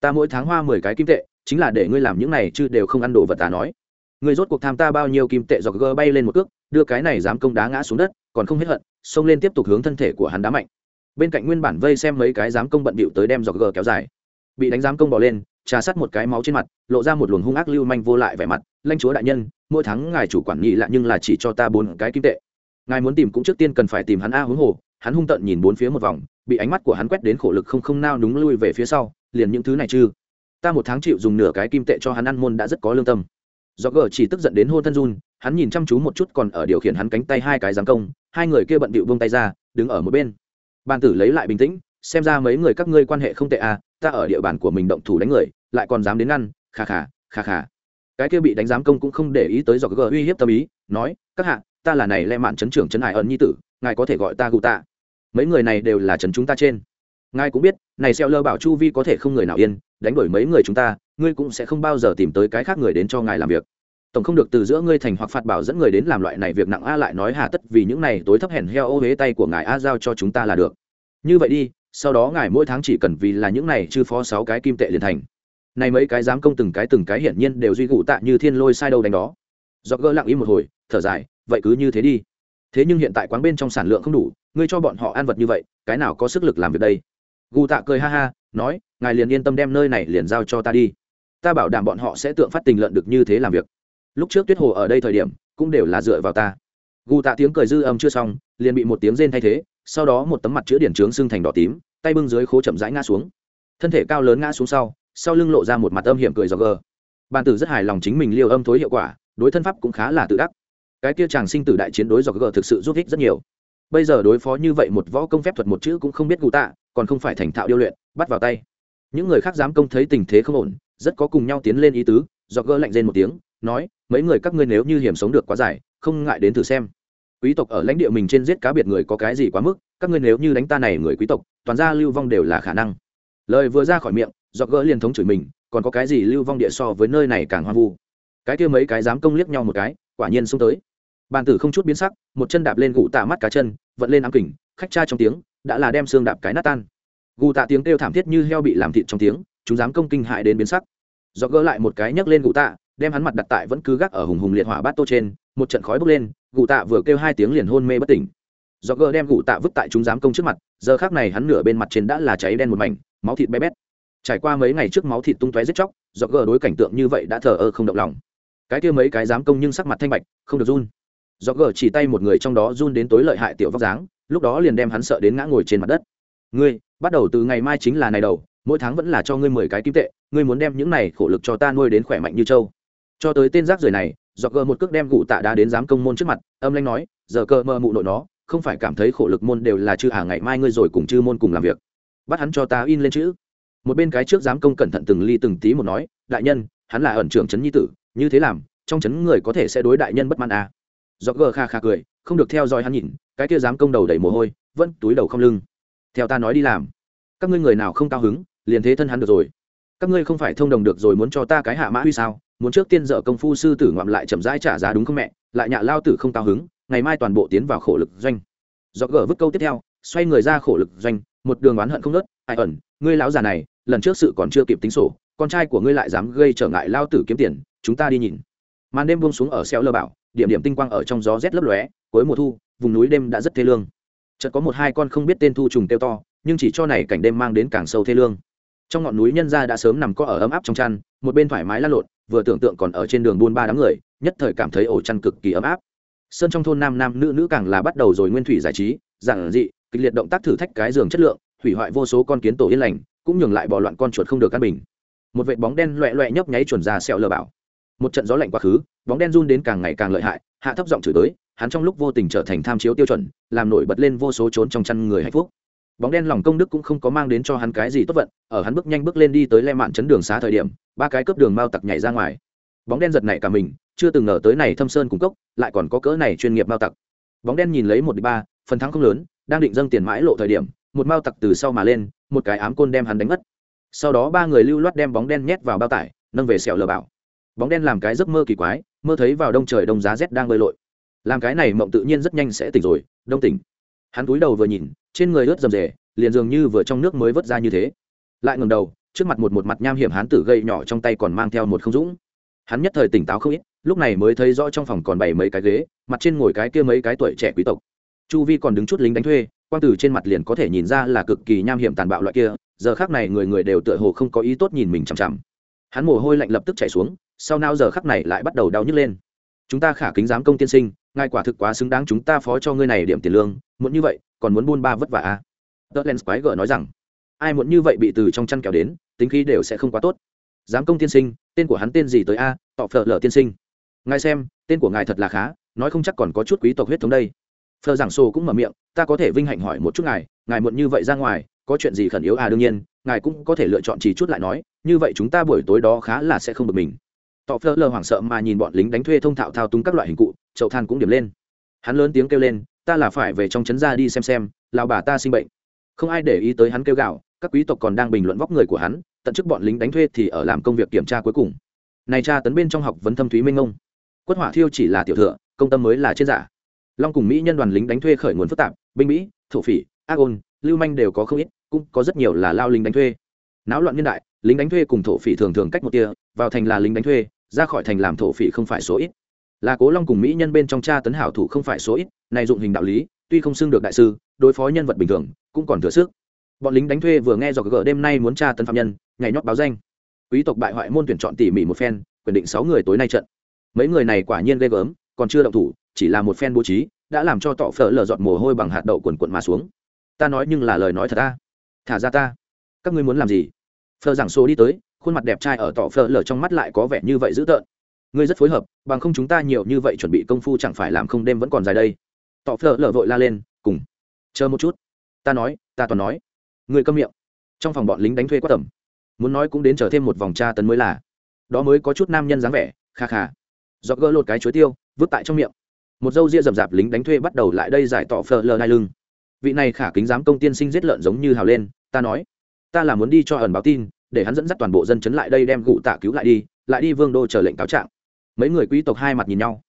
ta mỗi tháng hoa mười cái kim tệ, chính là để ngươi làm những này chứ đều không ăn đồ vật ta nói. Người rốt cuộc tham ta bao nhiêu kim tệ dọc gờ bay lên một cước, đưa cái này dám công đá ngã xuống đất, còn không hết hận, xông lên tiếp tục hướng thân thể của hắn đá mạnh. Bên cạnh nguyên bản vây xem mấy cái dám công bận bịu tới đem dọc gờ kéo dài. Bị đánh dám công bỏ lên, trà sát một cái máu trên mặt, lộ ra một luồng hung ác lưu manh vô lại vẻ mặt, lanh chúa đại nhân, mỗi tháng ngài chủ quản nghị lại nhưng là chỉ cho ta bốn cái kim tệ. Ngài muốn tìm cũng trước tiên cần phải tìm hắn a huống hồ. Hắn hung tận nhìn bốn phía một vòng, bị ánh mắt của hắn quét đến khổ lực không không nao đúng lui về phía sau, liền những thứ này chứ? Ta một tháng chịu dùng nửa cái kim tệ cho hắn ăn môn đã rất có lương tâm do gờ chỉ tức giận đến hôn thân run, hắn nhìn chăm chú một chút còn ở điều khiển hắn cánh tay hai cái giáng công, hai người kia bận bịu buông tay ra, đứng ở một bên. Ban tử lấy lại bình tĩnh, xem ra mấy người các ngươi quan hệ không tệ à ta ở địa bàn của mình động thủ đánh người, lại còn dám đến ngăn khà khà khà khà cái kia bị đánh giám công cũng không để ý tới do gờ uy hiếp tâm ý, nói, các hạ, ta là này lẽ mạn chấn trưởng chấn hải ẩn nhi tử, ngài có thể gọi ta gù tạ. Mấy người này đều là chấn chúng ta trên ngài cũng biết, này xeo lơ bảo chu vi có thể không người nào yên, đánh đuổi mấy người chúng ta, ngươi cũng sẽ không bao giờ tìm tới cái khác người đến cho ngài làm việc. Tổng không được từ giữa ngươi thành hoặc phạt bảo dẫn người đến làm loại này việc nặng a lại nói hà tất vì những này tối thấp hèn heo ô huế tay của ngài a giao cho chúng ta là được. Như vậy đi, sau đó ngài mỗi tháng chỉ cần vì là những này chư phó sáu cái kim tệ liền thành. Này mấy cái giám công từng cái từng cái hiển nhiên đều duy cụ tạ như thiên lôi sai đâu đánh đó. Do gỡ lặng im một hồi, thở dài, vậy cứ như thế đi. Thế nhưng hiện tại quán bên trong sản lượng không đủ, ngươi cho bọn họ ăn vật như vậy, cái nào có sức lực làm việc đây? Gù tạ cười ha ha, nói, ngài liền yên tâm đem nơi này liền giao cho ta đi. Ta bảo đảm bọn họ sẽ tượng phát tình lợn được như thế làm việc. Lúc trước tuyết hồ ở đây thời điểm, cũng đều là dựa vào ta. Gù tạ tiếng cười dư âm chưa xong, liền bị một tiếng rên thay thế, sau đó một tấm mặt chữ điển trướng xương thành đỏ tím, tay bưng dưới khố chậm rãi ngã xuống. Thân thể cao lớn ngã xuống sau sau lưng lộ ra một mặt âm hiểm cười do gờ. Bàn tử rất hài lòng chính mình liều âm thối hiệu quả, đối thân pháp cũng khá là tự đắc. Cái kia chàng sinh tử đại chiến đối do gờ thực sự giúp ích rất nhiều. Bây giờ đối phó như vậy một võ công phép thuật một chữ cũng không biết cụ tạ còn không phải thành thạo điêu luyện, bắt vào tay. Những người khác dám công thấy tình thế không ổn, rất có cùng nhau tiến lên ý tứ do gỡ lạnh rên một tiếng, nói, mấy người các ngươi nếu như hiểm sống được quá dài, không ngại đến thử xem. Quý tộc ở lãnh địa mình trên giết cá biệt người có cái gì quá mức, các ngươi nếu như đánh ta này người quý tộc, toàn ra lưu vong đều là khả năng. Lời vừa ra khỏi miệng do gỡ liền thống chửi mình, còn có cái gì lưu vong địa so với nơi này càng hoang vu? Cái kia mấy cái dám công liếc nhau một cái, quả nhiên xông tới. Bàn tử không chút biến sắc, một chân đạp lên gụ tạ mắt cá chân, vận lên ám kỉnh khách cha trong tiếng đã là đem xương đạp cái nát tan. Gù tạ tiếng kêu thảm thiết như heo bị làm thịt trong tiếng, chúng dám công kinh hại đến biến sắc. Do gỡ lại một cái nhấc lên gù tạ, đem hắn mặt đặt tại vẫn cứ gác ở hùng hùng liệt hỏa bát tô trên, một trận khói bốc lên, gù tạ vừa kêu hai tiếng liền hôn mê bất tỉnh. Do gỡ đem gù tạ vứt tại chúng dám công trước mặt, giờ khác này hắn nửa bên mặt trên đã là cháy đen một mảnh, máu thịt bé bét. Trải qua mấy ngày trước máu thịt tung tóe giết chóc do gỡ đối cảnh tượng như vậy đã thờ ơ không động lòng. Cái kia mấy cái dám công nhưng sắc mặt thanh bạch, không được run. Do gỡ chỉ tay một người trong đó run đến tối lợi hại tiểu vóc dáng lúc đó liền đem hắn sợ đến ngã ngồi trên mặt đất. Ngươi, bắt đầu từ ngày mai chính là ngày đầu, mỗi tháng vẫn là cho ngươi mười cái kim tệ, ngươi muốn đem những này khổ lực cho ta nuôi đến khỏe mạnh như châu cho tới tên rác rưởi này do gờ một cước đem gụ tạ đá đến giám công môn trước mặt, âm lanh nói, giờ cơ mơ mụ nội nó, không phải cảm thấy khổ lực môn đều là chư à ngày mai ngươi rồi cùng chư môn cùng làm việc. Bắt hắn cho ta in lên chữ. Một bên cái trước giám công cẩn thận từng ly từng tí một nói, đại nhân, hắn là ẩn trưởng trấn nhi tử, như thế làm, trong trấn người có thể sẽ đối đại nhân bất mãn à. do gờ kha kha cười, không được theo dõi hắn nhìn cái kia dám công đầu đầy mồ hôi, vẫn túi đầu không lưng. Theo ta nói đi làm. Các ngươi người nào không cao hứng, liền thế thân hắn được rồi. Các ngươi không phải thông đồng được rồi muốn cho ta cái hạ mã huy sao? Muốn trước tiên dở công phu sư tử ngoạm lại chậm rãi trả giá đúng không mẹ? Lại nhạ lao tử không cao hứng, ngày mai toàn bộ tiến vào khổ lực doanh. Do gỡ vứt câu tiếp theo, xoay người ra khổ lực doanh, một đường oán hận không nớt ai ẩn, ngươi lão già này, lần trước sự còn chưa kịp tính sổ, con trai của ngươi lại dám gây trở ngại lao tử kiếm tiền, chúng ta đi nhìn. Màn đêm buông xuống ở xeo lơ bảo, điểm điểm tinh quang ở trong gió rét lấp lóe, cuối mùa thu vùng núi đêm đã rất thê lương. Chợt có một hai con không biết tên thu trùng teo to, nhưng chỉ cho này cảnh đêm mang đến càng sâu thê lương. Trong ngọn núi nhân gia đã sớm nằm co ở ấm áp trong chăn, một bên thoải mái lăn lộn, vừa tưởng tượng còn ở trên đường buôn ba đám người, nhất thời cảm thấy ổ chăn cực kỳ ấm áp. Sơn trong thôn nam nam nữ nữ càng là bắt đầu rồi nguyên thủy giải trí, giản dị, kịch liệt động tác thử thách cái giường chất lượng, hủy hoại vô số con kiến tổ yên lành, cũng nhường lại bò loạn con chuột không được căn bình. Một vệt bóng đen loẹ loẹ nhấp nháy chuẩn ra sẹo lờ bảo. Một trận gió lạnh quá khứ, bóng đen run đến càng ngày càng lợi hại, hạ thấp giọng chửi tới hắn trong lúc vô tình trở thành tham chiếu tiêu chuẩn, làm nổi bật lên vô số trốn trong chăn người hạnh phúc. Bóng đen lòng công đức cũng không có mang đến cho hắn cái gì tốt vận, ở hắn bước nhanh bước lên đi tới le mạn chấn đường xá thời điểm, ba cái cướp đường mao tặc nhảy ra ngoài. Bóng đen giật nảy cả mình, chưa từng ngờ tới này thâm sơn cung cốc, lại còn có cỡ này chuyên nghiệp mao tặc. Bóng đen nhìn lấy một đi ba, phần thắng không lớn, đang định dâng tiền mãi lộ thời điểm, một mao tặc từ sau mà lên, một cái ám côn đem hắn đánh mất. Sau đó ba người lưu loát đem bóng đen nhét vào bao tải, nâng về sẹo lờ bảo. Bóng đen làm cái giấc mơ kỳ quái, mơ thấy vào đông trời đông giá rét đang bơi lội làm cái này mộng tự nhiên rất nhanh sẽ tỉnh rồi, đông tỉnh. Hắn cúi đầu vừa nhìn, trên người ướt rầm rề, liền dường như vừa trong nước mới vớt ra như thế. Lại ngầm đầu, trước mặt một một mặt nham hiểm hắn tử gây nhỏ trong tay còn mang theo một không dũng. Hắn nhất thời tỉnh táo không ít, lúc này mới thấy rõ trong phòng còn bảy mấy cái ghế, mặt trên ngồi cái kia mấy cái tuổi trẻ quý tộc. Chu vi còn đứng chút lính đánh thuê, quang tử trên mặt liền có thể nhìn ra là cực kỳ nham hiểm tàn bạo loại kia, giờ khác này người người đều tựa hồ không có ý tốt nhìn mình chằm chằm. Hắn mồ hôi lạnh lập tức chảy xuống, sau nào giờ khắc này lại bắt đầu đau nhức lên. Chúng ta khả kính giám công tiên sinh ngài quả thực quá xứng đáng chúng ta phó cho ngươi này điểm tiền lương muốn như vậy còn muốn buôn ba vất vả à? Tớ len quái gở nói rằng ai muốn như vậy bị từ trong chăn kéo đến tính khí đều sẽ không quá tốt. Giám công tiên sinh tên của hắn tên gì tới a? À, tọ phở lở tiên sinh. Ngài xem tên của ngài thật là khá nói không chắc còn có chút quý tộc huyết thống đây. Phở giảng sô cũng mở miệng ta có thể vinh hạnh hỏi một chút ngài ngài muộn như vậy ra ngoài có chuyện gì khẩn yếu à? Đương nhiên ngài cũng có thể lựa chọn chỉ chút lại nói như vậy chúng ta buổi tối đó khá là sẽ không bực mình tọ phơ lờ hoảng sợ mà nhìn bọn lính đánh thuê thông thạo thao túng các loại hình cụ, chậu than cũng điểm lên. Hắn lớn tiếng kêu lên, ta là phải về trong trấn ra đi xem xem lao bà ta sinh bệnh. Không ai để ý tới hắn kêu gạo các quý tộc còn đang bình luận vóc người của hắn, tận chức bọn lính đánh thuê thì ở làm công việc kiểm tra cuối cùng. Này cha tấn bên trong học vấn thâm thúy minh ông. Quất hỏa thiêu chỉ là tiểu thừa, công tâm mới là trên giả. Long cùng mỹ nhân đoàn lính đánh thuê khởi nguồn phức tạp, binh mỹ, thổ phỉ, ác ôn, lưu manh đều có không ít, cũng có rất nhiều là lao lính đánh thuê. Náo loạn niên đại, lính đánh thuê cùng thổ phỉ thường thường cách một tia, vào thành là lính đánh thuê ra khỏi thành làm thổ phỉ không phải số ít. Là cố long cùng mỹ nhân bên trong cha tấn hảo thủ không phải số ít, này dụng hình đạo lý, tuy không xưng được đại sư, đối phó nhân vật bình thường, cũng còn thừa sức. Bọn lính đánh thuê vừa nghe do gỡ đêm nay muốn tra tấn phạm nhân, nhảy nhót báo danh. Quý tộc bại hoại môn tuyển chọn tỉ mỉ một phen, quyền định sáu người tối nay trận. Mấy người này quả nhiên ghê gớm, còn chưa động thủ, chỉ là một phen bố trí, đã làm cho tọ phở lờ dọn mồ hôi bằng hạt đậu quần quận mà xuống. Ta nói nhưng là lời nói thật ta. Thả ra ta. Các ngươi muốn làm gì? Phở giảng số đi tới khuôn mặt đẹp trai ở tỏ phở lở trong mắt lại có vẻ như vậy dữ tợn. Ngươi rất phối hợp, bằng không chúng ta nhiều như vậy chuẩn bị công phu chẳng phải làm không đêm vẫn còn dài đây. Tỏ phở lở vội la lên, cùng, chờ một chút. Ta nói, ta toàn nói. Người câm miệng. Trong phòng bọn lính đánh thuê quá tầm. Muốn nói cũng đến chờ thêm một vòng tra tấn mới là. Đó mới có chút nam nhân dáng vẻ, kha kha. Do gỡ lột cái chuối tiêu, vứt tại trong miệng. Một dâu ria rậm rạp lính đánh thuê bắt đầu lại đây giải tỏ phờ lờ nai lưng. Vị này khả kính dám công tiên sinh giết lợn giống như hào lên, ta nói, ta là muốn đi cho ẩn báo tin để hắn dẫn dắt toàn bộ dân chấn lại đây đem gụ tạ cứu lại đi lại đi vương đô chờ lệnh cáo trạng. Mấy người quý tộc hai mặt nhìn nhau.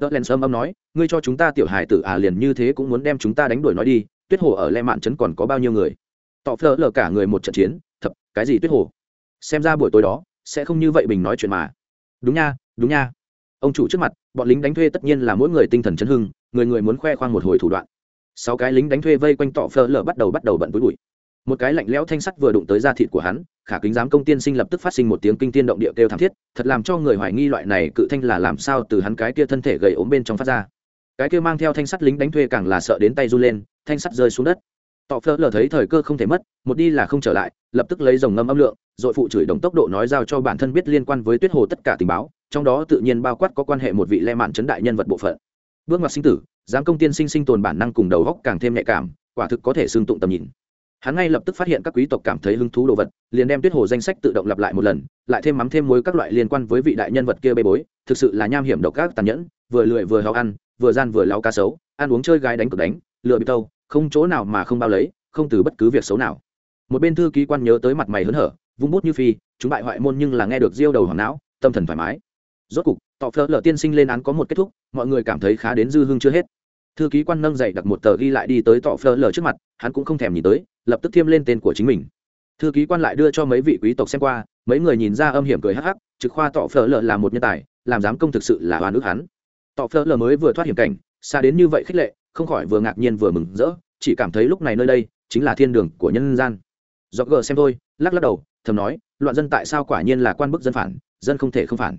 Tớ len sâm âm nói, ngươi cho chúng ta tiểu hài tử à liền như thế cũng muốn đem chúng ta đánh đuổi nói đi, tuyết hồ ở le mạn trấn còn có bao nhiêu người? Tọ phơ lờ cả người một trận chiến, thập, cái gì tuyết hồ? Xem ra buổi tối đó sẽ không như vậy bình nói chuyện mà. Đúng nha đúng nha. Ông chủ trước mặt, bọn lính đánh thuê tất nhiên là mỗi người tinh thần chấn hưng, người người muốn khoe khoang một hồi thủ đoạn. Sáu cái lính đánh thuê vây quanh tọ phơ lờ bắt đầu bắt đầu bận với bụi. Một cái lạnh lẽo thanh sắt vừa đụng tới da thịt của hắn khả kính giám công tiên sinh lập tức phát sinh một tiếng kinh tiên động địa kêu thảm thiết, thật làm cho người hoài nghi loại này cự thanh là làm sao từ hắn cái kia thân thể gầy ốm bên trong phát ra. Cái kia mang theo thanh sắt lính đánh thuê càng là sợ đến tay run lên, thanh sắt rơi xuống đất. Tọ phơ lờ thấy thời cơ không thể mất, một đi là không trở lại, lập tức lấy dòng ngâm âm lượng, rồi phụ chửi đồng tốc độ nói giao cho bản thân biết liên quan với tuyết hồ tất cả tình báo, trong đó tự nhiên bao quát có quan hệ một vị lê mạn chấn đại nhân vật bộ phận. Bước ngoặt sinh tử, giám công tiên sinh sinh tồn bản năng cùng đầu góc càng thêm nhạy cảm, quả thực có thể xương tụng tầm nhìn hắn ngay lập tức phát hiện các quý tộc cảm thấy hứng thú đồ vật, liền đem tuyết hồ danh sách tự động lặp lại một lần, lại thêm mắm thêm muối các loại liên quan với vị đại nhân vật kia bê bối, thực sự là nham hiểm độc ác tàn nhẫn, vừa lười vừa hao ăn, vừa gian vừa lao ca xấu ăn uống chơi gái đánh cực đánh lựa bị tâu, không chỗ nào mà không bao lấy, không từ bất cứ việc xấu nào. Một bên thư ký quan nhớ tới mặt mày hớn hở, vung bút như phi, chúng bại hoại môn nhưng là nghe được diêu đầu hoàng não, tâm thần thoải mái. Rốt cục tọ phơ lợ tiên sinh lên án có một kết thúc, mọi người cảm thấy khá đến dư hương chưa hết thư ký quan nâng dậy đặt một tờ ghi lại đi tới tọ phơ lờ trước mặt, hắn cũng không thèm nhìn tới, lập tức thiêm lên tên của chính mình. Thư ký quan lại đưa cho mấy vị quý tộc xem qua, mấy người nhìn ra âm hiểm cười hắc hắc, trực khoa tọ phơ lờ là một nhân tài, làm giám công thực sự là oan ức hắn. Tọ phơ lờ mới vừa thoát hiểm cảnh, xa đến như vậy khích lệ, không khỏi vừa ngạc nhiên vừa mừng rỡ, chỉ cảm thấy lúc này nơi đây, chính là thiên đường của nhân gian. Do gờ xem thôi, lắc lắc đầu, thầm nói, loạn dân tại sao quả nhiên là quan bức dân phản, dân không thể không phản.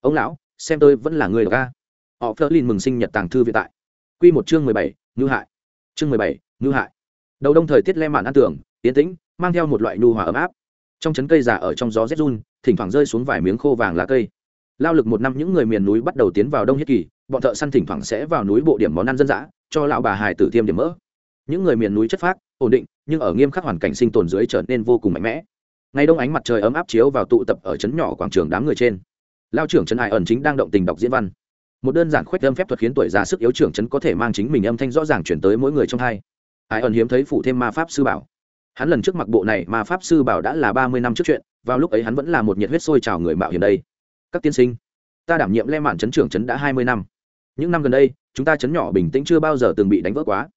Ông lão, xem tôi vẫn là người đọc ca họ phơ lin mừng sinh nhật tàng thư viện tại. Quy một chương mười bảy hại. Chương mười bảy hại. Đầu đông thời tiết lem mạn an tưởng tiến tĩnh, mang theo một loại nhu hòa ấm áp. Trong chấn cây già ở trong gió rét run, thỉnh thoảng rơi xuống vài miếng khô vàng lá cây. Lao lực một năm những người miền núi bắt đầu tiến vào đông nhất kỳ, bọn thợ săn thỉnh thoảng sẽ vào núi bộ điểm món ăn dân dã, cho lão bà hài tử tiêm điểm mỡ. Những người miền núi chất phác, ổn định, nhưng ở nghiêm khắc hoàn cảnh sinh tồn dưới trở nên vô cùng mạnh mẽ. Ngày đông ánh mặt trời ấm áp chiếu vào tụ tập ở trấn nhỏ quảng trường đám người trên. Lao trưởng trấn hải ẩn chính đang động tình đọc diễn văn một đơn giản khuếch âm phép thuật khiến tuổi già sức yếu trưởng chấn có thể mang chính mình âm thanh rõ ràng chuyển tới mỗi người trong hai. Ai ẩn hiếm thấy phụ thêm ma pháp sư bảo. Hắn lần trước mặc bộ này, ma pháp sư bảo đã là ba mươi năm trước chuyện, vào lúc ấy hắn vẫn là một nhiệt huyết sôi trào người mạo hiểm đây. Các tiên sinh, ta đảm nhiệm lê mạn chấn trưởng chấn đã hai mươi năm. Những năm gần đây, chúng ta chấn nhỏ bình tĩnh chưa bao giờ từng bị đánh vỡ quá.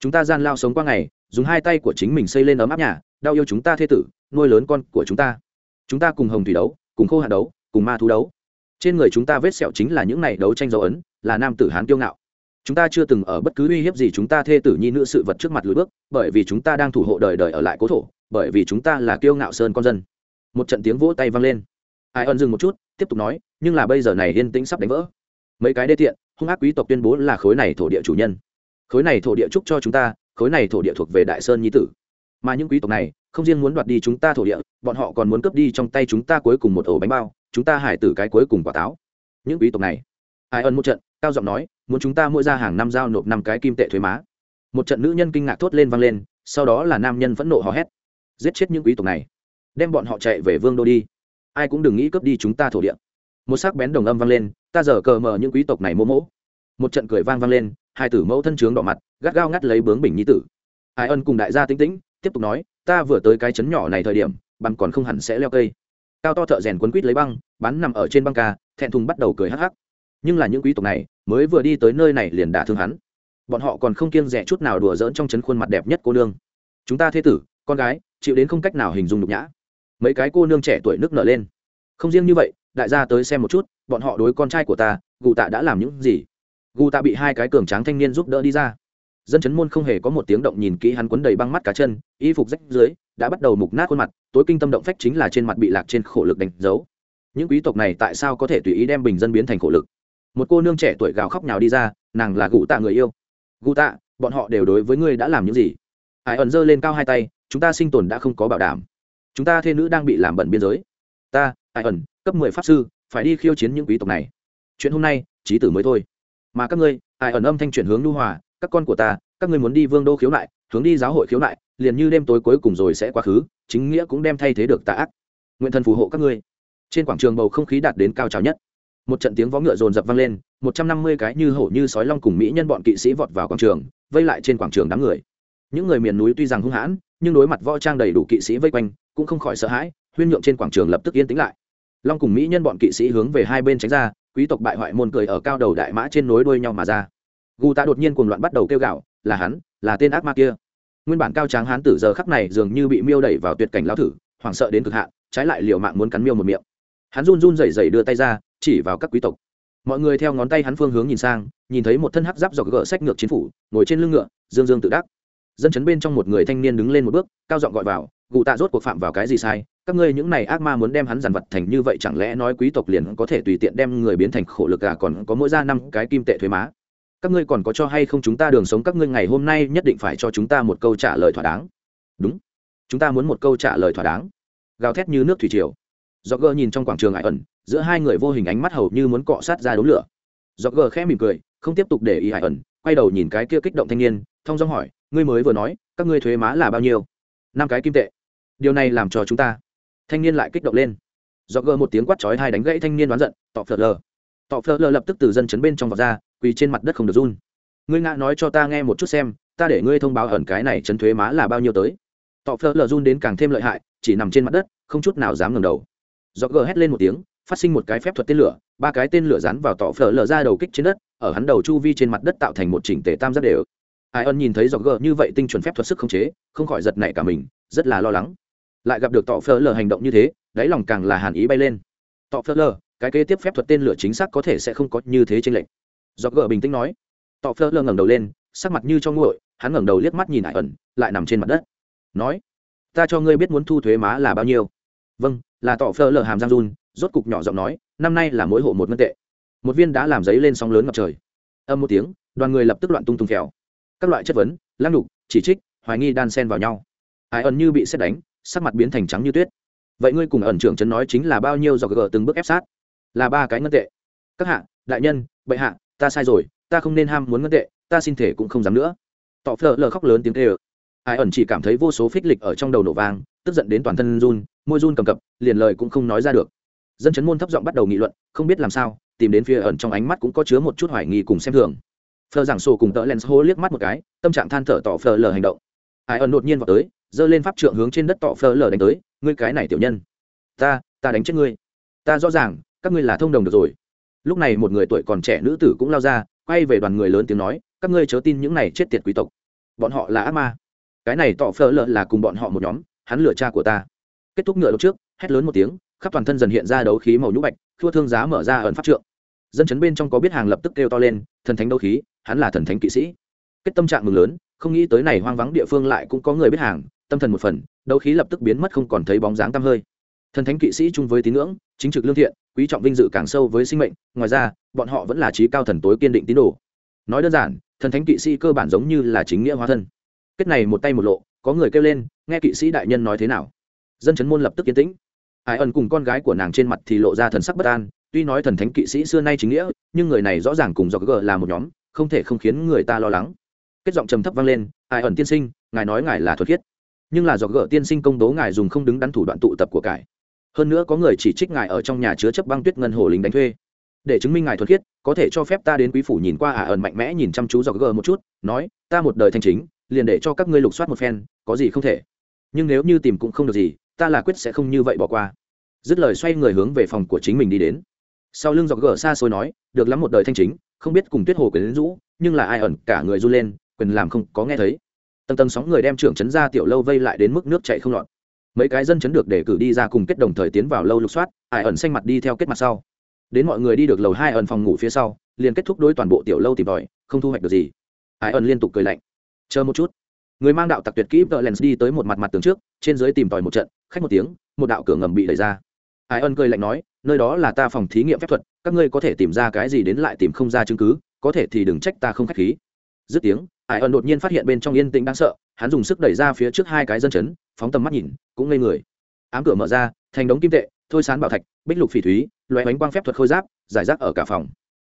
Chúng ta gian lao sống qua ngày, dùng hai tay của chính mình xây lên ấm áp nhà, đau yêu chúng ta thê tử, nuôi lớn con của chúng ta. Chúng ta cùng hồng thủy đấu, cùng khô hạt đấu, cùng ma thú đấu trên người chúng ta vết sẹo chính là những này đấu tranh dấu ấn, là nam tử hán kiêu ngạo. Chúng ta chưa từng ở bất cứ uy hiếp gì chúng ta thê tử nhi nữ sự vật trước mặt lùi bước, bởi vì chúng ta đang thủ hộ đời đời ở lại cố thổ, bởi vì chúng ta là kiêu ngạo sơn con dân. Một trận tiếng vỗ tay vang lên. Ai ân dừng một chút, tiếp tục nói, nhưng là bây giờ này yên tĩnh sắp đánh vỡ. Mấy cái đê tiện, hung ác quý tộc tuyên bố là khối này thổ địa chủ nhân. Khối này thổ địa trúc cho chúng ta, khối này thổ địa thuộc về đại sơn nhi tử. Mà những quý tộc này, không riêng muốn đoạt đi chúng ta thổ địa, bọn họ còn muốn cướp đi trong tay chúng ta cuối cùng một ổ bánh bao chúng ta hải tử cái cuối cùng quả táo. Những quý tộc này. Ai ân một trận, cao giọng nói, muốn chúng ta mỗi ra hàng năm giao nộp năm cái kim tệ thuế má. Một trận nữ nhân kinh ngạc thốt lên vang lên, sau đó là nam nhân phẫn nộ hò hét. Giết chết những quý tộc này. Đem bọn họ chạy về vương đô đi. Ai cũng đừng nghĩ cướp đi chúng ta thổ địa. Một sắc bén đồng âm vang lên, ta giờ cờ mờ những quý tộc này mô mỗ. Một trận cười vang vang lên, hai tử mẫu thân trướng đỏ mặt, gắt gao ngắt lấy bướng bình nhi tử. Ai ân cùng đại gia tĩnh tĩnh, tiếp tục nói, ta vừa tới cái chấn nhỏ này thời điểm, bằng còn không hẳn sẽ leo cây cao to thợ rèn quấn quít lấy băng, bắn nằm ở trên băng ca, thẹn thùng bắt đầu cười hắc hắc. Nhưng là những quý tộc này, mới vừa đi tới nơi này liền đả thương hắn. Bọn họ còn không kiêng rẻ chút nào đùa giỡn trong chấn khuôn mặt đẹp nhất cô nương. Chúng ta thế tử, con gái, chịu đến không cách nào hình dung nhục nhã. Mấy cái cô nương trẻ tuổi nước nở lên. Không riêng như vậy, đại gia tới xem một chút, bọn họ đối con trai của ta, gù tạ đã làm những gì? Gù tạ bị hai cái cường tráng thanh niên giúp đỡ đi ra. Dân chấn môn không hề có một tiếng động nhìn kỹ hắn quấn đầy băng mắt cá chân, y phục rách dưới đã bắt đầu mục nát khuôn mặt, tối kinh tâm động phách chính là trên mặt bị lạc trên khổ lực đánh dấu. Những quý tộc này tại sao có thể tùy ý đem bình dân biến thành khổ lực? Một cô nương trẻ tuổi gào khóc nhào đi ra, nàng là gù tạ người yêu. Gù tạ, bọn họ đều đối với ngươi đã làm những gì? Hải ẩn giơ lên cao hai tay, chúng ta sinh tồn đã không có bảo đảm. Chúng ta thê nữ đang bị làm bẩn biên giới. Ta hải ẩn, cấp mười pháp sư, phải đi khiêu chiến những quý tộc này. Chuyện hôm nay trí tử mới thôi. Mà các ngươi hải ẩn âm thanh chuyển hướng lưu hòa, các con của ta, các ngươi muốn đi vương đô khiếu nại, hướng đi giáo hội khiếu nại liền như đêm tối cuối cùng rồi sẽ quá khứ, chính nghĩa cũng đem thay thế được tà ác. Nguyện thần phù hộ các ngươi. Trên quảng trường bầu không khí đạt đến cao trào nhất. Một trận tiếng vó ngựa rồn rập vang lên, một trăm năm mươi cái như hổ như sói long cùng mỹ nhân bọn kỵ sĩ vọt vào quảng trường, vây lại trên quảng trường đám người. Những người miền núi tuy rằng hung hãn, nhưng đối mặt võ trang đầy đủ kỵ sĩ vây quanh, cũng không khỏi sợ hãi, huyên nhượng trên quảng trường lập tức yên tĩnh lại. Long cùng mỹ nhân bọn kỵ sĩ hướng về hai bên tránh ra, quý tộc bại hoại môn cười ở cao đầu đại mã trên nối đuôi nhau mà ra. Gu ta đột nhiên cuồng loạn bắt đầu kêu gạo là hắn, là tên ác ma kia nguyên bản cao tráng hán tử giờ khắc này dường như bị miêu đẩy vào tuyệt cảnh lao thử, hoảng sợ đến cực hạn, trái lại liều mạng muốn cắn miêu một miệng. Hắn run run rẩy rẩy đưa tay ra, chỉ vào các quý tộc. Mọi người theo ngón tay hắn phương hướng nhìn sang, nhìn thấy một thân hắc giáp dọc gỡ sách ngược chiến phủ, ngồi trên lưng ngựa, dương dương tự đắc. Dân chấn bên trong một người thanh niên đứng lên một bước, cao giọng gọi vào, gụ tạ rốt cuộc phạm vào cái gì sai? Các ngươi những này ác ma muốn đem hắn giàn vật thành như vậy chẳng lẽ nói quý tộc liền có thể tùy tiện đem người biến thành khổ lực à còn có mỗi ra năm cái kim tệ thuế má? Các ngươi còn có cho hay không chúng ta đường sống các ngươi ngày hôm nay nhất định phải cho chúng ta một câu trả lời thỏa đáng. Đúng. Chúng ta muốn một câu trả lời thỏa đáng. Gào thét như nước thủy triều. Do gờ nhìn trong quảng trường ải ẩn, giữa hai người vô hình ánh mắt hầu như muốn cọ sát ra đống lửa. Do gờ khẽ mỉm cười, không tiếp tục để ý ải ẩn, quay đầu nhìn cái kia kích động thanh niên, thông dong hỏi, ngươi mới vừa nói, các ngươi thuế má là bao nhiêu? Năm cái kim tệ. Điều này làm cho chúng ta. Thanh niên lại kích động lên. Do gờ một tiếng quát chói hai đánh gãy thanh niên đoán giận tọ phật lờ tọ phơ lờ lập tức từ dân chấn bên trong vọt ra, quỳ trên mặt đất không được run. Ngươi ngã nói cho ta nghe một chút xem, ta để ngươi thông báo ẩn cái này chấn thuế má là bao nhiêu tới. Tọ phơ lờ run đến càng thêm lợi hại, chỉ nằm trên mặt đất, không chút nào dám ngẩng đầu. Do gờ hét lên một tiếng, phát sinh một cái phép thuật tên lửa, ba cái tên lửa rán vào tọ phở lở ra đầu kích trên đất, ở hắn đầu chu vi trên mặt đất tạo thành một chỉnh tề tam giác đều. Ai ân nhìn thấy dọc gờ như vậy tinh chuẩn phép thuật sức không chế, không khỏi giật nảy cả mình, rất là lo lắng. Lại gặp được tọ phở lở hành động như thế, đáy lòng càng là hàn ý bay lên. Tọ phở lở cái kế tiếp phép thuật tên lửa chính xác có thể sẽ không có như thế trên lệnh do gờ bình tĩnh nói. Tọ phơ lơ ngẩng đầu lên, sắc mặt như cho nguội, hắn ngẩng đầu liếc mắt nhìn ải ẩn, lại nằm trên mặt đất. Nói, ta cho ngươi biết muốn thu thuế má là bao nhiêu. Vâng là tọ phơ lơ hàm giang run. Rốt cục nhỏ giọng nói, năm nay là mỗi hộ một ngân tệ. Một viên đã làm giấy lên sóng lớn ngập trời. Âm một tiếng, đoàn người lập tức loạn tung tung phèo. Các loại chất vấn, lăng đục chỉ trích, hoài nghi đan sen vào nhau. Ai ẩn như bị xét đánh, sắc mặt biến thành trắng như tuyết. Vậy ngươi cùng ẩn trưởng trấn nói chính là bao nhiêu do gờ từng bước ép sát? Là ba cái ngân tệ. Các hạ, đại nhân, bệ hạ, ta sai rồi, ta không nên ham muốn ngân tệ, ta xin thể cũng không dám nữa. Tỏ phở lờ khóc lớn tiếng tê ờ. ai ẩn chỉ cảm thấy vô số phích lịch ở trong đầu nổ vang, tức giận đến toàn thân run, môi run cầm cập, liền lời cũng không nói ra được. Dân chấn môn thấp giọng bắt đầu nghị luận, không biết làm sao, tìm đến phía ẩn trong ánh mắt cũng có chứa một chút hoài nghi cùng xem thường. Phờ giảng sổ cùng tợ len hô liếc mắt một cái, tâm trạng than thở tỏ phờ lờ hành động. Ai ẩn đột nhiên vào tới, giơ lên pháp trượng hướng trên đất tỏ phờ lờ đánh tới, ngươi cái này tiểu nhân, ta ta đánh chết ngươi. Ta rõ ràng các ngươi là thông đồng được rồi. Lúc này một người tuổi còn trẻ nữ tử cũng lao ra, quay về đoàn người lớn tiếng nói, các ngươi chớ tin những này chết tiệt quý tộc. Bọn họ là ác ma. Cái này tỏ phở lợn là cùng bọn họ một nhóm, hắn lửa cha của ta. Kết thúc ngựa lúc trước, hét lớn một tiếng, khắp toàn thân dần hiện ra đấu khí màu nhũ bạch, thua thương giá mở ra ẩn pháp trượng. Dân chấn bên trong có biết hàng lập tức kêu to lên, thần thánh đấu khí, hắn là thần thánh kỵ sĩ. Kết tâm trạng mừng lớn, không nghĩ tới này hoang vắng địa phương lại cũng có người biết hàng, tâm thần một phần, đấu khí lập tức biến mất không còn thấy bóng dáng tăm hơi thần thánh kỵ sĩ chung với tín ngưỡng, chính trực lương thiện, quý trọng vinh dự càng sâu với sinh mệnh, ngoài ra, bọn họ vẫn là trí cao thần tối kiên định tín đồ. Nói đơn giản, thần thánh kỵ sĩ cơ bản giống như là chính nghĩa hóa thân. Kết này một tay một lộ, có người kêu lên, nghe kỵ sĩ đại nhân nói thế nào? Dân chấn môn lập tức yên tĩnh. Ai ẩn cùng con gái của nàng trên mặt thì lộ ra thần sắc bất an, tuy nói thần thánh kỵ sĩ xưa nay chính nghĩa, nhưng người này rõ ràng cùng do g là một nhóm, không thể không khiến người ta lo lắng. Kết giọng trầm thấp vang lên, ai ẩn tiên sinh, ngài nói ngài là thuật khiết. Nhưng là do g tiên sinh công tố ngài dùng không đứng đắn thủ đoạn tụ tập của cải hơn nữa có người chỉ trích ngài ở trong nhà chứa chấp băng tuyết ngân hồ lính đánh thuê. Để chứng minh ngài thuật khiết, có thể cho phép ta đến quý phủ nhìn qua ả ẩn mạnh mẽ nhìn chăm chú dọc gờ một chút, nói, ta một đời thanh chính, liền để cho các ngươi lục soát một phen, có gì không thể. Nhưng nếu như tìm cũng không được gì, ta là quyết sẽ không như vậy bỏ qua. Dứt lời xoay người hướng về phòng của chính mình đi đến. Sau lưng dọc gờ xa xôi nói, được lắm một đời thanh chính, không biết cùng tuyết hồ quyền đến rũ, nhưng là ai ẩn cả người run lên, quyền làm không có nghe thấy. Tầng tầng sóng người đem trưởng chấn ra tiểu lâu vây lại đến mức nước chạy không lọt mấy cái dân chấn được để cử đi ra cùng kết đồng thời tiến vào lâu lục soát ai ẩn xanh mặt đi theo kết mặt sau. Đến mọi người đi được lầu hai ẩn phòng ngủ phía sau, liền kết thúc đối toàn bộ tiểu lâu tìm tòi, không thu hoạch được gì. Ai ẩn liên tục cười lạnh. Chờ một chút. Người mang đạo tặc tuyệt kỹ vợ lens đi tới một mặt mặt tường trước, trên dưới tìm tòi một trận, khách một tiếng, một đạo cửa ngầm bị đẩy ra. Ai ẩn cười lạnh nói, nơi đó là ta phòng thí nghiệm phép thuật, các ngươi có thể tìm ra cái gì đến lại tìm không ra chứng cứ, có thể thì đừng trách ta không k h á c h khí. Dứt tiếng ai ẩn đột nhiên phát hiện bên trong yên tĩnh đáng sợ, hắn dùng sức đẩy ra phía trước hai cái dân chấn phóng tầm mắt nhìn, cũng ngây người. Ám cửa mở ra, thành đống kim tệ, thôi sán bảo thạch, bích lục phỉ thúy, loé bánh quang phép thuật khôi giáp, giải rác ở cả phòng.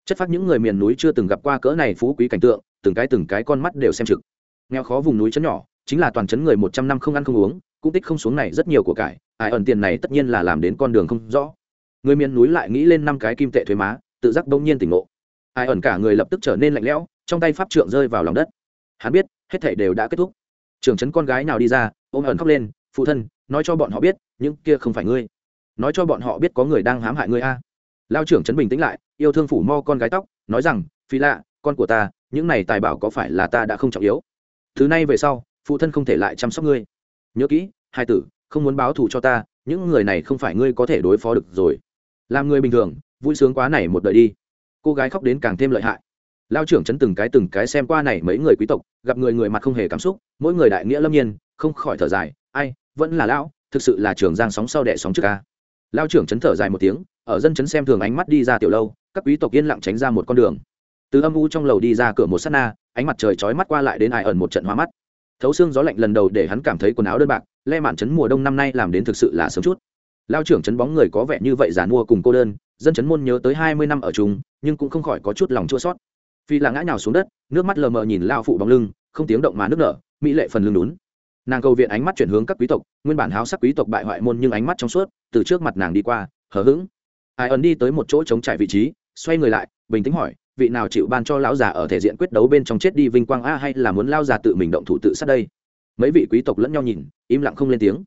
Chất phát những người miền núi chưa từng gặp qua cỡ này phú quý cảnh tượng, từng cái từng cái con mắt đều xem trực. Nghèo khó vùng núi chấn nhỏ, chính là toàn chấn người một trăm năm không ăn không uống, cũng tích không xuống này rất nhiều của cải, ai ẩn tiền này tất nhiên là làm đến con đường không rõ. Người miền núi lại nghĩ lên năm cái kim tệ thuế má, tự giác đông nhiên tỉnh ngộ. Ai ẩn cả người lập tức trở nên lạnh lẽo, trong tay pháp trượng rơi vào lòng đất. Hắn biết, hết thảy đều đã kết thúc. Trưởng trấn con gái nào đi ra ôm ẩn khóc lên, phụ thân, nói cho bọn họ biết, những kia không phải ngươi. Nói cho bọn họ biết có người đang hãm hại ngươi a. Lao trưởng trấn bình tĩnh lại, yêu thương phủ mo con gái tóc, nói rằng, phi lạ, con của ta, những này tài bảo có phải là ta đã không trọng yếu? Thứ này về sau, phụ thân không thể lại chăm sóc ngươi. Nhớ kỹ, hai tử, không muốn báo thù cho ta, những người này không phải ngươi có thể đối phó được rồi. Làm người bình thường, vui sướng quá này một đời đi. Cô gái khóc đến càng thêm lợi hại. Lao trưởng chấn từng cái từng cái xem qua này mấy người quý tộc, gặp người người mặt không hề cảm xúc, mỗi người đại nghĩa lâm nhiên không khỏi thở dài, ai, vẫn là lão, thực sự là trường giang sóng sau đẻ sóng trước ca lao trưởng chấn thở dài một tiếng, ở dân chấn xem thường ánh mắt đi ra tiểu lâu, các quý tộc yên lặng tránh ra một con đường. Từ âm u trong lầu đi ra cửa một s á t na, ánh mặt trời chói mắt qua lại đến ai ẩn một trận hóa mắt. Thấu xương gió lạnh lần đầu để hắn cảm thấy quần áo đơn bạc, le mạn chấn mùa đông năm nay làm đến thực sự là sớm chút. Lao trưởng chấn bóng người có vẻ như vậy giả mua cùng cô đơn, dân chấn môn nhớ tới hai mươi năm ở chung, nhưng cũng không khỏi có chút lòng chua sót phi là ngã nhào xuống đất, nước mắt lờ mờ nhìn lao phụ bóng lưng, không tiếng động mà nước nở, mỹ lệ phần lưng lún nàng cầu viện ánh mắt chuyển hướng các quý tộc, nguyên bản háo sắc quý tộc bại hoại môn nhưng ánh mắt trong suốt, từ trước mặt nàng đi qua, hờ hững. Ai ẩn đi tới một chỗ chống trải vị trí, xoay người lại, bình tĩnh hỏi, vị nào chịu ban cho lão già ở thể diện quyết đấu bên trong chết đi vinh quang a hay là muốn lao già tự mình động thủ tự sát đây? Mấy vị quý tộc lẫn nhau nhìn, im lặng không lên tiếng.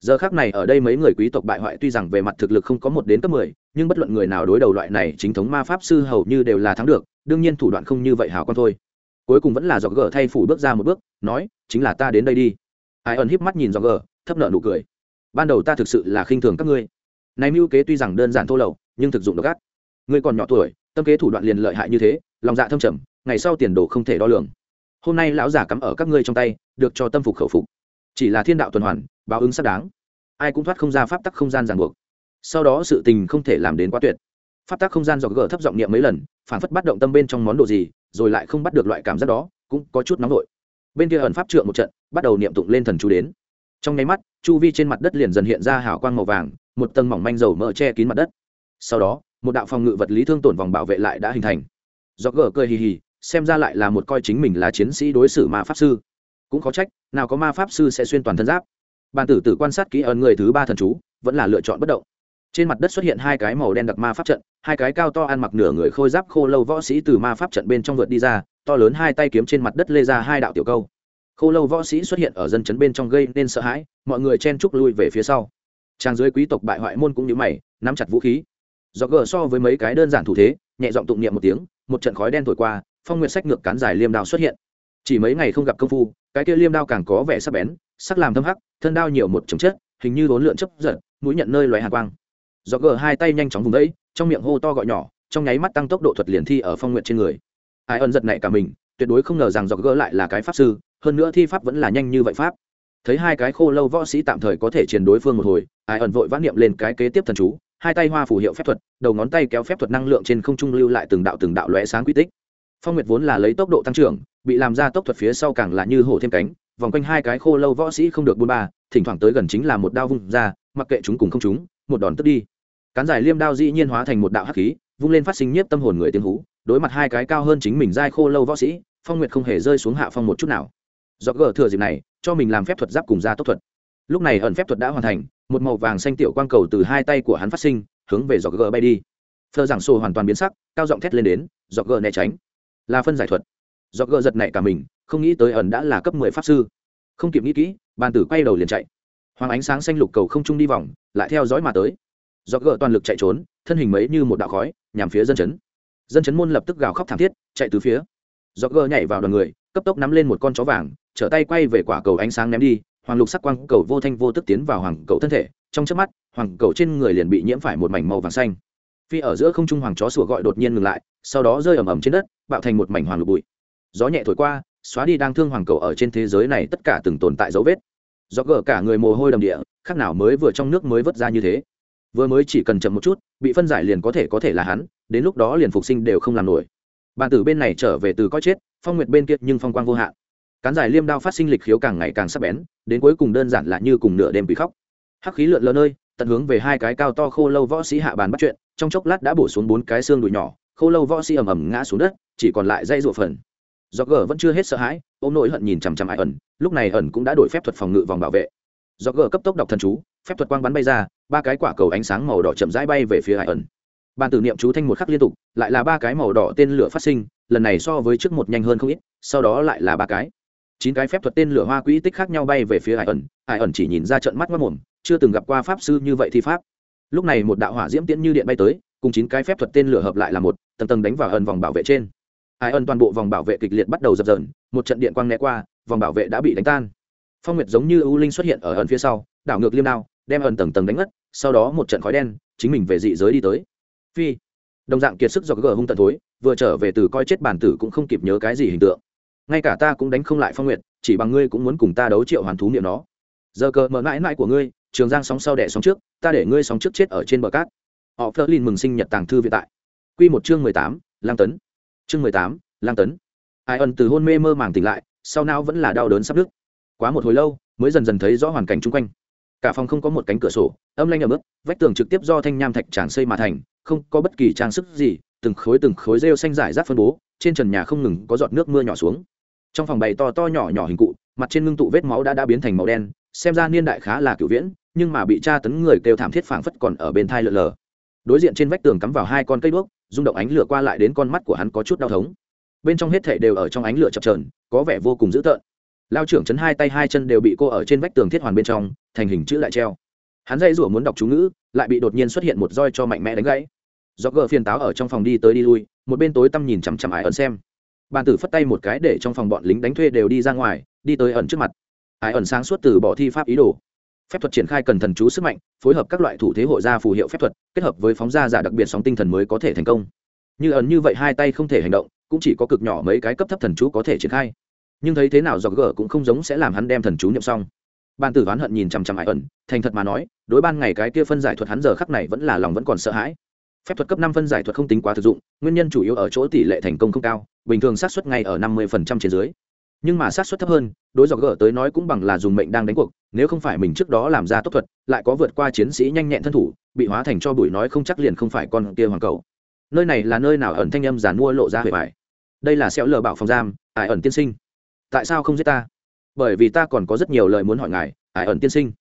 Giờ khác này ở đây mấy người quý tộc bại hoại tuy rằng về mặt thực lực không có một đến cấp mười, nhưng bất luận người nào đối đầu loại này chính thống ma pháp sư hầu như đều là thắng được, đương nhiên thủ đoạn không như vậy hào con thôi. Cuối cùng vẫn là do gỡ thay phủ bước ra một bước, nói, chính là ta đến đây đi ai ẩn híp mắt nhìn do gờ, thấp nợ nụ cười. Ban đầu ta thực sự là khinh thường các ngươi. Này mưu kế tuy rằng đơn giản thô lậu, nhưng thực dụng độc ác. Ngươi còn nhỏ tuổi, tâm kế thủ đoạn liền lợi hại như thế, lòng dạ thâm trầm, ngày sau tiền đồ không thể đo lường. Hôm nay lão giả cắm ở các ngươi trong tay, được cho tâm phục khẩu phục. Chỉ là thiên đạo tuần hoàn, báo ứng xác đáng. Ai cũng thoát không ra pháp tắc không gian ràng buộc. Sau đó sự tình không thể làm đến quá tuyệt. Pháp tắc không gian dọc gỡ thấp giọng niệm mấy lần, phản phất bắt động tâm bên trong món đồ gì, rồi lại không bắt được loại cảm giác đó, cũng có chút nóng nổi bên kia ẩn pháp trượng một trận, bắt đầu niệm tụng lên thần chú đến. Trong nháy mắt, chu vi trên mặt đất liền dần hiện ra hào quang màu vàng, một tầng mỏng manh dầu mỡ che kín mặt đất. Sau đó, một đạo phòng ngự vật lý thương tổn vòng bảo vệ lại đã hình thành. Do gờ cười hì hì, xem ra lại là một coi chính mình là chiến sĩ đối xử ma pháp sư. Cũng khó trách, nào có ma pháp sư sẽ xuyên toàn thân giáp. Bàn tử tử quan sát kỹ ơn người thứ ba thần chú, vẫn là lựa chọn bất động trên mặt đất xuất hiện hai cái màu đen đặc ma pháp trận, hai cái cao to ăn mặc nửa người khôi giáp khô lâu võ sĩ từ ma pháp trận bên trong vượt đi ra, to lớn hai tay kiếm trên mặt đất lê ra hai đạo tiểu câu. Khô lâu võ sĩ xuất hiện ở dân chấn bên trong gây nên sợ hãi, mọi người chen trúc lui về phía sau. Trang dưới quý tộc bại hoại môn cũng như mày, nắm chặt vũ khí. Do gờ so với mấy cái đơn giản thủ thế, nhẹ giọng tụng niệm một tiếng, một trận khói đen thổi qua, phong nguyện sách ngược cán dài liêm đao xuất hiện. Chỉ mấy ngày không gặp công phu, cái kia liêm đao càng có vẻ sắc bén, sắc làm thâm hắc, thân đao nhiều một chấm chất, hình như vốn lượn chấp giật, mũi nhận nơi loài hàn quang do gờ hai tay nhanh chóng vùng đẫy trong miệng hô to gọi nhỏ, trong nháy mắt tăng tốc độ thuật liền thi ở phong nguyện trên người. Ai ân giật này cả mình, tuyệt đối không ngờ rằng do gờ lại là cái pháp sư, hơn nữa thi pháp vẫn là nhanh như vậy pháp. Thấy hai cái khô lâu võ sĩ tạm thời có thể chiến đối phương một hồi, ai ẩn vội vã niệm lên cái kế tiếp thần chú, hai tay hoa phù hiệu phép thuật, đầu ngón tay kéo phép thuật năng lượng trên không trung lưu lại từng đạo từng đạo lóe sáng quy tích. Phong nguyệt vốn là lấy tốc độ tăng trưởng, bị làm ra tốc thuật phía sau càng là như hổ thêm cánh, vòng quanh hai cái khô lâu võ sĩ không được buôn ba, thỉnh thoảng tới gần chính là một đao vung ra, mặc kệ chúng cùng không chúng một đòn tức đi. Cán giải liêm đao dĩ nhiên hóa thành một đạo hắc khí, vung lên phát sinh nhiếp tâm hồn người tiếng hú, đối mặt hai cái cao hơn chính mình dai khô lâu võ sĩ, phong nguyệt không hề rơi xuống hạ phong một chút nào. Do gờ thừa dịp này, cho mình làm phép thuật giáp cùng ra tốc thuật. Lúc này ẩn phép thuật đã hoàn thành, một màu vàng xanh tiểu quang cầu từ hai tay của hắn phát sinh, hướng về do gờ bay đi. Thơ giảng sổ hoàn toàn biến sắc, cao giọng thét lên đến do gờ né tránh. Là phân giải thuật. Do gờ giật nảy cả mình, không nghĩ tới ẩn đã là cấp mười pháp sư. Không kịp nghĩ kỹ, bàn tử quay đầu liền chạy hoàng ánh sáng xanh lục cầu không trung đi vòng, lại theo dõi mà tới. Do gỡ toàn lực chạy trốn, thân hình mấy như một đạo khói, nhằm phía dân chấn. Dân chấn môn lập tức gào khóc thảm thiết, chạy từ phía. Do gỡ nhảy vào đoàn người, cấp tốc nắm lên một con chó vàng, trở tay quay về quả cầu ánh sáng ném đi. Hoàng lục sắc quang cầu vô thanh vô tức tiến vào hoàng cầu thân thể. Trong trước mắt, hoàng cầu trên người liền bị nhiễm phải một mảnh màu vàng xanh. Phi ở giữa không trung hoàng chó sủa gọi đột nhiên ngừng lại, sau đó rơi ầm ầm trên đất, bạo thành một mảnh hoàng lục bụi. Gió nhẹ thổi qua, xóa đi đang thương hoàng cầu ở trên thế giới này tất cả từng tồn tại dấu vết do gỡ cả người mồ hôi đầm địa, khác nào mới vừa trong nước mới vớt ra như thế. Vừa mới chỉ cần chậm một chút, bị phân giải liền có thể có thể là hắn, đến lúc đó liền phục sinh đều không làm nổi. Bàn tử bên này trở về từ coi chết, phong nguyệt bên kia nhưng phong quang vô hạn. Cán giải liêm đao phát sinh lịch khiếu càng ngày càng sắc bén, đến cuối cùng đơn giản là như cùng nửa đêm bị khóc. Hắc khí lượn lờ nơi, tận hướng về hai cái cao to khô lâu võ sĩ hạ bàn bắt chuyện, trong chốc lát đã bổ xuống bốn cái xương đùi nhỏ, khô lâu võ sĩ ầm ầm ngã xuống đất, chỉ còn lại dây ruột phần. Do gờ vẫn chưa hết sợ hãi ôm nỗi hận nhìn chằm chằm ai ẩn, lúc này ẩn cũng đã đổi phép thuật phòng ngự vòng bảo vệ. Do gờ cấp tốc đọc thần chú, phép thuật quang bắn bay ra, ba cái quả cầu ánh sáng màu đỏ chậm rãi bay về phía ai ẩn. Bàn tử niệm chú thanh một khắc liên tục, lại là ba cái màu đỏ tên lửa phát sinh, lần này so với trước một nhanh hơn không ít, sau đó lại là ba cái. Chín cái phép thuật tên lửa hoa quỹ tích khác nhau bay về phía ai ẩn ai ẩn chỉ nhìn ra trận mắt mất mồm chưa từng gặp qua pháp sư như vậy thi pháp. Lúc này một đạo hỏa diễm tiễn như điện bay tới, cùng chín cái phép thuật tên lửa hợp lại là một, tầng tầng đánh vào ẩn vòng bảo vệ trên. Ai ẩn toàn bộ vòng bảo vệ kịch liệt bắt đầu dập dờn một trận điện quang né qua, vòng bảo vệ đã bị đánh tan. Phong nguyệt giống như ưu linh xuất hiện ở ẩn phía sau, đảo ngược liêm đao, đem ẩn tầng tầng đánh ngất, sau đó một trận khói đen, chính mình về dị giới đi tới. Phi. Đồng dạng kiệt sức do gờ hung tận thối, vừa trở về từ coi chết bản tử cũng không kịp nhớ cái gì hình tượng. Ngay cả ta cũng đánh không lại phong nguyệt, chỉ bằng ngươi cũng muốn cùng ta đấu triệu hoàn thú niệm nó. Giờ cờ mở mãi mãi của ngươi, trường giang sóng sau đẻ sóng trước, ta để ngươi sóng trước chết ở trên bờ cát. Họ phớt lên mừng sinh nhật tàng thư viện tại. Q một chương mười tám, lang tấn. Chương mười tám, lang tấn ai ẩn từ hôn mê mơ màng tỉnh lại, sau não vẫn là đau đớn sắp đứt. Quá một hồi lâu, mới dần dần thấy rõ hoàn cảnh chung quanh. Cả phòng không có một cánh cửa sổ, âm lanh ở mức vách tường trực tiếp do thanh nham thạch tràn xây mà thành, không có bất kỳ trang sức gì, từng khối từng khối rêu xanh rải rác phân bố, trên trần nhà không ngừng có giọt nước mưa nhỏ xuống. Trong phòng bày to to nhỏ nhỏ hình cụ, mặt trên ngưng tụ vết máu đã đã biến thành màu đen, xem ra niên đại khá là cựu viễn, nhưng mà bị tra tấn người kêu thảm thiết phảng phất còn ở bên thai lờ lờ. Đối diện trên vách tường cắm vào hai con cây đuốc, rung động ánh lửa qua lại đến con mắt của hắn có chút đau thống bên trong hết thể đều ở trong ánh lửa chập trờn có vẻ vô cùng dữ tợn. Lao trưởng chấn hai tay hai chân đều bị cô ở trên vách tường thiết hoàn bên trong, thành hình chữ lại treo. Hắn dây rủa muốn đọc chú ngữ, lại bị đột nhiên xuất hiện một roi cho mạnh mẽ đánh gãy. Do gờ phiền táo ở trong phòng đi tới đi lui, một bên tối tăm nhìn chằm chằm ải ẩn xem. Bàn tử phất tay một cái để trong phòng bọn lính đánh thuê đều đi ra ngoài, đi tới ẩn trước mặt. Ải ẩn sáng suốt từ bỏ thi pháp ý đồ. Phép thuật triển khai cần thần chú sức mạnh, phối hợp các loại thủ thế hội ra phù hiệu phép thuật, kết hợp với phóng ra giả đặc biệt sóng tinh thần mới có thể thành công. Như ẩn như vậy hai tay không thể hành động cũng chỉ có cực nhỏ mấy cái cấp thấp thần chú có thể triển khai. Nhưng thấy thế nào dọc gở cũng không giống sẽ làm hắn đem thần chú nhậm xong. Ban tử oán hận nhìn chằm chằm ải ẩn, thành thật mà nói, đối ban ngày cái kia phân giải thuật hắn giờ khắc này vẫn là lòng vẫn còn sợ hãi. Phép thuật cấp năm phân giải thuật không tính quá thực dụng, nguyên nhân chủ yếu ở chỗ tỷ lệ thành công không cao, bình thường sát suất ngay ở năm mươi trên dưới. Nhưng mà sát suất thấp hơn, đối dọc gở tới nói cũng bằng là dùng mệnh đang đánh cuộc, nếu không phải mình trước đó làm ra tốt thuật, lại có vượt qua chiến sĩ nhanh nhẹn thân thủ, bị hóa thành cho bụi nói không chắc liền không phải con kia hoàng cầu nơi này là nơi nào ẩn thanh âm giản mua lộ ra hệ bài? Đây là xéo lờ bảo phòng giam, ải ẩn tiên sinh. Tại sao không giết ta? Bởi vì ta còn có rất nhiều lời muốn hỏi ngài, ải ẩn tiên sinh.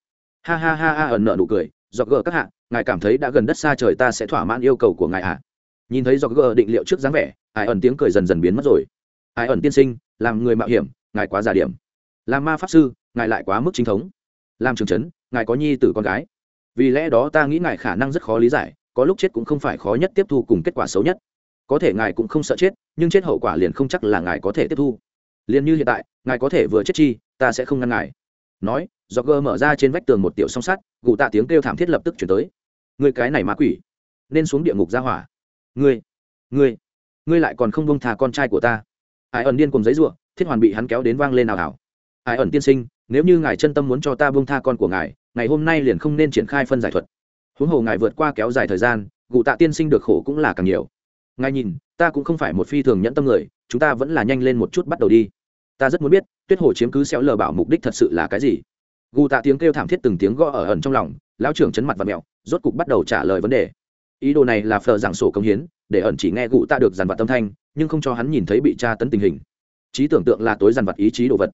Ha ha ha ha, ẩn nợ nụ cười dọc gờ các hạ, ngài cảm thấy đã gần đất xa trời ta sẽ thỏa mãn yêu cầu của ngài ạ à? nhìn thấy dọc gờ định liệu trước dáng vẻ, ải ẩn tiếng cười dần dần biến mất rồi. Ải ẩn tiên sinh, làm người mạo hiểm, ngài quá giả điểm. Làm ma pháp sư, ngài lại quá mức chính thống. Làm trường trấn, ngài có nhi tử con gái. Vì lẽ đó ta nghĩ ngài khả năng rất khó lý giải có lúc chết cũng không phải khó nhất tiếp thu cùng kết quả xấu nhất. Có thể ngài cũng không sợ chết, nhưng chết hậu quả liền không chắc là ngài có thể tiếp thu. Liền như hiện tại, ngài có thể vừa chết chi, ta sẽ không ngăn ngài. Nói do gơ mở ra trên vách tường một tiểu song sắt, gù tạ tiếng kêu thảm thiết lập tức chuyển tới. Người cái này ma quỷ. Nên xuống địa ngục ra hỏa. Ngươi ngươi ngươi lại còn không bông thà con trai của ta. Ai ẩn điên cùng giấy ruộng thiết hoàn bị hắn kéo đến vang lên nào hảo ai ẩn tiên sinh, nếu như ngài chân tâm muốn cho ta bông tha con của ngài, ngày hôm nay liền không nên triển khai phân giải thuật huống hồ ngài vượt qua kéo dài thời gian, gụ tạ tiên sinh được khổ cũng là càng nhiều. Ngài nhìn, ta cũng không phải một phi thường nhẫn tâm người, chúng ta vẫn là nhanh lên một chút bắt đầu đi. Ta rất muốn biết, tuyết hồ chiếm cứ xéo lờ bảo mục đích thật sự là cái gì? Gù tạ tiếng kêu thảm thiết từng tiếng gõ ở ẩn trong lòng, lão trưởng chấn mặt và mẹo, rốt cục bắt đầu trả lời vấn đề. Ý đồ này là phờ giảng sổ công hiến, để ẩn chỉ nghe gù tạ được dàn vật tâm thanh, nhưng không cho hắn nhìn thấy bị tra tấn tình hình. Trí tưởng tượng là tối dàn vật ý chí đồ vật.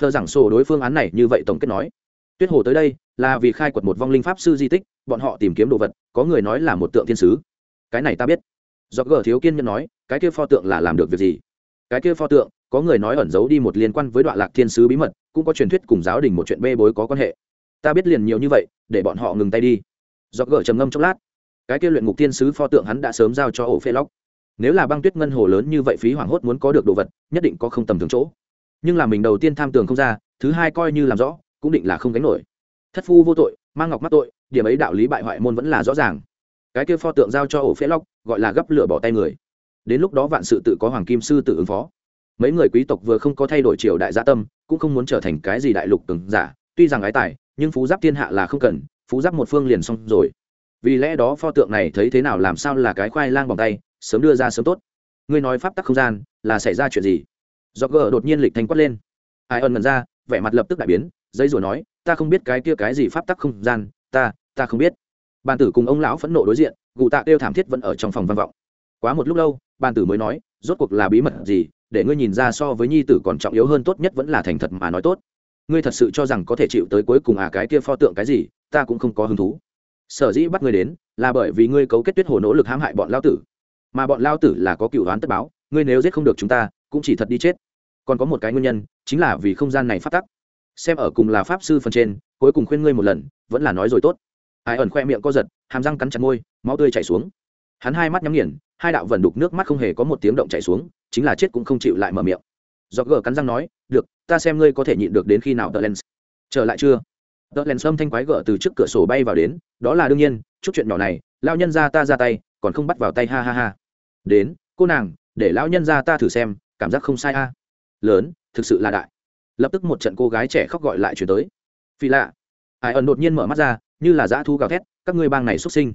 Phờ giảng sổ đối phương án này như vậy tổng kết nói. Tuyết hồ tới đây, là vì khai quật một vong linh pháp sư di tích bọn họ tìm kiếm đồ vật, có người nói là một tượng thiên sứ. Cái này ta biết. Do gờ thiếu kiên nhân nói, cái kia pho tượng là làm được việc gì? Cái kia pho tượng, có người nói ẩn giấu đi một liên quan với đoạn lạc thiên sứ bí mật, cũng có truyền thuyết cùng giáo đình một chuyện bê bối có quan hệ. Ta biết liền nhiều như vậy, để bọn họ ngừng tay đi. Do gờ trầm ngâm chốc lát. Cái kia luyện ngục thiên sứ pho tượng hắn đã sớm giao cho ổ phê lóc. Nếu là băng tuyết ngân hồ lớn như vậy phí hoảng hốt muốn có được đồ vật, nhất định có không tầm thường chỗ. Nhưng là mình đầu tiên tham tường không ra, thứ hai coi như làm rõ, cũng định là không gánh nổi. Thất phu vô tội mang ngọc mắc tội điểm ấy đạo lý bại hoại môn vẫn là rõ ràng. Cái kia pho tượng giao cho ổ phế lóc, gọi là gấp lửa bỏ tay người. Đến lúc đó vạn sự tự có hoàng kim sư tự ứng phó. Mấy người quý tộc vừa không có thay đổi triều đại gia tâm, cũng không muốn trở thành cái gì đại lục từng giả. Tuy rằng ái tài, nhưng phú giáp thiên hạ là không cần, phú giáp một phương liền xong rồi. Vì lẽ đó pho tượng này thấy thế nào làm sao là cái khoai lang bằng tay, sớm đưa ra sớm tốt. Ngươi nói pháp tắc không gian, là xảy ra chuyện gì? Do gờ đột nhiên lịch thanh quát lên. Ai ân mần ra, vẻ mặt lập tức đại biến giấy rủa nói, ta không biết cái kia cái gì pháp tắc không gian, ta ta không biết. Bàn tử cùng ông lão phẫn nộ đối diện, gù tạ kêu thảm thiết vẫn ở trong phòng văn vọng. Quá một lúc lâu, bàn tử mới nói, rốt cuộc là bí mật gì, để ngươi nhìn ra so với nhi tử còn trọng yếu hơn tốt nhất vẫn là thành thật mà nói tốt. Ngươi thật sự cho rằng có thể chịu tới cuối cùng à cái kia pho tượng cái gì, ta cũng không có hứng thú. Sở dĩ bắt ngươi đến, là bởi vì ngươi cấu kết tuyết hồ nỗ lực hãm hại bọn lao tử. Mà bọn lao tử là có cựu đoán tất báo, ngươi nếu giết không được chúng ta, cũng chỉ thật đi chết. Còn có một cái nguyên nhân, chính là vì không gian này phát tắc. Xem ở cùng là pháp sư phần trên, cuối cùng khuyên ngươi một lần, vẫn là nói rồi tốt ai ẩn khoe miệng co giật, hàm răng cắn chặt môi, máu tươi chảy xuống. Hắn hai mắt nhắm nghiền, hai đạo vần đục nước mắt không hề có một tiếng động chảy xuống, chính là chết cũng không chịu lại mở miệng. Do gờ cắn răng nói, được, ta xem ngươi có thể nhịn được đến khi nào tờ lens trở lại chưa? Tờ lens âm thanh quái gở từ trước cửa sổ bay vào đến, đó là đương nhiên, chút chuyện nhỏ này lao nhân ra ta ra tay, còn không bắt vào tay, ha ha ha. Đến, cô nàng, để lão nhân ra ta thử xem, cảm giác không sai a. Lớn, thực sự là đại. Lập tức một trận cô gái trẻ khóc gọi lại chuyển tới. Phi lạ. Ai ẩn đột nhiên mở mắt ra như là dã thu gào thét, các ngươi bang này xuất sinh,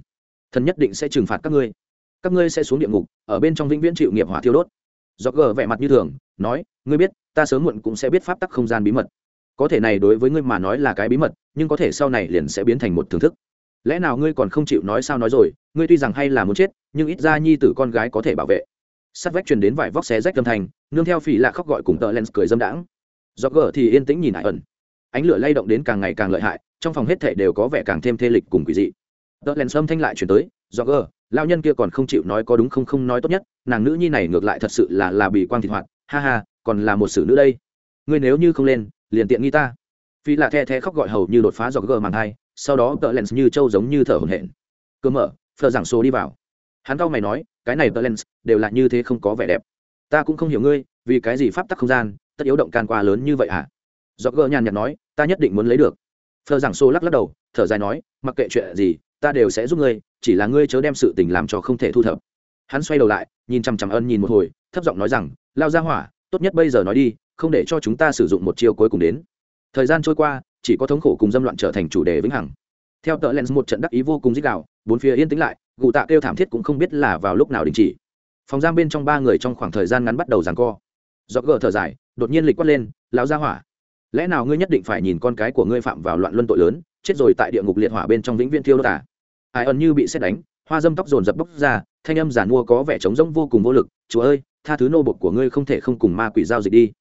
thần nhất định sẽ trừng phạt các ngươi. Các ngươi sẽ xuống địa ngục, ở bên trong vĩnh viễn chịu nghiệp hỏa thiêu đốt. Do gờ vẻ mặt như thường, nói, ngươi biết, ta sớm muộn cũng sẽ biết pháp tắc không gian bí mật. Có thể này đối với ngươi mà nói là cái bí mật, nhưng có thể sau này liền sẽ biến thành một thưởng thức. Lẽ nào ngươi còn không chịu nói sao nói rồi, ngươi tuy rằng hay là muốn chết, nhưng ít ra nhi tử con gái có thể bảo vệ. Sắt vách truyền đến vải vóc xé rách âm thanh, nương theo phỉ lạ khóc gọi cùng tờ lens cười dâm đãng. Do gờ thì yên tĩnh nhìn lại ẩn. Ánh lửa lay động đến càng ngày càng lợi hại trong phòng hết thể đều có vẻ càng thêm thê lịch cùng quỷ dị. Tờ lens sâm thanh lại chuyển tới do gờ lao nhân kia còn không chịu nói có đúng không không nói tốt nhất, nàng nữ nhi này ngược lại thật sự là là bị quang thịt hoạt, ha ha, còn là một xử nữ đây. Ngươi nếu như không lên, liền tiện nghi ta. Phi lạ the the khóc gọi hầu như đột phá do gờ màn hai, sau đó tờ lens như trâu giống như thở hổn hển. Cơ mở phờ giảng số đi vào. Hắn cau mày nói, cái này tờ lens đều là như thế không có vẻ đẹp. Ta cũng không hiểu ngươi, vì cái gì pháp tắc không gian, tất yếu động can qua lớn như vậy hả? Do gờ nhàn nhạt nói, ta nhất định muốn lấy được phờ giảng số lắc lắc đầu, thở dài nói, mặc kệ chuyện gì, ta đều sẽ giúp ngươi, chỉ là ngươi chớ đem sự tình làm cho không thể thu thập. Hắn xoay đầu lại, nhìn chằm chằm ân nhìn một hồi, thấp giọng nói rằng, lao ra hỏa, tốt nhất bây giờ nói đi, không để cho chúng ta sử dụng một chiêu cuối cùng đến. Thời gian trôi qua, chỉ có thống khổ cùng dâm loạn trở thành chủ đề vĩnh hằng. Theo tờ lens một trận đắc ý vô cùng dích đạo, bốn phía yên tĩnh lại, gù tạ kêu thảm thiết cũng không biết là vào lúc nào đình chỉ. Phòng giam bên trong ba người trong khoảng thời gian ngắn bắt đầu giằng co. Do gờ thở dài, đột nhiên lịch quát lên, lão ra hỏa lẽ nào ngươi nhất định phải nhìn con cái của ngươi phạm vào loạn luân tội lớn, chết rồi tại địa ngục liệt hỏa bên trong vĩnh viên thiêu đốt à? ai ẩn như bị xét đánh, hoa dâm tóc dồn dập bốc ra, thanh âm giản mua có vẻ trống rỗng vô cùng vô lực, chúa ơi, tha thứ nô bộc của ngươi không thể không cùng ma quỷ giao dịch đi.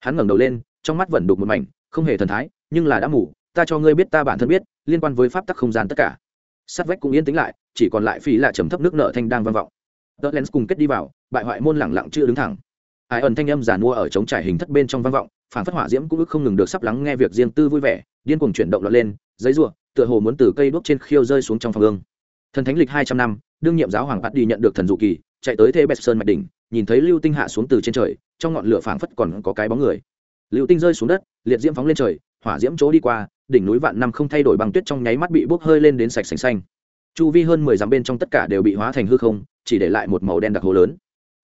Hắn ngẩng đầu lên, trong mắt vẫn đục một mảnh, không hề thần thái, nhưng là đã mủ ta cho ngươi biết ta bản thân biết, liên quan với pháp tắc không gian tất cả. Sát vách cũng yên tĩnh lại, chỉ còn lại phí là trầm thấp nước nợ thanh đang vang vọng. Tớ lens cùng kết đi vào, bại hoại môn lẳng lặng chưa đứng thẳng. Ai ẩn thanh âm giản mua ở chống trải hình thất bên trong vang vọng phản phất hỏa diễm cũng ức không ngừng được sắp lắng nghe việc riêng tư vui vẻ, điên cuồng chuyển động lọt lên, giấy rùa tựa hồ muốn từ cây đuốc trên khiêu rơi xuống trong phòng ương. Thần thánh lịch hai trăm năm, đương nhiệm giáo hoàng bắt đi nhận được thần dụ kỳ, chạy tới thế bẹt sơn mạch đỉnh, nhìn thấy lưu tinh hạ xuống từ trên trời, trong ngọn lửa phảng phất còn có cái bóng người. Lưu tinh rơi xuống đất, liệt diễm phóng lên trời, hỏa diễm chỗ đi qua, đỉnh núi vạn năm không thay đổi bằng tuyết trong nháy mắt bị bốc hơi lên đến sạch sành xanh. Chu vi hơn mười dặm bên trong tất cả đều bị hóa thành hư không, chỉ để lại một màu đen đặc hồ lớn.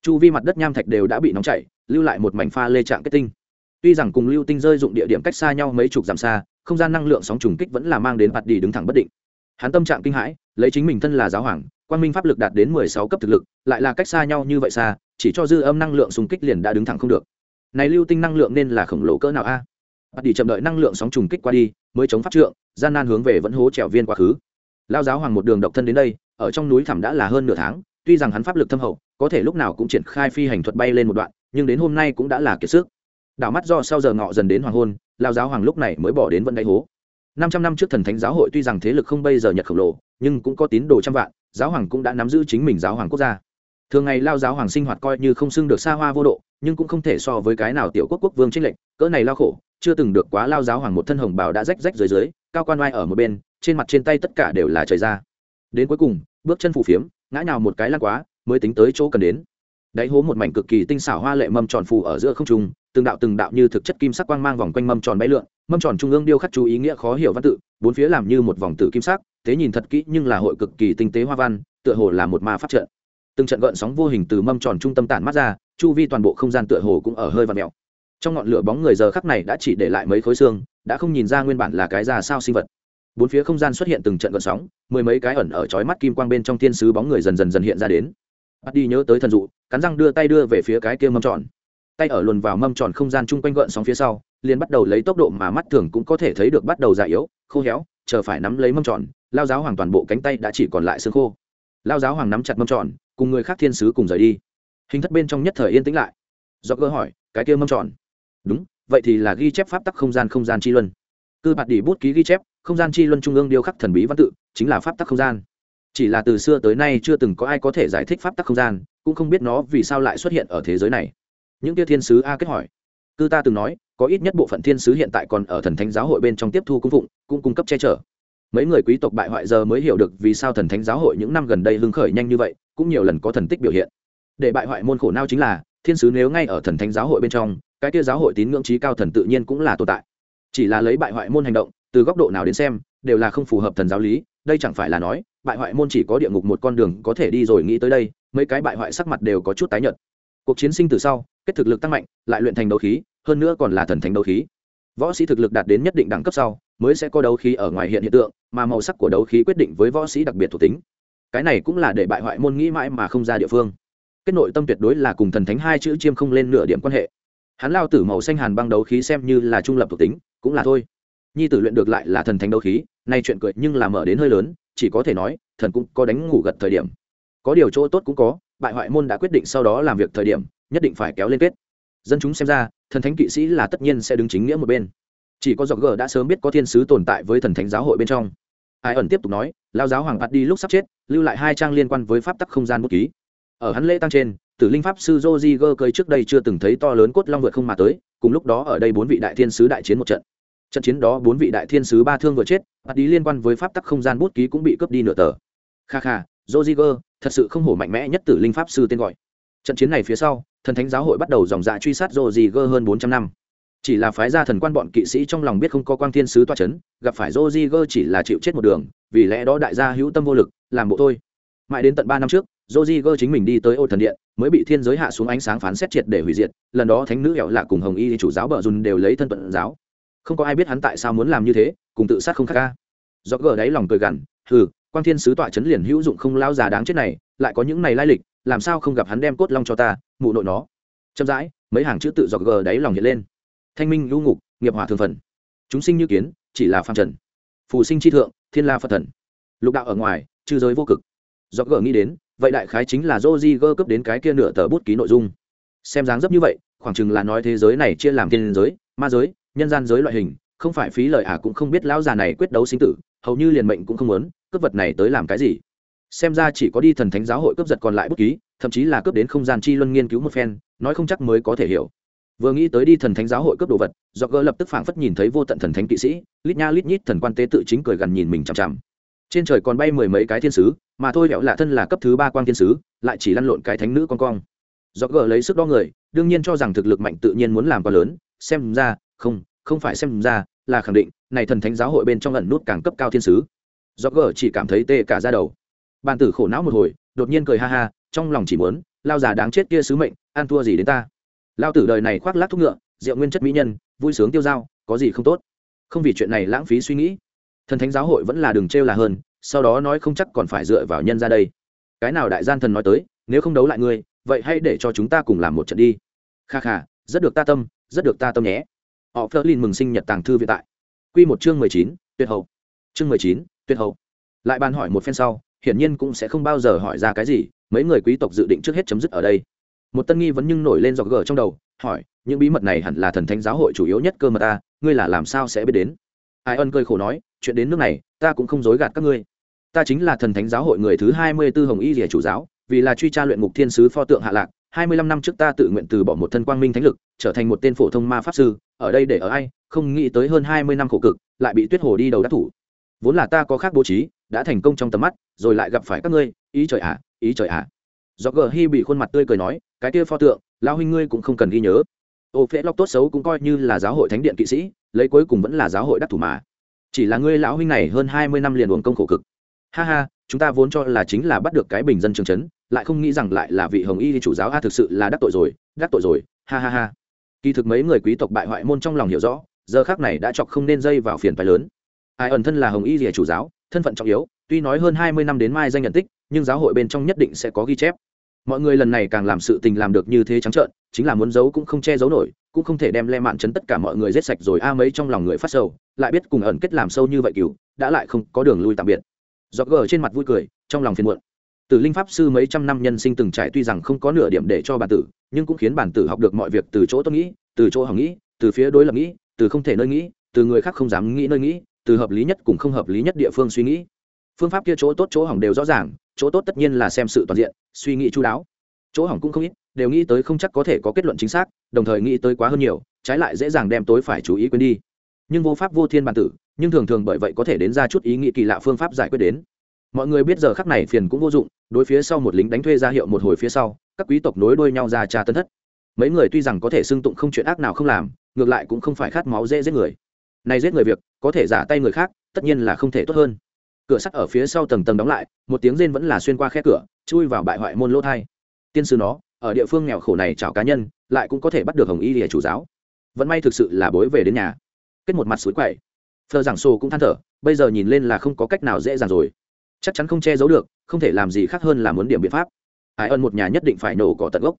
Chu vi mặt đất nham thạch đều đã bị nóng chảy, lưu lại một mảnh pha lê trạng kết tinh tuy rằng cùng lưu tinh rơi dụng địa điểm cách xa nhau mấy chục dặm xa, không gian năng lượng sóng trùng kích vẫn là mang đến mặt đi đứng thẳng bất định. Hắn tâm trạng kinh hãi, lấy chính mình thân là giáo hoàng quan minh pháp lực đạt đến mười sáu cấp thực lực, lại là cách xa nhau như vậy xa, chỉ cho dư âm năng lượng xung kích liền đã đứng thẳng không được. Này lưu tinh năng lượng nên là khổng lồ cỡ nào a? Bắt đi chậm đợi năng lượng sóng trùng kích qua đi, mới chống phát trượng, gian nan hướng về vẫn hố trèo viên quá khứ. Lao giáo hoàng một đường độc thân đến đây, ở trong núi thẳm đã là hơn nửa tháng, tuy rằng hắn pháp lực thâm hậu, có thể lúc nào cũng triển khai phi hành thuật bay lên một đoạn, nhưng đến hôm nay cũng đã là kiệt sức đảo mắt do sau giờ ngọ dần đến hoàng hôn lao giáo hoàng lúc này mới bỏ đến vẫn đáy hố. Năm trăm năm trước thần thánh giáo hội tuy rằng thế lực không bây giờ nhật khổng lồ, nhưng cũng có tín đồ trăm vạn, giáo hoàng cũng đã nắm giữ chính mình giáo hoàng quốc gia. Thường ngày lao giáo hoàng sinh hoạt coi như không xưng được xa hoa vô độ, nhưng cũng không thể so với cái nào tiểu quốc quốc vương trinh lệnh cỡ này lao khổ, chưa từng được quá lao giáo hoàng một thân hồng bào đã rách rách dưới dưới, cao quan oai ở một bên, trên mặt trên tay tất cả đều là trời ra. Đến cuối cùng, bước chân phủ phiếm, ngã nhào một cái lăn quá, mới tính tới chỗ cần đến đáy hố một mảnh cực kỳ tinh xảo hoa lệ mâm tròn phù ở giữa không trung, từng đạo từng đạo như thực chất kim sắc quang mang vòng quanh mâm tròn bay lượn, mâm tròn trung ương điêu khắc chú ý nghĩa khó hiểu văn tự, bốn phía làm như một vòng tử kim sắc, thế nhìn thật kỹ nhưng là hội cực kỳ tinh tế hoa văn, tựa hồ là một ma pháp trận. Từng trận gợn sóng vô hình từ mâm tròn trung tâm tản mắt ra, chu vi toàn bộ không gian tựa hồ cũng ở hơi và mèo. Trong ngọn lửa bóng người giờ khắc này đã chỉ để lại mấy khối xương, đã không nhìn ra nguyên bản là cái ra sao sinh vật. Bốn phía không gian xuất hiện từng trận gợn sóng, mười mấy cái ẩn ở chói mắt kim quang bên trong thiên sứ bóng người dần dần dần hiện ra đến bắt đi nhớ tới thần dụ, cắn răng đưa tay đưa về phía cái kia mâm tròn. Tay ở luồn vào mâm tròn không gian chung quanh gợn sóng phía sau, liền bắt đầu lấy tốc độ mà mắt thường cũng có thể thấy được bắt đầu già yếu, khô héo, chờ phải nắm lấy mâm tròn, lao giáo hoàng toàn bộ cánh tay đã chỉ còn lại xương khô. Lao giáo hoàng nắm chặt mâm tròn, cùng người khác thiên sứ cùng rời đi. Hình thất bên trong nhất thời yên tĩnh lại. Do cơ hỏi, cái kia mâm tròn? Đúng, vậy thì là ghi chép pháp tắc không gian không gian chi luân. Cư bạt đỉ bút ký ghi chép, không gian chi luân trung ương điêu khắc thần bí văn tự, chính là pháp tắc không gian chỉ là từ xưa tới nay chưa từng có ai có thể giải thích pháp tắc không gian, cũng không biết nó vì sao lại xuất hiện ở thế giới này. Những tia thiên sứ a kết hỏi. Cư ta từng nói, có ít nhất bộ phận thiên sứ hiện tại còn ở thần thánh giáo hội bên trong tiếp thu cung phụng, cũng cung cấp che chở. Mấy người quý tộc bại hoại giờ mới hiểu được vì sao thần thánh giáo hội những năm gần đây hưng khởi nhanh như vậy, cũng nhiều lần có thần tích biểu hiện. Để bại hoại môn khổ nao chính là, thiên sứ nếu ngay ở thần thánh giáo hội bên trong, cái kia giáo hội tín ngưỡng trí cao thần tự nhiên cũng là tồn tại. Chỉ là lấy bại hoại môn hành động, từ góc độ nào đến xem, đều là không phù hợp thần giáo lý, đây chẳng phải là nói bại hoại môn chỉ có địa ngục một con đường có thể đi rồi nghĩ tới đây, mấy cái bại hoại sắc mặt đều có chút tái nhợt. Cuộc chiến sinh từ sau, kết thực lực tăng mạnh, lại luyện thành đấu khí, hơn nữa còn là thần thánh đấu khí. Võ sĩ thực lực đạt đến nhất định đẳng cấp sau, mới sẽ có đấu khí ở ngoài hiện hiện tượng, mà màu sắc của đấu khí quyết định với võ sĩ đặc biệt thuộc tính. Cái này cũng là để bại hoại môn nghĩ mãi mà không ra địa phương. Kết nội tâm tuyệt đối là cùng thần thánh hai chữ chiêm không lên nửa điểm quan hệ. Hắn lao tử màu xanh hàn băng đấu khí xem như là trung lập thuộc tính, cũng là thôi. Nhi tử luyện được lại là thần thánh đấu khí, nay chuyện cười nhưng là mở đến hơi lớn chỉ có thể nói, thần cũng có đánh ngủ gật thời điểm. Có điều chỗ tốt cũng có, bại hoại môn đã quyết định sau đó làm việc thời điểm, nhất định phải kéo lên kết. Dân chúng xem ra, thần thánh kỵ sĩ là tất nhiên sẽ đứng chính nghĩa một bên. Chỉ có dọc g đã sớm biết có thiên sứ tồn tại với thần thánh giáo hội bên trong. Ai ẩn tiếp tục nói lao giáo hoàng phạt đi lúc sắp chết, lưu lại hai trang liên quan với pháp tắc không gian bút ký. Ở hắn lễ tăng trên, tử linh pháp sư joji gơ cơi trước đây chưa từng thấy to lớn cốt long vượt không mà tới, cùng lúc đó ở đây bốn vị đại thiên sứ đại chiến một trận trận chiến đó bốn vị đại thiên sứ ba thương vừa chết bắt đi liên quan với pháp tắc không gian bút ký cũng bị cướp đi nửa tờ. Kha kha joji thật sự không hổ mạnh mẽ nhất tử linh pháp sư tên gọi. Trận chiến này phía sau, thần thánh giáo hội bắt đầu dòng dạ truy sát joji gơ hơn bốn trăm năm. Chỉ là phái gia thần quan bọn kỵ sĩ trong lòng biết không có quang thiên sứ toa c h ấ n gặp phải joji gơ chỉ là chịu chết một đường, vì lẽ đó đại gia hữu tâm vô lực, làm bộ thôi. Mãi đến tận ba năm trước joji gơ chính mình đi tới ô thần điện, mới bị thiên giới hạ xuống ánh sáng phán xét triệt để hủy diệt, lần đó thánh nữ hẹo lạ cùng hồng y chủ giáo bờ dùn đều lấy thân phận giáo không có ai biết hắn tại sao muốn làm như thế, cùng tự sát không khác ca. Do gờ đáy lòng cười gằn, hừ, quang thiên sứ tọa chấn liền hữu dụng không lao già đáng chết này, lại có những này lai lịch, làm sao không gặp hắn đem cốt long cho ta, mụ nội nó. Chậm rãi, mấy hàng chữ tự do gờ đáy lòng hiện lên. Thanh minh, lưu ngục, nghiệp hỏa thường phần. Chúng sinh như kiến, chỉ là phàm trần. Phù sinh chi thượng, thiên la phật thần. Lục đạo ở ngoài, chư giới vô cực. Do gờ nghĩ đến, vậy đại khái chính là joji gơ cấp đến cái kia nửa tờ bút ký nội dung. Xem dáng dấp như vậy, khoảng chừng là nói thế giới này chia làm thiên giới, ma giới nhân gian giới loại hình, không phải phí lời à cũng không biết lão già này quyết đấu sinh tử, hầu như liền mệnh cũng không muốn, cướp vật này tới làm cái gì. Xem ra chỉ có đi thần thánh giáo hội cướp giật còn lại bút ký, thậm chí là cướp đến không gian chi luân nghiên cứu một phen, nói không chắc mới có thể hiểu. Vừa nghĩ tới đi thần thánh giáo hội cướp đồ vật do gỡ lập tức phảng phất nhìn thấy vô tận thần thánh kỵ sĩ, lít nha lít nhít thần quan tế tự chính cười gần nhìn mình chằm chằm. Trên trời còn bay mười mấy cái thiên sứ, mà thôi hẹo lạ thân là cấp thứ ba quang thiên sứ, lại chỉ lăn lộn cái thánh nữ con cong. Do gỡ lấy sức đo người, đương nhiên cho rằng thực lực mạnh tự nhiên muốn làm quá lớn, xem ra không không phải xem ra là khẳng định, này thần thánh giáo hội bên trong lần nút càng cấp cao thiên sứ. Do gờ chỉ cảm thấy tê cả ra đầu. Bàn tử khổ não một hồi, đột nhiên cười ha ha, trong lòng chỉ muốn, lao già đáng chết kia sứ mệnh, ăn thua gì đến ta. Lao tử đời này khoác lác thuốc ngựa, rượu nguyên chất mỹ nhân, vui sướng tiêu dao, có gì không tốt? Không vì chuyện này lãng phí suy nghĩ. Thần thánh giáo hội vẫn là đường trêu là hơn, sau đó nói không chắc còn phải dựa vào nhân ra đây. Cái nào đại gian thần nói tới, nếu không đấu lại ngươi, vậy hãy để cho chúng ta cùng làm một trận đi. Kha kha, rất được ta tâm, rất được ta tâm nhé họ phơ lin mừng sinh nhật tàng thư viện tại. Q một chương mười chín, tuyệt hậu. Chương mười chín, tuyệt hậu. Lại bàn hỏi một phen sau, hiển nhiên cũng sẽ không bao giờ hỏi ra cái gì, mấy người quý tộc dự định trước hết chấm dứt ở đây. Một tân nghi vẫn nhưng nổi lên dọc gờ trong đầu, hỏi, những bí mật này hẳn là thần thánh giáo hội chủ yếu nhất cơ mật ta, ngươi là làm sao sẽ biết đến? Ai ân cười khổ nói, chuyện đến nước này, ta cũng không dối gạt các ngươi. Ta chính là thần thánh giáo hội người thứ hai mươi b ố hồng y rìa chủ giáo, vì là truy tra luyện ngục thiên sứ pho tượng hạ lạc hai mươi lăm năm trước ta tự nguyện từ bỏ một thân quang minh thánh lực trở thành một tên phổ thông ma pháp sư ở đây để ở ai không nghĩ tới hơn hai mươi năm khổ cực lại bị tuyết hồ đi đầu đắc thủ. Vốn là ta có khác bố trí đã thành công trong tầm mắt rồi lại gặp phải các ngươi ý trời ạ à, ý trời ạ. À. do gờ bị khuôn mặt tươi cười nói cái kia pho tượng lao huynh ngươi cũng không cần ghi nhớ. Ô phễ lóc tốt xấu cũng coi như là giáo hội thánh điện kỵ sĩ lấy cuối cùng vẫn là giáo hội đắc thủ mà. Chỉ là ngươi lão huynh này hơn hai mươi năm liền uổng công khổ cực. Ha ha chúng ta vốn cho là chính là bắt được cái bình dân trường trấn lại không nghĩ rằng lại là vị hồng y chủ giáo, a, thực sự là đắc tội rồi, đắc tội rồi, ha ha ha. Kỳ thực mấy người quý tộc bại hoại môn trong lòng hiểu rõ, giờ khác này đã chọc không nên dây vào phiền phái lớn. Ai ẩn thân là hồng y rìa chủ giáo, thân phận trọng yếu, tuy nói hơn hai mươi năm đến mai danh nhận tích, nhưng giáo hội bên trong nhất định sẽ có ghi chép. Mọi người lần này càng làm sự tình làm được như thế trắng trợn, chính là muốn giấu cũng không che giấu nổi, cũng không thể đem le mạn chấn tất cả mọi người giết sạch rồi, a, mấy trong lòng người phát sầu, lại biết cùng ẩn kết làm sâu như vậy cứu đã lại không có đường lui tạm biệt dọc gờ trên mặt vui cười, trong lòng phiền muộn. Từ linh pháp sư mấy trăm năm nhân sinh từng trải tuy rằng không có nửa điểm để cho bản tử, nhưng cũng khiến bản tử học được mọi việc từ chỗ tôi nghĩ, từ chỗ hỏng nghĩ, từ phía đối lập nghĩ, từ không thể nơi nghĩ, từ người khác không dám nghĩ nơi nghĩ, từ hợp lý nhất cùng không hợp lý nhất địa phương suy nghĩ. Phương pháp kia chỗ tốt chỗ hỏng đều rõ ràng, chỗ tốt tất nhiên là xem sự toàn diện, suy nghĩ chú đáo. Chỗ hỏng cũng không ít, đều nghĩ tới không chắc có thể có kết luận chính xác, đồng thời nghĩ tới quá hơn nhiều, trái lại dễ dàng đem tối phải chú ý quên đi. Nhưng vô pháp vô thiên bản tử nhưng thường thường bởi vậy có thể đến ra chút ý nghĩ kỳ lạ phương pháp giải quyết đến. Mọi người biết giờ khắc này phiền cũng vô dụng, đối phía sau một lính đánh thuê ra hiệu một hồi phía sau, các quý tộc nối đuôi nhau ra trà tân thất. Mấy người tuy rằng có thể xưng tụng không chuyện ác nào không làm, ngược lại cũng không phải khát máu dễ giết người. Này giết người việc, có thể giả tay người khác, tất nhiên là không thể tốt hơn. Cửa sắt ở phía sau tầng tầng đóng lại, một tiếng rên vẫn là xuyên qua khe cửa, chui vào bại hoại môn lỗ thai. Tiên sư nó, ở địa phương nghèo khổ này chào cá nhân, lại cũng có thể bắt được hồng y lìa chủ giáo. Vẫn may thực sự là bối về đến nhà. Kết một mặt suối quậy thờ giảng sổ cũng than thở, bây giờ nhìn lên là không có cách nào dễ dàng rồi. Chắc chắn không che giấu được, không thể làm gì khác hơn là muốn điểm biện pháp. Ai ân một nhà nhất định phải nổ cỏ tận gốc.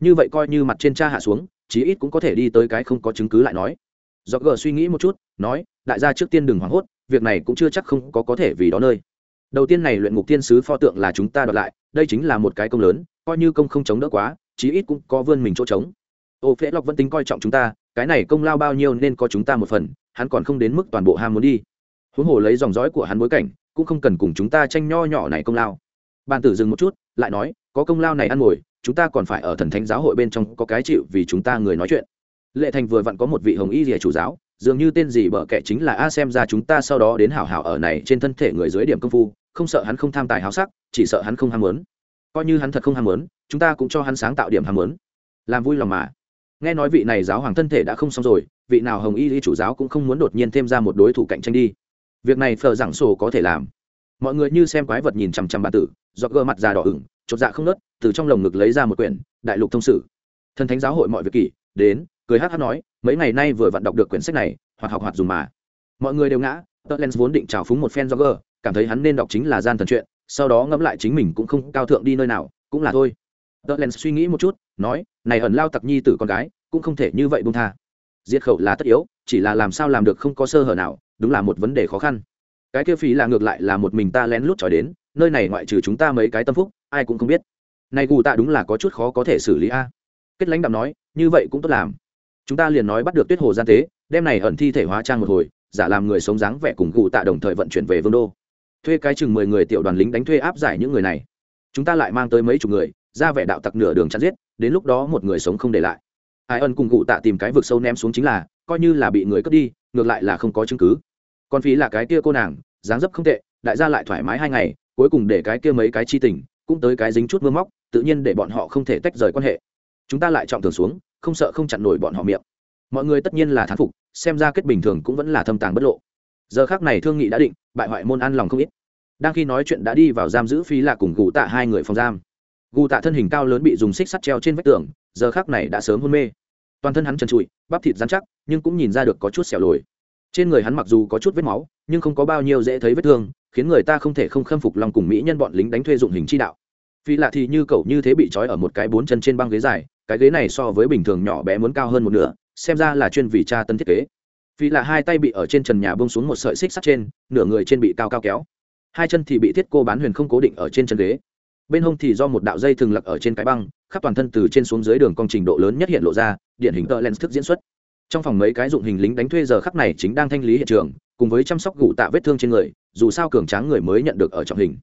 Như vậy coi như mặt trên cha hạ xuống, chí ít cũng có thể đi tới cái không có chứng cứ lại nói. Do gờ suy nghĩ một chút, nói, đại gia trước tiên đừng hoảng hốt, việc này cũng chưa chắc không có có thể vì đó nơi. Đầu tiên này luyện ngục tiên sứ pho tượng là chúng ta đoạt lại, đây chính là một cái công lớn, coi như công không chống đỡ quá, chí ít cũng có vươn mình chỗ trống. Ô phễ lộc vẫn tính coi trọng chúng ta cái này công lao bao nhiêu nên có chúng ta một phần, hắn còn không đến mức toàn bộ ham muốn đi. Huống hồ lấy dòng dõi của hắn bối cảnh, cũng không cần cùng chúng ta tranh nho nhỏ này công lao. Bàn tử dừng một chút, lại nói, có công lao này ăn ngồi, chúng ta còn phải ở thần thánh giáo hội bên trong có cái chịu vì chúng ta người nói chuyện. Lệ thành vừa vặn có một vị hồng y rìa chủ giáo, dường như tên gì bợ kệ chính là a xem ra chúng ta sau đó đến hảo hảo ở này trên thân thể người dưới điểm công phu, không sợ hắn không tham tài háo sắc, chỉ sợ hắn không ham muốn. Coi như hắn thật không ham muốn, chúng ta cũng cho hắn sáng tạo điểm ham muốn. Làm vui lòng mà nghe nói vị này giáo hoàng thân thể đã không xong rồi, vị nào hồng y lý chủ giáo cũng không muốn đột nhiên thêm ra một đối thủ cạnh tranh đi. Việc này phờ giảng sổ có thể làm. Mọi người như xem quái vật nhìn chằm chằm bà tử do gơ mặt già đỏ ửng, chột dạ không nớt, từ trong lồng ngực lấy ra một quyển, đại lục thông sử. Thần thánh giáo hội mọi việc kỷ, đến, cười hát hát nói, mấy ngày nay vừa vặn đọc được quyển sách này, hoặc học hoạt dùng mà. Mọi người đều ngã tớ lens vốn định trào phúng một fan jogger cảm thấy hắn nên đọc chính là gian thần chuyện, sau đó ngẫm lại chính mình cũng không cao thượng đi nơi nào, cũng là thôi tờ len suy nghĩ một chút, nói, này ẩn lao tặc nhi tử con gái, cũng không thể như vậy buông tha. Diệt khẩu là tất yếu, chỉ là làm sao làm được không có sơ hở nào, đúng là một vấn đề khó khăn. Cái kia phí là ngược lại là một mình ta lén lút tròi đến, nơi này ngoại trừ chúng ta mấy cái tâm phúc, ai cũng không biết. Này gù tạ đúng là có chút khó có thể xử lý a. Kết lãnh đạo nói, như vậy cũng tốt làm. Chúng ta liền nói bắt được tuyết hồ gian tế, đem này ẩn thi thể hóa trang một hồi, giả làm người sống dáng vẻ cùng gù tạ đồng thời vận chuyển về vương đô. Thuê cái chừng mười người tiểu đoàn lính đánh thuê áp giải những người này. Chúng ta lại mang tới mấy chục người ra vẻ đạo tặc nửa đường chặn giết, đến lúc đó một người sống không để lại. Ai ân cùng cụ tạ tìm cái vực sâu ném xuống chính là, coi như là bị người cướp đi, ngược lại là không có chứng cứ. Còn phí là cái kia cô nàng, dáng dấp không tệ, đại gia lại thoải mái hai ngày, cuối cùng để cái kia mấy cái chi tình, cũng tới cái dính chút mưa móc, tự nhiên để bọn họ không thể tách rời quan hệ. Chúng ta lại trọng thường xuống, không sợ không chặn nổi bọn họ miệng. Mọi người tất nhiên là thán phục, xem ra kết bình thường cũng vẫn là thâm tàng bất lộ. Giờ khác này thương nghị đã định, bại hoại môn ăn lòng không ít. Đang khi nói chuyện đã đi vào giam giữ phí là cùng cụ tạ hai người phòng giam gù tạ thân hình cao lớn bị dùng xích sắt treo trên vách tường, giờ khác này đã sớm hôn mê. Toàn thân hắn trần trụi, bắp thịt dán chắc, nhưng cũng nhìn ra được có chút xẻo lồi. Trên người hắn mặc dù có chút vết máu, nhưng không có bao nhiêu dễ thấy vết thương, khiến người ta không thể không khâm phục lòng cùng mỹ nhân bọn lính đánh thuê dụng hình chi đạo. Phi lạ thì như cậu như thế bị trói ở một cái bốn chân trên băng ghế dài, cái ghế này so với bình thường nhỏ bé muốn cao hơn một nửa, xem ra là chuyên vì cha tân thiết kế. Vì là hai tay bị ở trên trần nhà bông xuống một sợi xích sắt trên, nửa người trên bị cao cao kéo. Hai chân thì bị thiết cô bán huyền không cố định ở trên chân ghế bên hông thì do một đạo dây thường lặc ở trên cái băng, khắp toàn thân từ trên xuống dưới đường công trình độ lớn nhất hiện lộ ra điện hình tơ lens thức diễn xuất. Trong phòng mấy cái dụng hình lính đánh thuê giờ khắc này chính đang thanh lý hiện trường, cùng với chăm sóc gụ tạ vết thương trên người, dù sao cường tráng người mới nhận được ở trọng hình.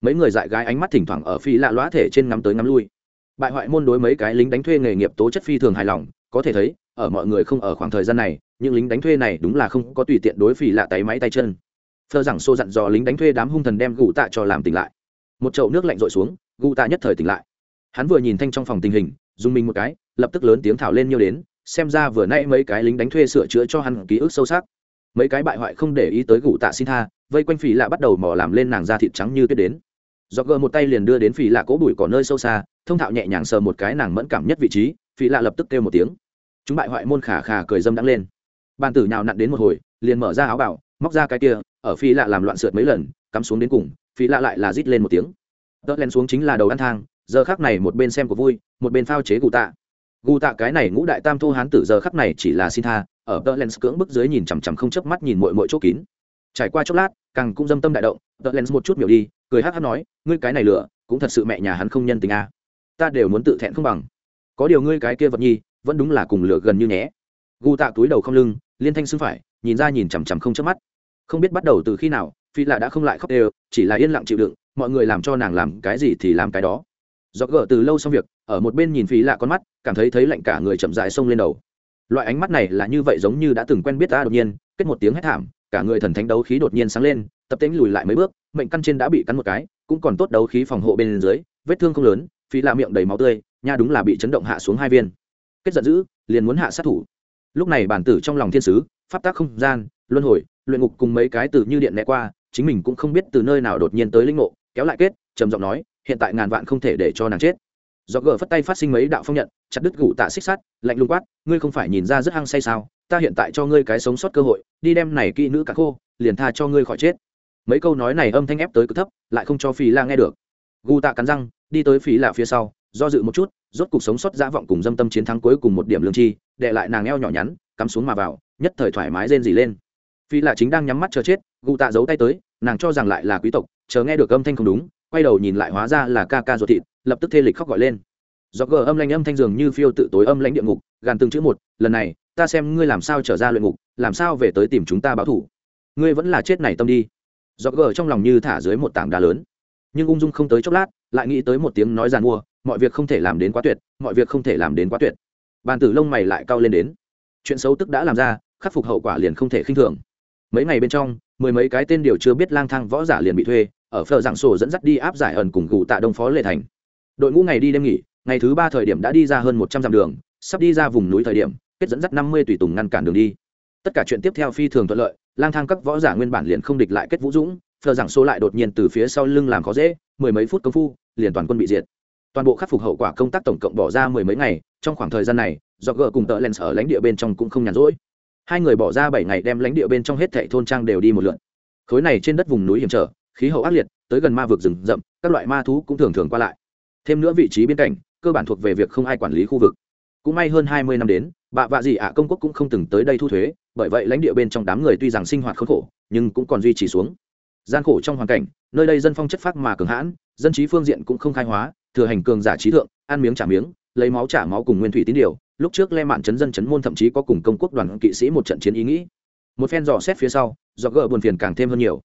Mấy người dại gái ánh mắt thỉnh thoảng ở phi lạ lõa thể trên ngắm tới ngắm lui. Bại hoại môn đối mấy cái lính đánh thuê nghề nghiệp tố chất phi thường hài lòng, có thể thấy, ở mọi người không ở khoảng thời gian này, những lính đánh thuê này đúng là không có tùy tiện đối phi lạ tay máy tay chân. Phơ rằng xô dặn dò lính đánh thuê đám hung thần đem gù tạ cho làm tỉnh lại một chậu nước lạnh rội xuống, gu tạ nhất thời tỉnh lại. Hắn vừa nhìn thanh trong phòng tình hình, dùng mình một cái, lập tức lớn tiếng thảo lên nhiều đến, xem ra vừa nãy mấy cái lính đánh thuê sửa chữa cho hắn ký ức sâu sắc. Mấy cái bại hoại không để ý tới gu tạ xin tha, vây quanh phỉ lạ bắt đầu mò làm lên nàng da thịt trắng như tuyết đến. Do gờ một tay liền đưa đến phỉ lạ cỗ bụi cỏ nơi sâu xa, thông thạo nhẹ nhàng sờ một cái nàng mẫn cảm nhất vị trí, phỉ lạ lập tức kêu một tiếng. Chúng bại hoại môn khả khả cười dâm đắng lên. Bàn tử nhào nặn đến một hồi, liền mở ra áo bảo, móc ra cái kia, ở phỉ lạ làm loạn sượt mấy lần, cắm xuống đến cùng phi lạ lại là rít lên một tiếng. Tớ len xuống chính là đầu ăn thang, giờ khắc này một bên xem của vui, một bên phao chế gù tạ. Gù tạ cái này ngũ đại tam thô hán tử giờ khắc này chỉ là xin tha, ở tớ len cưỡng bức dưới nhìn chằm chằm không chớp mắt nhìn mội mội chỗ kín. Trải qua chốc lát, càng cũng dâm tâm đại động, tớ len một chút miểu đi, cười hát hát nói, ngươi cái này lửa, cũng thật sự mẹ nhà hắn không nhân tình a à. ta đều muốn tự thẹn không bằng. Có điều ngươi cái kia vật nhi, vẫn đúng là cùng lửa gần như nhé. Gu tạ túi đầu không lưng, liên thanh xưng phải, nhìn ra nhìn chằm chằm không chớp mắt. Không biết bắt đầu từ khi nào phi là đã không lại khóc đều, chỉ là yên lặng chịu đựng, mọi người làm cho nàng làm cái gì thì làm cái đó. Do gỡ từ lâu xong việc, ở một bên nhìn phi lạ con mắt, cảm thấy thấy lạnh cả người chậm dại xông lên đầu. Loại ánh mắt này là như vậy giống như đã từng quen biết ta đột nhiên, kết một tiếng hét thảm, cả người thần thánh đấu khí đột nhiên sáng lên, tập tính lùi lại mấy bước, mệnh căn trên đã bị cắn một cái, cũng còn tốt đấu khí phòng hộ bên dưới, vết thương không lớn phi lạ miệng đầy máu tươi, nha đúng là bị chấn động hạ xuống hai viên. Kết giận dữ, liền muốn hạ sát thủ. Lúc này bản tử trong lòng thiên sứ, pháp tác không gian, luân hồi, luyện ngục cùng mấy cái từ như điện né qua chính mình cũng không biết từ nơi nào đột nhiên tới linh ngộ kéo lại kết, trầm giọng nói, hiện tại ngàn vạn không thể để cho nàng chết. Do gờ phất tay phát sinh mấy đạo phong nhận, chặt đứt gụ tạ xích sắt, lạnh lùng quát, ngươi không phải nhìn ra rất hăng say sao, ta hiện tại cho ngươi cái sống sót cơ hội, đi đem này kỹ nữ cả khô, liền tha cho ngươi khỏi chết. Mấy câu nói này âm thanh ép tới cực thấp, lại không cho phì la nghe được. Gù tạ cắn răng, đi tới phì lạ phía sau, do dự một chút, rốt cuộc sống sót dã vọng cùng dâm tâm chiến thắng cuối cùng một điểm lương chi đệ lại nàng eo nhỏ nhắn, cắm xuống mà vào, nhất thời thoải mái rên rỉ lên phi lạ chính đang nhắm mắt chờ chết gụ tạ giấu tay tới, nàng cho rằng lại là quý tộc, chờ nghe được âm thanh không đúng, quay đầu nhìn lại hóa ra là ca ca ruột thịt, lập tức thê lịch khóc gọi lên. Do gờ âm lanh âm thanh dường như phiêu tự tối âm lãnh địa ngục, gàn từng chữ một, lần này, ta xem ngươi làm sao trở ra luyện ngục, làm sao về tới tìm chúng ta báo thủ. Ngươi vẫn là chết này tâm đi. Do gờ trong lòng như thả dưới một tảng đá lớn. Nhưng ung dung không tới chốc lát, lại nghĩ tới một tiếng nói giàn mua, mọi việc không thể làm đến quá tuyệt, mọi việc không thể làm đến quá tuyệt. Bàn tử lông mày lại cao lên đến. Chuyện xấu tức đã làm ra, khắc phục hậu quả liền không thể khinh thường mấy ngày bên trong, mười mấy cái tên điều chưa biết lang thang võ giả liền bị thuê, ở phở dạng sổ dẫn dắt đi áp giải ẩn cùng gù tạ đông phó lệ thành. Đội ngũ ngày đi đêm nghỉ, ngày thứ ba thời điểm đã đi ra hơn một trăm dặm đường, sắp đi ra vùng núi thời điểm, kết dẫn dắt năm mươi tùy tùng ngăn cản đường đi. Tất cả chuyện tiếp theo phi thường thuận lợi, lang thang các võ giả nguyên bản liền không địch lại kết vũ dũng phờ giảng số lại đột nhiên từ phía sau lưng làm khó dễ, mười mấy phút công phu, liền toàn quân bị diệt. Toàn bộ khắc phục hậu quả công tác tổng cộng bỏ ra mười mấy ngày, trong khoảng thời gian này do gỡ cùng tợ len ở lãnh địa bên trong cũng không nhàn rỗi hai người bỏ ra bảy ngày đem lãnh địa bên trong hết thệ thôn trang đều đi một lượn. Khối này trên đất vùng núi hiểm trở, khí hậu ác liệt, tới gần ma vực rừng rậm, các loại ma thú cũng thường thường qua lại. Thêm nữa vị trí biên cảnh cơ bản thuộc về việc không ai quản lý khu vực. Cũng may hơn hai mươi năm đến, bạ vạ gì ạ, công quốc cũng không từng tới đây thu thuế, bởi vậy lãnh địa bên trong đám người tuy rằng sinh hoạt khốn khổ, nhưng cũng còn duy trì xuống. Gian khổ trong hoàn cảnh, nơi đây dân phong chất phác mà cường hãn, dân trí phương diện cũng không khai hóa, thừa hành cường giả trí thượng, ăn miếng trả miếng, lấy máu trả máu cùng nguyên thủy tín điều lúc trước le mạn chấn dân chấn môn thậm chí có cùng công quốc đoàn kỵ sĩ một trận chiến ý nghĩ. Một phen dò xét phía sau, do gỡ buồn phiền càng thêm hơn nhiều.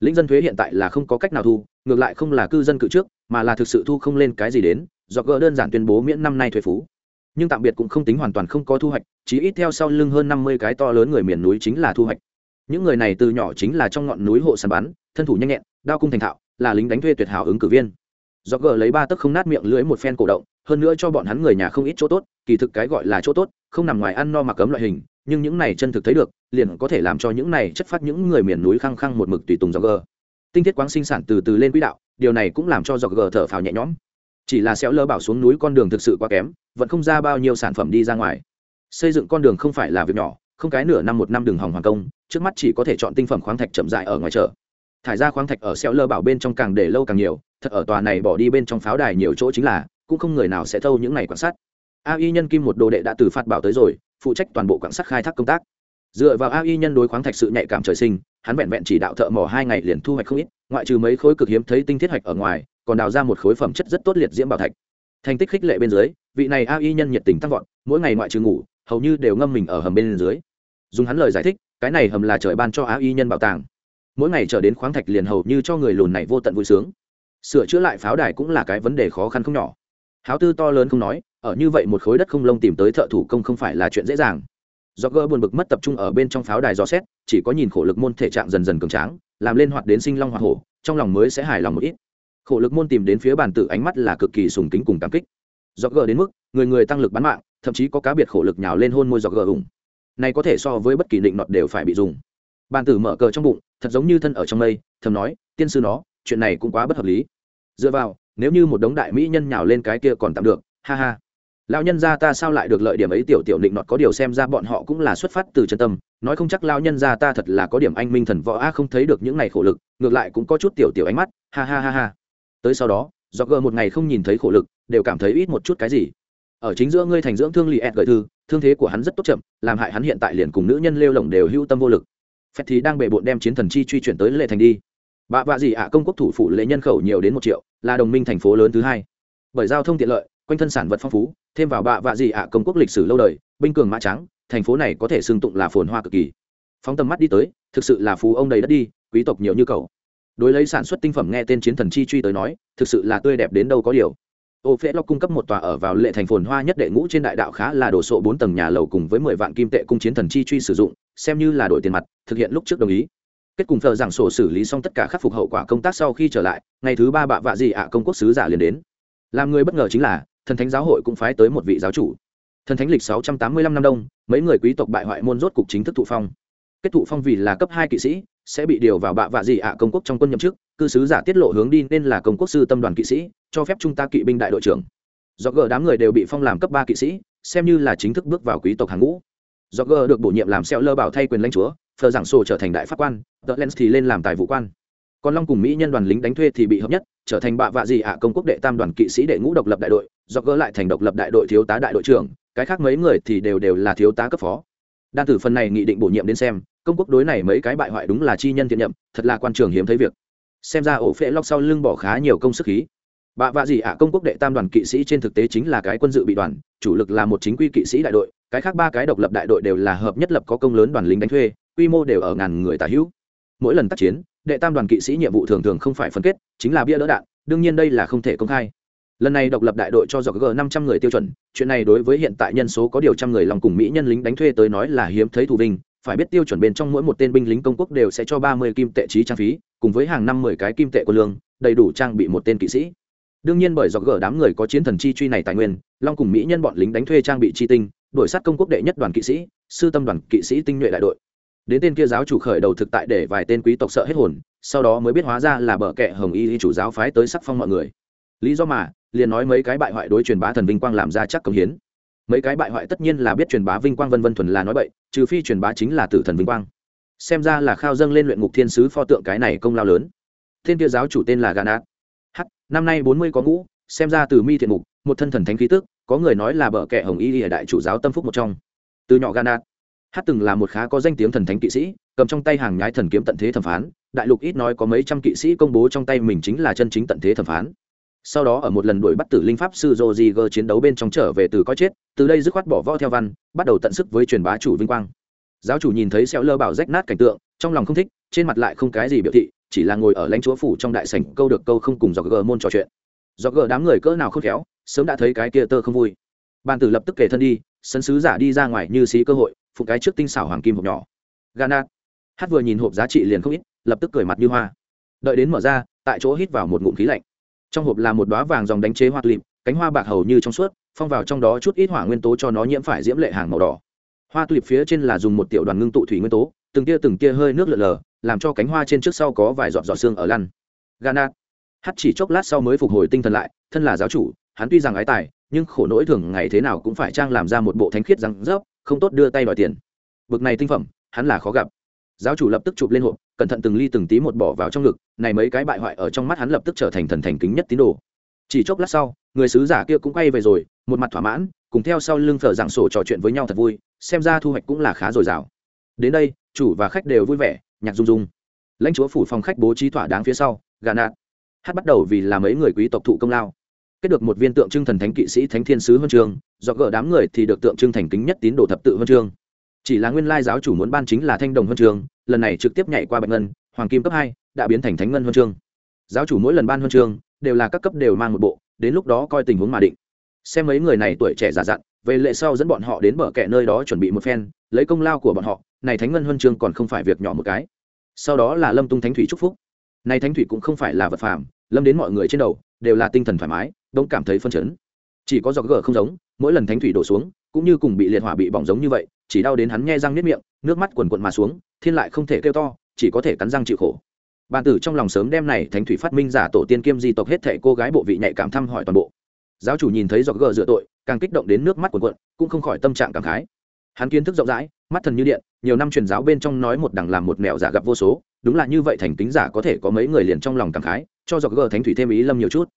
Lĩnh dân thuế hiện tại là không có cách nào thu, ngược lại không là cư dân cự trước, mà là thực sự thu không lên cái gì đến, do gỡ đơn giản tuyên bố miễn năm nay thuế phú. Nhưng tạm biệt cũng không tính hoàn toàn không có thu hoạch chỉ ít theo sau lưng hơn năm mươi cái to lớn người miền núi chính là thu hoạch. Những người này từ nhỏ chính là trong ngọn núi hộ săn bắn, thân thủ nhanh nhẹn, đao cung thành thạo, là lính đánh thuê tuyệt hảo ứng cử viên. Do gờ lấy ba tấc không nát miệng lưỡi một phen cổ động hơn nữa cho bọn hắn người nhà không ít chỗ tốt, kỳ thực cái gọi là chỗ tốt, không nằm ngoài ăn no mặc cấm loại hình, nhưng những này chân thực thấy được, liền có thể làm cho những này chất phát những người miền núi khăng khăng một mực tùy tùng dọc gờ. Tinh thiết quáng sinh sản từ từ lên quỹ đạo, điều này cũng làm cho dọc gờ thở phào nhẹ nhõm. Chỉ là xéo lơ bảo xuống núi con đường thực sự quá kém, vẫn không ra bao nhiêu sản phẩm đi ra ngoài. Xây dựng con đường không phải là việc nhỏ, không cái nửa năm một năm đường hỏng hoàng công, trước mắt chỉ có thể chọn tinh phẩm khoáng thạch chậm dại ở ngoài chợ. Thải ra khoáng thạch ở xéo lơ bảo bên trong càng để lâu càng nhiều, thật ở tòa này bỏ đi bên trong pháo đài nhiều chỗ chính là cũng không người nào sẽ thâu những này quan sát. Ai nhân kim một đồ đệ đã từ phạt bảo tới rồi, phụ trách toàn bộ quan sát khai thác công tác. Dựa vào ai nhân đối khoáng thạch sự nhạy cảm trời sinh, hắn vẹn vẹn chỉ đạo thợ mỏ hai ngày liền thu hoạch không ít, ngoại trừ mấy khối cực hiếm thấy tinh thiết hoạch ở ngoài, còn đào ra một khối phẩm chất rất tốt liệt diễm bảo thạch. Thành tích khích lệ bên dưới, vị này ai nhân nhiệt tình tăng vọt, mỗi ngày ngoại trừ ngủ, hầu như đều ngâm mình ở hầm bên dưới. Dùng hắn lời giải thích, cái này hầm là trời ban cho A y nhân bảo tàng. Mỗi ngày trở đến khoáng thạch liền hầu như cho người lùn này vô tận vui sướng. Sửa chữa lại pháo đài cũng là cái vấn đề khó khăn không nhỏ háo tư to lớn không nói, ở như vậy một khối đất không lông tìm tới thợ thủ công không phải là chuyện dễ dàng. Do gỡ buồn bực mất tập trung ở bên trong pháo đài dò xét, chỉ có nhìn khổ lực môn thể trạng dần dần cường tráng, làm lên hoạt đến sinh long hoa hổ, trong lòng mới sẽ hài lòng một ít. Khổ lực môn tìm đến phía bàn tử ánh mắt là cực kỳ sùng kính cùng cảm kích. Do gỡ đến mức, người người tăng lực bán mạng, thậm chí có cá biệt khổ lực nhào lên hôn môi do gỡ ủng. Này có thể so với bất kỳ định nọt đều phải bị dùng. Bàn tử mở cờ trong bụng, thật giống như thân ở trong mây, thầm nói, tiên sư nó, chuyện này cũng quá bất hợp lý. Dựa vào nếu như một đống đại mỹ nhân nhào lên cái kia còn tạm được, ha ha. Lão nhân gia ta sao lại được lợi điểm ấy, tiểu tiểu định nọt có điều xem ra bọn họ cũng là xuất phát từ chân tâm, nói không chắc lão nhân gia ta thật là có điểm anh minh thần võ, a, không thấy được những ngày khổ lực, ngược lại cũng có chút tiểu tiểu ánh mắt, ha ha ha ha. Tới sau đó, do gờ một ngày không nhìn thấy khổ lực, đều cảm thấy ít một chút cái gì. Ở chính giữa ngươi thành dưỡng thương lì ẹt gợi thư, thương thế của hắn rất tốt chậm, làm hại hắn hiện tại liền cùng nữ nhân lêu lồng đều hưu tâm vô lực. Phép thì đang bề bộn đem chiến thần chi truy chuyển tới lệ thành đi bạ vạ gì ạ, công quốc thủ phủ lệ nhân khẩu nhiều đến một triệu, là đồng minh thành phố lớn thứ hai. Bởi giao thông tiện lợi, quanh thân sản vật phong phú, thêm vào bạ vạ gì ạ, công quốc lịch sử lâu đời, binh cường mã trắng, thành phố này có thể xưng tụng là phồn hoa cực kỳ. Phóng tầm mắt đi tới, thực sự là phú ông đầy đất đi, quý tộc nhiều như cầu đối lấy sản xuất tinh phẩm nghe tên chiến thần chi truy tới nói, thực sự là tươi đẹp đến đâu có điều. Ô phễ lo cung cấp một tòa ở vào lệ thành phồn hoa nhất đệ ngũ trên đại đạo khá là đồ sộ bốn tầng nhà lầu cùng với mười vạn kim tệ cung chiến thần chi truy sử dụng, xem như là đổi tiền mặt, thực hiện lúc trước đồng ý kết cùng thờ giảng sổ xử lý xong tất cả khắc phục hậu quả công tác sau khi trở lại, ngày thứ ba bạ vạ gì ạ công quốc sứ giả liền đến. Làm người bất ngờ chính là, thần thánh giáo hội cũng phái tới một vị giáo chủ. Thần thánh lịch sáu trăm tám mươi lăm năm đông, mấy người quý tộc bại hoại môn rốt cục chính thức thụ phong. Kết thụ phong vì là cấp hai kỵ sĩ, sẽ bị điều vào bạ vạ gì ạ công quốc trong quân nhậm chức, cư sứ giả tiết lộ hướng đi nên là công quốc sư tâm đoàn kỵ sĩ, cho phép chúng ta kỵ binh đại đội trưởng. Do gờ đám người đều bị phong làm cấp ba kỵ sĩ, xem như là chính thức bước vào quý tộc hàng ngũ. Do gờ được bổ nhiệm làm xeo lơ bảo thay quyền lãnh chúa phờ giảng sổ trở thành đại pháp quan tờ lens thì lên làm tài vụ quan. Còn long cùng mỹ nhân đoàn lính đánh thuê thì bị hợp nhất, trở thành bạ vạ gì ạ, công quốc đệ tam đoàn kỵ sĩ đệ ngũ độc lập đại đội do gỡ lại thành độc lập đại đội thiếu tá đại đội trưởng, cái khác mấy người thì đều đều là thiếu tá cấp phó. Đan tử phần này nghị định bổ nhiệm đến xem, công quốc đối này mấy cái bại hoại đúng là chi nhân thiện nhậm, thật là quan trường hiếm thấy việc. Xem ra ổ phễ lóc sau lưng bỏ khá nhiều công sức khí. Bạ vạ gì ạ, công quốc đệ tam đoàn kỵ sĩ trên thực tế chính là cái quân dự bị đoàn, chủ lực là một chính quy kỵ sĩ đại đội, cái khác ba cái độc lập đại đội đều là hợp nhất lập có công lớn đoàn lính đánh thuê quy mô đều ở ngàn người tả hữu. Mỗi lần tác chiến, đệ tam đoàn kỵ sĩ nhiệm vụ thường thường không phải phân kết, chính là bia đỡ đạn, đương nhiên đây là không thể công khai. Lần này độc lập đại đội cho dọc g năm trăm người tiêu chuẩn, chuyện này đối với hiện tại nhân số có điều trăm người lòng cùng mỹ nhân lính đánh thuê tới nói là hiếm thấy thù vinh, phải biết tiêu chuẩn bên trong mỗi một tên binh lính công quốc đều sẽ cho ba mươi kim tệ trí trang phí, cùng với hàng năm mười cái kim tệ của lương, đầy đủ trang bị một tên kỵ sĩ. Đương nhiên bởi dọc g đám người có chiến thần chi truy này tài nguyên, long cùng mỹ nhân bọn lính đánh thuê trang bị chi tinh đổi sát công quốc đệ nhất đoàn kỵ sĩ, sư tâm đoàn kỵ sĩ tinh nhuệ đại đội đến tên kia giáo chủ khởi đầu thực tại để vài tên quý tộc sợ hết hồn, sau đó mới biết hóa ra là bờ kệ hồng y chủ giáo phái tới sắc phong mọi người. Lý do mà, liền nói mấy cái bại hoại đối truyền bá thần vinh quang làm ra chắc cống hiến. Mấy cái bại hoại tất nhiên là biết truyền bá vinh quang vân vân thuần là nói bậy, trừ phi truyền bá chính là tử thần vinh quang. Xem ra là khao dâng lên luyện ngục thiên sứ pho tượng cái này công lao lớn. Thiên kia giáo chủ tên là ganat h năm nay bốn mươi có ngũ, xem ra từ mi thiện mục, một thân thần thánh khí tức, có người nói là bờ kệ hồng y ở đại chủ giáo tâm phúc một trong. Từ nhỏ ganat hát từng là một khá có danh tiếng thần thánh kỵ sĩ, cầm trong tay hàng nhái thần kiếm tận thế thẩm phán, đại lục ít nói có mấy trăm kỵ sĩ công bố trong tay mình chính là chân chính tận thế thẩm phán. Sau đó ở một lần đuổi bắt tử linh pháp sư Roger chiến đấu bên trong trở về từ coi chết, từ đây dứt khoát bỏ võ theo văn, bắt đầu tận sức với truyền bá chủ vinh quang. Giáo chủ nhìn thấy xéo lơ bảo rách nát cảnh tượng, trong lòng không thích, trên mặt lại không cái gì biểu thị, chỉ là ngồi ở lãnh chúa phủ trong đại sảnh câu được câu không cùng Roger môn trò chuyện. Roger đám người cỡ nào không khéo, sớm đã thấy cái kia tơ không vui. Bàn tử lập tức kể thân đi sân sứ giả đi ra ngoài như xí cơ hội phụ cái trước tinh xảo hoàng kim hộp nhỏ. Gana hát vừa nhìn hộp giá trị liền không ít, lập tức cười mặt như hoa. Đợi đến mở ra, tại chỗ hít vào một ngụm khí lạnh. Trong hộp là một đoá vàng dòng đánh chế hoa tulip, cánh hoa bạc hầu như trong suốt, phong vào trong đó chút ít hỏa nguyên tố cho nó nhiễm phải diễm lệ hàng màu đỏ. Hoa tulip phía trên là dùng một tiểu đoàn ngưng tụ thủy nguyên tố, từng tia từng tia hơi nước lợn lờ làm cho cánh hoa trên trước sau có vài giọt giọt xương ở lăn. Gana hát chỉ chốc lát sau mới phục hồi tinh thần lại, thân là giáo chủ, hắn tuy rằng ái tài, nhưng khổ nỗi thường ngày thế nào cũng phải trang làm ra một bộ thánh khiết răng rớp không tốt đưa tay đòi tiền. Bực này tinh phẩm, hắn là khó gặp. Giáo chủ lập tức chụp lên hộp, cẩn thận từng ly từng tí một bỏ vào trong ngực, này mấy cái bại hoại ở trong mắt hắn lập tức trở thành thần thành kính nhất tín đồ. Chỉ chốc lát sau, người sứ giả kia cũng quay về rồi, một mặt thỏa mãn, cùng theo sau lưng phở giảng sổ trò chuyện với nhau thật vui, xem ra thu hoạch cũng là khá dồi dào. Đến đây, chủ và khách đều vui vẻ, nhạc rung rung. Lãnh chúa phủ phòng khách bố trí thỏa đáng phía sau, gà nạt. Hát bắt đầu vì là mấy người quý tộc thụ công lao. Kết được một viên tượng trưng thần thánh kỵ sĩ thánh thiên sứ huân trường do gỡ đám người thì được tượng trưng thành kính nhất tín đồ thập tự huân chương. Chỉ là nguyên lai giáo chủ muốn ban chính là thanh đồng huân chương, lần này trực tiếp nhảy qua bạch ngân, hoàng kim cấp hai, đã biến thành thánh ngân huân chương. Giáo chủ mỗi lần ban huân chương, đều là các cấp đều mang một bộ, đến lúc đó coi tình huống mà định. Xem mấy người này tuổi trẻ giả dặn, về lệ sau dẫn bọn họ đến bờ kẻ nơi đó chuẩn bị một phen, lấy công lao của bọn họ, này thánh ngân huân chương còn không phải việc nhỏ một cái. Sau đó là lâm tung thánh thủy chúc phúc. Này thánh thủy cũng không phải là vật phàm, lâm đến mọi người trên đầu, đều là tinh thần thoải mái, đông cảm thấy phân chấn chỉ có giọt gờ không giống, mỗi lần thánh thủy đổ xuống, cũng như cùng bị liệt hỏa bị bỏng giống như vậy, chỉ đau đến hắn nghe răng nếp miệng, nước mắt quần quận mà xuống, thiên lại không thể kêu to, chỉ có thể cắn răng chịu khổ. Bàn tử trong lòng sớm đem này thánh thủy phát minh giả tổ tiên kiêm di tộc hết thệ cô gái bộ vị nhạy cảm thăm hỏi toàn bộ. Giáo chủ nhìn thấy giọt gờ dựa tội, càng kích động đến nước mắt quần quận, cũng không khỏi tâm trạng cảm khái. Hắn kiến thức rộng rãi, mắt thần như điện, nhiều năm truyền giáo bên trong nói một đằng làm một mẹo giả gặp vô số, đúng là như vậy thành kính giả có thể có mấy người liền trong lòng cảm khái, cho giọt gờ thánh thủy thêm ý lâm nhiều chút.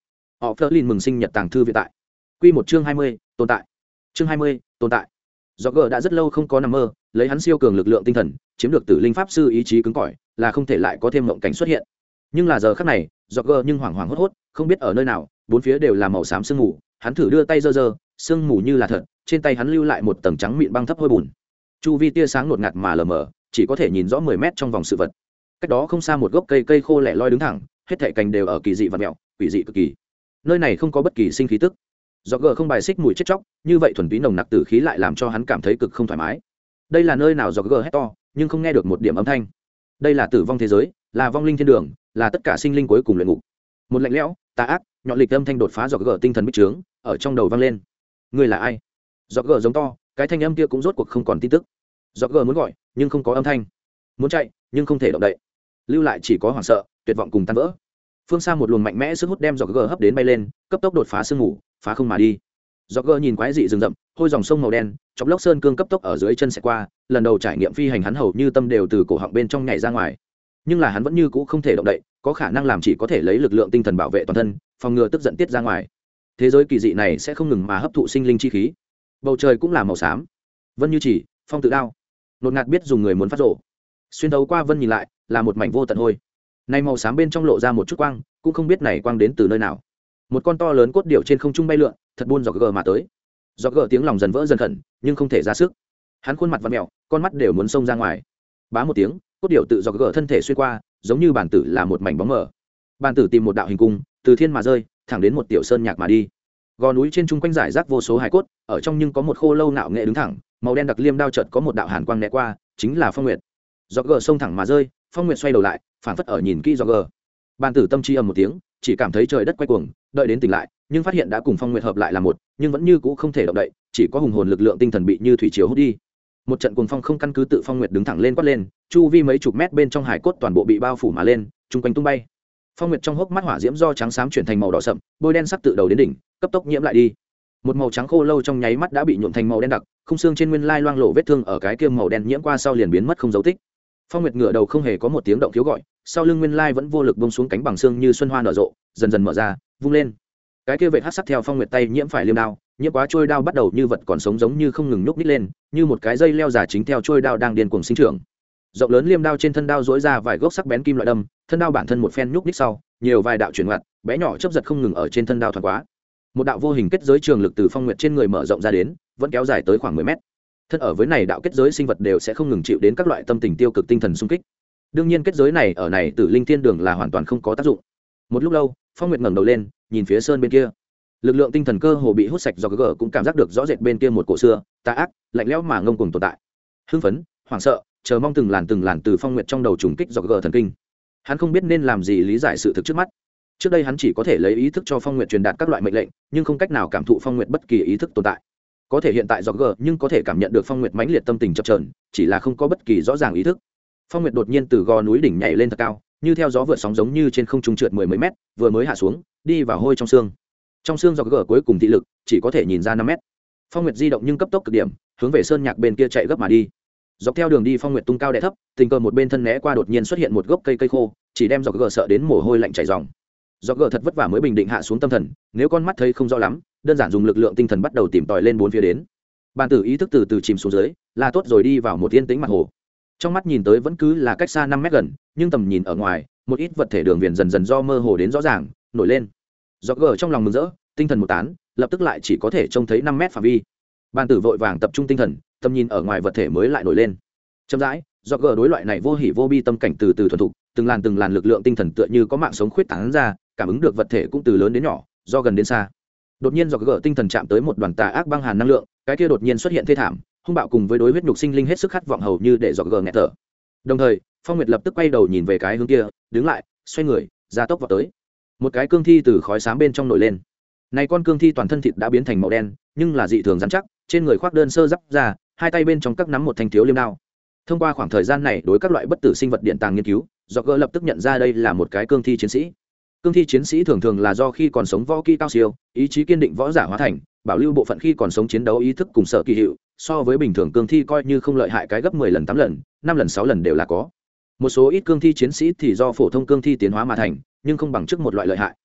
Họ phớt lên mừng sinh nhật tàng thư viện tại quy một chương hai mươi, tồn tại. Chương hai mươi, tồn tại. Do gờ đã rất lâu không có nằm mơ, lấy hắn siêu cường lực lượng tinh thần, chiếm được tử linh pháp sư ý chí cứng cỏi, là không thể lại có thêm mộng cảnh xuất hiện. Nhưng là giờ khắc này do gờ nhưng hoảng hoảng hốt hốt, không biết ở nơi nào, bốn phía đều là màu xám sương mù, hắn thử đưa tay giơ giơ, sương mù như là thật, trên tay hắn lưu lại một tầng trắng mịn băng thấp hôi bùn. Chu vi tia sáng ngột ngạt mà lờ mờ, chỉ có thể nhìn rõ mười mét trong vòng sự vật. Cách đó không xa một gốc cây cây khô lẻ loi đứng thẳng, hết thảy cành đều ở kỳ dị và mẹo, quỷ dị cực kỳ. Nơi này không có bất kỳ sinh khí tức do gờ không bài xích mùi chết chóc, như vậy thuần túy nồng nặc tử khí lại làm cho hắn cảm thấy cực không thoải mái. Đây là nơi nào do gờ hét to, nhưng không nghe được một điểm âm thanh. Đây là tử vong thế giới, là vong linh thiên đường, là tất cả sinh linh cuối cùng luyện ngục. Một lạnh lẽo, tà ác, nhọn lịch âm thanh đột phá do gờ tinh thần bích trướng, ở trong đầu vang lên. Người là ai? Do gờ giống to, cái thanh âm kia cũng rốt cuộc không còn tin tức. Do gờ muốn gọi, nhưng không có âm thanh. Muốn chạy, nhưng không thể động đậy. Lưu lại chỉ có hoảng sợ, tuyệt vọng cùng tan vỡ. Phương xa một luồng mạnh mẽ sức hút đem do gờ hấp đến bay lên, cấp tốc đột phá sương mù phá không mà đi. Dọc gờ nhìn quái dị rừng rậm, hôi dòng sông màu đen, chọc lốc sơn cương cấp tốc ở dưới chân sẽ qua, lần đầu trải nghiệm phi hành hắn hầu như tâm đều từ cổ họng bên trong nhảy ra ngoài. Nhưng là hắn vẫn như cũ không thể động đậy, có khả năng làm chỉ có thể lấy lực lượng tinh thần bảo vệ toàn thân, phòng ngừa tức giận tiết ra ngoài. Thế giới kỳ dị này sẽ không ngừng mà hấp thụ sinh linh chi khí. Bầu trời cũng là màu xám. Vân như chỉ, phong tự đao. Nột ngạt biết dùng người muốn phát rộ xuyên đấu qua vân nhìn lại, là một mảnh vô tận hôi. Nay màu xám bên trong lộ ra một chút quang, cũng không biết này quang đến từ nơi nào một con to lớn cốt điệu trên không trung bay lượn, thật buôn dọc gờ mà tới. Dọc gờ tiếng lòng dần vỡ dần khẩn, nhưng không thể ra sức. Hắn khuôn mặt và mẹo con mắt đều muốn xông ra ngoài. Bá một tiếng, cốt điệu tự dọc gờ thân thể xuyên qua, giống như bản tử là một mảnh bóng mờ. Bản tử tìm một đạo hình cung, từ thiên mà rơi, thẳng đến một tiểu sơn nhạc mà đi. Gò núi trên chung quanh giải rác vô số hải cốt, ở trong nhưng có một khô lâu nạo nghệ đứng thẳng, màu đen đặc liêm đao chợt có một đạo hàn quang né qua, chính là phong nguyệt. Dọc gờ xông thẳng mà rơi, phong nguyệt xoay đầu lại phản phất ở nhìn kỹ dọc gờ. Bàn tử tâm trí âm một tiếng chỉ cảm thấy trời đất quay cuồng, đợi đến tỉnh lại, nhưng phát hiện đã cùng phong nguyệt hợp lại là một, nhưng vẫn như cũ không thể động đậy, chỉ có hùng hồn lực lượng tinh thần bị như thủy chiếu hút đi. Một trận cuồng phong không căn cứ tự phong nguyệt đứng thẳng lên quát lên, chu vi mấy chục mét bên trong hải cốt toàn bộ bị bao phủ mà lên, chung quanh tung bay. Phong nguyệt trong hốc mắt hỏa diễm do trắng xám chuyển thành màu đỏ sậm, bôi đen sắc tự đầu đến đỉnh, cấp tốc nhiễm lại đi. Một màu trắng khô lâu trong nháy mắt đã bị nhuộm thành màu đen đặc không xương trên nguyên lai loang lộ vết thương ở cái kia màu đen nhiễm qua sau liền biến mất không dấu tích. Phong nguyệt ngửa đầu không hề có một tiếng động thiếu gọi sau lưng nguyên lai vẫn vô lực bông xuống cánh bằng xương như xuân hoa nở rộ, dần dần mở ra, vung lên. Cái kia vệ hát sắc theo phong nguyệt tay nhiễm phải liêm đao, nhiễm quá trôi đao bắt đầu như vật còn sống giống như không ngừng nhúc nít lên, như một cái dây leo giả chính theo trôi đao đang điên cuồng sinh trưởng. Rộng lớn liêm đao trên thân đao dối ra vài gốc sắc bén kim loại đâm, thân đao bản thân một phen nhúc ních sau, nhiều vài đạo chuyển ngoặt bé nhỏ chấp giật không ngừng ở trên thân đao thoáng quá. Một đạo vô hình kết giới trường lực từ phong nguyệt trên người mở rộng ra đến, vẫn kéo dài tới khoảng mười mét. Thân ở với này đạo kết giới sinh vật đều sẽ không ngừng chịu đến các loại tâm tình tiêu cực tinh thần sung kích đương nhiên kết giới này ở này tử linh thiên đường là hoàn toàn không có tác dụng. Một lúc lâu, phong nguyệt ngẩng đầu lên, nhìn phía sơn bên kia. Lực lượng tinh thần cơ hồ bị hút sạch do gờ cũng cảm giác được rõ rệt bên kia một cổ xưa, tà ác, lạnh lẽo mà ngông cùng tồn tại. Hưng phấn, hoảng sợ, chờ mong từng làn từng làn từ phong nguyệt trong đầu trùng kích do gờ thần kinh. Hắn không biết nên làm gì lý giải sự thực trước mắt. Trước đây hắn chỉ có thể lấy ý thức cho phong nguyệt truyền đạt các loại mệnh lệnh, nhưng không cách nào cảm thụ phong nguyệt bất kỳ ý thức tồn tại. Có thể hiện tại do gờ nhưng có thể cảm nhận được phong nguyệt mãnh liệt tâm tình chập trờn chỉ là không có bất kỳ rõ ràng ý thức phong nguyệt đột nhiên từ gò núi đỉnh nhảy lên thật cao, như theo gió vượt sóng giống như trên không trung trượt mười mấy mét, vừa mới hạ xuống, đi vào hôi trong xương. Trong xương do gỡ cuối cùng thị lực, chỉ có thể nhìn ra năm mét. Phong nguyệt di động nhưng cấp tốc cực điểm, hướng về sơn nhạc bên kia chạy gấp mà đi. Dọc theo đường đi phong nguyệt tung cao đẻ thấp, tình cờ một bên thân né qua đột nhiên xuất hiện một gốc cây cây khô, chỉ đem dọc gờ sợ đến mồ hôi lạnh chảy dòng dọc gờ thật vất vả mới bình định hạ xuống tâm thần, nếu con mắt thấy không rõ lắm, đơn giản dùng lực lượng tinh thần bắt đầu tìm tòi lên bốn phía đến. Bàn tử ý thức từ từ chìm xuống dưới, là tốt rồi đi vào một yên tĩnh mặt hồ trong mắt nhìn tới vẫn cứ là cách xa năm mét gần, nhưng tầm nhìn ở ngoài, một ít vật thể đường viền dần dần do mơ hồ đến rõ ràng, nổi lên. Do gờ trong lòng mừng rỡ, tinh thần một tán, lập tức lại chỉ có thể trông thấy năm mét phạm vi. Bàn tử vội vàng tập trung tinh thần, tầm nhìn ở ngoài vật thể mới lại nổi lên. Chậm rãi do gờ đối loại này vô hỉ vô bi tâm cảnh từ từ thuần thục, từng làn từng làn lực lượng tinh thần tựa như có mạng sống khuyết tán ra, cảm ứng được vật thể cũng từ lớn đến nhỏ, do gần đến xa. Đột nhiên do gờ tinh thần chạm tới một đoàn tà ác băng hàn năng lượng, cái kia đột nhiên xuất hiện thê thảm hung bạo cùng với đối huyết nhục sinh linh hết sức khát vọng hầu như để do gờ nghẹt thở. Đồng thời, phong nguyệt lập tức quay đầu nhìn về cái hướng kia, đứng lại, xoay người, ra tốc vào tới. Một cái cương thi từ khói sáng bên trong nổi lên. Này con cương thi toàn thân thịt đã biến thành màu đen, nhưng là dị thường dán chắc, trên người khoác đơn sơ giáp ra, hai tay bên trong các nắm một thanh thiếu liêm đao. Thông qua khoảng thời gian này đối các loại bất tử sinh vật điện tàng nghiên cứu do gỡ lập tức nhận ra đây là một cái cương thi chiến sĩ. Cương thi chiến sĩ thường thường là do khi còn sống võ kỹ cao siêu, ý chí kiên định võ giả hóa thành, bảo lưu bộ phận khi còn sống chiến đấu ý thức cùng sở kỳ hiệu so với bình thường cương thi coi như không lợi hại cái gấp mười lần, tám lần, năm lần, sáu lần đều là có. Một số ít cương thi chiến sĩ thì do phổ thông cương thi tiến hóa mà thành, nhưng không bằng trước một loại lợi hại.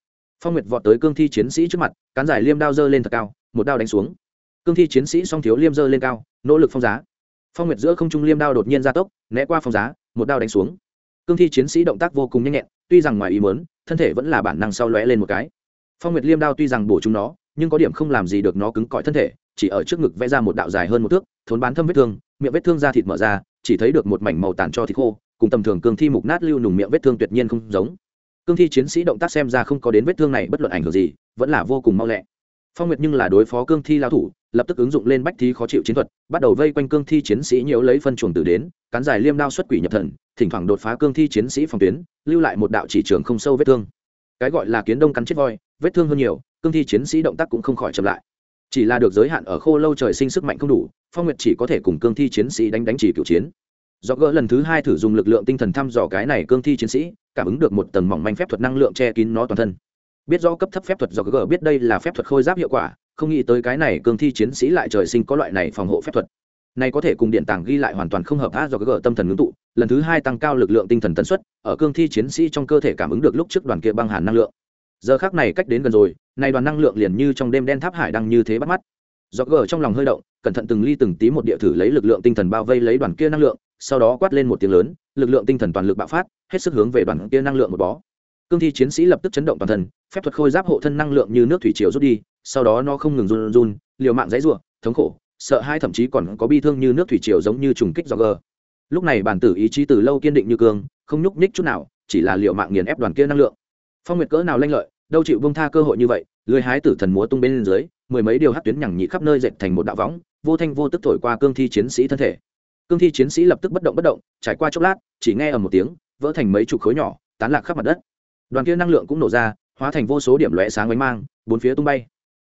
Phong nguyệt vọt tới cương thi chiến sĩ trước mặt, cán giải liêm đao dơ lên thật cao, một đao đánh xuống. Cương thi chiến sĩ song thiếu liêm dơ lên cao, nỗ lực phong giá. Phong nguyệt giữa không trung liêm đao đột nhiên ra tốc, né qua phong giá, một đao đánh xuống. Cương thi chiến sĩ động tác vô cùng nhanh nhẹn, tuy rằng ngoài ý mớn thân thể vẫn là bản năng sau lóe lên một cái. Phong nguyệt liêm đao tuy rằng bổ chúng nó, nhưng có điểm không làm gì được nó cứng cỏi thân thể chỉ ở trước ngực vẽ ra một đạo dài hơn một thước, thốn bán thâm vết thương, miệng vết thương da thịt mở ra, chỉ thấy được một mảnh màu tàn cho thịt khô, cùng tầm thường cương thi mục nát lưu nùng miệng vết thương tuyệt nhiên không giống. Cương thi chiến sĩ động tác xem ra không có đến vết thương này bất luận ảnh hưởng gì, vẫn là vô cùng mau lẹ. Phong nguyệt nhưng là đối phó cương thi lao thủ, lập tức ứng dụng lên bách thi khó chịu chiến thuật, bắt đầu vây quanh cương thi chiến sĩ nhiễu lấy phân chuồng từ đến, cán dài liêm đao xuất quỷ nhập thần, thỉnh thoảng đột phá cương thi chiến sĩ phòng tuyến, lưu lại một đạo chỉ trường không sâu vết thương. Cái gọi là kiến đông cắn chết voi, vết thương hơn nhiều, cương thi chiến sĩ động tác cũng không khỏi chậm lại chỉ là được giới hạn ở khô lâu trời sinh sức mạnh không đủ, phong nguyệt chỉ có thể cùng cương thi chiến sĩ đánh đánh chỉ cựu chiến. Do gỡ lần thứ hai thử dùng lực lượng tinh thần thăm dò cái này cương thi chiến sĩ, cảm ứng được một tầng mỏng manh phép thuật năng lượng che kín nó toàn thân. Biết do cấp thấp phép thuật do gỡ, biết đây là phép thuật khôi giáp hiệu quả, không nghĩ tới cái này cương thi chiến sĩ lại trời sinh có loại này phòng hộ phép thuật. Này có thể cùng điện tảng ghi lại hoàn toàn không hợp tác do gỡ tâm thần ngưng tụ, lần thứ hai tăng cao lực lượng tinh thần tần suất, ở cương thi chiến sĩ trong cơ thể cảm ứng được lúc trước đoàn kia băng hàn năng lượng giờ khác này cách đến gần rồi này đoàn năng lượng liền như trong đêm đen tháp hải đang như thế bắt mắt. Do gờ trong lòng hơi động, cẩn thận từng ly từng tí một địa thử lấy lực lượng tinh thần bao vây lấy đoàn kia năng lượng, sau đó quát lên một tiếng lớn, lực lượng tinh thần toàn lực bạo phát, hết sức hướng về đoàn kia năng lượng một bó. Cương thi chiến sĩ lập tức chấn động toàn thân, phép thuật khôi giáp hộ thân năng lượng như nước thủy triều rút đi, sau đó nó không ngừng run run liều mạng dãy ruộng thống khổ, sợ hai thậm chí còn có bi thương như nước thủy triều giống như trùng kích do gờ. Lúc này bản tử ý chí từ lâu kiên định như cương, không nhúc nhích chút nào, chỉ là liều mạng nghiền ép đoàn kia năng lượng phong nguyệt cỡ nào lanh lợi, đâu chịu bông tha cơ hội như vậy lưới hái tử thần múa tung bên dưới, mười mấy điều hát tuyến nhằng nhị khắp nơi dệt thành một đạo võng, vô thanh vô tức thổi qua cương thi chiến sĩ thân thể. Cương thi chiến sĩ lập tức bất động bất động, trải qua chốc lát, chỉ nghe ở một tiếng, vỡ thành mấy chục khối nhỏ, tán lạc khắp mặt đất. Đoàn kia năng lượng cũng nổ ra, hóa thành vô số điểm lóe sáng ánh mang, bốn phía tung bay.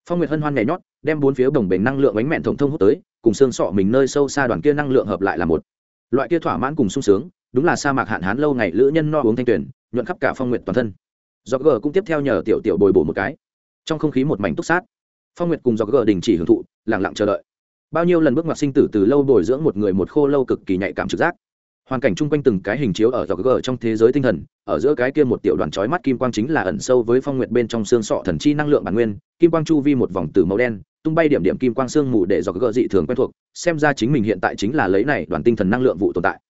Phong nguyệt hân hoan nhảy nhót, đem bốn phía đồng bền năng lượng ánh mẹn thông thông hút tới, cùng xương sọ mình nơi sâu xa đoàn kia năng lượng hợp lại là một. Loại kia thỏa mãn cùng sung sướng, đúng là sa mạc hạn hán lâu ngày lữ nhân no uống thanh tuyển nhuận khắp cả phong nguyệt toàn thân do g cũng tiếp theo nhờ tiểu tiểu bồi bổ một cái. Trong không khí một mảnh túc sát, phong nguyệt cùng do g đình chỉ hưởng thụ lẳng lặng chờ đợi. Bao nhiêu lần bước ngoặt sinh tử từ lâu bồi dưỡng một người một khô lâu cực kỳ nhạy cảm trực giác. Hoàn cảnh chung quanh từng cái hình chiếu ở dọc gờ trong thế giới tinh thần, ở giữa cái kia một tiểu đoàn chói mắt kim quang chính là ẩn sâu với phong nguyệt bên trong xương sọ thần chi năng lượng bản nguyên, kim quang chu vi một vòng từ màu đen, tung bay điểm điểm kim quang xương mù để dọc gờ dị thường quen thuộc, xem ra chính mình hiện tại chính là lấy này đoàn tinh thần năng lượng vụ tồn tại.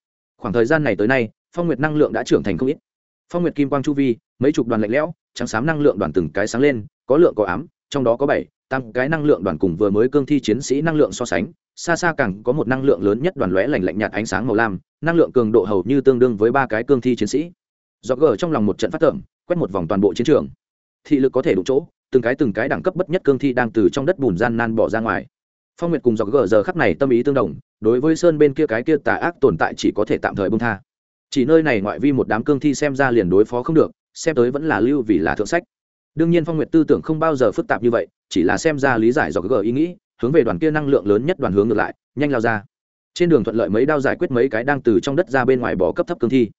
Khoảng thời gian này tới nay, phong nguyệt năng lượng đã trưởng thành không ít phong nguyệt kim quang chu vi, mấy chục đoàn lạnh lẽo, trắng xám năng lượng đoàn từng cái sáng lên, có lượng có ám, trong đó có bảy tăng cái năng lượng đoàn cùng vừa mới cương thi chiến sĩ năng lượng so sánh. Xa xa càng có một năng lượng lớn nhất đoàn lóe lạnh lạnh nhạt ánh sáng màu lam, năng lượng cường độ hầu như tương đương với ba cái cương thi chiến sĩ. Do gờ trong lòng một trận phát tưởng quét một vòng toàn bộ chiến trường. Thị lực có thể đụng chỗ, từng cái từng cái đẳng cấp bất nhất cương thi đang từ trong đất bùn gian nan bỏ ra ngoài. Phong nguyệt cùng dọc gờ giờ khắc này tâm ý tương đồng, đối với sơn bên kia cái kia tà ác tồn tại chỉ có thể tạm thời bông tha chỉ nơi này ngoại vi một đám cương thi xem ra liền đối phó không được, xem tới vẫn là lưu vì là thượng sách. Đương nhiên phong nguyệt tư tưởng không bao giờ phức tạp như vậy, chỉ là xem ra lý giải do gờ ý nghĩ, hướng về đoàn kia năng lượng lớn nhất đoàn hướng ngược lại, nhanh lao ra. Trên đường thuận lợi mấy đao giải quyết mấy cái đang từ trong đất ra bên ngoài bỏ cấp thấp cương thi.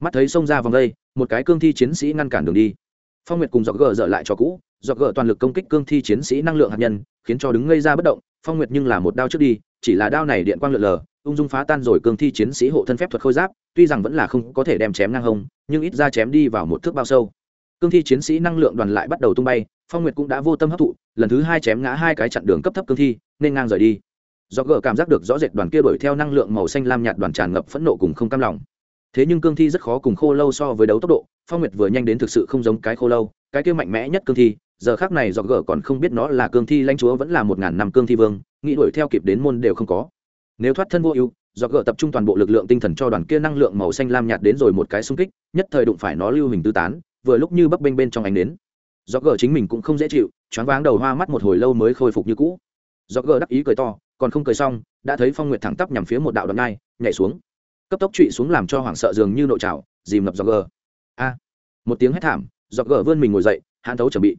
Mắt thấy xông ra vòng đây, một cái cương thi chiến sĩ ngăn cản đường đi. Phong nguyệt cùng dọc gờ dở lại cho cũ dọc gờ toàn lực công kích cương thi chiến sĩ năng lượng hạt nhân, khiến cho đứng ngây ra bất động, phong nguyệt nhưng là một đao trước đi chỉ là đao này điện quang lượn lờ, ung dung phá tan rồi cương thi chiến sĩ hộ thân phép thuật khôi giáp, tuy rằng vẫn là không có thể đem chém ngang hông, nhưng ít ra chém đi vào một thước bao sâu. Cương thi chiến sĩ năng lượng đoàn lại bắt đầu tung bay, phong nguyệt cũng đã vô tâm hấp thụ, lần thứ hai chém ngã hai cái chặn đường cấp thấp cương thi, nên ngang rời đi. Do gờ cảm giác được rõ rệt đoàn kia đuổi theo năng lượng màu xanh lam nhạt đoàn tràn ngập phẫn nộ cùng không cam lòng. Thế nhưng cương thi rất khó cùng khô lâu so với đấu tốc độ, phong nguyệt vừa nhanh đến thực sự không giống cái khô lâu, cái kia mạnh mẽ nhất cương thi giờ khác này do gờ còn không biết nó là cương thi lãnh chúa vẫn là một ngàn năm cương thi vương, nghĩ đuổi theo kịp đến môn đều không có. Nếu thoát thân vô ưu, do gờ tập trung toàn bộ lực lượng tinh thần cho đoàn kia năng lượng màu xanh lam nhạt đến rồi một cái xung kích, nhất thời đụng phải nó lưu hình tư tán, vừa lúc như bấp bênh bên trong ánh đến do gờ chính mình cũng không dễ chịu, choáng váng đầu hoa mắt một hồi lâu mới khôi phục như cũ. Do gờ đắc ý cười to, còn không cười xong, đã thấy phong nguyệt thẳng tắp nhằm phía một đạo đoạn ngai, nhảy xuống. Cấp tốc trụy xuống làm cho hoảng sợ dường như nội trào dìm ngập do gờ. A. Một tiếng hét thảm, do gờ vươn mình ngồi dậy, hãn thấu chuẩn bị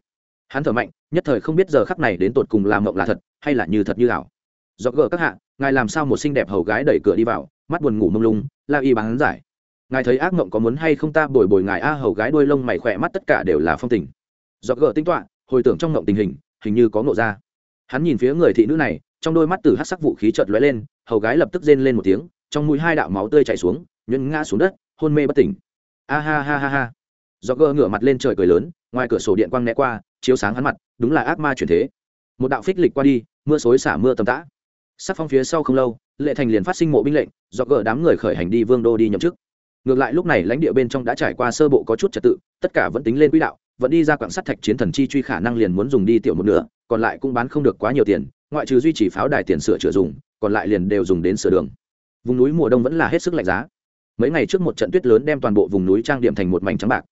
hắn thở mạnh, nhất thời không biết giờ khắc này đến tột cùng làm mộng là thật, hay là như thật như ảo. Do gờ các hạ, ngài làm sao một xinh đẹp hầu gái đẩy cửa đi vào, mắt buồn ngủ mông lung, la y bán giải. Ngài thấy ác mộng có muốn hay không ta bồi bồi ngài a, hầu gái đuôi lông mày khỏe mắt tất cả đều là phong tình. Do gờ tinh toạ hồi tưởng trong mộng tình hình hình như có ngộ ra. Hắn nhìn phía người thị nữ này, trong đôi mắt từ hát sắc vũ khí chợt lóe lên, hầu gái lập tức rên lên một tiếng, trong mũi hai đạo máu tươi chảy xuống nhuận ngã xuống đất, hôn mê bất tỉnh. A ha ha ha ha. Do gờ ngửa mặt lên trời cười lớn, ngoài cửa sổ điện quang né qua chiếu sáng hắn mặt, đúng là ác ma chuyển thế. Một đạo phích lịch qua đi, mưa xối xả mưa tầm tã. Sắc phong phía sau không lâu, lệ thành liền phát sinh mộ binh lệnh, do gỡ đám người khởi hành đi vương đô đi nhậm chức. Ngược lại lúc này lãnh địa bên trong đã trải qua sơ bộ có chút trật tự, tất cả vẫn tính lên quỹ đạo, vẫn đi ra quảng sắt thạch chiến thần chi truy khả năng liền muốn dùng đi tiểu một nửa, còn lại cũng bán không được quá nhiều tiền, ngoại trừ duy trì pháo đài tiền sửa chữa dùng, còn lại liền đều dùng đến sửa đường. Vùng núi mùa đông vẫn là hết sức lạnh giá. Mấy ngày trước một trận tuyết lớn đem toàn bộ vùng núi trang điểm thành một mảnh trắng bạc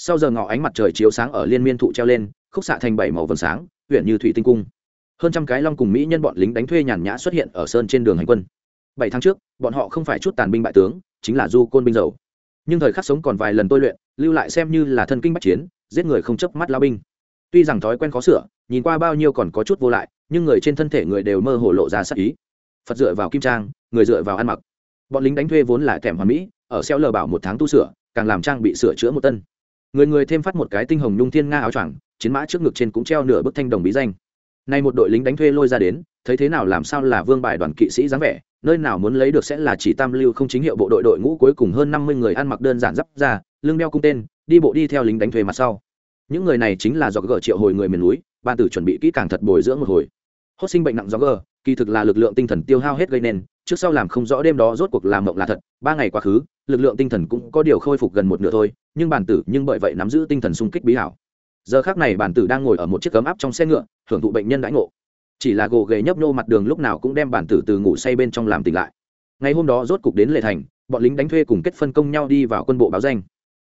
sau giờ ngọ ánh mặt trời chiếu sáng ở liên miên thụ treo lên, khúc xạ thành bảy màu vầng sáng, huyện như thủy tinh cung. Hơn trăm cái long cùng mỹ nhân bọn lính đánh thuê nhàn nhã xuất hiện ở sơn trên đường hành quân. Bảy tháng trước, bọn họ không phải chút tàn binh bại tướng, chính là du côn binh dầu. Nhưng thời khắc sống còn vài lần tôi luyện, lưu lại xem như là thân kinh bách chiến, giết người không chấp mắt lao binh. Tuy rằng thói quen khó sửa, nhìn qua bao nhiêu còn có chút vô lại, nhưng người trên thân thể người đều mơ hồ lộ ra sắc ý. Phật dựa vào kim trang, người dựa vào ăn mặc. Bọn lính đánh thuê vốn là kèm hoàn mỹ, ở xeo lờ bảo một tháng tu sửa, càng làm trang bị sửa chữa một tân người người thêm phát một cái tinh hồng nhung thiên nga áo choàng, chiến mã trước ngực trên cũng treo nửa bức thanh đồng bí danh. Nay một đội lính đánh thuê lôi ra đến, thấy thế nào làm sao là vương bài đoàn kỵ sĩ dáng vẻ, nơi nào muốn lấy được sẽ là chỉ tam lưu không chính hiệu bộ đội đội ngũ cuối cùng hơn năm mươi người ăn mặc đơn giản d ra, lưng đeo cung tên, đi bộ đi theo lính đánh thuê mặt sau. Những người này chính là do gỡ triệu hồi người miền núi, ban tử chuẩn bị kỹ càng thật bồi dưỡng một hồi hốt sinh bệnh nặng do gờ, kỳ thực là lực lượng tinh thần tiêu hao hết gây nên, trước sau làm không rõ đêm đó rốt cuộc làm mộng là thật, ba ngày quá khứ, lực lượng tinh thần cũng có điều khôi phục gần một nửa thôi, nhưng bản tử nhưng bởi vậy nắm giữ tinh thần sung kích bí hảo. Giờ khác này bản tử đang ngồi ở một chiếc cấm áp trong xe ngựa, hưởng thụ bệnh nhân đãi ngộ. Chỉ là gồ ghề nhấp nô mặt đường lúc nào cũng đem bản tử từ ngủ say bên trong làm tỉnh lại. Ngày hôm đó rốt cục đến lệ thành, bọn lính đánh thuê cùng kết phân công nhau đi vào quân bộ báo danh.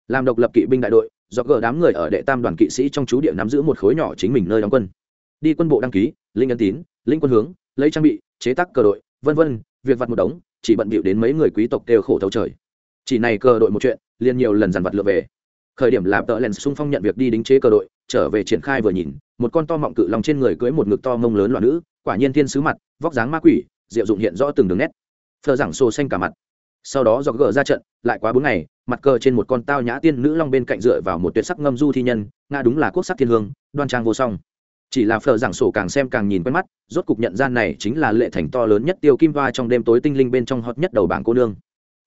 Làm độc lập kỵ binh đại đội, do gờ đám người ở đệ tam đoàn kỵ sĩ trong chú địa nắm giữ một khối nhỏ chính mình nơi đóng quân. Đi quân bộ đăng ký linh ấn tín, linh quân hướng, lấy trang bị, chế tác cờ đội, vân vân, việc vặt một đống, chỉ bận bịu đến mấy người quý tộc đều khổ thấu trời. Chỉ này cờ đội một chuyện, liền nhiều lần dàn vật lựa về. Khởi điểm làm tợ len xung phong nhận việc đi đính chế cờ đội, trở về triển khai vừa nhìn, một con to mọng cự lòng trên người cưới một ngực to mông lớn loạn nữ, quả nhiên thiên sứ mặt, vóc dáng ma quỷ, diệu dụng hiện rõ từng đường nét. Thờ giảng xô xanh cả mặt. Sau đó do gờ ra trận, lại quá bốn ngày, mặt cờ trên một con tao nhã tiên nữ long bên cạnh dựa vào một tuyệt sắc ngâm du thi nhân nga đúng là quốc sắc thiên hương, đoan trang vô song chỉ là phờ giảng sổ càng xem càng nhìn quen mắt, rốt cục nhận ra này chính là lệ thành to lớn nhất tiêu kim va trong đêm tối tinh linh bên trong hot nhất đầu bảng cô nương.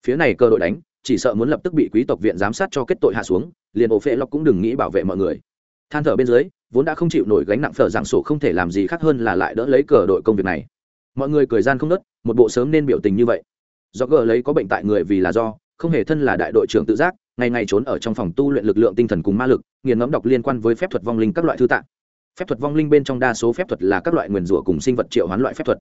Phía này cơ đội đánh, chỉ sợ muốn lập tức bị quý tộc viện giám sát cho kết tội hạ xuống, liền ổ phệ lọc cũng đừng nghĩ bảo vệ mọi người. Than thở bên dưới, vốn đã không chịu nổi gánh nặng phở giảng sổ không thể làm gì khác hơn là lại đỡ lấy cờ đội công việc này. Mọi người cười gian không nớt một bộ sớm nên biểu tình như vậy. Do gờ lấy có bệnh tại người vì là do, không hề thân là đại đội trưởng tự giác, ngày ngày trốn ở trong phòng tu luyện lực lượng tinh thần cùng ma lực, nghiền ngẫm đọc liên quan với phép thuật vong linh các loại thư tạng phép thuật vong linh bên trong đa số phép thuật là các loại nguyền rủa cùng sinh vật triệu hoán loại phép thuật.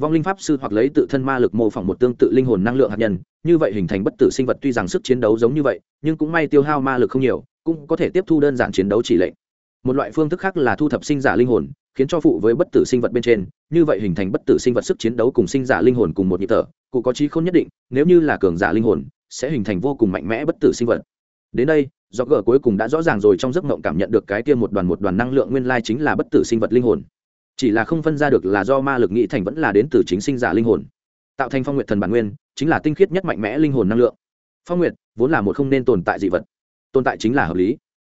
Vong linh pháp sư hoặc lấy tự thân ma lực mô phỏng một tương tự linh hồn năng lượng hạt nhân, như vậy hình thành bất tử sinh vật tuy rằng sức chiến đấu giống như vậy, nhưng cũng may tiêu hao ma lực không nhiều, cũng có thể tiếp thu đơn giản chiến đấu chỉ lệnh. Một loại phương thức khác là thu thập sinh giả linh hồn, khiến cho phụ với bất tử sinh vật bên trên, như vậy hình thành bất tử sinh vật sức chiến đấu cùng sinh giả linh hồn cùng một nhịp thở, cụ có trí không nhất định, nếu như là cường giả linh hồn, sẽ hình thành vô cùng mạnh mẽ bất tử sinh vật. Đến đây do gờ cuối cùng đã rõ ràng rồi trong giấc mộng cảm nhận được cái kia một đoàn một đoàn năng lượng nguyên lai chính là bất tử sinh vật linh hồn. Chỉ là không phân ra được là do ma lực nghĩ thành vẫn là đến từ chính sinh giả linh hồn. Tạo thành phong nguyện thần bản nguyên, chính là tinh khiết nhất mạnh mẽ linh hồn năng lượng. Phong nguyện vốn là một không nên tồn tại dị vật. Tồn tại chính là hợp lý.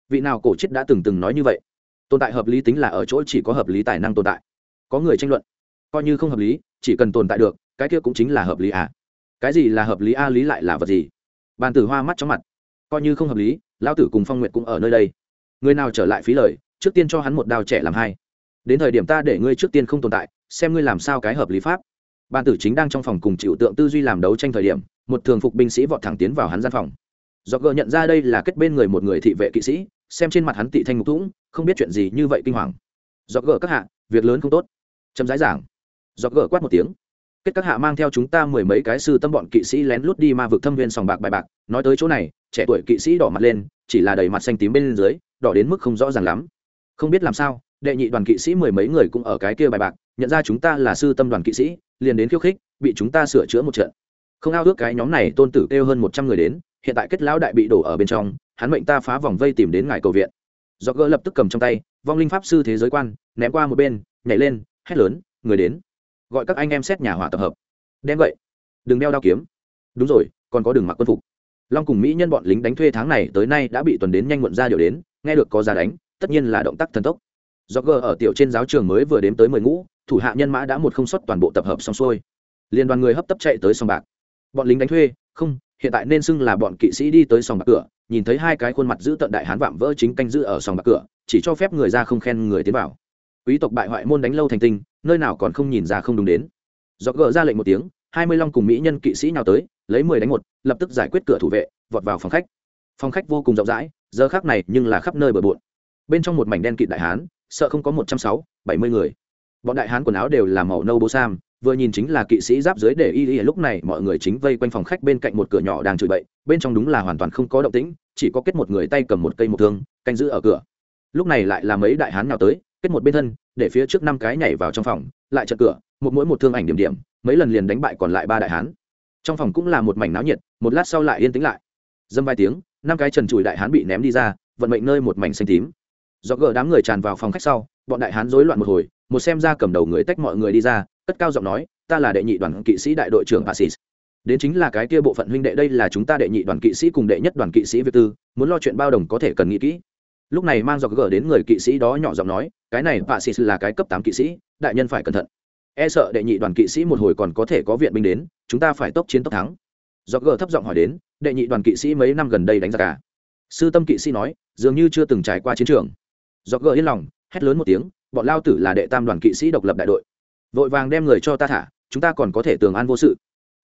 Vị nào cổ chết đã từng từng nói như vậy? Tồn tại hợp lý tính là ở chỗ chỉ có hợp lý tài năng tồn tại. Có người tranh luận, coi như không hợp lý, chỉ cần tồn tại được, cái kia cũng chính là hợp lý à? Cái gì là hợp lý a lý lại là vật gì? Bàn tử hoa mắt trong mặt. Coi như không hợp lý lão tử cùng phong nguyệt cũng ở nơi đây. Người nào trở lại phí lời, trước tiên cho hắn một đao trẻ làm hai. Đến thời điểm ta để ngươi trước tiên không tồn tại, xem ngươi làm sao cái hợp lý pháp. Ban tử chính đang trong phòng cùng chịu tượng tư duy làm đấu tranh thời điểm, một thường phục binh sĩ vọt thẳng tiến vào hắn gian phòng. Do gợ nhận ra đây là kết bên người một người thị vệ kỵ sĩ, xem trên mặt hắn tị thanh ngục thũng không biết chuyện gì như vậy kinh hoàng. Do gợ các hạ, việc lớn không tốt. Chấm Giải giảng. Do gợ quát một tiếng kết các hạ mang theo chúng ta mười mấy cái sư tâm bọn kỵ sĩ lén lút đi ma vực thâm viên sòng bạc bài bạc. Nói tới chỗ này, trẻ tuổi kỵ sĩ đỏ mặt lên, chỉ là đầy mặt xanh tím bên dưới, đỏ đến mức không rõ ràng lắm. Không biết làm sao, đệ nhị đoàn kỵ sĩ mười mấy người cũng ở cái kia bài bạc, nhận ra chúng ta là sư tâm đoàn kỵ sĩ, liền đến khiêu khích, bị chúng ta sửa chữa một trận. Không ao ước cái nhóm này tôn tử kêu hơn một trăm người đến, hiện tại kết lão đại bị đổ ở bên trong, hắn mệnh ta phá vòng vây tìm đến ngài cầu viện. Do gỡ lập tức cầm trong tay, vong linh pháp sư thế giới quan, ném qua một bên, nhảy lên, hét lớn, người đến gọi các anh em xét nhà hỏa tập hợp. Đem vậy. Đừng đeo đao kiếm. Đúng rồi, còn có đường mặc quân phục. Long cùng mỹ nhân bọn lính đánh thuê tháng này tới nay đã bị tuần đến nhanh muộn ra điều đến, nghe được có ra đánh, tất nhiên là động tác thần tốc. Do gờ ở tiểu trên giáo trường mới vừa đếm tới mười ngũ, thủ hạ nhân mã đã một không xuất toàn bộ tập hợp xong xuôi. Liên đoàn người hấp tấp chạy tới sòng bạc. Bọn lính đánh thuê, không, hiện tại nên xưng là bọn kỵ sĩ đi tới sòng bạc cửa, nhìn thấy hai cái khuôn mặt giữ tận đại hán vạm vỡ chính canh giữ ở sòng bạc cửa, chỉ cho phép người ra không khen người tiến vào. Quý tộc bại hoại môn đánh lâu thành tinh nơi nào còn không nhìn ra không đúng đến. Do gỡ ra lệnh một tiếng, hai mươi long cùng mỹ nhân kỵ sĩ nào tới, lấy mười đánh một, lập tức giải quyết cửa thủ vệ, vọt vào phòng khách. Phòng khách vô cùng rộng rãi, giờ khác này nhưng là khắp nơi bờ bộn. Bên trong một mảnh đen kịt đại hán, sợ không có một trăm sáu, bảy mươi người. Bọn đại hán quần áo đều là màu nâu bố sam, vừa nhìn chính là kỵ sĩ giáp dưới để y y, lúc này mọi người chính vây quanh phòng khách bên cạnh một cửa nhỏ đang chửi bậy, bên trong đúng là hoàn toàn không có động tĩnh, chỉ có kết một người tay cầm một cây một thương, canh giữ ở cửa. Lúc này lại là mấy đại hán nào tới kết một bên thân để phía trước năm cái nhảy vào trong phòng lại chật cửa một mỗi một thương ảnh điểm điểm mấy lần liền đánh bại còn lại ba đại hán trong phòng cũng là một mảnh náo nhiệt một lát sau lại yên tĩnh lại dâm vài tiếng năm cái trần trụi đại hán bị ném đi ra vận mệnh nơi một mảnh xanh tím do gỡ đám người tràn vào phòng khách sau bọn đại hán rối loạn một hồi một xem ra cầm đầu người tách mọi người đi ra cất cao giọng nói ta là đệ nhị đoàn kỵ sĩ đại đội trưởng Pacis. Đến chính là cái kia bộ phận huynh đệ đây là chúng ta đệ nhị đoàn kỵ sĩ cùng đệ nhất đoàn kỵ sĩ Việt Tư, muốn lo chuyện bao đồng có thể cần nghĩ kỹ. Lúc này mang dọc gỡ đến người kỵ sĩ đó nhỏ giọng nói, cái này Pacis là cái cấp tám kỵ sĩ, đại nhân phải cẩn thận. E sợ đệ nhị đoàn kỵ sĩ một hồi còn có thể có viện binh đến, chúng ta phải tốc chiến tốc thắng. Dọc gỡ thấp giọng hỏi đến, đệ nhị đoàn kỵ sĩ mấy năm gần đây đánh ra cả. À? Sư tâm kỵ sĩ nói, dường như chưa từng trải qua chiến trường. Dọc gỡ yên lòng, hét lớn một tiếng, bọn lao tử là đệ tam đoàn kỵ sĩ độc lập đại đội vội vàng đem người cho ta thả chúng ta còn có thể tường an vô sự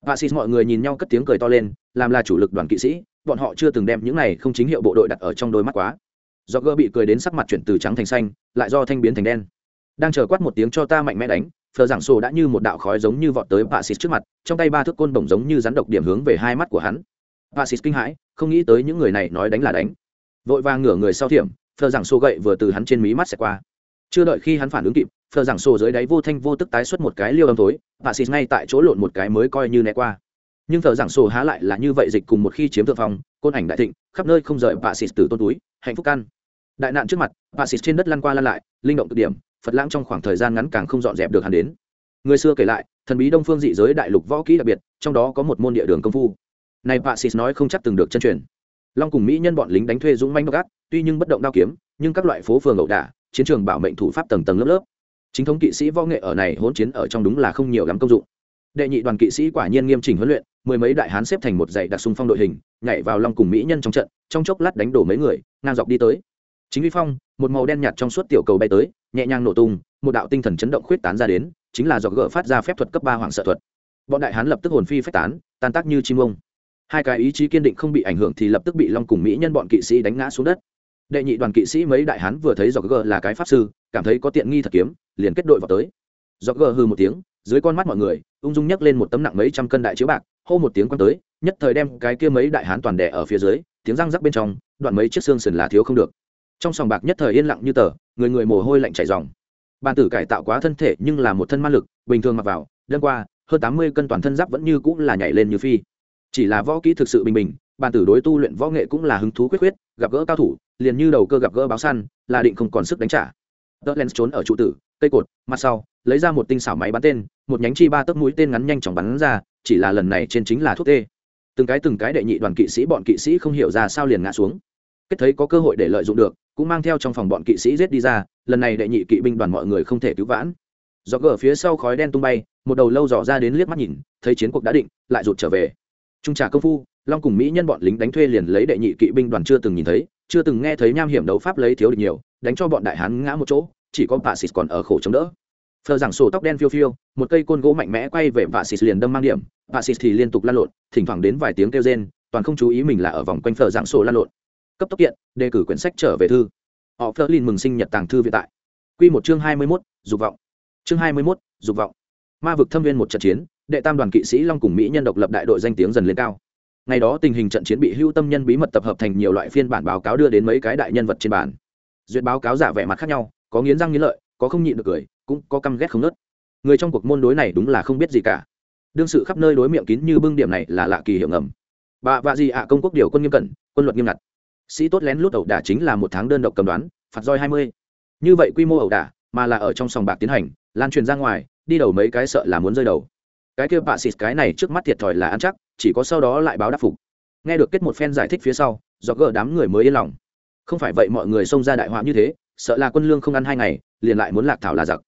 Bà sĩ mọi người nhìn nhau cất tiếng cười to lên làm là chủ lực đoàn kỵ sĩ bọn họ chưa từng đem những này không chính hiệu bộ đội đặt ở trong đôi mắt quá do gơ bị cười đến sắc mặt chuyển từ trắng thành xanh, lại do thanh biến thành đen. Đang chờ quát một tiếng cho ta mạnh mẽ đánh, phờ giảng sổ đã như một đạo khói giống như vọt tới bà xịt trước mặt, trong tay ba thước côn bổng giống như rắn độc điểm hướng về hai mắt của hắn. Bà xịt kinh hãi, không nghĩ tới những người này nói đánh là đánh. Vội vàng ngửa người sau thiểm, phờ giảng sổ gậy vừa từ hắn trên mí mắt xẹt qua. Chưa đợi khi hắn phản ứng kịp, phờ giảng sổ dưới đáy vô thanh vô tức tái xuất một cái liêu âm tối bà xịt ngay tại chỗ lộn một cái mới coi như né qua. Nhưng thờ giảng sổ há lại là như vậy dịch cùng một khi chiếm thượng phong, côn ảnh đại thịnh, khắp nơi không rời bà xịt từ tôn túi hạnh phúc căn. Đại nạn trước mặt bà xịt trên đất lăn qua lăn lại, linh động cực điểm, phật lãng trong khoảng thời gian ngắn càng không dọn dẹp được hắn đến. Người xưa kể lại, thần bí đông phương dị giới đại lục võ kỹ đặc biệt, trong đó có một môn địa đường công phu. Này bà xịt nói không chắc từng được chân truyền. Long cùng mỹ nhân bọn lính đánh thuê dũng manh gác tuy nhưng bất động đao kiếm, nhưng các loại phố phường ẩu đả, chiến trường bảo mệnh thủ pháp tầng tầng lớp lớp. Chính thống kỵ sĩ võ nghệ ở này hỗn chiến ở trong đúng là không nhiều lắm công dụng. Đệ nhị đoàn kỵ sĩ quả nhiên nghiêm chỉnh huấn luyện, mười mấy đại hán xếp thành một dãy đặc xung phong đội hình, nhảy vào long cùng mỹ nhân trong trận, trong chốc lát đánh đổ mấy người ngang dọc đi tới. Chính vi phong, một màu đen nhạt trong suốt tiểu cầu bay tới, nhẹ nhàng nổ tung, một đạo tinh thần chấn động khuyết tán ra đến, chính là do gỡ phát ra phép thuật cấp ba hoàng sợ thuật. Bọn đại hán lập tức hồn phi phách tán, tan tác như chim ông. Hai cái ý chí kiên định không bị ảnh hưởng thì lập tức bị long cùng mỹ nhân bọn kỵ sĩ đánh ngã xuống đất. Đệ nhị đoàn kỵ sĩ mấy đại hán vừa thấy dọc gờ là cái pháp sư, cảm thấy có tiện nghi thật kiếm, liền kết đội vào tới. Dọc gờ hư một tiếng, dưới con mắt mọi người, ung dung nhấc lên một tấm nặng mấy trăm cân đại chiếu bạc, hô một tiếng quăng tới, nhất thời đem cái kia mấy đại hán toàn đẻ ở phía dưới tiếng răng rắc bên trong, đoạn mấy chiếc xương sườn là thiếu không được. Trong sòng bạc nhất thời yên lặng như tờ, người người mồ hôi lạnh chảy dòng bàn tử cải tạo quá thân thể nhưng là một thân ma lực, bình thường mặc vào, đêm qua, hơn tám mươi cân toàn thân giáp vẫn như cũng là nhảy lên như phi. Chỉ là võ kỹ thực sự bình bình, bàn tử đối tu luyện võ nghệ cũng là hứng thú quyết quyết gặp gỡ cao thủ, liền như đầu cơ gặp gỡ báo săn, là định không còn sức đánh trả. Tớ len trốn ở trụ tử, cây cột, mặt sau, lấy ra một tinh xảo máy bắn tên, một nhánh chi ba tấc mũi tên ngắn nhanh chóng bắn ra, chỉ là lần này trên chính là thuốc tê từng cái từng cái đệ nhị đoàn kỵ sĩ bọn kỵ sĩ không hiểu ra sao liền ngã xuống. Kết thấy có cơ hội để lợi dụng được, cũng mang theo trong phòng bọn kỵ sĩ giết đi ra, lần này đệ nhị kỵ binh đoàn mọi người không thể cứu vãn. Do gờ phía sau khói đen tung bay, một đầu lâu dò ra đến liếc mắt nhìn, thấy chiến cuộc đã định, lại rụt trở về. Trung trà công phu, long cùng mỹ nhân bọn lính đánh thuê liền lấy đệ nhị kỵ binh đoàn chưa từng nhìn thấy, chưa từng nghe thấy nham hiểm đấu pháp lấy thiếu được nhiều, đánh cho bọn đại hán ngã một chỗ, chỉ có bà xịt còn ở khổ chống đỡ. Phờ giảng sổ tóc đen phiêu phiêu, một cây côn gỗ mạnh mẽ quay về bà xịt liền đâm mang điểm bà thì liên tục lăn lộn, thỉnh thoảng đến vài tiếng kêu rên, toàn không chú ý mình là ở vòng quanh phở dạng sổ lan lộn. Cấp tốc kiện, đề cử quyển sách trở về thư. Họ Flerlin mừng sinh nhật tàng thư viện tại. Quy một chương hai mươi mốt, dục vọng. Chương hai mươi mốt, dục vọng. Ma vực thâm viên một trận chiến, đệ tam đoàn kỵ sĩ long cùng mỹ nhân độc lập đại đội danh tiếng dần lên cao. Ngày đó tình hình trận chiến bị hưu tâm nhân bí mật tập hợp thành nhiều loại phiên bản báo cáo đưa đến mấy cái đại nhân vật trên bản duyệt báo cáo giả vẻ mặt khác nhau, có nghiến răng nghiến lợi, có không nhịn được cười, cũng có căm ghét không nớt. Người trong cuộc môn đối này đúng là không biết gì cả đương sự khắp nơi đối miệng kín như bưng điểm này là lạ kỳ hiệu ngầm. Bà vạ gì ạ à, công quốc điều quân nghiêm cẩn, quân luật nghiêm ngặt. Sĩ tốt lén lút ẩu đả chính là một tháng đơn độc cầm đoán, phạt roi hai mươi. Như vậy quy mô ẩu đả, mà là ở trong sòng bạc tiến hành, lan truyền ra ngoài, đi đầu mấy cái sợ là muốn rơi đầu. Cái kia bạ xịt cái này trước mắt thiệt thòi là ăn chắc, chỉ có sau đó lại báo đáp phục. Nghe được kết một phen giải thích phía sau, do gỡ đám người mới yên lòng. Không phải vậy mọi người xông ra đại họa như thế, sợ là quân lương không ăn hai ngày, liền lại muốn lạc thảo là giặc.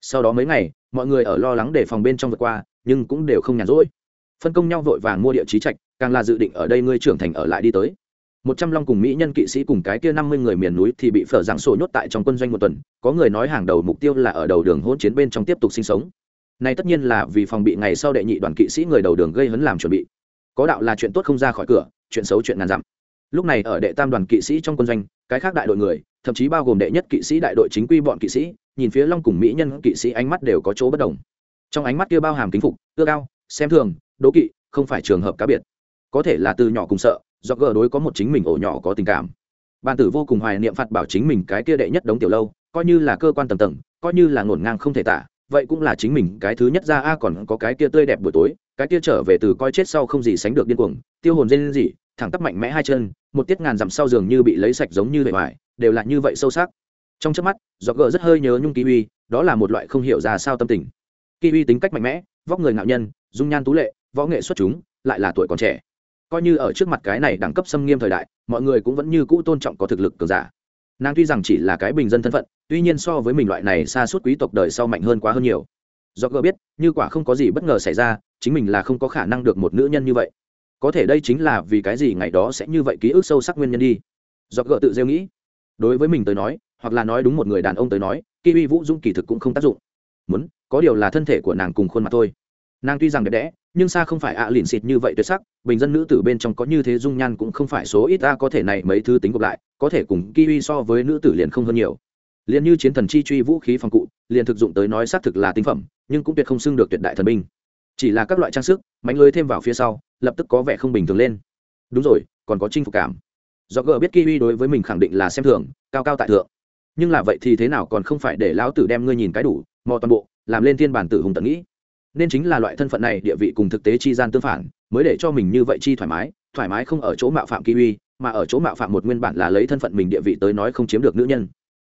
Sau đó mấy ngày, mọi người ở lo lắng để phòng bên trong vượt qua nhưng cũng đều không nhàn rỗi. Phân công nhau vội vàng mua địa trí trạch, càng là dự định ở đây ngươi trưởng thành ở lại đi tới. Một trăm long cùng mỹ nhân kỵ sĩ cùng cái kia năm mươi người miền núi thì bị phở giảng sổ nhốt tại trong quân doanh một tuần, có người nói hàng đầu mục tiêu là ở đầu đường hỗn chiến bên trong tiếp tục sinh sống. Này tất nhiên là vì phòng bị ngày sau đệ nhị đoàn kỵ sĩ người đầu đường gây hấn làm chuẩn bị. Có đạo là chuyện tốt không ra khỏi cửa, chuyện xấu chuyện ngàn dặm. Lúc này ở đệ tam đoàn kỵ sĩ trong quân doanh, cái khác đại đội người, thậm chí bao gồm đệ nhất kỵ sĩ đại đội chính quy bọn kỵ sĩ, nhìn phía long cùng mỹ nhân kỵ sĩ ánh mắt đều có chỗ bất đồng trong ánh mắt kia bao hàm kính phục ưa cao xem thường, đố kỵ, không phải trường hợp cá biệt. Có thể là từ nhỏ cùng sợ, do gờ đối có một chính mình ổ nhỏ có tình cảm. Ban tử vô cùng hoài niệm phạt bảo chính mình cái kia đệ nhất đống tiểu lâu, coi như là cơ quan tầng tầng, coi như là ngổn ngang không thể tả, vậy cũng là chính mình cái thứ nhất ra a còn có cái kia tươi đẹp buổi tối, cái kia trở về từ coi chết sau không gì sánh được điên cuồng, tiêu hồn dên gì thẳng tắp mạnh mẽ hai chân, một tiết ngàn dặm sau giường như bị lấy sạch giống như bề ngoài, đều là như vậy sâu sắc. Trong chớp mắt, do gờ rất hơi nhớ nhung kiwi đó là một loại không hiểu ra sao tâm tình kiwi tính cách mạnh mẽ, vóc người ngạo nhân, dung nhan tú lệ, võ nghệ xuất chúng, lại là tuổi còn trẻ. Coi như ở trước mặt cái này đẳng cấp xâm nghiêm thời đại, mọi người cũng vẫn như cũ tôn trọng có thực lực cường giả. Nàng tuy rằng chỉ là cái bình dân thân phận, tuy nhiên so với mình loại này xa suốt quý tộc đời sau mạnh hơn quá hơn nhiều. Do gỡ biết, như quả không có gì bất ngờ xảy ra, chính mình là không có khả năng được một nữ nhân như vậy. Có thể đây chính là vì cái gì ngày đó sẽ như vậy ký ức sâu sắc nguyên nhân đi. Do gỡ tự rêu nghĩ. Đối với mình tới nói, hoặc là nói đúng một người đàn ông tới nói kiwi vũ dung kỳ thực cũng không tác dụng muốn, có điều là thân thể của nàng cùng khuôn mặt thôi. Nàng tuy rằng đẹp đẽ, nhưng xa không phải ạ à lìn xịt như vậy tuyệt sắc, bình dân nữ tử bên trong có như thế dung nhan cũng không phải số ít ta có thể này mấy thứ tính gộp lại, có thể cùng kiwi so với nữ tử liền không hơn nhiều. Liền như chiến thần chi truy vũ khí phòng cụ, liền thực dụng tới nói xác thực là tinh phẩm, nhưng cũng tuyệt không xưng được tuyệt đại thần binh. Chỉ là các loại trang sức, mánh lưới thêm vào phía sau, lập tức có vẻ không bình thường lên. Đúng rồi, còn có chinh phục cảm. Do gờ biết kiwi đối với mình khẳng định là xem thường, cao cao tại thượng. Nhưng là vậy thì thế nào còn không phải để lão tử đem ngươi nhìn cái đủ mò toàn bộ, làm lên thiên bản tử hùng tận nghĩ. Nên chính là loại thân phận này, địa vị cùng thực tế chi gian tương phản, mới để cho mình như vậy chi thoải mái thoải mái không ở chỗ mạo phạm kỳ uy mà ở chỗ mạo phạm một nguyên bản là lấy thân phận mình địa vị tới nói không chiếm được nữ nhân.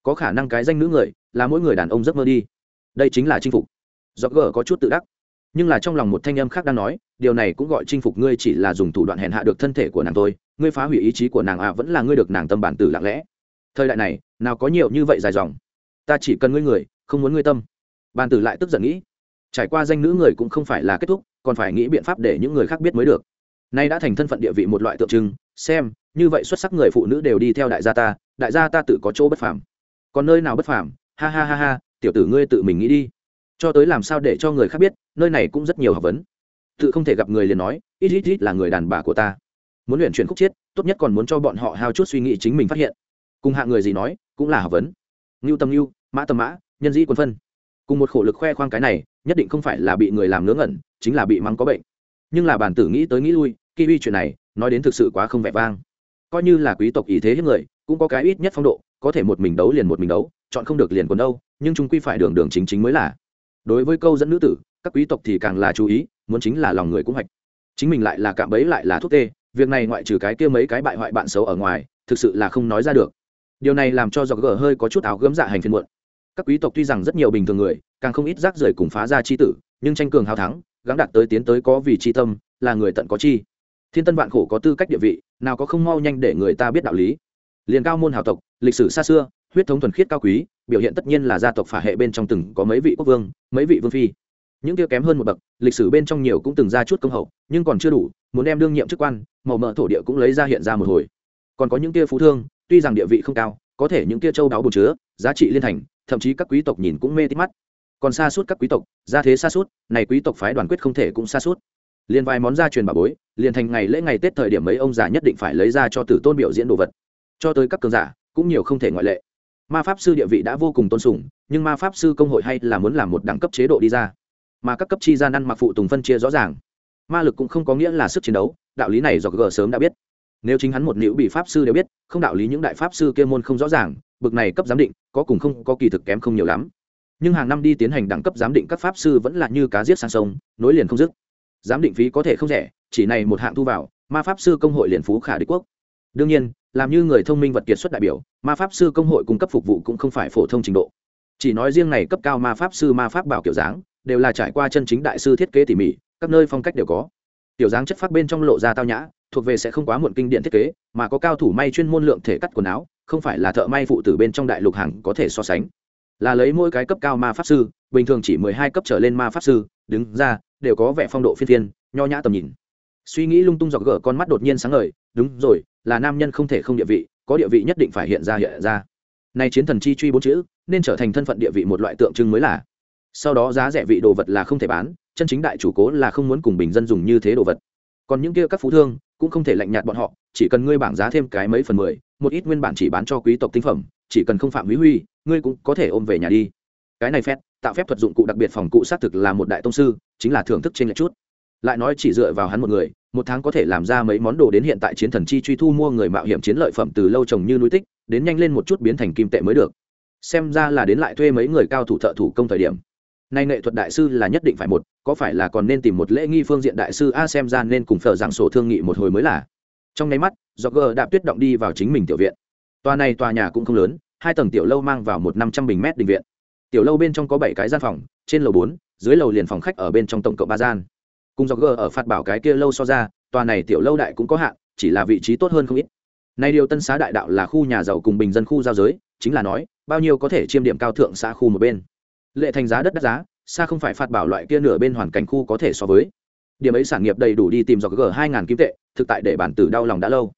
Có khả năng cái danh nữ người, là mỗi người đàn ông giấc mơ đi. Đây chính là chinh phục. Do gờ có chút tự đắc. Nhưng là trong lòng một thanh âm khác đang nói, điều này cũng gọi chinh phục ngươi chỉ là dùng thủ đoạn hèn hạ được thân thể của nàng thôi, ngươi phá hủy ý chí của nàng à vẫn là ngươi được nàng tâm bản tử lặng lẽ. Thời đại này, nào có nhiều như vậy dài dòng. Ta chỉ cần ngươi người, không muốn ngươi tâm bàn tử lại tức giận nghĩ, trải qua danh nữ người cũng không phải là kết thúc, còn phải nghĩ biện pháp để những người khác biết mới được. Nay đã thành thân phận địa vị một loại tượng trưng, xem, như vậy xuất sắc người phụ nữ đều đi theo đại gia ta, đại gia ta tự có chỗ bất phàm. Còn nơi nào bất phàm? Ha ha ha ha, tiểu tử ngươi tự mình nghĩ đi. Cho tới làm sao để cho người khác biết, nơi này cũng rất nhiều học vấn. Tự không thể gặp người liền nói, ít ít ít là người đàn bà của ta. Muốn luyện chuyển khúc chiết, tốt nhất còn muốn cho bọn họ hao chút suy nghĩ chính mình phát hiện. Cùng hạng người gì nói, cũng là học vấn. Ngưu tâm ngưu, mã tâm mã, nhân dĩ quân phân cùng một khổ lực khoe khoang cái này, nhất định không phải là bị người làm ngớ ngẩn, chính là bị mắng có bệnh. Nhưng là bản tử nghĩ tới nghĩ lui kiwi chuyện này, nói đến thực sự quá không vẻ vang. Coi như là quý tộc ý thế hiếp người, cũng có cái ít nhất phong độ, có thể một mình đấu liền một mình đấu, chọn không được liền còn đâu, nhưng chúng quy phải đường đường chính chính mới là. Đối với câu dẫn nữ tử, các quý tộc thì càng là chú ý, muốn chính là lòng người cũng hoạch. Chính mình lại là cạm bẫy lại là thuốc tê, việc này ngoại trừ cái kia mấy cái bại hoại bạn xấu ở ngoài, thực sự là không nói ra được. Điều này làm cho dọc gở hơi có chút áo gớm dạ hành phiên muộn các quý tộc tuy rằng rất nhiều bình thường người, càng không ít rác rưởi cùng phá ra chi tử, nhưng tranh cường hào thắng, gắng đạt tới tiến tới có vì chi tâm, là người tận có chi. Thiên tân vạn khổ có tư cách địa vị, nào có không mau nhanh để người ta biết đạo lý. Liền cao môn hào tộc, lịch sử xa xưa, huyết thống thuần khiết cao quý, biểu hiện tất nhiên là gia tộc phả hệ bên trong từng có mấy vị quốc vương, mấy vị vương phi. Những kia kém hơn một bậc, lịch sử bên trong nhiều cũng từng ra chút công hậu, nhưng còn chưa đủ, muốn đem đương nhiệm chức quan, màu mỡ thổ địa cũng lấy ra hiện ra một hồi. Còn có những kia phú thương, tuy rằng địa vị không cao, có thể những kia châu đáo bồn chứa, giá trị liên thành thậm chí các quý tộc nhìn cũng mê tít mắt. Còn xa suốt các quý tộc, ra thế xa suốt, này quý tộc phái đoàn quyết không thể cũng xa suốt. Liền vài món gia truyền bà bối, liền thành ngày lễ ngày tết thời điểm mấy ông già nhất định phải lấy ra cho tử tôn biểu diễn đồ vật. Cho tới các cường giả, cũng nhiều không thể ngoại lệ. Ma pháp sư địa vị đã vô cùng tôn sùng, nhưng ma pháp sư công hội hay là muốn làm một đẳng cấp chế độ đi ra. Mà các cấp chi gian ăn mặc phụ tùng phân chia rõ ràng. Ma lực cũng không có nghĩa là sức chiến đấu, đạo lý này do g sớm đã biết. Nếu chính hắn một nữ bị pháp sư đều biết, không đạo lý những đại pháp sư kia môn không rõ ràng bực này cấp giám định, có cùng không, có kỳ thực kém không nhiều lắm. Nhưng hàng năm đi tiến hành đẳng cấp giám định các pháp sư vẫn là như cá giết sang sông, nối liền không dứt. Giám định phí có thể không rẻ, chỉ này một hạng thu vào, ma pháp sư công hội liền phú khả đế quốc. Đương nhiên, làm như người thông minh vật kiệt xuất đại biểu, ma pháp sư công hội cung cấp phục vụ cũng không phải phổ thông trình độ. Chỉ nói riêng này cấp cao ma pháp sư ma pháp bảo kiểu dáng, đều là trải qua chân chính đại sư thiết kế tỉ mỉ, các nơi phong cách đều có tiểu dáng chất phát bên trong lộ ra tao nhã, thuộc về sẽ không quá muộn kinh điện thiết kế, mà có cao thủ may chuyên môn lượng thể cắt quần áo, không phải là thợ may phụ tử bên trong đại lục hàng có thể so sánh. Là lấy mỗi cái cấp cao ma pháp sư, bình thường chỉ mười hai cấp trở lên ma pháp sư, đứng ra, đều có vẻ phong độ phiên thiên nho nhã tầm nhìn. Suy nghĩ lung tung dọc gỡ con mắt đột nhiên sáng ngời, đúng rồi, là nam nhân không thể không địa vị, có địa vị nhất định phải hiện ra hiện ra. Nay chiến thần chi truy bốn chữ, nên trở thành thân phận địa vị một loại tượng trưng mới là sau đó giá rẻ vị đồ vật là không thể bán, chân chính đại chủ cố là không muốn cùng bình dân dùng như thế đồ vật. Còn những kia các phú thương, cũng không thể lạnh nhạt bọn họ, chỉ cần ngươi bảng giá thêm cái mấy phần mười, một ít nguyên bản chỉ bán cho quý tộc tinh phẩm, chỉ cần không phạm hủy huy, ngươi cũng có thể ôm về nhà đi. Cái này phép, tạo phép thuật dụng cụ đặc biệt phòng cụ xác thực là một đại tông sư, chính là thưởng thức trên lệch chút. Lại nói chỉ dựa vào hắn một người, một tháng có thể làm ra mấy món đồ đến hiện tại chiến thần chi truy thu mua người mạo hiểm chiến lợi phẩm từ lâu trồng như núi tích, đến nhanh lên một chút biến thành kim tệ mới được. Xem ra là đến lại thuê mấy người cao thủ thợ thủ công thời điểm nay nghệ thuật đại sư là nhất định phải một, có phải là còn nên tìm một lễ nghi phương diện đại sư a xem ra nên cùng phở giảng sổ thương nghị một hồi mới là. Trong nháy mắt do gờ đạp tuyết động đi vào chính mình tiểu viện. Tòa này tòa nhà cũng không lớn, hai tầng tiểu lâu mang vào một năm trăm bình mét định viện. Tiểu lâu bên trong có bảy cái gian phòng, trên lầu bốn, dưới lầu liền phòng khách ở bên trong tổng cộng ba gian. Cùng do gờ ở phạt bảo cái kia lâu so ra, tòa này tiểu lâu đại cũng có hạn, chỉ là vị trí tốt hơn không ít. Nay điều tân xá đại đạo là khu nhà giàu cùng bình dân khu giao giới, chính là nói, bao nhiêu có thể chiêm điểm cao thượng xã khu một bên lệ thành giá đất đắt giá, xa không phải phạt bảo loại kia nửa bên hoàn cảnh khu có thể so với. Điểm ấy sản nghiệp đầy đủ đi tìm dọc g hai ngàn kim tệ, thực tại để bản tử đau lòng đã lâu.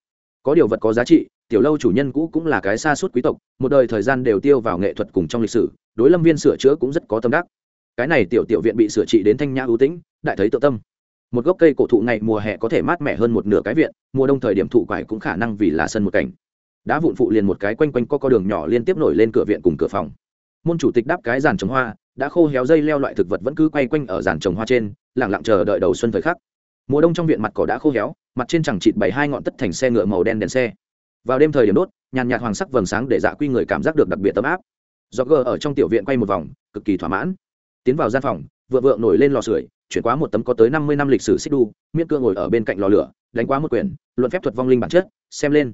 Có điều vật có giá trị, tiểu lâu chủ nhân cũ cũng là cái xa suốt quý tộc, một đời thời gian đều tiêu vào nghệ thuật cùng trong lịch sử, đối lâm viên sửa chữa cũng rất có tâm đắc. Cái này tiểu tiểu viện bị sửa trị đến thanh nhã ưu tĩnh, đại thấy tự tâm. Một gốc cây cổ thụ ngày mùa hè có thể mát mẻ hơn một nửa cái viện, mùa đông thời điểm thụ quải cũng khả năng vì là sân một cảnh. Đá vụn phụ liền một cái quanh quanh co co đường nhỏ liên tiếp nổi lên cửa viện cùng cửa phòng môn chủ tịch đáp cái giàn trồng hoa, đã khô héo dây leo loại thực vật vẫn cứ quay quanh ở giàn trồng hoa trên lẳng lặng chờ đợi đầu xuân thời khắc. Mùa đông trong viện mặt cỏ đã khô héo, mặt trên chẳng chịt bảy hai ngọn tất thành xe ngựa màu đen đèn xe. Vào đêm thời điểm đốt, nhàn nhạt hoàng sắc vầng sáng để dạ quy người cảm giác được đặc biệt tấm áp. Do gờ ở trong tiểu viện quay một vòng, cực kỳ thỏa mãn. Tiến vào gian phòng, vợ vợ nổi lên lò sưởi, chuyển qua một tấm có tới năm mươi năm lịch sử xích đu, miễn cương ngồi ở bên cạnh lò lửa, đánh quá một quyển, luận phép thuật vong linh bản chất, xem lên.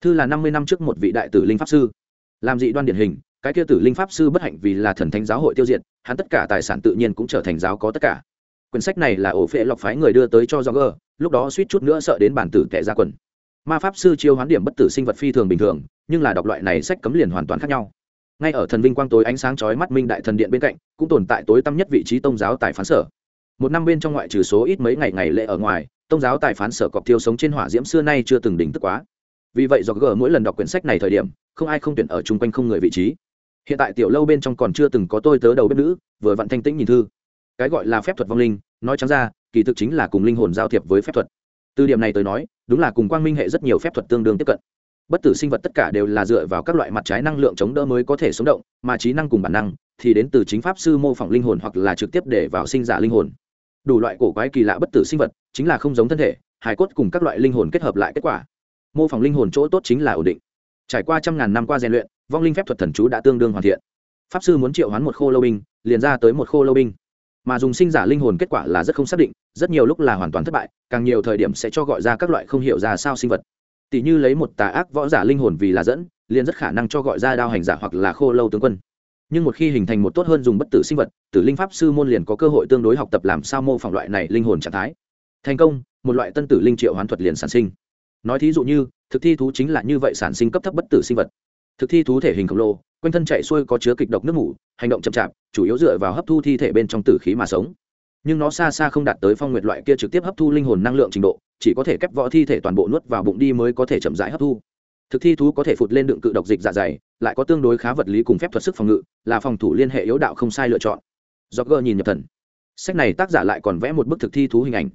Thư là năm mươi năm trước một vị đại tử linh pháp sư. Làm dị đoan điển hình cái kia tử linh pháp sư bất hạnh vì là thần thánh giáo hội tiêu diệt, hắn tất cả tài sản tự nhiên cũng trở thành giáo có tất cả. Quyển sách này là ổ phệ lọc phái người đưa tới cho do gờ lúc đó suýt chút nữa sợ đến bản tử tệ ra quần. Ma pháp sư chiêu hoán điểm bất tử sinh vật phi thường bình thường, nhưng là đọc loại này sách cấm liền hoàn toàn khác nhau. Ngay ở thần vinh quang tối ánh sáng chói mắt minh đại thần điện bên cạnh, cũng tồn tại tối tăm nhất vị trí tôn giáo tại phán sở. Một năm bên trong ngoại trừ số ít mấy ngày ngày lễ ở ngoài tôn giáo tại phán sở cọc thiêu sống trên hỏa diễm xưa nay chưa từng đỉnh tức quá. Vì vậy do g mỗi lần đọc quyển sách này thời điểm, không ai không tuyển ở chung quanh không người vị trí hiện tại tiểu lâu bên trong còn chưa từng có tôi tớ đầu bếp nữ, vừa vặn thanh tĩnh nhìn thư. Cái gọi là phép thuật vong linh, nói trắng ra, kỳ thực chính là cùng linh hồn giao thiệp với phép thuật. Từ điểm này tới nói, đúng là cùng quang minh hệ rất nhiều phép thuật tương đương tiếp cận. Bất tử sinh vật tất cả đều là dựa vào các loại mặt trái năng lượng chống đỡ mới có thể sống động, mà trí năng cùng bản năng thì đến từ chính pháp sư mô phỏng linh hồn hoặc là trực tiếp để vào sinh giả linh hồn. Đủ loại cổ quái kỳ lạ bất tử sinh vật chính là không giống thân thể, hài cốt cùng các loại linh hồn kết hợp lại kết quả. Mô phỏng linh hồn chỗ tốt chính là ổn định. Trải qua trăm ngàn năm qua rèn luyện vong linh phép thuật thần chú đã tương đương hoàn thiện. Pháp sư muốn triệu hoán một khô lâu binh, liền ra tới một khô lâu binh. Mà dùng sinh giả linh hồn kết quả là rất không xác định, rất nhiều lúc là hoàn toàn thất bại, càng nhiều thời điểm sẽ cho gọi ra các loại không hiểu ra sao sinh vật. Tỷ như lấy một tà ác võ giả linh hồn vì là dẫn, liền rất khả năng cho gọi ra đao hành giả hoặc là khô lâu tướng quân. Nhưng một khi hình thành một tốt hơn dùng bất tử sinh vật, tử linh pháp sư môn liền có cơ hội tương đối học tập làm sao mô phỏng loại này linh hồn trạng thái. Thành công, một loại tân tử linh triệu hoán thuật liền sản sinh. Nói thí dụ như, thực thi thú chính là như vậy sản sinh cấp thấp bất tử sinh vật thực thi thú thể hình khổng lồ, quanh thân chạy xuôi có chứa kịch độc nước ngủ hành động chậm chạp, chủ yếu dựa vào hấp thu thi thể bên trong tử khí mà sống. Nhưng nó xa xa không đạt tới phong nguyệt loại kia trực tiếp hấp thu linh hồn năng lượng trình độ, chỉ có thể kép võ thi thể toàn bộ nuốt vào bụng đi mới có thể chậm rãi hấp thu. Thực thi thú có thể phụt lên đựng cự độc dịch dạ dày, lại có tương đối khá vật lý cùng phép thuật sức phòng ngự, là phòng thủ liên hệ yếu đạo không sai lựa chọn. Do gờ nhìn nhập thần. Sách này tác giả lại còn vẽ một bức thực thi thú hình ảnh.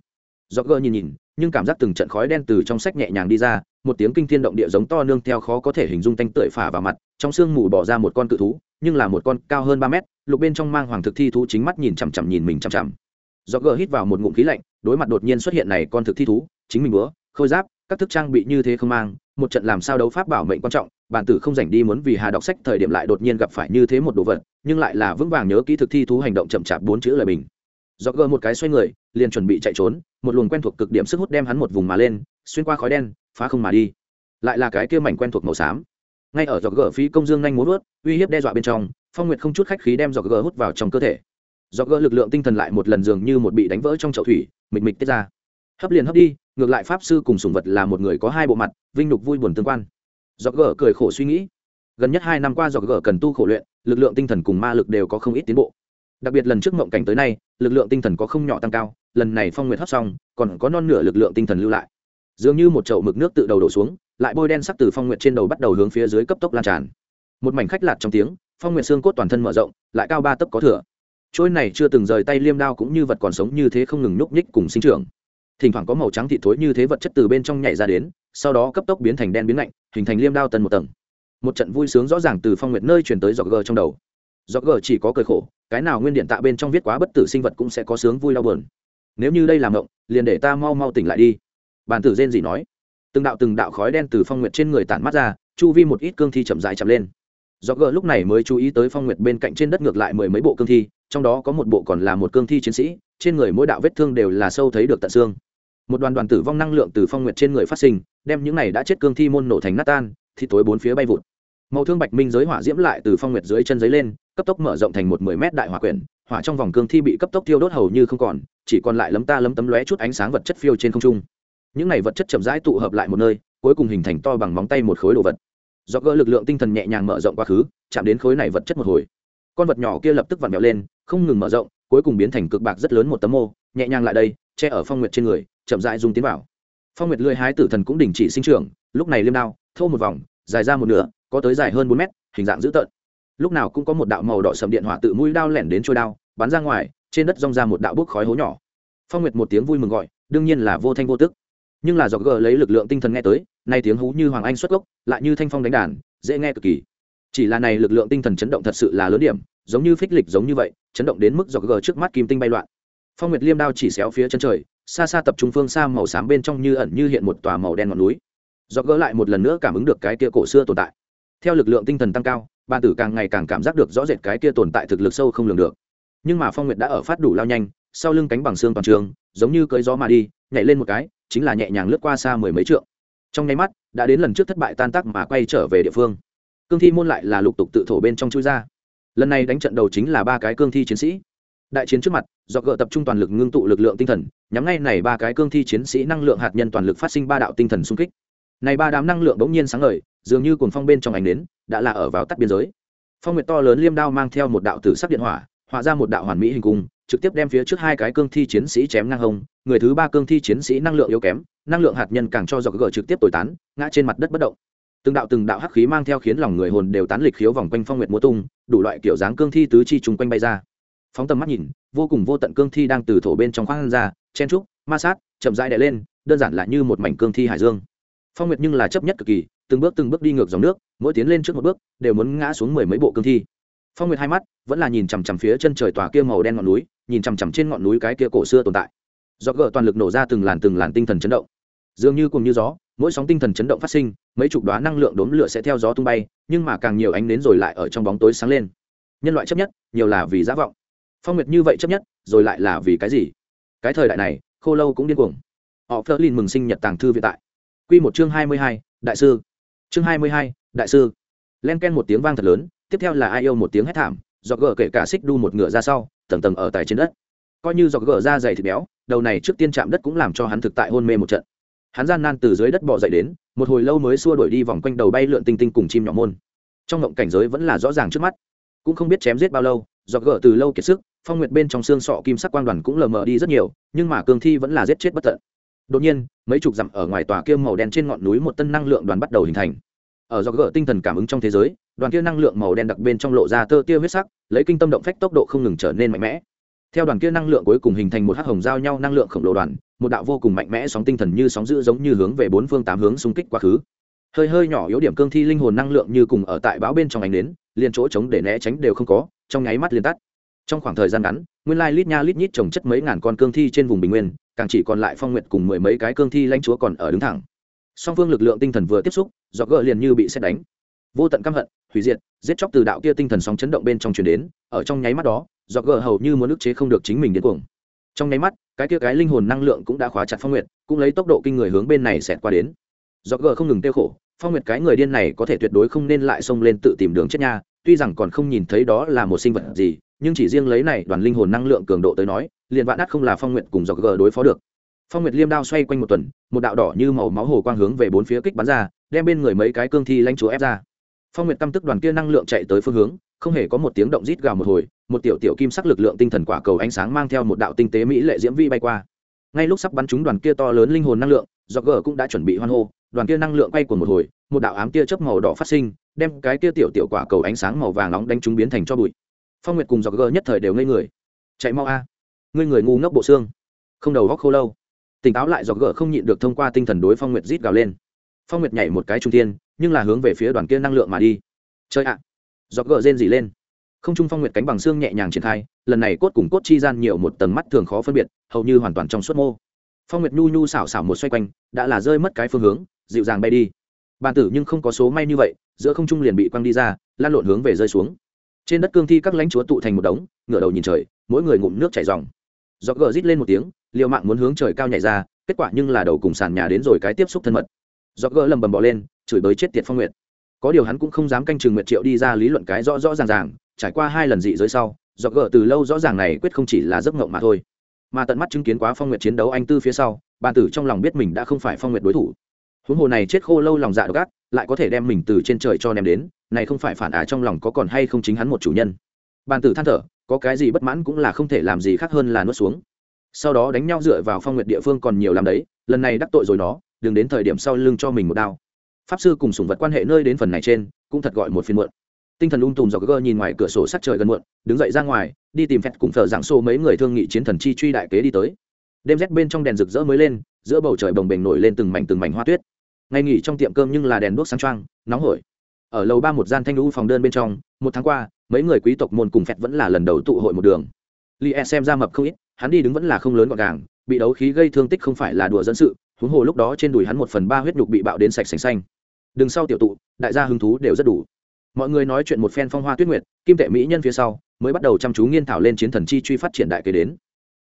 Do gờ nhìn nhìn, nhưng cảm giác từng trận khói đen từ trong sách nhẹ nhàng đi ra một tiếng kinh thiên động địa giống to nương theo khó có thể hình dung tanh tưởi phả vào mặt, trong sương mù bỏ ra một con cự thú, nhưng là một con cao hơn ba mét, lục bên trong mang hoàng thực thi thú chính mắt nhìn chằm chằm nhìn mình chằm chằm. Do gờ hít vào một ngụm khí lạnh, đối mặt đột nhiên xuất hiện này con thực thi thú, chính mình bữa, khôi giáp, các thức trang bị như thế không mang, một trận làm sao đấu pháp bảo mệnh quan trọng, bản tử không dành đi muốn vì hà đọc sách thời điểm lại đột nhiên gặp phải như thế một đồ vật, nhưng lại là vững vàng nhớ kỹ thực thi thú hành động chậm chạp bốn chữ lời bình. Do gờ một cái xoay người, liền chuẩn bị chạy trốn, một luồng quen thuộc cực điểm sức hút đem hắn một vùng mà lên, xuyên qua khói đen phá không mà đi. Lại là cái kia mảnh quen thuộc màu xám. Ngay ở dọc gờ phí công dương nhanh muốn vớt, uy hiếp đe dọa bên trong, phong nguyệt không chút khách khí đem dọc gờ hút vào trong cơ thể. Dọc gờ lực lượng tinh thần lại một lần dường như một bị đánh vỡ trong chậu thủy mịch mịch tiết ra. Hấp liền hấp đi, ngược lại pháp sư cùng sùng vật là một người có hai bộ mặt, vinh nhục vui buồn tương quan. Dọc gờ cười khổ suy nghĩ. Gần nhất hai năm qua dọc gờ cần tu khổ luyện, lực lượng tinh thần cùng ma lực đều có không ít tiến bộ. Đặc biệt lần trước mộng cảnh tới nay, lực lượng tinh thần có không nhỏ tăng cao, lần này phong nguyệt hấp xong, còn có non nửa lực lượng tinh thần lưu lại dường như một chậu mực nước tự đầu đổ xuống, lại bôi đen sắc từ phong nguyệt trên đầu bắt đầu hướng phía dưới cấp tốc lan tràn. Một mảnh khách lạt trong tiếng, phong nguyệt xương cốt toàn thân mở rộng, lại cao ba tấc có thừa. Trôi này chưa từng rời tay liêm đao cũng như vật còn sống như thế không ngừng nhúc nhích cùng sinh trưởng. Thỉnh thoảng có màu trắng thị thối như thế vật chất từ bên trong nhảy ra đến, sau đó cấp tốc biến thành đen biến lạnh, hình thành liêm đao tần một tầng. Một trận vui sướng rõ ràng từ phong nguyệt nơi chuyển tới giọt gờ trong đầu. Giọt gờ chỉ có cười khổ, cái nào nguyên điện tạ bên trong viết quá bất tử sinh vật cũng sẽ có sướng vui đau buồn. Nếu như đây là mộng, liền để ta mau mau tỉnh lại đi bàn tử rên gì nói. Từng đạo từng đạo khói đen từ phong nguyệt trên người tản mắt ra, chu vi một ít cương thi chậm dài chậm lên. Do gờ lúc này mới chú ý tới phong nguyệt bên cạnh trên đất ngược lại mười mấy bộ cương thi, trong đó có một bộ còn là một cương thi chiến sĩ, trên người mỗi đạo vết thương đều là sâu thấy được tận xương. Một đoàn đoàn tử vong năng lượng từ phong nguyệt trên người phát sinh, đem những này đã chết cương thi môn nổ thành nát tan, thì tối bốn phía bay vụt. Màu thương bạch minh giới hỏa diễm lại từ phong nguyệt dưới chân giấy lên, cấp tốc mở rộng thành một mười mét đại hỏa quyển, hỏa trong vòng cương thi bị cấp tốc tiêu đốt hầu như không còn, chỉ còn lại lấm ta lấm tấm lóe chút ánh sáng vật chất phiêu trên không trung những này vật chất chậm rãi tụ hợp lại một nơi, cuối cùng hình thành to bằng móng tay một khối đồ vật. Do gỡ lực lượng tinh thần nhẹ nhàng mở rộng quá khứ, chạm đến khối này vật chất một hồi. Con vật nhỏ kia lập tức vặn vẹo lên, không ngừng mở rộng, cuối cùng biến thành cực bạc rất lớn một tấm mô, nhẹ nhàng lại đây, che ở phong nguyệt trên người, chậm rãi dùng tiến vào. Phong nguyệt lưỡi hái tử thần cũng đình chỉ sinh trưởng, lúc này liêm đao, thô một vòng, dài ra một nửa, có tới dài hơn bốn mét, hình dạng dữ tợn. Lúc nào cũng có một đạo màu đỏ sầm điện hỏa tự mũi đao lẻn đến trôi đao, bắn ra ngoài, trên đất rong ra một đạo bốc khói hố nhỏ. Phong nguyệt một tiếng vui mừng gọi, đương nhiên là vô thanh vô tức nhưng là do gờ lấy lực lượng tinh thần nghe tới, nay tiếng hú như hoàng anh xuất gốc, lại như thanh phong đánh đàn, dễ nghe cực kỳ. Chỉ là này lực lượng tinh thần chấn động thật sự là lớn điểm, giống như phích lịch giống như vậy, chấn động đến mức do gờ trước mắt kim tinh bay loạn. Phong nguyệt liêm đao chỉ xéo phía chân trời, xa xa tập trung phương xa màu xám bên trong như ẩn như hiện một tòa màu đen ngọn núi. Do gỡ lại một lần nữa cảm ứng được cái kia cổ xưa tồn tại. Theo lực lượng tinh thần tăng cao bàn tử càng ngày càng cảm giác được rõ rệt cái kia tồn tại thực lực sâu không lường được. Nhưng mà phong nguyệt đã ở phát đủ lao nhanh, sau lưng cánh bằng xương toàn trường, giống như cưới gió mà đi nhảy lên một cái, chính là nhẹ nhàng lướt qua xa mười mấy trượng. Trong nháy mắt, đã đến lần trước thất bại tan tác mà quay trở về địa phương. Cương thi môn lại là lục tục tự thổ bên trong chui ra. Lần này đánh trận đầu chính là ba cái cương thi chiến sĩ. Đại chiến trước mặt do gợ tập trung toàn lực ngưng tụ lực lượng tinh thần, nhắm ngay này ba cái cương thi chiến sĩ năng lượng hạt nhân toàn lực phát sinh ba đạo tinh thần xung kích. Này ba đám năng lượng bỗng nhiên sáng ngời, dường như cồn phong bên trong ánh nến, đã là ở vào tắt biên giới. Phong nguyệt to lớn liêm đao mang theo một đạo tử sắc điện hỏa, họa ra một đạo hoàn mỹ hình cung, trực tiếp đem phía trước hai cái cương thi chiến sĩ chém ngang hông người thứ ba cương thi chiến sĩ năng lượng yếu kém, năng lượng hạt nhân càng cho dọc gờ trực tiếp tồi tán, ngã trên mặt đất bất động. Từng đạo từng đạo hắc khí mang theo khiến lòng người hồn đều tán lịch khiếu vòng quanh phong nguyệt múa tung, đủ loại kiểu dáng cương thi tứ chi trùng quanh bay ra. Phóng tầm mắt nhìn, vô cùng vô tận cương thi đang từ thổ bên trong khoang ra, chen trúc, ma sát, chậm rãi đè lên, đơn giản là như một mảnh cương thi hải dương. Phong nguyệt nhưng là chấp nhất cực kỳ, từng bước từng bước đi ngược dòng nước, mỗi tiến lên trước một bước, đều muốn ngã xuống mười mấy bộ cương thi. Phong nguyệt hai mắt, vẫn là nhìn chằm chằm phía chân trời tòa kia màu đen ngọn núi, nhìn chằm chằm trên ngọn núi cái kia cổ xưa tồn tại do gỡ toàn lực nổ ra từng làn từng làn tinh thần chấn động. Dường như cùng như gió, mỗi sóng tinh thần chấn động phát sinh, mấy chục đoá năng lượng đốm lửa sẽ theo gió tung bay, nhưng mà càng nhiều ánh đến rồi lại ở trong bóng tối sáng lên. Nhân loại chấp nhất, nhiều là vì giả vọng. Phong nguyệt như vậy chấp nhất, rồi lại là vì cái gì? Cái thời đại này, khô lâu cũng điên cuồng. Họ phớt lên mừng sinh nhật tàng thư viện tại. Q một chương hai mươi hai, đại sư. Chương hai mươi hai, đại sư. Len ken một tiếng vang thật lớn, tiếp theo là ai yêu một tiếng hét thảm, do gỡ kể cả xích đu một ngựa ra sau, tầng tầng ở tại trên đất coi như dọc gỡ ra dày thịt béo, đầu này trước tiên chạm đất cũng làm cho hắn thực tại hôn mê một trận. Hắn gian nan từ dưới đất bò dậy đến, một hồi lâu mới xua đuổi đi vòng quanh đầu bay lượn tinh tinh cùng chim nhỏ môn. Trong ngộng cảnh giới vẫn là rõ ràng trước mắt. Cũng không biết chém giết bao lâu, dọc gỡ từ lâu kiệt sức, phong nguyệt bên trong xương sọ kim sắc quang đoàn cũng lờ mờ đi rất nhiều, nhưng mà cương thi vẫn là giết chết bất tận. Đột nhiên, mấy chục dặm ở ngoài tòa kia màu đen trên ngọn núi một tân năng lượng đoàn bắt đầu hình thành. Ở do gỡ tinh thần cảm ứng trong thế giới, đoàn kia năng lượng màu đen đặc bên trong lộ ra tơ tia huyết sắc, lấy kinh tâm động phách tốc độ không ngừng trở nên mạnh mẽ theo đoàn kia năng lượng cuối cùng hình thành một hắc hồng giao nhau năng lượng khổng lồ đoàn, một đạo vô cùng mạnh mẽ sóng tinh thần như sóng dữ giống như hướng về bốn phương tám hướng xung kích quá khứ. Hơi hơi nhỏ yếu điểm cương thi linh hồn năng lượng như cùng ở tại báo bên trong ánh đến liền chỗ trống để né tránh đều không có, trong nháy mắt liền tắt. Trong khoảng thời gian ngắn, nguyên lai lít nha lít nhít trồng chất mấy ngàn con cương thi trên vùng bình nguyên, càng chỉ còn lại phong nguyệt cùng mười mấy cái cương thi lãnh chúa còn ở đứng thẳng. Song phương lực lượng tinh thần vừa tiếp xúc do gỡ liền như bị xét đánh. Vô tận căm hận, hủy diệt, giết chóc từ đạo kia tinh thần sóng chấn động bên trong truyền đến, ở trong nháy mắt đó do gờ hầu như muốn ức chế không được chính mình đến cuồng. Trong nháy mắt, cái kia cái linh hồn năng lượng cũng đã khóa chặt phong nguyệt, cũng lấy tốc độ kinh người hướng bên này xẹt qua đến. Do gờ không ngừng tiêu khổ, phong nguyệt cái người điên này có thể tuyệt đối không nên lại xông lên tự tìm đường chết nha, tuy rằng còn không nhìn thấy đó là một sinh vật gì, nhưng chỉ riêng lấy này đoàn linh hồn năng lượng cường độ tới nói, liền vạn đắt không là phong nguyệt cùng dọc gờ đối phó được. Phong nguyệt liêm đao xoay quanh một tuần, một đạo đỏ như màu máu hồ quang hướng về bốn phía kích bắn ra, đem bên người mấy cái cương thi lãnh chúa ép ra. Phong nguyệt tâm tức đoàn kia năng lượng chạy tới phương hướng không hề có một tiếng động rít gào một hồi, một tiểu tiểu kim sắc lực lượng tinh thần quả cầu ánh sáng mang theo một đạo tinh tế mỹ lệ diễm vi bay qua. Ngay lúc sắp bắn trúng đoàn kia to lớn linh hồn năng lượng do gờ cũng đã chuẩn bị hoan hô, đoàn kia năng lượng quay của một hồi, một đạo ám tia chớp màu đỏ phát sinh, đem cái kia tiểu tiểu quả cầu ánh sáng màu vàng nóng đánh chúng biến thành cho bụi. Phong nguyệt cùng do gờ nhất thời đều ngây người. Chạy mau a, ngươi người ngu ngốc bộ xương. Không đầu góc khô lâu. Tỉnh táo lại do gờ không nhịn được thông qua tinh thần đối phong nguyệt rít gào lên. Phong nguyệt nhảy một cái trung tiên nhưng là hướng về phía đoàn kia năng lượng mà đi. Chơi ạ. à do gờ rên dỉ lên. Không trung phong nguyệt cánh bằng xương nhẹ nhàng triển khai, lần này cốt cùng cốt chi gian nhiều một tầng mắt thường khó phân biệt, hầu như hoàn toàn trong suốt mô. Phong nguyệt nhu nhu xảo xảo một xoay quanh, đã là rơi mất cái phương hướng, dịu dàng bay đi. Bàn tử nhưng không có số may như vậy, giữa không trung liền bị quăng đi ra lan lộn hướng về rơi xuống. Trên đất cương thi các lãnh chúa tụ thành một đống, ngửa đầu nhìn trời, mỗi người ngụm nước chảy dòng do gờ rít lên một tiếng, liều mạng muốn hướng trời cao nhảy ra, kết quả nhưng là đầu cùng sàn nhà đến rồi cái tiếp xúc thân mật. Do gờ lầm bầm bỏ lên, chửi bới chết tiệt phong nguyệt có điều hắn cũng không dám canh chừng nguyệt triệu đi ra lý luận cái rõ rõ ràng ràng, trải qua hai lần dị giới sau, do gỡ từ lâu rõ ràng này quyết không chỉ là giấc ngộng mà thôi. Mà tận mắt chứng kiến quá phong nguyệt chiến đấu anh tư phía sau, bàn tử trong lòng biết mình đã không phải phong nguyệt đối thủ. Huống hồ này chết khô lâu lòng dạ độc ác, lại có thể đem mình từ trên trời cho ném đến, này không phải phản á trong lòng có còn hay không chính hắn một chủ nhân. Bàn tử than thở, có cái gì bất mãn cũng là không thể làm gì khác hơn là nuốt xuống. Sau đó đánh nhau dựa vào phong nguyệt địa phương còn nhiều làm đấy, lần này đắc tội rồi nó, đừng đến thời điểm sau lưng cho mình một đao pháp sư cùng sủng vật quan hệ nơi đến phần này trên cũng thật gọi một phiên muộn. Tinh thần ung tùm dọc gơ nhìn ngoài cửa sổ sát trời gần muộn, đứng dậy ra ngoài, đi tìm phẹt cùng thờ giảng xô mấy người thương nghị chiến thần chi truy đại kế đi tới. Đêm rét bên trong đèn rực rỡ mới lên, giữa bầu trời bồng bềnh nổi lên từng mảnh từng mảnh hoa tuyết. Ngày nghỉ trong tiệm cơm nhưng là đèn đuốc sáng trăng nóng hổi. Ở lầu ba một gian thanh lũ phòng đơn bên trong, một tháng qua, mấy người quý tộc môn cùng phẹt vẫn là lần đầu tụ hội một đường. Li e xem ra mập không ít, hắn đi đứng vẫn là không lớn gọn gàng, bị đấu khí gây thương tích không phải là đùa dẫn sự, huống hồ lúc đó trên đùi hắn một phần ba huyết nhục bị bạo đến sạch sành xanh đừng sau tiểu tụ, đại gia hứng thú đều rất đủ. Mọi người nói chuyện một phen phong hoa tuyết nguyệt, kim tệ mỹ nhân phía sau, mới bắt đầu chăm chú nghiên thảo lên chiến thần chi truy phát triển đại kế đến.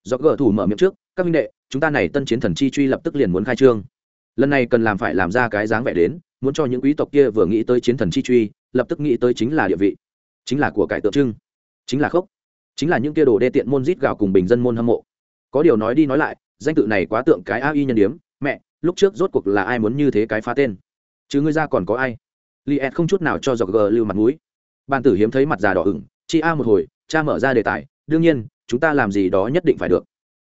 Do gỡ thủ mở miệng trước, các minh đệ, chúng ta này tân chiến thần chi truy lập tức liền muốn khai trương. Lần này cần làm phải làm ra cái dáng vẻ đến, muốn cho những quý tộc kia vừa nghĩ tới chiến thần chi truy, lập tức nghĩ tới chính là địa vị, chính là của cải tượng trưng, chính là khốc, chính là những kia đồ đê tiện môn rít gạo cùng bình dân môn hâm mộ. Có điều nói đi nói lại, danh tự này quá tượng cái a y nhân điếm, mẹ, lúc trước rốt cuộc là ai muốn như thế cái phá tên? Chứ ngươi ra còn có ai? Li ed không chút nào cho dọc gờ lưu mặt mũi. Bàn tử hiếm thấy mặt già đỏ ửng, chi a một hồi, cha mở ra đề tài, đương nhiên, chúng ta làm gì đó nhất định phải được.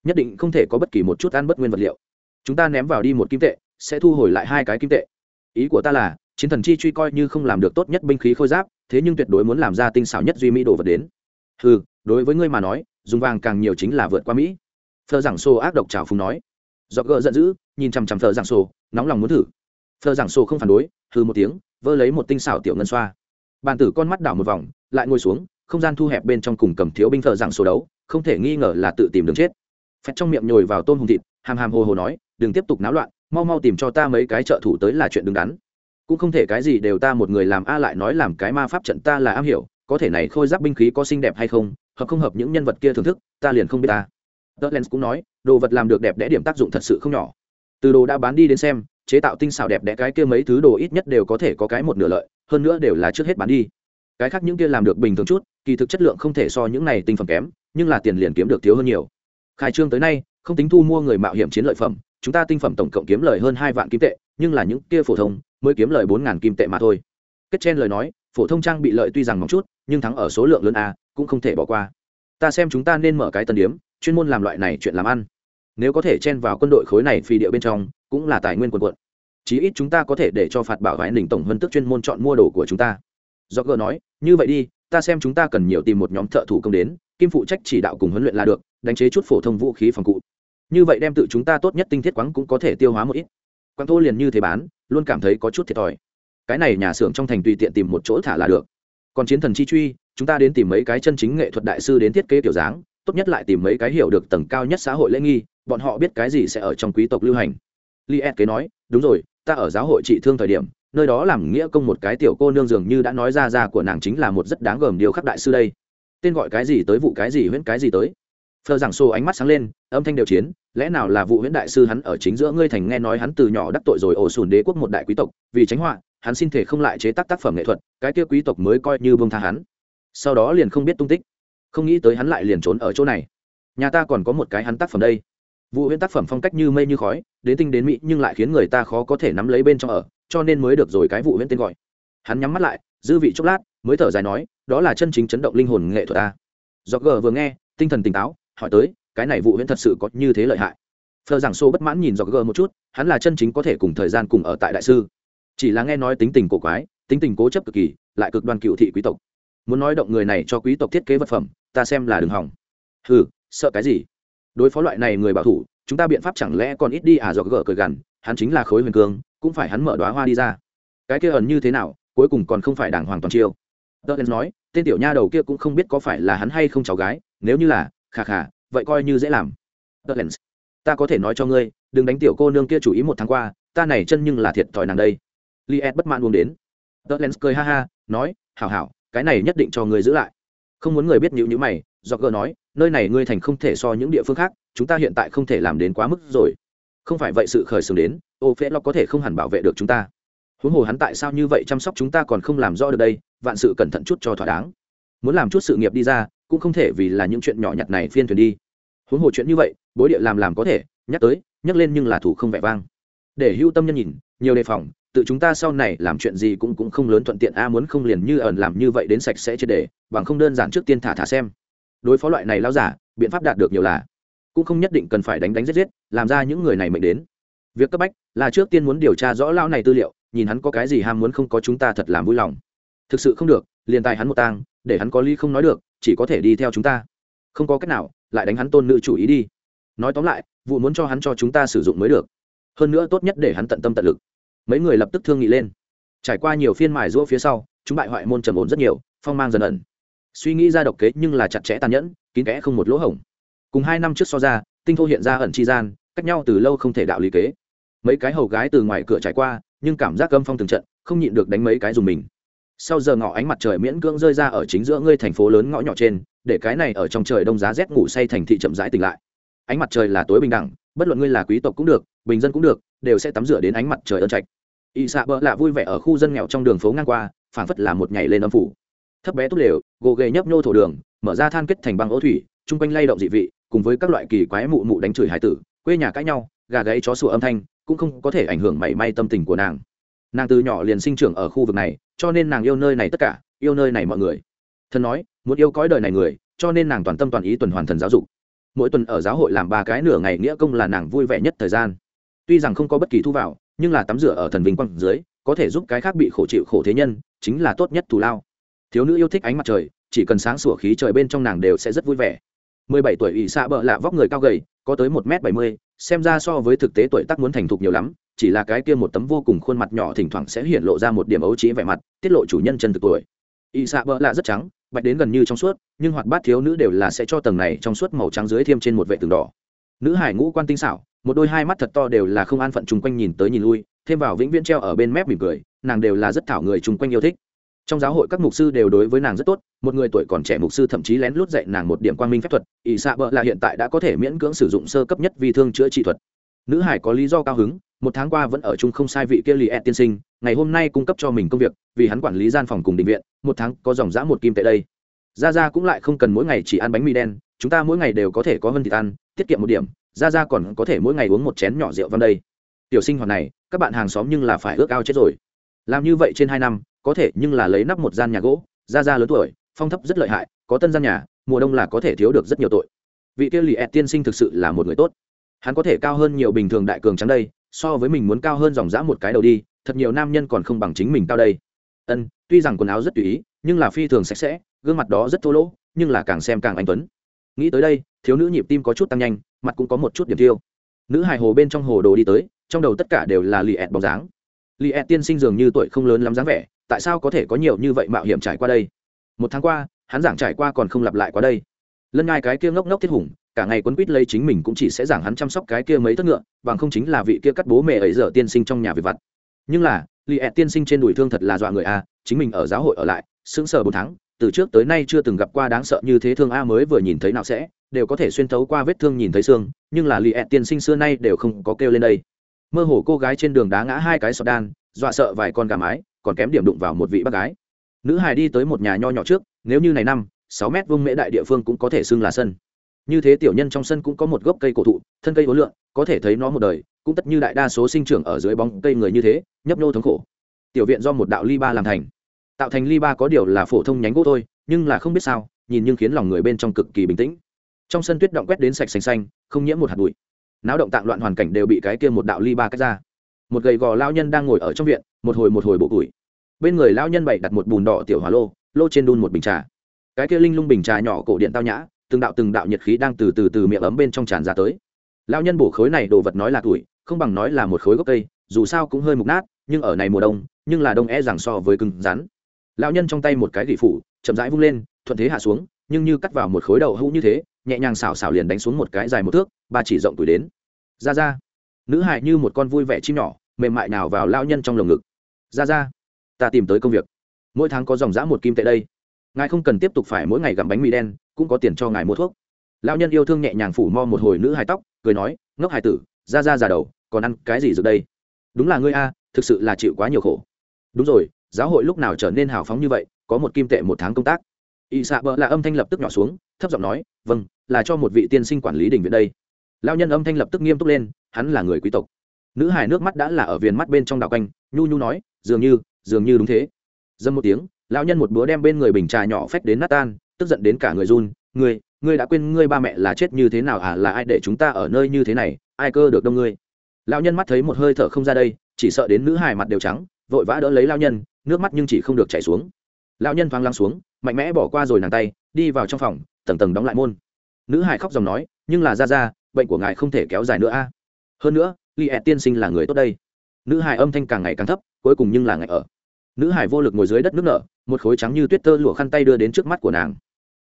Nhất định không thể có bất kỳ một chút ăn bất nguyên vật liệu. Chúng ta ném vào đi một kim tệ, sẽ thu hồi lại hai cái kim tệ. Ý của ta là, chiến thần chi truy coi như không làm được tốt nhất binh khí khôi giáp, thế nhưng tuyệt đối muốn làm ra tinh xảo nhất duy mỹ đồ vật đến. Ừ đối với ngươi mà nói, dùng vàng càng nhiều chính là vượt qua mỹ. Phờ giảng sô ác độc trào phùng nói. Do gỡ giận dữ, nhìn chằm chằm phờ giảng sô, nóng lòng muốn thử phờ giảng sổ không phản đối hư một tiếng, vơ lấy một tinh xảo tiểu ngân xoa. Bàn tử con mắt đảo một vòng, lại ngồi xuống, không gian thu hẹp bên trong cùng cầm thiếu binh phờ giảng sổ đấu, không thể nghi ngờ là tự tìm đường chết. Phép trong miệng nhồi vào tôm hùng thịt, hàm hàm hồ hồ nói, đừng tiếp tục náo loạn, mau mau tìm cho ta mấy cái trợ thủ tới là chuyện đứng đắn. Cũng không thể cái gì đều ta một người làm a lại nói làm cái ma pháp trận ta là am hiểu, có thể này khôi giáp binh khí có xinh đẹp hay không, hợp không hợp những nhân vật kia thưởng thức, ta liền không biết ta. Dutland cũng nói, đồ vật làm được đẹp đẽ điểm tác dụng thật sự không nhỏ. Từ đồ đã bán đi đến xem chế tạo tinh xảo đẹp đẽ cái kia mấy thứ đồ ít nhất đều có thể có cái một nửa lợi, hơn nữa đều là trước hết bán đi. Cái khác những kia làm được bình thường chút, kỳ thực chất lượng không thể so những này tinh phẩm kém, nhưng là tiền liền kiếm được thiếu hơn nhiều. Khai trương tới nay, không tính thu mua người mạo hiểm chiến lợi phẩm, chúng ta tinh phẩm tổng cộng kiếm lời hơn hai vạn kim tệ, nhưng là những kia phổ thông mới kiếm lời bốn ngàn kim tệ mà thôi. Kết trên lời nói, phổ thông trang bị lợi tuy rằng mỏng chút, nhưng thắng ở số lượng lớn a, cũng không thể bỏ qua. Ta xem chúng ta nên mở cái tân điếm, chuyên môn làm loại này chuyện làm ăn. Nếu có thể chen vào quân đội khối này phi địa bên trong, cũng là tài nguyên quần quận chí ít chúng ta có thể để cho phạt bảo gái đỉnh tổng vân tức chuyên môn chọn mua đồ của chúng ta. Do gờ nói, như vậy đi, ta xem chúng ta cần nhiều tìm một nhóm thợ thủ công đến, kim phụ trách chỉ đạo cùng huấn luyện là được, đánh chế chút phổ thông vũ khí phòng cụ. Như vậy đem tự chúng ta tốt nhất tinh thiết quáng cũng có thể tiêu hóa một ít. Quang thô liền như thế bán, luôn cảm thấy có chút thiệt thòi. Cái này nhà xưởng trong thành tùy tiện tìm một chỗ thả là được. Còn chiến thần chi truy, chúng ta đến tìm mấy cái chân chính nghệ thuật đại sư đến thiết kế kiểu dáng, tốt nhất lại tìm mấy cái hiểu được tầng cao nhất xã hội lễ nghi, bọn họ biết cái gì sẽ ở trong quý tộc lưu hành. Li ed kế nói đúng rồi, ta ở giáo hội trị thương thời điểm, nơi đó làm nghĩa công một cái tiểu cô nương dường như đã nói ra ra của nàng chính là một rất đáng gờm điều khắc đại sư đây. Tên gọi cái gì tới vụ cái gì huyễn cái gì tới. Phờ giảng xô ánh mắt sáng lên, âm thanh đều chiến, lẽ nào là vụ huyễn đại sư hắn ở chính giữa ngươi thành nghe nói hắn từ nhỏ đắc tội rồi ổ sùn đế quốc một đại quý tộc, vì tránh họa, hắn xin thể không lại chế tác tác phẩm nghệ thuật, cái kia quý tộc mới coi như bông tha hắn. Sau đó liền không biết tung tích, không nghĩ tới hắn lại liền trốn ở chỗ này. Nhà ta còn có một cái hắn tác phẩm đây vụ huyễn tác phẩm phong cách như mây như khói, đến tinh đến mỹ nhưng lại khiến người ta khó có thể nắm lấy bên trong ở, cho nên mới được rồi cái vụ huyễn tên gọi. Hắn nhắm mắt lại, dư vị chốc lát, mới thở dài nói, đó là chân chính chấn động linh hồn nghệ thuật ta. Do gờ vừa nghe, tinh thần tỉnh táo, hỏi tới, cái này vụ huyễn thật sự có như thế lợi hại? Phờ giảng sô bất mãn nhìn do gờ một chút, hắn là chân chính có thể cùng thời gian cùng ở tại đại sư. Chỉ là nghe nói tính tình cổ quái, tính tình cố chấp cực kỳ, lại cực đoan cựu thị quý tộc. Muốn nói động người này cho quý tộc thiết kế vật phẩm, ta xem là đường hỏng. Hừ, sợ cái gì? Đối phó loại này người bảo thủ, chúng ta biện pháp chẳng lẽ còn ít đi à dọc gỡ cười gằn, hắn chính là khối huyền cương cũng phải hắn mở đoá hoa đi ra. Cái kia ẩn như thế nào, cuối cùng còn không phải đảng hoàng toàn chiêu. Tớ nói, tên tiểu nha đầu kia cũng không biết có phải là hắn hay không cháu gái, nếu như là, khà khà, vậy coi như dễ làm. Tớ ta có thể nói cho ngươi, đừng đánh tiểu cô nương kia chủ ý một tháng qua, ta này chân nhưng là thiệt thòi nàng đây. Li ed bất mãn uống đến. Tớ cười ha ha, nói, hảo hảo, cái này nhất định cho ngươi giữ lại. Không muốn người biết nhữ nhữ mày do gờ nói, nơi này ngươi thành không thể so những địa phương khác, chúng ta hiện tại không thể làm đến quá mức rồi. Không phải vậy sự khởi xướng đến, ô phễ lo có thể không hẳn bảo vệ được chúng ta. Huống hồ hắn tại sao như vậy chăm sóc chúng ta còn không làm rõ được đây, vạn sự cẩn thận chút cho thỏa đáng. Muốn làm chút sự nghiệp đi ra, cũng không thể vì là những chuyện nhỏ nhặt này phiên thuyền đi. Huống hồ chuyện như vậy, bối địa làm làm có thể, nhắc tới, nhắc lên nhưng là thủ không vẻ vang. Để hưu tâm nhân nhìn, nhiều đề phòng, tự chúng ta sau này làm chuyện gì cũng cũng không lớn thuận tiện, a muốn không liền như ẩn làm như vậy đến sạch sẽ triệt để, bằng không đơn giản trước tiên thả thả xem đối phó loại này lao giả, biện pháp đạt được nhiều là. Cũng không nhất định cần phải đánh đánh giết giết, làm ra những người này mệnh đến. Việc cấp bách là trước tiên muốn điều tra rõ lão này tư liệu, nhìn hắn có cái gì ham muốn không có chúng ta thật làm vui lòng. Thực sự không được, liền tài hắn một tang, để hắn có ly không nói được, chỉ có thể đi theo chúng ta. Không có cách nào, lại đánh hắn tôn nữ chủ ý đi. Nói tóm lại, vụ muốn cho hắn cho chúng ta sử dụng mới được. Hơn nữa tốt nhất để hắn tận tâm tận lực. Mấy người lập tức thương nghị lên. Trải qua nhiều phiên mài rũa phía sau, chúng bại hoại môn trầm ổn rất nhiều, phong mang dần ẩn suy nghĩ ra độc kế nhưng là chặt chẽ tàn nhẫn, kín kẽ không một lỗ hổng. Cùng hai năm trước so ra, tinh thô hiện ra ẩn chi gian, cách nhau từ lâu không thể đạo lý kế. Mấy cái hầu gái từ ngoài cửa trải qua, nhưng cảm giác âm phong từng trận, không nhịn được đánh mấy cái dùng mình. Sau giờ ngọ ánh mặt trời miễn cưỡng rơi ra ở chính giữa ngươi thành phố lớn ngõ nhỏ trên, để cái này ở trong trời đông giá rét ngủ say thành thị chậm rãi tỉnh lại. Ánh mặt trời là tối bình đẳng, bất luận ngươi là quý tộc cũng được, bình dân cũng được, đều sẽ tắm rửa đến ánh mặt trời ơn trạch. Y xạ bỡ lạ vui vẻ ở khu dân nghèo trong đường phố ngang qua, phảng phất là một nhảy lên âm phủ thấp bé tốt đều gồ ghề nhấp nhô thổ đường, mở ra than kết thành băng ô thủy, chung quanh lay động dị vị, cùng với các loại kỳ quái mụ mụ đánh chửi hải tử, quê nhà cãi nhau, gà gáy chó sủa âm thanh, cũng không có thể ảnh hưởng mảy may tâm tình của nàng. Nàng từ nhỏ liền sinh trưởng ở khu vực này, cho nên nàng yêu nơi này tất cả, yêu nơi này mọi người. Thần nói, muốn yêu cõi đời này người, cho nên nàng toàn tâm toàn ý tuần hoàn thần giáo dục. Mỗi tuần ở giáo hội làm ba cái nửa ngày nghĩa công là nàng vui vẻ nhất thời gian. Tuy rằng không có bất kỳ thu vào, nhưng là tắm rửa ở thần vinh quang dưới, có thể giúp cái khác bị khổ chịu khổ thế nhân, chính là tốt nhất thù lao thiếu nữ yêu thích ánh mặt trời, chỉ cần sáng sủa khí trời bên trong nàng đều sẽ rất vui vẻ. Mười bảy tuổi ỷ xạ bợ lạ vóc người cao gầy, có tới một m bảy mươi, xem ra so với thực tế tuổi tác muốn thành thục nhiều lắm, chỉ là cái kia một tấm vô cùng khuôn mặt nhỏ thỉnh thoảng sẽ hiện lộ ra một điểm ấu trí vẻ mặt, tiết lộ chủ nhân chân thực tuổi. Ỷ xạ bợ lạ rất trắng, bạch đến gần như trong suốt, nhưng hoạt bát thiếu nữ đều là sẽ cho tầng này trong suốt màu trắng dưới thêm trên một vệ tường đỏ. Nữ hải ngũ quan tinh xảo, một đôi hai mắt thật to đều là không an phận chung quanh nhìn tới nhìn lui, thêm vào vĩnh viễn treo ở bên mép mỉm cười, nàng đều là rất thảo người chung quanh yêu thích trong giáo hội các mục sư đều đối với nàng rất tốt, một người tuổi còn trẻ mục sư thậm chí lén lút dạy nàng một điểm quang minh phép thuật, ỷ xạ bợ là hiện tại đã có thể miễn cưỡng sử dụng sơ cấp nhất vi thương chữa trị thuật. Nữ hải có lý do cao hứng, một tháng qua vẫn ở chung không sai vị kia lì ed tiên sinh, ngày hôm nay cung cấp cho mình công việc, vì hắn quản lý gian phòng cùng định viện, một tháng có dòng giã một kim tệ đây. Ra ra cũng lại không cần mỗi ngày chỉ ăn bánh mì đen, chúng ta mỗi ngày đều có thể có hơn thịt ăn, tiết kiệm một điểm ra ra còn có thể mỗi ngày uống một chén nhỏ rượu văn đây. Tiểu sinh hoạt này, các bạn hàng xóm nhưng là phải ước ao chết rồi. Làm như vậy trên hai năm có thể nhưng là lấy nắp một gian nhà gỗ ra ra lớn tuổi, phong thấp rất lợi hại, có tân gian nhà, mùa đông là có thể thiếu được rất nhiều tội. Vị kia lì ẹt tiên sinh thực sự là một người tốt. Hắn có thể cao hơn nhiều bình thường đại cường trắng đây, so với mình muốn cao hơn dòng dã một cái đầu đi, thật nhiều nam nhân còn không bằng chính mình cao đây. Ân, tuy rằng quần áo rất tùy ý, nhưng là phi thường sạch sẽ, gương mặt đó rất thô lỗ, nhưng là càng xem càng anh tuấn. Nghĩ tới đây, thiếu nữ nhịp tim có chút tăng nhanh, mặt cũng có một chút điểm tiêu. Nữ hài hồ bên trong hồ đồ đi tới, trong đầu tất cả đều là lì ẹt bóng dáng. Lì ẹt tiên sinh dường như tuổi không lớn lắm dáng vẻ tại sao có thể có nhiều như vậy mạo hiểm trải qua đây? Một tháng qua, hắn giảng trải qua còn không lặp lại qua đây. Lân ngai cái kia ngốc ngốc thiết hùng, cả ngày quấn quýt lấy chính mình cũng chỉ sẽ giảng hắn chăm sóc cái kia mấy thất ngựa, bằng không chính là vị kia cắt bố mẹ ấy giờ tiên sinh trong nhà về vặt. Nhưng là lì ẹt tiên sinh trên đùi thương thật là dọa người a, chính mình ở giáo hội ở lại, sững sờ bốn tháng, từ trước tới nay chưa từng gặp qua đáng sợ như thế thương a mới vừa nhìn thấy nào sẽ, đều có thể xuyên thấu qua vết thương nhìn thấy xương, nhưng là lì ẹt tiên sinh xưa nay đều không có kêu lên đây. Mơ hồ cô gái trên đường đá ngã hai cái sọt đan, dọa sợ vài con gà mái còn kém điểm đụng vào một vị bác gái. Nữ hài đi tới một nhà nho nhỏ trước, nếu như này năm, sáu mét vuông mễ đại địa phương cũng có thể xưng là sân. Như thế tiểu nhân trong sân cũng có một gốc cây cổ thụ, thân cây vô lượng có thể thấy nó một đời, cũng tất như đại đa số sinh trưởng ở dưới bóng cây người như thế, nhấp nhô thống khổ. Tiểu viện do một đạo ly ba làm thành. Tạo thành ly ba có điều là phổ thông nhánh gỗ thôi, nhưng là không biết sao, nhìn nhưng khiến lòng người bên trong cực kỳ bình tĩnh. Trong sân tuyết động quét đến sạch xanh xanh, không nhiễm một hạt bụi. Náo động tạng loạn hoàn cảnh đều bị cái kia một đạo ly ba cách ra. Một gầy gò lao nhân đang ngồi ở trong viện một hồi một hồi bộ củi. Bên người lao nhân bày đặt một bùn đỏ tiểu hỏa lô lô trên đun một bình trà. Cái kia linh lung bình trà nhỏ cổ điện tao nhã, từng đạo từng đạo nhiệt khí đang từ từ từ miệng ấm bên trong tràn ra tới. Lao nhân bổ khối này đồ vật nói là tuổi, không bằng nói là một khối gốc cây, dù sao cũng hơi mục nát, nhưng ở này mùa đông, nhưng là đông e rằng so với cứng rắn. Lao nhân trong tay một cái gỉ phủ, chậm rãi vung lên, thuận thế hạ xuống, nhưng như cắt vào một khối đậu hũ như thế, nhẹ nhàng xảo xảo liền đánh xuống một cái dài một thước, ba chỉ rộng tuổi đến. Ra ra. Nữ hại như một con vui vẻ chim nhỏ, mềm mại nào vào lao nhân trong lồng ngực ra ra, ta tìm tới công việc. Mỗi tháng có dòng giã một kim tệ đây. Ngài không cần tiếp tục phải mỗi ngày gặm bánh mì đen, cũng có tiền cho ngài mua thuốc. Lão nhân yêu thương nhẹ nhàng phủ mo một hồi nữ hài tóc, cười nói, ngốc hài tử, ra ra già đầu, còn ăn cái gì rồi đây? Đúng là ngươi a, thực sự là chịu quá nhiều khổ. Đúng rồi, giáo hội lúc nào trở nên hào phóng như vậy, có một kim tệ một tháng công tác. Y xạ bỡ là âm thanh lập tức nhỏ xuống, thấp giọng nói vâng là cho một vị tiên sinh quản lý đình viện đây. Lao nhân âm thanh lập tức nghiêm túc lên, hắn là người quý tộc. Nữ hài nước mắt đã là ở viền mắt bên trong đạo canh nhu nhu nói, dường như dường như đúng thế. Dâm một tiếng, lão nhân một búa đem bên người bình trà nhỏ phách đến nát tan, tức giận đến cả người run, ngươi ngươi đã quên ngươi ba mẹ là chết như thế nào à là ai để chúng ta ở nơi như thế này, ai cơ được đông ngươi? Lão nhân mắt thấy một hơi thở không ra đây, chỉ sợ đến nữ hài mặt đều trắng, vội vã đỡ lấy lão nhân, nước mắt nhưng chỉ không được chảy xuống. Lão nhân thoáng lăng xuống, mạnh mẽ bỏ qua rồi nàng tay, đi vào trong phòng, tầng tầng đóng lại môn. Nữ hài khóc dòng nói, nhưng là ra ra, bệnh của ngài không thể kéo dài nữa a. Hơn nữa li ẹ tiên sinh là người tốt đây nữ hài âm thanh càng ngày càng thấp, cuối cùng nhưng là ngày ở. Nữ hải vô lực ngồi dưới đất nước nở, một khối trắng như tuyết tơ lụa khăn tay đưa đến trước mắt của nàng.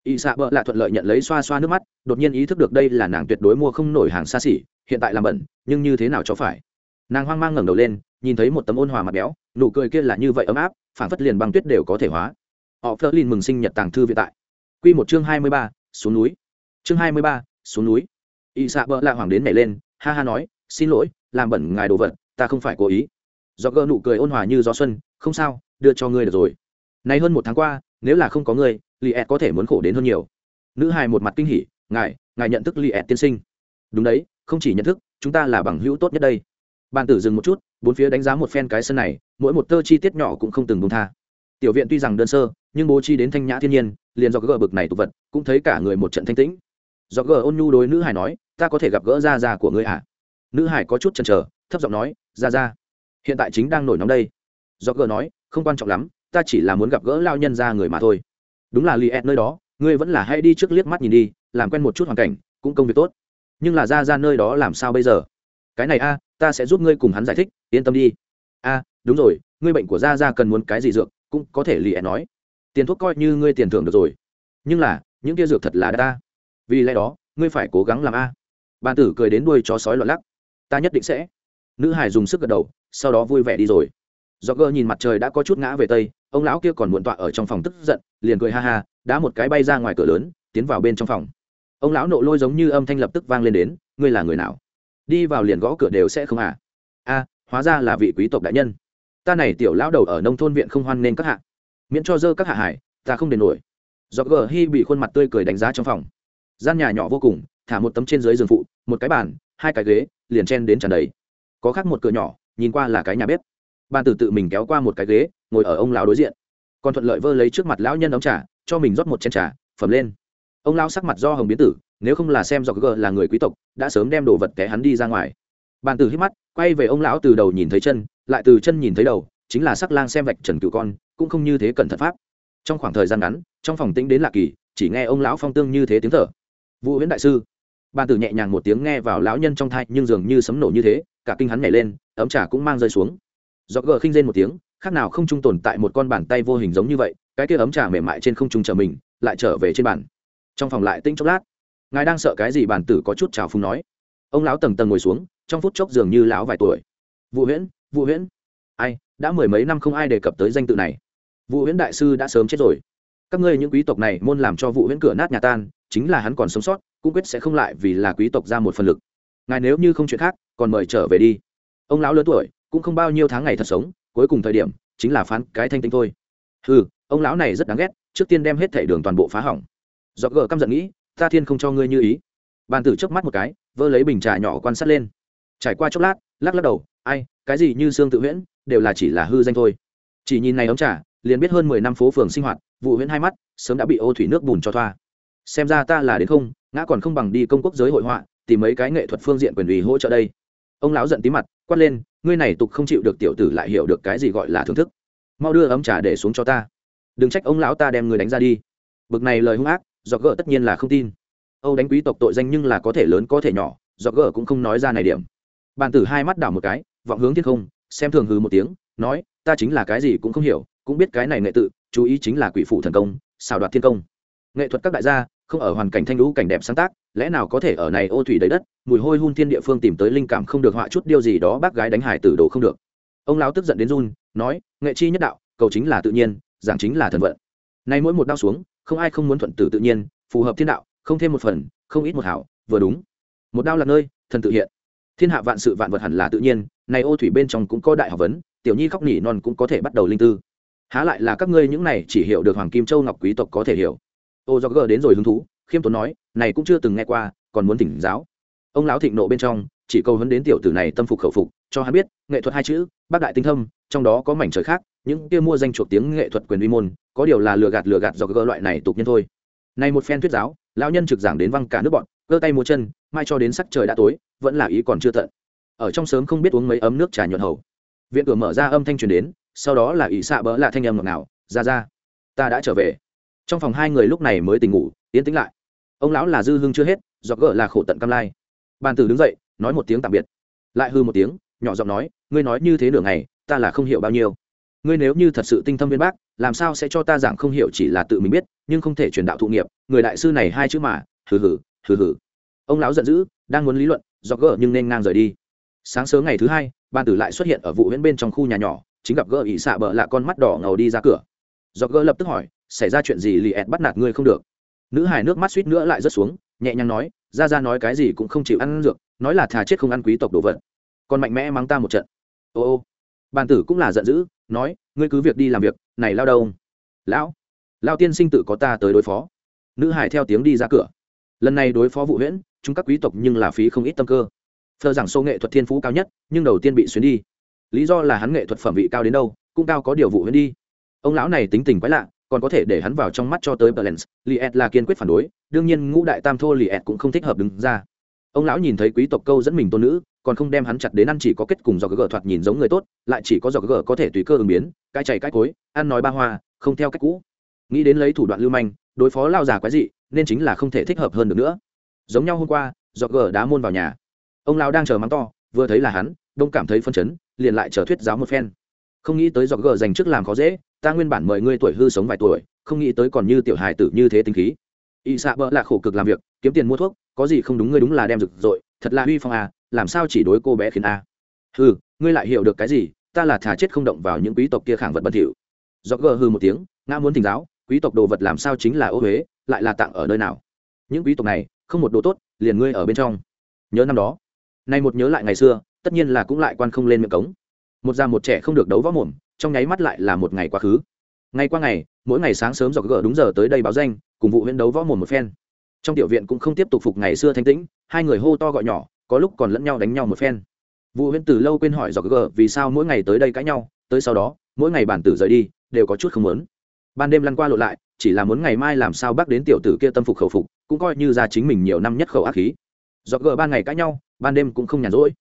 Y xạ bợ lạ thuận lợi nhận lấy xoa xoa nước mắt, đột nhiên ý thức được đây là nàng tuyệt đối mua không nổi hàng xa xỉ, hiện tại làm bẩn, nhưng như thế nào cho phải. Nàng hoang mang ngẩng đầu lên, nhìn thấy một tấm ôn hòa mặt béo, nụ cười kia là như vậy ấm áp phản phất liền băng tuyết đều có thể hóa. Họ phớt lên mừng sinh nhật tàng thư viện tại. Q một chương hai mươi ba, xuống núi. Chương hai mươi ba, xuống núi. Y xạ bợ lạ hoàng đến nhảy lên, ha ha nói, xin lỗi, làm bẩn ngài đồ vật ta không phải cố ý. Do gỡ nụ cười ôn hòa như gió xuân, không sao, đưa cho ngươi được rồi. Nay hơn một tháng qua, nếu là không có ngươi li ed có thể muốn khổ đến hơn nhiều. Nữ hài một mặt kinh hỉ, ngài ngài nhận thức li ed tiên sinh. Đúng đấy, không chỉ nhận thức, chúng ta là bằng hữu tốt nhất đây. Bàn tử dừng một chút, bốn phía đánh giá một phen cái sân này, mỗi một tơ chi tiết nhỏ cũng không từng buông tha. Tiểu viện tuy rằng đơn sơ, nhưng bố chi đến thanh nhã thiên nhiên, liền do gỡ bực này tụ vật, cũng thấy cả người một trận thanh tĩnh. Do gỡ ôn nhu đối nữ hải nói, ta có thể gặp gỡ ra ra của ngươi à? Nữ hải có chút chần chờ thấp giọng nói, ra ra, hiện tại chính đang nổi nóng đây. Do gờ nói, không quan trọng lắm, ta chỉ là muốn gặp gỡ lao nhân ra người mà thôi. Đúng là li ed nơi đó, ngươi vẫn là hay đi trước liếc mắt nhìn đi, làm quen một chút hoàn cảnh, cũng công việc tốt. Nhưng là ra ra nơi đó làm sao bây giờ? Cái này a, ta sẽ giúp ngươi cùng hắn giải thích, yên tâm đi. A, đúng rồi, ngươi bệnh của ra ra cần muốn cái gì dược, cũng có thể li ed nói. Tiền thuốc coi như ngươi tiền thưởng được rồi. Nhưng là, những tia dược thật là ta. Vì lẽ đó, ngươi phải cố gắng làm a. Bàn tử cười đến đuôi chó sói lọt lắc. Ta nhất định sẽ nữ hải dùng sức gật đầu, sau đó vui vẻ đi rồi. Do gơ nhìn mặt trời đã có chút ngã về tây, ông lão kia còn muộn tọa ở trong phòng tức giận, liền cười ha ha, đá một cái bay ra ngoài cửa lớn, tiến vào bên trong phòng. Ông lão nộ lôi giống như âm thanh lập tức vang lên đến, ngươi là người nào? Đi vào liền gõ cửa đều sẽ không à? A, hóa ra là vị quý tộc đại nhân. Ta này tiểu lão đầu ở nông thôn viện không hoan nên các hạ. Miễn cho dơ các hạ hải ta không đền nổi. Do gờ hi bị khuôn mặt tươi cười đánh giá trong phòng. Gian nhà nhỏ vô cùng, thả một tấm trên dưới giường phụ, một cái bàn, hai cái ghế, liền chen đến tràn đầy có khác một cửa nhỏ, nhìn qua là cái nhà bếp. Ban tử tự mình kéo qua một cái ghế, ngồi ở ông lão đối diện. Còn thuận lợi vơ lấy trước mặt lão nhân ống trà, cho mình rót một chén trà, phẩm lên. Ông lão sắc mặt do hồng biến tử, nếu không là xem do gờ là người quý tộc, đã sớm đem đồ vật té hắn đi ra ngoài. Bàn tử hít mắt, quay về ông lão từ đầu nhìn thấy chân, lại từ chân nhìn thấy đầu, chính là sắc lang xem vạch trần cựu con, cũng không như thế cẩn thận pháp. Trong khoảng thời gian ngắn, trong phòng tĩnh đến lạ kỳ, chỉ nghe ông lão phong tương như thế tiếng thở. Vũ huyễn đại sư. Bàn tử nhẹ nhàng một tiếng nghe vào lão nhân trong thai, nhưng dường như sấm nổ như thế cả kinh hắn nhảy lên, ấm trà cũng mang rơi xuống. Do gờ khinh rên một tiếng, khác nào không trung tồn tại một con bàn tay vô hình giống như vậy, cái kia ấm trà mềm mại trên không trung chờ mình, lại trở về trên bàn. Trong phòng lại tinh chốc lát. Ngài đang sợ cái gì bản tử có chút trào phúng nói. Ông lão tầng tầng ngồi xuống, trong phút chốc dường như lão vài tuổi. Vụ huyễn vụ huyễn. Ai, đã mười mấy năm không ai đề cập tới danh tự này. Vụ huyễn đại sư đã sớm chết rồi. Các ngươi những quý tộc này môn làm cho vụ huyễn cửa nát nhà tan, chính là hắn còn sống sót, cũng quyết sẽ không lại vì là quý tộc ra một phần lực. Ngài nếu như không chuyện khác còn mời trở về đi. Ông lão lớn tuổi, cũng không bao nhiêu tháng ngày thật sống, cuối cùng thời điểm, chính là phán cái thanh tinh thôi. Ừ ông lão này rất đáng ghét, trước tiên đem hết thảy đường toàn bộ phá hỏng. Do gờ căm giận nghĩ, ta thiên không cho ngươi như ý. Bàn tử chớp mắt một cái, vơ lấy bình trà nhỏ quan sát lên. Trải qua chốc lát, lắc lắc đầu, ai, cái gì như xương tự huyễn, đều là chỉ là hư danh thôi. Chỉ nhìn này ống trà, liền biết hơn mười năm phố phường sinh hoạt, vụ huyễn hai mắt, sớm đã bị ô thủy nước bùn cho thoa. Xem ra ta là đến không, ngã còn không bằng đi công quốc giới hội họa, tìm mấy cái nghệ thuật phương diện quyền ủy hỗ trợ đây ông lão giận tí mặt, quát lên, ngươi này tục không chịu được tiểu tử lại hiểu được cái gì gọi là thưởng thức. Mau đưa ấm trà để xuống cho ta. Đừng trách ông lão ta đem người đánh ra đi. Bực này lời hung ác do gỡ tất nhiên là không tin. Âu đánh quý tộc tội danh nhưng là có thể lớn có thể nhỏ do gỡ cũng không nói ra này điểm. Bàn tử hai mắt đảo một cái, vọng hướng thiên không, xem thường hư một tiếng, nói, ta chính là cái gì cũng không hiểu, cũng biết cái này nghệ tự, chú ý chính là quỷ phủ thần công, xào đoạt thiên công. Nghệ thuật các đại gia không ở hoàn cảnh thanh lũ cảnh đẹp sáng tác, lẽ nào có thể ở này ô thủy đầy đất, mùi hôi hun thiên địa phương tìm tới linh cảm không được, họa chút điều gì đó bác gái đánh hải tử đồ không được. Ông lão tức giận đến run, nói, nghệ chi nhất đạo, cầu chính là tự nhiên, giảng chính là thần vận. Nay mỗi một đao xuống, không ai không muốn thuận tử tự nhiên, phù hợp thiên đạo, không thêm một phần, không ít một hảo, vừa đúng. Một đao là nơi, thần tự hiện. Thiên hạ vạn sự vạn vật hẳn là tự nhiên, này ô thủy bên trong cũng có đại học vấn, tiểu nhi khóc nỉ non cũng có thể bắt đầu linh tư. Há lại là các ngươi những này chỉ hiểu được hoàng kim châu ngọc quý tộc có thể hiểu ô do g đến rồi hứng thú, khiêm tốn nói, này cũng chưa từng nghe qua, còn muốn tỉnh giáo. Ông lão thịnh nộ bên trong, chỉ câu hấn đến tiểu tử này tâm phục khẩu phục, cho hắn biết, nghệ thuật hai chữ, bác đại tinh thâm, trong đó có mảnh trời khác, những kia mua danh chuộc tiếng nghệ thuật quyền uy môn, có điều là lừa gạt lừa gạt do gỡ loại này tục nhân thôi. Này một phen thuyết giáo, lão nhân trực giảng đến văng cả nước bọn, cơ tay mua chân, mai cho đến sắc trời đã tối, vẫn là ý còn chưa tận. Ở trong sớm không biết uống mấy ấm nước trà nhuận hầu. Viện cửa mở ra âm thanh truyền đến, sau đó là ỷ xạ bỡ là thanh âm ngọt nào ra ra, ta đã trở về trong phòng hai người lúc này mới tỉnh ngủ tiến tĩnh lại. Ông lão là dư hưng chưa hết do gỡ là khổ tận cam lai. Bàn tử đứng dậy, nói một tiếng tạm biệt. Lại hư một tiếng, nhỏ giọng nói, ngươi nói như thế nửa ngày, ta là không hiểu bao nhiêu. Ngươi nếu như thật sự tinh thâm viên bác, làm sao sẽ cho ta giảng không hiểu chỉ là tự mình biết, nhưng không thể truyền đạo thụ nghiệp, người đại sư này hai chữ mà, hừ hừ hừ hừ. Ông lão giận dữ, đang muốn lý luận do gỡ nhưng nên ngang rời đi. Sáng sớm ngày thứ hai ban tử lại xuất hiện ở vụ huyễn bên trong khu nhà nhỏ, chính gặp gỡ ỵ xạ bợ lạ con mắt đỏ ngầu đi ra cửa. Do gỡ lập tức hỏi xảy ra chuyện gì lì ẹt bắt nạt ngươi không được. Nữ hải nước mắt suýt nữa lại rớt xuống, nhẹ nhàng nói, ra ra nói cái gì cũng không chịu ăn dược, nói là thà chết không ăn quý tộc đồ vật. Còn mạnh mẽ mắng ta một trận. Ô ô. Bàn tử cũng là giận dữ, nói, ngươi cứ việc đi làm việc, này lao đâu? Lão, lao tiên sinh tự có ta tới đối phó. Nữ hải theo tiếng đi ra cửa. Lần này đối phó vụ huyễn, chúng các quý tộc nhưng là phí không ít tâm cơ. Phờ giảng sâu nghệ thuật thiên phú cao nhất, nhưng đầu tiên bị xuyến đi. Lý do là hắn nghệ thuật phẩm vị cao đến đâu, cũng cao có điều vụ huyễn đi. Ông lão này tính tình quái lạ còn có thể để hắn vào trong mắt cho tới balance liệt là kiên quyết phản đối, đương nhiên ngũ đại tam thô liệt cũng không thích hợp đứng ra. Ông lão nhìn thấy quý tộc câu dẫn mình tôn nữ, còn không đem hắn chặt đến ăn chỉ có kết cùng do gờ thoạt nhìn giống người tốt, lại chỉ có do gờ có thể tùy cơ ứng biến, cái chảy cái cối, ăn nói ba hoa, không theo cách cũ. Nghĩ đến lấy thủ đoạn lưu manh, đối phó lao già quái dị, nên chính là không thể thích hợp hơn được nữa. Giống nhau hôm qua do gờ đá môn vào nhà. Ông lão đang chờ mắng to, vừa thấy là hắn, đông cảm thấy phân chấn, liền lại chờ thuyết giáo một phen. Không nghĩ tới do gờ dành trước làm khó dễ ta nguyên bản mời ngươi tuổi hư sống vài tuổi không nghĩ tới còn như tiểu hài tử như thế tính khí. Y xạ bỡ là khổ cực làm việc kiếm tiền mua thuốc có gì không đúng ngươi đúng là đem rực dội thật là huy phong à làm sao chỉ đối cô bé khiến a? Hừ, ngươi lại hiểu được cái gì ta là thà chết không động vào những quý tộc kia khẳng vật bẩn thỉu. Do gờ hư một tiếng ngã muốn thỉnh giáo quý tộc đồ vật làm sao chính là ô huế lại là tặng ở nơi nào? Những quý tộc này không một đồ tốt liền ngươi ở bên trong. Nhớ năm đó nay một nhớ lại ngày xưa tất nhiên là cũng lại quan không lên miệng cống. Một già một trẻ không được đấu võ mồm trong nháy mắt lại là một ngày quá khứ. Ngày qua ngày, mỗi ngày sáng sớm dọc gỡ đúng giờ tới đây báo danh, cùng vụ huyễn đấu võ mồm một phen. Trong tiểu viện cũng không tiếp tục phục ngày xưa thanh tĩnh, hai người hô to gọi nhỏ, có lúc còn lẫn nhau đánh nhau một phen. Vụ huyễn từ lâu quên hỏi dọc gỡ vì sao mỗi ngày tới đây cãi nhau, tới sau đó, mỗi ngày bản tử rời đi, đều có chút không muốn. Ban đêm lăn qua lộ lại, chỉ là muốn ngày mai làm sao bác đến tiểu tử kia tâm phục khẩu phục, cũng coi như ra chính mình nhiều năm nhất khẩu ác khí. Dọc gỡ ban ngày cãi nhau, ban đêm cũng không nhàn rỗi.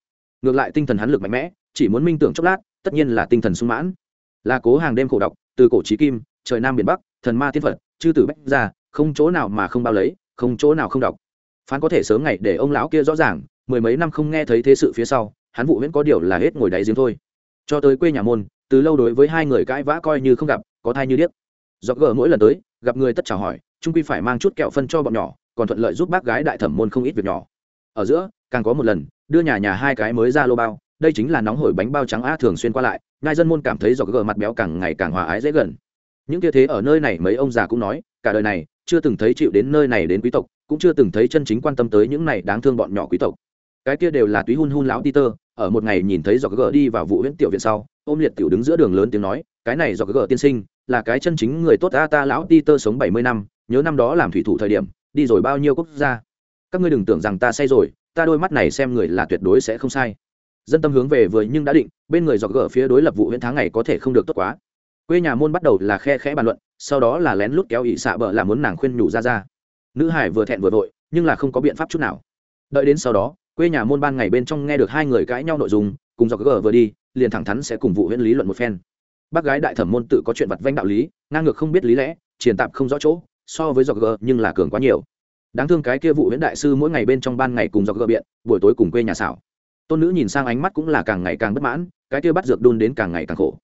Ngược lại tinh thần hắn lực mạnh mẽ, chỉ muốn minh tưởng chốc lát, tất nhiên là tinh thần sung mãn là cố hàng đêm khổ đọc, từ cổ trí kim, trời nam biển bắc, thần ma thiên phật, chư tử bách ra không chỗ nào mà không bao lấy, không chỗ nào không đọc. Phán có thể sớm ngày để ông lão kia rõ ràng, mười mấy năm không nghe thấy thế sự phía sau, hắn vụ huyễn có điều là hết ngồi đáy giếng thôi. Cho tới quê nhà môn, từ lâu đối với hai người cãi vã coi như không gặp, có thai như điếc. Do gờ mỗi lần tới, gặp người tất chào hỏi trung quy phải mang chút kẹo phân cho bọn nhỏ, còn thuận lợi giúp bác gái đại thẩm môn không ít việc nhỏ. Ở giữa, càng có một lần, đưa nhà nhà hai cái mới ra lô bao, đây chính là nóng hổi bánh bao trắng a thường xuyên qua lại ngai dân môn cảm thấy do gờ mặt béo càng ngày càng hòa ái dễ gần. Những kia thế ở nơi này mấy ông già cũng nói, cả đời này, chưa từng thấy chịu đến nơi này đến quý tộc, cũng chưa từng thấy chân chính quan tâm tới những này đáng thương bọn nhỏ quý tộc. Cái kia đều là túy hun hun lão peter, ở một ngày nhìn thấy do gờ đi vào vụ huyễn tiểu viện sau, ôm liệt tiểu đứng giữa đường lớn tiếng nói, cái này do gờ tiên sinh, là cái chân chính người tốt a ta lão peter sống bảy mươi năm, nhớ năm đó làm thủy thủ thời điểm, đi rồi bao nhiêu quốc gia. Các ngươi đừng tưởng rằng ta say rồi, ta đôi mắt này xem người là tuyệt đối sẽ không sai dân tâm hướng về vừa nhưng đã định, bên người dọc gỡ phía đối lập vụ huyện tháng ngày có thể không được tốt quá. Quê nhà môn bắt đầu là khe khẽ bàn luận, sau đó là lén lút kéo ỵ xạ bờ là muốn nàng khuyên nhủ ra ra. Nữ hải vừa thẹn vừa vội, nhưng là không có biện pháp chút nào. Đợi đến sau đó, quê nhà môn ban ngày bên trong nghe được hai người cãi nhau nội dung, cùng dọc gỡ vừa đi, liền thẳng thắn sẽ cùng vụ huyện lý luận một phen. Bác gái đại thẩm môn tự có chuyện vặt vanh đạo lý, ngang ngược không biết lý lẽ, triển tạp không rõ chỗ, so với dọc gỡ nhưng là cường quá nhiều. Đáng thương cái kia vụ huyện đại sư mỗi ngày bên trong ban ngày cùng dọc gỡ biện, buổi tối cùng quê nhà xảo tôn nữ nhìn sang ánh mắt cũng là càng ngày càng bất mãn, cái kia bắt dược đun đến càng ngày càng khổ.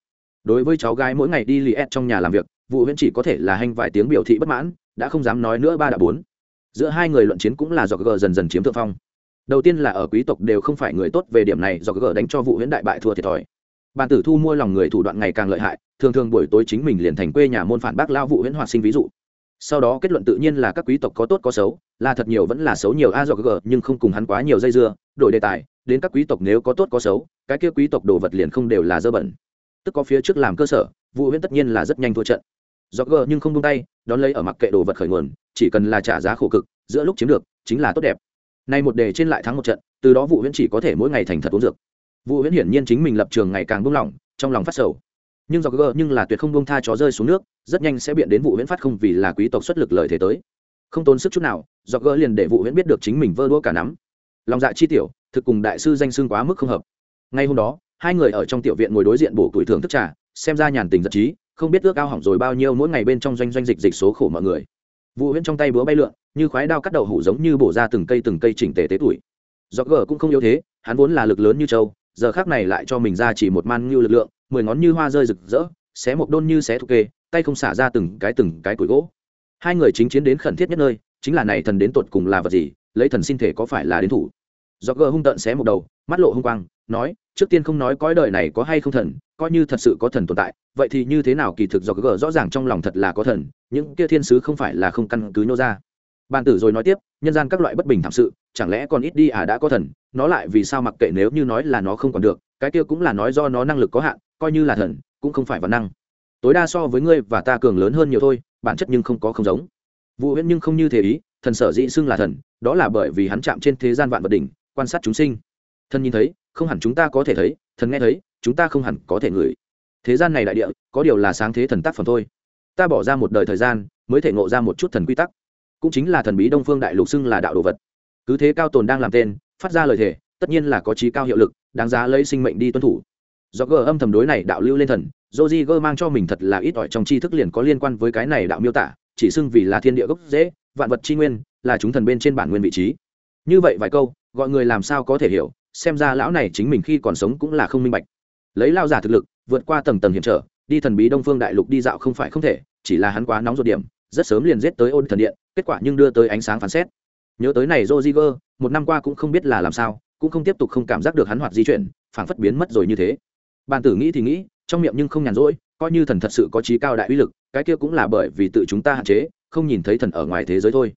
Đối với cháu gái mỗi ngày đi li ed trong nhà làm việc vụ huyễn chỉ có thể là hành vài tiếng biểu thị bất mãn, đã không dám nói nữa ba đã bốn. Giữa hai người luận chiến cũng là do gờ dần dần chiếm thượng phong. Đầu tiên là ở quý tộc đều không phải người tốt về điểm này do gờ đánh cho vụ huyễn đại bại thua thiệt thòi. Bàn tử thu mua lòng người thủ đoạn ngày càng lợi hại, thường thường buổi tối chính mình liền thành quê nhà môn phản bác lao vụ huyễn hoạt sinh ví dụ sau đó kết luận tự nhiên là các quý tộc có tốt có xấu, là thật nhiều vẫn là xấu nhiều a do g nhưng không cùng hắn quá nhiều dây dưa, đổi đề tài, đến các quý tộc nếu có tốt có xấu, cái kia quý tộc đồ vật liền không đều là dơ bẩn. Tức có phía trước làm cơ sở vụ huyễn tất nhiên là rất nhanh thua trận. Do gờ nhưng không buông tay, đón lấy ở mặc kệ đồ vật khởi nguồn, chỉ cần là trả giá khổ cực, giữa lúc chiếm được, chính là tốt đẹp. Nay một đề trên lại thắng một trận, từ đó vụ huyễn chỉ có thể mỗi ngày thành thật uống dược. Vụ huyễn hiển nhiên chính mình lập trường ngày càng buông lỏng, trong lòng phát sầu nhưng do gờ nhưng là tuyệt không buông tha chó rơi xuống nước, rất nhanh sẽ biện đến vụ huyễn phát không vì là quý tộc xuất lực lời thế tới. Không tốn sức chút nào, do gờ liền để vụ huyễn biết được chính mình vơ đua cả nắm. Lòng dạ chi tiểu, thực cùng đại sư danh xương quá mức không hợp. Ngay hôm đó, hai người ở trong tiểu viện ngồi đối diện bổ tuổi thưởng thức trà, xem ra nhàn tình giật trí, không biết ước ao hỏng rồi bao nhiêu mỗi ngày bên trong doanh doanh dịch dịch số khổ mọi người. Vụ huyễn trong tay búa bay lượn, như khoái đao cắt đầu hủ giống như bổ ra từng cây từng cây chỉnh tề tế tuổi. Do gờ cũng không yếu thế, hắn vốn là lực lớn như châu giờ khác này lại cho mình ra chỉ một man như lực lượng, mười ngón như hoa rơi rực rỡ, xé một đôn như xé thuộc kê, tay không xả ra từng cái từng cái tuổi gỗ. Hai người chính chiến đến khẩn thiết nhất nơi, chính là này thần đến tột cùng là vật gì, lấy thần sinh thể có phải là đến thủ? Do gờ hung tợn xé một đầu, mắt lộ hung quang, nói, trước tiên không nói cõi đời này có hay không thần, coi như thật sự có thần tồn tại, vậy thì như thế nào kỳ thực do gờ rõ ràng trong lòng thật là có thần, những kia thiên sứ không phải là không căn cứ nhô ra? Bàn tử rồi nói tiếp, nhân gian các loại bất bình thảm sự, chẳng lẽ còn ít đi à đã có thần, nó lại vì sao mặc kệ nếu như nói là nó không còn được, cái kia cũng là nói do nó năng lực có hạn, coi như là thần, cũng không phải văn năng. Tối đa so với ngươi và ta cường lớn hơn nhiều thôi, bản chất nhưng không có không giống. Vụ huyễn nhưng không như thế ý, thần sở dĩ xưng là thần, đó là bởi vì hắn chạm trên thế gian vạn vật đỉnh, quan sát chúng sinh. Thần nhìn thấy, không hẳn chúng ta có thể thấy, thần nghe thấy, chúng ta không hẳn có thể ngửi. Thế gian này đại địa, có điều là sáng thế thần tác phẩm thôi. Ta bỏ ra một đời thời gian, mới thể ngộ ra một chút thần quy tắc cũng chính là thần bí đông phương đại lục xưng là đạo đồ vật. Cứ thế cao tồn đang làm tên, phát ra lời thề, tất nhiên là có trí cao hiệu lực, đáng giá lấy sinh mệnh đi tuân thủ. Do gờ âm thầm đối này đạo lưu lên thần joji gơ mang cho mình thật là ít ỏi trong tri thức liền có liên quan với cái này đạo miêu tả, chỉ xưng vì là thiên địa gốc dễ vạn vật tri nguyên, là chúng thần bên trên bản nguyên vị trí. Như vậy vài câu, gọi người làm sao có thể hiểu, xem ra lão này chính mình khi còn sống cũng là không minh bạch. Lấy lao giả thực lực, vượt qua tầng tầng hiểm trở, đi thần bí đông phương đại lục đi dạo không phải không thể, chỉ là hắn quá nóng ruột điểm rất sớm liền giết tới ôn thần điện kết quả nhưng đưa tới ánh sáng phán xét. Nhớ tới này Roziger, một năm qua cũng không biết là làm sao cũng không tiếp tục không cảm giác được hắn hoạt di chuyển phảng phất biến mất rồi như thế. Bàn tử nghĩ thì nghĩ trong miệng nhưng không nhàn rỗi coi như thần thật sự có trí cao đại uy lực cái kia cũng là bởi vì tự chúng ta hạn chế không nhìn thấy thần ở ngoài thế giới thôi.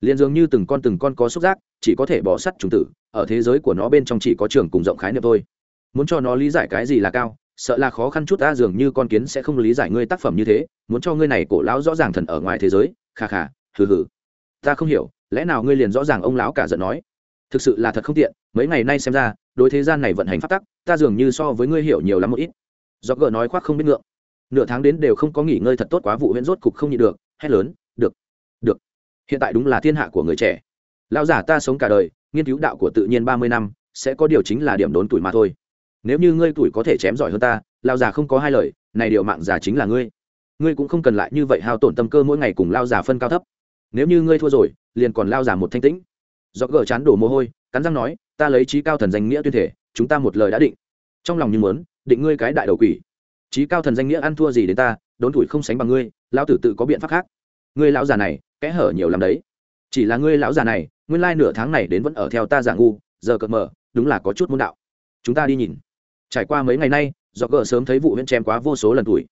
Liền dường như từng con từng con có xúc giác chỉ có thể bỏ sắt trùng tử ở thế giới của nó bên trong chỉ có trường cùng rộng khái niệm thôi. Muốn cho nó lý giải cái gì là cao sợ là khó khăn chút ta dường như con kiến sẽ không lý giải ngươi tác phẩm như thế, muốn cho ngươi này cổ lão rõ ràng thần ở ngoài thế giới. Kha kha, hừ hừ. Ta không hiểu, lẽ nào ngươi liền rõ ràng ông lão cả giận nói? Thực sự là thật không tiện, mấy ngày nay xem ra, đối thế gian này vận hành phát tắc, ta dường như so với ngươi hiểu nhiều lắm một ít. Do gờ nói khoác không biết ngượng. Nửa tháng đến đều không có nghỉ ngơi thật tốt quá vụ huyễn rốt cục không nhịn được, hét lớn, được được. Hiện tại đúng là thiên hạ của người trẻ. Lão giả ta sống cả đời, nghiên cứu đạo của tự nhiên ba mươi năm, sẽ có điều chính là điểm đốn tuổi mà thôi nếu như ngươi tuổi có thể chém giỏi hơn ta, lão già không có hai lời, này điều mạng già chính là ngươi. Ngươi cũng không cần lại như vậy hao tổn tâm cơ mỗi ngày cùng lao già phân cao thấp. Nếu như ngươi thua rồi, liền còn lao già một thanh tĩnh. Do gờ chán đổ mồ hôi, cắn răng nói, ta lấy trí cao thần danh nghĩa tuyên thể, chúng ta một lời đã định. Trong lòng như muốn, định ngươi cái đại đầu quỷ. Trí cao thần danh nghĩa ăn thua gì đến ta, đốn tuổi không sánh bằng ngươi, lão tử tự có biện pháp khác. Ngươi lão già này, kẽ hở nhiều làm đấy. Chỉ là ngươi lão già này, nguyên lai nửa tháng này đến vẫn ở theo ta giả ngu, giờ cợt mở đúng là có chút môn đạo. Chúng ta đi nhìn trải qua mấy ngày nay, do gỡ sớm thấy vụ huyễn chém quá vô số lần tuổi.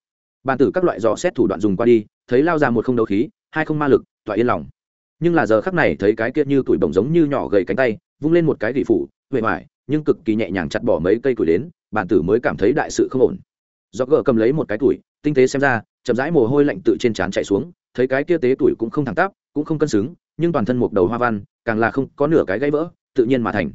Bàn tử các loại dò xét thủ đoạn dùng qua đi, thấy lao ra một không đấu khí, hai không ma lực tọa yên lòng. Nhưng là giờ khắc này thấy cái kia như tuổi bổng giống như nhỏ gầy cánh tay, vung lên một cái gỉ phủ, huệ mải nhưng cực kỳ nhẹ nhàng chặt bỏ mấy cây củi đến, bản tử mới cảm thấy đại sự không ổn. Do gỡ cầm lấy một cái tuổi, tinh tế xem ra, chậm rãi mồ hôi lạnh tự trên trán chạy xuống, thấy cái kia tế tuổi cũng không thẳng tắp, cũng không cân xứng, nhưng toàn thân một đầu hoa văn, càng là không có nửa cái gãy vỡ, tự nhiên mà thành.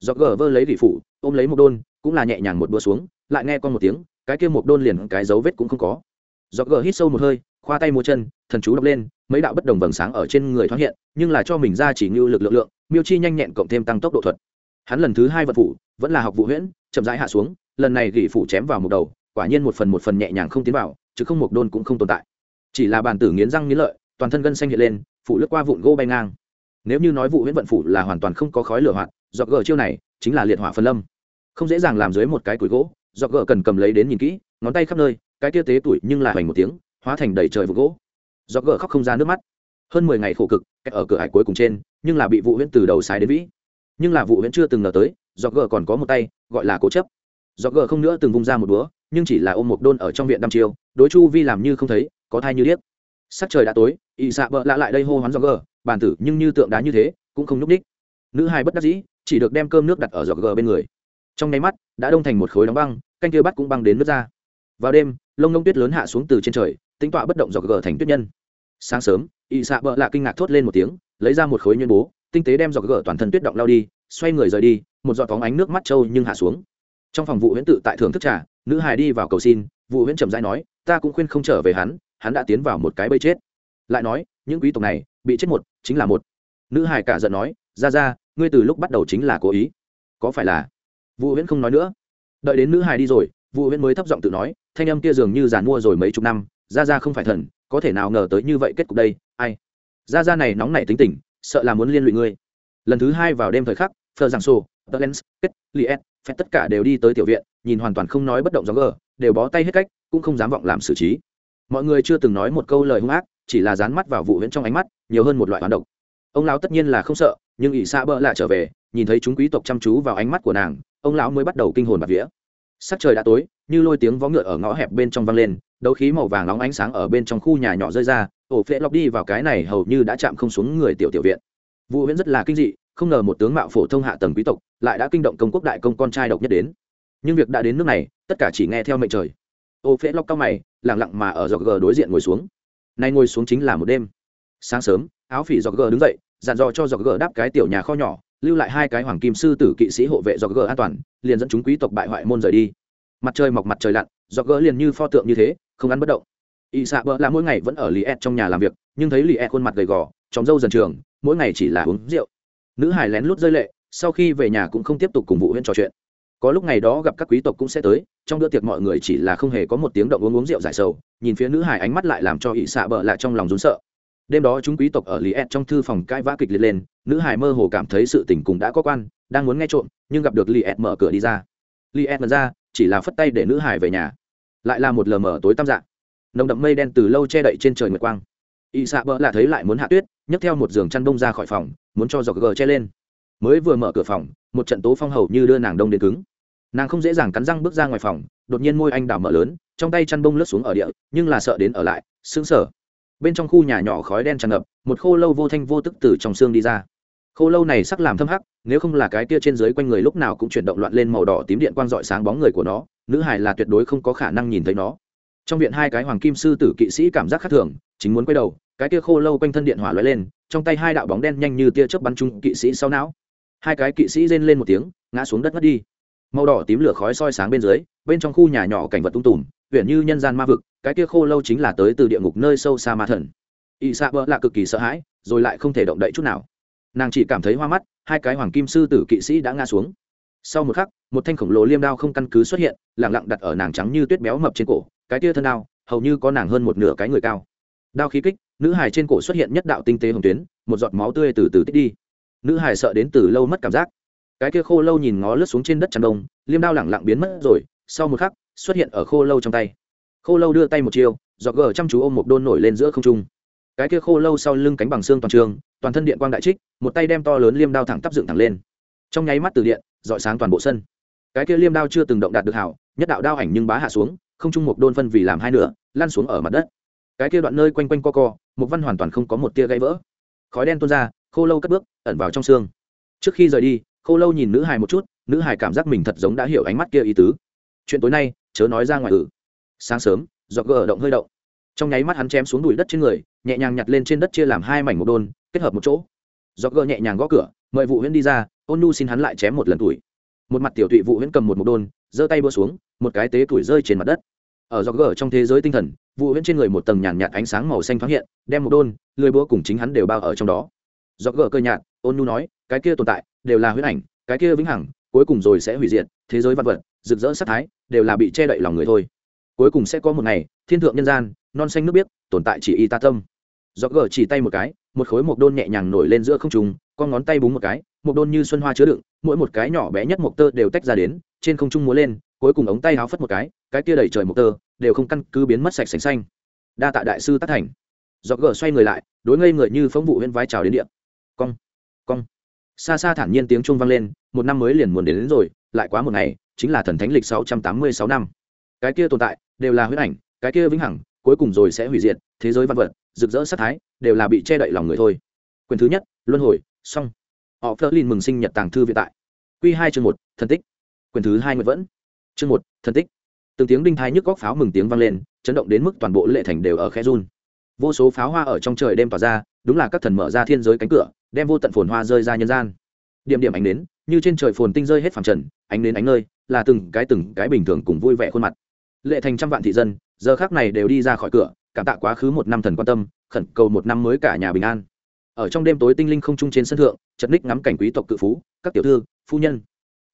Do gỡ vơ lấy gỉ phủ, ôm lấy một đôn cũng là nhẹ nhàng một bữa xuống, lại nghe con một tiếng, cái kia một đôn liền cái dấu vết cũng không có. Do gờ hít sâu một hơi, khoa tay mua chân, thần chú đập lên, mấy đạo bất đồng vầng sáng ở trên người thoáng hiện, nhưng là cho mình ra chỉ như lực lượng lượng, miêu chi nhanh nhẹn cộng thêm tăng tốc độ thuật. Hắn lần thứ hai vật phủ, vẫn là học vụ huyễn, chậm rãi hạ xuống, lần này gỉ phủ chém vào một đầu, quả nhiên một phần một phần nhẹ nhàng không tiến vào, chứ không một đôn cũng không tồn tại. Chỉ là bàn tử nghiến răng nghiến lợi, toàn thân gân xanh hiện lên, phủ lướt qua vụn gỗ bay ngang. Nếu như nói vụ huyễn vận phủ là hoàn toàn không có khói lửa hoạt dọc gờ chiêu này chính là liệt hỏa phân lâm không dễ dàng làm dưới một cái củi gỗ dọc gờ cần cầm lấy đến nhìn kỹ, ngón tay khắp nơi, cái tia tế tuổi nhưng lại hoành một tiếng, hóa thành đầy trời vụ gỗ. Dọc gờ khóc không ra nước mắt. Hơn mười ngày khổ cực ở cửa hải cuối cùng trên, nhưng là bị vụ huyễn từ đầu sái đến vĩ. Nhưng là vụ huyễn chưa từng ngờ tới dọc gờ còn có một tay, gọi là cố chấp. Dọc gờ không nữa từng vung ra một búa, nhưng chỉ là ôm một đôn ở trong viện đăm chiêu, đối chu vi làm như không thấy, có thai như điếc. Sắc trời đã tối y xạ vợ lạ lại đây hô hoán dọc gờ bàn tử nhưng như tượng đá như thế, cũng không nhúc ních nữ hai bất đắc dĩ, chỉ được đem cơm nước đặt ở dọc gờ bên người trong nháy mắt, đã đông thành một khối đóng băng, canh kia bắt cũng băng đến nước ra. Vào đêm, lông lông tuyết lớn hạ xuống từ trên trời, tính tọa bất động dọc gờ thành tuyết nhân. Sáng sớm ỵ xạ bợ lạ kinh ngạc thốt lên một tiếng, lấy ra một khối nhuyễn bố, tinh tế đem dọc gờ toàn thân tuyết động lao đi, xoay người rời đi, một giọt phóng ánh nước mắt trâu nhưng hạ xuống. Trong phòng vụ huyễn tự tại thưởng thức trà, nữ hài đi vào cầu xin, vụ huyễn trầm dãi nói, ta cũng khuyên không trở về hắn hắn đã tiến vào một cái bẫy chết. Lại nói, những quý tộc này, bị chết một, chính là một. Nữ hài cả giận nói, ra ra, ngươi từ lúc bắt đầu chính là cố ý. Có phải là vũ huyễn không nói nữa. Đợi đến nữ hài đi rồi, vũ huyễn mới thấp giọng tự nói, thanh âm kia dường như giàn mua rồi mấy chục năm ra ra không phải thần, có thể nào ngờ tới như vậy kết cục đây, ai? Ra ra này nóng nảy tính tình, sợ là muốn liên lụy ngươi. Lần thứ hai vào đêm thời khắc phờ giảng sô tờ lens, kết liet phép tất cả đều đi tới tiểu viện, nhìn hoàn toàn không nói bất động gió gờ, đều bó tay hết cách, cũng không dám vọng làm xử trí. Mọi người chưa từng nói một câu lời hung ác, chỉ là dán mắt vào vụ huyễn trong ánh mắt, nhiều hơn một loại hoán độc. Ông lão tất nhiên là không sợ, nhưng ỷ xa bỡ lại trở về, nhìn thấy chúng quý tộc chăm chú vào ánh mắt của nàng ông lão mới bắt đầu kinh hồn bạt vía. Sắc trời đã tối, như lôi tiếng vó ngựa ở ngõ hẹp bên trong vang lên, đấu khí màu vàng nóng ánh sáng ở bên trong khu nhà nhỏ rơi ra, ổ phệ lọc đi vào cái này hầu như đã chạm không xuống người tiểu tiểu viện. Vụ huyễn rất là kinh dị, không ngờ một tướng mạo phổ thông hạ tầng quý tộc lại đã kinh động công quốc đại công con trai độc nhất đến. Nhưng việc đã đến nước này, tất cả chỉ nghe theo mệnh trời. Ô phễ lóc cao mày lẳng lặng mà ở dọc gờ đối diện ngồi xuống. Nay ngồi xuống chính là một đêm. Sáng sớm, áo phỉ dọc gờ đứng dậy, dặn dò cho dọc gờ đáp cái tiểu nhà kho nhỏ lưu lại hai cái hoàng kim sư tử kỵ sĩ hộ vệ do gờ an toàn, liền dẫn chúng quý tộc bại hoại môn rời đi. Mặt trời mọc mặt trời lặn, do gờ liền như pho tượng như thế, không ăn bất động. Y xạ bỡ là mỗi ngày vẫn ở lì ed trong nhà làm việc, nhưng thấy lì ed khuôn mặt gầy gò chóng râu dần trường, mỗi ngày chỉ là uống rượu. Nữ hải lén lút rơi lệ, sau khi về nhà cũng không tiếp tục cùng vụ huyên trò chuyện. Có lúc ngày đó gặp các quý tộc cũng sẽ tới, trong bữa tiệc mọi người chỉ là không hề có một tiếng động uống uống rượu giải sầu, nhìn phía nữ hải ánh mắt lại làm cho ỵ xạ bợ lại trong lòng rún sợ đêm đó chúng quý tộc ở lý ed trong thư phòng cãi vã kịch liệt lên, nữ hải mơ hồ cảm thấy sự tình cùng đã có quan, đang muốn nghe trộm, nhưng gặp được lý ed mở cửa đi ra. Lý ed mở ra, chỉ là phất tay để nữ hải về nhà. Lại là một lờ mờ tối tăm dạng nồng đậm mây đen từ lâu che đậy trên trời nguyệt quang. Y xạ bỡ là thấy lại muốn hạ tuyết, nhấc theo một giường chăn đông ra khỏi phòng, muốn cho giọt gờ che lên. Mới vừa mở cửa phòng, một trận tố phong hầu như đưa nàng đông đến cứng. Nàng không dễ dàng cắn răng bước ra ngoài phòng, đột nhiên môi anh đào mở lớn, trong tay chăn bông lướt xuống ở địa, nhưng là sợ đến ở lại, sững sờ bên trong khu nhà nhỏ khói đen tràn ngập, một khô lâu vô thanh vô tức từ trong xương đi ra. Khô lâu này sắc làm thâm hắc, nếu không là cái kia trên dưới quanh người lúc nào cũng chuyển động loạn lên màu đỏ tím điện quang dọi sáng bóng người của nó, nữ hải là tuyệt đối không có khả năng nhìn thấy nó. Trong viện hai cái hoàng kim sư tử kỵ sĩ cảm giác khác thường, chính muốn quay đầu, cái kia khô lâu quanh thân điện hỏa lóe lên, trong tay hai đạo bóng đen nhanh như tia chớp bắn chung kỵ sĩ sau não. Hai cái kỵ sĩ rên lên một tiếng, ngã xuống đất ngất đi. Màu đỏ tím lửa khói soi sáng bên dưới, bên trong khu nhà nhỏ cảnh vật tung tùm, huyện như nhân gian ma vực cái kia khô lâu chính là tới từ địa ngục nơi sâu xa ma thần. Y sa bỡ là cực kỳ sợ hãi, rồi lại không thể động đậy chút nào. Nàng chỉ cảm thấy hoa mắt, hai cái hoàng kim sư tử kỵ sĩ đã ngã xuống. Sau một khắc, một thanh khổng lồ liêm đao không căn cứ xuất hiện lẳng lặng đặt ở nàng trắng như tuyết béo mập trên cổ, cái tia thân đao, hầu như có nàng hơn một nửa cái người cao. Đao khí kích, nữ hài trên cổ xuất hiện nhất đạo tinh tế hồng tuyến, một giọt máu tươi từ từ tích đi. Nữ hải sợ đến từ lâu mất cảm giác. Cái kia khô lâu nhìn ngó lướt xuống trên đất tràn đông, liêm đao lẳng lặng biến mất rồi, sau một khắc, xuất hiện ở khô lâu trong tay khô lâu đưa tay một chiêu dọc gờ chăm chú ôm một đôn nổi lên giữa không trung. Cái kia khô lâu sau lưng cánh bằng xương toàn trường, toàn thân điện quang đại trích, một tay đem to lớn liêm đao thẳng tắp dựng thẳng lên. Trong nháy mắt từ điện, dọi sáng toàn bộ sân. Cái kia liêm đao chưa từng động đạt được hảo, nhất đạo đao ảnh nhưng bá hạ xuống, không trung một đôn phân vì làm hai nửa lan xuống ở mặt đất. Cái kia đoạn nơi quanh quanh co co, một văn hoàn toàn không có một tia gãy vỡ. Khói đen tuôn ra, khô lâu cất bước, ẩn vào trong xương. Trước khi rời đi, khô lâu nhìn nữ hài một chút, nữ hài cảm giác mình thật giống đã hiểu ánh mắt kia ý tứ. Chuyện tối nay, chớ nói ra ngoài ử sáng sớm giọt gờ động hơi động. Trong nháy mắt hắn chém xuống đùi đất trên người, nhẹ nhàng nhặt lên trên đất chia làm hai mảnh một đôn, kết hợp một chỗ. Giọt gờ nhẹ nhàng gõ cửa, mời vụ huyễn đi ra, ôn nu xin hắn lại chém một lần tuổi. Một mặt tiểu tụy vụ huyễn cầm một một đôn, giơ tay bơ xuống, một cái tế tuổi rơi trên mặt đất. Ở giọt gờ trong thế giới tinh thần vụ huyễn trên người một tầng nhàn nhạt ánh sáng màu xanh thoáng hiện, đem một đôn, lười búa cùng chính hắn đều bao ở trong đó. Giọt gờ cơ nhạt, ôn nu nói, cái kia tồn tại, đều là huyễn ảnh, cái kia vĩnh hằng, cuối cùng rồi sẽ hủy diệt, thế giới văn vật, rực rỡ sắc thái, đều là bị che đậy lòng người thôi cuối cùng sẽ có một ngày thiên thượng nhân gian non xanh nước biếc tồn tại chỉ y ta tâm. Do gờ chỉ tay một cái một khối mộc đôn nhẹ nhàng nổi lên giữa không trung con ngón tay búng một cái mộc đôn như xuân hoa chứa đựng mỗi một cái nhỏ bé nhất mộc tơ đều tách ra đến trên không trung múa lên cuối cùng ống tay háo phất một cái cái kia đẩy trời mộc tơ đều không căn cứ biến mất sạch sành xanh. Đa tạ đại sư tác thành. Do gờ xoay người lại đối ngây người như phóng vụ huyên vai trào đến địa. Cong cong. Xa xa thản nhiên tiếng trung vang lên một năm mới liền muốn đến, đến rồi lại quá một ngày chính là thần thánh lịch sáu trăm tám mươi sáu năm cái kia tồn tại đều là huyết ảnh, cái kia vĩnh hằng, cuối cùng rồi sẽ hủy diệt, thế giới văn vật, rực rỡ sát thái, đều là bị che đậy lòng người thôi. Quyền thứ nhất, luân hồi, xong. Họ phớt lên mừng sinh nhật tàng thư viện tại. Q hai chương một, thần tích. Quyền thứ hai nguyện vẫn. Chương một, thần tích. Từng tiếng đinh thai nhức góc pháo mừng tiếng vang lên, chấn động đến mức toàn bộ lệ thành đều ở khe run. Vô số pháo hoa ở trong trời đêm tỏa ra, đúng là các thần mở ra thiên giới cánh cửa, đem vô tận phồn hoa rơi ra nhân gian. Điểm điểm ánh nến, như trên trời phồn tinh rơi hết phẳng trần, ánh nến ánh nơi, là từng cái từng cái bình thường cùng vui vẻ khuôn mặt lệ thành trăm vạn thị dân, giờ khác này đều đi ra khỏi cửa, cảm tạ quá khứ một năm thần quan tâm, khẩn cầu một năm mới cả nhà bình an. Ở trong đêm tối tinh linh không trung trên sân thượng, chật ních ngắm cảnh quý tộc cự phú, các tiểu thư, phu nhân.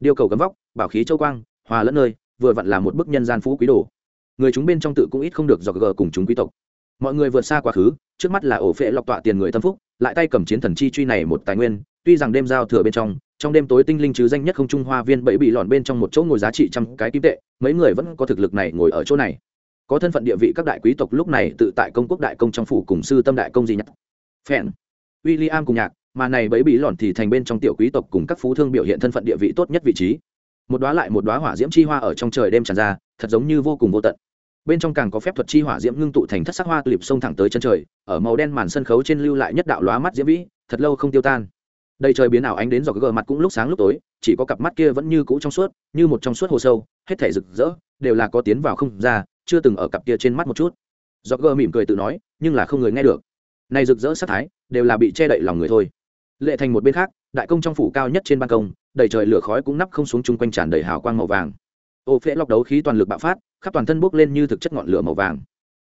Điều cầu gấm vóc, bảo khí châu quang, hòa lẫn nơi, vừa vặn là một bức nhân gian phú quý đồ. Người chúng bên trong tự cũng ít không được dọc gờ cùng chúng quý tộc. Mọi người vượt xa quá khứ, trước mắt là ổ phệ lọc tọa tiền người tâm phúc, lại tay cầm chiến thần chi truy này một tài nguyên, tuy rằng đêm giao thừa bên trong trong đêm tối tinh linh chứ danh nhất không trung hoa viên bẫy bị lọn bên trong một chỗ ngồi giá trị trăm cái kim tệ, mấy người vẫn có thực lực này ngồi ở chỗ này. Có thân phận địa vị các đại quý tộc lúc này tự tại công quốc đại công trong phủ cùng sư tâm đại công gì nhặt phèn, William cùng nhạc, mà này bẫy bị lọn thì thành bên trong tiểu quý tộc cùng các phú thương biểu hiện thân phận địa vị tốt nhất vị trí. Một đóa lại một đóa hỏa diễm chi hoa ở trong trời đêm tràn ra, thật giống như vô cùng vô tận. Bên trong càng có phép thuật chi hỏa diễm ngưng tụ thành thất sắc hoa tulip sông thẳng tới chân trời, ở màu đen màn sân khấu trên lưu lại nhất đạo lóa mắt diễm vĩ, thật lâu không tiêu tan đây trời biến ảo ánh đến dọc gờ mặt cũng lúc sáng lúc tối, chỉ có cặp mắt kia vẫn như cũ trong suốt, như một trong suốt hồ sâu, hết thể rực rỡ, đều là có tiến vào không ra, chưa từng ở cặp kia trên mắt một chút. Dọc gờ mỉm cười tự nói, nhưng là không người nghe được. Này rực rỡ sắc thái, đều là bị che đậy lòng người thôi. Lệ thành một bên khác, đại công trong phủ cao nhất trên ban công, đầy trời lửa khói cũng nắp không xuống chung quanh tràn đầy hào quang màu vàng. Ô phễ lọc đấu khí toàn lực bạo phát, khắp toàn thân bốc lên như thực chất ngọn lửa màu vàng.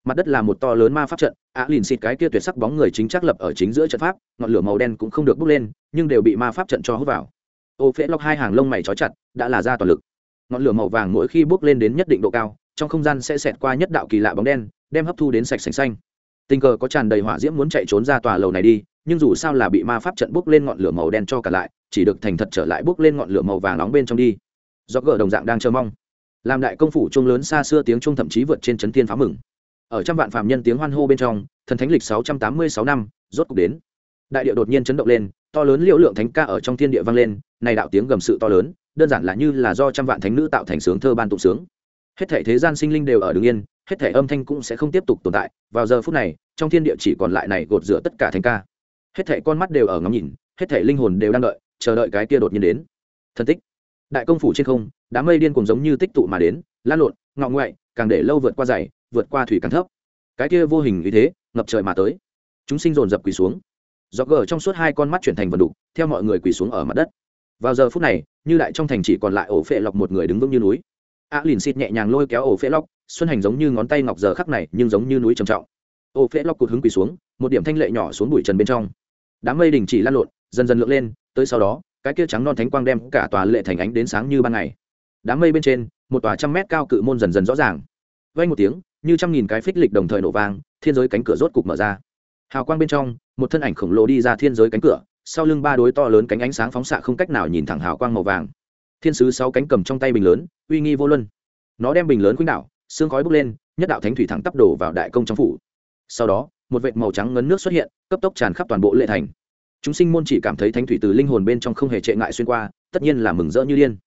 Mặt đất là một to lớn ma pháp trận á lìn xịt cái kia tuyệt sắc bóng người chính chắc lập ở chính giữa trận pháp, ngọn lửa màu đen cũng không được bốc lên, nhưng đều bị ma pháp trận cho hút vào. Ô phễ lọc hai hàng lông mày trói chặt, đã là ra toàn lực. Ngọn lửa màu vàng mỗi khi bốc lên đến nhất định độ cao, trong không gian sẽ xẹt qua nhất đạo kỳ lạ bóng đen, đem hấp thu đến sạch sành xanh. Tình cờ có tràn đầy hỏa diễm muốn chạy trốn ra tòa lầu này đi, nhưng dù sao là bị ma pháp trận bốc lên ngọn lửa màu đen cho cả lại, chỉ được thành thật trở lại bốc lên ngọn lửa màu vàng nóng bên trong đi. Do gờ đồng dạng đang chờ mong. Làm đại công phủ trung lớn xa xưa tiếng trung thậm chí vượt trên chấn thiên phá mừng ở trăm vạn phạm nhân tiếng hoan hô bên trong, thần thánh lịch sáu trăm tám mươi sáu năm, rốt cục đến. Đại địa đột nhiên chấn động lên, to lớn liễu lượng thánh ca ở trong thiên địa vang lên, này đạo tiếng gầm sự to lớn, đơn giản là như là do trăm vạn thánh nữ tạo thành sướng thơ ban tụng sướng. Hết thể thế gian sinh linh đều ở đứng yên, hết thể âm thanh cũng sẽ không tiếp tục tồn tại, vào giờ phút này, trong thiên địa chỉ còn lại này gột rửa tất cả thánh ca. Hết thể con mắt đều ở ngắm nhìn, hết thể linh hồn đều đang đợi, chờ đợi cái kia đột nhiên đến. Thân tích. Đại công phủ trên không, đám mây điên cùng giống như tích tụ mà đến, lan lộn, ngọ ngoại, càng để lâu vượt qua dày vượt qua thủy càng thấp. Cái kia vô hình như thế ngập trời mà tới. Chúng sinh dồn dập quỳ xuống. Do gờ trong suốt hai con mắt chuyển thành vần đục theo mọi người quỳ xuống ở mặt đất. Vào giờ phút này như đại trong thành chỉ còn lại ổ phệ lọc một người đứng vững như núi. A à, lìn xịt nhẹ nhàng lôi kéo ổ phệ lọc xuân hành giống như ngón tay ngọc giờ khắc này nhưng giống như núi trầm trọng. Ổ phệ lọc cụt hứng quỳ xuống một điểm thanh lệ nhỏ xuống bụi trần bên trong. Đám mây đình chỉ lan lộn dần dần lượn lên tới sau đó cái kia trắng non thánh quang đem cả tòa lệ thành ánh đến sáng như ban ngày. Đám mây bên trên một tòa trăm mét cao cự môn dần dần rõ ràng. Vây một tiếng như trăm nghìn cái phích lịch đồng thời nổ vang, thiên giới cánh cửa rốt cục mở ra. Hào quang bên trong, một thân ảnh khổng lồ đi ra thiên giới cánh cửa, sau lưng ba đối to lớn cánh ánh sáng phóng xạ không cách nào nhìn thẳng hào quang màu vàng. Thiên sứ sáu cánh cầm trong tay bình lớn, uy nghi vô luân. Nó đem bình lớn khuynh đảo, xương khói bốc lên, nhất đạo thánh thủy thẳng tắp đổ vào đại công trong phủ. Sau đó, một vệt màu trắng ngấn nước xuất hiện, cấp tốc tràn khắp toàn bộ lệ thành. Chúng sinh môn chỉ cảm thấy thánh thủy từ linh hồn bên trong không hề trệ ngại xuyên qua, tất nhiên là mừng rỡ như điên.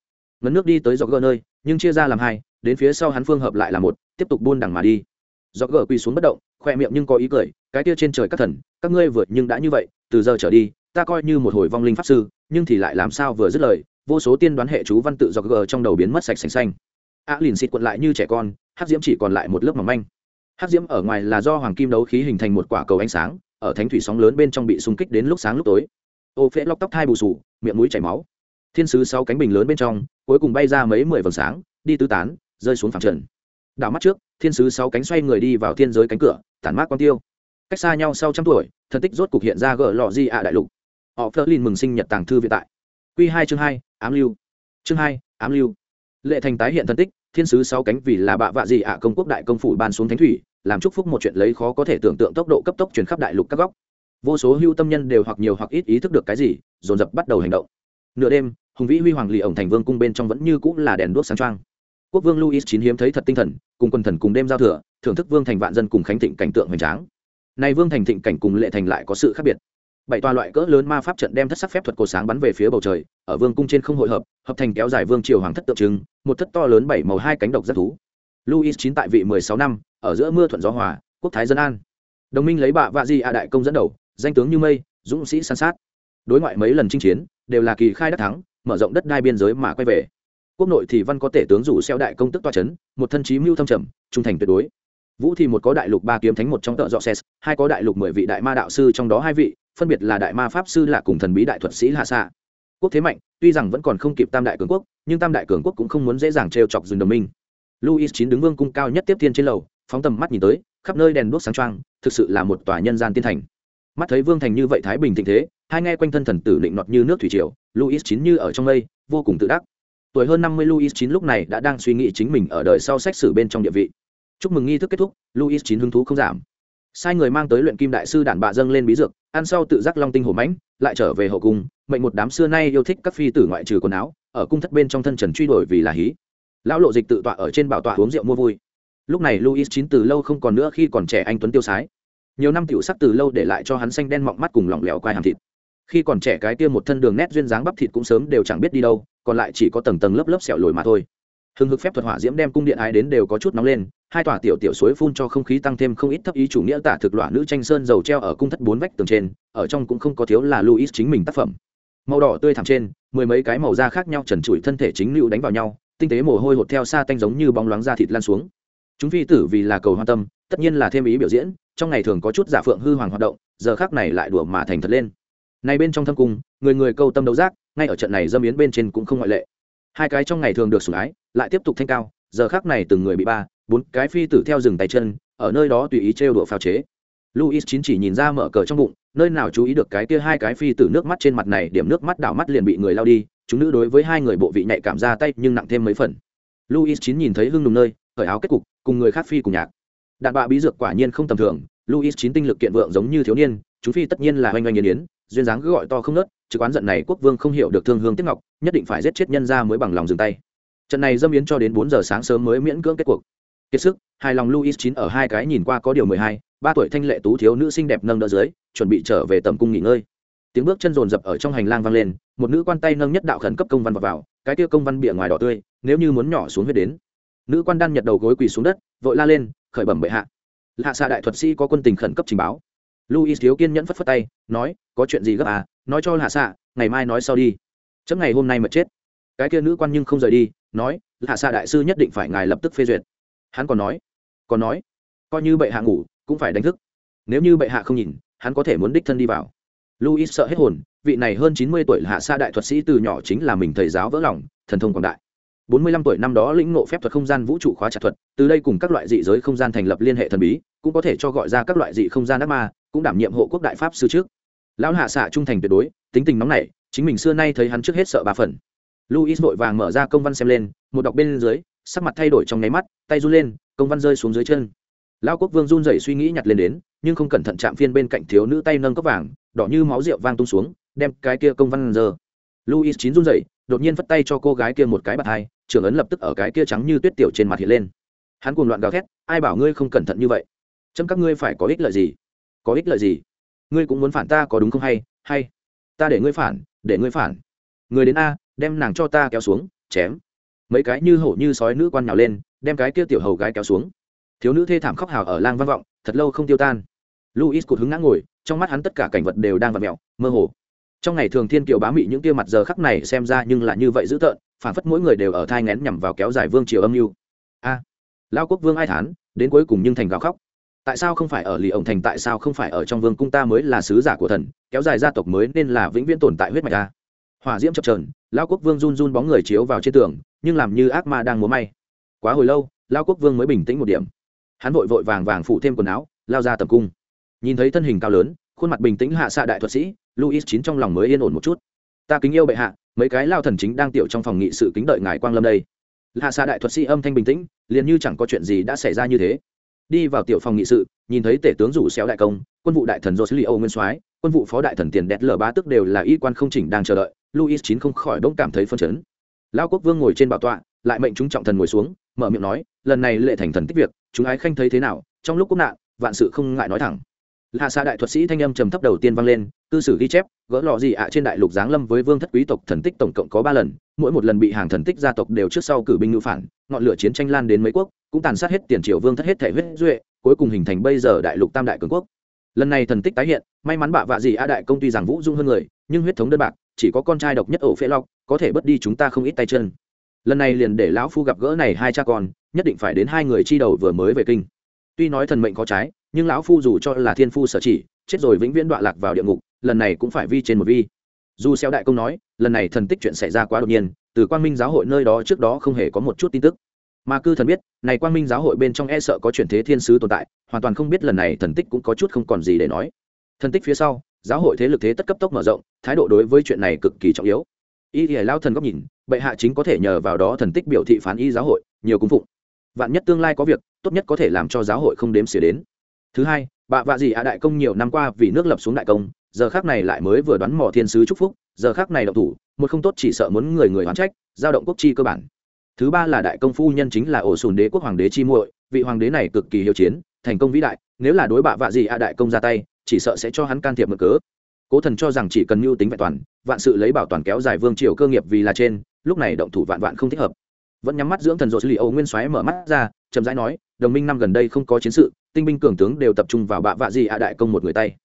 Ngấn nước đi tới dọc gỡ nơi, nhưng chia ra làm hai đến phía sau hắn phương hợp lại là một tiếp tục buôn đằng mà đi. Do gờ quỳ xuống bất động khoe miệng nhưng có ý cười cái tia trên trời các thần các ngươi vượt nhưng đã như vậy từ giờ trở đi ta coi như một hồi vong linh pháp sư nhưng thì lại làm sao vừa dứt lời vô số tiên đoán hệ chú văn tự do gờ trong đầu biến mất sạch sành xanh. A à, lìn xịt quận lại như trẻ con hát diễm chỉ còn lại một lớp mỏng manh. Hát diễm ở ngoài là do hoàng kim đấu khí hình thành một quả cầu ánh sáng ở thánh thủy sóng lớn bên trong bị xung kích đến lúc sáng lúc tối. Ô phễ lóc tóc thai bù sù miệng mũi chảy máu. Thiên sứ sáu cánh bình lớn bên trong cuối cùng bay ra mấy mười vầng sáng đi tứ tán rơi xuống phẳng trần. Đảo mắt trước, thiên sứ sáu cánh xoay người đi vào thiên giới cánh cửa, tản mát quang tiêu. Cách xa nhau sau trăm tuổi thần tích rốt cục hiện ra gỡ lọ di ạ đại lục. Họ phơ lin mừng sinh nhật tàng thư vĩ tại. Q hai chương hai, ám lưu. Chương hai, ám lưu. Lệ thành tái hiện thần tích, thiên sứ sáu cánh vì là bạ vạ gì ạ công quốc đại công phủ ban xuống thánh thủy, làm chúc phúc một chuyện lấy khó có thể tưởng tượng tốc độ cấp tốc truyền khắp đại lục các góc. Vô số hưu tâm nhân đều hoặc nhiều hoặc ít ý thức được cái gì, dồn dập bắt đầu hành động. Nửa đêm, hùng vĩ huy hoàng lì ổng thành vương cung bên trong vẫn như cũng là đèn đuốc sáng trang quốc vương luis chín hiếm thấy thật tinh thần, cùng quần thần cùng đêm giao thừa, thưởng thức vương thành vạn dân cùng khánh thịnh cảnh tượng hoành tráng. Nay vương thành thịnh cảnh cùng lệ thành lại có sự khác biệt. Bảy tòa loại cỡ lớn ma pháp trận đem thất sắc phép thuật cổ sáng bắn về phía bầu trời, ở vương cung trên không hội hợp hợp thành kéo dài vương triều hoàng thất tượng trưng, một thất to lớn bảy màu hai cánh độc rất thú. Luis chín tại vị mười sáu năm, ở giữa mưa thuận gió hòa, quốc thái dân an. Đồng minh lấy bạ vạ di a đại công dẫn đầu, danh tướng như mây, dũng sĩ san sát. Đối ngoại mấy lần chinh chiến, đều là kỳ khai đắc thắng, mở rộng đất đai biên giới mà quay về quốc nội thì văn có tể tướng rủ xeo đại công tức toa c h ấ n một thân chí mưu thâm trầm, trung thành tuyệt đối. Vũ thì một có đại lục ba kiếm thánh một trong tợ dọ ses hai có đại lục mười vị đại ma đạo sư trong đó hai vị, phân biệt là đại ma pháp sư là cùng thần bí đại thuật sĩ hạ xạ quốc thế mạnh, tuy rằng vẫn còn không kịp tam đại cường quốc, nhưng tam đại cường quốc cũng không muốn dễ dàng trêu chọc rừng đồng minh. Luis chín đứng vương cung cao nhất tiếp thiên trên lầu, phóng tầm mắt nhìn tới, khắp nơi đèn đuốc sáng trăng thực sự là một tòa nhân gian tiên thành. Mắt thấy vương thành như vậy thái bình thịnh thế, hai nghe quanh thân thần tử định nọt như nước thủy triều luis chín như ở trong đây vô cùng tự đắc tuổi hơn năm mươi luis chín lúc này đã đang suy nghĩ chính mình ở đời sau sách sử bên trong địa vị. Chúc mừng nghi thức kết thúc luis chín hứng thú không giảm. Sai người mang tới luyện kim đại sư đản bạ dâng lên bí dược, ăn sau tự giác long tinh hổ mãnh, lại trở về hậu cung, mệnh một đám xưa nay yêu thích các phi tử ngoại trừ quần áo, ở cung thất bên trong thân trần truy đuổi vì là hí. Lão lộ dịch tự tọa ở trên bảo tọa uống rượu mua vui. Lúc này luis chín từ lâu không còn nữa khi còn trẻ anh tuấn tiêu sái. Nhiều năm tiểu sắc từ lâu để lại cho hắn xanh đen mọng mắt cùng lỏng lẻo quai hàm thịt khi còn trẻ cái kia một thân đường nét duyên dáng bắp thịt cũng sớm đều chẳng biết đi đâu, còn lại chỉ có tầng tầng lớp lớp sẹo lồi mà thôi. Hừng hực phép thuật hỏa diễm đem cung điện ái đến đều có chút nóng lên, hai tòa tiểu tiểu suối phun cho không khí tăng thêm không ít thấp ý chủ nghĩa tả thực loạn nữ tranh sơn dầu treo ở cung thất bốn vách tường trên, ở trong cũng không có thiếu là luis chính mình tác phẩm. Màu đỏ tươi thẳm trên, mười mấy cái màu da khác nhau trần trụi thân thể chính lưu đánh vào nhau, tinh tế mồ hôi hột theo xa tanh giống như bóng loáng da thịt lan xuống. Chúng phi tử vì là cầu hoa tâm, tất nhiên là thêm ý biểu diễn, trong ngày thường có chút giả phượng hư hoàng hoạt động, giờ khác này lại đùa mà thành thật lên này bên trong thâm cung, người người câu tâm đấu giác, ngay ở trận này dâm yến bên trên cũng không ngoại lệ. Hai cái trong ngày thường được sủng ái, lại tiếp tục thanh cao, giờ khác này từng người bị ba, bốn cái phi tử theo rừng tay chân, ở nơi đó tùy ý trêu đùa phao chế. Luis chín chỉ nhìn ra mở cờ trong bụng, nơi nào chú ý được cái kia hai cái phi tử nước mắt trên mặt này, điểm nước mắt đảo mắt liền bị người lao đi, chúng nữ đối với hai người bộ vị nhạy cảm ra tay, nhưng nặng thêm mấy phần. Luis chín nhìn thấy hưng đùng nơi khởi áo kết cục, cùng người khác phi cùng nhạc. Đạn bạ bí dược quả nhiên không tầm thường luis chín tinh lực kiện vượng giống như thiếu niên, chúng phi tất nhiên là oanh oanh yên yến duyên dáng cứ gọi to không nớt chứ quán giận này quốc vương không hiểu được thương hương tiếp ngọc nhất định phải giết chết nhân ra mới bằng lòng dừng tay. Trận này dâm yến cho đến bốn giờ sáng sớm mới miễn cưỡng kết cuộc. Kiệt sức hài lòng luis chín ở hai cái nhìn qua có điều mười hai ba tuổi thanh lệ tú thiếu nữ xinh đẹp nâng đỡ dưới chuẩn bị trở về tầm cung nghỉ ngơi. Tiếng bước chân rồn rập ở trong hành lang vang lên một nữ quan tay nâng nhất đạo khẩn cấp công văn vào, vào cái kia công văn bịa ngoài đỏ tươi nếu như muốn nhỏ xuống huyết đến. Nữ quan đan nhật đầu gối quỳ xuống đất vội la lên khởi bẩm bệ hạ. Hạ xạ đại thuật sĩ có quân tình khẩn cấp trình báo luis thiếu kiên nhẫn phất phất tay, nói, có chuyện gì gấp à? Nói cho hạ xạ, ngày mai nói sau đi. Chấm ngày hôm nay mà chết. Cái kia nữ quan nhưng không rời đi, nói hạ xạ đại sư nhất định phải ngài lập tức phê duyệt. Hắn còn nói còn nói, coi như bệ hạ ngủ, cũng phải đánh thức. Nếu như bệ hạ không nhìn, hắn có thể muốn đích thân đi vào. Luis sợ hết hồn, vị này hơn chín mươi tuổi hạ xạ đại thuật sĩ từ nhỏ chính là mình thầy giáo vỡ lòng, thần thông quảng đại. Bốn mươi lăm tuổi năm đó lĩnh ngộ phép thuật không gian vũ trụ khóa chặt thuật, từ đây cùng các loại dị giới không gian thành lập liên hệ thần bí, cũng có thể cho gọi ra các loại dị không gian ác ma cũng đảm nhiệm hộ quốc đại pháp sư trước. Lão hạ xạ trung thành tuyệt đối, tính tình nóng nảy, chính mình xưa nay thấy hắn trước hết sợ ba phần. Luis vội vàng mở ra công văn xem lên, một đọc bên dưới, sắc mặt thay đổi trong nháy mắt, tay run lên, công văn rơi xuống dưới chân. Lão quốc vương run rẩy suy nghĩ nhặt lên đến, nhưng không cẩn thận chạm phiên bên cạnh thiếu nữ tay nâng cốc vàng, đỏ như máu rượu vang tung xuống, đem cái kia công văn giờ luis chín run rẩy, đột nhiên vất tay cho cô gái kia một cái bạt hai, trưởng ấn lập tức ở cái kia trắng như tuyết tiểu trên mặt hiện lên. Hắn cuồng loạn gào thét, ai bảo ngươi không cẩn thận như vậy? Chấm các ngươi phải có ích lợi gì? Có ích lợi gì? Ngươi cũng muốn phản ta có đúng không hay? Hay ta để ngươi phản để ngươi phản. Người đến a đem nàng cho ta kéo xuống chém. Mấy cái như hổ như sói nữ quan nhào lên đem cái kia tiểu hầu gái kéo xuống. Thiếu nữ thê thảm khóc hào ở lang vang vọng thật lâu không tiêu tan. Luis cụt hứng ngã ngồi trong mắt hắn tất cả cảnh vật đều đang vặt mẹo mơ hồ. Trong ngày thường thiên kiều bá mị những tia mặt giờ khắc này xem ra nhưng lại như vậy dữ tợn phản phất mỗi người đều ở thai ngén nhằm vào kéo dài vương triều âm mưu. A à, lao quốc vương ai thán đến cuối cùng nhưng thành gào khóc tại sao không phải ở lì ổng thành, tại sao không phải ở trong vương cung ta mới là sứ giả của thần, kéo dài gia tộc mới nên là vĩnh viễn tồn tại huyết mạch ta. Hỏa diễm chập trờn lao quốc vương run run bóng người chiếu vào trên tường, nhưng làm như ác ma đang múa may. Quá hồi lâu lao quốc vương mới bình tĩnh một điểm. Hắn vội vội vàng vàng phụ thêm quần áo, lao ra tầm cung. Nhìn thấy thân hình cao lớn, khuôn mặt bình tĩnh hạ xạ đại thuật sĩ luis chín trong lòng mới yên ổn một chút. Ta kính yêu bệ hạ, mấy cái lao thần chính đang tiểu trong phòng nghị sự kính đợi ngài quang lâm đây. Hạ xạ đại thuật sĩ âm thanh bình tĩnh, liền như chẳng có chuyện gì đã xảy ra như thế đi vào tiểu phòng nghị sự, nhìn thấy tể tướng rủ xéo đại công, quân vụ đại thần josley âu nguyên soái, quân vụ phó đại thần tiền đẹp lờ ba tức đều là y quan không chỉnh đang chờ đợi luis chín không khỏi bỗng cảm thấy phân chấn. Lao quốc vương ngồi trên bảo tọa, lại mệnh chúng trọng thần ngồi xuống, mở miệng nói, lần này lệ thành thần tích việc, chúng ái khanh thấy thế nào? Trong lúc quốc nạn, vạn sự không ngại nói thẳng hạ xa đại thuật sĩ thanh âm trầm thấp đầu tiên vang lên, cư sử ghi chép, gỡ lọ gì ạ à, trên đại lục giáng lâm với vương thất quý tộc thần tích tổng cộng có ba lần, mỗi một lần bị hàng thần tích gia tộc đều trước sau cử binh ngữ phản, ngọn lửa chiến tranh lan đến mấy quốc, cũng tàn sát hết tiền triều vương thất hết thể huyết duệ, cuối cùng hình thành bây giờ đại lục tam đại cường quốc. Lần này thần tích tái hiện, may mắn bạ vạ gì a đại công ty giảng vũ dung hơn người, nhưng huyết thống đơn bạc, chỉ có con trai độc nhất ổ phễ lọc, có thể bớt đi chúng ta không ít tay chân. Lần này liền để lão phu gặp gỡ này hai cha con, nhất định phải đến hai người chi đầu vừa mới về kinh. Tuy nói thần mệnh có trái nhưng lão phu dù cho là thiên phu sở chỉ, chết rồi vĩnh viễn đọa lạc vào địa ngục, lần này cũng phải vi trên một vi. Dù xéo đại công nói, lần này thần tích chuyện xảy ra quá đột nhiên, từ quang minh giáo hội nơi đó trước đó không hề có một chút tin tức. Mà cư thần biết, này quang minh giáo hội bên trong e sợ có chuyển thế thiên sứ tồn tại, hoàn toàn không biết lần này thần tích cũng có chút không còn gì để nói. Thần tích phía sau, giáo hội thế lực thế tất cấp tốc mở rộng, thái độ đối với chuyện này cực kỳ trọng yếu. Y thì lao thần góc nhìn, bệ hạ chính có thể nhờ vào đó thần tích biểu thị phán y giáo hội, nhiều cung phụng. Vạn nhất tương lai có việc, tốt nhất có thể làm cho giáo hội không đếm xỉa đến thứ hai bạ vạ gì ạ đại công nhiều năm qua vì nước lập xuống đại công, giờ khác này lại mới vừa đoán mò thiên sứ chúc phúc, giờ khác này độc thủ, một không tốt chỉ sợ muốn người người hoán trách, giao động quốc chi cơ bản. Thứ ba là đại công phu nhân chính là ổ sùn đế quốc hoàng đế chi muội, vị hoàng đế này cực kỳ hiệu chiến, thành công vĩ đại, nếu là đối bạ vạ gì ạ đại công ra tay, chỉ sợ sẽ cho hắn can thiệp mở cớ. Cố thần cho rằng chỉ cần mưu tính vẹn toàn, vạn sự lấy bảo toàn kéo dài vương triều cơ nghiệp vì là trên, lúc này động thủ vạn vạn không thích hợp vẫn nhắm mắt dưỡng thần rột li âu nguyên xoáy mở mắt ra, chậm rãi nói, đồng minh năm gần đây không có chiến sự, tinh binh cường tướng đều tập trung vào bạ vạ gì ạ đại công một người tay.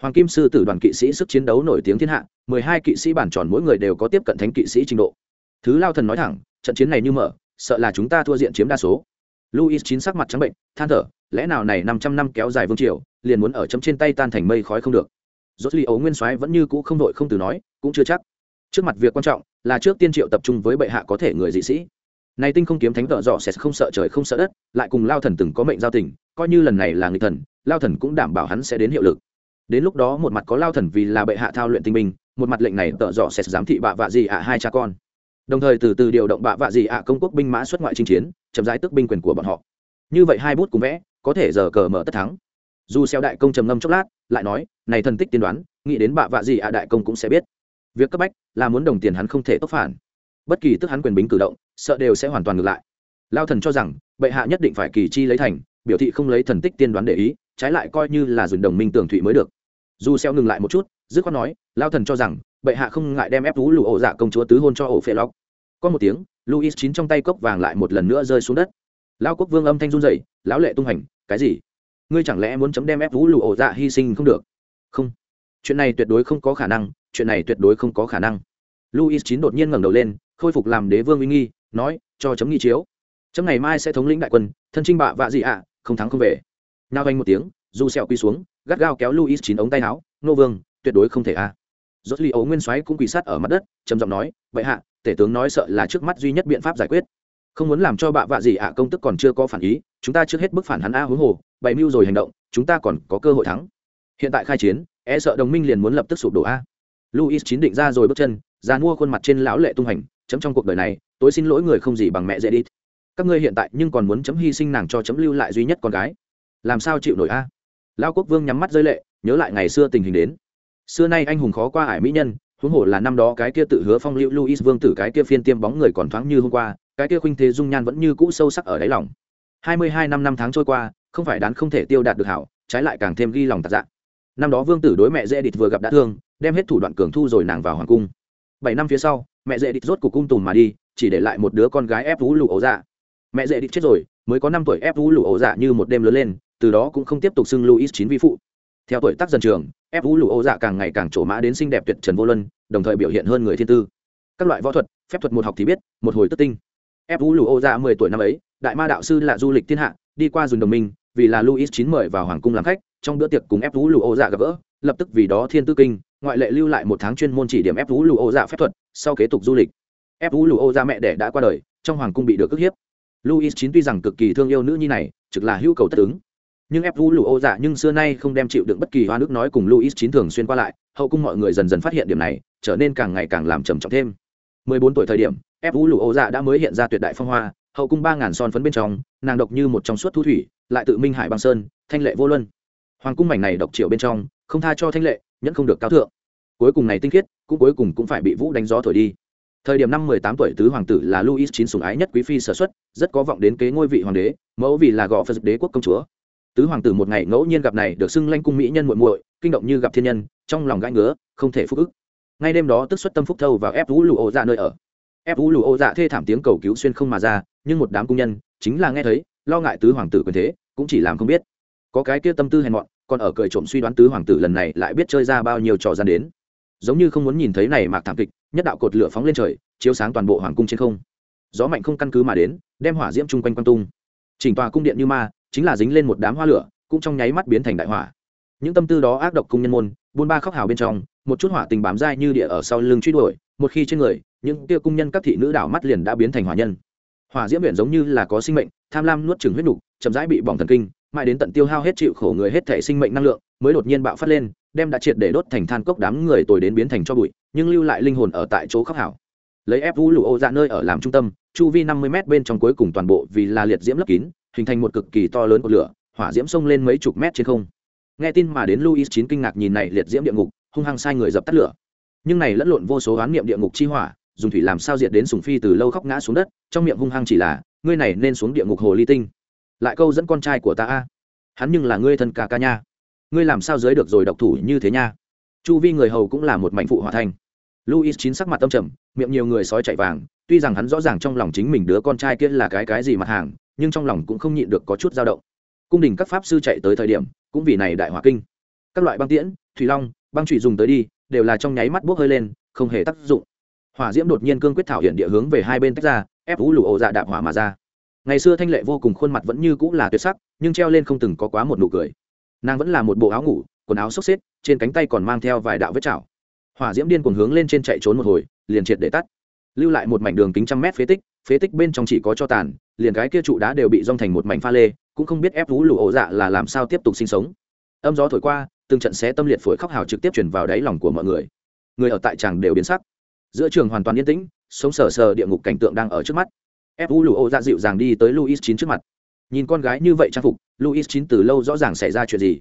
Hoàng kim sư tử đoàn kỵ sĩ sức chiến đấu nổi tiếng thiên hạ, mười hai kỵ sĩ bản tròn mỗi người đều có tiếp cận thánh kỵ sĩ trình độ. Thứ lao thần nói thẳng, trận chiến này như mở, sợ là chúng ta thua diện chiếm đa số. Luis chín sắc mặt trắng bệnh, than thở, lẽ nào này năm trăm năm kéo dài vương triều, liền muốn ở chấm trên tay tan thành mây khói không được? Rốt li ấu nguyên soái vẫn như cũ không đội không từ nói, cũng chưa chắc. Trước mặt việc quan trọng là trước tiên triệu tập trung với bệ hạ có thể người dị sĩ này tinh không kiếm thánh tợ dọ sẽ không sợ trời không sợ đất, lại cùng lao thần từng có mệnh giao tình, coi như lần này là người thần, lao thần cũng đảm bảo hắn sẽ đến hiệu lực. Đến lúc đó một mặt có lao thần vì là bệ hạ thao luyện tinh minh một mặt lệnh này tợ dọ sẽ giám thị bạ vạ gì ạ hai cha con. Đồng thời từ từ điều động bạ vạ gì ạ công quốc binh mã xuất ngoại chinh chiến, chậm rãi tức binh quyền của bọn họ. Như vậy hai bút cùng vẽ, có thể giờ cờ mở tất thắng. Dù xeo đại công trầm ngâm chốc lát, lại nói, này thần tích tiên đoán, nghĩ đến bạ vạ gì ạ đại công cũng sẽ biết. Việc cấp bách là muốn đồng tiền hắn không thể tốc phản. Bất kỳ tức hắn quyền bính cử động sợ đều sẽ hoàn toàn ngược lại. Lao thần cho rằng, bệ hạ nhất định phải kỳ chi lấy thành, biểu thị không lấy thần tích tiên đoán để ý, trái lại coi như là dùng đồng minh tường thụy mới được. Dù xeo ngừng lại một chút, dứt khoát nói, lao thần cho rằng, bệ hạ không ngại đem ép tú lụ ổ dạ công chúa tứ hôn cho ổ phệ lóc có một tiếng luis chín trong tay cốc vàng lại một lần nữa rơi xuống đất. Lao quốc vương âm thanh run rẩy, lão lệ tung hành, cái gì? Ngươi chẳng lẽ muốn chấm đem ép tú lụ ổ dạ hy sinh không được? Không. Chuyện này tuyệt đối không có khả năng, chuyện này tuyệt đối không có khả năng. Luis chín đột nhiên ngẩng đầu lên, khôi phục làm đế vương uy nghi nói, cho chấm nghi chiếu. Chấm ngày mai sẽ thống lĩnh đại quân, thân trinh bạ vạ gì ạ, không thắng không về. Nao anh một tiếng du sẹo quy xuống, gắt gao kéo luis chín ống tay áo, nô vương, tuyệt đối không thể a. À. rốt li ấu nguyên soái cũng quỳ sát ở mặt đất, trầm giọng nói, vậy hạ, tể tướng nói sợ là trước mắt duy nhất biện pháp giải quyết. Không muốn làm cho bạ vạ gì ạ công tức còn chưa có phản ý, chúng ta trước hết bức phản hắn a huống hồ, bày mưu rồi hành động, chúng ta còn có cơ hội thắng. Hiện tại khai chiến e sợ đồng minh liền muốn lập tức sụp đổ a. Luis chín định ra rồi bước chân, ra mua khuôn mặt trên lão lệ tung hành chấm trong cuộc đời này, tôi xin lỗi người không gì bằng mẹ dễ đi. Các ngươi hiện tại nhưng còn muốn chấm hy sinh nàng cho chấm lưu lại duy nhất con gái. Làm sao chịu nổi a? Lao quốc vương nhắm mắt rơi lệ, nhớ lại ngày xưa tình hình đến. Xưa nay anh hùng khó qua ải mỹ nhân, huống hồ là năm đó cái kia tự hứa phong lưu luis vương tử cái kia phiên tiêm bóng người còn thoáng như hôm qua, cái kia khuynh thế dung nhan vẫn như cũ sâu sắc ở đáy lòng. Hai mươi hai năm năm tháng trôi qua, không phải đán không thể tiêu đạt được hảo, trái lại càng thêm ghi lòng tạc dạ. Năm đó vương tử đối mẹ dễ địch vừa gặp đã thương, đem hết thủ đoạn cường thu rồi nàng vào hoàng cung bảy năm phía sau, mẹ dễ địch rốt cuộc cung tùm mà đi, chỉ để lại một đứa con gái ép vũ lụ ổ dạ. Mẹ dễ địch chết rồi, mới có năm tuổi ép vũ lụ ổ dạ như một đêm lớn lên, từ đó cũng không tiếp tục xưng luis chín vi phụ. Theo tuổi tác dần trường, ép vũ lụ ổ dạ càng ngày càng trổ mã đến xinh đẹp tuyệt trần vô luân, đồng thời biểu hiện hơn người thiên tư. Các loại võ thuật, phép thuật một học thì biết, một hồi tức tinh. Ép vũ lụ ổ dạ mười tuổi năm ấy, đại ma đạo sư là du lịch thiên hạ, đi qua dùng đồng minh, vì là luis chín mời vào hoàng cung làm khách, trong bữa tiệc cùng ép vũ lụ ổ dạ gặp gỡ, lập tức vì đó thiên tư kinh ngoại lệ lưu lại một tháng chuyên môn chỉ điểm ép vũ lụ ô dạ phép thuật, sau kế tục du lịch. Ép vũ lụ ô dạ mẹ đẻ đã qua đời, trong hoàng cung bị được ức hiếp. Luis chín tuy rằng cực kỳ thương yêu nữ nhi này, trực là hữu cầu tất ứng. Nhưng ép vũ lụ ô dạ nhưng xưa nay không đem chịu đựng bất kỳ hoa nước nói cùng luis chín thường xuyên qua lại, hậu cung mọi người dần dần phát hiện điểm này, trở nên càng ngày càng làm trầm trọng thêm. 14 tuổi thời điểm, ép vũ lụ ô dạ đã mới hiện ra tuyệt đại phong hoa, hậu cung ba ngàn son phấn bên trong, nàng độc như một trong suốt thu thủy, lại tự minh hải băng sơn, thanh lệ vô luân. Hoàng cung mảnh này độc triệu bên trong, không tha cho thanh lệ nhẫn không được cao thượng. Cuối cùng này tinh khiết, cũng cuối cùng cũng phải bị vũ đánh gió thổi đi. Thời điểm năm mười tám tuổi tứ hoàng tử là louis chín sủng ái nhất quý phi sở xuất, rất có vọng đến kế ngôi vị hoàng đế, mẫu vì là gò phật đế quốc công chúa. Tứ hoàng tử một ngày ngẫu nhiên gặp này được xưng lanh cung mỹ nhân muội muội, kinh động như gặp thiên nhân, trong lòng gãi ngứa, không thể phục ức. Ngay đêm đó tức xuất tâm phúc thâu vào ép vũ lụ ô dạ nơi ở. Ép vũ lụ ô dạ thê thảm tiếng cầu cứu xuyên không mà ra, nhưng một đám cung nhân chính là nghe thấy, lo ngại tứ hoàng tử quyền thế, cũng chỉ làm không biết. Có cái kia tâm tư hèn mọn còn ở cười trộm suy đoán tứ hoàng tử lần này lại biết chơi ra bao nhiêu trò gian đến. Giống như không muốn nhìn thấy này mạc thảm kịch, nhất đạo cột lửa phóng lên trời, chiếu sáng toàn bộ hoàng cung trên không. Gió mạnh không căn cứ mà đến, đem hỏa diễm chung quanh quanh tung. Chỉnh tòa cung điện như ma, chính là dính lên một đám hoa lửa, cũng trong nháy mắt biến thành đại hỏa. Những tâm tư đó ác độc cung nhân môn, buôn ba khóc hào bên trong, một chút hỏa tình bám dai như địa ở sau lưng truy đuổi, một khi trên người, những kia cung nhân các thị nữ đảo mắt liền đã biến thành hỏa nhân. Hỏa diễm biển giống như là có sinh mệnh, tham lam nuốt chừng huyết nục, chậm rãi bị bỏng thần kinh mãi đến tận tiêu hao hết chịu khổ người hết thể sinh mệnh năng lượng, mới đột nhiên bạo phát lên, đem đã triệt để đốt thành than cốc đám người tồi đến biến thành cho bụi, nhưng lưu lại linh hồn ở tại chỗ khắc hảo. Lấy ép vũ lụ ô dạ nơi ở làm trung tâm, chu vi năm mươi m bên trong cuối cùng toàn bộ vì là liệt diễm lấp kín, hình thành một cực kỳ to lớn của lửa, hỏa diễm xông lên mấy chục mét trên không. Nghe tin mà đến luis chín kinh ngạc nhìn này liệt diễm địa ngục, hung hăng sai người dập tắt lửa. Nhưng này lẫn lộn vô số oán niệm địa ngục chi hỏa, dùng thủy làm sao diệt đến sùng phi từ lâu khóc ngã xuống đất, trong miệng hung hăng chỉ là, ngươi này nên xuống địa ngục hồ ly tinh lại câu dẫn con trai của ta a. Hắn nhưng là ngươi thân ca ca nha. Ngươi làm sao giới được rồi độc thủ như thế nha? Chu vi người hầu cũng là một mảnh phụ hỏa thành. luis chín sắc mặt tâm trầm, miệng nhiều người sói chạy vàng, tuy rằng hắn rõ ràng trong lòng chính mình đứa con trai kia là cái cái gì mặt hàng, nhưng trong lòng cũng không nhịn được có chút dao động. Cung đình các pháp sư chạy tới thời điểm, cũng vì này đại hỏa kinh. Các loại băng tiễn, thủy long, băng trụy dùng tới đi, đều là trong nháy mắt bốc hơi lên, không hề tác dụng. Hỏa diễm đột nhiên cương quyết thảo hiện địa hướng về hai bên tách ra, ép vũ lụ ổ dạ đạp hỏa mà ra ngày xưa thanh lệ vô cùng khuôn mặt vẫn như cũng là tuyệt sắc, nhưng treo lên không từng có quá một nụ cười. Nàng vẫn là một bộ áo ngủ, quần áo xốc xếp, trên cánh tay còn mang theo vài đạo vết chảo. Hỏa diễm điên cuồng hướng lên trên chạy trốn một hồi, liền triệt để tắt. Lưu lại một mảnh đường kính trăm mét phế tích phế tích bên trong chỉ có cho tàn, liền cái kia trụ đá đều bị rong thành một mảnh pha lê, cũng không biết ép vũ lụ ổ dạ là làm sao tiếp tục sinh sống. Âm gió thổi qua, từng trận xé tâm liệt phổi khóc hào trực tiếp chuyển vào đáy lòng của mọi người. Người ở tại tràng đều biến sắc. Giữa trường hoàn toàn yên tĩnh, sống sờ sờ địa ngục cảnh tượng đang ở trước mắt ép vũ lụ ô dạ dịu dàng đi tới luis chín trước mặt. Nhìn con gái như vậy trang phục luis chín từ lâu rõ ràng xảy ra chuyện gì.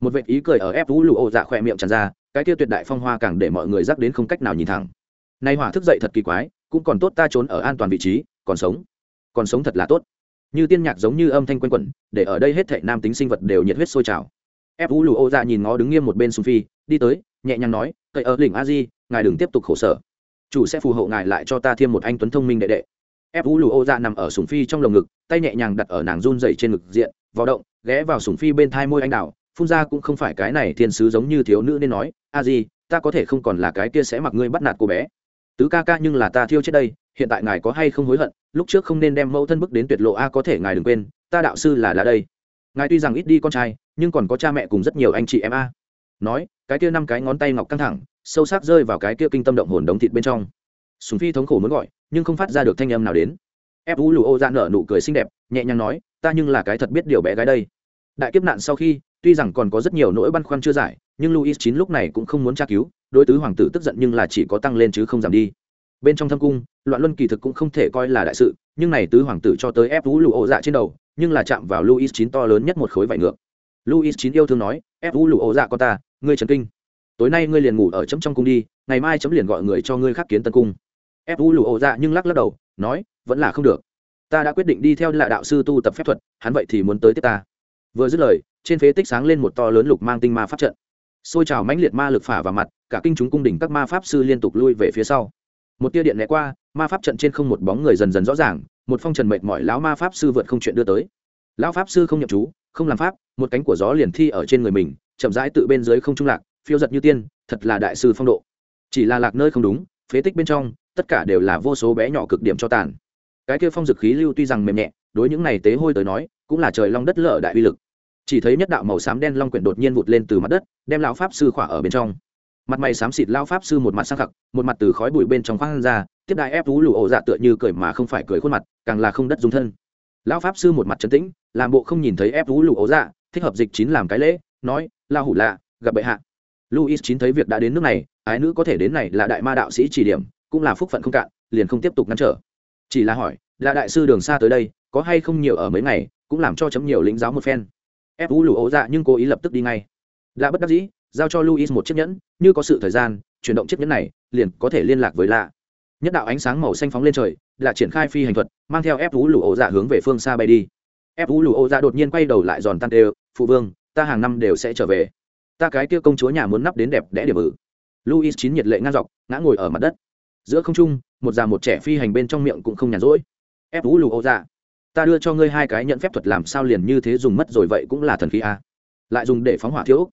Một vệ ý cười ở ép vũ lụ ô dạ khỏe miệng tràn ra, cái kia tuyệt đại phong hoa càng để mọi người dắt đến không cách nào nhìn thẳng. Nay hỏa thức dậy thật kỳ quái, cũng còn tốt ta trốn ở an toàn vị trí, còn sống. Còn sống thật là tốt. Như tiên nhạc giống như âm thanh quen quẩn, để ở đây hết thể nam tính sinh vật đều nhiệt huyết sôi trào. Ép vũ lù ô dạ nhìn ngó đứng nghiêm một bên sùng phi, đi tới, nhẹ nhàng nói, cậy ở lỉnh a di, ngài đừng tiếp tục khổ sở. Chủ sẽ phù hộ ngài lại cho ta thêm một anh tuấn thông minh đệ đệ ép vũ lù ô dạ nằm ở sùng phi trong lồng ngực, tay nhẹ nhàng đặt ở nàng run dày trên ngực diện, vào động, ghé vào sùng phi bên thai môi anh đào. Phun ra cũng không phải cái này thiên sứ giống như thiếu nữ nên nói, a di, ta có thể không còn là cái kia sẽ mặc ngươi bắt nạt cô bé. Tứ ca ca nhưng là ta thiêu chết đây, hiện tại ngài có hay không hối hận, lúc trước không nên đem mẫu thân bức đến tuyệt lộ a có thể ngài đừng quên, ta đạo sư là là đây. Ngài tuy rằng ít đi con trai, nhưng còn có cha mẹ cùng rất nhiều anh chị em a. Nói, cái kia năm cái ngón tay ngọc căng thẳng, sâu sắc rơi vào cái kia kinh tâm động hồn đống thịt bên trong. Sùng phi thống khổ muốn gọi nhưng không phát ra được thanh âm nào đến. Ép u lù ô ra nở nụ cười xinh đẹp, nhẹ nhàng nói, ta nhưng là cái thật biết điều bé gái đây. Đại kiếp nạn sau khi, tuy rằng còn có rất nhiều nỗi băn khoăn chưa giải, nhưng luis chín lúc này cũng không muốn tra cứu, đối tứ hoàng tử tức giận nhưng là chỉ có tăng lên chứ không giảm đi. Bên trong thâm cung, loạn luân kỳ thực cũng không thể coi là đại sự, nhưng này tứ hoàng tử cho tới ép vũ lụ ổ dạ trên đầu, nhưng là chạm vào luis chín to lớn nhất một khối vải ngược. Luis chín yêu thương nói ép vũ lụ ổ dạ con ta, ngươi trần kinh. Tối nay ngươi liền ngủ ở chấm trong cung đi, ngày mai chấm liền gọi người cho ngươi khắc kiến tân cung ép u lụ ổ dạ nhưng lắc lắc đầu, nói, vẫn là không được. Ta đã quyết định đi theo là đạo sư tu tập phép thuật, hắn vậy thì muốn tới tiếp ta. Vừa dứt lời, trên phế tích sáng lên một to lớn lục mang tinh ma pháp trận. Xôi trào mãnh liệt ma lực phả vào mặt, cả kinh chúng cung đỉnh các ma pháp sư liên tục lui về phía sau. Một tia điện né qua, ma pháp trận trên không một bóng người dần dần rõ ràng, một phong trần mệt mỏi lão ma pháp sư vượt không chuyện đưa tới. Lão pháp sư không nhậm chú, không làm pháp, một cánh của gió liền thi ở trên người mình, chậm rãi tự bên dưới không trung lạc, phiêu giật như tiên, thật là đại sư phong độ. Chỉ là lạc nơi không đúng, phế tích bên trong tất cả đều là vô số bé nhỏ cực điểm cho tàn. Cái kia phong dực khí lưu tuy rằng mềm nhẹ, đối những này tế hôi tới nói, cũng là trời long đất lở đại uy lực. Chỉ thấy nhất đạo màu xám đen long quyển đột nhiên vụt lên từ mặt đất, đem lão pháp sư khỏa ở bên trong. Mặt mày xám xịt lao pháp sư một mặt sang khặc, một mặt từ khói bụi bên trong khoang ra, tiếp đại ép vú lù ổ dạ tựa như cười mà không phải cười khuôn mặt, càng là không đất dung thân. Lão pháp sư một mặt trấn tĩnh, làm bộ không nhìn thấy ép vú lù ổ dạ thích hợp dịch chín làm cái lễ, nói, la hủ lạ, gặp bệ hạ. Luis chín thấy việc đã đến nước này, ái nữ có thể đến này là đại ma đạo sĩ chỉ điểm cũng là phúc phận không cạn, liền không tiếp tục ngăn trở. Chỉ là hỏi, là đại sư đường xa tới đây, có hay không nhiều ở mấy ngày, cũng làm cho chấm nhiều lính giáo một phen. Ép vũ lù ố dạ nhưng cố ý lập tức đi ngay. Lạ bất đắc dĩ, giao cho luis một chiếc nhẫn, như có sự thời gian, chuyển động chiếc nhẫn này, liền có thể liên lạc với lạ. Nhất đạo ánh sáng màu xanh phóng lên trời là triển khai phi hành thuật, mang theo ép vũ lù ố dạ hướng về phương xa bay đi. Ép vũ lù ố dạ đột nhiên quay đầu lại giòn tan đều, phụ vương, ta hàng năm đều sẽ trở về. Ta cái kia công chúa nhà muốn nắp đến đẹp đẽ điểm ử. Luis chín nhiệt lệ ngang dọc, ngã ngồi ở mặt đất giữa không trung, một già một trẻ phi hành bên trong miệng cũng không nhàn rỗi. Ép vũ lù ô dạ ta đưa cho ngươi hai cái nhận phép thuật làm sao liền như thế dùng mất rồi vậy cũng là thần khí a à. lại dùng để phóng hỏa thiếu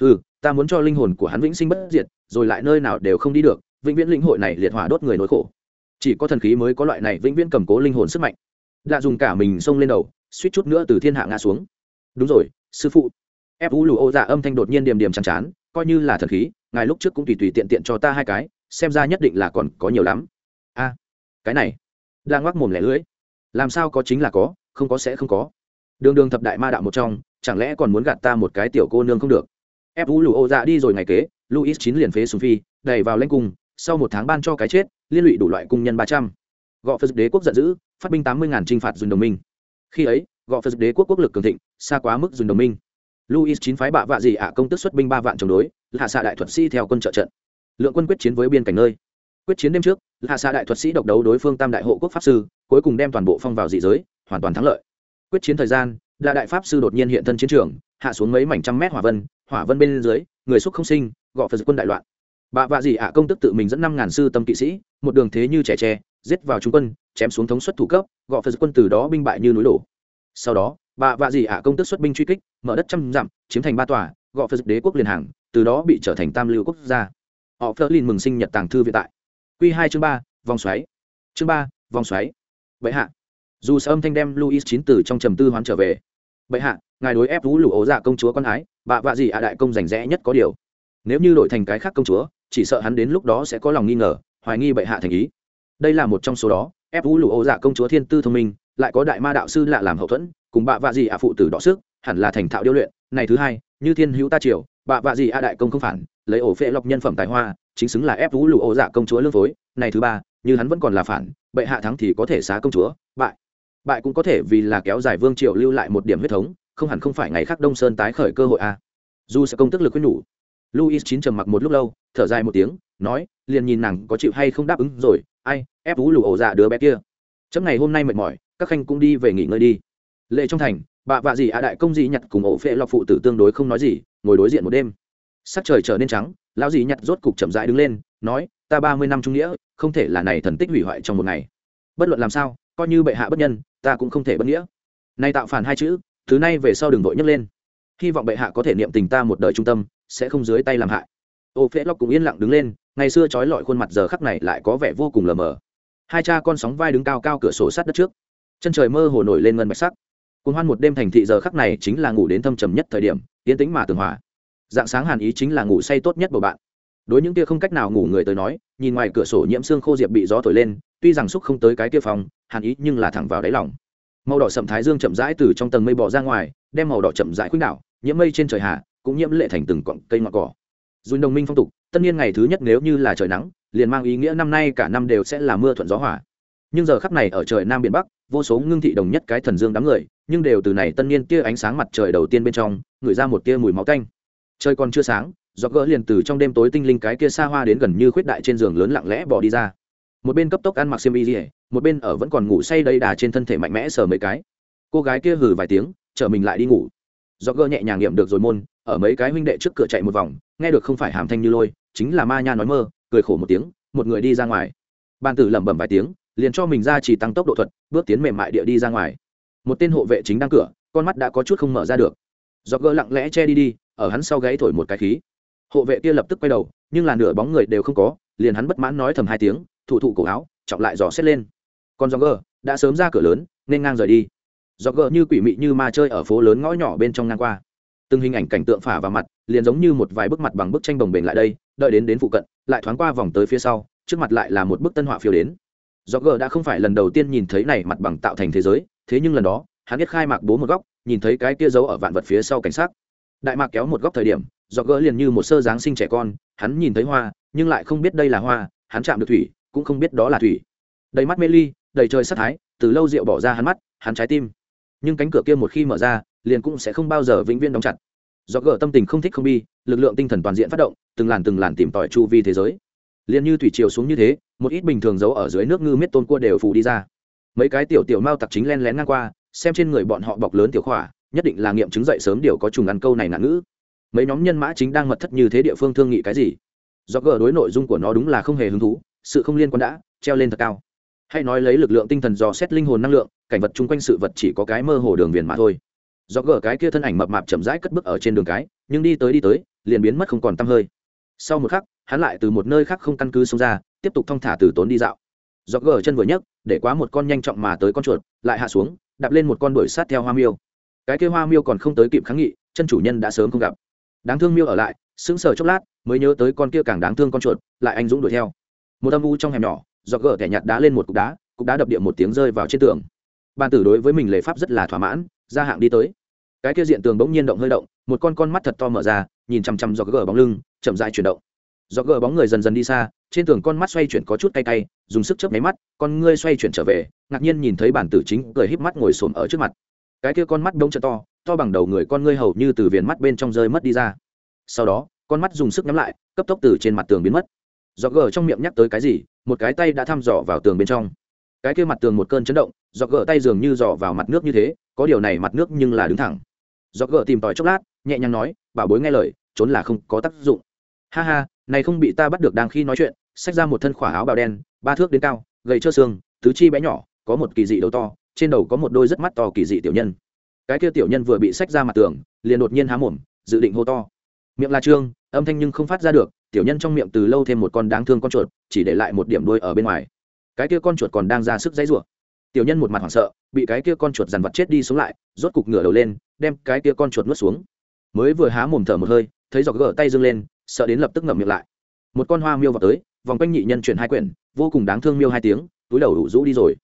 ừ ta muốn cho linh hồn của hắn vĩnh sinh bất diệt, rồi lại nơi nào đều không đi được, vĩnh viễn lĩnh hội này liệt hỏa đốt người nỗi khổ. Chỉ có thần khí mới có loại này vĩnh viễn cầm cố linh hồn sức mạnh. Lạ dùng cả mình xông lên đầu, suýt chút nữa từ thiên hạ ngã xuống. Đúng rồi, sư phụ. Ép vũ lù ô dạ âm thanh đột nhiên điềm điềm chán chán, coi như là thần khí, ngài lúc trước cũng tùy tùy tiện tiện cho ta hai cái xem ra nhất định là còn có nhiều lắm. A, cái này đang ngoác mồm lẻ lưỡi. Làm sao có chính là có, không có sẽ không có. Đường đường thập đại ma đạo một trong, chẳng lẽ còn muốn gạt ta một cái tiểu cô nương không được? Ép vũ lù ô dạ đi rồi ngày kế luis chín liền phế sùng phi, đẩy vào lãnh cung, sau một tháng ban cho cái chết, liên lụy đủ loại cung nhân ba trăm. Gọ phật đế quốc giận dữ, phát binh tám mươi ngàn t r i n h phạt dùng đồng minh. Khi ấy, gọ phật đế quốc quốc lực cường thịnh, xa quá mức dùng đồng minh. Luis chín phái bạ vạ gì ạ, công tức xuất binh ba vạn chống đối, hạ xạ đại thuật sĩ theo quân trợ trận lượng quân quyết chiến với biên cảnh nơi. Quyết chiến đêm trước hạ xạ đại thuật sĩ độc đấu đối phương tam đại hộ quốc pháp sư, cuối cùng đem toàn bộ phong vào dị giới, hoàn toàn thắng lợi. Quyết chiến thời gian là đại pháp sư đột nhiên hiện thân chiến trường, hạ xuống mấy mảnh trăm mét hỏa vân hỏa vân bên dưới, người xúc không sinh, gọi phật quân đại loạn. Bà vạ dị ạ công tức tự mình dẫn năm ngàn sư tâm kỵ sĩ, một đường thế như trẻ tre, giết vào trung quân, chém xuống thống suất thủ cấp gọ phật quân từ đó binh bại như núi đổ. Sau đó, bà vạ dị ạ công tức xuất binh truy kích, mở đất trăm dặm, chiếm thành ba tòa gọ phật đế quốc liền hàng, từ đó bị trở thành tam lưu quốc gia họ phớt lên mừng sinh nhật tàng thư viện tại. Q hai chương ba, vòng xoáy. Chương ba, vòng xoáy. Bệ hạ. Dù sợ âm thanh đem luis chín từ trong trầm tư hoán trở về. Bệ hạ, ngài đối ép vũ lụ ố dạ công chúa con ái bạ vạ gì ạ đại công rành rẽ nhất có điều. Nếu như đổi thành cái khác công chúa, chỉ sợ hắn đến lúc đó sẽ có lòng nghi ngờ, hoài nghi bệ hạ thành ý. Đây là một trong số đó, ép vũ lụ ố dạ công chúa thiên tư thông minh, lại có đại ma đạo sư lạ làm hậu thuẫn, cùng bạ vạ gì ạ phụ tử đọ sức, hẳn là thành thạo điêu luyện. Này thứ hai, như thiên hữu ta triều bạ vạ gì a đại công không phản, lấy ổ phệ lọc nhân phẩm tài hoa, chính xứng là ép vũ lụ ổ dạ công chúa lương phối. Này thứ ba, như hắn vẫn còn là phản, bệ hạ thắng thì có thể xá công chúa, bại. Bại cũng có thể vì là kéo dài vương triều lưu lại một điểm huyết thống, không hẳn không phải ngày khác đông sơn tái khởi cơ hội a. À. dù sẽ công tức lực quyết nhủ. Luis chín trầm mặc một lúc lâu, thở dài một tiếng, nói, liền nhìn nàng có chịu hay không đáp ứng rồi, ai, ép vũ lụ ổ dạ đứa bé kia. Chấm ngày hôm nay mệt mỏi, các khanh cũng đi về nghỉ ngơi đi. Lệ trong thành bà vạ gì a đại công gì nhặt cùng ổ phệ lọc phụ tử tương đối không nói gì, ngồi đối diện một đêm. Sắc trời trở nên trắng, lão dì nhặt rốt cục chậm rãi đứng lên, nói, ta ba mươi năm trung nghĩa, không thể là này thần tích hủy hoại trong một ngày. Bất luận làm sao, coi như bệ hạ bất nhân, ta cũng không thể bất nghĩa. Nay tạo phản hai chữ, thứ này về sau đừng đội nhấc lên. Hy vọng bệ hạ có thể niệm tình ta một đời trung tâm, sẽ không dưới tay làm hại. Ô phễ lóc cũng yên lặng đứng lên, ngày xưa trói lọi khuôn mặt giờ khắc này lại có vẻ vô cùng lờ mờ. Hai cha con sóng vai đứng cao cao cửa sổ sát đất trước. Chân trời mơ hồ nổi lên ngân bạch sắc cùng hoan một đêm thành thị giờ khắc này chính là ngủ đến thâm trầm nhất thời điểm, yên tĩnh mà tường hòa. Dạng sáng hàn ý chính là ngủ say tốt nhất của bạn. Đối những kia không cách nào ngủ người tới nói, nhìn ngoài cửa sổ nhiễm xương khô diệp bị gió thổi lên, tuy rằng xúc không tới cái kia phòng, hàn ý nhưng là thẳng vào đáy lòng. Màu đỏ sậm thái dương chậm rãi từ trong tầng mây bỏ ra ngoài, đem màu đỏ chậm rãi khuếch đảo, nhiễm mây trên trời hạ, cũng nhiễm lệ thành từng cọng cây ngọn cỏ. Dùn đồng minh phong tục, tất nhiên ngày thứ nhất nếu như là trời nắng, liền mang ý nghĩa năm nay cả năm đều sẽ là mưa thuận gió hỏa nhưng giờ khắc này ở trời nam biển bắc vô số ngưng thị đồng nhất cái thần dương đám người, nhưng đều từ này tân niên tia ánh sáng mặt trời đầu tiên bên trong, ngửi ra một tia mùi máu canh. Trời còn chưa sáng do gỡ liền từ trong đêm tối tinh linh cái kia xa hoa đến gần như khuyết đại trên giường lớn lặng lẽ bỏ đi ra. Một bên cấp tốc ăn mặc xiêm y dỉa một bên ở vẫn còn ngủ say đầy đà trên thân thể mạnh mẽ sờ mấy cái. Cô gái kia hừ vài tiếng, chở mình lại đi ngủ. Do gỡ nhẹ nhàng nghiệm được rồi môn, ở mấy cái huynh đệ trước cửa chạy một vòng, nghe được không phải hàm thanh như lôi, chính là ma nha nói mơ, cười khổ một tiếng, một người đi ra ngoài. Ban tử lẩm bẩm vài tiếng liền cho mình ra chỉ tăng tốc độ thuật, bước tiến mềm mại địa đi ra ngoài. Một tên hộ vệ chính đang cửa, con mắt đã có chút không mở ra được. Do gỡ lặng lẽ che đi đi, ở hắn sau gáy thổi một cái khí. Hộ vệ kia lập tức quay đầu, nhưng là nửa bóng người đều không có, liền hắn bất mãn nói thầm hai tiếng, thủ thụ cổ áo, trọng lại dò xét lên. Còn do gỡ đã sớm ra cửa lớn, nên ngang rời đi. Do gỡ như quỷ mị như ma chơi ở phố lớn ngõ nhỏ bên trong ngang qua. Từng hình ảnh cảnh tượng phả vào mặt, liền giống như một vài bức mặt bằng bức tranh bồng bềnh lại đây, đợi đến đến phụ cận, lại thoáng qua vòng tới phía sau, trước mặt lại là một bức tân họa phiêu đến do gỡ đã không phải lần đầu tiên nhìn thấy này mặt bằng tạo thành thế giới, thế nhưng lần đó, hắn biết khai mạc bố một góc, nhìn thấy cái kia giấu ở vạn vật phía sau cảnh sát đại mạc kéo một góc thời điểm, do gỡ liền như một sơ giáng sinh trẻ con, hắn nhìn thấy hoa, nhưng lại không biết đây là hoa, hắn chạm được thủy, cũng không biết đó là thủy. Đầy mắt mê ly, đầy trời sát thái, từ lâu rượu bỏ ra hắn mắt, hắn trái tim. Nhưng cánh cửa kia một khi mở ra, liền cũng sẽ không bao giờ vĩnh viễn đóng chặt. Do gỡ tâm tình không thích không bi, lực lượng tinh thần toàn diện phát động, từng làn từng làn tìm tòi chu vi thế giới liền như thủy chiều xuống như thế, một ít bình thường giấu ở dưới nước ngư miết tôn cua đều phủ đi ra. Mấy cái tiểu tiểu mao tặc chính len lén ngang qua, xem trên người bọn họ bọc lớn tiểu khỏa, nhất định là nghiệm chứng dậy sớm điều có trùng ăn câu này nạn ngữ. Mấy nhóm nhân mã chính đang mật thất như thế địa phương thương nghị cái gì? Do gờ đối nội dung của nó đúng là không hề hứng thú, sự không liên quan đã, treo lên thật cao. Hay nói lấy lực lượng tinh thần dò xét linh hồn năng lượng, cảnh vật chung quanh sự vật chỉ có cái mơ hồ đường viền mà thôi. Do gờ cái kia thân ảnh mập mạp chậm rãi cất bước ở trên đường cái, nhưng đi tới đi tới, liền biến mất không còn t hơi. Sau một khắc hắn lại từ một nơi khác không căn cứ xông ra, tiếp tục thong thả từ tốn đi dạo. Do gờ chân vừa nhấc, để quá một con nhanh trọng mà tới con chuột, lại hạ xuống, đạp lên một con đuổi sát theo hoa miêu. Cái kia hoa miêu còn không tới kịp kháng nghị, chân chủ nhân đã sớm không gặp. Đáng thương miêu ở lại, sững sờ chốc lát, mới nhớ tới con kia càng đáng thương con chuột, lại anh dũng đuổi theo. Một âm u trong hẻm nhỏ do gờ kẻ nhặt đá lên một cục đá cục đá đập địa một tiếng rơi vào trên tường. Ban tử đối với mình lệ pháp rất là thỏa mãn, ra hạng đi tới. Cái kia diện tường bỗng nhiên động hơi động, một con con mắt thật to mở ra, nhìn chằm chằm do gờ bóng lưng, chậm dại chuyển động do gỡ bóng người dần dần đi xa, trên tường con mắt xoay chuyển có chút cay cay, dùng sức chớp máy mắt, con ngươi xoay chuyển trở về, ngạc nhiên nhìn thấy bản tử chính cười híp mắt ngồi xổm ở trước mặt. Cái kia con mắt đông trợ to to bằng đầu người con ngươi hầu như từ viền mắt bên trong rơi mất đi ra. Sau đó, con mắt dùng sức nhắm lại, cấp tốc từ trên mặt tường biến mất. Do gờ trong miệng nhắc tới cái gì, một cái tay đã thăm dò vào tường bên trong. Cái kia mặt tường một cơn chấn động, do gờ tay dường như dò vào mặt nước như thế, có điều này mặt nước nhưng là đứng thẳng. Do gờ tìm tòi chốc lát, nhẹ nhàng nói, bảo bối nghe lời, trốn là không có tác dụng. Ha ha này không bị ta bắt được đang khi nói chuyện, xách ra một thân khỏa áo bào đen, ba thước đến cao, gầy trơ xương, tứ chi bé nhỏ, có một kỳ dị đầu to, trên đầu có một đôi rất mắt to kỳ dị tiểu nhân. Cái kia tiểu nhân vừa bị xách ra mặt tường, liền đột nhiên há mồm, dự định hô to. Miệng là trương, âm thanh nhưng không phát ra được, tiểu nhân trong miệng từ lâu thêm một con đáng thương con chuột, chỉ để lại một điểm đuôi ở bên ngoài. Cái kia con chuột còn đang ra sức dãy rủa. Tiểu nhân một mặt hoảng sợ, bị cái kia con chuột dằn vặt chết đi xuống lại, rốt cục ngửa đầu lên, đem cái kia con chuột nuốt xuống. Mới vừa há mồm thở một hơi, thấy giọt gỡ tay dâng lên sợ đến lập tức ngậm miệng lại. Một con hoa miêu vào tới, vòng quanh nhị nhân chuyển hai quyển, vô cùng đáng thương miêu hai tiếng, túi đầu đủ rũ đi rồi.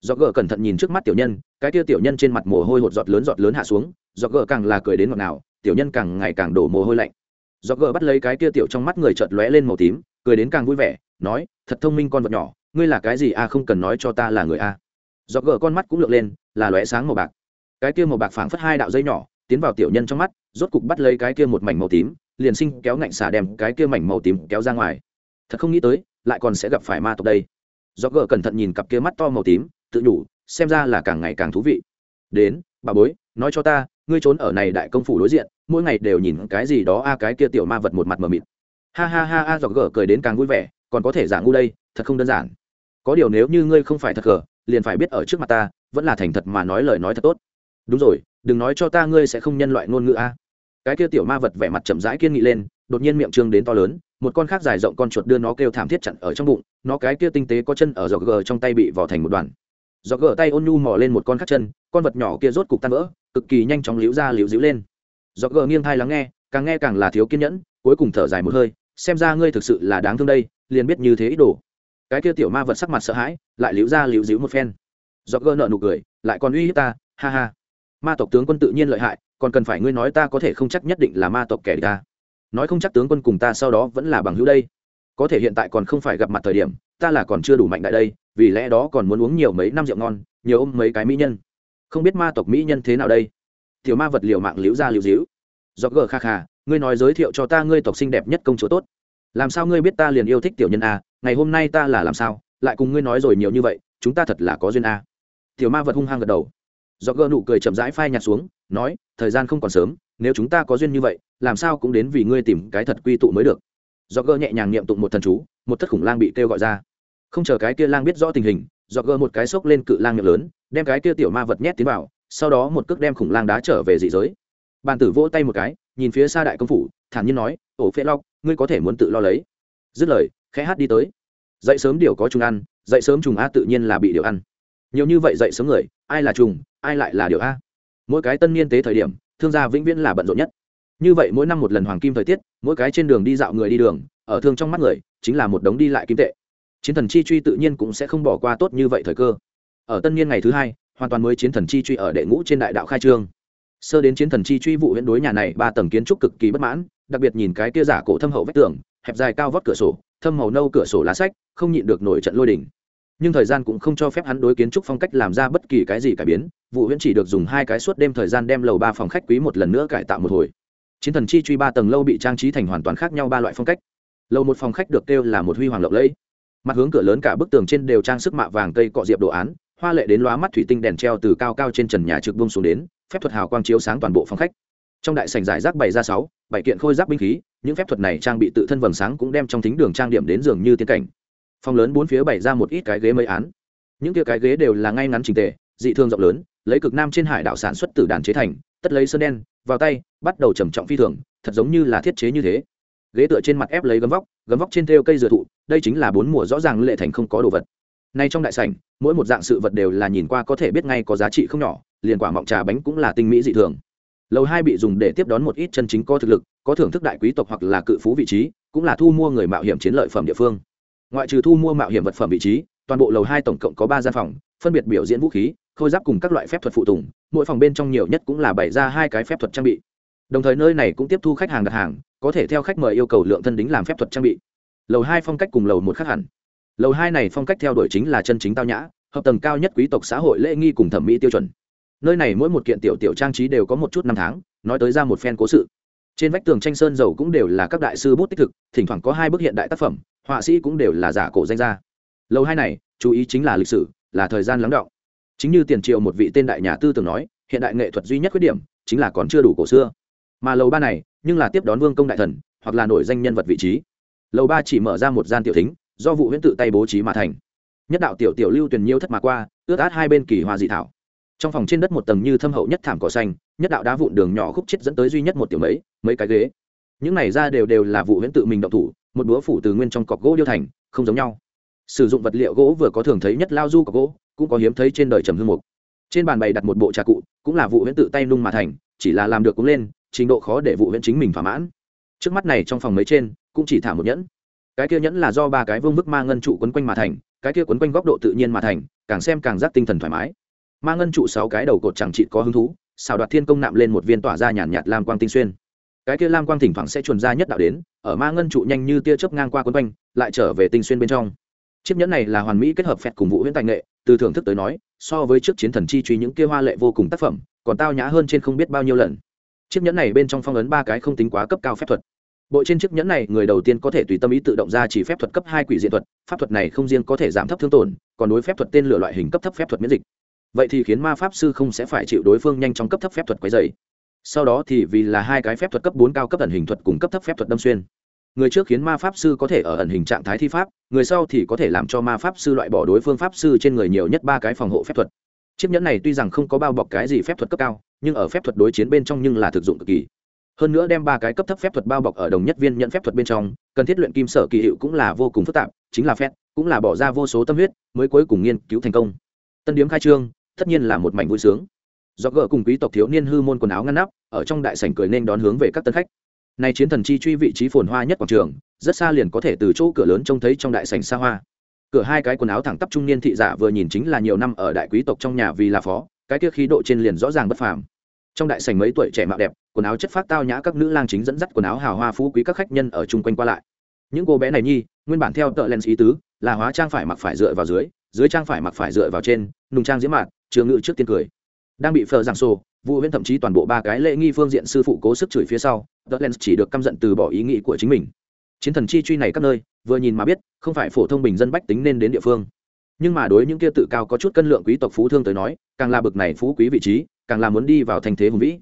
Do gờ cẩn thận nhìn trước mắt tiểu nhân, cái kia tiểu nhân trên mặt mồ hôi hột giọt lớn giọt lớn hạ xuống do gờ càng là cười đến ngọt nào tiểu nhân càng ngày càng đổ mồ hôi lạnh. Do gờ bắt lấy cái kia tiểu trong mắt người chợt lóe lên màu tím, cười đến càng vui vẻ, nói, thật thông minh con vật nhỏ, ngươi là cái gì a không cần nói cho ta là người à. a do gờ con mắt cũng lượn lên, là lóe sáng màu bạc. Cái kia màu bạc phảng phất hai đạo dây nhỏ, tiến vào tiểu nhân trong mắt, rốt cục bắt lấy cái kia một mảnh màu tím liền sinh kéo ngạnh xả đem cái kia mảnh màu tím kéo ra ngoài. Thật không nghĩ tới, lại còn sẽ gặp phải ma tộc đây. Do gờ cẩn thận nhìn cặp kia mắt to màu tím, tự nhủ, xem ra là càng ngày càng thú vị. Đến, bà bối, nói cho ta, ngươi trốn ở này đại công phủ đối diện, mỗi ngày đều nhìn cái gì đó a, cái kia tiểu ma vật một mặt mờ mịt. Ha ha ha a dọc gờ cười đến càng vui vẻ, còn có thể giả ngu đây, thật không đơn giản. Có điều nếu như ngươi không phải thật gờ, liền phải biết ở trước mặt ta, vẫn là thành thật mà nói lời nói thật tốt. Đúng rồi, đừng nói cho ta ngươi sẽ không nhân loại ngôn ngữ a cái kia tiểu ma vật vẻ mặt chậm rãi kiên nghị lên, đột nhiên miệng trương đến to lớn, một con khác dài rộng con chuột đưa nó kêu thảm thiết chặn ở trong bụng, nó cái kia tinh tế có chân ở giọt gờ trong tay bị vò thành một đoàn. Giọt gờ tay ôn nhu mò lên một con khác chân, con vật nhỏ kia rốt cục tan vỡ, cực kỳ nhanh chóng liễu ra liễu dĩu lên. Giọt gờ nghiêng thai lắng nghe, càng nghe càng là thiếu kiên nhẫn, cuối cùng thở dài một hơi, xem ra ngươi thực sự là đáng thương đây, liền biết như thế ít đồ. Cái kia tiểu ma vật sắc mặt sợ hãi, lại liễu ra liễu dĩu một phen. Giọt gờ nợ nụ cười, lại còn uy hiếp ta, ha ha ma tộc tướng quân tự nhiên lợi hại, còn cần phải ngươi nói ta có thể không chắc nhất định là ma tộc kẻ ta. Nói không chắc tướng quân cùng ta sau đó vẫn là bằng hữu đây. Có thể hiện tại còn không phải gặp mặt thời điểm, ta là còn chưa đủ mạnh đại đây, vì lẽ đó còn muốn uống nhiều mấy năm rượu ngon, nhiều ôm mấy cái mỹ nhân. Không biết ma tộc mỹ nhân thế nào đây? Tiểu ma vật liều mạng liễu ra liễu diễu. do gờ kha kha, ngươi nói giới thiệu cho ta ngươi tộc xinh đẹp nhất công chúa tốt. Làm sao ngươi biết ta liền yêu thích tiểu nhân a, ngày hôm nay ta là làm sao, lại cùng ngươi nói rồi nhiều như vậy, chúng ta thật là có duyên a. Tiểu ma vật hung hăng gật đầu do gỡ nụ cười chậm rãi phai nhạt xuống, nói, thời gian không còn sớm, nếu chúng ta có duyên như vậy, làm sao cũng đến vì ngươi tìm cái thật quy tụ mới được. Do gỡ nhẹ nhàng niệm tụng một thần chú, một thất khủng lang bị kêu gọi ra. Không chờ cái kia lang biết rõ tình hình, do gỡ một cái xốc lên cự lang miệng lớn, đem cái kia tiểu ma vật nhét tiến vào, sau đó một cước đem khủng lang đá trở về dị giới. Bàn tử vỗ tay một cái, nhìn phía xa đại công phủ, thản nhiên nói, ổ phê lóc ngươi có thể muốn tự lo lấy. Dứt lời, khẽ hát đi tới. Dậy sớm điều có trùng ăn, dậy sớm trùng a tự nhiên là bị điều ăn. Nhiều như vậy dậy sớm người, ai là trùng ai lại là điều a? Mỗi cái tân niên tế thời điểm, thương gia vĩnh viễn là bận rộn nhất. Như vậy mỗi năm một lần hoàng kim thời tiết, mỗi cái trên đường đi dạo người đi đường, ở thương trong mắt người, chính là một đống đi lại kim tệ. Chiến thần chi truy tự nhiên cũng sẽ không bỏ qua tốt như vậy thời cơ. Ở tân niên ngày thứ hai, hoàn toàn mới chiến thần chi truy ở đệ ngũ trên đại đạo khai trương. Sơ đến chiến thần chi truy vụ huyện đối nhà này ba tầng kiến trúc cực kỳ bất mãn, đặc biệt nhìn cái kia giả cổ thâm hậu vách tường, hẹp dài cao vót cửa sổ, thâm màu nâu cửa sổ lá sách, không nhịn được nổi trận lôi đỉnh nhưng thời gian cũng không cho phép hắn đối kiến trúc phong cách làm ra bất kỳ cái gì cải biến vụ huyễn chỉ được dùng hai cái suốt đêm thời gian đem lầu ba phòng khách quý một lần nữa cải tạo một hồi. Chiến thần chi truy ba tầng lâu bị trang trí thành hoàn toàn khác nhau ba loại phong cách. Lầu một phòng khách được kêu là một huy hoàng lộng lẫy. Mặt hướng cửa lớn cả bức tường trên đều trang sức mạ vàng cây cọ diệp đồ án, hoa lệ đến lóa mắt thủy tinh đèn treo từ cao cao trên trần nhà trực bông xuống đến, phép thuật hào quang chiếu sáng toàn bộ phòng khách. Trong đại sảnh giải rác bày ra sáu, bảy kiện khôi giáp binh khí, những phép thuật này trang bị tự thân vầng sáng cũng đem trong thính đường trang điểm đến giường như tiên cảnh phòng lớn bốn phía bày ra một ít cái ghế mấy án. Những kia cái ghế đều là ngay ngắn trình tề, dị thương rộng lớn, lấy cực nam trên hải đảo sản xuất từ đàn chế thành, tất lấy sơn đen, vào tay, bắt đầu trầm trọng phi thường, thật giống như là thiết chế như thế. Ghế tựa trên mặt ép lấy gấm vóc gấm vóc trên theo cây dừa thụ, đây chính là bốn mùa rõ ràng lệ thành không có đồ vật. Nay trong đại sảnh, mỗi một dạng sự vật đều là nhìn qua có thể biết ngay có giá trị không nhỏ, liền quả mọng trà bánh cũng là tinh mỹ dị thường. Lầu hai bị dùng để tiếp đón một ít chân chính có thực lực, có thưởng thức đại quý tộc hoặc là cự phú vị trí, cũng là thu mua người mạo hiểm chiến lợi phẩm địa phương ngoại trừ thu mua mạo hiểm vật phẩm vị trí, toàn bộ lầu hai tổng cộng có ba gian phòng, phân biệt biểu diễn vũ khí, khôi giáp cùng các loại phép thuật phụ tùng, mỗi phòng bên trong nhiều nhất cũng là bày ra hai cái phép thuật trang bị. Đồng thời nơi này cũng tiếp thu khách hàng đặt hàng, có thể theo khách mời yêu cầu lượng thân đính làm phép thuật trang bị. Lầu hai phong cách cùng lầu một khác hẳn. Lầu hai này phong cách theo đuổi chính là chân chính tao nhã, hợp tầng cao nhất quý tộc xã hội lễ nghi cùng thẩm mỹ tiêu chuẩn. Nơi này mỗi một kiện tiểu tiểu trang trí đều có một chút năm tháng, nói tới ra một phen cố sự trên vách tường tranh sơn dầu cũng đều là các đại sư bút tích thực, thỉnh thoảng có hai bức hiện đại tác phẩm, họa sĩ cũng đều là giả cổ danh gia. Lâu hai này, chú ý chính là lịch sử, là thời gian lắng động. Chính như tiền triệu một vị tên đại nhà tư tưởng nói, hiện đại nghệ thuật duy nhất khuyết điểm, chính là còn chưa đủ cổ xưa. Mà lầu ba này, nhưng là tiếp đón vương công đại thần, hoặc là nổi danh nhân vật vị trí. Lầu ba chỉ mở ra một gian tiểu thính, do vụ huyễn tự tay bố trí mà thành. Nhất đạo tiểu tiểu lưu tuyển nhiêu thất mà qua, ướt át hai bên kỳ hoa dị thảo trong phòng trên đất một tầng như thâm hậu nhất thảm cỏ xanh, nhất đạo đá vụn đường nhỏ khúc chết dẫn tới duy nhất một tiểu mấy mấy cái ghế. Những này ra đều đều là vụ huyễn tự mình động thủ, một búa phủ từ nguyên trong cọc gỗ điêu thành, không giống nhau. Sử dụng vật liệu gỗ vừa có thường thấy nhất lao du cọc gỗ, cũng có hiếm thấy trên đời trầm hương mục. Trên bàn bày đặt một bộ trà cụ, cũng là vụ huyễn tự tay nung mà thành, chỉ là làm được cũng lên, trình độ khó để vụ huyễn chính mình thỏa mãn. Trước mắt này trong phòng mấy trên, cũng chỉ thả một nhẫn. Cái kia nhẫn là do ba cái vương bức ma ngân trụ quấn quanh mà thành, cái kia quấn quanh góc độ tự nhiên mà thành, càng xem càng giác tinh thần thoải mái ma ngân trụ sáu cái đầu cột chẳng trị có hứng thú xào đoạt thiên công nạm lên một viên tỏa ra nhàn nhạt, lam quang tinh xuyên. Cái kia lam quang thỉnh thoảng sẽ chuồn ra nhất đạo đến ở ma ngân trụ nhanh như tia chớp ngang qua quấn quanh lại trở về tinh xuyên bên trong. Chiếc nhẫn này là hoàn mỹ kết hợp phẹt cùng vũ huyễn tài nghệ từ thưởng thức tới nói so với trước chiến thần chi truy những kia hoa lệ vô cùng tác phẩm còn tao nhã hơn trên không biết bao nhiêu lần. Chiếc nhẫn này bên trong phong ấn ba cái không tính quá cấp cao phép thuật. Bộ trên chiếc nhẫn này người đầu tiên có thể tùy tâm ý tự động ra chỉ phép thuật cấp hai quỷ diện thuật pháp thuật này không riêng có thể giảm thấp thương tổn còn đối phép thuật tên lửa loại hình cấp thấp phép thuật miễn dịch vậy thì khiến ma pháp sư không sẽ phải chịu đối phương nhanh chóng cấp thấp phép thuật quấy dày. Sau đó thì vì là hai cái phép thuật cấp bốn cao cấp ẩn hình thuật cùng cấp thấp phép thuật đâm xuyên. Người trước khiến ma pháp sư có thể ở ẩn hình trạng thái thi pháp, người sau thì có thể làm cho ma pháp sư loại bỏ đối phương pháp sư trên người nhiều nhất ba cái phòng hộ phép thuật. Chiếc nhẫn này tuy rằng không có bao bọc cái gì phép thuật cấp cao, nhưng ở phép thuật đối chiến bên trong nhưng là thực dụng cực kỳ. Hơn nữa đem ba cái cấp thấp phép thuật bao bọc ở đồng nhất viên nhận phép thuật bên trong, cần thiết luyện kim sở kỳ hiệu cũng là vô cùng phức tạp, chính là phép, cũng là bỏ ra vô số tâm huyết mới cuối cùng nghiên cứu thành công. Tân điếm khai trương tất nhiên là một mảnh vui sướng. Do gỡ cùng quý tộc thiếu niên hư môn quần áo ngăn nắp, ở trong đại sảnh cười nên đón hướng về các tân khách. Nay chiến thần chi truy vị trí phồn hoa nhất quảng trường, rất xa liền có thể từ chỗ cửa lớn trông thấy trong đại sảnh xa hoa. Cửa hai cái quần áo thẳng tắp trung niên thị giả vừa nhìn chính là nhiều năm ở đại quý tộc trong nhà vì là phó, cái kia khí độ trên liền rõ ràng bất phàm. Trong đại sảnh mấy tuổi trẻ mạo đẹp, quần áo chất phát tao nhã các nữ lang chính dẫn dắt quần áo hào hoa phú quý các khách nhân ở chung quanh qua lại. Những cô bé này nhi, nguyên bản theo tợ lens ý tứ, là hóa trang phải mặc phải dựa vào dưới dưới trang phải mặc phải dựa vào trên, nùng trang diễm mạn trường ngự trước tiên cười. Đang bị phờ giảng sô vụ huyễn thậm chí toàn bộ ba cái lễ nghi phương diện sư phụ cố sức chửi phía sau tờ len chỉ được căm giận từ bỏ ý nghĩ của chính mình. Chiến thần chi truy này các nơi, vừa nhìn mà biết, không phải phổ thông bình dân bách tính nên đến địa phương. Nhưng mà đối những kia tự cao có chút cân lượng quý tộc phú thương tới nói, càng là bực này phú quý vị trí, càng là muốn đi vào thành thế hùng vĩ.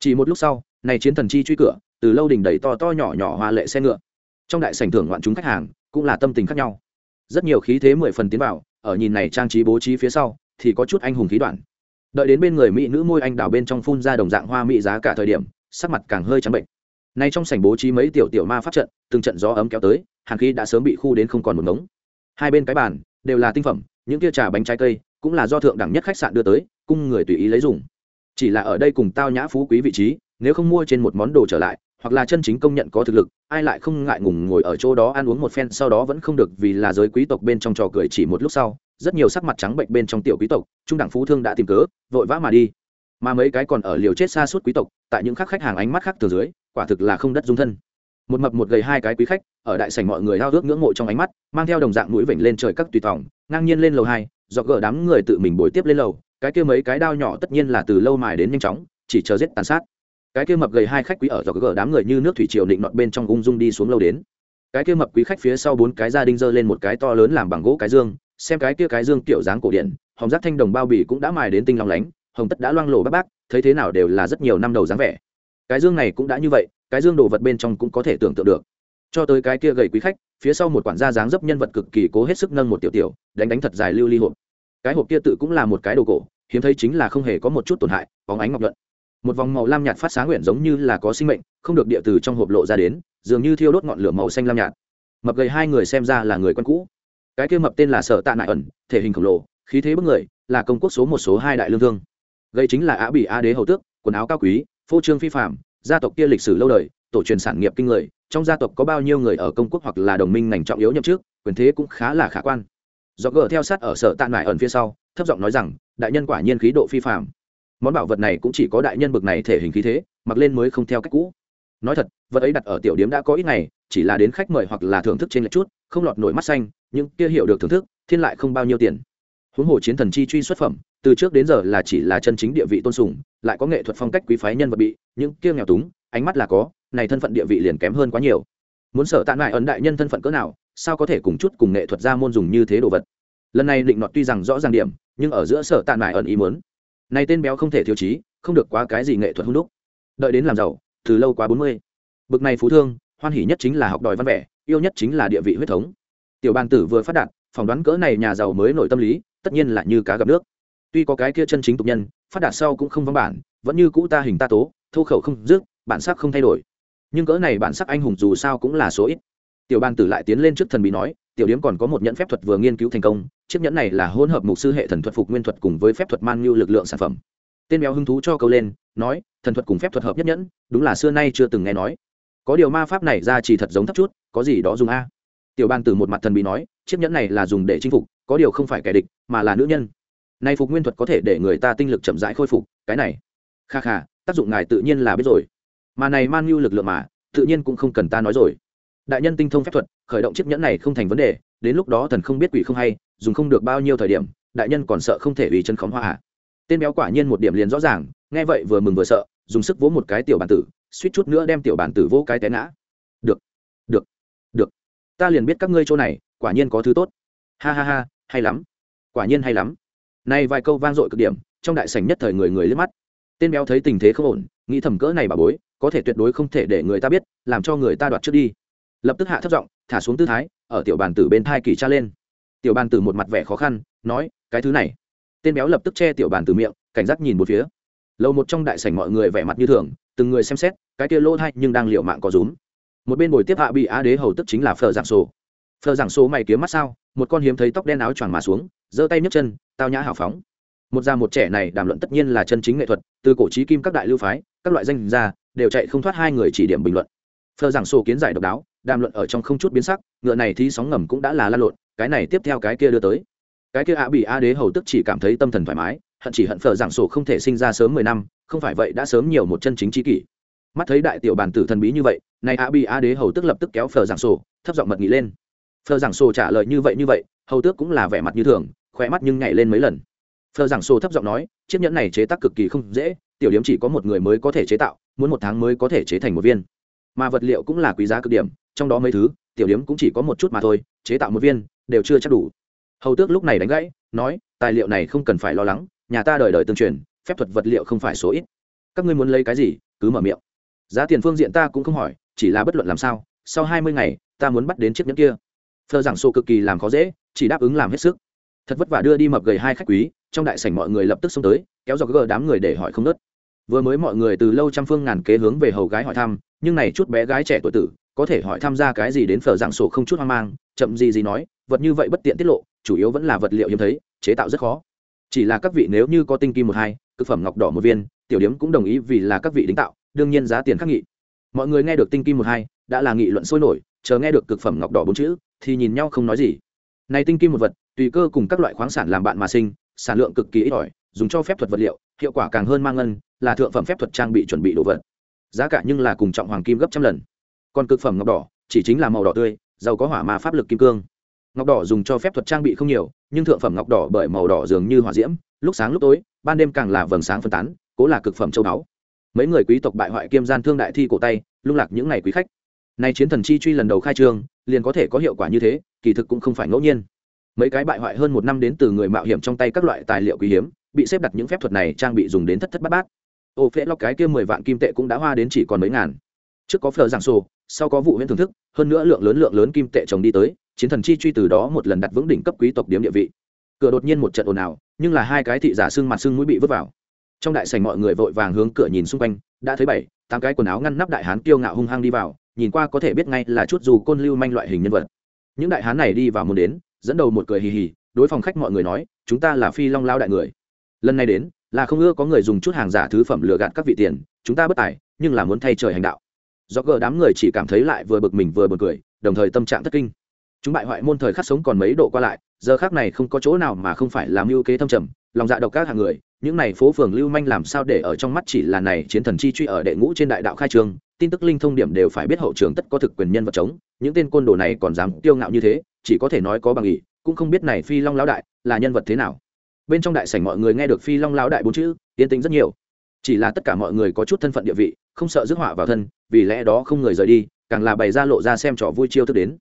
Chỉ một lúc sau, này chiến thần chi truy cửa, từ lâu đỉnh đầy to to nhỏ nhỏ hoa lệ xe ngựa. Trong đại sảnh thưởng ngoạn chúng khách hàng, cũng là tâm tình khác nhau. Rất nhiều khí thế mười phần tiến vào, ở nhìn này trang trí bố trí phía sau thì có chút anh hùng khí đoạn. Đợi đến bên người mỹ nữ môi anh đào bên trong phun ra đồng dạng hoa mỹ giá cả thời điểm, sắc mặt càng hơi trắng bệnh. Nay trong sảnh bố trí mấy tiểu tiểu ma pháp trận, từng trận gió ấm kéo tới hàng khí đã sớm bị khu đến không còn một ngống. Hai bên cái bàn đều là tinh phẩm, những kia trà bánh trái cây cũng là do thượng đẳng nhất khách sạn đưa tới, cung người tùy ý lấy dùng. Chỉ là ở đây cùng tao nhã phú quý vị trí, nếu không mua trên một món đồ trở lại, hoặc là chân chính công nhận có thực lực, ai lại không ngại ngùng ngồi ở chỗ đó ăn uống một phen, sau đó vẫn không được vì là giới quý tộc bên trong trò cười chỉ một lúc sau rất nhiều sắc mặt trắng bệnh bên trong tiểu quý tộc, trung đẳng phú thương đã tìm cớ, vội vã mà đi. Mà mấy cái còn ở liều chết xa suốt quý tộc, tại những khắc khách hàng ánh mắt khác từ dưới, quả thực là không đất dung thân. Một mập một gầy hai cái quý khách, ở đại sảnh mọi người hao ước ngưỡng mộ trong ánh mắt, mang theo đồng dạng mũi vểnh lên trời các tùy tòng, ngang nhiên lên lầu hai do gỡ đám người tự mình bồi tiếp lên lầu, cái kia mấy cái đao nhỏ tất nhiên là từ lâu mài đến nhanh chóng, chỉ chờ giết tàn sát. Cái kia mập gầy hai khách quý ở do gỡ đám người như nước thủy triều định nọt bên trong ung dung đi xuống lâu đến. Cái kia mập quý khách phía sau bốn cái gia đinh dơ lên một cái to lớn làm bằng gỗ cái dương xem cái kia cái dương kiểu dáng cổ điển, hồng giác thanh đồng bao bì cũng đã mài đến tinh long lánh, hồng tất đã loang lổ bác bác thấy thế nào đều là rất nhiều năm đầu dáng vẻ. Cái dương này cũng đã như vậy, cái dương đồ vật bên trong cũng có thể tưởng tượng được. Cho tới cái kia gầy quý khách, phía sau một quản gia dáng dấp nhân vật cực kỳ cố hết sức nâng một tiểu tiểu, đánh đánh thật dài lưu ly hộp. Cái hộp kia tự cũng là một cái đồ cổ, hiếm thấy chính là không hề có một chút tổn hại, bóng ánh ngọc luận một vòng màu lam nhạt phát sáng nguyện giống như là có sinh mệnh, không được địa từ trong hộp lộ ra đến, dường như thiêu đốt ngọn lửa màu xanh lam nhạt. Mập gầy hai người xem ra là người quen cũ cái kia mập tên là sở tạ nại ẩn thể hình khổng lồ khí thế bức người là công quốc số một số hai đại lương thương gây chính là á bị a đế hầu tước quần áo cao quý phô trương phi phạm gia tộc kia lịch sử lâu đời tổ truyền sản nghiệp kinh người trong gia tộc có bao nhiêu người ở công quốc hoặc là đồng minh ngành trọng yếu nhậm chức, quyền thế cũng khá là khả quan. Do gỡ theo sát ở sở tạ nại ẩn phía sau thấp giọng nói rằng đại nhân quả nhiên khí độ phi phạm món bảo vật này cũng chỉ có đại nhân bực này thể hình khí thế mặc lên mới không theo cách cũ. Nói thật vật ấy đặt ở tiểu điếm đã có ít ngày chỉ là đến khách mời hoặc là thưởng thức trên lệch chút không lọt nổi mắt xanh nhưng kia hiểu được thưởng thức, thiên lại không bao nhiêu tiền. Huống hồ chiến thần chi truy xuất phẩm, từ trước đến giờ là chỉ là chân chính địa vị tôn sùng, lại có nghệ thuật phong cách quý phái nhân vật bị, những kia nghèo túng, ánh mắt là có, này thân phận địa vị liền kém hơn quá nhiều. Muốn sở tạ lại ấn đại nhân thân phận cỡ nào, sao có thể cùng chút cùng nghệ thuật gia môn dùng như thế đồ vật? Lần này định nọt tuy rằng rõ ràng điểm, nhưng ở giữa sở tạ lại ẩn ý muốn. Này tên béo không thể thiếu chí không được quá cái gì nghệ thuật hung đúc. Đợi đến làm giàu, từ lâu quá bốn mươi. Bực này phú thương, hoan hỉ nhất chính là học đòi văn vẻ yêu nhất chính là địa vị huyết thống. Tiểu bàn tử vừa phát đạt, phỏng đoán cỡ này nhà giàu mới nổi tâm lý, tất nhiên là như cá gặp nước. Tuy có cái kia chân chính tục nhân, phát đạt sau cũng không vắng bản, vẫn như cũ ta hình ta tố, thô khẩu không dứt bản sắc không thay đổi. Nhưng cỡ này bản sắc anh hùng dù sao cũng là số ít. Tiểu bàn tử lại tiến lên trước thần bí nói, tiểu điếm còn có một nhẫn phép thuật vừa nghiên cứu thành công, chiếc nhẫn này là hỗn hợp mục sư hệ thần thuật phục nguyên thuật cùng với phép thuật man như lực lượng sản phẩm. Tên béo hứng thú cho câu lên, nói, thần thuật cùng phép thuật hợp nhất nhẫn, đúng là xưa nay chưa từng nghe nói có điều ma pháp này ra chỉ thật giống thấp chút, có gì đó dùng a? Tiểu bàn tử một mặt thần bí nói, chiếc nhẫn này là dùng để chinh phục, có điều không phải kẻ địch, mà là nữ nhân. Nay phục nguyên thuật có thể để người ta tinh lực chậm rãi khôi phục, cái này. Kha kha, tác dụng ngài tự nhiên là biết rồi. Mà này man mưu lực lượng mà, tự nhiên cũng không cần ta nói rồi. Đại nhân tinh thông phép thuật, khởi động chiếc nhẫn này không thành vấn đề, đến lúc đó thần không biết quỷ không hay, dùng không được bao nhiêu thời điểm, đại nhân còn sợ không thể ủy chân khóm hoa à. tên béo quả nhiên một điểm liền rõ ràng, nghe vậy vừa mừng vừa sợ dùng sức vỗ một cái tiểu bản tử, suýt chút nữa đem tiểu bản tử vỗ cái té ngã. Được được được. Ta liền biết các ngươi chỗ này, quả nhiên có thứ tốt. Ha ha ha, hay lắm. Quả nhiên hay lắm. Nay vài câu vang dội cực điểm, trong đại sảnh nhất thời người người liếc mắt. Tên béo thấy tình thế không ổn, nghĩ thầm cỡ này bà bối, có thể tuyệt đối không thể để người ta biết, làm cho người ta đoạt trước đi. Lập tức hạ thấp giọng, thả xuống tư thái, ở tiểu bàn tử bên thai kỳ tra lên. Tiểu bàn tử một mặt vẻ khó khăn, nói, cái thứ này. Tên béo lập tức che tiểu bàn tử miệng, cảnh giác nhìn một phía lâu một trong đại sảnh mọi người vẻ mặt như thường, từng người xem xét, cái kia lỗ thay nhưng đang liệu mạng có rúm. Một bên bồi tiếp hạ bị á đế hầu tức chính là phờ giảng sổ. Phờ giảng sổ mày kiếm mắt sao, một con hiếm thấy tóc đen áo choàng mà xuống, giơ tay nhấc chân, tao nhã hào phóng. Một già một trẻ này đàm luận tất nhiên là chân chính nghệ thuật, từ cổ trí kim các đại lưu phái, các loại danh gia, đều chạy không thoát hai người chỉ điểm bình luận. Phờ giảng sổ kiến giải độc đáo, đàm luận ở trong không chút biến sắc, ngựa này thì sóng ngầm cũng đã là lan lộn, cái này tiếp theo cái kia đưa tới. Cái kia ạ bị a đế hầu tức chỉ cảm thấy tâm thần thoải mái hận chỉ hận phờ giảng sổ không thể sinh ra sớm mười năm, không phải vậy đã sớm nhiều một chân chính trí kỷ. Mắt thấy đại tiểu bản tử thần bí như vậy, nay a bi a đế hầu tức lập tức kéo phờ giảng sổ, thấp giọng mật nghĩ lên. Phờ giảng sổ trả lời như vậy như vậy, hầu tước cũng là vẻ mặt như thường khỏe mắt nhưng nhảy lên mấy lần. Phờ giảng sổ thấp giọng nói, chiếc nhẫn này chế tác cực kỳ không dễ, tiểu điểm chỉ có một người mới có thể chế tạo, muốn một tháng mới có thể chế thành một viên. Mà vật liệu cũng là quý giá cực điểm, trong đó mấy thứ, tiểu điểm cũng chỉ có một chút mà thôi, chế tạo một viên, đều chưa chắc đủ. Hầu tước lúc này đánh gãy, nói, tài liệu này không cần phải lo lắng nhà ta đời đời tương truyền, phép thuật vật liệu không phải số ít. Các ngươi muốn lấy cái gì, cứ mở miệng. Giá tiền phương diện ta cũng không hỏi, chỉ là bất luận làm sao, sau hai mươi ngày, ta muốn bắt đến chiếc nhẫn kia. Phờ giảng sô cực kỳ làm khó dễ, chỉ đáp ứng làm hết sức. Thật vất vả đưa đi mập gầy hai khách quý, trong đại sảnh mọi người lập tức xông tới, kéo dọc gờ đám người để hỏi không nớt. Vừa mới mọi người từ lâu trăm phương ngàn kế hướng về hầu gái hỏi thăm, nhưng này chút bé gái trẻ tuổi tử, có thể hỏi tham gia cái gì đến phở dạng sổ không chút hoang mang, chậm gì gì nói, vật như vậy bất tiện tiết lộ, chủ yếu vẫn là vật liệu hiếm thấy, chế tạo rất khó chỉ là các vị nếu như có tinh kim một hai, cực phẩm ngọc đỏ một viên, tiểu điếm cũng đồng ý vì là các vị đính tạo, đương nhiên giá tiền khắc nghị. Mọi người nghe được tinh kim một hai, đã là nghị luận sôi nổi, chờ nghe được cực phẩm ngọc đỏ bốn chữ, thì nhìn nhau không nói gì. Này tinh kim một vật, tùy cơ cùng các loại khoáng sản làm bạn mà sinh, sản lượng cực kỳ ít ỏi, dùng cho phép thuật vật liệu, hiệu quả càng hơn mang ngân, là thượng phẩm phép thuật trang bị chuẩn bị đồ vật. Giá cả nhưng là cùng trọng hoàng kim gấp trăm lần. Còn cực phẩm ngọc đỏ, chỉ chính là màu đỏ tươi, giàu có hỏa ma pháp lực kim cương ngọc đỏ dùng cho phép thuật trang bị không nhiều, nhưng thượng phẩm ngọc đỏ bởi màu đỏ dường như hỏa diễm, lúc sáng lúc tối, ban đêm càng là vầng sáng phân tán, cố là cực phẩm châu báu. Mấy người quý tộc bại hoại kiêm gian thương đại thi cổ tay, lung lạc những ngày quý khách. Nay chiến thần chi truy lần đầu khai trương, liền có thể có hiệu quả như thế, kỳ thực cũng không phải ngẫu nhiên. Mấy cái bại hoại hơn một năm đến từ người mạo hiểm trong tay các loại tài liệu quý hiếm, bị xếp đặt những phép thuật này trang bị dùng đến thất thất bát bát. Ô phễ lóc cái kia mười vạn kim tệ cũng đã hoa đến chỉ còn mấy ngàn. Trước có phờ giảng sổ, sau có vụ huyễn thưởng thức, hơn nữa lượng lớn lượng lớn kim tệ chồng đi tới chiến thần chi truy từ đó một lần đặt vững đỉnh cấp quý tộc điếm địa vị. Cửa đột nhiên một trận ồn ào, nhưng là hai cái thị giả xương mặt xương mũi bị vứt vào. Trong đại sảnh mọi người vội vàng hướng cửa nhìn xung quanh, đã thấy bảy, tám cái quần áo ngăn nắp đại hán kiêu ngạo hung hăng đi vào, nhìn qua có thể biết ngay là chút dù côn lưu manh loại hình nhân vật. Những đại hán này đi vào muốn đến, dẫn đầu một cười hì hì, đối phòng khách mọi người nói, chúng ta là phi long lao đại người. Lần này đến, là không ưa có người dùng chút hàng giả thứ phẩm lừa gạt các vị tiền, chúng ta bất tài, nhưng là muốn thay trời hành đạo. Do gờ đám người chỉ cảm thấy lại vừa bực mình vừa bực cười, đồng thời tâm trạng thất kinh chúng bại hoại môn thời khắc sống còn mấy độ qua lại, giờ khác này không có chỗ nào mà không phải làm mưu kế thâm trầm, lòng dạ độc các hàng người, những này phố phường lưu manh làm sao để ở trong mắt chỉ là này chiến thần chi truy ở đệ ngũ trên đại đạo khai trường, tin tức linh thông điểm đều phải biết hậu trường tất có thực quyền nhân vật chống, những tên côn đồ này còn dám tiêu ngạo như thế, chỉ có thể nói có bằng ý, cũng không biết này phi long lão đại là nhân vật thế nào. Bên trong đại sảnh mọi người nghe được phi long lão đại bốn chữ, yên tĩnh rất nhiều. Chỉ là tất cả mọi người có chút thân phận địa vị, không sợ rước họa vào thân, vì lẽ đó không người rời đi, càng là bày ra lộ ra xem trò vui chiêu thức đến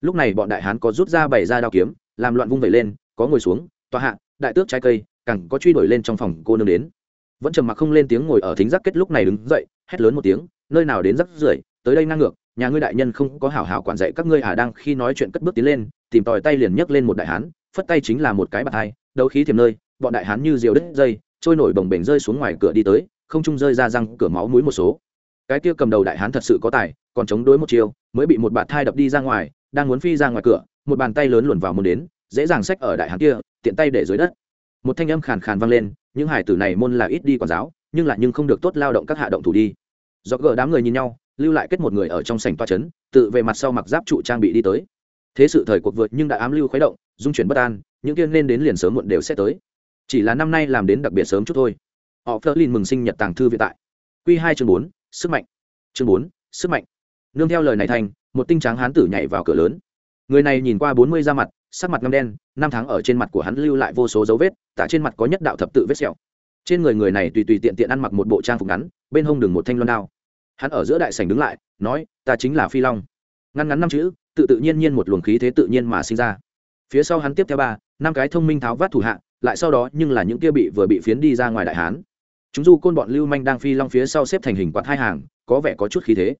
lúc này bọn đại hán có rút ra bày ra đao kiếm, làm loạn vung vẩy lên, có ngồi xuống, tòa hạ, đại tước trái cây, càng có truy đuổi lên trong phòng cô nương đến. Vẫn trầm mặc không lên tiếng ngồi ở thính giác kết lúc này đứng dậy, hét lớn một tiếng, nơi nào đến rắc rưởi, tới đây ngang ngược, nhà ngươi đại nhân không có hảo hảo quản dạy các ngươi à đang khi nói chuyện cất bước tiến lên, tìm tòi tay liền nhấc lên một đại hán, phất tay chính là một cái bạt hai, đấu khí thiềm nơi, bọn đại hán như diều đứt dây, trôi nổi bồng bềnh rơi xuống ngoài cửa đi tới, không trung rơi ra răng, cửa máu mũi một số. Cái kia cầm đầu đại hán thật sự có tài, còn chống đối một chiều mới bị một bạt thai đập đi ra ngoài đang muốn phi ra ngoài cửa, một bàn tay lớn luồn vào muốn đến, dễ dàng xách ở đại hán kia, tiện tay để dưới đất. Một thanh âm khàn khàn vang lên, những hải tử này môn là ít đi quản giáo, nhưng lại nhưng không được tốt lao động các hạ động thủ đi. Do gỡ đám người nhìn nhau, lưu lại kết một người ở trong sảnh toa trấn tự về mặt sau mặc giáp trụ trang bị đi tới. Thế sự thời cuộc vượt nhưng đã ám lưu khuấy động, dung chuyển bất an, những kia nên đến liền sớm muộn đều sẽ tới. Chỉ là năm nay làm đến đặc biệt sớm chút thôi. Họ phớt lên mừng sinh nhật tàng thư viện tại. Q hai chương bốn, sức mạnh. Chương bốn, sức mạnh. Nương theo lời này thành một tinh tráng hán tử nhảy vào cửa lớn. Người này nhìn qua bốn mươi da mặt, sắc mặt ngâm đen, năm tháng ở trên mặt của hắn lưu lại vô số dấu vết, tả trên mặt có nhất đạo thập tự vết sẹo. Trên người người này tùy tùy tiện tiện ăn mặc một bộ trang phục ngắn, bên hông đường một thanh loan đao. Hắn ở giữa đại sảnh đứng lại, nói, ta chính là phi long. Ngăn ngắn năm chữ, tự tự nhiên nhiên một luồng khí thế tự nhiên mà sinh ra. Phía sau hắn tiếp theo ba, năm cái thông minh tháo vát thủ hạ, lại sau đó nhưng là những kia bị vừa bị phiến đi ra ngoài đại hán. Chúng du côn bọn lưu manh đang phi long phía sau xếp thành hình quạt hai hàng, có vẻ có chút khí thế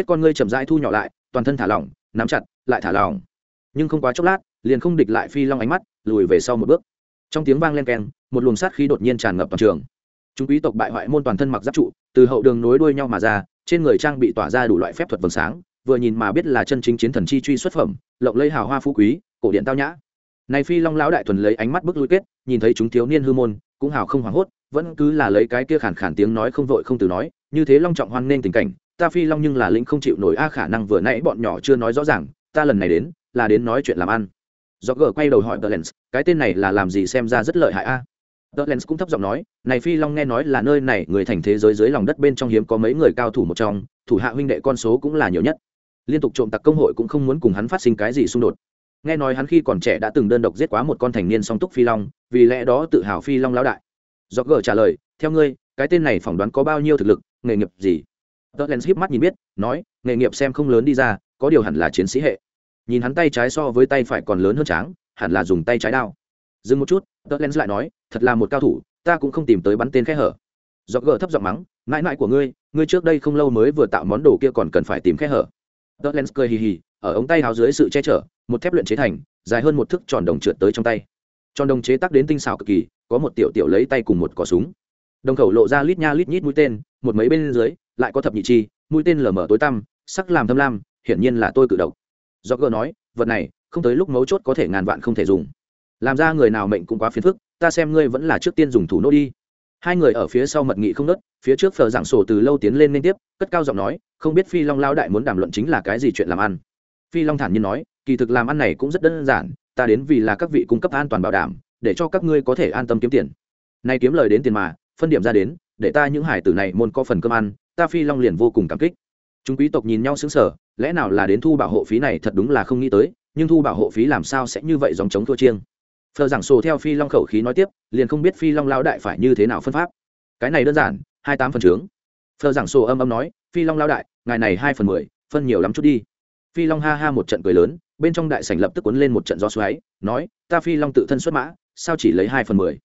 kết con ngươi chậm rãi thu nhỏ lại, toàn thân thả lỏng, nắm chặt, lại thả lỏng. Nhưng không quá chốc lát, liền không địch lại phi long ánh mắt, lùi về sau một bước. Trong tiếng vang len keng, một luồng sát khí đột nhiên tràn ngập toàn trường. Chúng quý tộc bại hoại môn toàn thân mặc giáp trụ, từ hậu đường nối đuôi nhau mà ra, trên người trang bị tỏa ra đủ loại phép thuật vầng sáng, vừa nhìn mà biết là chân chính chiến thần chi truy xuất phẩm, lộng lây hào hoa phú quý, cổ điện tao nhã. Này phi long lão đại thuần lấy ánh mắt bước lui kết, nhìn thấy chúng thiếu niên hư môn, cũng hào không hoảng hốt, vẫn cứ là lấy cái kia khản khản tiếng nói không vội không từ nói, như thế long trọng hoan nên tình cảnh ta phi long nhưng là lĩnh không chịu nổi a, khả năng vừa nãy bọn nhỏ chưa nói rõ ràng, ta lần này đến, là đến nói chuyện làm ăn. Do gờ quay đầu hỏi tờ lens, cái tên này là làm gì xem ra rất lợi hại a? Tờ lens cũng thấp giọng nói, này phi long nghe nói là nơi này, người thành thế giới dưới lòng đất bên trong hiếm có mấy người cao thủ một trong, thủ hạ huynh đệ con số cũng là nhiều nhất. Liên tục trộm tặc công hội cũng không muốn cùng hắn phát sinh cái gì xung đột. Nghe nói hắn khi còn trẻ đã từng đơn độc giết quá một con thành niên song túc phi long, vì lẽ đó tự hào phi long lão đại. Do gờ trả lời, theo ngươi, cái tên này phỏng đoán có bao nhiêu thực lực, nghề nghiệp gì? Tớ len híp mắt nhìn biết, nói, nghề nghiệp xem không lớn đi ra, có điều hẳn là chiến sĩ hệ. Nhìn hắn tay trái so với tay phải còn lớn hơn tráng, hẳn là dùng tay trái đao. Dừng một chút, tớ len lại nói, thật là một cao thủ, ta cũng không tìm tới bắn tên khe hở. Do gờ thấp giọng mắng, mãi mãi của ngươi ngươi trước đây không lâu mới vừa tạo món đồ kia còn cần phải tìm khe hở. Tớ len cười hì hì, ở ống tay háo dưới sự che chở, một thép luyện chế thành, dài hơn một thước tròn đồng trượt tới trong tay. Tròn đồng chế tác đến tinh xảo cực kỳ, có một tiểu tiểu lấy tay cùng một cỏ súng. Đồng khẩu lộ ra lít nha lít nhít mũi tên, một mấy bên dưới lại có thập nhị chi, mũi tên lở mở tối tăm, sắc làm thâm lam, hiển nhiên là tôi cử động do gờ nói, vật này, không tới lúc mấu chốt có thể ngàn vạn không thể dùng. Làm ra người nào mệnh cũng quá phiền phức, ta xem ngươi vẫn là trước tiên dùng thủ nô đi. Hai người ở phía sau mật nghị không nớt, phía trước phờ giảng sổ từ lâu tiến lên liên tiếp, cất cao giọng nói, không biết phi long lao đại muốn đàm luận chính là cái gì chuyện làm ăn. Phi long thản nhiên nói, kỳ thực làm ăn này cũng rất đơn giản, ta đến vì là các vị cung cấp an toàn bảo đảm, để cho các ngươi có thể an tâm kiếm tiền. Nay kiếm lời đến tiền mà, phân điểm ra đến, để ta những hải tử này môn có phần cơm ăn ta phi long liền vô cùng cảm kích. Chúng quý tộc nhìn nhau xứng sở lẽ nào là đến thu bảo hộ phí này thật đúng là không nghĩ tới, nhưng thu bảo hộ phí làm sao sẽ như vậy dòng chống thua chiêng. Phờ giảng sổ theo phi long khẩu khí nói tiếp, liền không biết phi long lao đại phải như thế nào phân pháp. Cái này đơn giản, hai tám phần trướng. Phờ giảng sổ âm âm nói, phi long lao đại, ngài này hai phần mười, phân nhiều lắm chút đi. Phi long ha ha một trận cười lớn, bên trong đại sảnh lập tức cuốn lên một trận gió xoáy, nói, ta phi long tự thân xuất mã, sao chỉ lấy hai phần mười?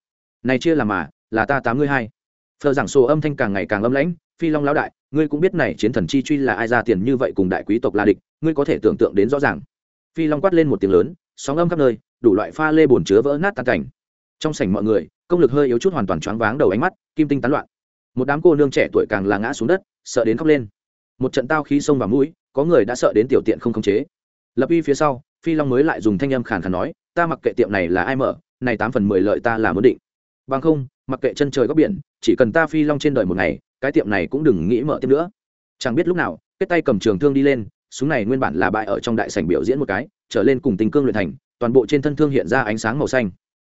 Này chia làm mà, là ta tám mươi hai. Phờ giảng sổ âm thanh càng ngày càng âm lãnh phi long lão đại, ngươi cũng biết này chiến thần chi truy là ai ra tiền như vậy cùng đại quý tộc la địch, ngươi có thể tưởng tượng đến rõ ràng. Phi long quát lên một tiếng lớn, sóng âm khắp nơi, đủ loại pha lê bồn chứa vỡ nát tan cảnh. Trong sảnh mọi người, công lực hơi yếu chút hoàn toàn choáng váng đầu ánh mắt, kim tinh tán loạn. Một đám cô nương trẻ tuổi càng là ngã xuống đất, sợ đến khóc lên. Một trận tao khí xông vào mũi, có người đã sợ đến tiểu tiện không khống chế. Lập uy phía sau, phi long mới lại dùng thanh âm khàn khàn nói, ta mặc kệ tiệm này là ai mở, này tám phần mười lợi ta là muốn định. Bằng không, mặc kệ chân trời góc biển, chỉ cần ta phi long trên đời một ngày cái tiệm này cũng đừng nghĩ mở tiếp nữa. Chẳng biết lúc nào kết tay cầm trường thương đi lên, súng này nguyên bản là bại ở trong đại sảnh biểu diễn một cái, trở lên cùng tình cương luyện thành, toàn bộ trên thân thương hiện ra ánh sáng màu xanh.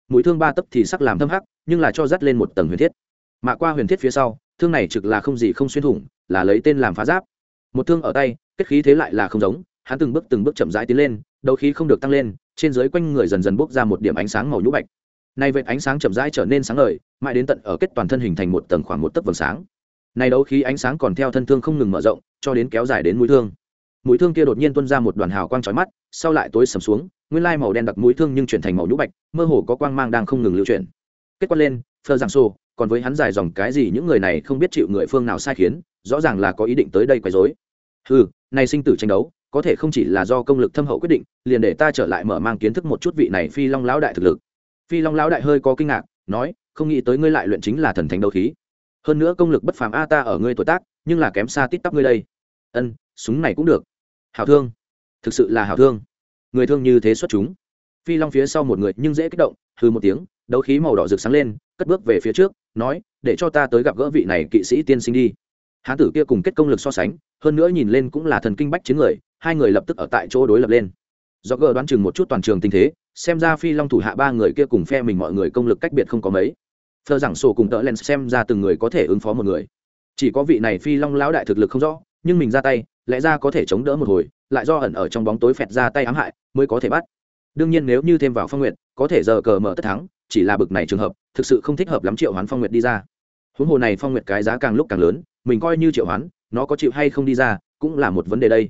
Mũi thương ba tấc thì sắc làm thâm hắc, nhưng là cho dắt lên một tầng huyền thiết. Mạ qua huyền thiết phía sau, thương này trực là không gì không xuyên thủng, là lấy tên làm phá giáp. Một thương ở tay, kết khí thế lại là không giống, hắn từng bước từng bước chậm rãi tiến lên đầu khí không được tăng lên, trên dưới quanh người dần dần bốc ra một điểm ánh sáng màu nhũ bạch. Nay vệt ánh sáng chậm rãi trở nên sáng ngời, mãi đến tận ở kết toàn thân hình thành một tầng khoảng một tấc vầng sáng. Này đấu khí ánh sáng còn theo thân thương không ngừng mở rộng, cho đến kéo dài đến mũi thương. Mũi thương kia đột nhiên tuôn ra một đoàn hào quang chói mắt, sau lại tối sầm xuống, nguyên lai màu đen đặc mũi thương nhưng chuyển thành màu nhũ bạch, mơ hồ có quang mang đang không ngừng lưu chuyển. Kết quan lên phơ giảng xô còn với hắn dài dòng cái gì những người này không biết chịu người phương nào sai khiến, rõ ràng là có ý định tới đây quấy rối. Ừ này sinh tử tranh đấu, có thể không chỉ là do công lực thâm hậu quyết định, liền để ta trở lại mở mang kiến thức một chút vị này phi long lão đại thực lực. Phi long lão đại hơi có kinh ngạc, nói, không nghĩ tới ngươi lại luyện chính là thần thánh đấu khí hơn nữa công lực bất phàm a ta ở ngươi tuổi tác, nhưng là kém xa tít tắp ngươi đây. Ân, súng này cũng được. Hảo thương. Thực sự là hảo thương. Người thương như thế xuất chúng. Phi long phía sau một người nhưng dễ kích động hư một tiếng, đấu khí màu đỏ rực sáng lên, cất bước về phía trước, nói, để cho ta tới gặp gỡ vị này kỵ sĩ tiên sinh đi. Hán tử kia cùng kết công lực so sánh, hơn nữa nhìn lên cũng là thần kinh bách chiến người, hai người lập tức ở tại chỗ đối lập lên. Do gờ đoán chừng một chút toàn trường tình thế, xem ra phi long thủ hạ ba người kia cùng phe mình mọi người công lực cách biệt không có mấy thơ giảng sổ cùng tợ len xem ra từng người có thể ứng phó một người. Chỉ có vị này phi long lão đại thực lực không rõ, nhưng mình ra tay, lẽ ra có thể chống đỡ một hồi, lại do ẩn ở trong bóng tối phẹt ra tay ám hại, mới có thể bắt. Đương nhiên nếu như thêm vào phong nguyệt, có thể giờ cờ mở tất thắng, chỉ là bực này trường hợp, thực sự không thích hợp lắm triệu hoán phong nguyệt đi ra. Huống hồ này phong nguyệt cái giá càng lúc càng lớn, mình coi như triệu hoán, nó có chịu hay không đi ra, cũng là một vấn đề đây.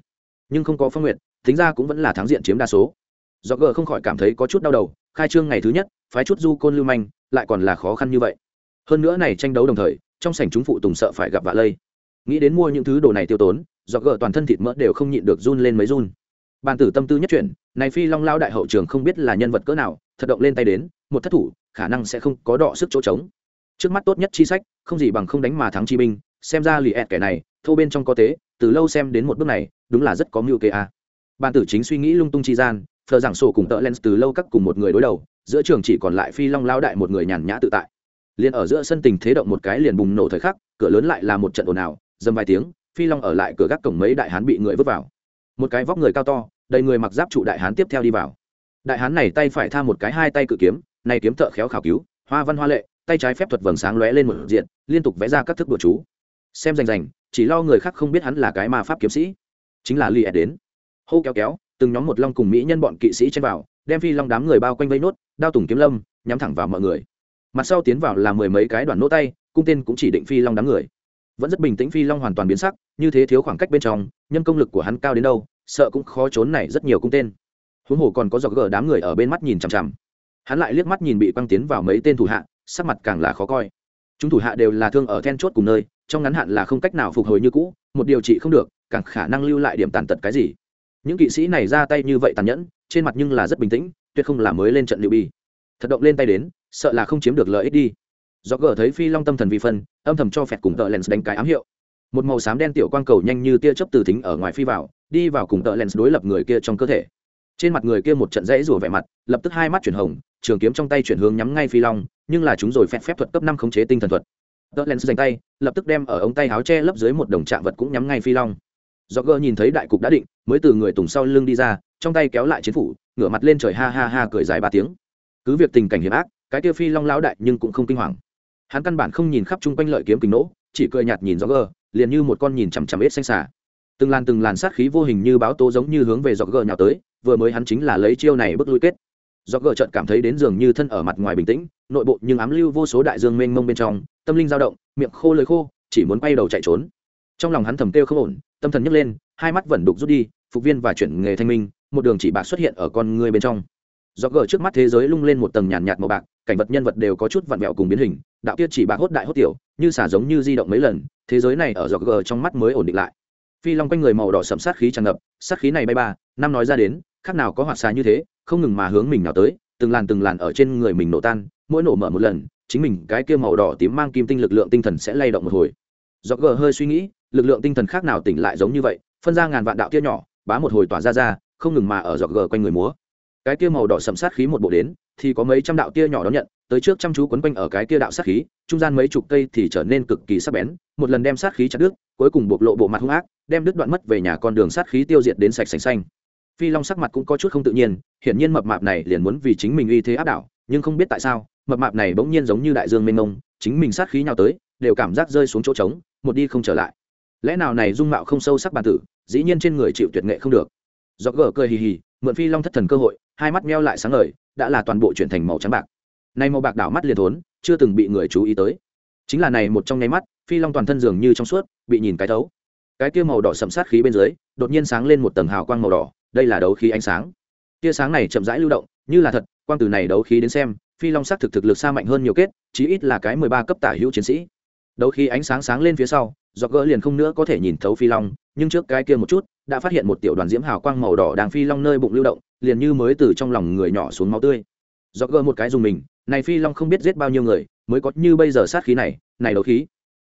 Nhưng không có phong nguyệt, tính ra cũng vẫn là thắng diện chiếm đa số. Do g không khỏi cảm thấy có chút đau đầu, khai trương ngày thứ nhất, phái chút du côn lưu manh lại còn là khó khăn như vậy. Hơn nữa này tranh đấu đồng thời, trong sảnh chúng phụ tùng sợ phải gặp vạ lây. Nghĩ đến mua những thứ đồ này tiêu tốn do gỡ toàn thân thịt mỡ đều không nhịn được run lên mấy run. Bàn tử tâm tư nhất chuyển, này phi long lao đại hậu trường không biết là nhân vật cỡ nào, thật động lên tay đến, một thất thủ, khả năng sẽ không có đọ sức chỗ trống. Trước mắt tốt nhất chi sách, không gì bằng không đánh mà thắng chi binh, xem ra lì ẹt kẻ này, thô bên trong có tế, từ lâu xem đến một bước này, đúng là rất có mưu kê a. À. bàn tử chính suy nghĩ lung tung chi gian, thờ giảng sổ cùng tợ lens từ lâu các cùng một người đối đầu giữa trường chỉ còn lại phi long lao đại một người nhàn nhã tự tại. Liền ở giữa sân tình thế động một cái liền bùng nổ thời khắc, cửa lớn lại là một trận ồn ào, dầm vài tiếng, phi long ở lại cửa gác cổng mấy đại hán bị người vứt vào. Một cái vóc người cao to, đầy người mặc giáp trụ đại hán tiếp theo đi vào. Đại hán này tay phải tha một cái hai tay cự kiếm, này kiếm thợ khéo khảo cứu, hoa văn hoa lệ, tay trái phép thuật vầng sáng lóe lên một diện, liên tục vẽ ra các thức bừa chú. Xem rành rành, chỉ lo người khác không biết hắn là cái ma pháp kiếm sĩ, chính là li đến. Hô kéo kéo, từng nhóm một long cùng mỹ nhân bọn kỵ sĩ chen vào, đem phi long đám người bao quanh vây nốt đao tùng kiếm lâm, nhắm thẳng vào mọi người. Mặt sau tiến vào là mười mấy cái đoàn nỗ tay, cung tên cũng chỉ định phi long đám người. Vẫn rất bình tĩnh phi long hoàn toàn biến sắc, như thế thiếu khoảng cách bên trong, nhân công lực của hắn cao đến đâu, sợ cũng khó trốn này rất nhiều cung tên. Huống hồ còn có dọc gờ đám người ở bên mắt nhìn chằm chằm. Hắn lại liếc mắt nhìn bị quăng tiến vào mấy tên thủ hạ, sắc mặt càng là khó coi. Chúng thủ hạ đều là thương ở then chốt cùng nơi, trong ngắn hạn là không cách nào phục hồi như cũ, một điều trị không được, càng khả năng lưu lại điểm tàn tật cái gì. Những kỵ sĩ này ra tay như vậy tàn nhẫn, trên mặt nhưng là rất bình tĩnh tuyệt không là mới lên trận liệu bi. Thật động lên tay đến, sợ là không chiếm được lợi ích đi. Do gờ thấy phi long tâm thần vi phân, âm thầm cho phẹt cùng tợ lens đánh cái ám hiệu. Một màu xám đen tiểu quang cầu nhanh như tia chớp từ thính ở ngoài phi vào, đi vào cùng tợ lens đối lập người kia trong cơ thể. Trên mặt người kia một trận dãy rủa vẻ mặt, lập tức hai mắt chuyển hồng, trường kiếm trong tay chuyển hướng nhắm ngay phi long, nhưng là chúng rồi phép phép thuật cấp năm khống chế tinh thần thuật. Tợ lens dành tay, lập tức đem ở ống tay áo che lấp dưới một đồng trạng vật cũng nhắm ngay phi long do gờ nhìn thấy đại cục đã định, mới từ người tùng sau lưng đi ra, trong tay kéo lại chiến phủ, ngửa mặt lên trời ha ha ha cười dài ba tiếng. Cứ việc tình cảnh hiểm ác, cái kia phi long lão đại nhưng cũng không kinh hoàng. Hắn căn bản không nhìn khắp chung quanh lợi kiếm kính nỗ, chỉ cười nhạt nhìn do gờ liền như một con nhìn chằm chằm ếch xanh xả từng làn từng làn sát khí vô hình như báo tố giống như hướng về do gờ nhào tới, vừa mới hắn chính là lấy chiêu này bước lui kết. Do gờ trợn cảm thấy đến dường như thân ở mặt ngoài bình tĩnh, nội bộ nhưng ám lưu vô số đại dương mênh mông bên trong, tâm linh dao động, miệng khô lời khô, chỉ muốn bay đầu chạy trốn. Trong lòng hắn thầm kêu không ổn tâm thần nhấc lên hai mắt vẫn đục rút đi phục viên và chuyển nghề thanh minh một đường chỉ bạc xuất hiện ở con người bên trong. Do gờ trước mắt thế giới lung lên một tầng nhàn nhạt, nhạt màu bạc cảnh vật nhân vật đều có chút vặn vẹo cùng biến hình đạo tiết chỉ bạc hốt đại hốt tiểu như xả giống như di động mấy lần thế giới này ở giọt gờ trong mắt mới ổn định lại. Phi long quanh người màu đỏ sậm sát khí tràn ngập sát khí này bay ba năm nói ra đến khác nào có hoạt xà như thế không ngừng mà hướng mình nào tới từng làn từng làn ở trên người mình nổ tan mỗi nổ mở một lần chính mình cái kia màu đỏ tím mang kim tinh lực lượng tinh thần sẽ lay động một hồi. Giọt gờ hơi suy nghĩ lực lượng tinh thần khác nào tỉnh lại giống như vậy, phân ra ngàn vạn đạo kia nhỏ, bá một hồi tỏa ra ra, không ngừng mà ở dọc gờ quanh người múa. Cái kia màu đỏ sậm sát khí một bộ đến, thì có mấy trăm đạo tia nhỏ đón nhận, tới trước chăm chú quấn quanh ở cái kia đạo sát khí, trung gian mấy chục cây thì trở nên cực kỳ sắc bén, một lần đem sát khí chặt đứt, cuối cùng bộc lộ bộ mặt hung ác, đem đứt đoạn mất về nhà con đường sát khí tiêu diệt đến sạch sành xanh. Phi long sắc mặt cũng có chút không tự nhiên, hiển nhiên mập mạp này liền muốn vì chính mình uy thế áp đảo, nhưng không biết tại sao, mập mạp này bỗng nhiên giống như đại dương mênh mông, chính mình sát khí nhau tới, đều cảm giác rơi xuống chỗ trống, một đi không trở lại lẽ nào này dung mạo không sâu sắc bản tử, dĩ nhiên trên người chịu tuyệt nghệ không được. Do gờ cười hì hì, mượn phi long thất thần cơ hội, hai mắt meo lại sáng ngời, đã là toàn bộ chuyển thành màu trắng bạc. Nay màu bạc đảo mắt liền thốn, chưa từng bị người chú ý tới. Chính là này một trong nháy mắt, phi long toàn thân dường như trong suốt, bị nhìn cái thấu. Cái kia màu đỏ sậm sát khí bên dưới, đột nhiên sáng lên một tầng hào quang màu đỏ, đây là đấu khí ánh sáng. Tia sáng này chậm rãi lưu động, như là thật, quang từ này đấu khí đến xem, phi long sắc thực thực lực xa mạnh hơn nhiều kết, chí ít là cái mười ba cấp tả hữu chiến sĩ. Đấu khí ánh sáng sáng lên phía sau do gỡ liền không nữa có thể nhìn thấu phi long, nhưng trước cái kia một chút, đã phát hiện một tiểu đoàn diễm hào quang màu đỏ đang phi long nơi bụng lưu động, liền như mới từ trong lòng người nhỏ xuống máu tươi. Do gỡ một cái dùng mình, này phi long không biết giết bao nhiêu người, mới có như bây giờ sát khí này này đấu khí.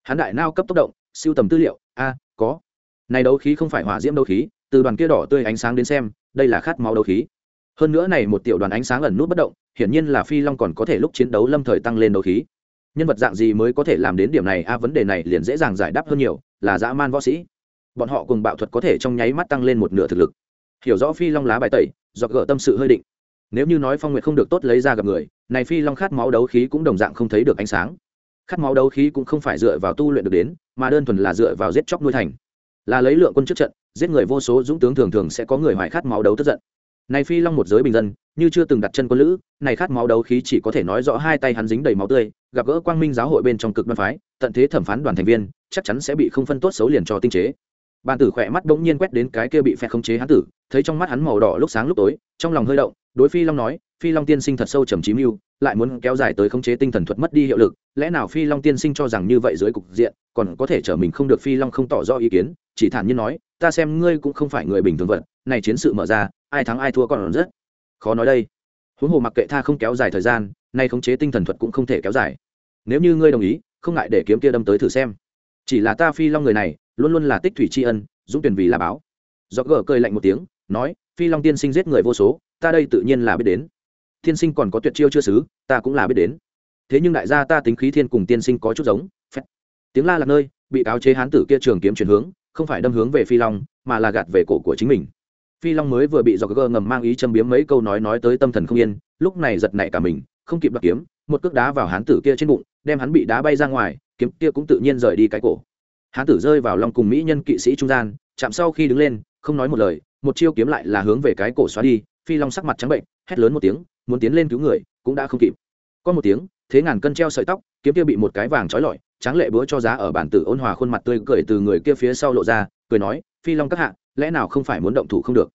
Hắn đại nao cấp tốc động, siêu tầm tư liệu, a, có. Này đấu khí không phải hỏa diễm đấu khí, từ đoàn kia đỏ tươi ánh sáng đến xem, đây là khát máu đấu khí. Hơn nữa này một tiểu đoàn ánh sáng ẩn nút bất động, hiển nhiên là phi long còn có thể lúc chiến đấu lâm thời tăng lên đấu khí nhân vật dạng gì mới có thể làm đến điểm này? A, vấn đề này liền dễ dàng giải đáp hơn nhiều, là dã man võ sĩ. Bọn họ cùng bạo thuật có thể trong nháy mắt tăng lên một nửa thực lực. Hiểu rõ phi long lá bài tẩy do gỡ tâm sự hơi định. Nếu như nói phong nguyệt không được tốt lấy ra gặp người, này phi long khát máu đấu khí cũng đồng dạng không thấy được ánh sáng. Khát máu đấu khí cũng không phải dựa vào tu luyện được đến, mà đơn thuần là dựa vào giết chóc nuôi thành. Là lấy lượng quân trước trận, giết người vô số dũng tướng thường thường sẽ có người hoài khát máu đấu tức giận này phi long một giới bình dân, như chưa từng đặt chân quân lữ, này khát máu đấu khí chỉ có thể nói rõ hai tay hắn dính đầy máu tươi, gặp gỡ quang minh giáo hội bên trong cực đoan phái, tận thế thẩm phán đoàn thành viên, chắc chắn sẽ bị không phân tốt xấu liền cho tinh chế. Bàn tử khỏe mắt bỗng nhiên quét đến cái kia bị phe khống chế hắn tử, thấy trong mắt hắn màu đỏ lúc sáng lúc tối, trong lòng hơi động, đối phi long nói, phi long tiên sinh thật sâu trầm trí mưu, lại muốn kéo dài tới khống chế tinh thần thuật mất đi hiệu lực, lẽ nào phi long tiên sinh cho rằng như vậy dưới cục diện, còn có thể trở mình không được? Phi long không tỏ rõ ý kiến, chỉ thản nhiên nói, ta xem ngươi cũng không phải người bình thường vật, này chiến sự mở ra ai thắng ai thua còn rất khó nói đây. Huống hồ mặc kệ tha không kéo dài thời gian, nay khống chế tinh thần thuật cũng không thể kéo dài. Nếu như ngươi đồng ý, không ngại để kiếm kia đâm tới thử xem. Chỉ là ta phi long người này, luôn luôn là tích thủy tri ân, dũng tuyển vì là báo. Do gờ cười lạnh một tiếng, nói, phi long tiên sinh giết người vô số, ta đây tự nhiên là biết đến. Tiên sinh còn có tuyệt chiêu chưa xứ, ta cũng là biết đến. Thế nhưng đại gia ta tính khí thiên cùng tiên sinh có chút giống. Phép tiếng la là nơi, bị cáo chế hán tử kia trường kiếm chuyển hướng, không phải đâm hướng về phi long, mà là gạt về cổ của chính mình phi long mới vừa bị do cơ ngầm mang ý châm biếm mấy câu nói nói tới tâm thần không yên, lúc này giật nảy cả mình, không kịp đoạt kiếm, một cước đá vào hán tử kia trên bụng, đem hắn bị đá bay ra ngoài, kiếm kia cũng tự nhiên rời đi cái cổ. Hán tử rơi vào lòng cùng mỹ nhân kỵ sĩ trung gian, chạm sau khi đứng lên, không nói một lời, một chiêu kiếm lại là hướng về cái cổ xóa đi, phi long sắc mặt trắng bệnh, hét lớn một tiếng, muốn tiến lên cứu người, cũng đã không kịp. Có một tiếng, thế ngàn cân treo sợi tóc, kiếm kia bị một cái vàng trói lọi, tráng lệ búa cho giá ở bản tử ôn hòa khuôn mặt tươi cười từ người kia phía sau lộ ra, cười nói, phi long các hạ lẽ nào không phải muốn động thủ không được?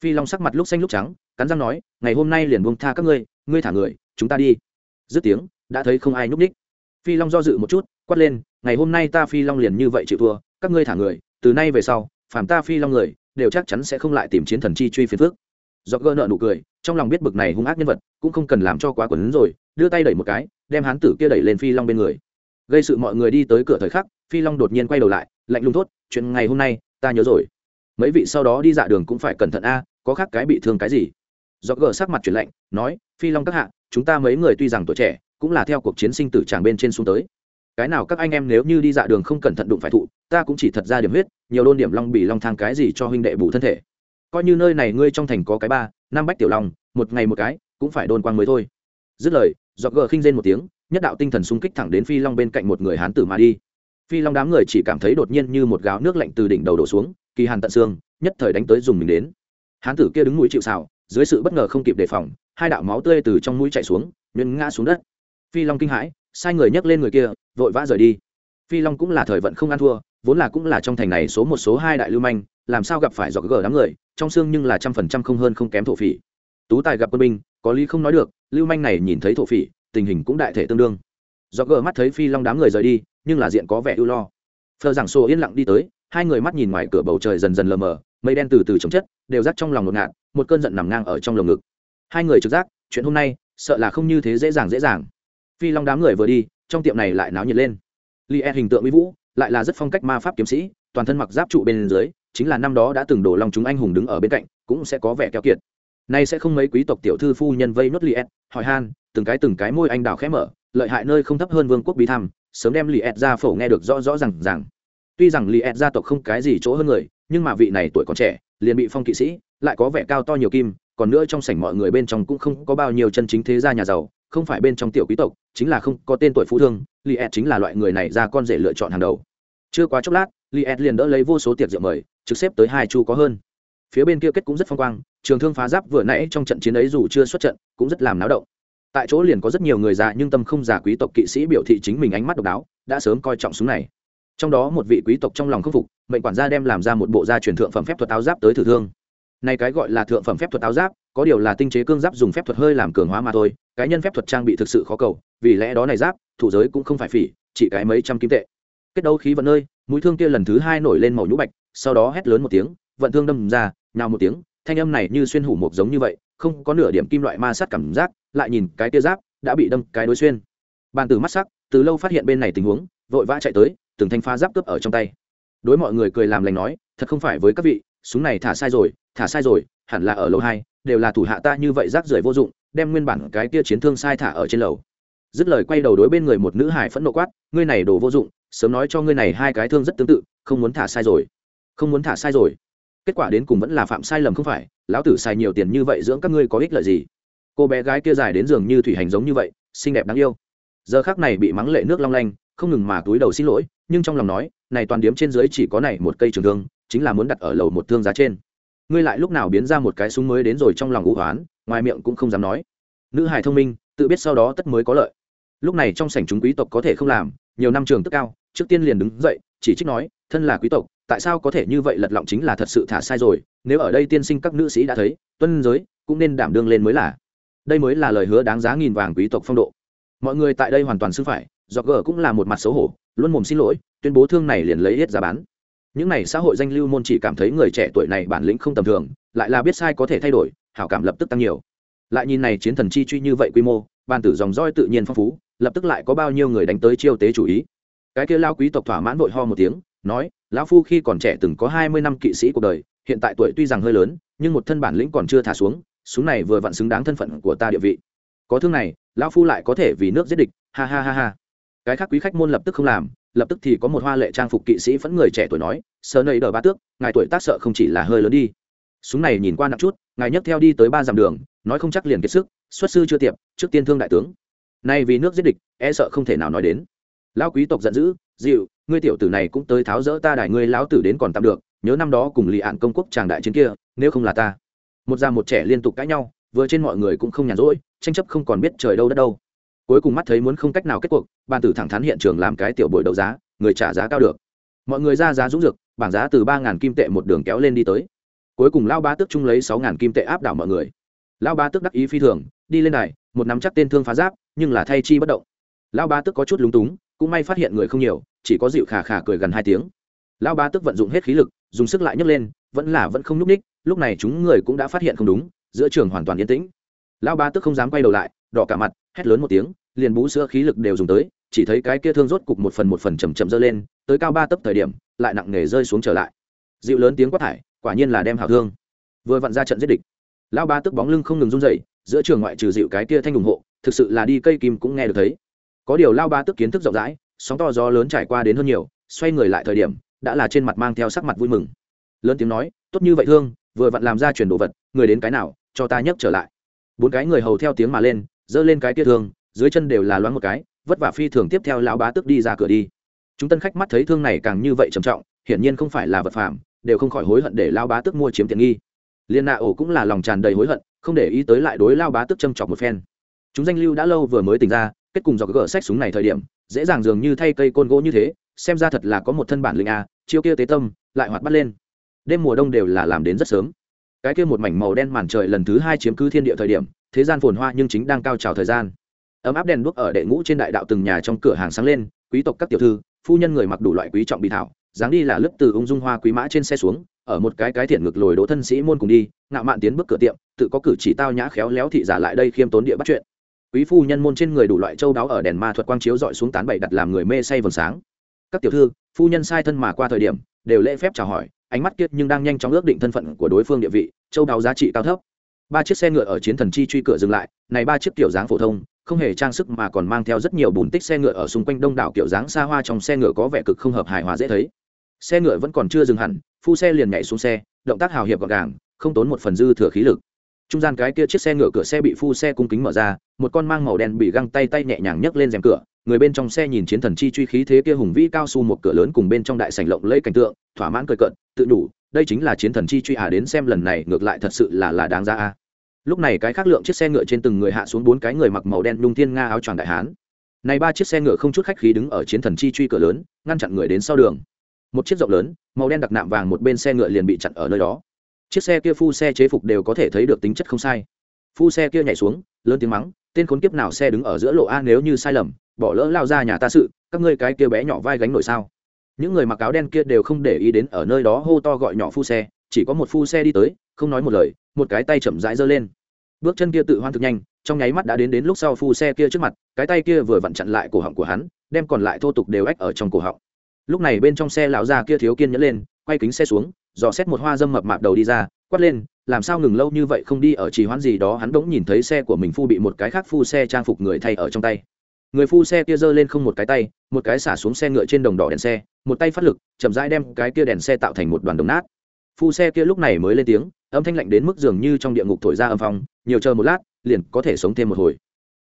Phi long sắc mặt lúc xanh lúc trắng, cắn răng nói, ngày hôm nay liền buông tha các ngươi ngươi thả người, chúng ta đi. Dứt tiếng, đã thấy không ai nhúc ních phi long do dự một chút, quát lên, ngày hôm nay ta phi long liền như vậy chịu thua, các ngươi thả người, từ nay về sau, phàm ta phi long người, đều chắc chắn sẽ không lại tìm chiến thần chi truy phiền phước do gỡ nợ nụ cười, trong lòng biết bực này hung ác nhân vật, cũng không cần làm cho quá quần rồi, đưa tay đẩy một cái, đem hán tử kia đẩy lên phi long bên người. Gây sự mọi người đi tới cửa thời khắc, phi long đột nhiên quay đầu lại, lạnh lùng thốt, chuyện ngày hôm nay, ta nhớ rồi mấy vị sau đó đi dạ đường cũng phải cẩn thận a, có khác cái bị thương cái gì? Do gờ sắc mặt chuyển lạnh, nói, phi long các hạ, chúng ta mấy người tuy rằng tuổi trẻ, cũng là theo cuộc chiến sinh tử tràng bên trên xuống tới. Cái nào các anh em nếu như đi dạ đường không cẩn thận đụng phải thụ, ta cũng chỉ thật ra điểm huyết, nhiều đôn điểm long bị long thang cái gì cho huynh đệ bù thân thể. Coi như nơi này ngươi trong thành có cái ba, năm bách tiểu long, một ngày một cái, cũng phải đôn quang mới thôi. Dứt lời do gờ khinh rên một tiếng, nhất đạo tinh thần xung kích thẳng đến phi long bên cạnh một người hán tử mà đi. Phi long đám người chỉ cảm thấy đột nhiên như một gáo nước lạnh từ đỉnh đầu đổ xuống kỳ hàn tận xương, nhất thời đánh tới dùng mình đến. Hán tử kia đứng mũi chịu xào dưới sự bất ngờ không kịp đề phòng, hai đạo máu tươi từ trong mũi chạy xuống, nhuyễn ngã xuống đất. Phi long kinh hãi, sai người nhấc lên người kia, vội vã rời đi. Phi long cũng là thời vận không ăn thua, vốn là cũng là trong thành này số một số hai đại lưu manh, làm sao gặp phải dọc gờ đám người, trong xương nhưng là trăm phần trăm không hơn không kém thổ phỉ. Tú tài gặp quân binh, có lý không nói được, lưu manh này nhìn thấy thổ phỉ, tình hình cũng đại thể tương đương. Do gờ mắt thấy phi long đám người rời đi, nhưng là diện có vẻ ưu lo. Phờ giảng sổ yên lặng đi tới hai người mắt nhìn ngoài cửa bầu trời dần dần lờ mờ, mây đen từ từ chống chất, đều rác trong lòng ngột ngạt, một cơn giận nằm ngang ở trong lồng ngực. Hai người trực giác, chuyện hôm nay, sợ là không như thế dễ dàng dễ dàng. Phi long đám người vừa đi, trong tiệm này lại náo nhiệt lên. Li e hình tượng mỹ vũ, lại là rất phong cách ma pháp kiếm sĩ, toàn thân mặc giáp trụ bên dưới, chính là năm đó đã từng đổ lòng chúng anh hùng đứng ở bên cạnh, cũng sẽ có vẻ keo kiệt. Nay sẽ không mấy quý tộc tiểu thư phu nhân vây nốt li e hỏi han, từng cái từng cái môi anh đào khẽ mở, lợi hại nơi không thấp hơn vương quốc bí thăm sớm đem li e ra phổ nghe được rõ rõ rằng rằng tuy rằng li ed gia tộc không cái gì chỗ hơn người, nhưng mà vị này tuổi còn trẻ, liền bị phong kỵ sĩ, lại có vẻ cao to nhiều kim, còn nữa trong sảnh mọi người bên trong cũng không có bao nhiêu chân chính thế gia nhà giàu, không phải bên trong tiểu quý tộc, chính là không có tên tuổi phú thương, li ed chính là loại người này ra con rể lựa chọn hàng đầu. Chưa quá chốc lát, li ed liền đỡ lấy vô số tiệc rượu mời, trực xếp tới hai chu có hơn. Phía bên kia kết cũng rất phong quang, trường thương phá giáp vừa nãy trong trận chiến ấy dù chưa xuất trận, cũng rất làm náo động. Tại chỗ liền có rất nhiều người già nhưng tâm không già quý tộc kỵ sĩ biểu thị chính mình ánh mắt độc đáo, đã sớm coi trọng súng này trong đó một vị quý tộc trong lòng khâm phục, mệnh quản gia đem làm ra một bộ gia truyền thượng phẩm phép thuật áo giáp tới thử thương. Này cái gọi là thượng phẩm phép thuật áo giáp, có điều là tinh chế cương giáp dùng phép thuật hơi làm cường hóa mà thôi, cái nhân phép thuật trang bị thực sự khó cầu, vì lẽ đó này giáp, thủ giới cũng không phải phỉ, chỉ cái mấy trăm kim tệ. Kết đấu khí vận nơi, mũi thương kia lần thứ hai nổi lên màu nhũ bạch, sau đó hét lớn một tiếng, vận thương đâm ra nào một tiếng, thanh âm này như xuyên hủ mộc giống như vậy, không có nửa điểm kim loại ma sát cảm giác, lại nhìn cái tia giáp, đã bị đâm cái đối xuyên. Bàn từ mắt sắc, từ lâu phát hiện bên này tình huống, vội vã chạy tới từng thanh phá giáp cướp ở trong tay. Đối mọi người cười làm lành nói, thật không phải với các vị, súng này thả sai rồi, thả sai rồi, hẳn là ở lầu hai, đều là thủ hạ ta như vậy rác rưởi vô dụng, đem nguyên bản cái kia chiến thương sai thả ở trên lầu. Dứt lời quay đầu đối bên người một nữ hải phẫn nộ quát, ngươi này đồ vô dụng, sớm nói cho ngươi này hai cái thương rất tương tự, không muốn thả sai rồi. Không muốn thả sai rồi. Kết quả đến cùng vẫn là phạm sai lầm không phải, lão tử xài nhiều tiền như vậy dưỡng các ngươi có ích lợi gì? Cô bé gái kia dài đến giường như thủy hành giống như vậy, xinh đẹp đáng yêu. Giờ khác này bị mắng lệ nước long lanh, không ngừng mà túi đầu xin lỗi nhưng trong lòng nói, này toàn điếm trên dưới chỉ có này một cây trường thương, chính là muốn đặt ở lầu một thương giá trên. Ngươi lại lúc nào biến ra một cái súng mới đến rồi trong lòng ngũ hoán, ngoài miệng cũng không dám nói. Nữ hài thông minh, tự biết sau đó tất mới có lợi. Lúc này trong sảnh chúng quý tộc có thể không làm, nhiều năm trường tức cao, trước tiên liền đứng dậy, chỉ trích nói, thân là quý tộc, tại sao có thể như vậy lật lọng chính là thật sự thả sai rồi, nếu ở đây tiên sinh các nữ sĩ đã thấy, tuân giới, cũng nên đảm đương lên mới là. Đây mới là lời hứa đáng giá nghìn vàng quý tộc phong độ mọi người tại đây hoàn toàn xứng phải, do gờ cũng là một mặt xấu hổ, luôn mồm xin lỗi, tuyên bố thương này liền lấy hết giá bán. Những này xã hội danh lưu môn chỉ cảm thấy người trẻ tuổi này bản lĩnh không tầm thường, lại là biết sai có thể thay đổi, hảo cảm lập tức tăng nhiều. Lại nhìn này chiến thần chi truy như vậy quy mô, bàn tử dòng roi tự nhiên phong phú, lập tức lại có bao nhiêu người đánh tới chiêu tế chủ ý. Cái kia lao quý tộc thỏa mãn vội ho một tiếng, nói, lão phu khi còn trẻ từng có hai mươi năm kỵ sĩ cuộc đời, hiện tại tuổi tuy rằng hơi lớn, nhưng một thân bản lĩnh còn chưa thả xuống, súng này vừa vặn xứng đáng thân phận của ta địa vị. Có thương này lão phu lại có thể vì nước giết địch, ha ha ha ha. Cái khác quý khách môn lập tức không làm, lập tức thì có một hoa lệ trang phục kỵ sĩ phẫn người trẻ tuổi nói sơ nầy đờ ba tước, ngài tuổi tác sợ không chỉ là hơi lớn đi. Súng này nhìn qua nặng chút, ngài nhấc theo đi tới ba dặm đường, nói không chắc liền kiệt sức, xuất sư chưa tiệp, trước tiên thương đại tướng. Nay vì nước giết địch e sợ không thể nào nói đến. Lão quý tộc giận dữ, dịu, ngươi tiểu tử này cũng tới tháo rỡ ta đài, ngươi lão tử đến còn tạm được, nhớ năm đó cùng lì ạn công quốc tràng đại chiến kia, nếu không là ta. Một già một trẻ liên tục cãi nhau, vừa trên mọi người cũng không nhàn rỗi tranh chấp không còn biết trời đâu đất đâu. Cuối cùng mắt thấy muốn không cách nào kết cuộc ban tử thẳng thắn hiện trường làm cái tiểu buổi đấu giá người trả giá cao được. Mọi người ra giá dũng dực bảng giá từ ba kim tệ một đường kéo lên đi tới. Cuối cùng lao ba tước trung lấy sáu kim tệ áp đảo mọi người. Lao ba tước đắc ý phi thường đi lên này, một nắm chắc tên thương phá giáp nhưng là thay chi bất động. Lao ba tước có chút lúng túng cũng may phát hiện người không nhiều chỉ có dịu khà khà cười gần hai tiếng. Lao ba tước vận dụng hết khí lực dùng sức lại nhấc lên vẫn là vẫn không nhúc ních lúc này chúng người cũng đã phát hiện không đúng giữa trường hoàn toàn yên tĩnh. Lão ba tức không dám quay đầu lại, đỏ cả mặt, hét lớn một tiếng, liền bú sữa khí lực đều dùng tới, chỉ thấy cái kia thương rốt cục một phần một phần chầm chậm dơ lên, tới cao ba tấc thời điểm, lại nặng nề rơi xuống trở lại. Dịu lớn tiếng quát thải, quả nhiên là đem hảo thương. Vừa vặn ra trận giết địch. Lão ba tức bóng lưng không ngừng run dậy giữa trường ngoại trừ dịu cái kia thanh ủng hộ, thực sự là đi cây kim cũng nghe được thấy. Có điều lao ba tức kiến thức rộng rãi, sóng to gió lớn trải qua đến hơn nhiều, xoay người lại thời điểm, đã là trên mặt mang theo sắc mặt vui mừng. Lớn tiếng nói, tốt như vậy thương, vừa vặn làm ra chuyển đồ vật, người đến cái nào, cho ta nhấc trở lại bốn cái người hầu theo tiếng mà lên, giơ lên cái kia thương, dưới chân đều là loáng một cái, vất vả phi thường tiếp theo lão bá tức đi ra cửa đi. Chúng tân khách mắt thấy thương này càng như vậy trầm trọng, hiển nhiên không phải là vật phạm đều không khỏi hối hận để lao bá tức mua chiếm tiện nghi. Liên nạ ổ cũng là lòng tràn đầy hối hận, không để ý tới lại đối lao bá tức châm chọc một phen. Chúng danh lưu đã lâu vừa mới tỉnh ra, kết cùng dọc gỡ sách súng này thời điểm, dễ dàng dường như thay cây côn gỗ như thế, xem ra thật là có một thân bản linh a, chiêu kia tế tâm, lại hoạt bắt lên. Đêm mùa đông đều là làm đến rất sớm cái kia một mảnh màu đen màn trời lần thứ hai chiếm cứ thiên địa thời điểm, thế gian phồn hoa nhưng chính đang cao trào thời gian. Ấm áp đèn đuốc ở đệ ngũ trên đại đạo từng nhà trong cửa hàng sáng lên, quý tộc các tiểu thư, phu nhân người mặc đủ loại quý trọng bị thảo, dáng đi là lớp từ ung dung hoa quý mã trên xe xuống, ở một cái cái thiện ngực lồi đỗ thân sĩ môn cùng đi, ngạo mạn tiến bước cửa tiệm, tự có cử chỉ tao nhã khéo léo thị giả lại đây khiêm tốn địa bắt chuyện. Quý phu nhân môn trên người đủ loại châu đáo ở đèn ma thuật quang chiếu dọi xuống tán bảy đặt làm người mê say vầng sáng. Các tiểu thư, phu nhân sai thân mà qua thời điểm, đều lễ phép chào hỏi ánh mắt kiết nhưng đang nhanh chóng ước định thân phận của đối phương địa vị, châu đáo giá trị cao thấp. Ba chiếc xe ngựa ở chiến thần chi truy cửa dừng lại, này ba chiếc kiểu dáng phổ thông, không hề trang sức mà còn mang theo rất nhiều bùn tích xe ngựa ở xung quanh đông đảo kiểu dáng xa hoa trong xe ngựa có vẻ cực không hợp hài hòa dễ thấy. Xe ngựa vẫn còn chưa dừng hẳn, phu xe liền nhảy xuống xe, động tác hào hiệp gọn gàng, không tốn một phần dư thừa khí lực. Trung gian cái kia chiếc xe ngựa cửa xe bị phu xe cung kính mở ra, một con mang màu đen bị găng tay tay nhẹ nhàng nhấc lên rèm cửa người bên trong xe nhìn chiến thần chi truy khí thế kia hùng vĩ cao su một cửa lớn cùng bên trong đại sảnh lộng lẫy cảnh tượng, thỏa mãn cười cận tự đủ, đây chính là chiến thần chi truy à đến xem lần này ngược lại thật sự là là đáng ra a à. lúc này cái khác lượng chiếc xe ngựa trên từng người hạ xuống bốn cái người mặc màu đen nhung thiên nga áo choàng đại hán. Này ba chiếc xe ngựa không chút khách khí đứng ở chiến thần chi truy cửa lớn, ngăn chặn người đến sau đường. Một chiếc rộng lớn, màu đen đặc nạm vàng một bên xe ngựa liền bị chặn ở nơi đó. Chiếc xe kia phu xe chế phục đều có thể thấy được tính chất không sai. Phu xe kia nhảy xuống, lớn tiếng mắng, tên khốn kiếp nào xe đứng ở giữa lộ a nếu như sai lầm bỏ lỡ lao ra nhà ta sự, các ngươi cái kia bé nhỏ vai gánh nổi sao? Những người mặc áo đen kia đều không để ý đến ở nơi đó hô to gọi nhỏ phu xe, chỉ có một phu xe đi tới, không nói một lời, một cái tay chậm rãi giơ lên. Bước chân kia tự hoan thực nhanh, trong nháy mắt đã đến đến lúc sau phu xe kia trước mặt, cái tay kia vừa vặn chặn lại cổ họng của hắn, đem còn lại thô tục đều ách ở trong cổ họng. Lúc này bên trong xe lão già kia thiếu kiên nhẫn lên, quay kính xe xuống, dò xét một hoa dâm mập mạp đầu đi ra, quát lên, làm sao ngừng lâu như vậy không đi ở trì hoãn gì đó? Hắn bỗng nhìn thấy xe của mình phu bị một cái khác phu xe trang phục người thay ở trong tay người phu xe kia giơ lên không một cái tay, một cái xả xuống xe ngựa trên đồng đỏ đèn xe, một tay phát lực, chậm rãi đem cái kia đèn xe tạo thành một đoàn đồng nát. Phu xe kia lúc này mới lên tiếng, âm thanh lạnh đến mức dường như trong địa ngục thổi ra âm phong, nhiều chờ một lát, liền có thể sống thêm một hồi.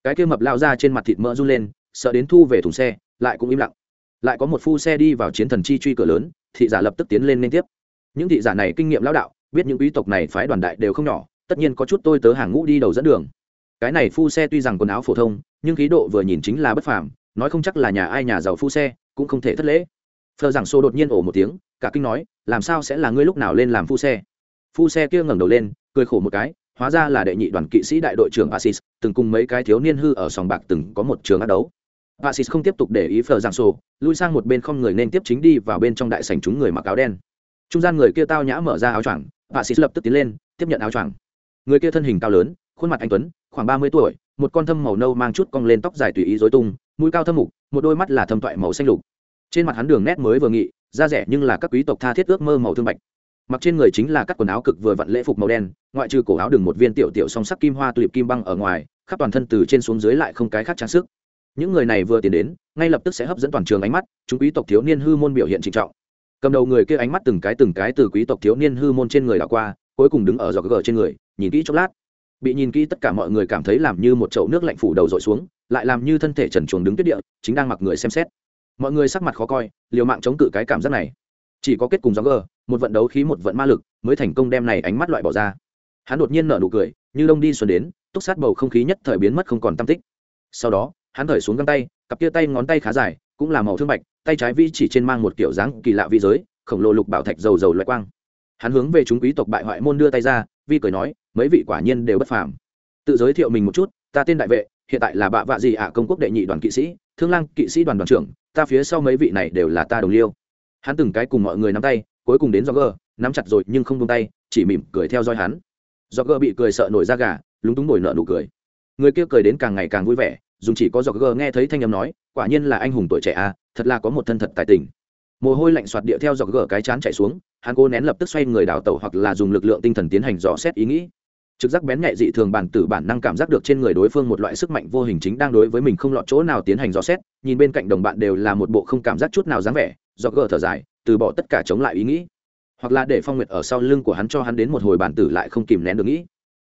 Cái kia mập lao ra trên mặt thịt mỡ run lên, sợ đến thu về thùng xe, lại cũng im lặng. Lại có một phu xe đi vào chiến thần chi truy cửa lớn, thị giả lập tức tiến lên liên tiếp. Những thị giả này kinh nghiệm lão đạo, biết những quý tộc này phái đoàn đại đều không nhỏ, tất nhiên có chút tôi tớ hàng ngũ đi đầu dẫn đường cái này phu xe tuy rằng quần áo phổ thông nhưng khí độ vừa nhìn chính là bất phàm nói không chắc là nhà ai nhà giàu phu xe cũng không thể thất lễ phờ giảng xô đột nhiên ổ một tiếng cả kinh nói làm sao sẽ là ngươi lúc nào lên làm phu xe phu xe kia ngẩng đầu lên cười khổ một cái hóa ra là đệ nhị đoàn kỵ sĩ đại đội trưởng Asis, từng cùng mấy cái thiếu niên hư ở sòng bạc từng có một trường ác đấu. Asis không tiếp tục để ý phờ giảng Sô, lui sang một bên không người nên tiếp chính đi vào bên trong đại sảnh chúng người mặc áo đen. Trung gian người kia tao nhã mở ra áo choàng, Asis lập tức tiến lên, tiếp nhận áo choàng. Người kia thân hình cao lớn, khuôn mặt anh tuấn, khoảng ba mươi tuổi, một con thâm màu nâu mang chút cong lên tóc dài tùy ý rối tung, mũi cao thâm mục, một đôi mắt là thâm toại màu xanh lục. Trên mặt hắn đường nét mới vừa nghị, da rẻ nhưng là các quý tộc tha thiết ước mơ màu thương bạch. Mặc trên người chính là các quần áo cực vừa vặn lễ phục màu đen ngoại trừ cổ áo đường một viên tiểu tiểu song sắc kim hoa tulip kim băng ở ngoài khắp toàn thân từ trên xuống dưới lại không cái khác trang sức. Những người này vừa tiến đến ngay lập tức sẽ hấp dẫn toàn trường ánh mắt chúng quý tộc thiếu niên hư môn biểu hiện trịnh trọng. Cầm đầu người kia ánh mắt từng cái từng cái từ quý tộc thiếu niên hư môn trên người đảo qua cuối cùng đứng ở giò gờ trên người nhìn kỹ chốc lát bị nhìn kỹ tất cả mọi người cảm thấy làm như một chậu nước lạnh phủ đầu dội xuống, lại làm như thân thể trần chuồng đứng tuyết địa, chính đang mặc người xem xét. Mọi người sắc mặt khó coi, liều mạng chống cự cái cảm giác này. Chỉ có kết cùng gió gờ, một vận đấu khí một vận ma lực, mới thành công đem này ánh mắt loại bỏ ra. Hắn đột nhiên nở nụ cười, như đông đi xuân đến, túc sát bầu không khí nhất thời biến mất không còn tam tích. Sau đó, hắn thởi xuống găng tay, cặp kia tay ngón tay khá dài, cũng là màu thương bạch, tay trái vi chỉ trên mang một kiểu dáng kỳ lạ vi giới, khổng lồ lục bảo thạch dầu dầu loại quang. Hắn hướng về chúng quý tộc bại hoại môn đưa tay ra, vi cười nói mấy vị quả nhiên đều bất phàm. Tự giới thiệu mình một chút, ta tên đại vệ, hiện tại là bạ vạ gì ạ à, công quốc đệ nhị đoàn kỵ sĩ, thương lang kỵ sĩ đoàn đoàn trưởng, ta phía sau mấy vị này đều là ta đồng liêu. Hắn từng cái cùng mọi người nắm tay, cuối cùng đến do gờ nắm chặt rồi nhưng không tung tay, chỉ mỉm cười theo dõi hắn. Do gờ bị cười sợ nổi da gà, lúng túng nổi nợ nụ cười. Người kia cười đến càng ngày càng vui vẻ, dùng chỉ có do gờ nghe thấy thanh âm nói, quả nhiên là anh hùng tuổi trẻ à thật là có một thân thật tài tình. Mồ hôi lạnh soạt địa theo dọc gờ cái chán chạy xuống, hắn cố nén lập tức xoay người đào tẩu hoặc là dùng lực lượng tinh thần tiến hành dò xét ý nghĩ trực giác bén nhạy dị thường bản tử bản năng cảm giác được trên người đối phương một loại sức mạnh vô hình chính đang đối với mình không lọt chỗ nào tiến hành dò xét nhìn bên cạnh đồng bạn đều là một bộ không cảm giác chút nào dáng vẻ do gờ thở dài từ bỏ tất cả chống lại ý nghĩ. Hoặc là để phong nguyệt ở sau lưng của hắn cho hắn đến một hồi bản tử lại không kìm nén được nghĩ.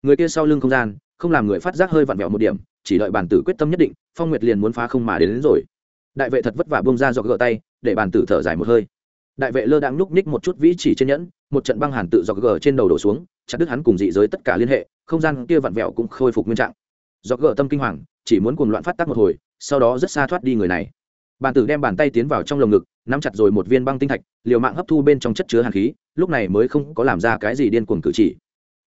Người kia sau lưng không gian không làm người phát giác hơi vặn vẹo một điểm chỉ đợi bản tử quyết tâm nhất định phong nguyệt liền muốn phá không mà đến, đến rồi. Đại vệ thật vất vả bông ra do gỡ tay để bản tử thở dài một hơi. Đại vệ lơ đang núp ních một chút vĩ chỉ trên nhẫn một trận băng hàn tự do gờ trên đầu đổ xuống chặt đứt hắn cùng dị giới tất cả liên hệ, không gian kia vặn vẹo cũng khôi phục nguyên trạng. Do gỡ tâm kinh hoàng, chỉ muốn cuồng loạn phát tác một hồi, sau đó rất xa thoát đi người này. Bàn tử đem bàn tay tiến vào trong lồng ngực, nắm chặt rồi một viên băng tinh thạch, liều mạng hấp thu bên trong chất chứa hàn khí, lúc này mới không có làm ra cái gì điên cuồng cử chỉ.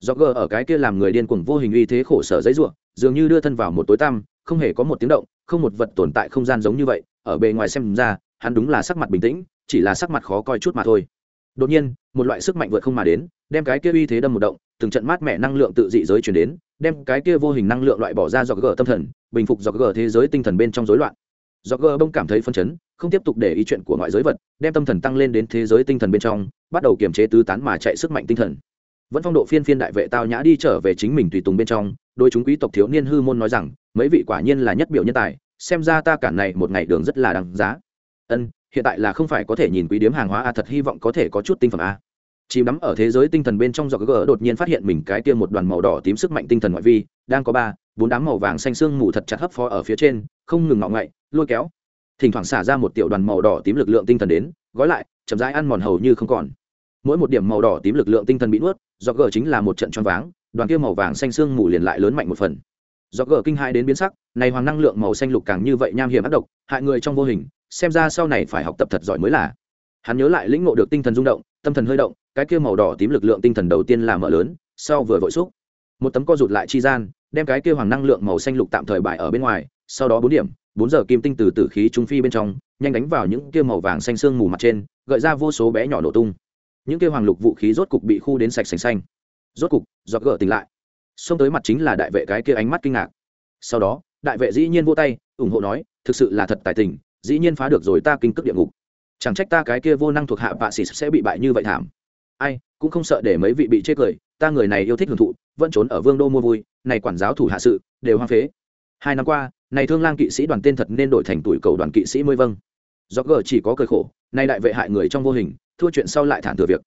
Do gờ ở cái kia làm người điên cuồng vô hình uy thế khổ sở giấy ruộng dường như đưa thân vào một tối tăm, không hề có một tiếng động, không một vật tồn tại không gian giống như vậy, ở bề ngoài xem ra, hắn đúng là sắc mặt bình tĩnh, chỉ là sắc mặt khó coi chút mà thôi. Đột nhiên một loại sức mạnh vượt không mà đến, đem cái kia uy thế đâm một động, từng trận mát mẻ năng lượng tự dị giới chuyển đến, đem cái kia vô hình năng lượng loại bỏ ra do gờ tâm thần, bình phục do gờ thế giới tinh thần bên trong rối loạn. Dọc gờ bông cảm thấy phân chấn, không tiếp tục để ý chuyện của ngoại giới vật, đem tâm thần tăng lên đến thế giới tinh thần bên trong, bắt đầu kiềm chế tứ tán mà chạy sức mạnh tinh thần. Vẫn phong độ phiên phiên đại vệ tao nhã đi trở về chính mình tùy tùng bên trong, đôi chúng quý tộc thiếu niên hư môn nói rằng, mấy vị quả nhiên là nhất biểu nhân tài, xem ra ta cản này một ngày đường rất là đáng giá. Ân, hiện tại là không phải có thể nhìn quý điếm hàng hóa a thật hy vọng có thể có chút tinh phẩm a chìm đắm ở thế giới tinh thần bên trong giọt gỡ, đột nhiên phát hiện mình cái kia một đoàn màu đỏ tím sức mạnh tinh thần ngoại vi, đang có ba, bốn đám màu vàng xanh xương mù thật chặt hấp phó ở phía trên, không ngừng ngọ ngậy, lôi kéo. Thỉnh thoảng xả ra một tiểu đoàn màu đỏ tím lực lượng tinh thần đến, gói lại, chậm rãi ăn mòn hầu như không còn. Mỗi một điểm màu đỏ tím lực lượng tinh thần bị nuốt do Gờ chính là một trận choáng váng, đoàn kia màu vàng xanh xương mù liền lại lớn mạnh một phần. Do Gờ kinh hai đến biến sắc, này hoàng năng lượng màu xanh lục càng như vậy nham hiểm ác độc, hại người trong vô hình, xem ra sau này phải học tập thật giỏi mới là. Hắn nhớ lại lĩnh ngộ được tinh thần rung động tâm thần hơi động, cái kia màu đỏ tím lực lượng tinh thần đầu tiên là mở lớn, sau vừa vội xúc. Một tấm co rụt lại chi gian, đem cái kia hoàng năng lượng màu xanh lục tạm thời bại ở bên ngoài, sau đó bốn điểm, bốn giờ kim tinh từ tử khí trung phi bên trong, nhanh đánh vào những kia màu vàng xanh xương mù mặt trên, gợi ra vô số bé nhỏ nổ tung. Những kia hoàng lục vũ khí rốt cục bị khu đến sạch sành xanh. Rốt cục, giọt gỡ tỉnh lại. Xông tới mặt chính là đại vệ cái kia ánh mắt kinh ngạc. Sau đó, đại vệ dĩ nhiên vô tay, ủng hộ nói, thực sự là thật tài tình, dĩ nhiên phá được rồi ta kinh cước địa ngục chẳng trách ta cái kia vô năng thuộc hạ bạ xỉ sẽ bị bại như vậy thảm. Ai, cũng không sợ để mấy vị bị chê cười, ta người này yêu thích hưởng thụ, vẫn trốn ở vương đô mua vui, này quản giáo thủ hạ sự, đều hoang phế. Hai năm qua, này thương lang kỵ sĩ đoàn tên thật nên đổi thành tuổi cầu đoàn kỵ sĩ mới vâng. Do gờ chỉ có cười khổ nay đại vệ hại người trong vô hình, thua chuyện sau lại thản thừa việc.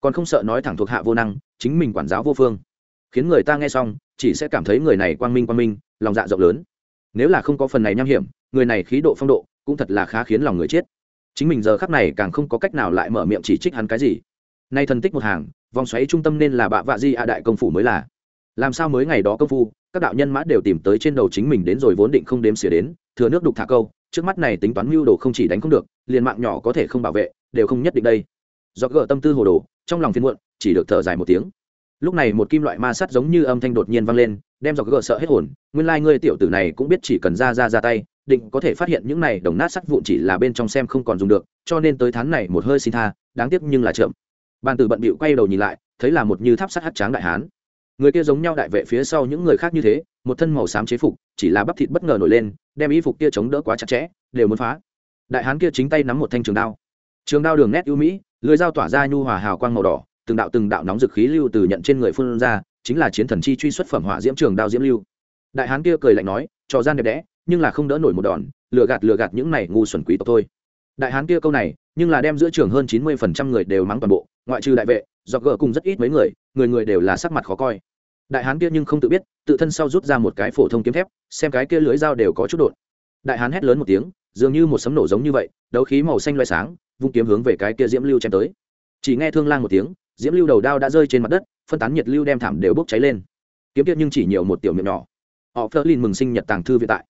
Còn không sợ nói thẳng thuộc hạ vô năng, chính mình quản giáo vô phương. Khiến người ta nghe xong, chỉ sẽ cảm thấy người này quang minh quang minh, lòng dạ rộng lớn. Nếu là không có phần này nham hiểm, người này khí độ phong độ, cũng thật là khá khiến lòng người chết chính mình giờ khắc này càng không có cách nào lại mở miệng chỉ trích hắn cái gì. Nay thần tích một hàng, vòng xoáy trung tâm nên là bạ vạ di a đại công phủ mới là. Làm sao mới ngày đó công phu, các đạo nhân mã đều tìm tới trên đầu chính mình đến rồi vốn định không đếm xỉa đến, thừa nước đục thả câu, trước mắt này tính toán mưu đồ không chỉ đánh không được, liền mạng nhỏ có thể không bảo vệ, đều không nhất định đây. Do gỡ tâm tư hồ đồ, trong lòng phiên muộn, chỉ được thở dài một tiếng. Lúc này một kim loại ma sắt giống như âm thanh đột nhiên vang lên, đem dọc gỡ sợ hết hồn, nguyên lai、like、ngươi tiểu tử này cũng biết chỉ cần ra ra ra tay định có thể phát hiện những này đồng nát sắt vụn chỉ là bên trong xem không còn dùng được, cho nên tới tháng này một hơi xin tha, đáng tiếc nhưng là chậm. Bàn tử bận bịu quay đầu nhìn lại, thấy là một như tháp sắt hắt tráng đại hán. Người kia giống nhau đại vệ phía sau những người khác như thế, một thân màu xám chế phục, chỉ là bắp thịt bất ngờ nổi lên, đem y phục kia chống đỡ quá chặt chẽ, đều muốn phá. Đại hán kia chính tay nắm một thanh trường đao. Trường đao đường nét ưu mỹ, lưới dao tỏa ra nhu hòa hào quang màu đỏ, từng đạo từng đạo nóng dực khí lưu từ nhận trên người phun ra, chính là chiến thần chi truy xuất phẩm hỏa diễm trường đao diễm lưu. Đại hán kia cười lạnh nói, trò gian đẹp đẽ nhưng là không đỡ nổi một đòn, lừa gạt lừa gạt những này ngu xuẩn quý tộc thôi. Đại hán kia câu này, nhưng là đem giữa trường hơn chín mươi phần trăm người đều mắng toàn bộ, ngoại trừ đại vệ do gỡ cùng rất ít mấy người người người đều là sắc mặt khó coi. Đại hán kia nhưng không tự biết, tự thân sau rút ra một cái phổ thông kiếm thép, xem cái kia lưới dao đều có chút đột. Đại hán hét lớn một tiếng, dường như một sấm nổ giống như vậy, đấu khí màu xanh loay sáng, vung kiếm hướng về cái kia diễm lưu chém tới. Chỉ nghe thương lang một tiếng, diễm lưu đầu đao đã rơi trên mặt đất, phân tán nhiệt lưu đem thảm đều bốc cháy lên. Kiếm tiết nhưng chỉ nhiều một tiểu miệng nhỏ. Họ phơ linh mừng sinh nhật tàng thư viện tại.